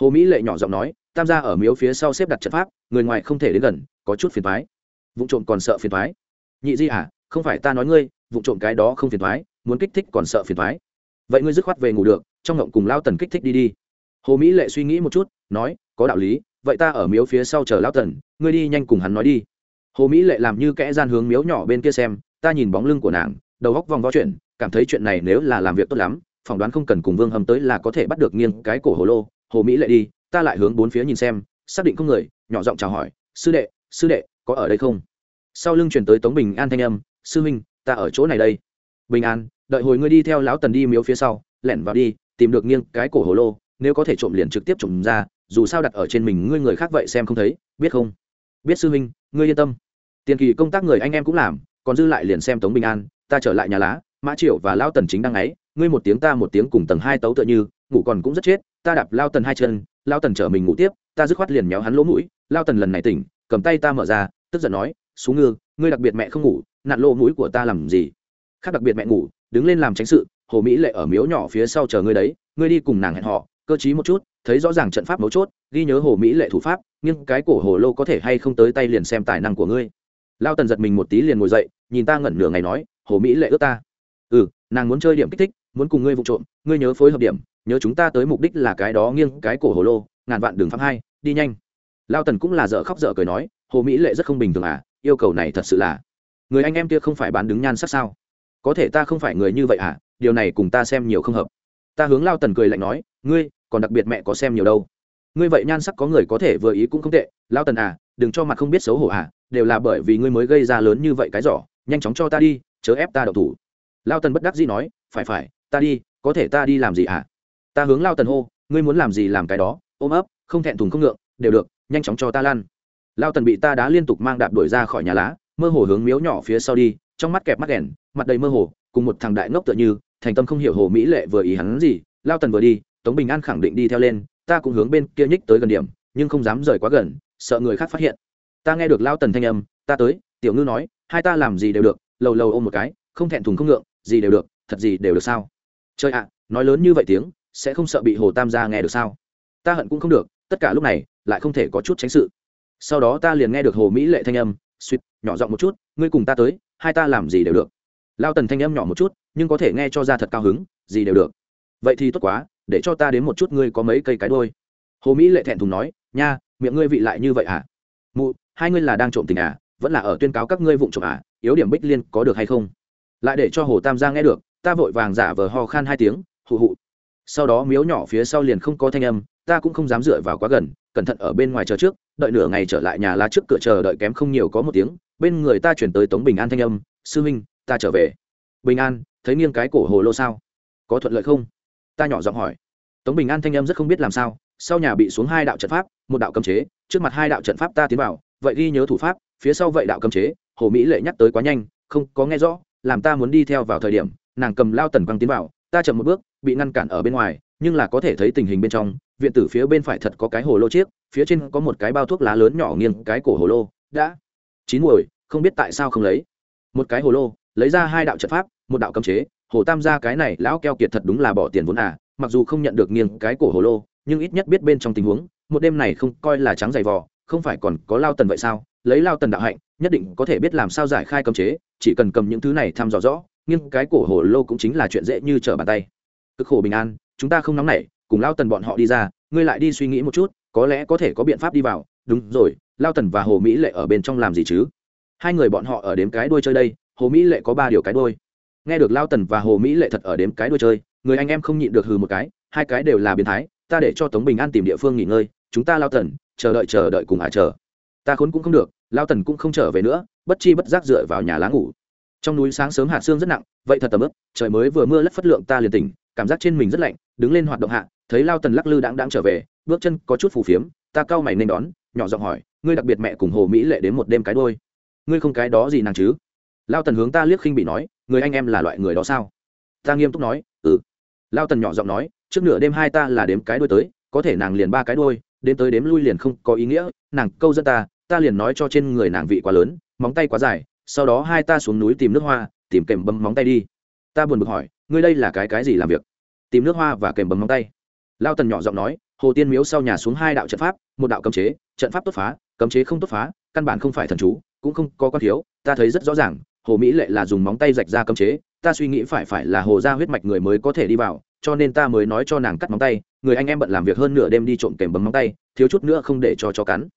Hồ mỹ lệ nhỏ giọng nói, tam gia ở miếu phía sau xếp đặt trận pháp, người ngoài không thể đến gần, có chút phiền thoái vụ trộm còn sợ phiền thoái nhị di à không phải ta nói ngươi, vụ trộm cái đó không phiền thoái, muốn kích thích còn sợ phiền thoái. Vậy ngươi dứt khoát về ngủ được, trong ngộng cùng lao tần kích thích đi đi. Hồ mỹ lệ suy nghĩ một chút, nói, có đạo lý, vậy ta ở miếu phía sau chờ lao tần, ngươi đi nhanh cùng hắn nói đi. Hồ mỹ lệ làm như kẽ gian hướng miếu nhỏ bên kia xem, ta nhìn bóng lưng của nàng, đầu góc vòng vo chuyện, cảm thấy chuyện này nếu là làm việc tốt lắm, phỏng đoán không cần cùng vương hầm tới là có thể bắt được nghiêng cái cổ hồ lô. Hồ mỹ lệ đi, ta lại hướng bốn phía nhìn xem, xác định không người, nhỏ giọng chào hỏi, sư đệ sư đệ, có ở đây không? Sau lưng chuyển tới tống bình an thanh âm, sư minh ta ở chỗ này đây. Bình an, đợi hồi ngươi đi theo lão tần đi miếu phía sau, lẻn vào đi, tìm được nghiêng cái cổ hồ lô, nếu có thể trộm liền trực tiếp trộm ra, dù sao đặt ở trên mình ngươi người khác vậy xem không thấy, biết không? Biết sư minh ngươi yên tâm. Tiền kỳ công tác người anh em cũng làm, còn dư lại liền xem tống bình an, ta trở lại nhà lá, mã triệu và lao tần chính đang ấy, ngươi một tiếng ta một tiếng cùng tầng hai tấu tựa như, ngủ còn cũng rất chết, ta đạp lao tần hai chân lao tần chở mình ngủ tiếp, ta dứt khoát liền méo hắn lỗ mũi lao tần lần này tỉnh, cầm tay ta mở ra, tức giận nói xú ngư, ngươi đặc biệt mẹ không ngủ, nạn lỗ mũi của ta làm gì? Khác đặc biệt mẹ ngủ, đứng lên làm tránh sự, hồ mỹ lệ ở miếu nhỏ phía sau chờ ngươi đấy, ngươi đi cùng nàng hẹn họ cơ chí một chút, thấy rõ ràng trận pháp mấu chốt, ghi nhớ hồ mỹ lệ thủ pháp, nhưng cái cổ hồ lô có thể hay không tới tay liền xem tài năng của ngươi. Lao tần giật mình một tí liền ngồi dậy, nhìn ta ngẩn nửa ngày nói, hồ mỹ lệ ước ta. Ừ nàng muốn chơi điểm kích thích, muốn cùng ngươi vụ trộm, ngươi nhớ phối hợp điểm, nhớ chúng ta tới mục đích là cái đó nghiêng cái cổ hồ lô, ngàn vạn đường phạm hai, đi nhanh. Lao tần cũng là dở khóc dở cười nói, hồ mỹ lệ rất không bình thường à yêu cầu này thật sự là. Người anh em kia không phải bán đứng nhan sắc sao? Có thể ta không phải người như vậy à? Điều này cùng ta xem nhiều không hợp. Ta hướng lao tần cười lạnh nói, ngươi, còn đặc biệt mẹ có xem nhiều đâu. Ngươi vậy nhan sắc có người có thể vừa ý cũng không tệ. Lao tần à đừng cho mặt không biết xấu hổ à đều là bởi vì ngươi mới gây ra lớn như vậy cái giỏ. Nhanh chóng cho ta đi, chớ ép ta đậu thủ. Lao tần bất đắc dĩ nói, phải phải, ta đi, có thể ta đi làm gì à? Ta hướng lao tần hô, ngươi muốn làm gì làm cái đó? Ôm ấp, không thẹn thùng không ngượng, đều được, nhanh chóng cho ta lan lao tần bị ta đá liên tục mang đạp đuổi ra khỏi nhà lá, mơ hồ hướng miếu nhỏ phía sau đi, trong mắt kẹp mắt đèn, mặt đầy mơ hồ, cùng một thằng đại ngốc tựa như, thành tâm không hiểu hồ mỹ lệ vừa ý hắn gì. Lao tần vừa đi, tống bình an khẳng định đi theo lên, ta cũng hướng bên kia nhích tới gần điểm, nhưng không dám rời quá gần, sợ người khác phát hiện. Ta nghe được lao tần thanh âm, ta tới, tiểu ngư nói, hai ta làm gì đều được, lầu lầu ôm một cái, không thẹn thùng không ngượng, gì đều được, thật gì đều được sao? Chơi ạ, nói lớn như vậy tiếng, sẽ không sợ bị hồ tam gia nghe được sao? Ta hận cũng không được, tất cả lúc này, lại không thể có chút tránh sự sau đó ta liền nghe được hồ mỹ lệ thanh âm suýt nhỏ giọng một chút, ngươi cùng ta tới, hai ta làm gì đều được. Lao tần thanh âm nhỏ một chút, nhưng có thể nghe cho ra thật cao hứng, gì đều được. Vậy thì tốt quá, để cho ta đến một chút ngươi có mấy cây cái đôi hồ mỹ lệ thẹn thùng nói, nha, miệng ngươi vị lại như vậy à? Mụ, hai ngươi là đang trộm tình à? Vẫn là ở tuyên cáo các ngươi vụng trộm à? Yếu điểm bích liên có được hay không? Lại để cho hồ tam gia nghe được, ta vội vàng giả vờ ho khan hai tiếng, hụ hụ. Sau đó miếu nhỏ phía sau liền không có thanh âm ta cũng không dám dựa vào quá gần, cẩn thận ở bên ngoài chờ trước, đợi nửa ngày trở lại nhà lá trước cửa chờ đợi kém không nhiều có một tiếng, bên người ta chuyển tới tống bình an thanh âm, sư minh ta trở về. Bình an, thấy nghiêng cái cổ hồ lô sao? Có thuận lợi không? Ta nhỏ giọng hỏi. Tống bình an thanh âm rất không biết làm sao, sau nhà bị xuống hai đạo trận pháp, một đạo cấm chế, trước mặt hai đạo trận pháp ta tiến vào, vậy ghi nhớ thủ pháp, phía sau vậy đạo cấm chế, hồ mỹ lệ nhắc tới quá nhanh, không có nghe rõ, làm ta muốn đi theo vào thời điểm, nàng cầm lao tần quăng tiến vào, ta chậm một bước, bị ngăn cản ở bên ngoài, nhưng là có thể thấy tình hình bên trong viện tử phía bên phải thật có cái hồ lô chiếc, phía trên có một cái bao thuốc lá lớn nhỏ nghiêng cái cổ hồ lô. Đã. Chín muồi, không biết tại sao không lấy. Một cái hồ lô, lấy ra hai đạo trận pháp, một đạo cấm chế. Hồ tam gia cái này lão keo kiệt thật đúng là bỏ tiền vốn à mặc dù không nhận được nghiêng cái cổ hồ lô, nhưng ít nhất biết bên trong tình huống, một đêm này không coi là trắng dày vò, không phải còn có lao tần vậy sao? Lấy lao tần đạo hạnh, nhất định có thể biết làm sao giải khai cấm chế, chỉ cần cầm những thứ này thăm dò rõ, nghiêng cái cổ hồ lô cũng chính là chuyện dễ như trở bàn tay. Cực khổ bình an, chúng ta không nóng nảy cùng lao tần bọn họ đi ra, ngươi lại đi suy nghĩ một chút, có lẽ có thể có biện pháp đi vào. Đúng rồi, lao tần và hồ mỹ lệ ở bên trong làm gì chứ? Hai người bọn họ ở đếm cái đuôi chơi đây, hồ mỹ lệ có ba điều cái đuôi. Nghe được lao tần và hồ mỹ lệ thật ở đếm cái đuôi chơi, người anh em không nhịn được hừ một cái, hai cái đều là biến thái, ta để cho tống bình an tìm địa phương nghỉ ngơi, chúng ta lao tần, chờ đợi chờ đợi cùng à chờ. Ta khốn cũng không được, lao tần cũng không trở về nữa, bất chi bất giác dựa vào nhà lá ngủ. Trong núi sáng sớm hạt sương rất nặng, vậy thật tầm ướp, trời mới vừa mưa lất phất lượng ta liền tỉnh, cảm giác trên mình rất lạnh đứng lên hoạt động hạ, thấy lao tần lắc lư đáng đáng trở về, bước chân có chút phù phiếm, ta cau mày nên đón, nhỏ giọng hỏi, ngươi đặc biệt mẹ cùng hồ mỹ lệ đến một đêm cái đôi. Ngươi không cái đó gì nàng chứ? Lao tần hướng ta liếc khinh bị nói, người anh em là loại người đó sao? Ta nghiêm túc nói ừ. Lao tần nhỏ giọng nói, trước nửa đêm hai ta là đếm cái đôi tới, có thể nàng liền ba cái đôi, đến tới đếm lui liền không có ý nghĩa, nàng câu dẫn ta ta liền nói cho trên người nàng vị quá lớn, móng tay quá dài, sau đó hai ta xuống núi tìm nước hoa, tìm kèm bấm móng tay đi. Ta buồn bực hỏi, ngươi đây là cái cái gì làm việc? Tìm nước hoa và kèm bấm móng tay. Lao tần nhỏ giọng nói, hồ tiên miếu sau nhà xuống hai đạo trận pháp, một đạo cấm chế, trận pháp tốt phá, cấm chế không tốt phá, căn bản không phải thần chú, cũng không có con thiếu, ta thấy rất rõ ràng, hồ mỹ lệ là dùng móng tay rạch ra cấm chế, ta suy nghĩ phải phải là hồ ra huyết mạch người mới có thể đi vào, cho nên ta mới nói cho nàng cắt móng tay, người anh em bận làm việc hơn nửa đêm đi trộm kèm bấm móng tay, thiếu chút nữa không để cho cho cắn.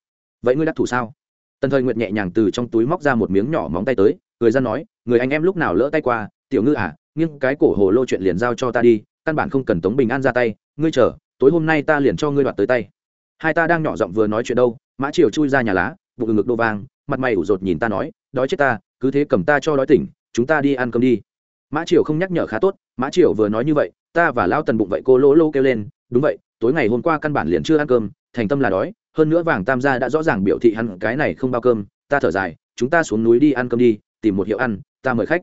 Vậy ngươi đắc thủ sao? Tần thời nguyệt nhẹ nhàng từ trong túi móc ra một miếng nhỏ móng tay tới người ra nói, người anh em lúc nào lỡ tay qua, tiểu ngư à nhưng cái cổ hồ lô chuyện liền giao cho ta đi căn bản không cần tống bình an ra tay, ngươi chờ, tối hôm nay ta liền cho ngươi đoạt tới tay. Hai ta đang nhỏ giọng vừa nói chuyện đâu, mã triều chui ra nhà lá, bụng ngực đô vang, mặt mày ủ rột nhìn ta nói, đói chết ta, cứ thế cầm ta cho đói tỉnh, chúng ta đi ăn cơm đi. Mã triều không nhắc nhở khá tốt, mã triều vừa nói như vậy, ta và lao tần bụng vậy cô lỗ lô kêu lên, đúng vậy, tối ngày hôm qua căn bản liền chưa ăn cơm, thành tâm là đói, hơn nữa vàng tam gia đã rõ ràng biểu thị hắn cái này không bao cơm, ta thở dài, chúng ta xuống núi đi ăn cơm đi, tìm một hiệu ăn, ta mời khách.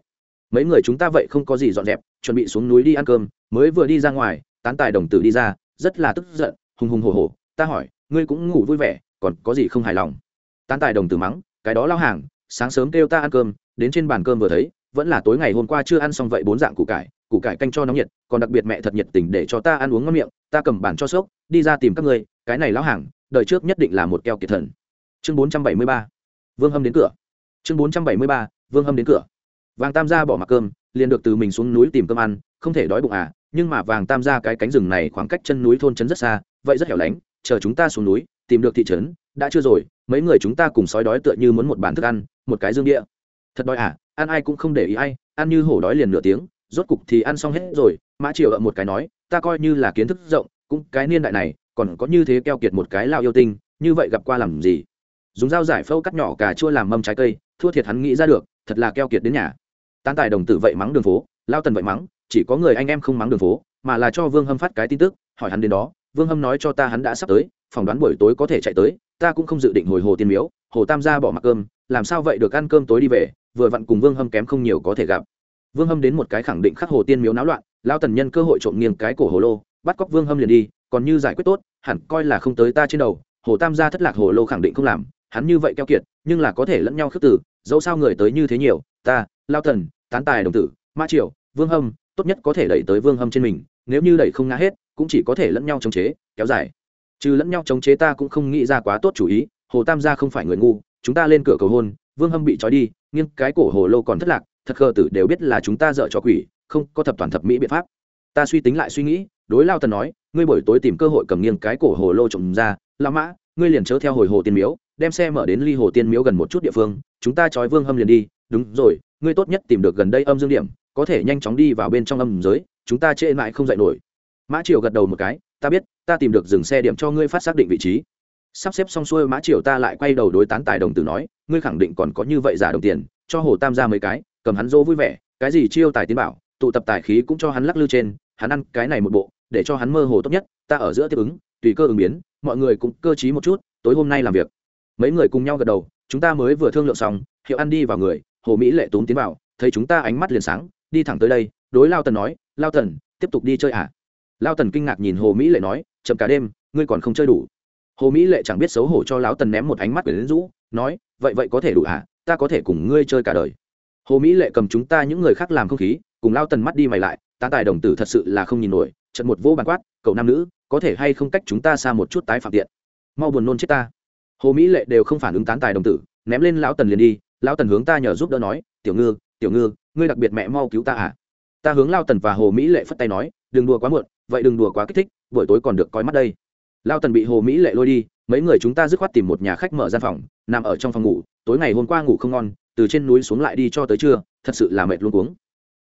Mấy người chúng ta vậy không có gì dọn dẹp, chuẩn bị xuống núi đi ăn cơm mới vừa đi ra ngoài, tán tài đồng tử đi ra, rất là tức giận, hùng hùng hồ hồ ta hỏi, ngươi cũng ngủ vui vẻ, còn có gì không hài lòng? Tán tài đồng tử mắng, cái đó lao hàng, sáng sớm kêu ta ăn cơm, đến trên bàn cơm vừa thấy, vẫn là tối ngày hôm qua chưa ăn xong vậy bốn dạng củ cải củ cải canh cho nóng nhiệt, còn đặc biệt mẹ thật nhiệt tình để cho ta ăn uống ngon miệng, ta cầm bàn cho sốc, đi ra tìm các ngươi, cái này lão hàng, đời trước nhất định là một keo kiệt thần. Chương bốn trăm bảy mươi ba, vương hâm đến cửa. Chương bốn trăm bảy mươi ba, vương hâm đến cửa. Vàng tam gia bỏ mặc cơm, liền được từ mình xuống núi tìm cơm ăn, không thể đói bụng à nhưng mà vàng tam gia cái cánh rừng này khoảng cách chân núi thôn trấn rất xa, vậy rất hẻo lánh, chờ chúng ta xuống núi, tìm được thị trấn, đã chưa rồi, mấy người chúng ta cùng sói đói tựa như muốn một bàn thức ăn, một cái dương địa. Thật đói à ăn ai cũng không để ý ai, ăn như hổ đói liền nửa tiếng, rốt cục thì ăn xong hết rồi, mã triều ậm một cái nói, ta coi như là kiến thức rộng, cũng cái niên đại này, còn có như thế keo kiệt một cái lao yêu tinh, như vậy gặp qua làm gì? Dùng dao giải phâu cắt nhỏ cà chua làm mâm trái cây, thua thiệt hắn nghĩ ra được, thật là keo kiệt đến nhà. Tán tài đồng tử vậy mắng đường phố lao tần vậy mắng chỉ có người anh em không mắng đường phố, mà là cho vương hâm phát cái tin tức, hỏi hắn đến đó. Vương hâm nói cho ta hắn đã sắp tới, phỏng đoán buổi tối có thể chạy tới, ta cũng không dự định hồi hồ tiên miếu, hồ tam gia bỏ mặc cơm, làm sao vậy được ăn cơm tối đi về, vừa vặn cùng vương hâm kém không nhiều có thể gặp. Vương hâm đến một cái khẳng định khắc hồ tiên miếu náo loạn lao tần nhân cơ hội trộm nghiêng cái cổ hồ lô, bắt cóc vương hâm liền đi, còn như giải quyết tốt, hẳn coi là không tới ta trên đầu, hồ tam gia thất lạc hồ lô khẳng định không làm, hắn như vậy keo kiệt, nhưng là có thể lẫn nhau khước tử dẫu sao người tới như thế nhiều, ta lao tần, tán tài đồng tử, ma triều, vương hâm tốt nhất có thể đẩy tới vương hâm trên mình, nếu như đẩy không ngã hết, cũng chỉ có thể lẫn nhau chống chế, kéo dài. Trừ lẫn nhau chống chế ta cũng không nghĩ ra quá tốt chủ ý, hồ tam gia không phải người ngu, chúng ta lên cửa cầu hôn, vương hâm bị trói đi nhưng cái cổ hồ lô còn thất lạc, thật khờ tử đều biết là chúng ta dợ cho quỷ, không có thập toàn thập mỹ biện pháp. Ta suy tính lại suy nghĩ, đối lao tần nói, ngươi buổi tối tìm cơ hội cầm nghiêng cái cổ hồ lô trộm ra la mã, ngươi liền chớ theo hồi hồ tiên miếu, đem xe mở đến ly hồ tiên miếu gần một chút địa phương, chúng ta trói vương hâm liền đi, đúng rồi, ngươi tốt nhất tìm được gần đây âm dương điểm có thể nhanh chóng đi vào bên trong âm giới, chúng ta trễ mãi không dạy nổi. Mã triều gật đầu một cái, ta biết, ta tìm được dừng xe điểm cho ngươi phát xác định vị trí. Sắp xếp xong xuôi, mã triều ta lại quay đầu đối tán tài đồng tử nói, ngươi khẳng định còn có như vậy giả đồng tiền, cho hồ tam ra mấy cái, cầm hắn dỗ vui vẻ, cái gì chiêu tài tiến bảo, tụ tập tài khí cũng cho hắn lắc lư trên, hắn ăn cái này một bộ, để cho hắn mơ hồ tốt nhất, ta ở giữa tiếp ứng, tùy cơ ứng biến, mọi người cũng cơ t một chút, tối hôm nay làm việc. Mấy người cùng nhau gật đầu, chúng ta mới vừa thương lượng xong, hiệu ăn đi vào người, hồ mỹ lệ tốn tiến vào thấy chúng ta ánh mắt liền sáng đi thẳng tới đây, đối lao tần nói, lao tần, tiếp tục đi chơi à? Lao tần kinh ngạc nhìn hồ mỹ lệ nói, chậm cả đêm, ngươi còn không chơi đủ. Hồ mỹ lệ chẳng biết xấu hổ cho lão tần ném một ánh mắt quyển rũ, nói, vậy vậy có thể đủ à? Ta có thể cùng ngươi chơi cả đời. Hồ mỹ lệ cầm chúng ta những người khác làm không khí, cùng lao tần mắt đi mày lại tá tài đồng tử thật sự là không nhìn nổi, trận một vô bàn quát, cậu nam nữ, có thể hay không cách chúng ta xa một chút tái phạm tiện? Mau buồn nôn chết ta. Hồ mỹ lệ đều không phản ứng tán tài đồng tử, ném lên lão tần liền đi, lão tần hướng ta nhờ giúp đỡ nói, tiểu ngư tiểu ngư ngươi đặc biệt mẹ mau cứu ta à? Ta hướng lao tần và hồ mỹ lệ phất tay nói, đừng đùa quá muộn, vậy đừng đùa quá kích thích, buổi tối còn được coi mắt đây. Lao tần bị hồ mỹ lệ lôi đi, mấy người chúng ta dứt khoát tìm một nhà khách mở gian phòng, nằm ở trong phòng ngủ, tối ngày hôm qua ngủ không ngon, từ trên núi xuống lại đi cho tới trưa, thật sự là mệt luôn cuống.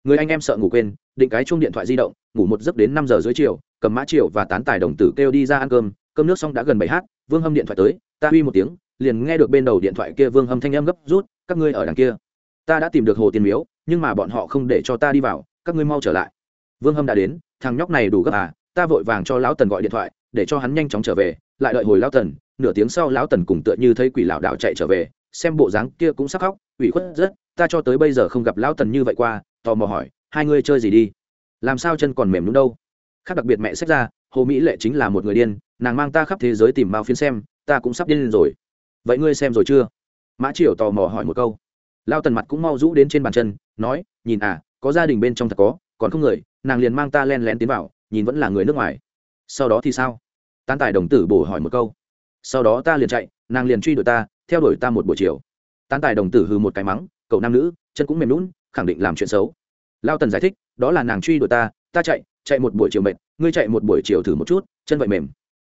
Người anh em sợ ngủ quên, định cái chung điện thoại di động, ngủ một giấc đến năm giờ dưới chiều, cầm mã triệu và tán tài đồng tử kêu đi ra ăn cơm cơm nước xong đã gần bảy h vương hâm điện thoại tới, ta uy một tiếng, liền nghe được bên đầu điện thoại kia vương hâm thanh em gấp rút, các ngươi ở đằng kia ta đã tìm được hồ tiền miếu, nhưng mà bọn họ không để cho ta đi vào, các ngươi mau trở lại. Vương hâm đã đến, thằng nhóc này đủ gấp à ta vội vàng cho lão tần gọi điện thoại, để cho hắn nhanh chóng trở về, lại đợi hồi lão tần, nửa tiếng sau lão tần cùng tựa như thấy quỷ lão đạo chạy trở về, xem bộ dáng kia cũng sắc khóc, ủy khuất rất, ta cho tới bây giờ không gặp lão tần như vậy qua, tò mò hỏi, hai ngươi chơi gì đi? Làm sao chân còn mềm đúng đâu? Khác đặc biệt mẹ xét ra, hồ mỹ lệ chính là một người điên, nàng mang ta khắp thế giới tìm mao phiến xem, ta cũng sắp điên lên rồi. Vậy ngươi xem rồi chưa? Mã triều tò mò hỏi một câu lao tần mặt cũng mau rũ đến trên bàn chân, nói, nhìn à có gia đình bên trong thật có, còn không người, nàng liền mang ta len lén tiến vào, nhìn vẫn là người nước ngoài. Sau đó thì sao? Tán tài đồng tử bổ hỏi một câu. Sau đó ta liền chạy, nàng liền truy đuổi ta, theo đuổi ta một buổi chiều. Tán tài đồng tử hư một cái mắng, cậu nam nữ, chân cũng mềm lún khẳng định làm chuyện xấu. Lao tần giải thích, đó là nàng truy đuổi ta ta chạy chạy một buổi chiều mệt, ngươi chạy một buổi chiều thử một chút, chân vậy mềm.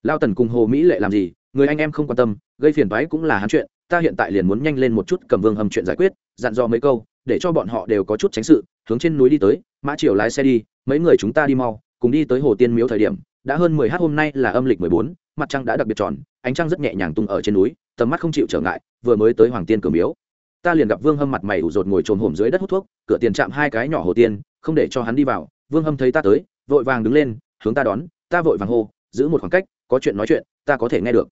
Lao tần cùng hồ mỹ lệ làm gì, người anh em không quan tâm, gây phiền toái cũng là hắn chuyện ta hiện tại liền muốn nhanh lên một chút cầm vương hầm chuyện giải quyết, dặn dò mấy câu, để cho bọn họ đều có chút tránh sự, hướng trên núi đi tới, mã triều lái xe đi, mấy người chúng ta đi mau, cùng đi tới hồ tiên miếu thời điểm, đã hơn mười h hôm nay là âm lịch mười bốn, mặt trăng đã đặc biệt tròn, ánh trăng rất nhẹ nhàng tung ở trên núi, tầm mắt không chịu trở ngại, vừa mới tới hoàng tiên cửa miếu. Ta liền gặp vương hâm mặt mày ủ rột ngồi trồm hổm dưới đất hút thuốc, cửa tiền chạm hai cái nhỏ hồ tiên, không để cho hắn đi vào, vương hâm thấy ta tới, vội vàng đứng lên, hướng ta đón, ta vội vàng hô, giữ một khoảng cách, có chuyện nói chuyện, ta có thể nghe được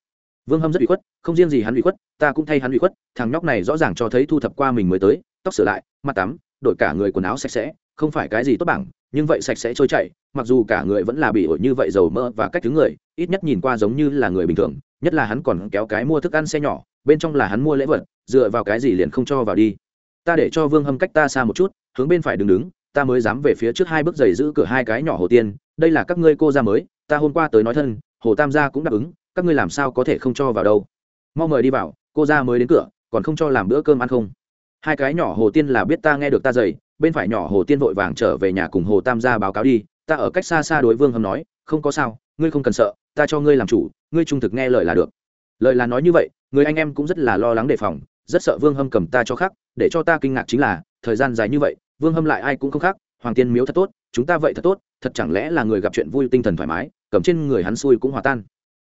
vương hâm rất bị khuất, không riêng gì hắn bị khuất, ta cũng thay hắn bị khuất, thằng nhóc này rõ ràng cho thấy thu thập qua mình mới tới, tóc sửa lại, mặt tắm, đổi cả người quần áo sạch sẽ, không phải cái gì tốt bảng, nhưng vậy sạch sẽ trôi chảy, mặc dù cả người vẫn là bị ổi như vậy dầu mỡ và cách thứ người, ít nhất nhìn qua giống như là người bình thường, nhất là hắn còn kéo cái mua thức ăn xe nhỏ, bên trong là hắn mua lễ vật, dựa vào cái gì liền không cho vào đi. Ta để cho vương hâm cách ta xa một chút, hướng bên phải đứng đứng, ta mới dám về phía trước hai bước giày giữ cửa hai cái nhỏ hồ tiên, đây là các ngươi cô ra mới, ta hôm qua tới nói thân, hồ tam gia cũng đáp ứng các ngươi làm sao có thể không cho vào đâu? Mau mời đi vào, cô ra mới đến cửa, còn không cho làm bữa cơm ăn không? Hai cái nhỏ hồ tiên là biết ta nghe được ta dày bên phải nhỏ hồ tiên vội vàng trở về nhà cùng hồ tam gia báo cáo đi, ta ở cách xa xa đối vương hâm nói, không có sao, ngươi không cần sợ, ta cho ngươi làm chủ, ngươi trung thực nghe lời là được. Lời là nói như vậy, người anh em cũng rất là lo lắng đề phòng, rất sợ vương hâm cầm ta cho khác để cho ta kinh ngạc chính là, thời gian dài như vậy, vương hâm lại ai cũng không khác hoàng tiên miếu thật tốt, chúng ta vậy thật tốt, thật chẳng lẽ là người gặp chuyện vui tinh thần thoải mái, cầm trên người hắn xui cũng hòa tan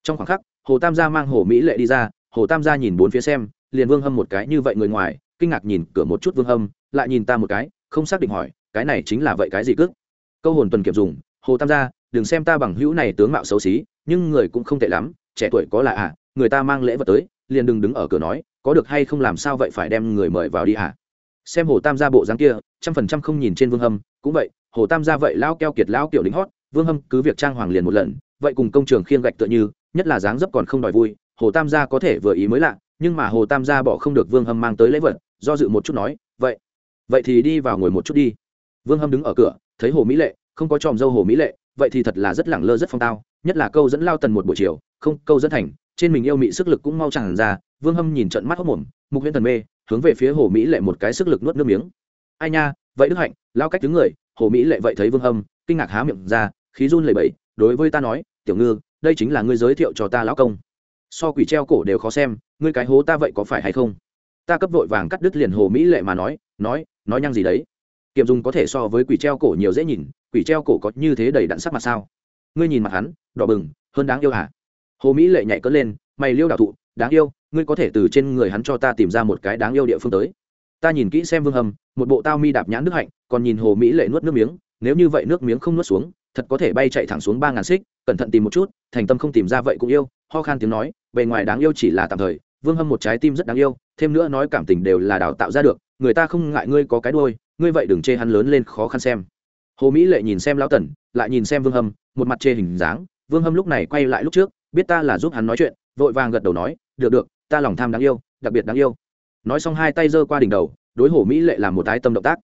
trong khoảng khắc, hồ tam gia mang hồ mỹ lệ đi ra, hồ tam gia nhìn bốn phía xem, liền vương hâm một cái như vậy người ngoài, kinh ngạc nhìn cửa một chút vương hâm, lại nhìn ta một cái, không xác định hỏi, cái này chính là vậy cái gì cước? Câu hồn tuần kiểm dùng, hồ tam gia, đừng xem ta bằng hữu này tướng mạo xấu xí, nhưng người cũng không tệ lắm, trẻ tuổi có là à người ta mang lễ vật tới, liền đừng đứng ở cửa nói, có được hay không làm sao vậy phải đem người mời vào đi à? Xem hồ tam gia bộ dáng kia, trăm phần trăm không nhìn trên vương hâm, cũng vậy, hồ tam gia vậy lao keo kiệt lao kiểu lính hót, vương hâm cứ việc trang hoàng liền một lần, vậy cùng công trường khiêng gạch tựa như nhất là dáng dấp còn không đòi vui, hồ tam gia có thể vừa ý mới lạ, nhưng mà hồ tam gia bỏ không được vương hâm mang tới lễ vật, do dự một chút nói, vậy vậy thì đi vào ngồi một chút đi. Vương hâm đứng ở cửa, thấy hồ mỹ lệ, không có tròm dâu hồ mỹ lệ, vậy thì thật là rất lẳng lơ rất phong tao, nhất là câu dẫn lao tần một buổi chiều, không, câu dẫn thành, trên mình yêu mị sức lực cũng mau chẳng ra, vương hâm nhìn trận mắt hốc mồm, mục huyễn thần mê, hướng về phía hồ mỹ lệ một cái sức lực nuốt nước miếng. Ai nha, vậy đức hạnh, lao cách đứng người. Hồ mỹ lệ vậy thấy vương hâm, kinh ngạc há miệng ra, khí run lẩy bẩy, đối với ta nói, tiểu ngư đây chính là ngươi giới thiệu cho ta lão công. So quỷ treo cổ đều khó xem, ngươi cái hố ta vậy có phải hay không? Ta cấp vội vàng cắt đứt liền hồ mỹ lệ mà nói nói nói nhăng gì đấy? Kiệm dùng có thể so với quỷ treo cổ nhiều dễ nhìn, quỷ treo cổ có như thế đầy đặn sắc mặt sao? Ngươi nhìn mặt hắn, đỏ bừng, hơn đáng yêu hả? Hồ mỹ lệ nhảy cất lên, mày liêu đạo thụ, đáng yêu, ngươi có thể từ trên người hắn cho ta tìm ra một cái đáng yêu địa phương tới. Ta nhìn kỹ xem vương hầm một bộ tao mi đạp nhãn nước hạnh, còn nhìn hồ mỹ lệ nuốt nước miếng, nếu như vậy nước miếng không nuốt xuống thật có thể bay chạy thẳng xuống ba ngàn xích, cẩn thận tìm một chút, thành tâm không tìm ra vậy cũng yêu, ho khan tiếng nói, bề ngoài đáng yêu chỉ là tạm thời, vương hâm một trái tim rất đáng yêu, thêm nữa nói cảm tình đều là đào tạo ra được, người ta không ngại ngươi có cái đôi ngươi vậy đừng chê hắn lớn lên khó khăn xem. Hồ mỹ lệ nhìn xem lão tần, lại nhìn xem vương hâm, một mặt chê hình dáng, vương hâm lúc này quay lại lúc trước, biết ta là giúp hắn nói chuyện, vội vàng gật đầu nói, được được, ta lòng tham đáng yêu, đặc biệt đáng yêu. Nói xong hai tay giơ qua đỉnh đầu, đối hồ mỹ lệ làm một tái tâm động tác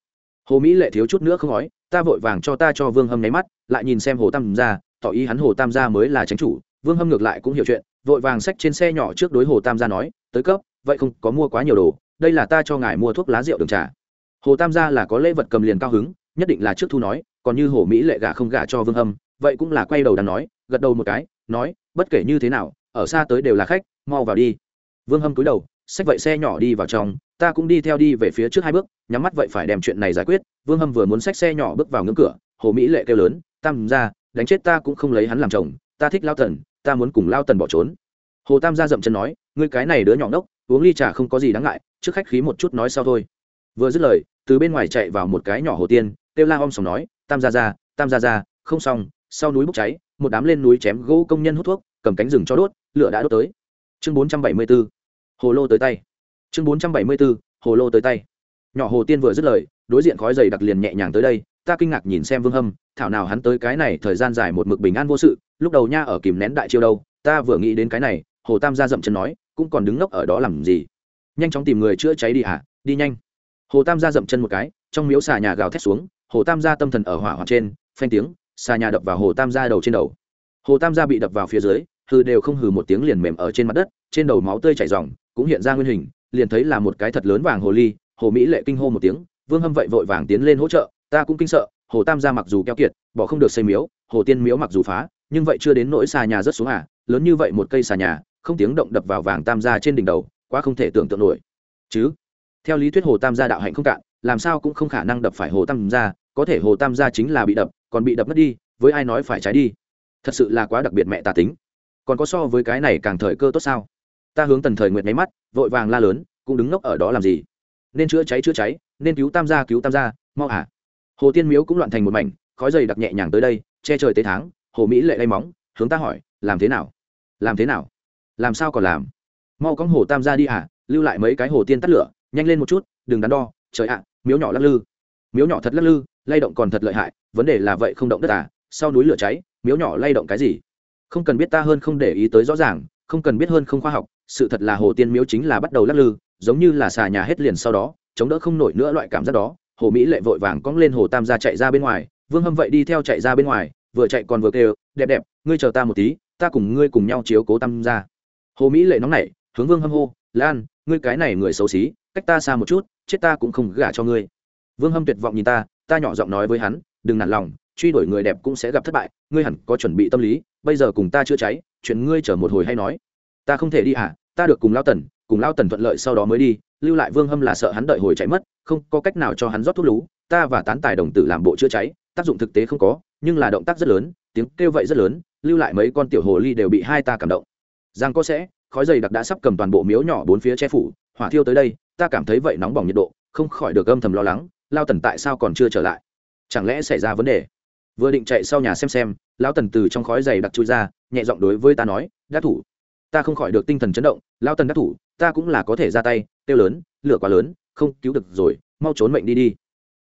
hồ mỹ lệ thiếu chút nữa không nói, ta vội vàng cho ta cho vương hâm nháy mắt, lại nhìn xem hồ tam gia tỏ ý hắn hồ tam gia mới là tránh chủ. Vương hâm ngược lại cũng hiểu chuyện, vội vàng xách trên xe nhỏ trước đối hồ tam gia nói, tới cấp, vậy không có mua quá nhiều đồ, đây là ta cho ngài mua thuốc lá rượu đường trà. Hồ tam gia là có lễ vật cầm liền cao hứng, nhất định là trước thu nói, còn như hồ mỹ lệ gả không gả cho vương hâm, vậy cũng là quay đầu đang nói, gật đầu một cái, nói, bất kể như thế nào, ở xa tới đều là khách, mau vào đi. Vương hâm cúi đầu, xách vậy xe nhỏ đi vào trong ta cũng đi theo đi về phía trước hai bước, nhắm mắt vậy phải đem chuyện này giải quyết. Vương hâm vừa muốn xách xe nhỏ bước vào ngưỡng cửa, hồ mỹ lệ kêu lớn, tam ra đánh chết ta cũng không lấy hắn làm chồng, ta thích lao tần, ta muốn cùng lao tần bỏ trốn. Hồ tam gia dậm chân nói, ngươi cái này đứa nhỏ ngốc, uống ly trà không có gì đáng ngại, trước khách khí một chút nói sau thôi. Vừa dứt lời, từ bên ngoài chạy vào một cái nhỏ hồ tiên, kêu la om sòng nói, tam gia ra tam gia ra không xong, sau núi bốc cháy, một đám lên núi chém gỗ công nhân hút thuốc, cầm cánh rừng cho đốt, lửa đã đốt tới. Chương bốn trăm bảy mươi b ố hồ lô tới tay chương bốn trăm bảy mươi b ố hồ lô tới tay. Nhỏ hồ tiên vừa dứt lời, đối diện khói dày đặc liền nhẹ nhàng tới đây, ta kinh ngạc nhìn xem vương hâm, thảo nào hắn tới cái này thời gian dài một mực bình an vô sự, lúc đầu nha ở kìm nén đại chiêu đâu, ta vừa nghĩ đến cái này, hồ tam gia dậm chân nói, cũng còn đứng ngốc ở đó làm gì? Nhanh chóng tìm người chữa cháy đi hả? Đi nhanh. Hồ tam gia dậm chân một cái, trong miếu xà nhà gào thét xuống, hồ tam gia tâm thần ở hỏa hoạn trên, phanh tiếng, xà nhà đập vào hồ tam gia đầu trên đầu. Hồ tam gia bị đập vào phía dưới hừ đều không hừ một tiếng liền mềm ở trên mặt đất, trên đầu máu tươi chảy ròng, cũng hiện ra nguyên hình liền thấy là một cái thật lớn vàng hồ ly, hồ mỹ lệ kinh hô một tiếng, vương hâm vậy vội vàng tiến lên hỗ trợ, ta cũng kinh sợ, hồ tam gia mặc dù keo kiệt, bỏ không được xây miếu, hồ tiên miếu mặc dù phá, nhưng vậy chưa đến nỗi xà nhà rất xuống à lớn như vậy một cây xà nhà, không tiếng động đập vào vàng tam gia trên đỉnh đầu, quá không thể tưởng tượng nổi. Chứ, theo lý thuyết hồ tam gia đạo hạnh không cạn, làm sao cũng không khả năng đập phải hồ tam gia, có thể hồ tam gia chính là bị đập, còn bị đập mất đi, với ai nói phải trái đi. Thật sự là quá đặc biệt mẹ tà tính. Còn có so với cái này càng thời cơ tốt sao? Ta hướng tần thời nguyệt nháy mắt, vội vàng la lớn, cũng đứng ngốc ở đó làm gì? Nên chữa cháy chữa cháy, nên cứu tam gia, cứu tam gia, mau à! hồ tiên miếu cũng loạn thành một mảnh, khói dày đặc nhẹ nhàng tới đây, che trời tế tháng hồ mỹ lệ lay móng, hướng ta hỏi, làm thế nào? Làm thế nào? Làm sao còn làm? Mau con hồ tam gia đi à? lưu lại mấy cái hồ tiên tắt lửa, nhanh lên một chút, đừng đắn đo, trời ạ à, miếu nhỏ lắc lư. Miếu nhỏ thật lắc lư, lay động còn thật lợi hại, vấn đề là vậy không động đất à sau núi lửa cháy, miếu nhỏ lay động cái gì? Không cần biết ta hơn không để ý tới rõ ràng, không cần biết hơn không khoa học sự thật là hồ tiên miếu chính là bắt đầu lắc lư, giống như là xà nhà hết liền sau đó, chống đỡ không nổi nữa loại cảm giác đó. Hồ mỹ lệ vội vàng cong lên hồ tam gia chạy ra bên ngoài, vương hâm vậy đi theo chạy ra bên ngoài, vừa chạy còn vừa kêu, đẹp đẹp, ngươi chờ ta một tí, ta cùng ngươi cùng nhau chiếu cố tam gia. Hồ mỹ lệ nóng nảy, hướng vương hâm hô, lan, ngươi cái này người xấu xí, cách ta xa một chút, chết ta cũng không gả cho ngươi. Vương hâm tuyệt vọng nhìn ta ta nhỏ giọng nói với hắn, đừng nản lòng, truy đuổi người đẹp cũng sẽ gặp thất bại, ngươi hẳn có chuẩn bị tâm lý, bây giờ cùng ta chữa cháy, chuyện ngươi chờ một hồi hay nói ta không thể đi à ta được cùng lao tần, cùng lao tần thuận lợi sau đó mới đi, lưu lại vương hâm là sợ hắn đợi hồi chạy mất, không có cách nào cho hắn rót thuốc lú, ta và tán tài đồng tử làm bộ chữa cháy, tác dụng thực tế không có, nhưng là động tác rất lớn, tiếng kêu vậy rất lớn, lưu lại mấy con tiểu hồ ly đều bị hai ta cảm động. Giang có sẽ, khói dày đặc đã sắp cầm toàn bộ miếu nhỏ bốn phía che phủ, hỏa thiêu tới đây, ta cảm thấy vậy nóng bỏng nhiệt độ, không khỏi được âm thầm lo lắng, lao tần tại sao còn chưa trở lại? Chẳng lẽ xảy ra vấn đề? Vừa định chạy sau nhà xem xem lão tần từ trong khói dày đặc chui ra, nhẹ giọng đối với ta nói đã thủ ta không khỏi được tinh thần chấn động lao tần đắc thủ, ta cũng là có thể ra tay tiêu lớn, lửa quá lớn, không cứu được rồi, mau trốn mệnh đi đi.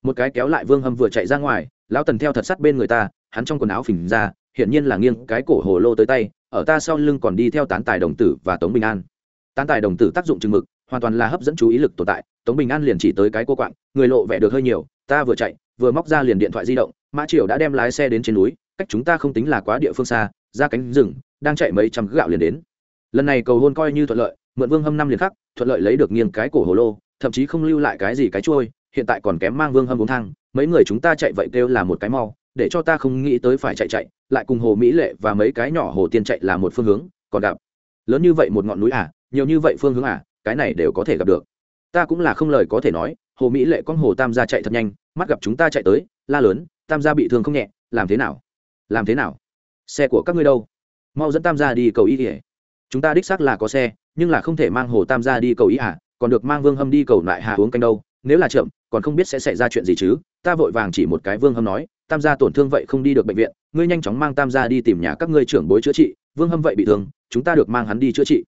Một cái kéo lại vương hâm vừa chạy ra ngoài, lão tần theo thật sắt bên người ta, hắn trong quần áo phình ra, hiển nhiên là nghiêng cái cổ hồ lô tới tay, ở ta sau lưng còn đi theo tán tài đồng tử và tống bình an. Tán tài đồng tử tác dụng chừng mực, hoàn toàn là hấp dẫn chú ý lực tồn tại, tống bình an liền chỉ tới cái cô quạng, người lộ vẻ được hơi nhiều, ta vừa chạy, vừa móc ra liền điện thoại di động, mã triều đã đem lái xe đến trên núi, cách chúng ta không tính là quá địa phương xa, ra cánh rừng, đang chạy mấy trăm gạo liền đến lần này cầu hôn coi như thuận lợi, mượn vương hâm năm liền khắc, thuận lợi lấy được nghiêng cái cổ hồ lô, thậm chí không lưu lại cái gì cái trôi hiện tại còn kém mang vương hâm uống thang, mấy người chúng ta chạy vậy kêu là một cái mau, để cho ta không nghĩ tới phải chạy chạy, lại cùng hồ mỹ lệ và mấy cái nhỏ hồ tiên chạy là một phương hướng, còn gặp. Lớn như vậy một ngọn núi à nhiều như vậy phương hướng à cái này đều có thể gặp được. Ta cũng là không lời có thể nói, hồ mỹ lệ con hồ tam gia chạy thật nhanh, mắt gặp chúng ta chạy tới, la lớn, tam gia bị thương không nhẹ, làm thế nào? Làm thế nào? Xe của các ngươi đâu? Mau dẫn tam gia đi cầu y kỉa chúng ta đích xác là có xe, nhưng là không thể mang hồ tam gia đi cầu ý à còn được mang vương hâm đi cầu lại hạ uống canh đâu? Nếu là chậm, còn không biết sẽ xảy ra chuyện gì chứ? Ta vội vàng chỉ một cái vương hâm nói, tam gia tổn thương vậy không đi được bệnh viện, ngươi nhanh chóng mang tam gia đi tìm nhà các ngươi trưởng bối chữa trị. Vương hâm vậy bị thương, chúng ta được mang hắn đi chữa trị.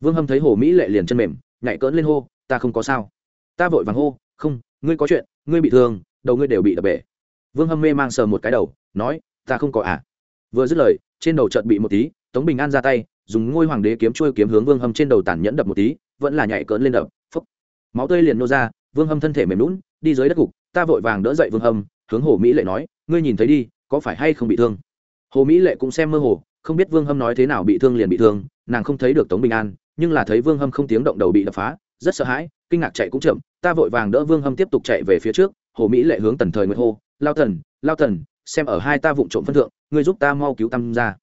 Vương hâm thấy hồ mỹ lệ liền chân mềm, nhảy cỡn lên hô, ta không có sao. Ta vội vàng hô, không, ngươi có chuyện, ngươi bị thương, đầu ngươi đều bị đập bể. Vương hâm mê mang sờ một cái đầu, nói, ta không có à. Vừa dứt lời, trên đầu trận bị một tí, tống bình an ra tay dùng ngôi hoàng đế kiếm trôi kiếm hướng vương hâm trên đầu tàn nhẫn đập một tí, vẫn là nhảy cỡn lên đập, phúc. Máu tươi liền nô ra, vương hâm thân thể mềm lún, đi dưới đất gục, ta vội vàng đỡ dậy vương hâm, hướng hồ mỹ lệ nói, ngươi nhìn thấy đi, có phải hay không bị thương? Hồ mỹ lệ cũng xem mơ hồ, không biết vương hâm nói thế nào bị thương liền bị thương, nàng không thấy được tống bình an, nhưng là thấy vương hâm không tiếng động đầu bị đập phá, rất sợ hãi, kinh ngạc chạy cũng chậm, ta vội vàng đỡ vương hâm tiếp tục chạy về phía trước, hồ mỹ lệ hướng tần thời nguyệt hô, lao tần lao tần, xem ở hai ta vụng trộm phân thượng, ngươi giúp ta mau cứu tâm ra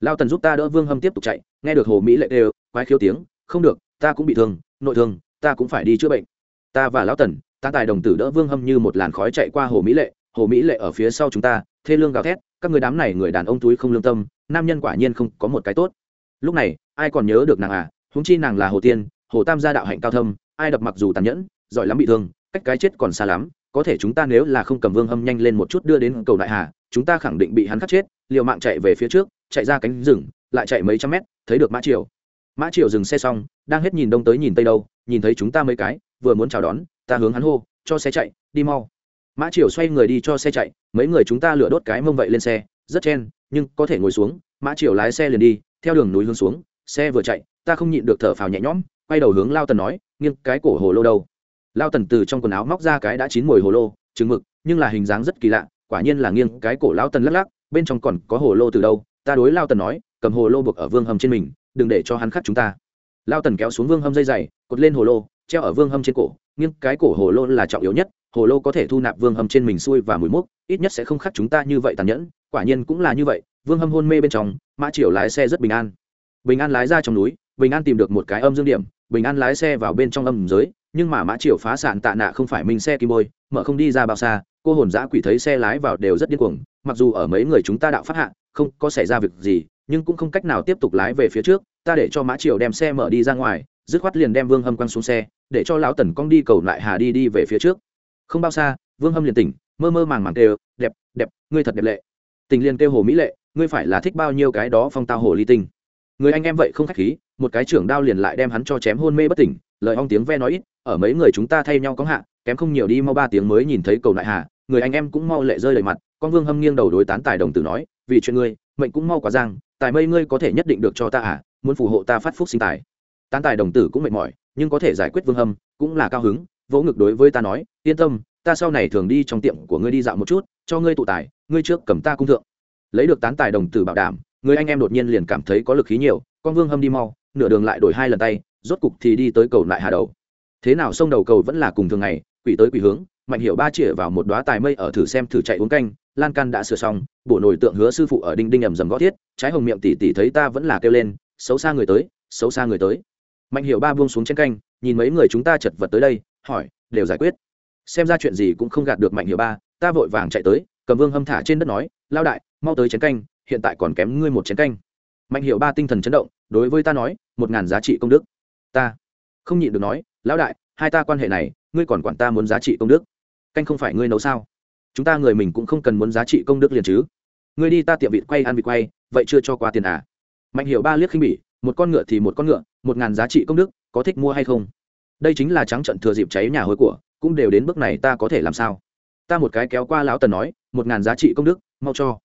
lao tần giúp ta đỡ vương hâm tiếp tục chạy nghe được hồ mỹ lệ đều quái khiếu tiếng, không được, ta cũng bị thương, nội thương, ta cũng phải đi chữa bệnh. Ta và lão tần, ta tài đồng tử đỡ vương hâm như một làn khói chạy qua hồ mỹ lệ, hồ mỹ lệ ở phía sau chúng ta, thê lương gào thét, các người đám này người đàn ông túi không lương tâm, nam nhân quả nhiên không có một cái tốt. Lúc này, ai còn nhớ được nàng à? Húng chi nàng là hồ tiên, hồ tam gia đạo hạnh cao thâm, ai đập mặc dù tàn nhẫn, giỏi lắm bị thương, cách cái chết còn xa lắm, có thể chúng ta nếu là không cầm vương hâm nhanh lên một chút đưa đến cầu đại hà, chúng ta khẳng định bị hắn khắc chết, liều mạng chạy về phía trước, chạy ra cánh rừng lại chạy mấy trăm mét, thấy được mã triều. Mã triều dừng xe xong, đang hết nhìn đông tới nhìn tây đâu, nhìn thấy chúng ta mấy cái, vừa muốn chào đón, ta hướng hắn hô, cho xe chạy, đi mau. Mã triều xoay người đi cho xe chạy, mấy người chúng ta lửa đốt cái mông vậy lên xe, rất chen, nhưng có thể ngồi xuống, mã triều lái xe liền đi, theo đường núi hướng xuống, xe vừa chạy, ta không nhịn được thở phào nhẹ nhõm, quay đầu hướng lao tần nói, nghiêng cái cổ hồ lô đâu? Lao tần từ trong quần áo móc ra cái đã chín mùi hồ lô trứng mực, nhưng là hình dáng rất kỳ lạ, quả nhiên là nghiêng cái cổ lao tần lắc lắc, bên trong còn có hồ lô từ đâu, ta đối lao tần nói cầm hồ lô buộc ở vương hầm trên mình, đừng để cho hắn khắc chúng ta. Lao tần kéo xuống vương hâm dây dày, cột lên hồ lô, treo ở vương hâm trên cổ. Nhưng cái cổ hồ lô là trọng yếu nhất, hồ lô có thể thu nạp vương hâm trên mình xuôi và mùi mốc, ít nhất sẽ không khắc chúng ta như vậy tàn nhẫn, quả nhiên cũng là như vậy. Vương hâm hôn mê bên trong, mã triều lái xe rất bình an. Bình an lái ra trong núi, bình an tìm được một cái âm dương điểm, bình an lái xe vào bên trong âm giới, nhưng mà mã triều phá sản tạ nạ không phải minh xe kim bôi, mở không đi ra bao xa, cô hồn giã quỷ thấy xe lái vào đều rất điên cuồng, mặc dù ở mấy người chúng ta đạo phát hạ, không có xảy ra việc gì nhưng cũng không cách nào tiếp tục lái về phía trước, ta để cho mã triều đem xe mở đi ra ngoài, dứt khoát liền đem vương hâm quăng xuống xe, để cho lão tần cong đi cầu lại hà đi đi về phía trước. Không bao xa, vương hâm liền tỉnh, mơ mơ màng màng kêu, đẹp đẹp, ngươi thật đẹp lệ. Tình liền kêu hồ mỹ lệ, ngươi phải là thích bao nhiêu cái đó phong tao hồ ly tinh. Người anh em vậy không khách khí, một cái trưởng đao liền lại đem hắn cho chém hôn mê bất tỉnh, lời ong tiếng ve nói ít, ở mấy người chúng ta thay nhau có hạ, kém không nhiều đi mau ba tiếng mới nhìn thấy cầu lại hà. Người anh em cũng mau lệ rơi đầy mặt, con vương hâm nghiêng đầu đối tán tài đồng tử nói, vì chuyện ngươi, mệnh cũng mau quá giang tài mây ngươi có thể nhất định được cho ta à muốn phù hộ ta phát phúc sinh tài. Tán tài đồng tử cũng mệt mỏi, nhưng có thể giải quyết vương hâm, cũng là cao hứng, vỗ ngực đối với ta nói, yên tâm, ta sau này thường đi trong tiệm của ngươi đi dạo một chút, cho ngươi tụ tài, ngươi trước cầm ta cung thượng. Lấy được tán tài đồng tử bảo đảm, người anh em đột nhiên liền cảm thấy có lực khí nhiều, con vương hâm đi mau, nửa đường lại đổi hai lần tay, rốt cục thì đi tới cầu lại hà đầu. Thế nào sông đầu cầu vẫn là cùng thường ngày, quỷ tới quỷ hướng, mạnh hiệu ba chĩa vào một đoá tài mây ở thử xem thử chạy uống canh lan can đã sửa xong bộ nổi tượng hứa sư phụ ở đinh đinh ầm dầm gõ thiết, trái hồng miệng tỉ tỉ thấy ta vẫn là kêu lên, xấu xa người tới, xấu xa người tới. Mạnh hiệu ba buông xuống trên canh, nhìn mấy người chúng ta chật vật tới đây, hỏi, đều giải quyết. Xem ra chuyện gì cũng không gạt được mạnh hiệu ba, ta vội vàng chạy tới, cầm vương hâm thả trên đất nói lao đại, mau tới chén canh, hiện tại còn kém ngươi một chén canh. Mạnh hiệu ba tinh thần chấn động, đối với ta nói, một ngàn giá trị công đức. Ta không nhịn được nói, lão đại, hai ta quan hệ này, ngươi còn quản ta muốn giá trị công đức? Canh không phải ngươi nấu sao? Chúng ta người mình cũng không cần muốn giá trị công đức liền chứ. Ngươi đi ta tiệm vịt quay ăn vịt quay, vậy chưa cho qua tiền à? Mạnh hiệu ba liếc khinh bỉ, một con ngựa thì một con ngựa, một ngàn giá trị công đức, có thích mua hay không? Đây chính là trắng trận thừa dịp cháy nhà hối của, cũng đều đến bước này ta có thể làm sao? Ta một cái kéo qua lão tần nói, một ngàn giá trị công đức, mau cho.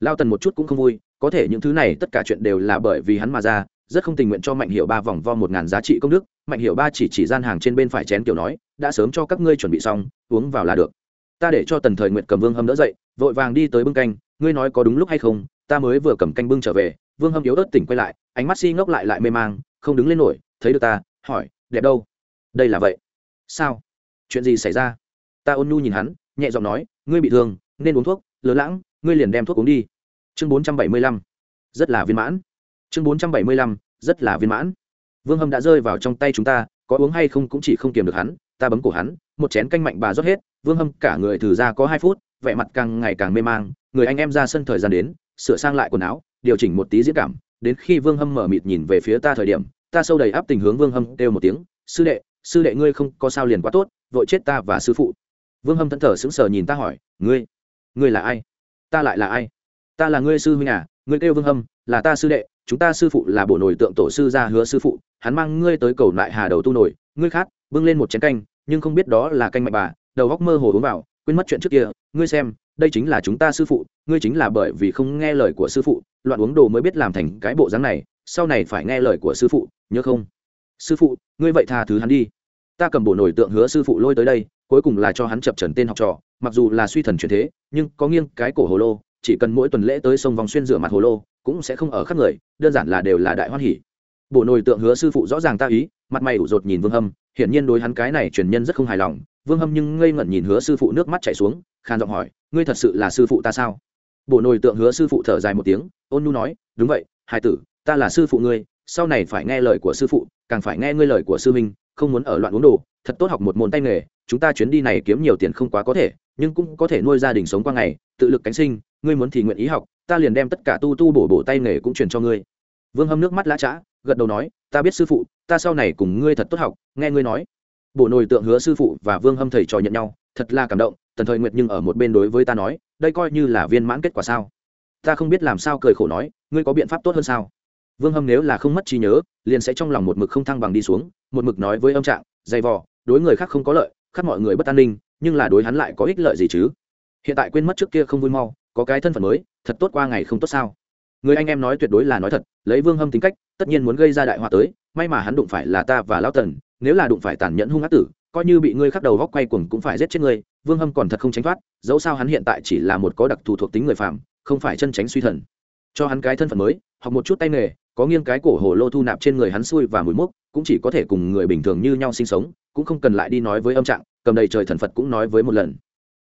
Lao tần một chút cũng không vui, có thể những thứ này tất cả chuyện đều là bởi vì hắn mà ra, rất không tình nguyện cho mạnh hiệu ba vòng vo một ngàn giá trị công đức. Mạnh hiệu ba chỉ chỉ gian hàng trên bên phải chén kiểu nói, đã sớm cho các ngươi chuẩn bị xong, uống vào là được ta để cho tần thời nguyện cầm vương hâm đỡ dậy, vội vàng đi tới bưng canh, ngươi nói có đúng lúc hay không, ta mới vừa cầm canh bưng trở về, vương hâm yếu ớt tỉnh quay lại, ánh mắt si ngốc lại lại mê mang, không đứng lên nổi, thấy được ta, hỏi, đẹp đâu? Đây là vậy. Sao? Chuyện gì xảy ra? Ta ôn nhu nhìn hắn, nhẹ giọng nói, ngươi bị thương, nên uống thuốc lớn lãng, ngươi liền đem thuốc uống đi. Chương bốn trăm bảy mươi lăm. Rất là viên mãn. Chương bốn trăm bảy mươi lăm, rất là viên mãn. Vương hâm đã rơi vào trong tay chúng ta, có uống hay không cũng chỉ không kiềm được hắn, ta bấm cổ hắn, một chén canh mạnh bà rót hết vương hâm cả người thử ra có hai phút, vẻ mặt càng ngày càng mê mang, người anh em ra sân thời gian đến, sửa sang lại quần áo, điều chỉnh một tí diễn cảm, đến khi vương hâm mở mịt nhìn về phía ta thời điểm, ta sâu đầy áp tình hướng vương hâm kêu một tiếng, sư đệ sư đệ ngươi không có sao liền quá tốt, vội chết ta và sư phụ. Vương hâm thẫn thờ sững sờ nhìn ta hỏi, ngươi ngươi là ai? Ta lại là ai? Ta là ngươi sư huynh à? Ngươi kêu vương hâm, là ta sư đệ, chúng ta sư phụ là bộ nổi tượng tổ sư gia hứa sư phụ, hắn mang ngươi tới cầu lại hà đầu tu nổi, ngươi khát, bưng lên một chén canh, nhưng không biết đó là canh mạnh bà đầu góc mơ hồ uống vào, quên mất chuyện trước kia, ngươi xem, đây chính là chúng ta sư phụ, ngươi chính là bởi vì không nghe lời của sư phụ, loạn uống đồ mới biết làm thành cái bộ dáng này, sau này phải nghe lời của sư phụ, nhớ không? Sư phụ, ngươi vậy tha thứ hắn đi. Ta cầm bộ nổi tượng hứa sư phụ lôi tới đây, cuối cùng là cho hắn chập trần tên học trò, mặc dù là suy thần truyền thế, nhưng có nghiêng cái cổ hồ lô, chỉ cần mỗi tuần lễ tới sông vòng xuyên rửa mặt hồ lô, cũng sẽ không ở khắp người, đơn giản là đều là đại hoan hỉ. Bộ nổi tượng hứa sư phụ rõ ràng ta ý, mặt mày ủ rột nhìn vương hâm hiển nhiên đối hắn cái này truyền nhân rất không hài lòng, vương hâm nhưng ngây ngẩn nhìn hứa sư phụ nước mắt chảy xuống khan giọng hỏi, ngươi thật sự là sư phụ ta sao? Bộ nồi tượng hứa sư phụ thở dài một tiếng, ôn nhu nói, đúng vậy hai tử, ta là sư phụ ngươi, sau này phải nghe lời của sư phụ, càng phải nghe ngươi lời của sư minh không muốn ở loạn uống đồ, thật tốt học một môn tay nghề, chúng ta chuyến đi này kiếm nhiều tiền không quá có thể, nhưng cũng có thể nuôi gia đình sống qua ngày, tự lực cánh sinh, ngươi muốn thì nguyện ý học, ta liền đem tất cả tu tu bổ bổ tay nghề cũng truyền cho ngươi. Vương hâm nước mắt lã chã gật đầu nói, ta biết sư phụ ta sau này cùng ngươi thật tốt học, nghe ngươi nói. Bộ nồi tượng hứa sư phụ và vương hâm thầy trò nhận nhau, thật là cảm động, tần thời nguyệt nhưng ở một bên đối với ta nói, đây coi như là viên mãn kết quả sao? Ta không biết làm sao cười khổ nói, ngươi có biện pháp tốt hơn sao? Vương hâm nếu là không mất trí nhớ, liền sẽ trong lòng một mực không thăng bằng đi xuống, một mực nói với âm trạng, dày vò, đối người khác không có lợi khắc mọi người bất an ninh, nhưng là đối hắn lại có ích lợi gì chứ? Hiện tại quên mất trước kia không vui mau, có cái thân phận mới, thật tốt qua ngày không tốt sao? Người anh em nói tuyệt đối là nói thật, lấy vương hâm tính cách tất nhiên muốn gây ra đại họa tới, may mà hắn đụng phải là ta và lão tần, nếu là đụng phải tàn nhẫn hung ác tử, coi như bị ngươi khắc đầu góc quay cuồng cũng phải giết chết ngươi, vương hâm còn thật không tránh thoát, dẫu sao hắn hiện tại chỉ là một có đặc thù thuộc tính người phạm không phải chân tránh suy thần. Cho hắn cái thân phận mới, học một chút tay nghề, có nghiêng cái cổ hồ lô thu nạp trên người hắn xui và mùi mốc, cũng chỉ có thể cùng người bình thường như nhau sinh sống, cũng không cần lại đi nói với âm trạng, cầm đầy trời thần phật cũng nói với một lần.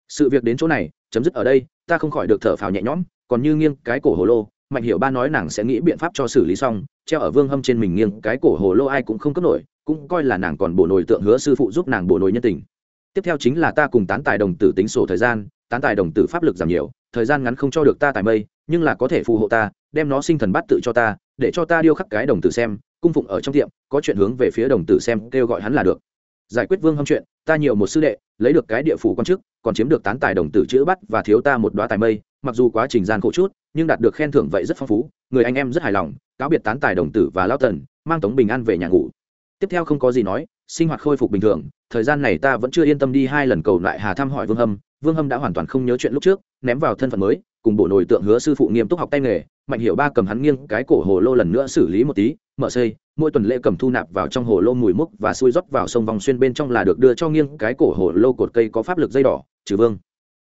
Sự việc đến chỗ này, chấm dứt ở đây, ta không khỏi được thở phào nhẹ nhõm, còn như nghiêng cái cổ hồ lô, mạnh hiểu ba nói nàng sẽ nghĩ biện pháp cho xử lý xong treo ở vương hâm trên mình nghiêng, cái cổ hồ lô ai cũng không cấp nổi, cũng coi là nàng còn bổ nổi tượng hứa sư phụ giúp nàng bổ nổi nhân tình. Tiếp theo chính là ta cùng tán tài đồng tử tính sổ thời gian, tán tài đồng tử pháp lực giảm nhiều, thời gian ngắn không cho được ta tài mây, nhưng là có thể phù hộ ta, đem nó sinh thần bắt tự cho ta, để cho ta điêu khắc cái đồng tử xem, cung phụng ở trong tiệm, có chuyện hướng về phía đồng tử xem, kêu gọi hắn là được. Giải quyết vương hâm chuyện, ta nhiều một sư đệ, lấy được cái địa phủ quan chức, còn chiếm được tán tài đồng tử chữ bắt và thiếu ta một đoá tài mây mặc dù quá trình gian khổ chút, nhưng đạt được khen thưởng vậy rất phong phú, người anh em rất hài lòng, cáo biệt tán tài đồng tử và lao tần, mang tống bình an về nhà ngủ. Tiếp theo không có gì nói, sinh hoạt khôi phục bình thường, thời gian này ta vẫn chưa yên tâm đi hai lần cầu lại hà thăm hỏi vương hâm vương hâm đã hoàn toàn không nhớ chuyện lúc trước, ném vào thân phận mới, cùng bộ nổi tượng hứa sư phụ nghiêm túc học tay nghề, mạnh hiểu ba cầm hắn nghiêng cái cổ hồ lô lần nữa xử lý một tí, mở xây, mỗi tuần lễ cầm thu nạp vào trong hồ lô mùi múc và xuôi rót vào sông vòng xuyên bên trong là được đưa cho nghiêng cái cổ hồ lô cột cây có pháp lực dây đỏ, trừ vương.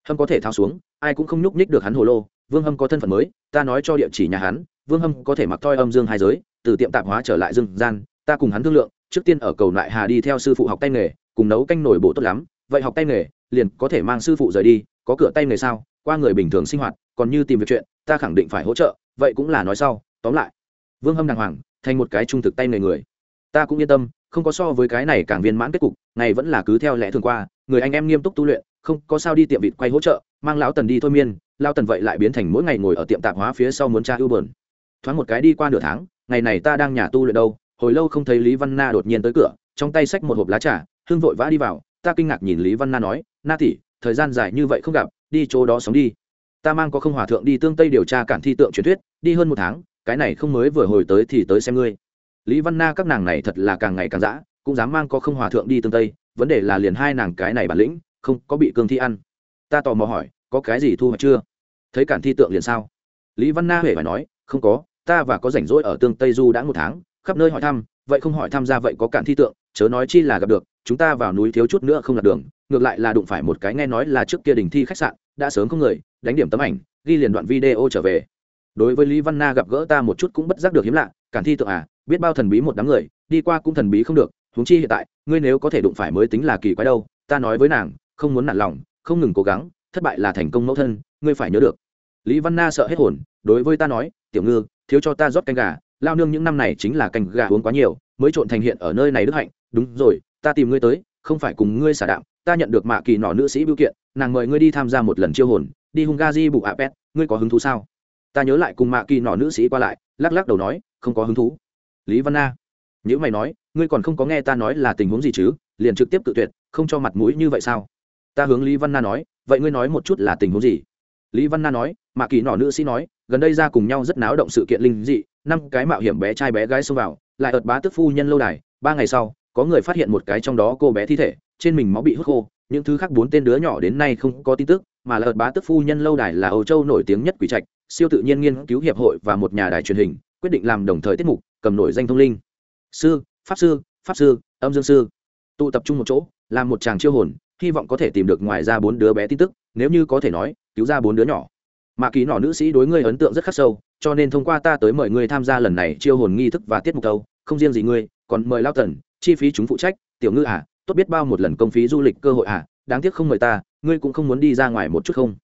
Hâm có thể thao xuống ai cũng không nhúc nhích được hắn hồ lô, vương hâm có thân phận mới, ta nói cho địa chỉ nhà hắn, vương hâm có thể mặc toi âm dương hai giới, từ tiệm tạp hóa trở lại dương gian, ta cùng hắn thương lượng, trước tiên ở cầu lại hà đi theo sư phụ học tay nghề, cùng nấu canh nổi bộ tốt lắm, vậy học tay nghề, liền có thể mang sư phụ rời đi, có cửa tay nghề sao, qua người bình thường sinh hoạt, còn như tìm việc chuyện, ta khẳng định phải hỗ trợ, vậy cũng là nói sau, tóm lại. Vương hâm đàng hoàng, thành một cái trung thực tay nghề người. Ta cũng yên tâm, không có so với cái này càng viên mãn kết cục, ngày vẫn là cứ theo lẽ thường qua, người anh em nghiêm túc tu luyện, không có sao đi tiệm vịt quay hỗ trợ mang lão tần đi thôi miên lao tần vậy lại biến thành mỗi ngày ngồi ở tiệm tạp hóa phía sau muốn tra ưu bờn thoáng một cái đi qua nửa tháng, ngày này ta đang nhà tu luyện đâu, hồi lâu không thấy lý văn na đột nhiên tới cửa, trong tay xách một hộp lá trà, hương vội vã đi vào, ta kinh ngạc nhìn lý văn na nói, na tỷ, thời gian dài như vậy không gặp, đi chỗ đó sống đi. Ta mang có không hòa thượng đi tương tây điều tra cản thi tượng truyền thuyết, đi hơn một tháng, cái này không mới vừa hồi tới thì tới xem ngươi. Lý văn na các nàng này thật là càng ngày càng dã, cũng dám mang có không hòa thượng đi tương tây, vấn đề là liền hai nàng cái này bản lĩnh, không có bị cương thi ăn ta tò mò hỏi, có cái gì thu hoạch chưa? Thấy cản thi tượng liền sao? Lý văn na huệ phải nói, không có, ta và có rảnh rỗi ở tương tây du đã một tháng, khắp nơi hỏi thăm, vậy không hỏi tham gia vậy có cản thi tượng, chớ nói chi là gặp được, chúng ta vào núi thiếu chút nữa không lạc đường, ngược lại là đụng phải một cái nghe nói là trước kia đình thi khách sạn, đã sớm không người, đánh điểm tấm ảnh, ghi liền đoạn video trở về. Đối với lý văn na gặp gỡ ta một chút cũng bất giác được hiếm lạ, cản thi tượng à biết bao thần bí một đám người, đi qua cũng thần bí không được, huống chi hiện tại, ngươi nếu có thể đụng phải mới tính là kỳ quái đâu, ta nói với nàng, không muốn nản lòng không ngừng cố gắng, thất bại là thành công mẫu thân, ngươi phải nhớ được. Lý văn na sợ hết hồn, đối với ta nói, tiểu ngư, thiếu cho ta rót canh gà, lao nương những năm này chính là canh gà uống quá nhiều, mới trộn thành hiện ở nơi này đức hạnh. Đúng rồi, ta tìm ngươi tới, không phải cùng ngươi xả đạo ta nhận được mạ kỳ nọ nữ sĩ biểu kiện, nàng mời ngươi đi tham gia một lần chiêu hồn, đi hung gazi bụ apet ngươi có hứng thú sao? Ta nhớ lại cùng mạ kỳ nọ nữ sĩ qua lại, lắc lắc đầu nói, không có hứng thú. Lý văn na nhữ mày nói, ngươi còn không có nghe ta nói là tình huống gì chứ, liền trực tiếp tự tuyệt, không cho mặt mũi như vậy sao? Ta hướng lý văn na nói, vậy ngươi nói một chút là tình huống gì? Lý văn na nói mạ kỳ nọ nữ sĩ nói, gần đây ra cùng nhau rất náo động sự kiện linh dị, năm cái mạo hiểm bé trai bé gái xông vào, lại ợt bá tức phu nhân lâu đài, ba ngày sau, có người phát hiện một cái trong đó cô bé thi thể, trên mình máu bị hút khô, những thứ khác bốn tên đứa nhỏ đến nay không có tin tức, mà lợt bá tức phu nhân lâu đài là âu châu nổi tiếng nhất quỷ trạch, siêu tự nhiên nghiên cứu hiệp hội và một nhà đài truyền hình, quyết định làm đồng thời tiết mục, cầm nổi danh thông linh. Sư, pháp sư pháp sư, âm dương sư. Tụ tập trung một chỗ, làm một chàng chiêu hồn hy vọng có thể tìm được ngoài ra bốn đứa bé tin tức, nếu như có thể nói, cứu ra bốn đứa nhỏ. Mà kỳ nọ nữ sĩ đối ngươi ấn tượng rất khắc sâu, cho nên thông qua ta tới mời ngươi tham gia lần này chiêu hồn nghi thức và tiết mục tâu không riêng gì ngươi, còn mời lao tần chi phí chúng phụ trách, tiểu ngư à tốt biết bao một lần công phí du lịch cơ hội à đáng tiếc không mời ta, ngươi cũng không muốn đi ra ngoài một chút không?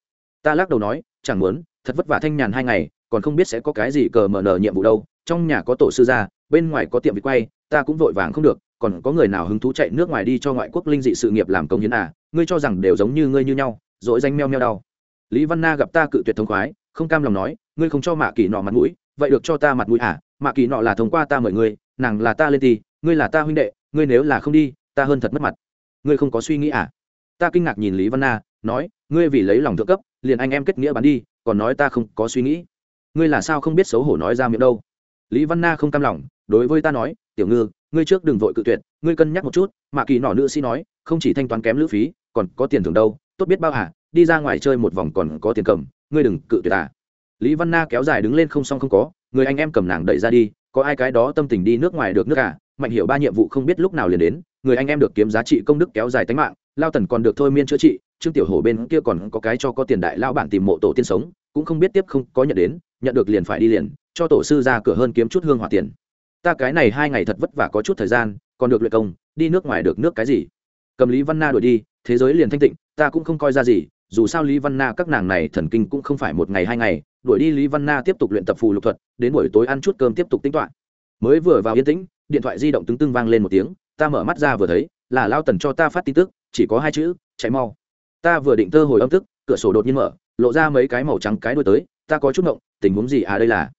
Ta lắc đầu nói, chẳng muốn, thật vất vả thanh nhàn hai ngày, còn không biết sẽ có cái gì cờ mở nở nhiệm vụ đâu, trong nhà có tổ sư gia, bên ngoài có tiệm vịt quay, ta cũng vội vàng không được còn có người nào hứng thú chạy nước ngoài đi cho ngoại quốc linh dị sự nghiệp làm công hiến à? Ngươi cho rằng đều giống như ngươi như nhau, dỗi danh meo meo đau. Lý văn na gặp ta cự tuyệt thông khoái, không cam lòng nói, ngươi không cho mạ kỳ nọ mặt mũi, vậy được cho ta mặt mũi à? Mạ kỳ nọ là thông qua ta mời ngươi, nàng là ta lên thì, ngươi là ta huynh đệ, ngươi nếu là không đi, ta hơn thật mất mặt. Ngươi không có suy nghĩ à? Ta kinh ngạc nhìn lý văn na, nói, ngươi vì lấy lòng thượng cấp, liền anh em kết nghĩa bán đi, còn nói ta không có suy nghĩ. Ngươi là sao không biết xấu hổ nói ra miệng đâu? Lý văn na không cam lòng, đối với ta nói tiểu ngư, ngươi trước đừng vội cự tuyệt, ngươi cân nhắc một chút mạ kỳ nọ nữ sĩ nói, không chỉ thanh toán kém lữ phí, còn có tiền thưởng đâu, tốt biết bao hả đi ra ngoài chơi một vòng còn có tiền cầm, ngươi đừng cự tuyệt à. Lý văn na kéo dài đứng lên không xong không có, người anh em cầm nàng đẩy ra đi, có ai cái đó tâm tình đi nước ngoài được nước cả mạnh hiểu ba nhiệm vụ không biết lúc nào liền đến, người anh em được kiếm giá trị công đức kéo dài tính mạng, lao tần còn được thôi miên chữa trị, trương tiểu hổ bên kia còn có cái cho có tiền đại lao bản tìm mộ tổ tiên sống, cũng không biết tiếp không có nhận đến, nhận được liền phải đi liền, cho tổ sư ra cửa hơn kiếm chút hương hỏa tiền ta cái này hai ngày thật vất vả có chút thời gian, còn được luyện công, đi nước ngoài được nước cái gì? Cầm lý văn na đuổi đi, thế giới liền thanh tịnh, ta cũng không coi ra gì, dù sao lý văn na các nàng này thần kinh cũng không phải một ngày hai ngày, đuổi đi lý văn na tiếp tục luyện tập phù lục thuật, đến buổi tối ăn chút cơm tiếp tục tính toán. Mới vừa vào yên tĩnh, điện thoại di động tứng tưng vang lên một tiếng, ta mở mắt ra vừa thấy, là lao tần cho ta phát tin tức, chỉ có hai chữ, chạy mau. Ta vừa định tơ hồi âm tức, cửa sổ đột nhiên mở, lộ ra mấy cái màu trắng cái đuôi tới, ta có chút ngộng, tình huống gì à đây là?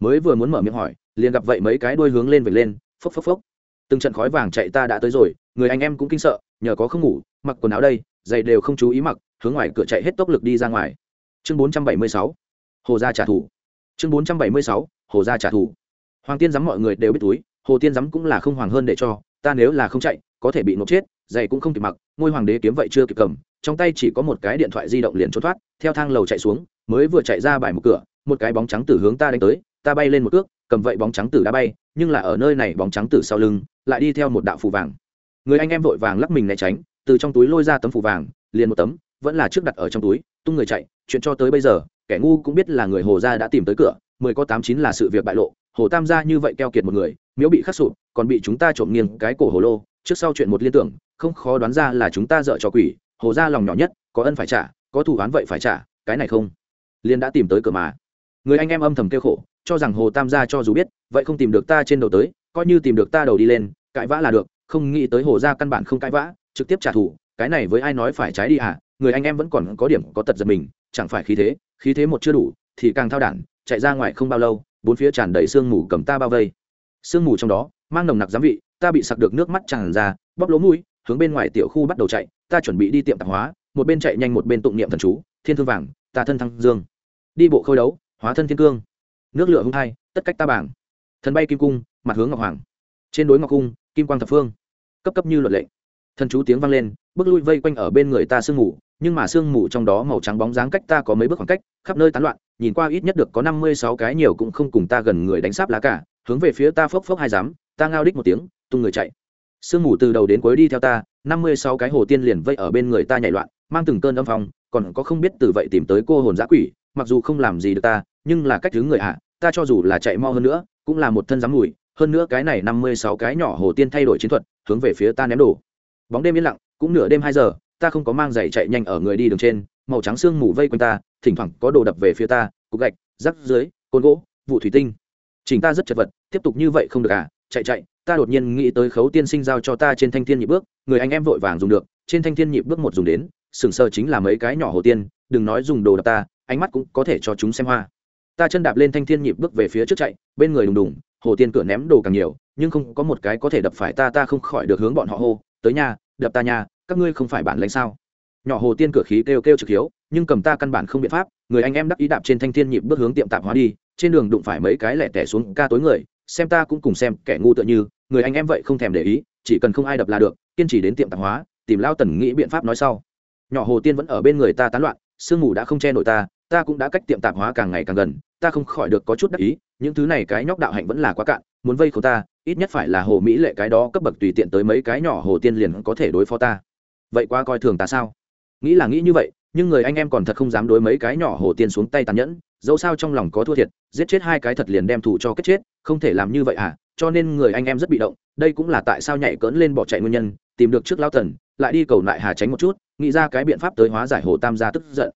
Mới vừa muốn mở miệng hỏi liền gặp vậy mấy cái đuôi hướng lên về lên, phốc phốc phốc. Từng trận khói vàng chạy ta đã tới rồi, người anh em cũng kinh sợ, nhờ có không ngủ, mặc quần áo đây, giày đều không chú ý mặc, hướng ngoài cửa chạy hết tốc lực đi ra ngoài. Chương 476 hồ gia trả thù. Chương 476 hồ gia trả thù. Hoàng tiên giám mọi người đều biết túi, hồ tiên giám cũng là không hoàng hơn để cho, ta nếu là không chạy, có thể bị nộp chết, giày cũng không kịp mặc, ngôi hoàng đế kiếm vậy chưa kịp cầm, trong tay chỉ có một cái điện thoại di động liền trốn thoát, theo thang lầu chạy xuống, mới vừa chạy ra bài một cửa, một cái bóng trắng từ hướng ta đánh tới, ta bay lên một cước cầm vậy bóng trắng tử đã bay, nhưng là ở nơi này bóng trắng tử sau lưng, lại đi theo một đạo phù vàng. Người anh em vội vàng lắc mình né tránh, từ trong túi lôi ra tấm phù vàng, liền một tấm, vẫn là trước đặt ở trong túi, tung người chạy, chuyện cho tới bây giờ, kẻ ngu cũng biết là người hồ gia đã tìm tới cửa, mười có tám chín là sự việc bại lộ, hồ tam gia như vậy keo kiệt một người, miếu bị khắc sụp, còn bị chúng ta trộm nghiêng cái cổ hồ lô, trước sau chuyện một liên tưởng, không khó đoán ra là chúng ta dợ cho quỷ, hồ gia lòng nhỏ nhất, có ân phải trả, có thủ án vậy phải trả, cái này không? Liên đã tìm tới cửa mà. Người anh em âm thầm kêu khổ cho rằng hồ tam gia cho dù biết, vậy không tìm được ta trên đầu tới, coi như tìm được ta đầu đi lên, cãi vã là được, không nghĩ tới hồ gia căn bản không cãi vã, trực tiếp trả thù, cái này với ai nói phải trái đi à người anh em vẫn còn có điểm có tật giật mình, chẳng phải khí thế khí thế một chưa đủ, thì càng thao đản, chạy ra ngoài không bao lâu, bốn phía tràn đầy sương mù cầm ta bao vây. Sương mù trong đó, mang nồng nặc giám vị, ta bị sặc được nước mắt tràn ra bóc lỗ mũi, hướng bên ngoài tiểu khu bắt đầu chạy, ta chuẩn bị đi tiệm tạp hóa, một bên chạy nhanh một bên tụng niệm thần chú, thiên thương vàng, ta thân thăng dương. Đi bộ khôi đấu, hóa thân thiên cương nước lửa hung thai, tất cách ta bảng. Thần bay kim cung, mặt hướng ngọc hoàng. Trên đối ngọc cung, kim quang thập phương. Cấp cấp như luật lệ. Thần chú tiếng vang lên, bước lui vây quanh ở bên người ta sương mù, nhưng mà sương mù trong đó màu trắng bóng dáng cách ta có mấy bước khoảng cách, khắp nơi tán loạn, nhìn qua ít nhất được có năm mươi sáu cái nhiều cũng không cùng ta gần người đánh sáp lá cả, hướng về phía ta phốc phốc hai dám ta ngao đích một tiếng, tung người chạy. Sương mù từ đầu đến cuối đi theo ta, năm mươi sáu cái hồ tiên liền vây ở bên người ta nhảy loạn, mang từng cơn âm phong, còn có không biết từ vậy tìm tới cô hồn giã quỷ, mặc dù không làm gì được ta nhưng là cách thứ người ạ, ta cho dù là chạy mo hơn nữa, cũng là một thân dám mùi, hơn nữa cái này năm mươi sáu cái nhỏ hồ tiên thay đổi chiến thuật, hướng về phía ta ném đồ. Bóng đêm yên lặng, cũng nửa đêm hai giờ, ta không có mang giày chạy nhanh ở người đi đường trên, màu trắng sương mù vây quanh ta, thỉnh thoảng có đồ đập về phía ta, cục gạch, rắc dưới, côn gỗ, vụ thủy tinh. Chỉnh ta rất chật vật, tiếp tục như vậy không được à chạy chạy, ta đột nhiên nghĩ tới khấu tiên sinh giao cho ta trên thanh thiên nhịp bước, người anh em vội vàng dùng được, trên thanh thiên nhịp bước một dùng đến, sừng sờ chính là mấy cái nhỏ hồ tiên, đừng nói dùng đồ đập ta, ánh mắt cũng có thể cho chúng xem hoa ta chân đạp lên thanh thiên nhịp bước về phía trước chạy, bên người đùng đùng, hồ tiên cửa ném đồ càng nhiều, nhưng không có một cái có thể đập phải ta ta không khỏi được hướng bọn họ hô, tới nhà đập ta nhà các ngươi không phải bản lãnh sao? Nhỏ hồ tiên cửa khí kêu kêu trực hiếu, nhưng cầm ta căn bản không biện pháp, người anh em đắc ý đạp trên thanh thiên nhịp bước hướng tiệm tạp hóa đi, trên đường đụng phải mấy cái lẻ tẻ xuống ca tối người, xem ta cũng cùng xem kẻ ngu tựa như, người anh em vậy không thèm để ý, chỉ cần không ai đập là được, kiên trì đến tiệm tạp hóa, tìm lao tần nghĩ biện pháp nói sau. Nhỏ hồ tiên vẫn ở bên người ta tán loạn, sương mù đã không che nổi ta ta cũng đã cách tiệm tạp hóa càng ngày càng gần, ta không khỏi được có chút đắc ý, những thứ này cái nhóc đạo hạnh vẫn là quá cạn, muốn vây khổ ta, ít nhất phải là hồ mỹ lệ cái đó cấp bậc tùy tiện tới mấy cái nhỏ hồ tiên liền có thể đối phó ta. Vậy quá coi thường ta sao? Nghĩ là nghĩ như vậy, nhưng người anh em còn thật không dám đối mấy cái nhỏ hồ tiên xuống tay tàn nhẫn, dẫu sao trong lòng có thua thiệt, giết chết hai cái thật liền đem thủ cho kết chết, không thể làm như vậy à cho nên người anh em rất bị động, đây cũng là tại sao nhảy cỡn lên bỏ chạy nguyên nhân, tìm được trước lao tần lại đi cầu lại hà tránh một chút, nghĩ ra cái biện pháp tới hóa giải hồ tam gia tức giận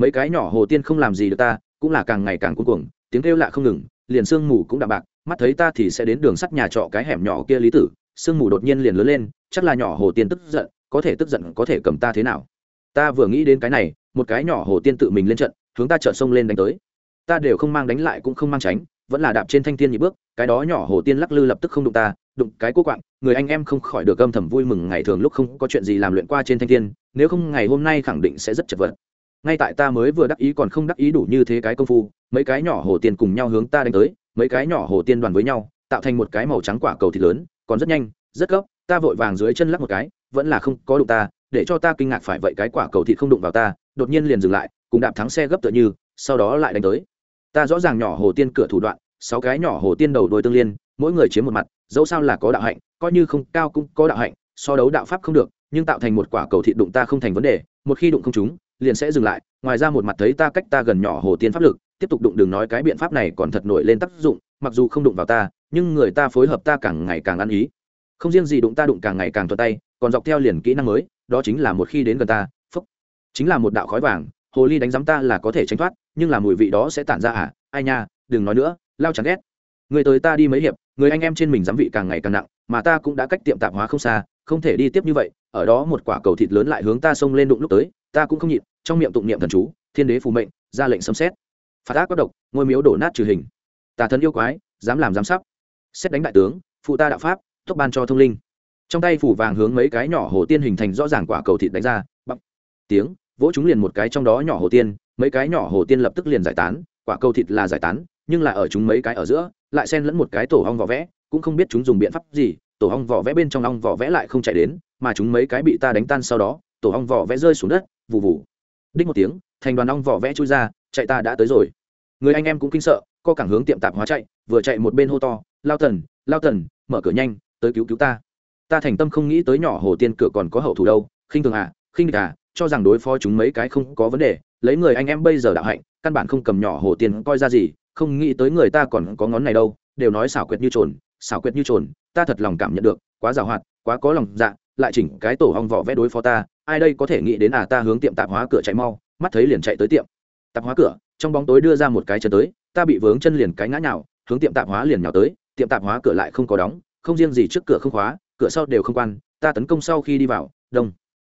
mấy cái nhỏ hồ tiên không làm gì được ta, cũng là càng ngày càng cuống cuồng, tiếng kêu lạ không ngừng, liền sương mù cũng đạm bạc, mắt thấy ta thì sẽ đến đường sắt nhà trọ cái hẻm nhỏ kia lý tử, sương mù đột nhiên liền lớn lên, chắc là nhỏ hồ tiên tức giận, có thể tức giận có thể cầm ta thế nào? Ta vừa nghĩ đến cái này, một cái nhỏ hồ tiên tự mình lên trận, hướng ta chợ sông lên đánh tới. Ta đều không mang đánh lại cũng không mang tránh, vẫn là đạp trên thanh tiên nhị bước, cái đó nhỏ hồ tiên lắc lư lập tức không đụng ta, đụng cái cô quạng, người anh em không khỏi được âm thầm vui mừng ngày thường lúc không có chuyện gì làm luyện qua trên thanh tiên nếu không ngày hôm nay khẳng định sẽ rất chật vật ngay tại ta mới vừa đắc ý còn không đắc ý đủ như thế cái công phu, mấy cái nhỏ hồ tiên cùng nhau hướng ta đánh tới, mấy cái nhỏ hồ tiên đoàn với nhau, tạo thành một cái màu trắng quả cầu thịt lớn, còn rất nhanh, rất gấp, ta vội vàng dưới chân lắc một cái, vẫn là không có đụng ta, để cho ta kinh ngạc phải vậy cái quả cầu thịt không đụng vào ta, đột nhiên liền dừng lại, cùng đạp thắng xe gấp tựa như, sau đó lại đánh tới. Ta rõ ràng nhỏ hồ tiên cửa thủ đoạn, sáu cái nhỏ hồ tiên đầu đôi tương liên, mỗi người chiếm một mặt, dẫu sao là có đạo hạnh, coi như không cao cũng có đạo hạnh, so đấu đạo pháp không được, nhưng tạo thành một quả cầu thịt đụng ta không thành vấn đề, một khi đụng không chúng liền sẽ dừng lại, ngoài ra một mặt thấy ta cách ta gần nhỏ hồ tiên pháp lực, tiếp tục đụng đừng nói cái biện pháp này còn thật nổi lên tác dụng, mặc dù không đụng vào ta, nhưng người ta phối hợp ta càng ngày càng ăn ý. Không riêng gì đụng ta đụng càng ngày càng thuận tay, còn dọc theo liền kỹ năng mới, đó chính là một khi đến gần ta, phúc. Chính là một đạo khói vàng, hồ ly đánh giám ta là có thể tránh thoát, nhưng là mùi vị đó sẽ tản ra à? Ai nha, đừng nói nữa, lao chẳng ghét. Người tới ta đi mấy hiệp, người anh em trên mình giám vị càng ngày càng nặng, mà ta cũng đã cách tiệm tạp hóa không xa, không thể đi tiếp như vậy, ở đó một quả cầu thịt lớn lại hướng ta xông lên đụng lúc tới, ta cũng không nhịn trong miệng tụng niệm thần chú, thiên đế phù mệnh, ra lệnh xâm xét phạt ác bất độc, ngôi miếu đổ nát trừ hình. Tà thần yêu quái, dám làm dám sắp. Xét đánh đại tướng, phụ ta đạo pháp thúc ban cho thông linh. Trong tay phủ vàng hướng mấy cái nhỏ hồ tiên hình thành rõ ràng quả cầu thịt đánh ra bắp tiếng, vỗ chúng liền một cái trong đó nhỏ hồ tiên, mấy cái nhỏ hồ tiên lập tức liền giải tán, quả cầu thịt là giải tán, nhưng là ở chúng mấy cái ở giữa, lại xen lẫn một cái tổ hong vỏ vẽ, cũng không biết chúng dùng biện pháp gì, tổ hong vỏ vẽ bên trong ong vỏ vẽ lại không chạy đến, mà chúng mấy cái bị ta đánh tan sau đó, tổ hong vỏ vẽ rơi xuống đất vụ vụ đích một tiếng, thành đoàn ong vỏ vẽ chui ra, chạy ta đã tới rồi. Người anh em cũng kinh sợ, co cảng hướng tiệm tạp hóa chạy, vừa chạy một bên hô to, lao tần lao tần, mở cửa nhanh, tới cứu cứu ta. Ta thành tâm không nghĩ tới nhỏ hồ tiên cửa còn có hậu thủ đâu, khinh thường à khinh địch à cho rằng đối phó chúng mấy cái không có vấn đề, lấy người anh em bây giờ đạo hạnh, căn bản không cầm nhỏ hồ tiên coi ra gì, không nghĩ tới người ta còn có ngón này đâu, đều nói xảo quyệt như trồn, xảo quyệt như trồn, ta thật lòng cảm nhận được, quá giàu hoạt, quá có lòng dạ lại chỉnh cái tổ hong vỏ vẽ đối phó ta ai đây có thể nghĩ đến à ta hướng tiệm tạp hóa cửa chạy mau, mắt thấy liền chạy tới tiệm. Tạp hóa cửa, trong bóng tối đưa ra một cái chân tới, ta bị vướng chân liền cái ngã nhào, hướng tiệm tạp hóa liền nhào tới, tiệm tạp hóa cửa lại không có đóng, không riêng gì trước cửa không khóa, cửa sau đều không quan, ta tấn công sau khi đi vào, đông.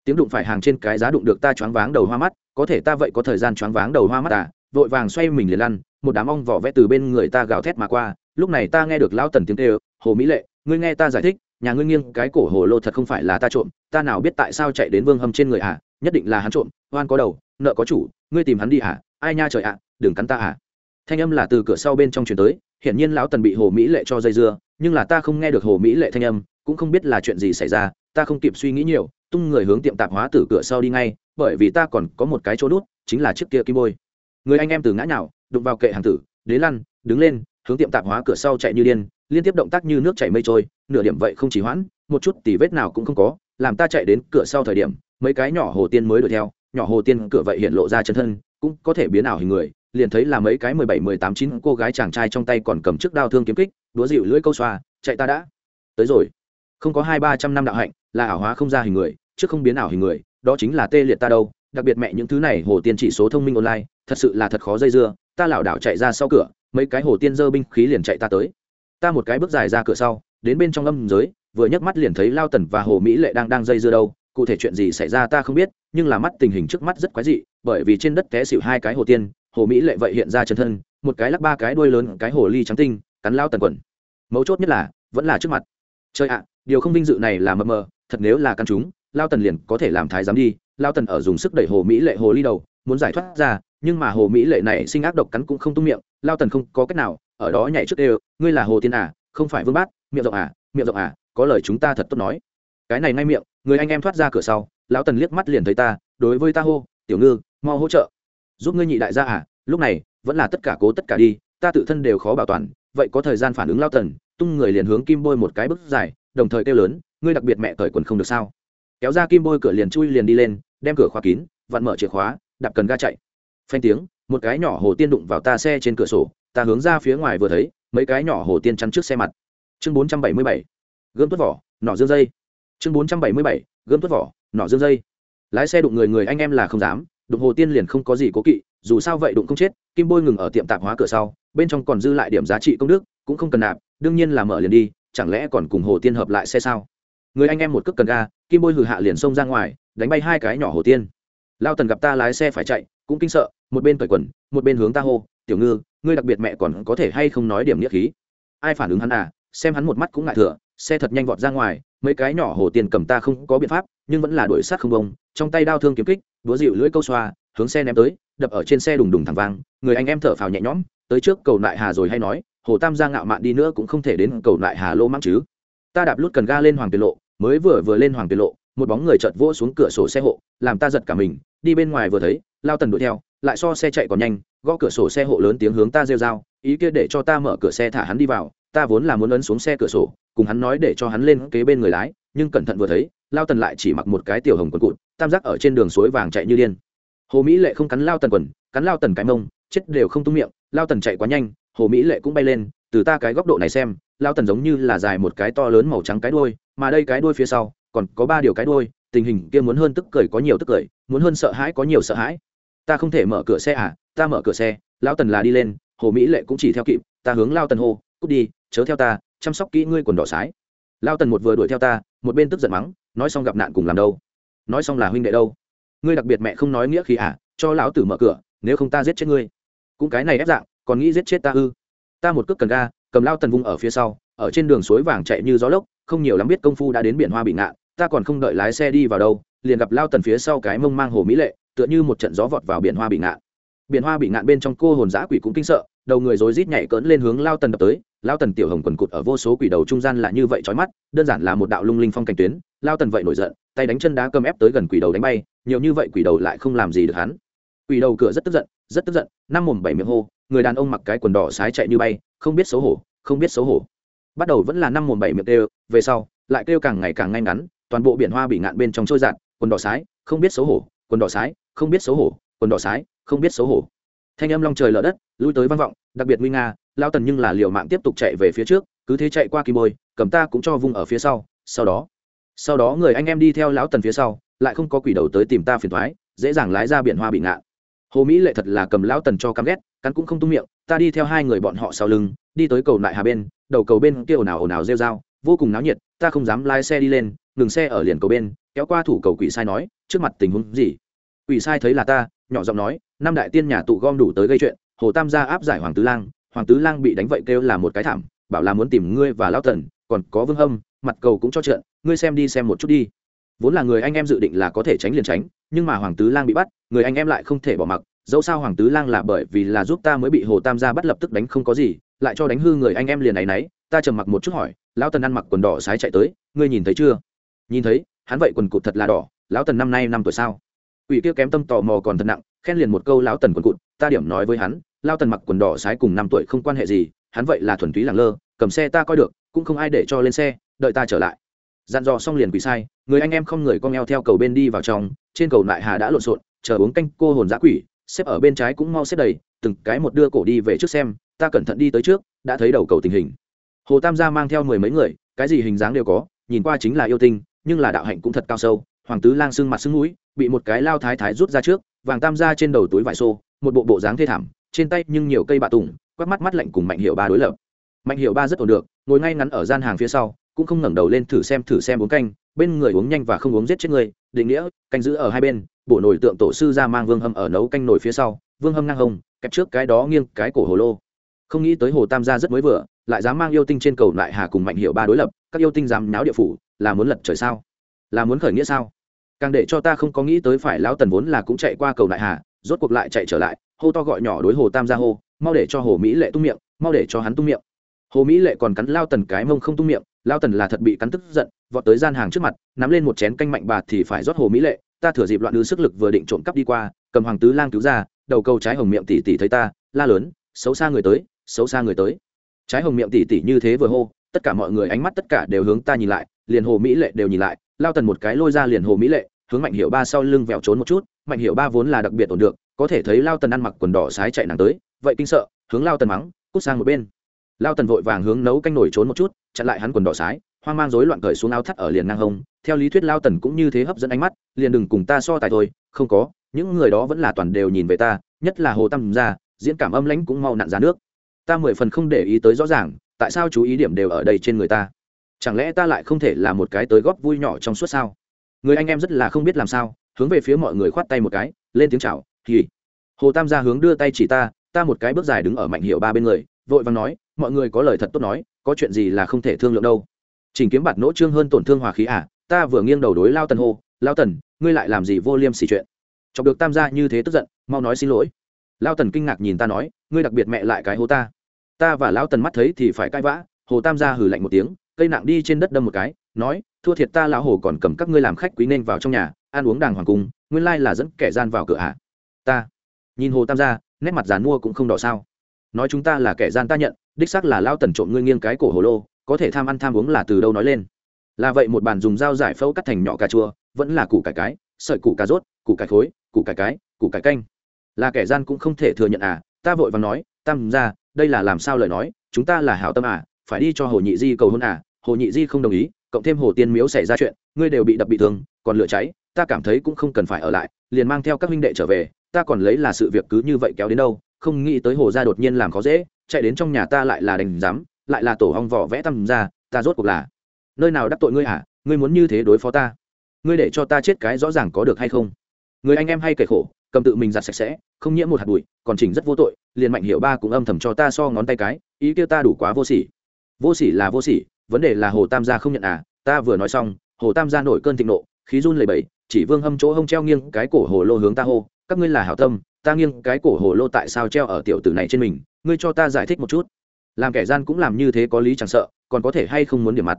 Tiếng đụng phải hàng trên cái giá đụng được ta choáng váng đầu hoa mắt, có thể ta vậy có thời gian choáng váng đầu hoa mắt à? Vội vàng xoay mình liền lăn, một đám ong vỏ vẽ từ bên người ta gào thét mà qua, lúc này ta nghe được lão tần tiếng kêu, hồ mỹ lệ, ngươi nghe ta giải thích nhà ngươi nghiêng cái cổ hồ lô thật không phải là ta trộm, ta nào biết tại sao chạy đến vương hâm trên người à? Nhất định là hắn trộm, oan có đầu, nợ có chủ, ngươi tìm hắn đi à? Ai nha trời ạ, đừng cắn ta à? Thanh âm là từ cửa sau bên trong chuyển tới, hiển nhiên lão tần bị hồ mỹ lệ cho dây dưa, nhưng là ta không nghe được hồ mỹ lệ thanh âm, cũng không biết là chuyện gì xảy ra, ta không kịp suy nghĩ nhiều, tung người hướng tiệm tạp hóa từ cửa sau đi ngay, bởi vì ta còn có một cái chỗ đút chính là chiếc kia kim bôi. Người anh em từ ngã nhào, đụng vào kệ hàng tử, đế lăn, đứng lên, hướng tiệm tạp hóa cửa sau chạy như điên, liên tiếp động tác như nước chảy mây trôi nửa điểm vậy không chỉ hoãn, một chút tỉ vết nào cũng không có, làm ta chạy đến cửa sau thời điểm, mấy cái nhỏ hồ tiên mới đuổi theo, nhỏ hồ tiên cửa vậy hiện lộ ra chân thân, cũng có thể biến ảo hình người, liền thấy là mấy cái mười bảy, mười tám, chín cô gái chàng trai trong tay còn cầm chiếc đao thương kiếm kích đúa dịu lưỡi câu xoa, chạy ta đã. Tới rồi. Không có hai, ba trăm năm đạo hạnh, là ảo hóa không ra hình người chứ không biến ảo hình người, đó chính là tê liệt ta đâu, đặc biệt mẹ những thứ này, hồ tiên chỉ số thông minh online, thật sự là thật khó dây dưa, ta lảo đảo chạy ra sau cửa, mấy cái hồ tiên dơ binh khí liền chạy ta tới. Ta một cái bước dài ra cửa sau đến bên trong âm giới, vừa nhấc mắt liền thấy lao tần và hồ mỹ lệ đang đang dây dưa đâu. Cụ thể chuyện gì xảy ra ta không biết, nhưng là mắt tình hình trước mắt rất quái dị, bởi vì trên đất té xịu hai cái hồ tiên, hồ mỹ lệ vậy hiện ra chân thân, một cái lắc ba cái đuôi lớn, cái hồ ly trắng tinh, cắn lao tần quần. Mấu chốt nhất là, vẫn là trước mặt. Chơi ạ, điều không vinh dự này là mờ mờ, thật nếu là căn chúng, lao tần liền có thể làm thái giám đi. Lao tần ở dùng sức đẩy hồ mỹ lệ hồ ly đầu, muốn giải thoát ra, nhưng mà hồ mỹ lệ này sinh ác độc cắn cũng không tung miệng, lao tần không có cách nào, ở đó nhảy trước đều, ngươi là hồ tiên à không phải vương bát miệng rộng à miệng rộng à có lời chúng ta thật tốt nói. Cái này ngay miệng, người anh em thoát ra cửa sau, lão tần liếc mắt liền thấy ta, đối với ta hô, tiểu ngư, mau hỗ trợ. Giúp ngươi nhị đại gia à lúc này, vẫn là tất cả cố tất cả đi, ta tự thân đều khó bảo toàn, vậy có thời gian phản ứng lao tần? Tung người liền hướng kim bôi một cái bước dài, đồng thời kêu lớn, ngươi đặc biệt mẹ cởi quần không được sao? Kéo ra kim bôi cửa liền chui liền đi lên, đem cửa khóa kín, vặn mở chìa khóa, đạp cần ga chạy. Phanh tiếng, một cái nhỏ hồ tiên đụng vào ta xe trên cửa sổ, ta hướng ra phía ngoài vừa thấy, mấy cái nhỏ hồ tiên chắn trước xe mặt chương bốn trăm bảy mươi bảy, gươm tuất vỏ, nỏ dương dây. Chương bốn trăm bảy mươi bảy, gươm tuất vỏ, nỏ dương dây. Lái xe đụng người người anh em là không dám, đụng hồ tiên liền không có gì cố kỵ, dù sao vậy đụng không chết, kim bôi ngừng ở tiệm tạp hóa cửa sau, bên trong còn dư lại điểm giá trị công đức, cũng không cần nạp, đương nhiên là mở liền đi, chẳng lẽ còn cùng hồ tiên hợp lại xe sao? Người anh em một cước cần ga, kim bôi hừ hạ liền xông ra ngoài, đánh bay hai cái nhỏ hồ tiên. Lao tần gặp ta lái xe phải chạy, cũng kinh sợ, một bên cởi quần, một bên hướng ta hô, tiểu ngư, ngươi đặc biệt mẹ còn có thể hay không nói điểm nghĩa khí? Ai phản ứng hắn à? Xem hắn một mắt cũng ngại thừa, xe thật nhanh vọt ra ngoài, mấy cái nhỏ hồ tiền cầm ta không có biện pháp, nhưng vẫn là đuổi sát không bông, trong tay đao thương kiếm kích đúa dịu lưỡi câu xoa, hướng xe ném tới, đập ở trên xe đùng đùng thẳng vang, người anh em thở phào nhẹ nhõm, tới trước cầu nại hà rồi hay nói, hồ tam gia ngạo mạn đi nữa cũng không thể đến cầu nại hà lô mắng chứ. Ta đạp lút cần ga lên hoàng tiền lộ, mới vừa vừa lên hoàng tiền lộ, một bóng người chợt vỗ xuống cửa sổ xe hộ, làm ta giật cả mình, đi bên ngoài vừa thấy, lao tần đuổi theo, lại so xe chạy còn nhanh, gõ cửa sổ xe hộ lớn tiếng hướng ta rêu dao ý kia để cho ta mở cửa xe thả hắn đi vào ta vốn là muốn ấn xuống xe cửa sổ, cùng hắn nói để cho hắn lên kế bên người lái, nhưng cẩn thận vừa thấy, lao tần lại chỉ mặc một cái tiểu hồng quần cụt, tam giác ở trên đường suối vàng chạy như điên. Hồ mỹ lệ không cắn lao tần quần, cắn lao tần cái mông, chết đều không tung miệng, lao tần chạy quá nhanh, hồ mỹ lệ cũng bay lên, từ ta cái góc độ này xem, lao tần giống như là dài một cái to lớn màu trắng cái đuôi, mà đây cái đuôi phía sau, còn có ba điều cái đuôi, tình hình kia muốn hơn tức cười có nhiều tức cười, muốn hơn sợ hãi có nhiều sợ hãi. Ta không thể mở cửa xe à ta mở cửa xe, lao tần là đi lên, hồ mỹ lệ cũng chỉ theo kịp, ta hướng lao tần hô, cút đi chớ theo ta, chăm sóc kỹ ngươi quần đỏ sái. Lao tần một vừa đuổi theo ta, một bên tức giận mắng, nói xong gặp nạn cùng làm đâu? Nói xong là huynh đệ đâu? Ngươi đặc biệt mẹ không nói nghĩa khi à cho lão tử mở cửa, nếu không ta giết chết ngươi. Cũng cái này ép dạng, còn nghĩ giết chết ta ư? Ta một cước cần ga, cầm lao tần vung ở phía sau, ở trên đường suối vàng chạy như gió lốc, không nhiều lắm biết công phu đã đến biển hoa bị ngạn, ta còn không đợi lái xe đi vào đâu, liền gặp lao tần phía sau cái mông mang hồ mỹ lệ, tựa như một trận gió vọt vào biển hoa bị ngạn biển hoa bị ngạn bên trong cô hồn giã quỷ cũng kinh sợ, đầu người rối rít nhảy cỡn lên hướng lao tần đập tới. Lao tần tiểu hồng quần cụt ở vô số quỷ đầu trung gian là như vậy trói mắt, đơn giản là một đạo lung linh phong cảnh tuyến. Lao tần vậy nổi giận, tay đánh chân đá cầm ép tới gần quỷ đầu đánh bay, nhiều như vậy quỷ đầu lại không làm gì được hắn. Quỷ đầu cửa rất tức giận, rất tức giận, năm mồm bảy miệng hô, người đàn ông mặc cái quần đỏ sái chạy như bay, không biết xấu hổ, không biết xấu hổ. Bắt đầu vẫn là năm mồm bảy miệng kêu về sau, lại kêu càng ngày càng ngay ngắn, toàn bộ biển hoa bị ngạn bên trong trôi giạt quần đỏ sái, không biết xấu hổ, quần đỏ sái, không biết xấu hổ, quần đỏ sái không biết xấu hổ. Thanh âm long trời lở đất, lui tới văn vọng, đặc biệt nguy nga lao tần nhưng là liều mạng tiếp tục chạy về phía trước, cứ thế chạy qua kim bôi, cầm ta cũng cho vung ở phía sau sau đó. Sau đó người anh em đi theo lão tần phía sau, lại không có quỷ đầu tới tìm ta phiền thoái dễ dàng lái ra biển hoa bị ngạn. Hồ mỹ lệ thật là cầm lão tần cho căm ghét, cắn cũng không tung miệng, ta đi theo hai người bọn họ sau lưng, đi tới cầu nại hà bên, đầu cầu bên kia ồn ào ồn ào rêu dao vô cùng náo nhiệt, ta không dám lái xe đi lên, ngừng xe ở liền cầu bên, kéo qua thủ cầu quỷ sai nói, trước mặt tình huống gì? Quỷ sai thấy là ta, nhỏ giọng nói năm đại tiên nhà tụ gom đủ tới gây chuyện hồ tam gia áp giải hoàng tứ lang hoàng tứ lang bị đánh vậy kêu là một cái thảm bảo là muốn tìm ngươi và lão thần, còn có vương hâm mặt cầu cũng cho trượn ngươi xem đi xem một chút đi. Vốn là người anh em dự định là có thể tránh liền tránh nhưng mà hoàng tứ lang bị bắt người anh em lại không thể bỏ mặc dẫu sao hoàng tứ lang là bởi vì là giúp ta mới bị hồ tam gia bắt lập tức đánh không có gì lại cho đánh hư người anh em liền này nấy ta trầm mặc một chút hỏi lão tần ăn mặc quần đỏ sái chạy tới ngươi nhìn thấy chưa? Nhìn thấy hắn vậy quần cụt thật là đỏ lão tần năm nay năm tuổi sao? Ủy kia kém tâm tò mò còn thật nặng khen liền một câu lão tần quần cụt, ta điểm nói với hắn lao tần mặc quần đỏ sái cùng năm tuổi không quan hệ gì, hắn vậy là thuần túy làng lơ, cầm xe ta coi được, cũng không ai để cho lên xe, đợi ta trở lại. Dặn dò xong liền quỳ sai, người anh em không người con eo theo cầu bên đi vào trong, trên cầu nại hà đã lộn xộn, chờ uống canh cô hồn giã quỷ, xếp ở bên trái cũng mau xếp đầy, từng cái một đưa cổ đi về trước xem, ta cẩn thận đi tới trước, đã thấy đầu cầu tình hình. Hồ tam gia mang theo mười mấy người, cái gì hình dáng đều có, nhìn qua chính là yêu tinh, nhưng là đạo hạnh cũng thật cao sâu, hoàng tứ lang xương mặt sưng mũi, bị một cái lao thái thái rút ra trước vàng tam gia trên đầu túi vải xô, một bộ bộ dáng thê thảm, trên tay nhưng nhiều cây bạ tùng, quắc mắt mắt lạnh cùng mạnh hiệu ba đối lập. Mạnh hiệu ba rất ổn được, ngồi ngay ngắn ở gian hàng phía sau, cũng không ngẩng đầu lên thử xem thử xem uống canh, bên người uống nhanh và không uống giết chết người, định nghĩa, canh giữ ở hai bên bộ nổi tượng tổ sư ra mang vương hâm ở nấu canh nổi phía sau, vương hâm ngang hông, kẹp trước cái đó nghiêng cái cổ hồ lô. Không nghĩ tới hồ tam gia rất mới vừa, lại dám mang yêu tinh trên cầu lại hà cùng mạnh hiệu ba đối lập, các yêu tinh dám náo địa phủ, là muốn lật trời sao? Là muốn khởi nghĩa sao? Càng để cho ta không có nghĩ tới phải lão tần vốn là cũng chạy qua cầu lại hà, rốt cuộc lại chạy trở lại, hô to gọi nhỏ đối hồ tam gia hô, mau để cho hồ mỹ lệ tung miệng, mau để cho hắn tung miệng. Hồ mỹ lệ còn cắn lao tần cái mông không tung miệng lao tần là thật bị cắn tức giận, vọt tới gian hàng trước mặt, nắm lên một chén canh mạnh bạt thì phải rót hồ mỹ lệ, ta thừa dịp loạn đưa sức lực vừa định trộm cắp đi qua, cầm hoàng tứ lang cứu ra, đầu câu trái hồng miệng tỉ tỉ thấy ta, la lớn, xấu xa người tới, xấu xa người tới. Trái hồng miệng tỉ tỉ như thế vừa hô, tất cả mọi người ánh mắt tất cả đều hướng ta nhìn lại, liền hồ mỹ lệ đều nhìn lại lao tần một cái lôi ra liền hồ mỹ lệ, hướng mạnh hiệu ba sau lưng vẹo trốn một chút. Mạnh hiệu ba vốn là đặc biệt ổn được, có thể thấy lao tần ăn mặc quần đỏ sái chạy nàng tới, vậy kinh sợ, hướng lao tần mắng, cút sang một bên. Lao tần vội vàng hướng nấu canh nổi trốn một chút, chặn lại hắn quần đỏ sái, hoang mang rối loạn cởi xuống áo thắt ở liền ngang hông. Theo lý thuyết lao tần cũng như thế hấp dẫn ánh mắt, liền đừng cùng ta so tài thôi, không có, những người đó vẫn là toàn đều nhìn về ta, nhất là hồ tâm ra diễn cảm âm lãnh cũng mau nặn ra nước. Ta mười phần không để ý tới rõ ràng, tại sao chú ý điểm đều ở đây trên người ta? Chẳng lẽ ta lại không thể là một cái tới góp vui nhỏ trong suốt sao? Người anh em rất là không biết làm sao, hướng về phía mọi người khoát tay một cái, lên tiếng chào thì hồ tam gia hướng đưa tay chỉ ta ta một cái bước dài đứng ở mạnh hiệu ba bên người, vội vàng nói, mọi người có lời thật tốt nói, có chuyện gì là không thể thương lượng đâu. Chỉnh kiếm bạt nỗ trương hơn tổn thương hòa khí à ta vừa nghiêng đầu đối lao tần hô, lao tần, ngươi lại làm gì vô liêm xỉ chuyện? Chọc được tam gia như thế tức giận, mau nói xin lỗi. Lao tần kinh ngạc nhìn ta nói, ngươi đặc biệt mẹ lại cái hô ta. Ta và lao tần mắt thấy thì phải cãi vã. Hồ tam gia hử lạnh một tiếng cây nặng đi trên đất đâm một cái, nói, thua thiệt ta lão hồ còn cầm các ngươi làm khách quý nên vào trong nhà, ăn uống đàng hoàng cung nguyên lai là dẫn kẻ gian vào cửa hạ ta. Nhìn hồ tam gia, nét mặt giàn mua cũng không đỏ sao. Nói chúng ta là kẻ gian ta nhận, đích xác là lao tần trộm ngươi nghiêng cái cổ hồ lô, có thể tham ăn tham uống là từ đâu nói lên? Là vậy một bàn dùng dao giải phẫu cắt thành nhỏ cà chua, vẫn là củ cải cái, sợi củ cà rốt, củ cải khối, củ cải cái, củ cải canh. Là kẻ gian cũng không thể thừa nhận à ta vội và nói, tam ra đây là làm sao lời nói, chúng ta là hảo tâm à phải đi cho hồ nhị di cầu hôn à? Hồ nhị di không đồng ý cộng thêm hồ tiên miếu xảy ra chuyện ngươi đều bị đập bị thương còn lửa cháy ta cảm thấy cũng không cần phải ở lại liền mang theo các huynh đệ trở về ta còn lấy là sự việc cứ như vậy kéo đến đâu không nghĩ tới hồ gia đột nhiên làm khó dễ chạy đến trong nhà ta lại là đành dám lại là tổ hong vỏ vẽ tăm ra ta rốt cuộc là nơi nào đắc tội ngươi à, ngươi muốn như thế đối phó ta? Ngươi để cho ta chết cái rõ ràng có được hay không? Người anh em hay kể khổ cầm tự mình giặt sạch sẽ không nhiễm một hạt bụi còn chỉnh rất vô tội liền mạnh hiệu ba cũng âm thầm cho ta so ngón tay cái ý kia ta đủ quá vô sỉ vô sỉ là vô sỉ, vấn đề là hồ tam gia không nhận à ta vừa nói xong, hồ tam gia nổi cơn thịnh nộ, khí run lầy bẫy chỉ vương hâm chỗ hông treo nghiêng cái cổ hồ lô hướng ta hô, các ngươi là hảo tâm, ta nghiêng cái cổ hồ lô tại sao treo ở tiểu tử này trên mình, ngươi cho ta giải thích một chút. Làm kẻ gian cũng làm như thế có lý chẳng sợ, còn có thể hay không muốn điểm mặt.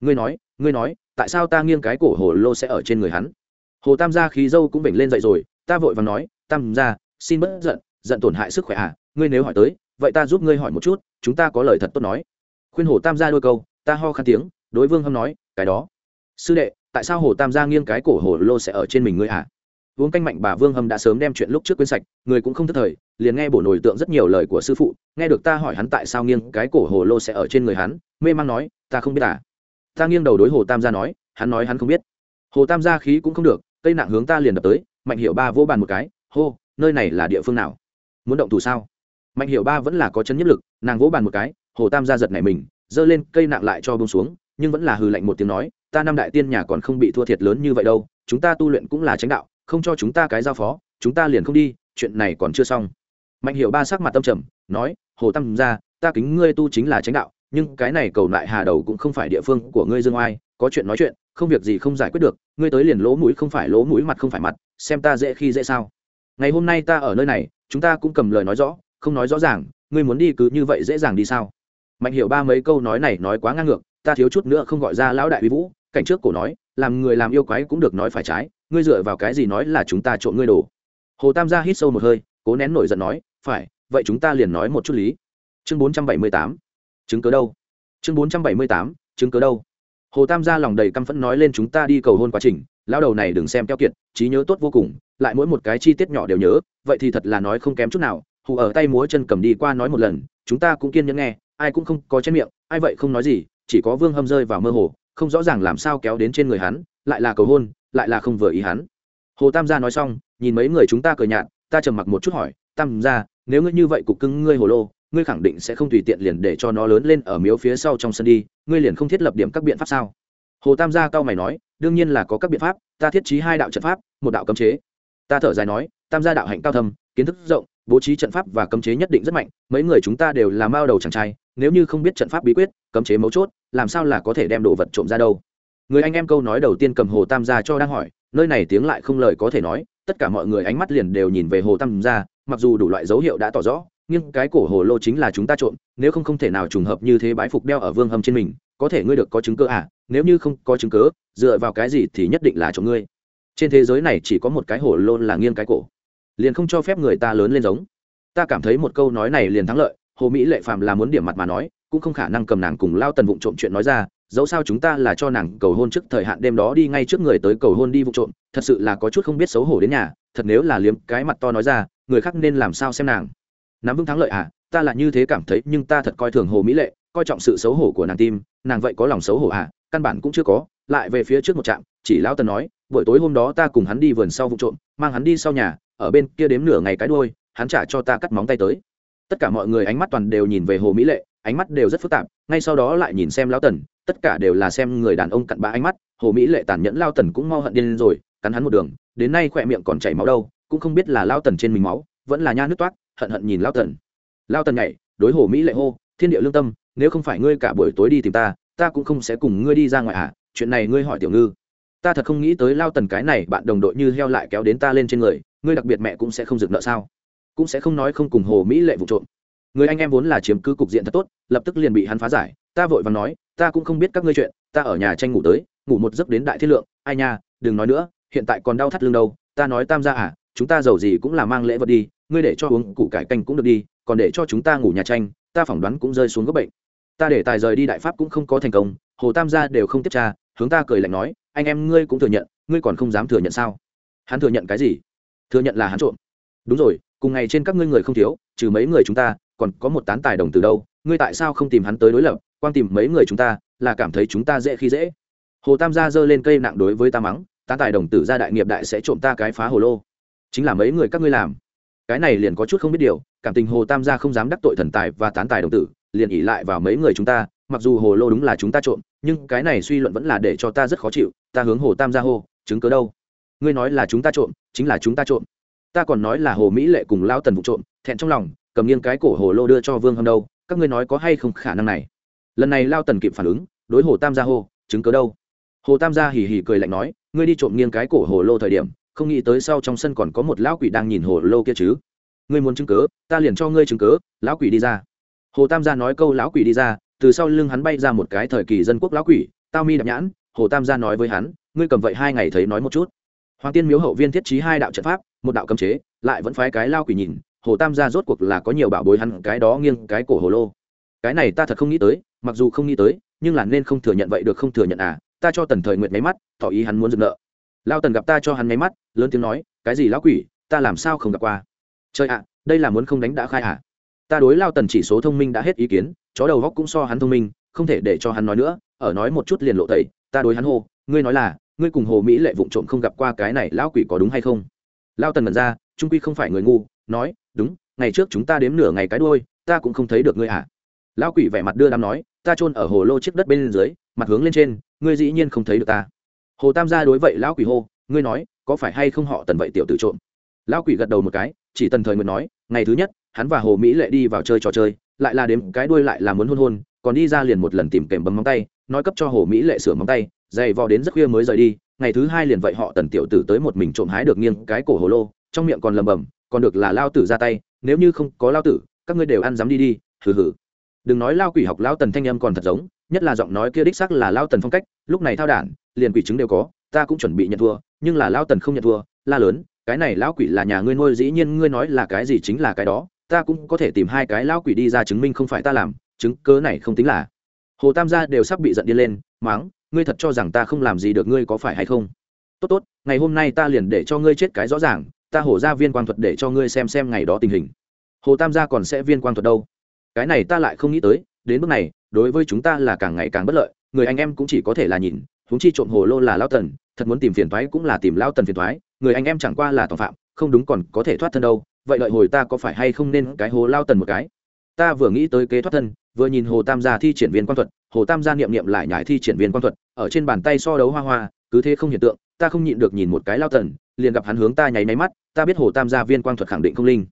Ngươi nói ngươi nói, tại sao ta nghiêng cái cổ hồ lô sẽ ở trên người hắn? Hồ tam gia khí dâu cũng vểnh lên dậy rồi, ta vội và nói, tam gia, xin bớt giận giận tổn hại sức khỏe à ngươi nếu hỏi tới, vậy ta giúp ngươi hỏi một chút, chúng ta có lời thật tốt nói khuyên hồ tam gia đôi câu, ta ho khăn tiếng, đối vương hâm nói, cái đó. Sư đệ, tại sao hồ tam gia nghiêng cái cổ hồ lô sẽ ở trên mình ngươi à uống canh mạnh bà vương hâm đã sớm đem chuyện lúc trước quên sạch, người cũng không thất thời, liền nghe bổ nổi tượng rất nhiều lời của sư phụ, nghe được ta hỏi hắn tại sao nghiêng cái cổ hồ lô sẽ ở trên người hắn, mê man nói, ta không biết à. Ta nghiêng đầu đối hồ tam gia nói, hắn nói hắn không biết. Hồ tam gia khí cũng không được, cây nặng hướng ta liền đập tới, mạnh hiệu ba vô bàn một cái, hô, nơi này là địa phương nào? Muốn động thủ sao? Mạnh hiệu ba vẫn là có chân nhất lực, nàng vỗ bàn một cái hồ tam gia giật này mình, giơ lên cây nặng lại cho bông xuống, nhưng vẫn là hừ lạnh một tiếng nói, ta năm đại tiên nhà còn không bị thua thiệt lớn như vậy đâu, chúng ta tu luyện cũng là tránh đạo, không cho chúng ta cái giao phó, chúng ta liền không đi, chuyện này còn chưa xong. Mạnh hiệu ba sắc mặt tâm trầm, nói, hồ tam gia, ta kính ngươi tu chính là tránh đạo, nhưng cái này cầu lại hà đầu cũng không phải địa phương của ngươi dương oai, có chuyện nói chuyện, không việc gì không giải quyết được, ngươi tới liền lỗ mũi không phải lỗ mũi mặt không phải mặt, xem ta dễ khi dễ sao. Ngày hôm nay ta ở nơi này, chúng ta cũng cầm lời nói rõ, không nói rõ ràng, ngươi muốn đi cứ như vậy dễ dàng đi sao? Mạnh hiểu ba mấy câu nói này nói quá ngang ngược, ta thiếu chút nữa không gọi ra lão đại uy vũ, cảnh trước cổ nói, làm người làm yêu quái cũng được nói phải trái, ngươi dựa vào cái gì nói là chúng ta trộn ngươi đồ. Hồ tam gia hít sâu một hơi, cố nén nổi giận nói, phải, vậy chúng ta liền nói một chút lý. Chương bốn trăm bảy mươi tám, chứng cớ đâu? Chương bốn trăm bảy mươi tám, chứng cớ đâu? Hồ tam gia lòng đầy căm phẫn nói lên chúng ta đi cầu hôn quá trình lao đầu này đừng xem keo kiệt, trí nhớ tốt vô cùng, lại mỗi một cái chi tiết nhỏ đều nhớ, vậy thì thật là nói không kém chút nào, hù ở tay múa chân cầm đi qua nói một lần, chúng ta cũng kiên nhẫn nghe ai cũng không có trên miệng, ai vậy không nói gì, chỉ có vương hâm rơi vào mơ hồ, không rõ ràng làm sao kéo đến trên người hắn, lại là cầu hôn, lại là không vừa ý hắn. Hồ tam gia nói xong, nhìn mấy người chúng ta cười nhạt, ta trầm mặc một chút hỏi, tam gia, nếu ngươi như vậy cục cưng ngươi hồ lô, ngươi khẳng định sẽ không tùy tiện liền để cho nó lớn lên ở miếu phía sau trong sân đi, ngươi liền không thiết lập điểm các biện pháp sao? Hồ tam gia cao mày nói, đương nhiên là có các biện pháp, ta thiết trí hai đạo trận pháp, một đạo cấm chế. Ta thở dài nói, tam gia đạo hạnh cao thâm, kiến thức rộng, bố trí trận pháp và cấm chế nhất định rất mạnh, mấy người chúng ta đều là mao đầu chàng trai nếu như không biết trận pháp bí quyết, cấm chế mấu chốt, làm sao là có thể đem đồ vật trộm ra đâu? Người anh em câu nói đầu tiên cầm hồ tam gia cho đang hỏi, nơi này tiếng lại không lời có thể nói, tất cả mọi người ánh mắt liền đều nhìn về hồ tam gia, mặc dù đủ loại dấu hiệu đã tỏ rõ, nhưng cái cổ hồ lô chính là chúng ta trộm, nếu không không thể nào trùng hợp như thế bái phục đeo ở vương hầm trên mình, có thể ngươi được có chứng cơ à nếu như không có chứng cớ dựa vào cái gì thì nhất định là trộm ngươi. Trên thế giới này chỉ có một cái hồ lô là nghiêng cái cổ, liền không cho phép người ta lớn lên giống. Ta cảm thấy một câu nói này liền thắng lợi hồ mỹ lệ phạm là muốn điểm mặt mà nói, cũng không khả năng cầm nàng cùng lao tần vụng trộm chuyện nói ra, dẫu sao chúng ta là cho nàng cầu hôn trước thời hạn đêm đó đi ngay trước người tới cầu hôn đi vụ trộm, thật sự là có chút không biết xấu hổ đến nhà, thật nếu là liếm cái mặt to nói ra, người khác nên làm sao xem nàng. Nắm vững thắng lợi à ta là như thế cảm thấy, nhưng ta thật coi thường hồ mỹ lệ, coi trọng sự xấu hổ của nàng tim, nàng vậy có lòng xấu hổ à căn bản cũng chưa có. Lại về phía trước một trạm, chỉ lão tần nói, buổi tối hôm đó ta cùng hắn đi vườn sau vụ trộm, mang hắn đi sau nhà, ở bên kia đếm nửa ngày cái đôi hắn trả cho ta cắt móng tay tới tất cả mọi người ánh mắt toàn đều nhìn về hồ mỹ lệ, ánh mắt đều rất phức tạp, ngay sau đó lại nhìn xem lão tần, tất cả đều là xem người đàn ông cặn bã ánh mắt, hồ mỹ lệ tàn nhẫn lao tần cũng mau hận điên rồi, cắn hắn một đường, đến nay khỏe miệng còn chảy máu đâu, cũng không biết là lao tần trên mình máu, vẫn là nha nước toát, hận hận nhìn lao tần. Lao tần nhảy, đối hồ mỹ lệ hô, thiên địa lương tâm, nếu không phải ngươi cả buổi tối đi tìm ta ta cũng không sẽ cùng ngươi đi ra ngoài à chuyện này ngươi hỏi tiểu ngư. Ta thật không nghĩ tới lao tần cái này, bạn đồng đội như heo lại kéo đến ta lên trên người, ngươi đặc biệt mẹ cũng sẽ không dừng nợ sao? Cũng sẽ không nói không cùng hồ mỹ lệ vụ trộm. Người anh em vốn là chiếm cứ cục diện thật tốt, lập tức liền bị hắn phá giải. Ta vội và nói, ta cũng không biết các ngươi chuyện, ta ở nhà tranh ngủ tới, ngủ một giấc đến đại thiết lượng. Ai nha, đừng nói nữa, hiện tại còn đau thắt lưng đâu. Ta nói tam gia à chúng ta giàu gì cũng là mang lễ vật đi, ngươi để cho uống củ cải canh cũng được đi, còn để cho chúng ta ngủ nhà tranh, ta phỏng đoán cũng rơi xuống gốc bệnh. Ta để tài rời đi đại pháp cũng không có thành công, hồ tam gia đều không tiếp tra, hướng ta cười lạnh nói, anh em ngươi cũng thừa nhận, ngươi còn không dám thừa nhận sao? Hắn thừa nhận cái gì? Thừa nhận là hắn trộm. Đúng rồi cùng ngày trên các ngươi người không thiếu, trừ mấy người chúng ta, còn có một tán tài đồng từ đâu. Ngươi tại sao không tìm hắn tới đối lập? Quan tìm mấy người chúng ta, là cảm thấy chúng ta dễ khi dễ. Hồ tam gia giơ lên cây nặng đối với ta mắng, tán tài đồng tử gia đại nghiệp đại sẽ trộm ta cái phá hồ lô. Chính là mấy người các ngươi làm. Cái này liền có chút không biết điều, cảm tình hồ tam gia không dám đắc tội thần tài và tán tài đồng tử, liền ỉ lại vào mấy người chúng ta, mặc dù hồ lô đúng là chúng ta trộm, nhưng cái này suy luận vẫn là để cho ta rất khó chịu, ta hướng hồ tam gia hô, chứng cớ đâu? Ngươi nói là chúng ta trộm, chính là chúng ta trộm ta còn nói là hồ mỹ lệ cùng lao tần vụ trộm, thẹn trong lòng, cầm nghiêng cái cổ hồ lô đưa cho vương hâm đâu, các ngươi nói có hay không khả năng này? Lần này lao tần kịp phản ứng, đối hồ tam gia hô, chứng cớ đâu? Hồ tam gia hì hì cười lạnh nói, ngươi đi trộm nghiêng cái cổ hồ lô thời điểm, không nghĩ tới sau trong sân còn có một lão quỷ đang nhìn hồ lô kia chứ. Ngươi muốn chứng cớ ta liền cho ngươi chứng cớ lão quỷ đi ra. Hồ tam gia nói câu lão quỷ đi ra, từ sau lưng hắn bay ra một cái thời kỳ dân quốc lão quỷ, tao mi đạp nhãn, hồ tam gia nói với hắn, ngươi cầm vậy hai ngày thấy nói một chút. Hoàng tiên miếu hậu viên thiết trí hai đạo trận pháp một đạo cấm chế, lại vẫn phái cái lao quỷ nhìn, hồ tam gia rốt cuộc là có nhiều bảo bối hắn, cái đó nghiêng cái cổ hồ lô. Cái này ta thật không nghĩ tới, mặc dù không nghĩ tới, nhưng là nên không thừa nhận vậy được không thừa nhận à ta cho tần thời nguyện mấy mắt, tỏ ý hắn muốn dừng nợ. Lao tần gặp ta cho hắn mấy mắt, lớn tiếng nói, cái gì lão quỷ, ta làm sao không gặp qua? Trời ạ, đây là muốn không đánh đã khai à ta đối lao tần chỉ số thông minh đã hết ý kiến, chó đầu góc cũng so hắn thông minh, không thể để cho hắn nói nữa, ở nói một chút liền lộ tẩy, ta đối hắn hô, ngươi nói là, ngươi cùng hồ mỹ lệ vụng trộm không gặp qua cái này lão quỷ có đúng hay không? Lao tần mật ra, trung quy không phải người ngu, nói, đúng, ngày trước chúng ta đếm nửa ngày cái đôi ta cũng không thấy được ngươi à. Lão quỷ vẻ mặt đưa đám nói, ta chôn ở hồ lô chiếc đất bên dưới, mặt hướng lên trên, ngươi dĩ nhiên không thấy được ta. Hồ tam gia đối vậy, lão quỷ hô, ngươi nói, có phải hay không họ tần vậy tiểu tử trộm? Lão quỷ gật đầu một cái, chỉ tần thời nguyện nói, ngày thứ nhất, hắn và hồ mỹ lệ đi vào chơi trò chơi, lại là đếm cái đuôi lại là muốn hôn hôn, còn đi ra liền một lần tìm kèm bấm móng tay, nói cấp cho hồ mỹ lệ sửa móng tay, dày vò đến rất khuya mới rời đi ngày thứ hai liền vậy họ tần tiểu tử tới một mình trộm hái được nghiêng cái cổ hồ lô, trong miệng còn lầm bầm, còn được là lao tử ra tay, nếu như không có lao tử, các ngươi đều ăn dám đi đi, hừ hừ. Đừng nói lao quỷ học lao tần thanh âm còn thật giống, nhất là giọng nói kia đích sắc là lao tần phong cách, lúc này thao đản, liền quỷ chứng đều có, ta cũng chuẩn bị nhận thua, nhưng là lao tần không nhận thua, la lớn, cái này lão quỷ là nhà ngươi nuôi, dĩ nhiên ngươi nói là cái gì chính là cái đó, ta cũng có thể tìm hai cái lão quỷ đi ra chứng minh không phải ta làm, chứng cớ này không tính là. Hồ tam gia đều sắp bị giận điên lên máng ngươi thật cho rằng ta không làm gì được ngươi có phải hay không? Tốt tốt, ngày hôm nay ta liền để cho ngươi chết cái rõ ràng, ta hổ ra viên quang thuật để cho ngươi xem xem ngày đó tình hình. Hồ tam gia còn sẽ viên quang thuật đâu? Cái này ta lại không nghĩ tới, đến bước này, đối với chúng ta là càng ngày càng bất lợi, người anh em cũng chỉ có thể là nhìn, huống chi trộm hồ lô là lao tần, thật muốn tìm phiền thoái cũng là tìm lao tần phiền thoái người anh em chẳng qua là tòng phạm, không đúng còn có thể thoát thân đâu, vậy lợi hồi ta có phải hay không nên cái hồ lao tần một cái? Ta vừa nghĩ tới kế thoát thân, vừa nhìn hồ tam gia thi triển viên quan thuật, hồ tam gia niệm niệm lại nhải thi triển viên quan thuật, ở trên bàn tay so đấu hoa hoa, cứ thế không hiện tượng, ta không nhịn được nhìn một cái lao tần liền gặp hắn hướng ta nháy máy mắt, ta biết hồ tam gia viên quang thuật khẳng định không linh.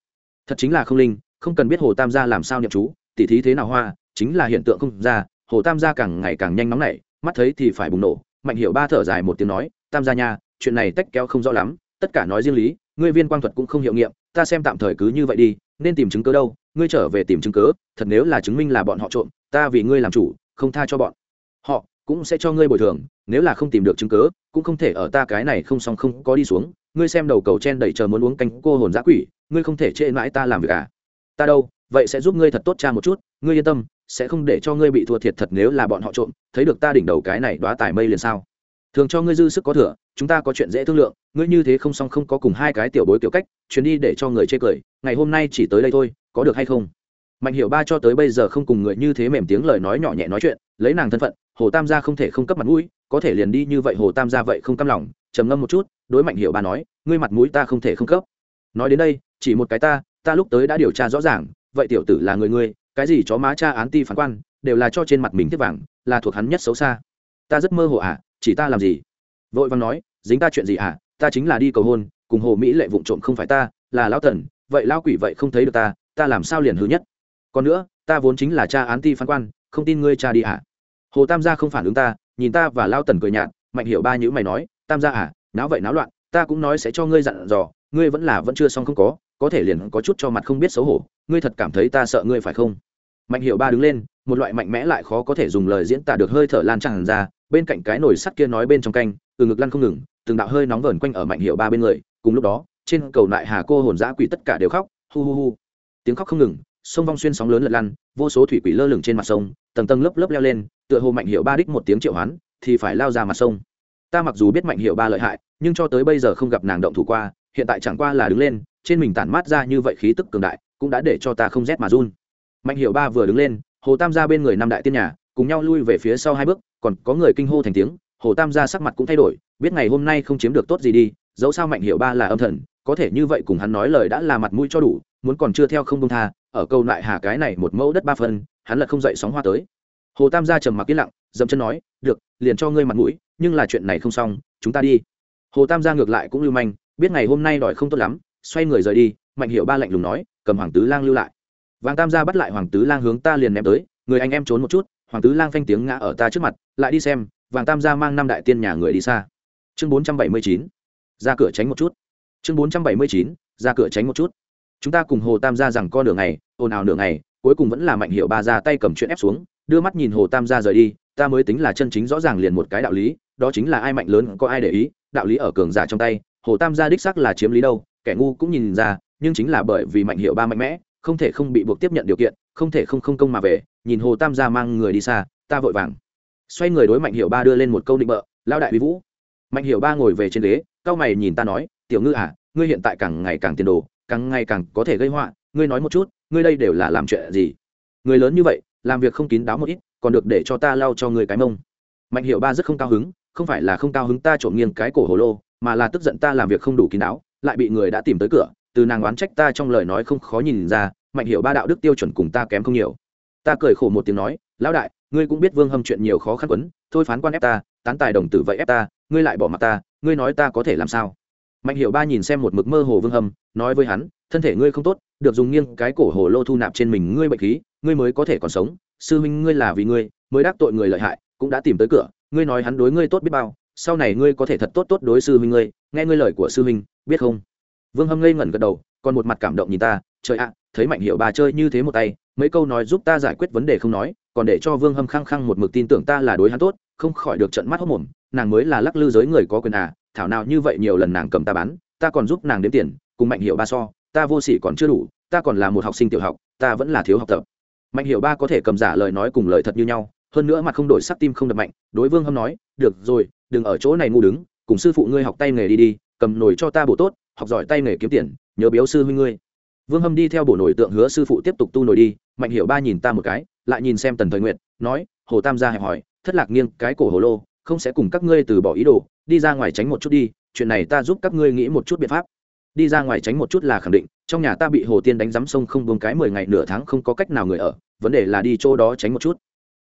Thật chính là không linh, không cần biết hồ tam gia làm sao niệm chú, tỉ thí thế nào hoa, chính là hiện tượng không ra, hồ tam gia càng ngày càng nhanh nóng nảy, mắt thấy thì phải bùng nổ, mạnh hiểu ba thở dài một tiếng nói, tam gia nha, chuyện này tách kéo không rõ lắm tất cả nói riêng lý, ngươi viên quang thuật cũng không hiệu nghiệm, ta xem tạm thời cứ như vậy đi, nên tìm chứng cớ đâu, ngươi trở về tìm chứng cớ thật nếu là chứng minh là bọn họ trộm, ta vì ngươi làm chủ, không tha cho bọn. Họ cũng sẽ cho ngươi bồi thường, nếu là không tìm được chứng cớ cũng không thể ở ta cái này không xong không có đi xuống, ngươi xem đầu cầu chen đẩy chờ muốn uống canh cô hồn giã quỷ, ngươi không thể trễ mãi ta làm việc à. Ta đâu, vậy sẽ giúp ngươi thật tốt cha một chút, ngươi yên tâm, sẽ không để cho ngươi bị thua thiệt thật nếu là bọn họ trộm, thấy được ta đỉnh đầu cái này đoá tài mây liền sao. Thường cho ngươi dư sức có thừa, chúng ta có chuyện dễ thương lượng ngươi như thế không xong không có cùng hai cái tiểu bối kiểu cách, chuyến đi để cho người chê cười, ngày hôm nay chỉ tới đây thôi, có được hay không? Mạnh hiểu ba cho tới bây giờ không cùng người như thế mềm tiếng lời nói nhỏ nhẹ nói chuyện, lấy nàng thân phận, hồ tam gia không thể không cấp mặt mũi, có thể liền đi như vậy hồ tam gia vậy không căm lòng, trầm ngâm một chút, đối mạnh hiểu ba nói, ngươi mặt mũi ta không thể không cấp. Nói đến đây, chỉ một cái ta ta lúc tới đã điều tra rõ ràng, vậy tiểu tử là người ngươi, cái gì chó má cha án ti phán quan, đều là cho trên mặt mình tiếp vàng, là thuộc hắn nhất xấu xa. Ta rất mơ hồ à chỉ ta làm gì? Vội vàng nói, dính ta chuyện gì à ta chính là đi cầu hôn, cùng hồ mỹ lệ vụng trộm không phải ta, là lão tần, vậy lao quỷ vậy không thấy được ta ta làm sao liền hư nhất? Còn nữa, ta vốn chính là cha án ti phán quan, không tin ngươi cha đi à hồ tam gia không phản ứng ta, nhìn ta và lao tần cười nhạt, mạnh hiểu ba nhữ mày nói, tam gia à náo vậy náo loạn, ta cũng nói sẽ cho ngươi dặn dò, ngươi vẫn là vẫn chưa xong không có có thể liền có chút cho mặt không biết xấu hổ, ngươi thật cảm thấy ta sợ ngươi phải không? Mạnh hiệu ba đứng lên, một loại mạnh mẽ lại khó có thể dùng lời diễn tả được hơi thở lan tràn ra, bên cạnh cái nồi sắt kia nói bên trong canh, từ ngực lăn không ngừng từng đạo hơi nóng vờn quanh ở mạnh hiệu ba bên người, cùng lúc đó, trên cầu lại hà cô hồn dã quỷ tất cả đều khóc, hu hu hu. Tiếng khóc không ngừng, sông vong xuyên sóng lớn lật lăn, vô số thủy quỷ lơ lửng trên mặt sông, tầng tầng lớp lớp leo lên, tựa hồ mạnh hiệu ba đích một tiếng triệu hoán, thì phải lao ra mặt sông. Ta mặc dù biết mạnh hiệu ba lợi hại, nhưng cho tới bây giờ không gặp nàng động thủ qua, hiện tại chẳng qua là đứng lên, trên mình tản mát ra như vậy khí tức cường đại, cũng đã để cho ta không rét mà run. Mạnh hiệu ba vừa đứng lên, hồ tam ra bên người năm đại tiên nhà, cùng nhau lui về phía sau hai bước, còn có người kinh hô thành tiếng, hồ tam gia sắc mặt cũng thay đổi biết ngày hôm nay không chiếm được tốt gì đi, dẫu sao mạnh hiệu ba là âm thần, có thể như vậy cùng hắn nói lời đã là mặt mũi cho đủ, muốn còn chưa theo không công tha, ở câu lại hà cái này một mẫu đất ba phân, hắn lại không dậy sóng hoa tới. Hồ tam gia trầm mặc yên lặng, dậm chân nói, được, liền cho ngươi mặt mũi, nhưng là chuyện này không xong, chúng ta đi. Hồ tam gia ngược lại cũng lưu manh, biết ngày hôm nay đòi không tốt lắm, xoay người rời đi, mạnh hiệu ba lạnh lùng nói, cầm hoàng tứ lang lưu lại. Vàng tam gia bắt lại hoàng tứ lang hướng ta liền ném tới, người anh em trốn một chút, hoàng tứ lang phanh tiếng ngã ở ta trước mặt, lại đi xem, vàng tam gia mang năm đại tiên nhà người đi xa chương bốn trăm bảy mươi chín, ra cửa tránh một chút. Chương bốn trăm bảy mươi chín, ra cửa tránh một chút. Chúng ta cùng hồ tam gia rằng con nửa ngày, ồn ào nửa ngày, cuối cùng vẫn là mạnh hiệu ba ra tay cầm chuyện ép xuống, đưa mắt nhìn hồ tam gia rời đi, ta mới tính là chân chính rõ ràng liền một cái đạo lý, đó chính là ai mạnh lớn có ai để ý, đạo lý ở cường giả trong tay, hồ tam gia đích sắc là chiếm lý đâu, kẻ ngu cũng nhìn ra, nhưng chính là bởi vì mạnh hiệu ba mạnh mẽ, không thể không bị buộc tiếp nhận điều kiện, không thể không không công mà về, nhìn hồ tam gia mang người đi xa, ta vội vàng. Xoay người đối mạnh hiệu ba đưa lên một câu định bợ lao đại uy vũ mạnh hiệu ba ngồi về trên ghế cao mày nhìn ta nói, tiểu ngư à ngươi hiện tại càng ngày càng tiền đồ, càng ngày càng có thể gây họa, ngươi nói một chút, ngươi đây đều là làm chuyện gì? Người lớn như vậy, làm việc không kín đáo một ít, còn được để cho ta lau cho người cái mông. Mạnh hiệu ba rất không cao hứng, không phải là không cao hứng ta trộm nghiêng cái cổ hồ lô, mà là tức giận ta làm việc không đủ kín đáo, lại bị người đã tìm tới cửa, từ nàng oán trách ta trong lời nói không khó nhìn ra, mạnh hiệu ba đạo đức tiêu chuẩn cùng ta kém không nhiều. Ta cười khổ một tiếng nói, lão đại, ngươi cũng biết vương hâm chuyện nhiều khó khăn quấn, thôi phán quan ép ta, tán tài đồng tử vậy ép ta ngươi lại bỏ mặt ta, ngươi nói ta có thể làm sao? Mạnh hiệu ba nhìn xem một mực mơ hồ vương hâm, nói với hắn, thân thể ngươi không tốt, được dùng nghiêng cái cổ hồ lô thu nạp trên mình ngươi bệnh khí, ngươi mới có thể còn sống. Sư huynh ngươi là vì ngươi, mới đắc tội người lợi hại, cũng đã tìm tới cửa, ngươi nói hắn đối ngươi tốt biết bao, sau này ngươi có thể thật tốt tốt đối sư huynh ngươi, nghe ngươi lời của sư huynh, biết không? Vương hâm ngây ngẩn gật đầu, còn một mặt cảm động nhìn ta, trời ạ, thấy mạnh hiệu bà chơi như thế một tay, mấy câu nói giúp ta giải quyết vấn đề không nói, còn để cho vương hâm khăng khăng một mực tin tưởng ta là đối hắn tốt, không khỏi được trận mắt hốc mồm nàng mới là lắc lư giới người có quyền à thảo nào như vậy nhiều lần nàng cầm ta bán, ta còn giúp nàng đếm tiền, cùng mạnh hiệu ba so, ta vô sỉ còn chưa đủ, ta còn là một học sinh tiểu học, ta vẫn là thiếu học tập. Mạnh hiệu ba có thể cầm giả lời nói cùng lời thật như nhau, hơn nữa mặt không đổi sắc tim không đập mạnh, đối vương hâm nói, được rồi, đừng ở chỗ này ngu đứng, cùng sư phụ ngươi học tay nghề đi đi, cầm nồi cho ta bổ tốt, học giỏi tay nghề kiếm tiền, nhớ biếu sư huynh ngươi. Vương hâm đi theo bổ nổi tượng hứa sư phụ tiếp tục tu nổi đi, mạnh hiểu ba nhìn ta một cái, lại nhìn xem tần thời nguyện nói, hồ tam gia hẹp hỏi, thất lạc nghiêng cái cổ hồ lô không sẽ cùng các ngươi từ bỏ ý đồ, đi ra ngoài tránh một chút đi, chuyện này ta giúp các ngươi nghĩ một chút biện pháp. Đi ra ngoài tránh một chút là khẳng định, trong nhà ta bị hồ tiên đánh giám sông không buông cái mười ngày nửa tháng không có cách nào người ở, vấn đề là đi chỗ đó tránh một chút.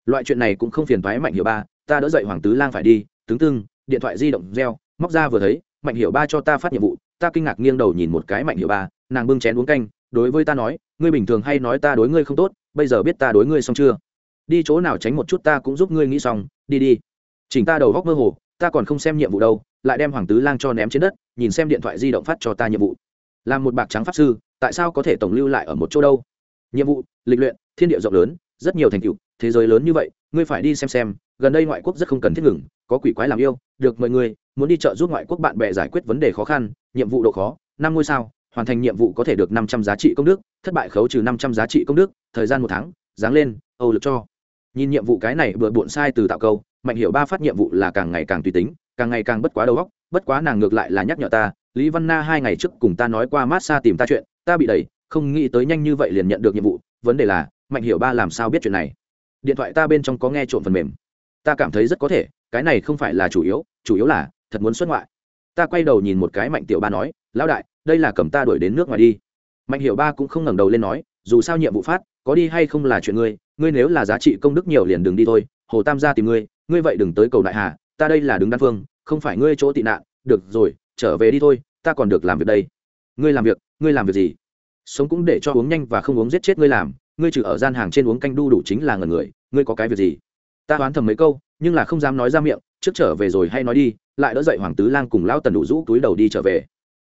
Loại chuyện này cũng không phiền thoái mạnh hiểu ba, ta đỡ dậy hoàng tứ lang phải đi tướng tương điện thoại di động reo, móc ra vừa thấy, mạnh hiểu ba cho ta phát nhiệm vụ, ta kinh ngạc nghiêng đầu nhìn một cái mạnh hiểu ba, nàng bưng chén uống canh, đối với ta nói, ngươi bình thường hay nói ta đối ngươi không tốt, bây giờ biết ta đối ngươi xong chưa? Đi chỗ nào tránh một chút ta cũng giúp ngươi nghĩ xong, đi đi chỉnh ta đầu góc mơ hồ, ta còn không xem nhiệm vụ đâu, lại đem hoàng tứ lang cho ném trên đất, nhìn xem điện thoại di động phát cho ta nhiệm vụ. Làm một bạc trắng pháp sư, tại sao có thể tổng lưu lại ở một chỗ đâu? Nhiệm vụ, lịch luyện, thiên địa rộng lớn, rất nhiều thành tựu, thế giới lớn như vậy, ngươi phải đi xem xem, gần đây ngoại quốc rất không cần thiết ngừng, có quỷ quái làm yêu, được mời ngươi muốn đi chợ giúp ngoại quốc bạn bè giải quyết vấn đề khó khăn, nhiệm vụ độ khó, năm ngôi sao, hoàn thành nhiệm vụ có thể được năm trăm giá trị công đức, thất bại khấu trừ năm trăm giá trị công đức, thời gian một tháng giáng lên, âu lực cho. Nhìn nhiệm vụ cái này bừa bộn sai từ tạo câu mạnh hiểu ba phát nhiệm vụ là càng ngày càng tùy tính, càng ngày càng bất quá đầu óc, bất quá nàng ngược lại là nhắc nhở ta, lý văn na hai ngày trước cùng ta nói qua mát xa tìm ta chuyện, ta bị đẩy, không nghĩ tới nhanh như vậy liền nhận được nhiệm vụ, vấn đề là, mạnh hiểu ba làm sao biết chuyện này? Điện thoại ta bên trong có nghe trộm phần mềm. Ta cảm thấy rất có thể, cái này không phải là chủ yếu chủ yếu là, thật muốn xuất ngoại. Ta quay đầu nhìn một cái mạnh tiểu ba nói, lão đại, đây là cầm ta đuổi đến nước ngoài đi. Mạnh hiểu ba cũng không ngẩng đầu lên nói, dù sao nhiệm vụ phát, có đi hay không là chuyện ngươi ngươi nếu là giá trị công đức nhiều liền đừng đi thôi, hồ tam gia tìm ngươi ngươi vậy đừng tới cầu đại hà, ta đây là đứng đan phương, không phải ngươi chỗ tị nạn, được rồi, trở về đi thôi, ta còn được làm việc đây. Ngươi làm việc, ngươi làm việc gì? Sống cũng để cho uống nhanh và không uống giết chết ngươi làm, ngươi trừ ở gian hàng trên uống canh đu đủ chính là ngần người, ngươi có cái việc gì? Ta đoán thầm mấy câu, nhưng là không dám nói ra miệng, trước trở về rồi hay nói đi, lại đỡ dậy hoàng tứ lang cùng lao tần đủ rũ túi đầu đi trở về.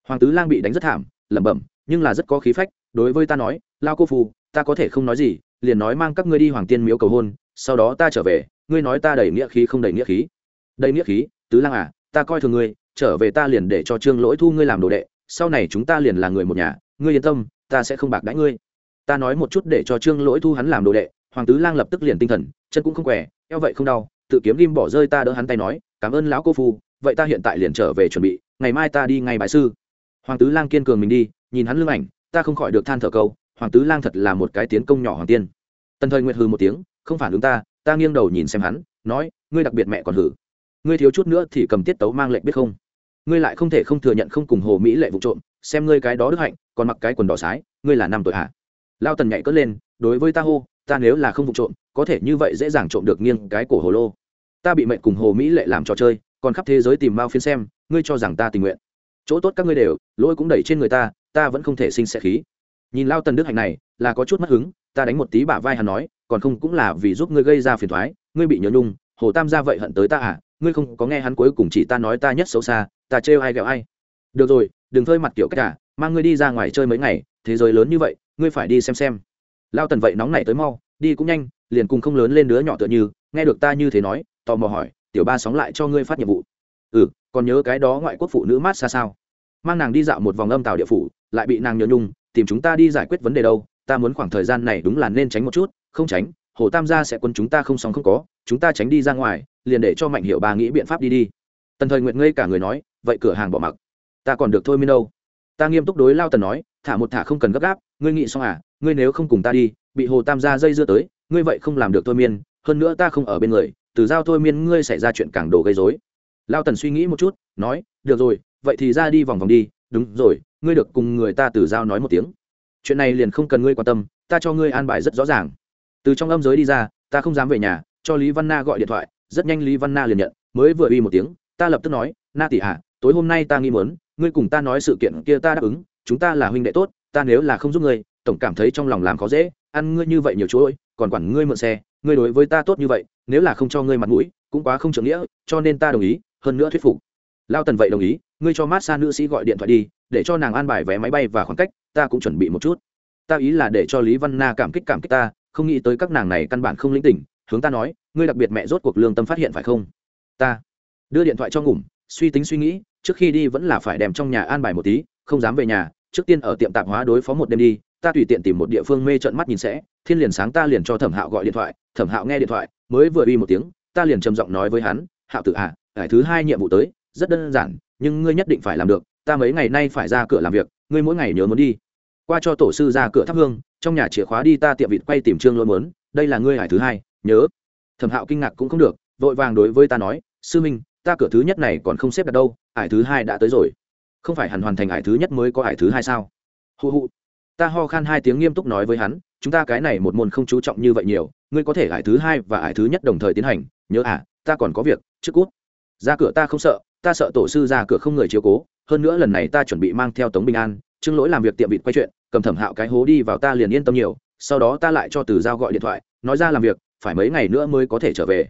Hoàng tứ lang bị đánh rất thảm, lẩm bẩm, nhưng là rất có khí phách, đối với ta nói, lao cô phù ta có thể không nói gì, liền nói mang các ngươi đi hoàng tiên miếu cầu hôn, sau đó ta trở về ngươi nói ta đầy nghĩa khí không đầy nghĩa khí. Đầy nghĩa khí tứ lang à ta coi thường ngươi trở về ta liền để cho trương lỗi thu ngươi làm đồ đệ sau này chúng ta liền là người một nhà ngươi yên tâm ta sẽ không bạc đãi ngươi. Ta nói một chút để cho trương lỗi thu hắn làm đồ đệ hoàng tứ lang lập tức liền tinh thần chân cũng không què, eo vậy không đau tự kiếm ghim bỏ rơi ta đỡ hắn tay nói cảm ơn lão cô phu vậy ta hiện tại liền trở về chuẩn bị ngày mai ta đi ngay bài sư. Hoàng tứ lang kiên cường mình đi nhìn hắn lưng ảnh ta không khỏi được than thở câu hoàng tứ lang thật là một cái tiến công nhỏ hoàng tiên. Tần thời nguyệt hừ một tiếng không phản ứng ta ta nghiêng đầu nhìn xem hắn, nói, ngươi đặc biệt mẹ còn hử. Ngươi thiếu chút nữa thì cầm tiết tấu mang lệnh biết không? Ngươi lại không thể không thừa nhận không cùng hồ mỹ lệ vụ trộm, xem ngươi cái đó đức hạnh, còn mặc cái quần đỏ sái, ngươi là năm tuổi hạ lao tần nhảy cất lên, đối với ta hô, ta nếu là không vụ trộm, có thể như vậy dễ dàng trộm được nghiêng cái cổ hồ lô. Ta bị mệnh cùng hồ mỹ lệ làm trò chơi, còn khắp thế giới tìm mao phiên xem, ngươi cho rằng ta tình nguyện. Chỗ tốt các ngươi đều, lỗi cũng đẩy trên người ta ta vẫn không thể sinh sẽ khí. Nhìn lao tần đức hạnh này, là có chút mất hứng, ta đánh một tí bả vai hắn nói còn không cũng là vì giúp ngươi gây ra phiền thoái, ngươi bị nhớ nhung, hồ tam gia vậy hận tới ta à ngươi không có nghe hắn cuối cùng chỉ ta nói ta nhất xấu xa, ta trêu ai ghẹo ai. Được rồi, đừng phơi mặt kiểu cách cả, mang ngươi đi ra ngoài chơi mấy ngày, thế giới lớn như vậy, ngươi phải đi xem xem. Lao tần vậy nóng nảy tới mau, đi cũng nhanh, liền cùng không lớn lên đứa nhỏ tựa như, nghe được ta như thế nói, tò mò hỏi, tiểu ba sóng lại cho ngươi phát nhiệm vụ. Ừ còn nhớ cái đó ngoại quốc phụ nữ mát xa sao? Mang nàng đi dạo một vòng âm tàu địa phủ, lại bị nàng nhớ nhung, tìm chúng ta đi giải quyết vấn đề đâu ta muốn khoảng thời gian này đúng là nên tránh một chút, không tránh, hồ tam gia sẽ quân chúng ta không xong không có, chúng ta tránh đi ra ngoài, liền để cho mạnh hiệu bà nghĩ biện pháp đi đi. Tần thời nguyệt ngây cả người nói, vậy cửa hàng bỏ mặc. Ta còn được thôi miên đâu ta nghiêm túc đối lao tần nói, thả một thả không cần gấp gáp, ngươi nghĩ xong à ngươi nếu không cùng ta đi, bị hồ tam gia dây dưa tới, ngươi vậy không làm được thôi miên, hơn nữa ta không ở bên người, từ giao thôi miên ngươi xảy ra chuyện càng đồ gây dối lao tần suy nghĩ một chút, nói, được rồi, vậy thì ra đi vòng vòng đi, đúng rồi, ngươi được cùng người ta từ giao nói một tiếng chuyện này liền không cần ngươi quan tâm, ta cho ngươi an bài rất rõ ràng. Từ trong âm giới đi ra, ta không dám về nhà, cho lý văn na gọi điện thoại, rất nhanh lý văn na liền nhận, mới vừa uy một tiếng, ta lập tức nói, na tỷ hạ tối hôm nay ta nghi muốn, ngươi cùng ta nói sự kiện kia ta đáp ứng, chúng ta là huynh đệ tốt, ta nếu là không giúp ngươi, tổng cảm thấy trong lòng làm khó dễ, ăn ngươi như vậy nhiều chỗ ơi, còn quản ngươi mượn xe, ngươi đối với ta tốt như vậy, nếu là không cho ngươi mặt mũi, cũng quá không trưởng nghĩa, cho nên ta đồng ý, hơn nữa thuyết phục. Lao tần vậy đồng ý, ngươi cho mát xa nữ sĩ gọi điện thoại đi để cho nàng an bài vé máy bay và khoảng cách, ta cũng chuẩn bị một chút. Ta ý là để cho lý văn na cảm kích cảm kích ta, không nghĩ tới các nàng này căn bản không lĩnh tỉnh, hướng ta nói, ngươi đặc biệt mẹ rốt cuộc lương tâm phát hiện phải không? Ta đưa điện thoại cho ngủm suy tính suy nghĩ, trước khi đi vẫn là phải đem trong nhà an bài một tí, không dám về nhà, trước tiên ở tiệm tạp hóa đối phó một đêm đi, ta tùy tiện tìm một địa phương mê trận mắt nhìn sẽ, thiên liền sáng ta liền cho thẩm hạo gọi điện thoại, thẩm hạo nghe điện thoại, mới vừa uy một tiếng, ta liền trầm giọng nói với hắn, hạo tự à ải thứ hai nhiệm vụ tới, rất đơn giản, nhưng ngươi nhất định phải làm được ta mấy ngày nay phải ra cửa làm việc, ngươi mỗi ngày nhớ muốn đi. Qua cho tổ sư ra cửa thắp hương, trong nhà chìa khóa đi ta tiệm vịt quay tìm trương lỗi muốn, đây là ngươi hải thứ hai, nhớ. Thẩm hạo kinh ngạc cũng không được, vội vàng đối với ta nói, sư minh, ta cửa thứ nhất này còn không xếp đặt đâu, hải thứ hai đã tới rồi. Không phải hẳn hoàn thành hải thứ nhất mới có hải thứ hai sao? Hụ hụ. Ta ho khan hai tiếng nghiêm túc nói với hắn, chúng ta cái này một môn không chú trọng như vậy nhiều, ngươi có thể hải thứ hai và hải thứ nhất đồng thời tiến hành, nhớ à ta còn có việc, trước cút. Ra cửa ta không sợ ta sợ tổ sư ra cửa không người chiếu cố, hơn nữa lần này ta chuẩn bị mang theo tống bình an, trương lỗi làm việc tiệm vịt quay chuyện, cầm thẩm hạo cái hố đi vào ta liền yên tâm nhiều, sau đó ta lại cho từ giao gọi điện thoại, nói ra làm việc, phải mấy ngày nữa mới có thể trở về.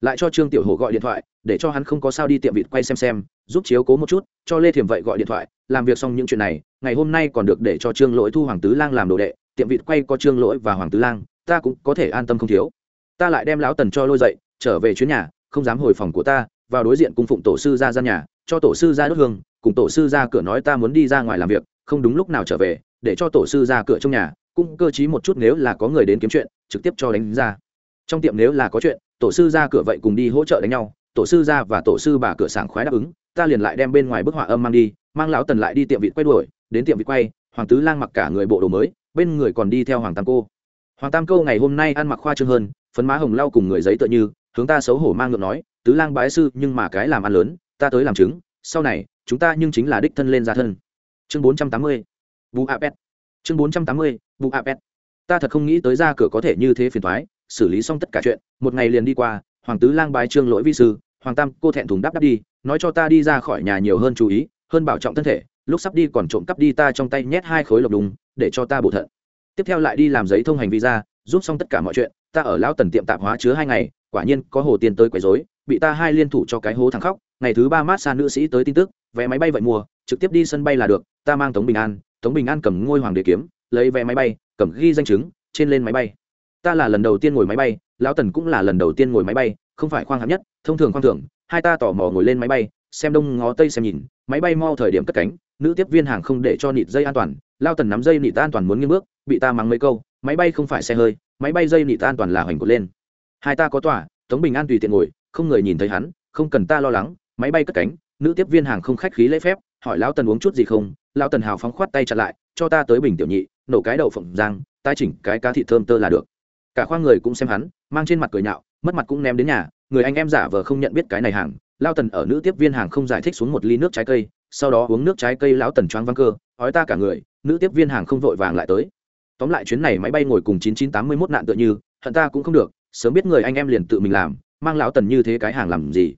Lại cho trương tiểu hồ gọi điện thoại, để cho hắn không có sao đi tiệm vịt quay xem xem, giúp chiếu cố một chút, cho lê thiểm vậy gọi điện thoại, làm việc xong những chuyện này, ngày hôm nay còn được để cho trương lỗi thu hoàng tứ lang làm đồ đệ, tiệm vịt quay có trương lỗi và hoàng tứ lang, ta cũng có thể an tâm không thiếu. Ta lại đem lão tần cho lôi dậy, trở về chuyến nhà, không dám hồi phòng của ta vào đối diện cung phụng tổ sư ra gian nhà, cho tổ sư ra đốt hương, cùng tổ sư ra cửa nói ta muốn đi ra ngoài làm việc, không đúng lúc nào trở về, để cho tổ sư ra cửa trong nhà, cũng cơ chí một chút nếu là có người đến kiếm chuyện, trực tiếp cho đánh ra. Trong tiệm nếu là có chuyện, tổ sư ra cửa vậy cùng đi hỗ trợ đánh nhau, tổ sư ra và tổ sư bà cửa sảng khoái đáp ứng, ta liền lại đem bên ngoài bức họa âm mang đi, mang lão tần lại đi tiệm vịt quay đuổi, đến tiệm vịt quay, hoàng tứ lang mặc cả người bộ đồ mới, bên người còn đi theo hoàng tam cô. Hoàng tam cô ngày hôm nay ăn mặc khoa trương hơn, phấn má hồng lau cùng người giấy tựa như, hướng ta xấu hổ mang ngượng nói tứ lang bái sư, nhưng mà cái làm ăn lớn, ta tới làm chứng, sau này, chúng ta nhưng chính là đích thân lên ra thân. Chương bốn trăm tám mươi vụ apet chương bốn trăm tám mươi vụ apet ta thật không nghĩ tới ra cửa có thể như thế phiền thoái, xử lý xong tất cả chuyện, một ngày liền đi qua, hoàng tứ lang bái trương lỗi vi sư, hoàng tam, cô thẹn thùng đáp đáp đi, nói cho ta đi ra khỏi nhà nhiều hơn chú ý, hơn bảo trọng thân thể, lúc sắp đi còn trộm cắp đi ta trong tay nhét hai khối lộc đùng, để cho ta bổ thận. Tiếp theo lại đi làm giấy thông hành visa, giúp xong tất cả mọi chuyện, ta ở lão tần tiệm tạp hóa chứa hai ngày, quả nhiên có hồ tiền tới quấy rối bị ta hai liên thủ cho cái hố thằng khóc, ngày thứ ba mát xa nữ sĩ tới tin tức, vé máy bay vậy mua trực tiếp đi sân bay là được, ta mang tống bình an, tống bình an cầm ngôi hoàng đế kiếm, lấy vé máy bay, cầm ghi danh chứng, trên lên máy bay. Ta là lần đầu tiên ngồi máy bay, lão tần cũng là lần đầu tiên ngồi máy bay, không phải khoang hạng nhất, thông thường khoang thường hai ta tò mò ngồi lên máy bay, xem đông ngó tây xem nhìn, máy bay mau thời điểm cất cánh, nữ tiếp viên hàng không để cho nịt dây an toàn lao tần nắm dây nịt an toàn muốn nghiêng bước, bị ta mắng mấy câu, máy bay không phải xe hơi, máy bay dây nịt an toàn là hoành cột lên. Hai ta có tỏa tống bình an tùy tiện ngồi không người nhìn thấy hắn, không cần ta lo lắng, máy bay cất cánh, nữ tiếp viên hàng không khách khí lễ phép, hỏi lão tần uống chút gì không, lão tần hào phóng khoát tay chặt lại, cho ta tới bình tiểu nhị, nổ cái đậu phộng giang tai chỉnh cái cá thị thơm tơ là được. Cả khoang người cũng xem hắn, mang trên mặt cười nhạo, mất mặt cũng ném đến nhà, người anh em giả vờ không nhận biết cái này hàng lao tần ở nữ tiếp viên hàng không giải thích xuống một ly nước trái cây, sau đó uống nước trái cây lão tần choáng văng cơ hói ta cả người, nữ tiếp viên hàng không vội vàng lại tới. Tóm lại chuyến này máy bay ngồi cùng chín chín tám mươi mốt nạn tựa như, hận ta cũng không được, sớm biết người anh em liền tự mình làm mang lão tần như thế cái hàng làm gì?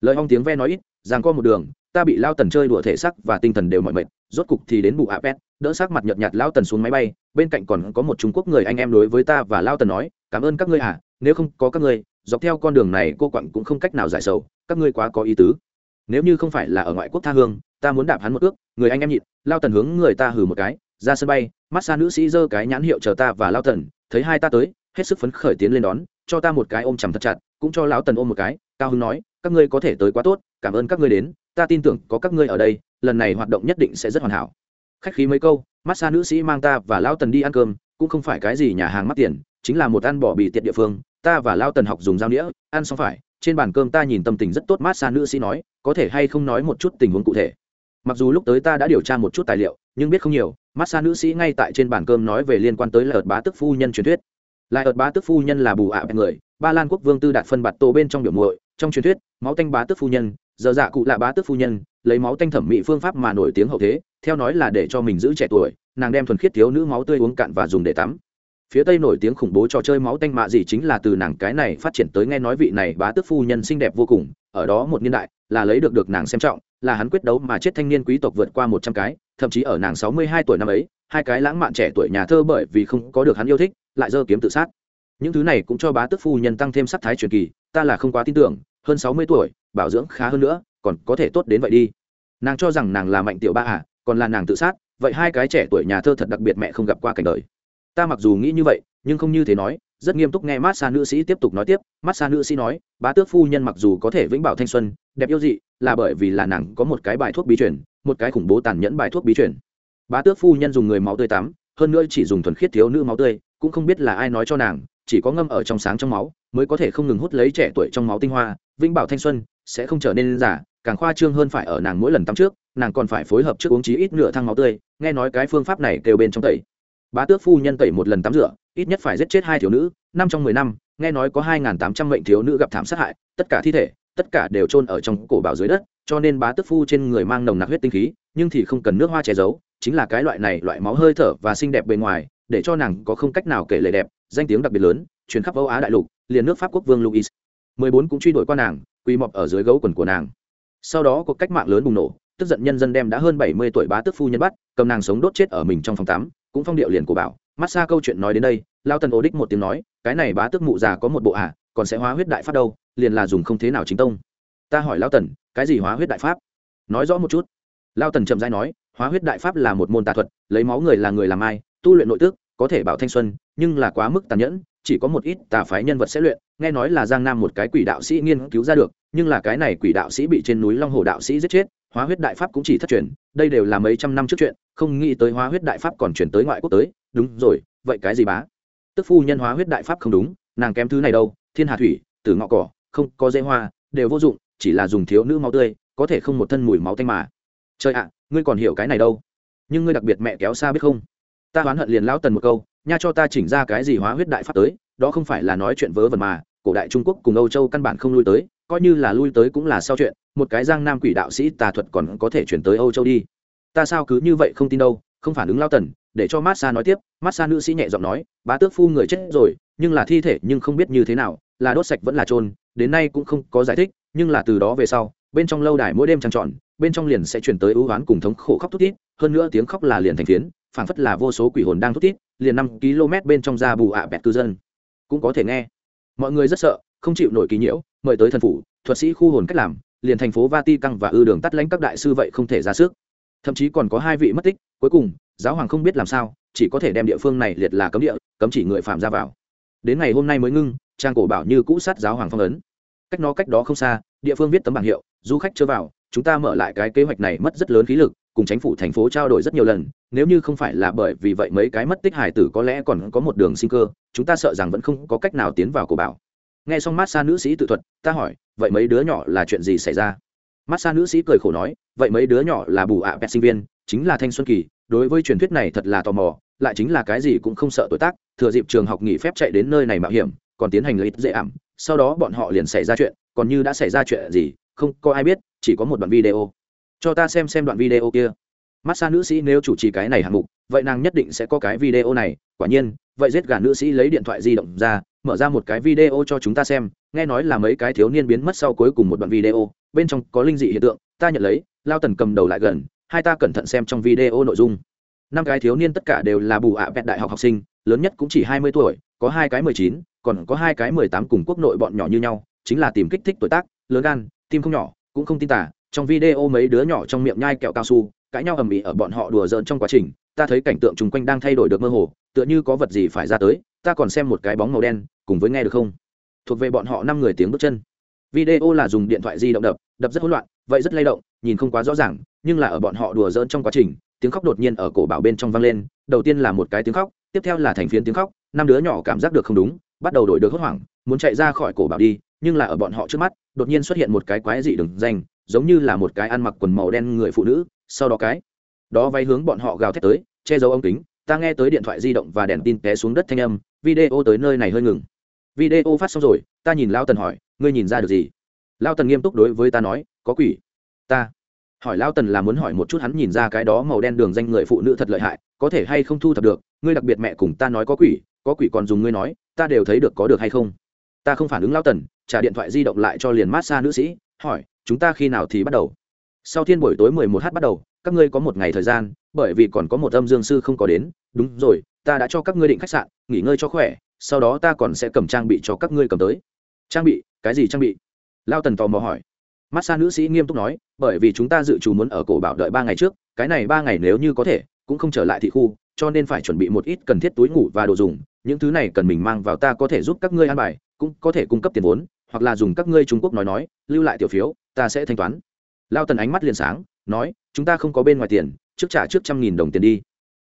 Lời hong tiếng ve nói ít rằng co một đường, ta bị lao tần chơi đùa thể sắc và tinh thần đều mọi mệt, rốt cục thì đến bụng a pet đỡ sắc mặt nhợt nhạt lao tần xuống máy bay, bên cạnh còn có một trung quốc người anh em đối với ta và lao tần nói, cảm ơn các ngươi à nếu không có các ngươi, dọc theo con đường này cô quặng cũng không cách nào giải sầu, các ngươi quá có ý tứ. Nếu như không phải là ở ngoại quốc tha hương, ta muốn đạp hắn một ước, người anh em nhịn. Lao tần hướng người ta hừ một cái, ra sân bay, mát xa nữ sĩ giơ cái nhãn hiệu chờ ta và lao tần, thấy hai ta tới hết sức phấn khởi tiến lên đón, cho ta một cái ôm chầm thật chặt, cũng cho lão tần ôm một cái, cao hưng nói, các ngươi có thể tới quá tốt, cảm ơn các ngươi đến, ta tin tưởng có các ngươi ở đây, lần này hoạt động nhất định sẽ rất hoàn hảo. Khách khí mấy câu mát xa nữ sĩ mang ta và lão tần đi ăn cơm, cũng không phải cái gì nhà hàng mắc tiền, chính là một ăn bỏ bì tiện địa phương, ta và lão tần học dùng dao đĩa ăn xong phải, trên bàn cơm ta nhìn tâm tình rất tốt mát xa nữ sĩ nói, có thể hay không nói một chút tình huống cụ thể. Mặc dù lúc tới ta đã điều tra một chút tài liệu, nhưng biết không nhiều mát xa nữ sĩ ngay tại trên bàn cơm nói về liên quan tới lợt bá tức phu nhân truyền thuyết lại ợt bá tước phu nhân là bù ạ à người, ba lan quốc vương tư đạt phân bạt tổ bên trong biểu muội, trong truyền thuyết, máu tanh bá tước phu nhân, giờ dạ cụ là bá tước phu nhân, lấy máu tanh thẩm mỹ phương pháp mà nổi tiếng hậu thế, theo nói là để cho mình giữ trẻ tuổi, nàng đem thuần khiết thiếu nữ máu tươi uống cạn và dùng để tắm. Phía tây nổi tiếng khủng bố trò chơi máu tanh mạ gì chính là từ nàng cái này phát triển tới nghe nói vị này bá tước phu nhân xinh đẹp vô cùng, ở đó một niên đại, là lấy được được nàng xem trọng, là hắn quyết đấu mà chết thanh niên quý tộc vượt qua một trăm cái, thậm chí ở nàng sáu mươi hai tuổi năm ấy, hai cái lãng mạn trẻ tuổi nhà thơ bởi vì không có được hắn yêu thích lại dơ kiếm tự sát. Những thứ này cũng cho bá tước phu nhân tăng thêm sắc thái truyền kỳ, ta là không quá tin tưởng, hơn sáu mươi tuổi, bảo dưỡng khá hơn nữa, còn có thể tốt đến vậy đi. Nàng cho rằng nàng là mạnh tiểu ba à còn là nàng tự sát, vậy hai cái trẻ tuổi nhà thơ thật đặc biệt mẹ không gặp qua cảnh đời. Ta mặc dù nghĩ như vậy, nhưng không như thế nói, rất nghiêm túc nghe mát xa nữ sĩ tiếp tục nói tiếp, mát xa nữ sĩ nói, bá tước phu nhân mặc dù có thể vĩnh bảo thanh xuân, đẹp yêu dị, là bởi vì là nàng có một cái bài thuốc bí truyền, một cái khủng bố tàn nhẫn bài thuốc bí truyền. Bá tước phu nhân dùng người máu tươi tắm, hơn nữa chỉ dùng thuần khiết thiếu nữ máu tươi cũng không biết là ai nói cho nàng, chỉ có ngâm ở trong sáng trong máu, mới có thể không ngừng hút lấy trẻ tuổi trong máu tinh hoa. Vĩnh bảo thanh xuân sẽ không trở nên giả, càng khoa trương hơn phải ở nàng mỗi lần tắm trước, nàng còn phải phối hợp trước uống chí ít nửa thang máu tươi, nghe nói cái phương pháp này kêu bên trong tẩy. Bá tước phu nhân tẩy một lần tắm rửa, ít nhất phải giết chết hai thiếu nữ, năm trong mười năm, nghe nói có hai tám trăm mệnh thiếu nữ gặp thảm sát hại, tất cả thi thể, tất cả đều chôn ở trong cổ bảo dưới đất, cho nên bá tước phu trên người mang nồng nặc huyết tinh khí, nhưng thì không cần nước hoa che giấu, chính là cái loại này, loại máu hơi thở và xinh đẹp bề ngoài để cho nàng có không cách nào kể lệ đẹp danh tiếng đặc biệt lớn truyền khắp âu á đại lục liền nước pháp quốc vương louis. Mười bốn cũng truy đuổi qua nàng quy mọc ở dưới gấu quần của nàng. Sau đó cuộc cách mạng lớn bùng nổ tức giận nhân dân đem đã hơn bảy mươi tuổi bá tước phu nhân bắt cầm nàng sống đốt chết ở mình trong phòng tắm cũng phong điệu liền của bảo. Mát xa câu chuyện nói đến đây lao tần ô đích một tiếng nói cái này bá tước mụ già có một bộ ả à, còn sẽ hóa huyết đại pháp đâu liền là dùng không thế nào chính tông. Ta hỏi lao tần cái gì hóa huyết đại pháp? Nói rõ một chút. Lao tần chậm dai nói hóa huyết đại pháp là một môn tà thuật lấy máu người là người làm ai tu luyện nội tức, có thể bảo thanh xuân, nhưng là quá mức tàn nhẫn, chỉ có một ít tà phái nhân vật sẽ luyện. Nghe nói là giang nam một cái quỷ đạo sĩ nghiên cứu ra được, nhưng là cái này quỷ đạo sĩ bị trên núi long hồ đạo sĩ giết chết, hóa huyết đại pháp cũng chỉ thất truyền, đây đều là mấy trăm năm trước chuyện, không nghĩ tới hóa huyết đại pháp còn chuyển tới ngoại quốc tới. Đúng rồi, vậy cái gì bá? Tức phu nhân hóa huyết đại pháp không đúng, nàng kém thứ này đâu, thiên hà thủy, tử ngọ cỏ, không, có dây hoa, đều vô dụng, chỉ là dùng thiếu nữ máu tươi, có thể không một thân mùi máu tanh mà. Trời ạ, ngươi còn hiểu cái này đâu? Nhưng ngươi đặc biệt mẹ kéo xa biết không? Ta oán hận liền lão tần một câu, nha cho ta chỉnh ra cái gì hóa huyết đại pháp tới, đó không phải là nói chuyện vớ vẩn mà, cổ đại trung quốc cùng âu châu căn bản không lui tới, coi như là lui tới cũng là sau chuyện, một cái giang nam quỷ đạo sĩ tà thuật còn có thể chuyển tới âu châu đi. Ta sao cứ như vậy không tin đâu, không phản ứng lao tần, để cho mát xa nói tiếp, mát xa nữ sĩ nhẹ giọng nói, bá tước phu người chết rồi, nhưng là thi thể nhưng không biết như thế nào, là đốt sạch vẫn là trôn đến nay cũng không có giải thích, nhưng là từ đó về sau, bên trong lâu đài mỗi đêm trăng trọn, bên trong liền sẽ chuyển tới ưu oán cùng thống khổ khóc thút thít, hơn nữa tiếng khóc là liền thành phiến phảng phất là vô số quỷ hồn đang thút thít, liền năm km bên trong ra bù ạ bẹt cư dân. Cũng có thể nghe. Mọi người rất sợ, không chịu nổi kỳ nhiễu, mời tới thần phủ, thuật sĩ khu hồn cách làm, liền thành phố vati căng và ư đường tắt lãnh các đại sư vậy không thể ra sức. Thậm chí còn có hai vị mất tích, cuối cùng, giáo hoàng không biết làm sao, chỉ có thể đem địa phương này liệt là cấm địa, cấm chỉ người phạm ra vào. Đến ngày hôm nay mới ngưng, trang cổ bảo như cũ sát giáo hoàng phong ấn. Cách nó cách đó không xa, địa phương viết tấm bảng hiệu, du khách chưa vào, chúng ta mở lại cái kế hoạch này mất rất lớn khí lực cùng chính phủ thành phố trao đổi rất nhiều lần, nếu như không phải là bởi vì vậy mấy cái mất tích hải tử có lẽ còn có một đường sinh cơ, chúng ta sợ rằng vẫn không có cách nào tiến vào cổ bảo. Nghe xong mát xa nữ sĩ tự thuật, ta hỏi, vậy mấy đứa nhỏ là chuyện gì xảy ra? Mát xa nữ sĩ cười khổ nói, vậy mấy đứa nhỏ là bù ạ à pet sinh viên, chính là thanh xuân kỳ, đối với truyền thuyết này thật là tò mò, lại chính là cái gì cũng không sợ tuổi tác, thừa dịp trường học nghỉ phép chạy đến nơi này mạo hiểm, còn tiến hành lợi dễ ảm, sau đó bọn họ liền xảy ra chuyện, còn như đã xảy ra chuyện gì, không có ai biết, chỉ có một đoạn video cho ta xem xem đoạn video kia. Massage nữ sĩ nếu chủ trì cái này hạng mục, vậy nàng nhất định sẽ có cái video này. Quả nhiên, vậy giết gà nữ sĩ lấy điện thoại di động ra, mở ra một cái video cho chúng ta xem. Nghe nói là mấy cái thiếu niên biến mất sau cuối cùng một đoạn video. Bên trong có linh dị hiện tượng, ta nhận lấy, lao tần cầm đầu lại gần, hai ta cẩn thận xem trong video nội dung. Năm cái thiếu niên tất cả đều là bù ạ à vẹn đại học học sinh, lớn nhất cũng chỉ hai mươi tuổi, có hai cái mười chín, còn có hai cái mười tám cùng quốc nội bọn nhỏ như nhau, chính là tìm kích thích tuổi tác, lớn gan, tim không nhỏ, cũng không tin tả trong video mấy đứa nhỏ trong miệng nhai kẹo cao su, cãi nhau ầm ĩ ở bọn họ đùa giỡn trong quá trình, ta thấy cảnh tượng chung quanh đang thay đổi được mơ hồ, tựa như có vật gì phải ra tới, ta còn xem một cái bóng màu đen, cùng với nghe được không? Thuộc về bọn họ năm người tiếng bước chân. Video là dùng điện thoại di động đập đập rất hỗn loạn, vậy rất lay động, nhìn không quá rõ ràng, nhưng là ở bọn họ đùa giỡn trong quá trình, tiếng khóc đột nhiên ở cổ bảo bên trong vang lên, đầu tiên là một cái tiếng khóc, tiếp theo là thành phiến tiếng khóc, năm đứa nhỏ cảm giác được không đúng, bắt đầu đổi được hốt hoảng, muốn chạy ra khỏi cổ bảo đi, nhưng là ở bọn họ trước mắt, đột nhiên xuất hiện một cái quái dị đừng danh giống như là một cái ăn mặc quần màu đen người phụ nữ, sau đó cái, đó váy hướng bọn họ gào thét tới, che giấu ống kính. Ta nghe tới điện thoại di động và đèn tin té xuống đất thanh âm, video tới nơi này hơi ngừng. Video phát xong rồi, ta nhìn lao tần hỏi, ngươi nhìn ra được gì? Lao tần nghiêm túc đối với ta nói, có quỷ. Ta hỏi lao tần là muốn hỏi một chút hắn nhìn ra cái đó màu đen đường danh người phụ nữ thật lợi hại, có thể hay không thu thập được? Ngươi đặc biệt mẹ cùng ta nói có quỷ có quỷ còn dùng ngươi nói, ta đều thấy được có được hay không? Ta không phản ứng lao tần, trả điện thoại di động lại cho liền mát xa nữ sĩ, hỏi chúng ta khi nào thì bắt đầu? Sau thiên buổi tối mười một h bắt đầu, các ngươi có một ngày thời gian, bởi vì còn có một âm dương sư không có đến. Đúng rồi, ta đã cho các ngươi định khách sạn, nghỉ ngơi cho khỏe, sau đó ta còn sẽ cầm trang bị cho các ngươi cầm tới. Trang bị? Cái gì trang bị? Lao tần tò mò hỏi. Mát xa nữ sĩ nghiêm túc nói, bởi vì chúng ta dự trù muốn ở cổ bảo đợi ba ngày trước, cái này ba ngày nếu như có thể, cũng không trở lại thị khu, cho nên phải chuẩn bị một ít cần thiết túi ngủ và đồ dùng. Những thứ này cần mình mang vào ta có thể giúp các ngươi ăn bài, cũng có thể cung cấp tiền vốn hoặc là dùng các ngươi trung quốc nói nói, lưu lại tiểu phiếu, ta sẽ thanh toán. Lao tần ánh mắt liền sáng, nói, chúng ta không có bên ngoài tiền, trước trả trước trăm nghìn đồng tiền đi.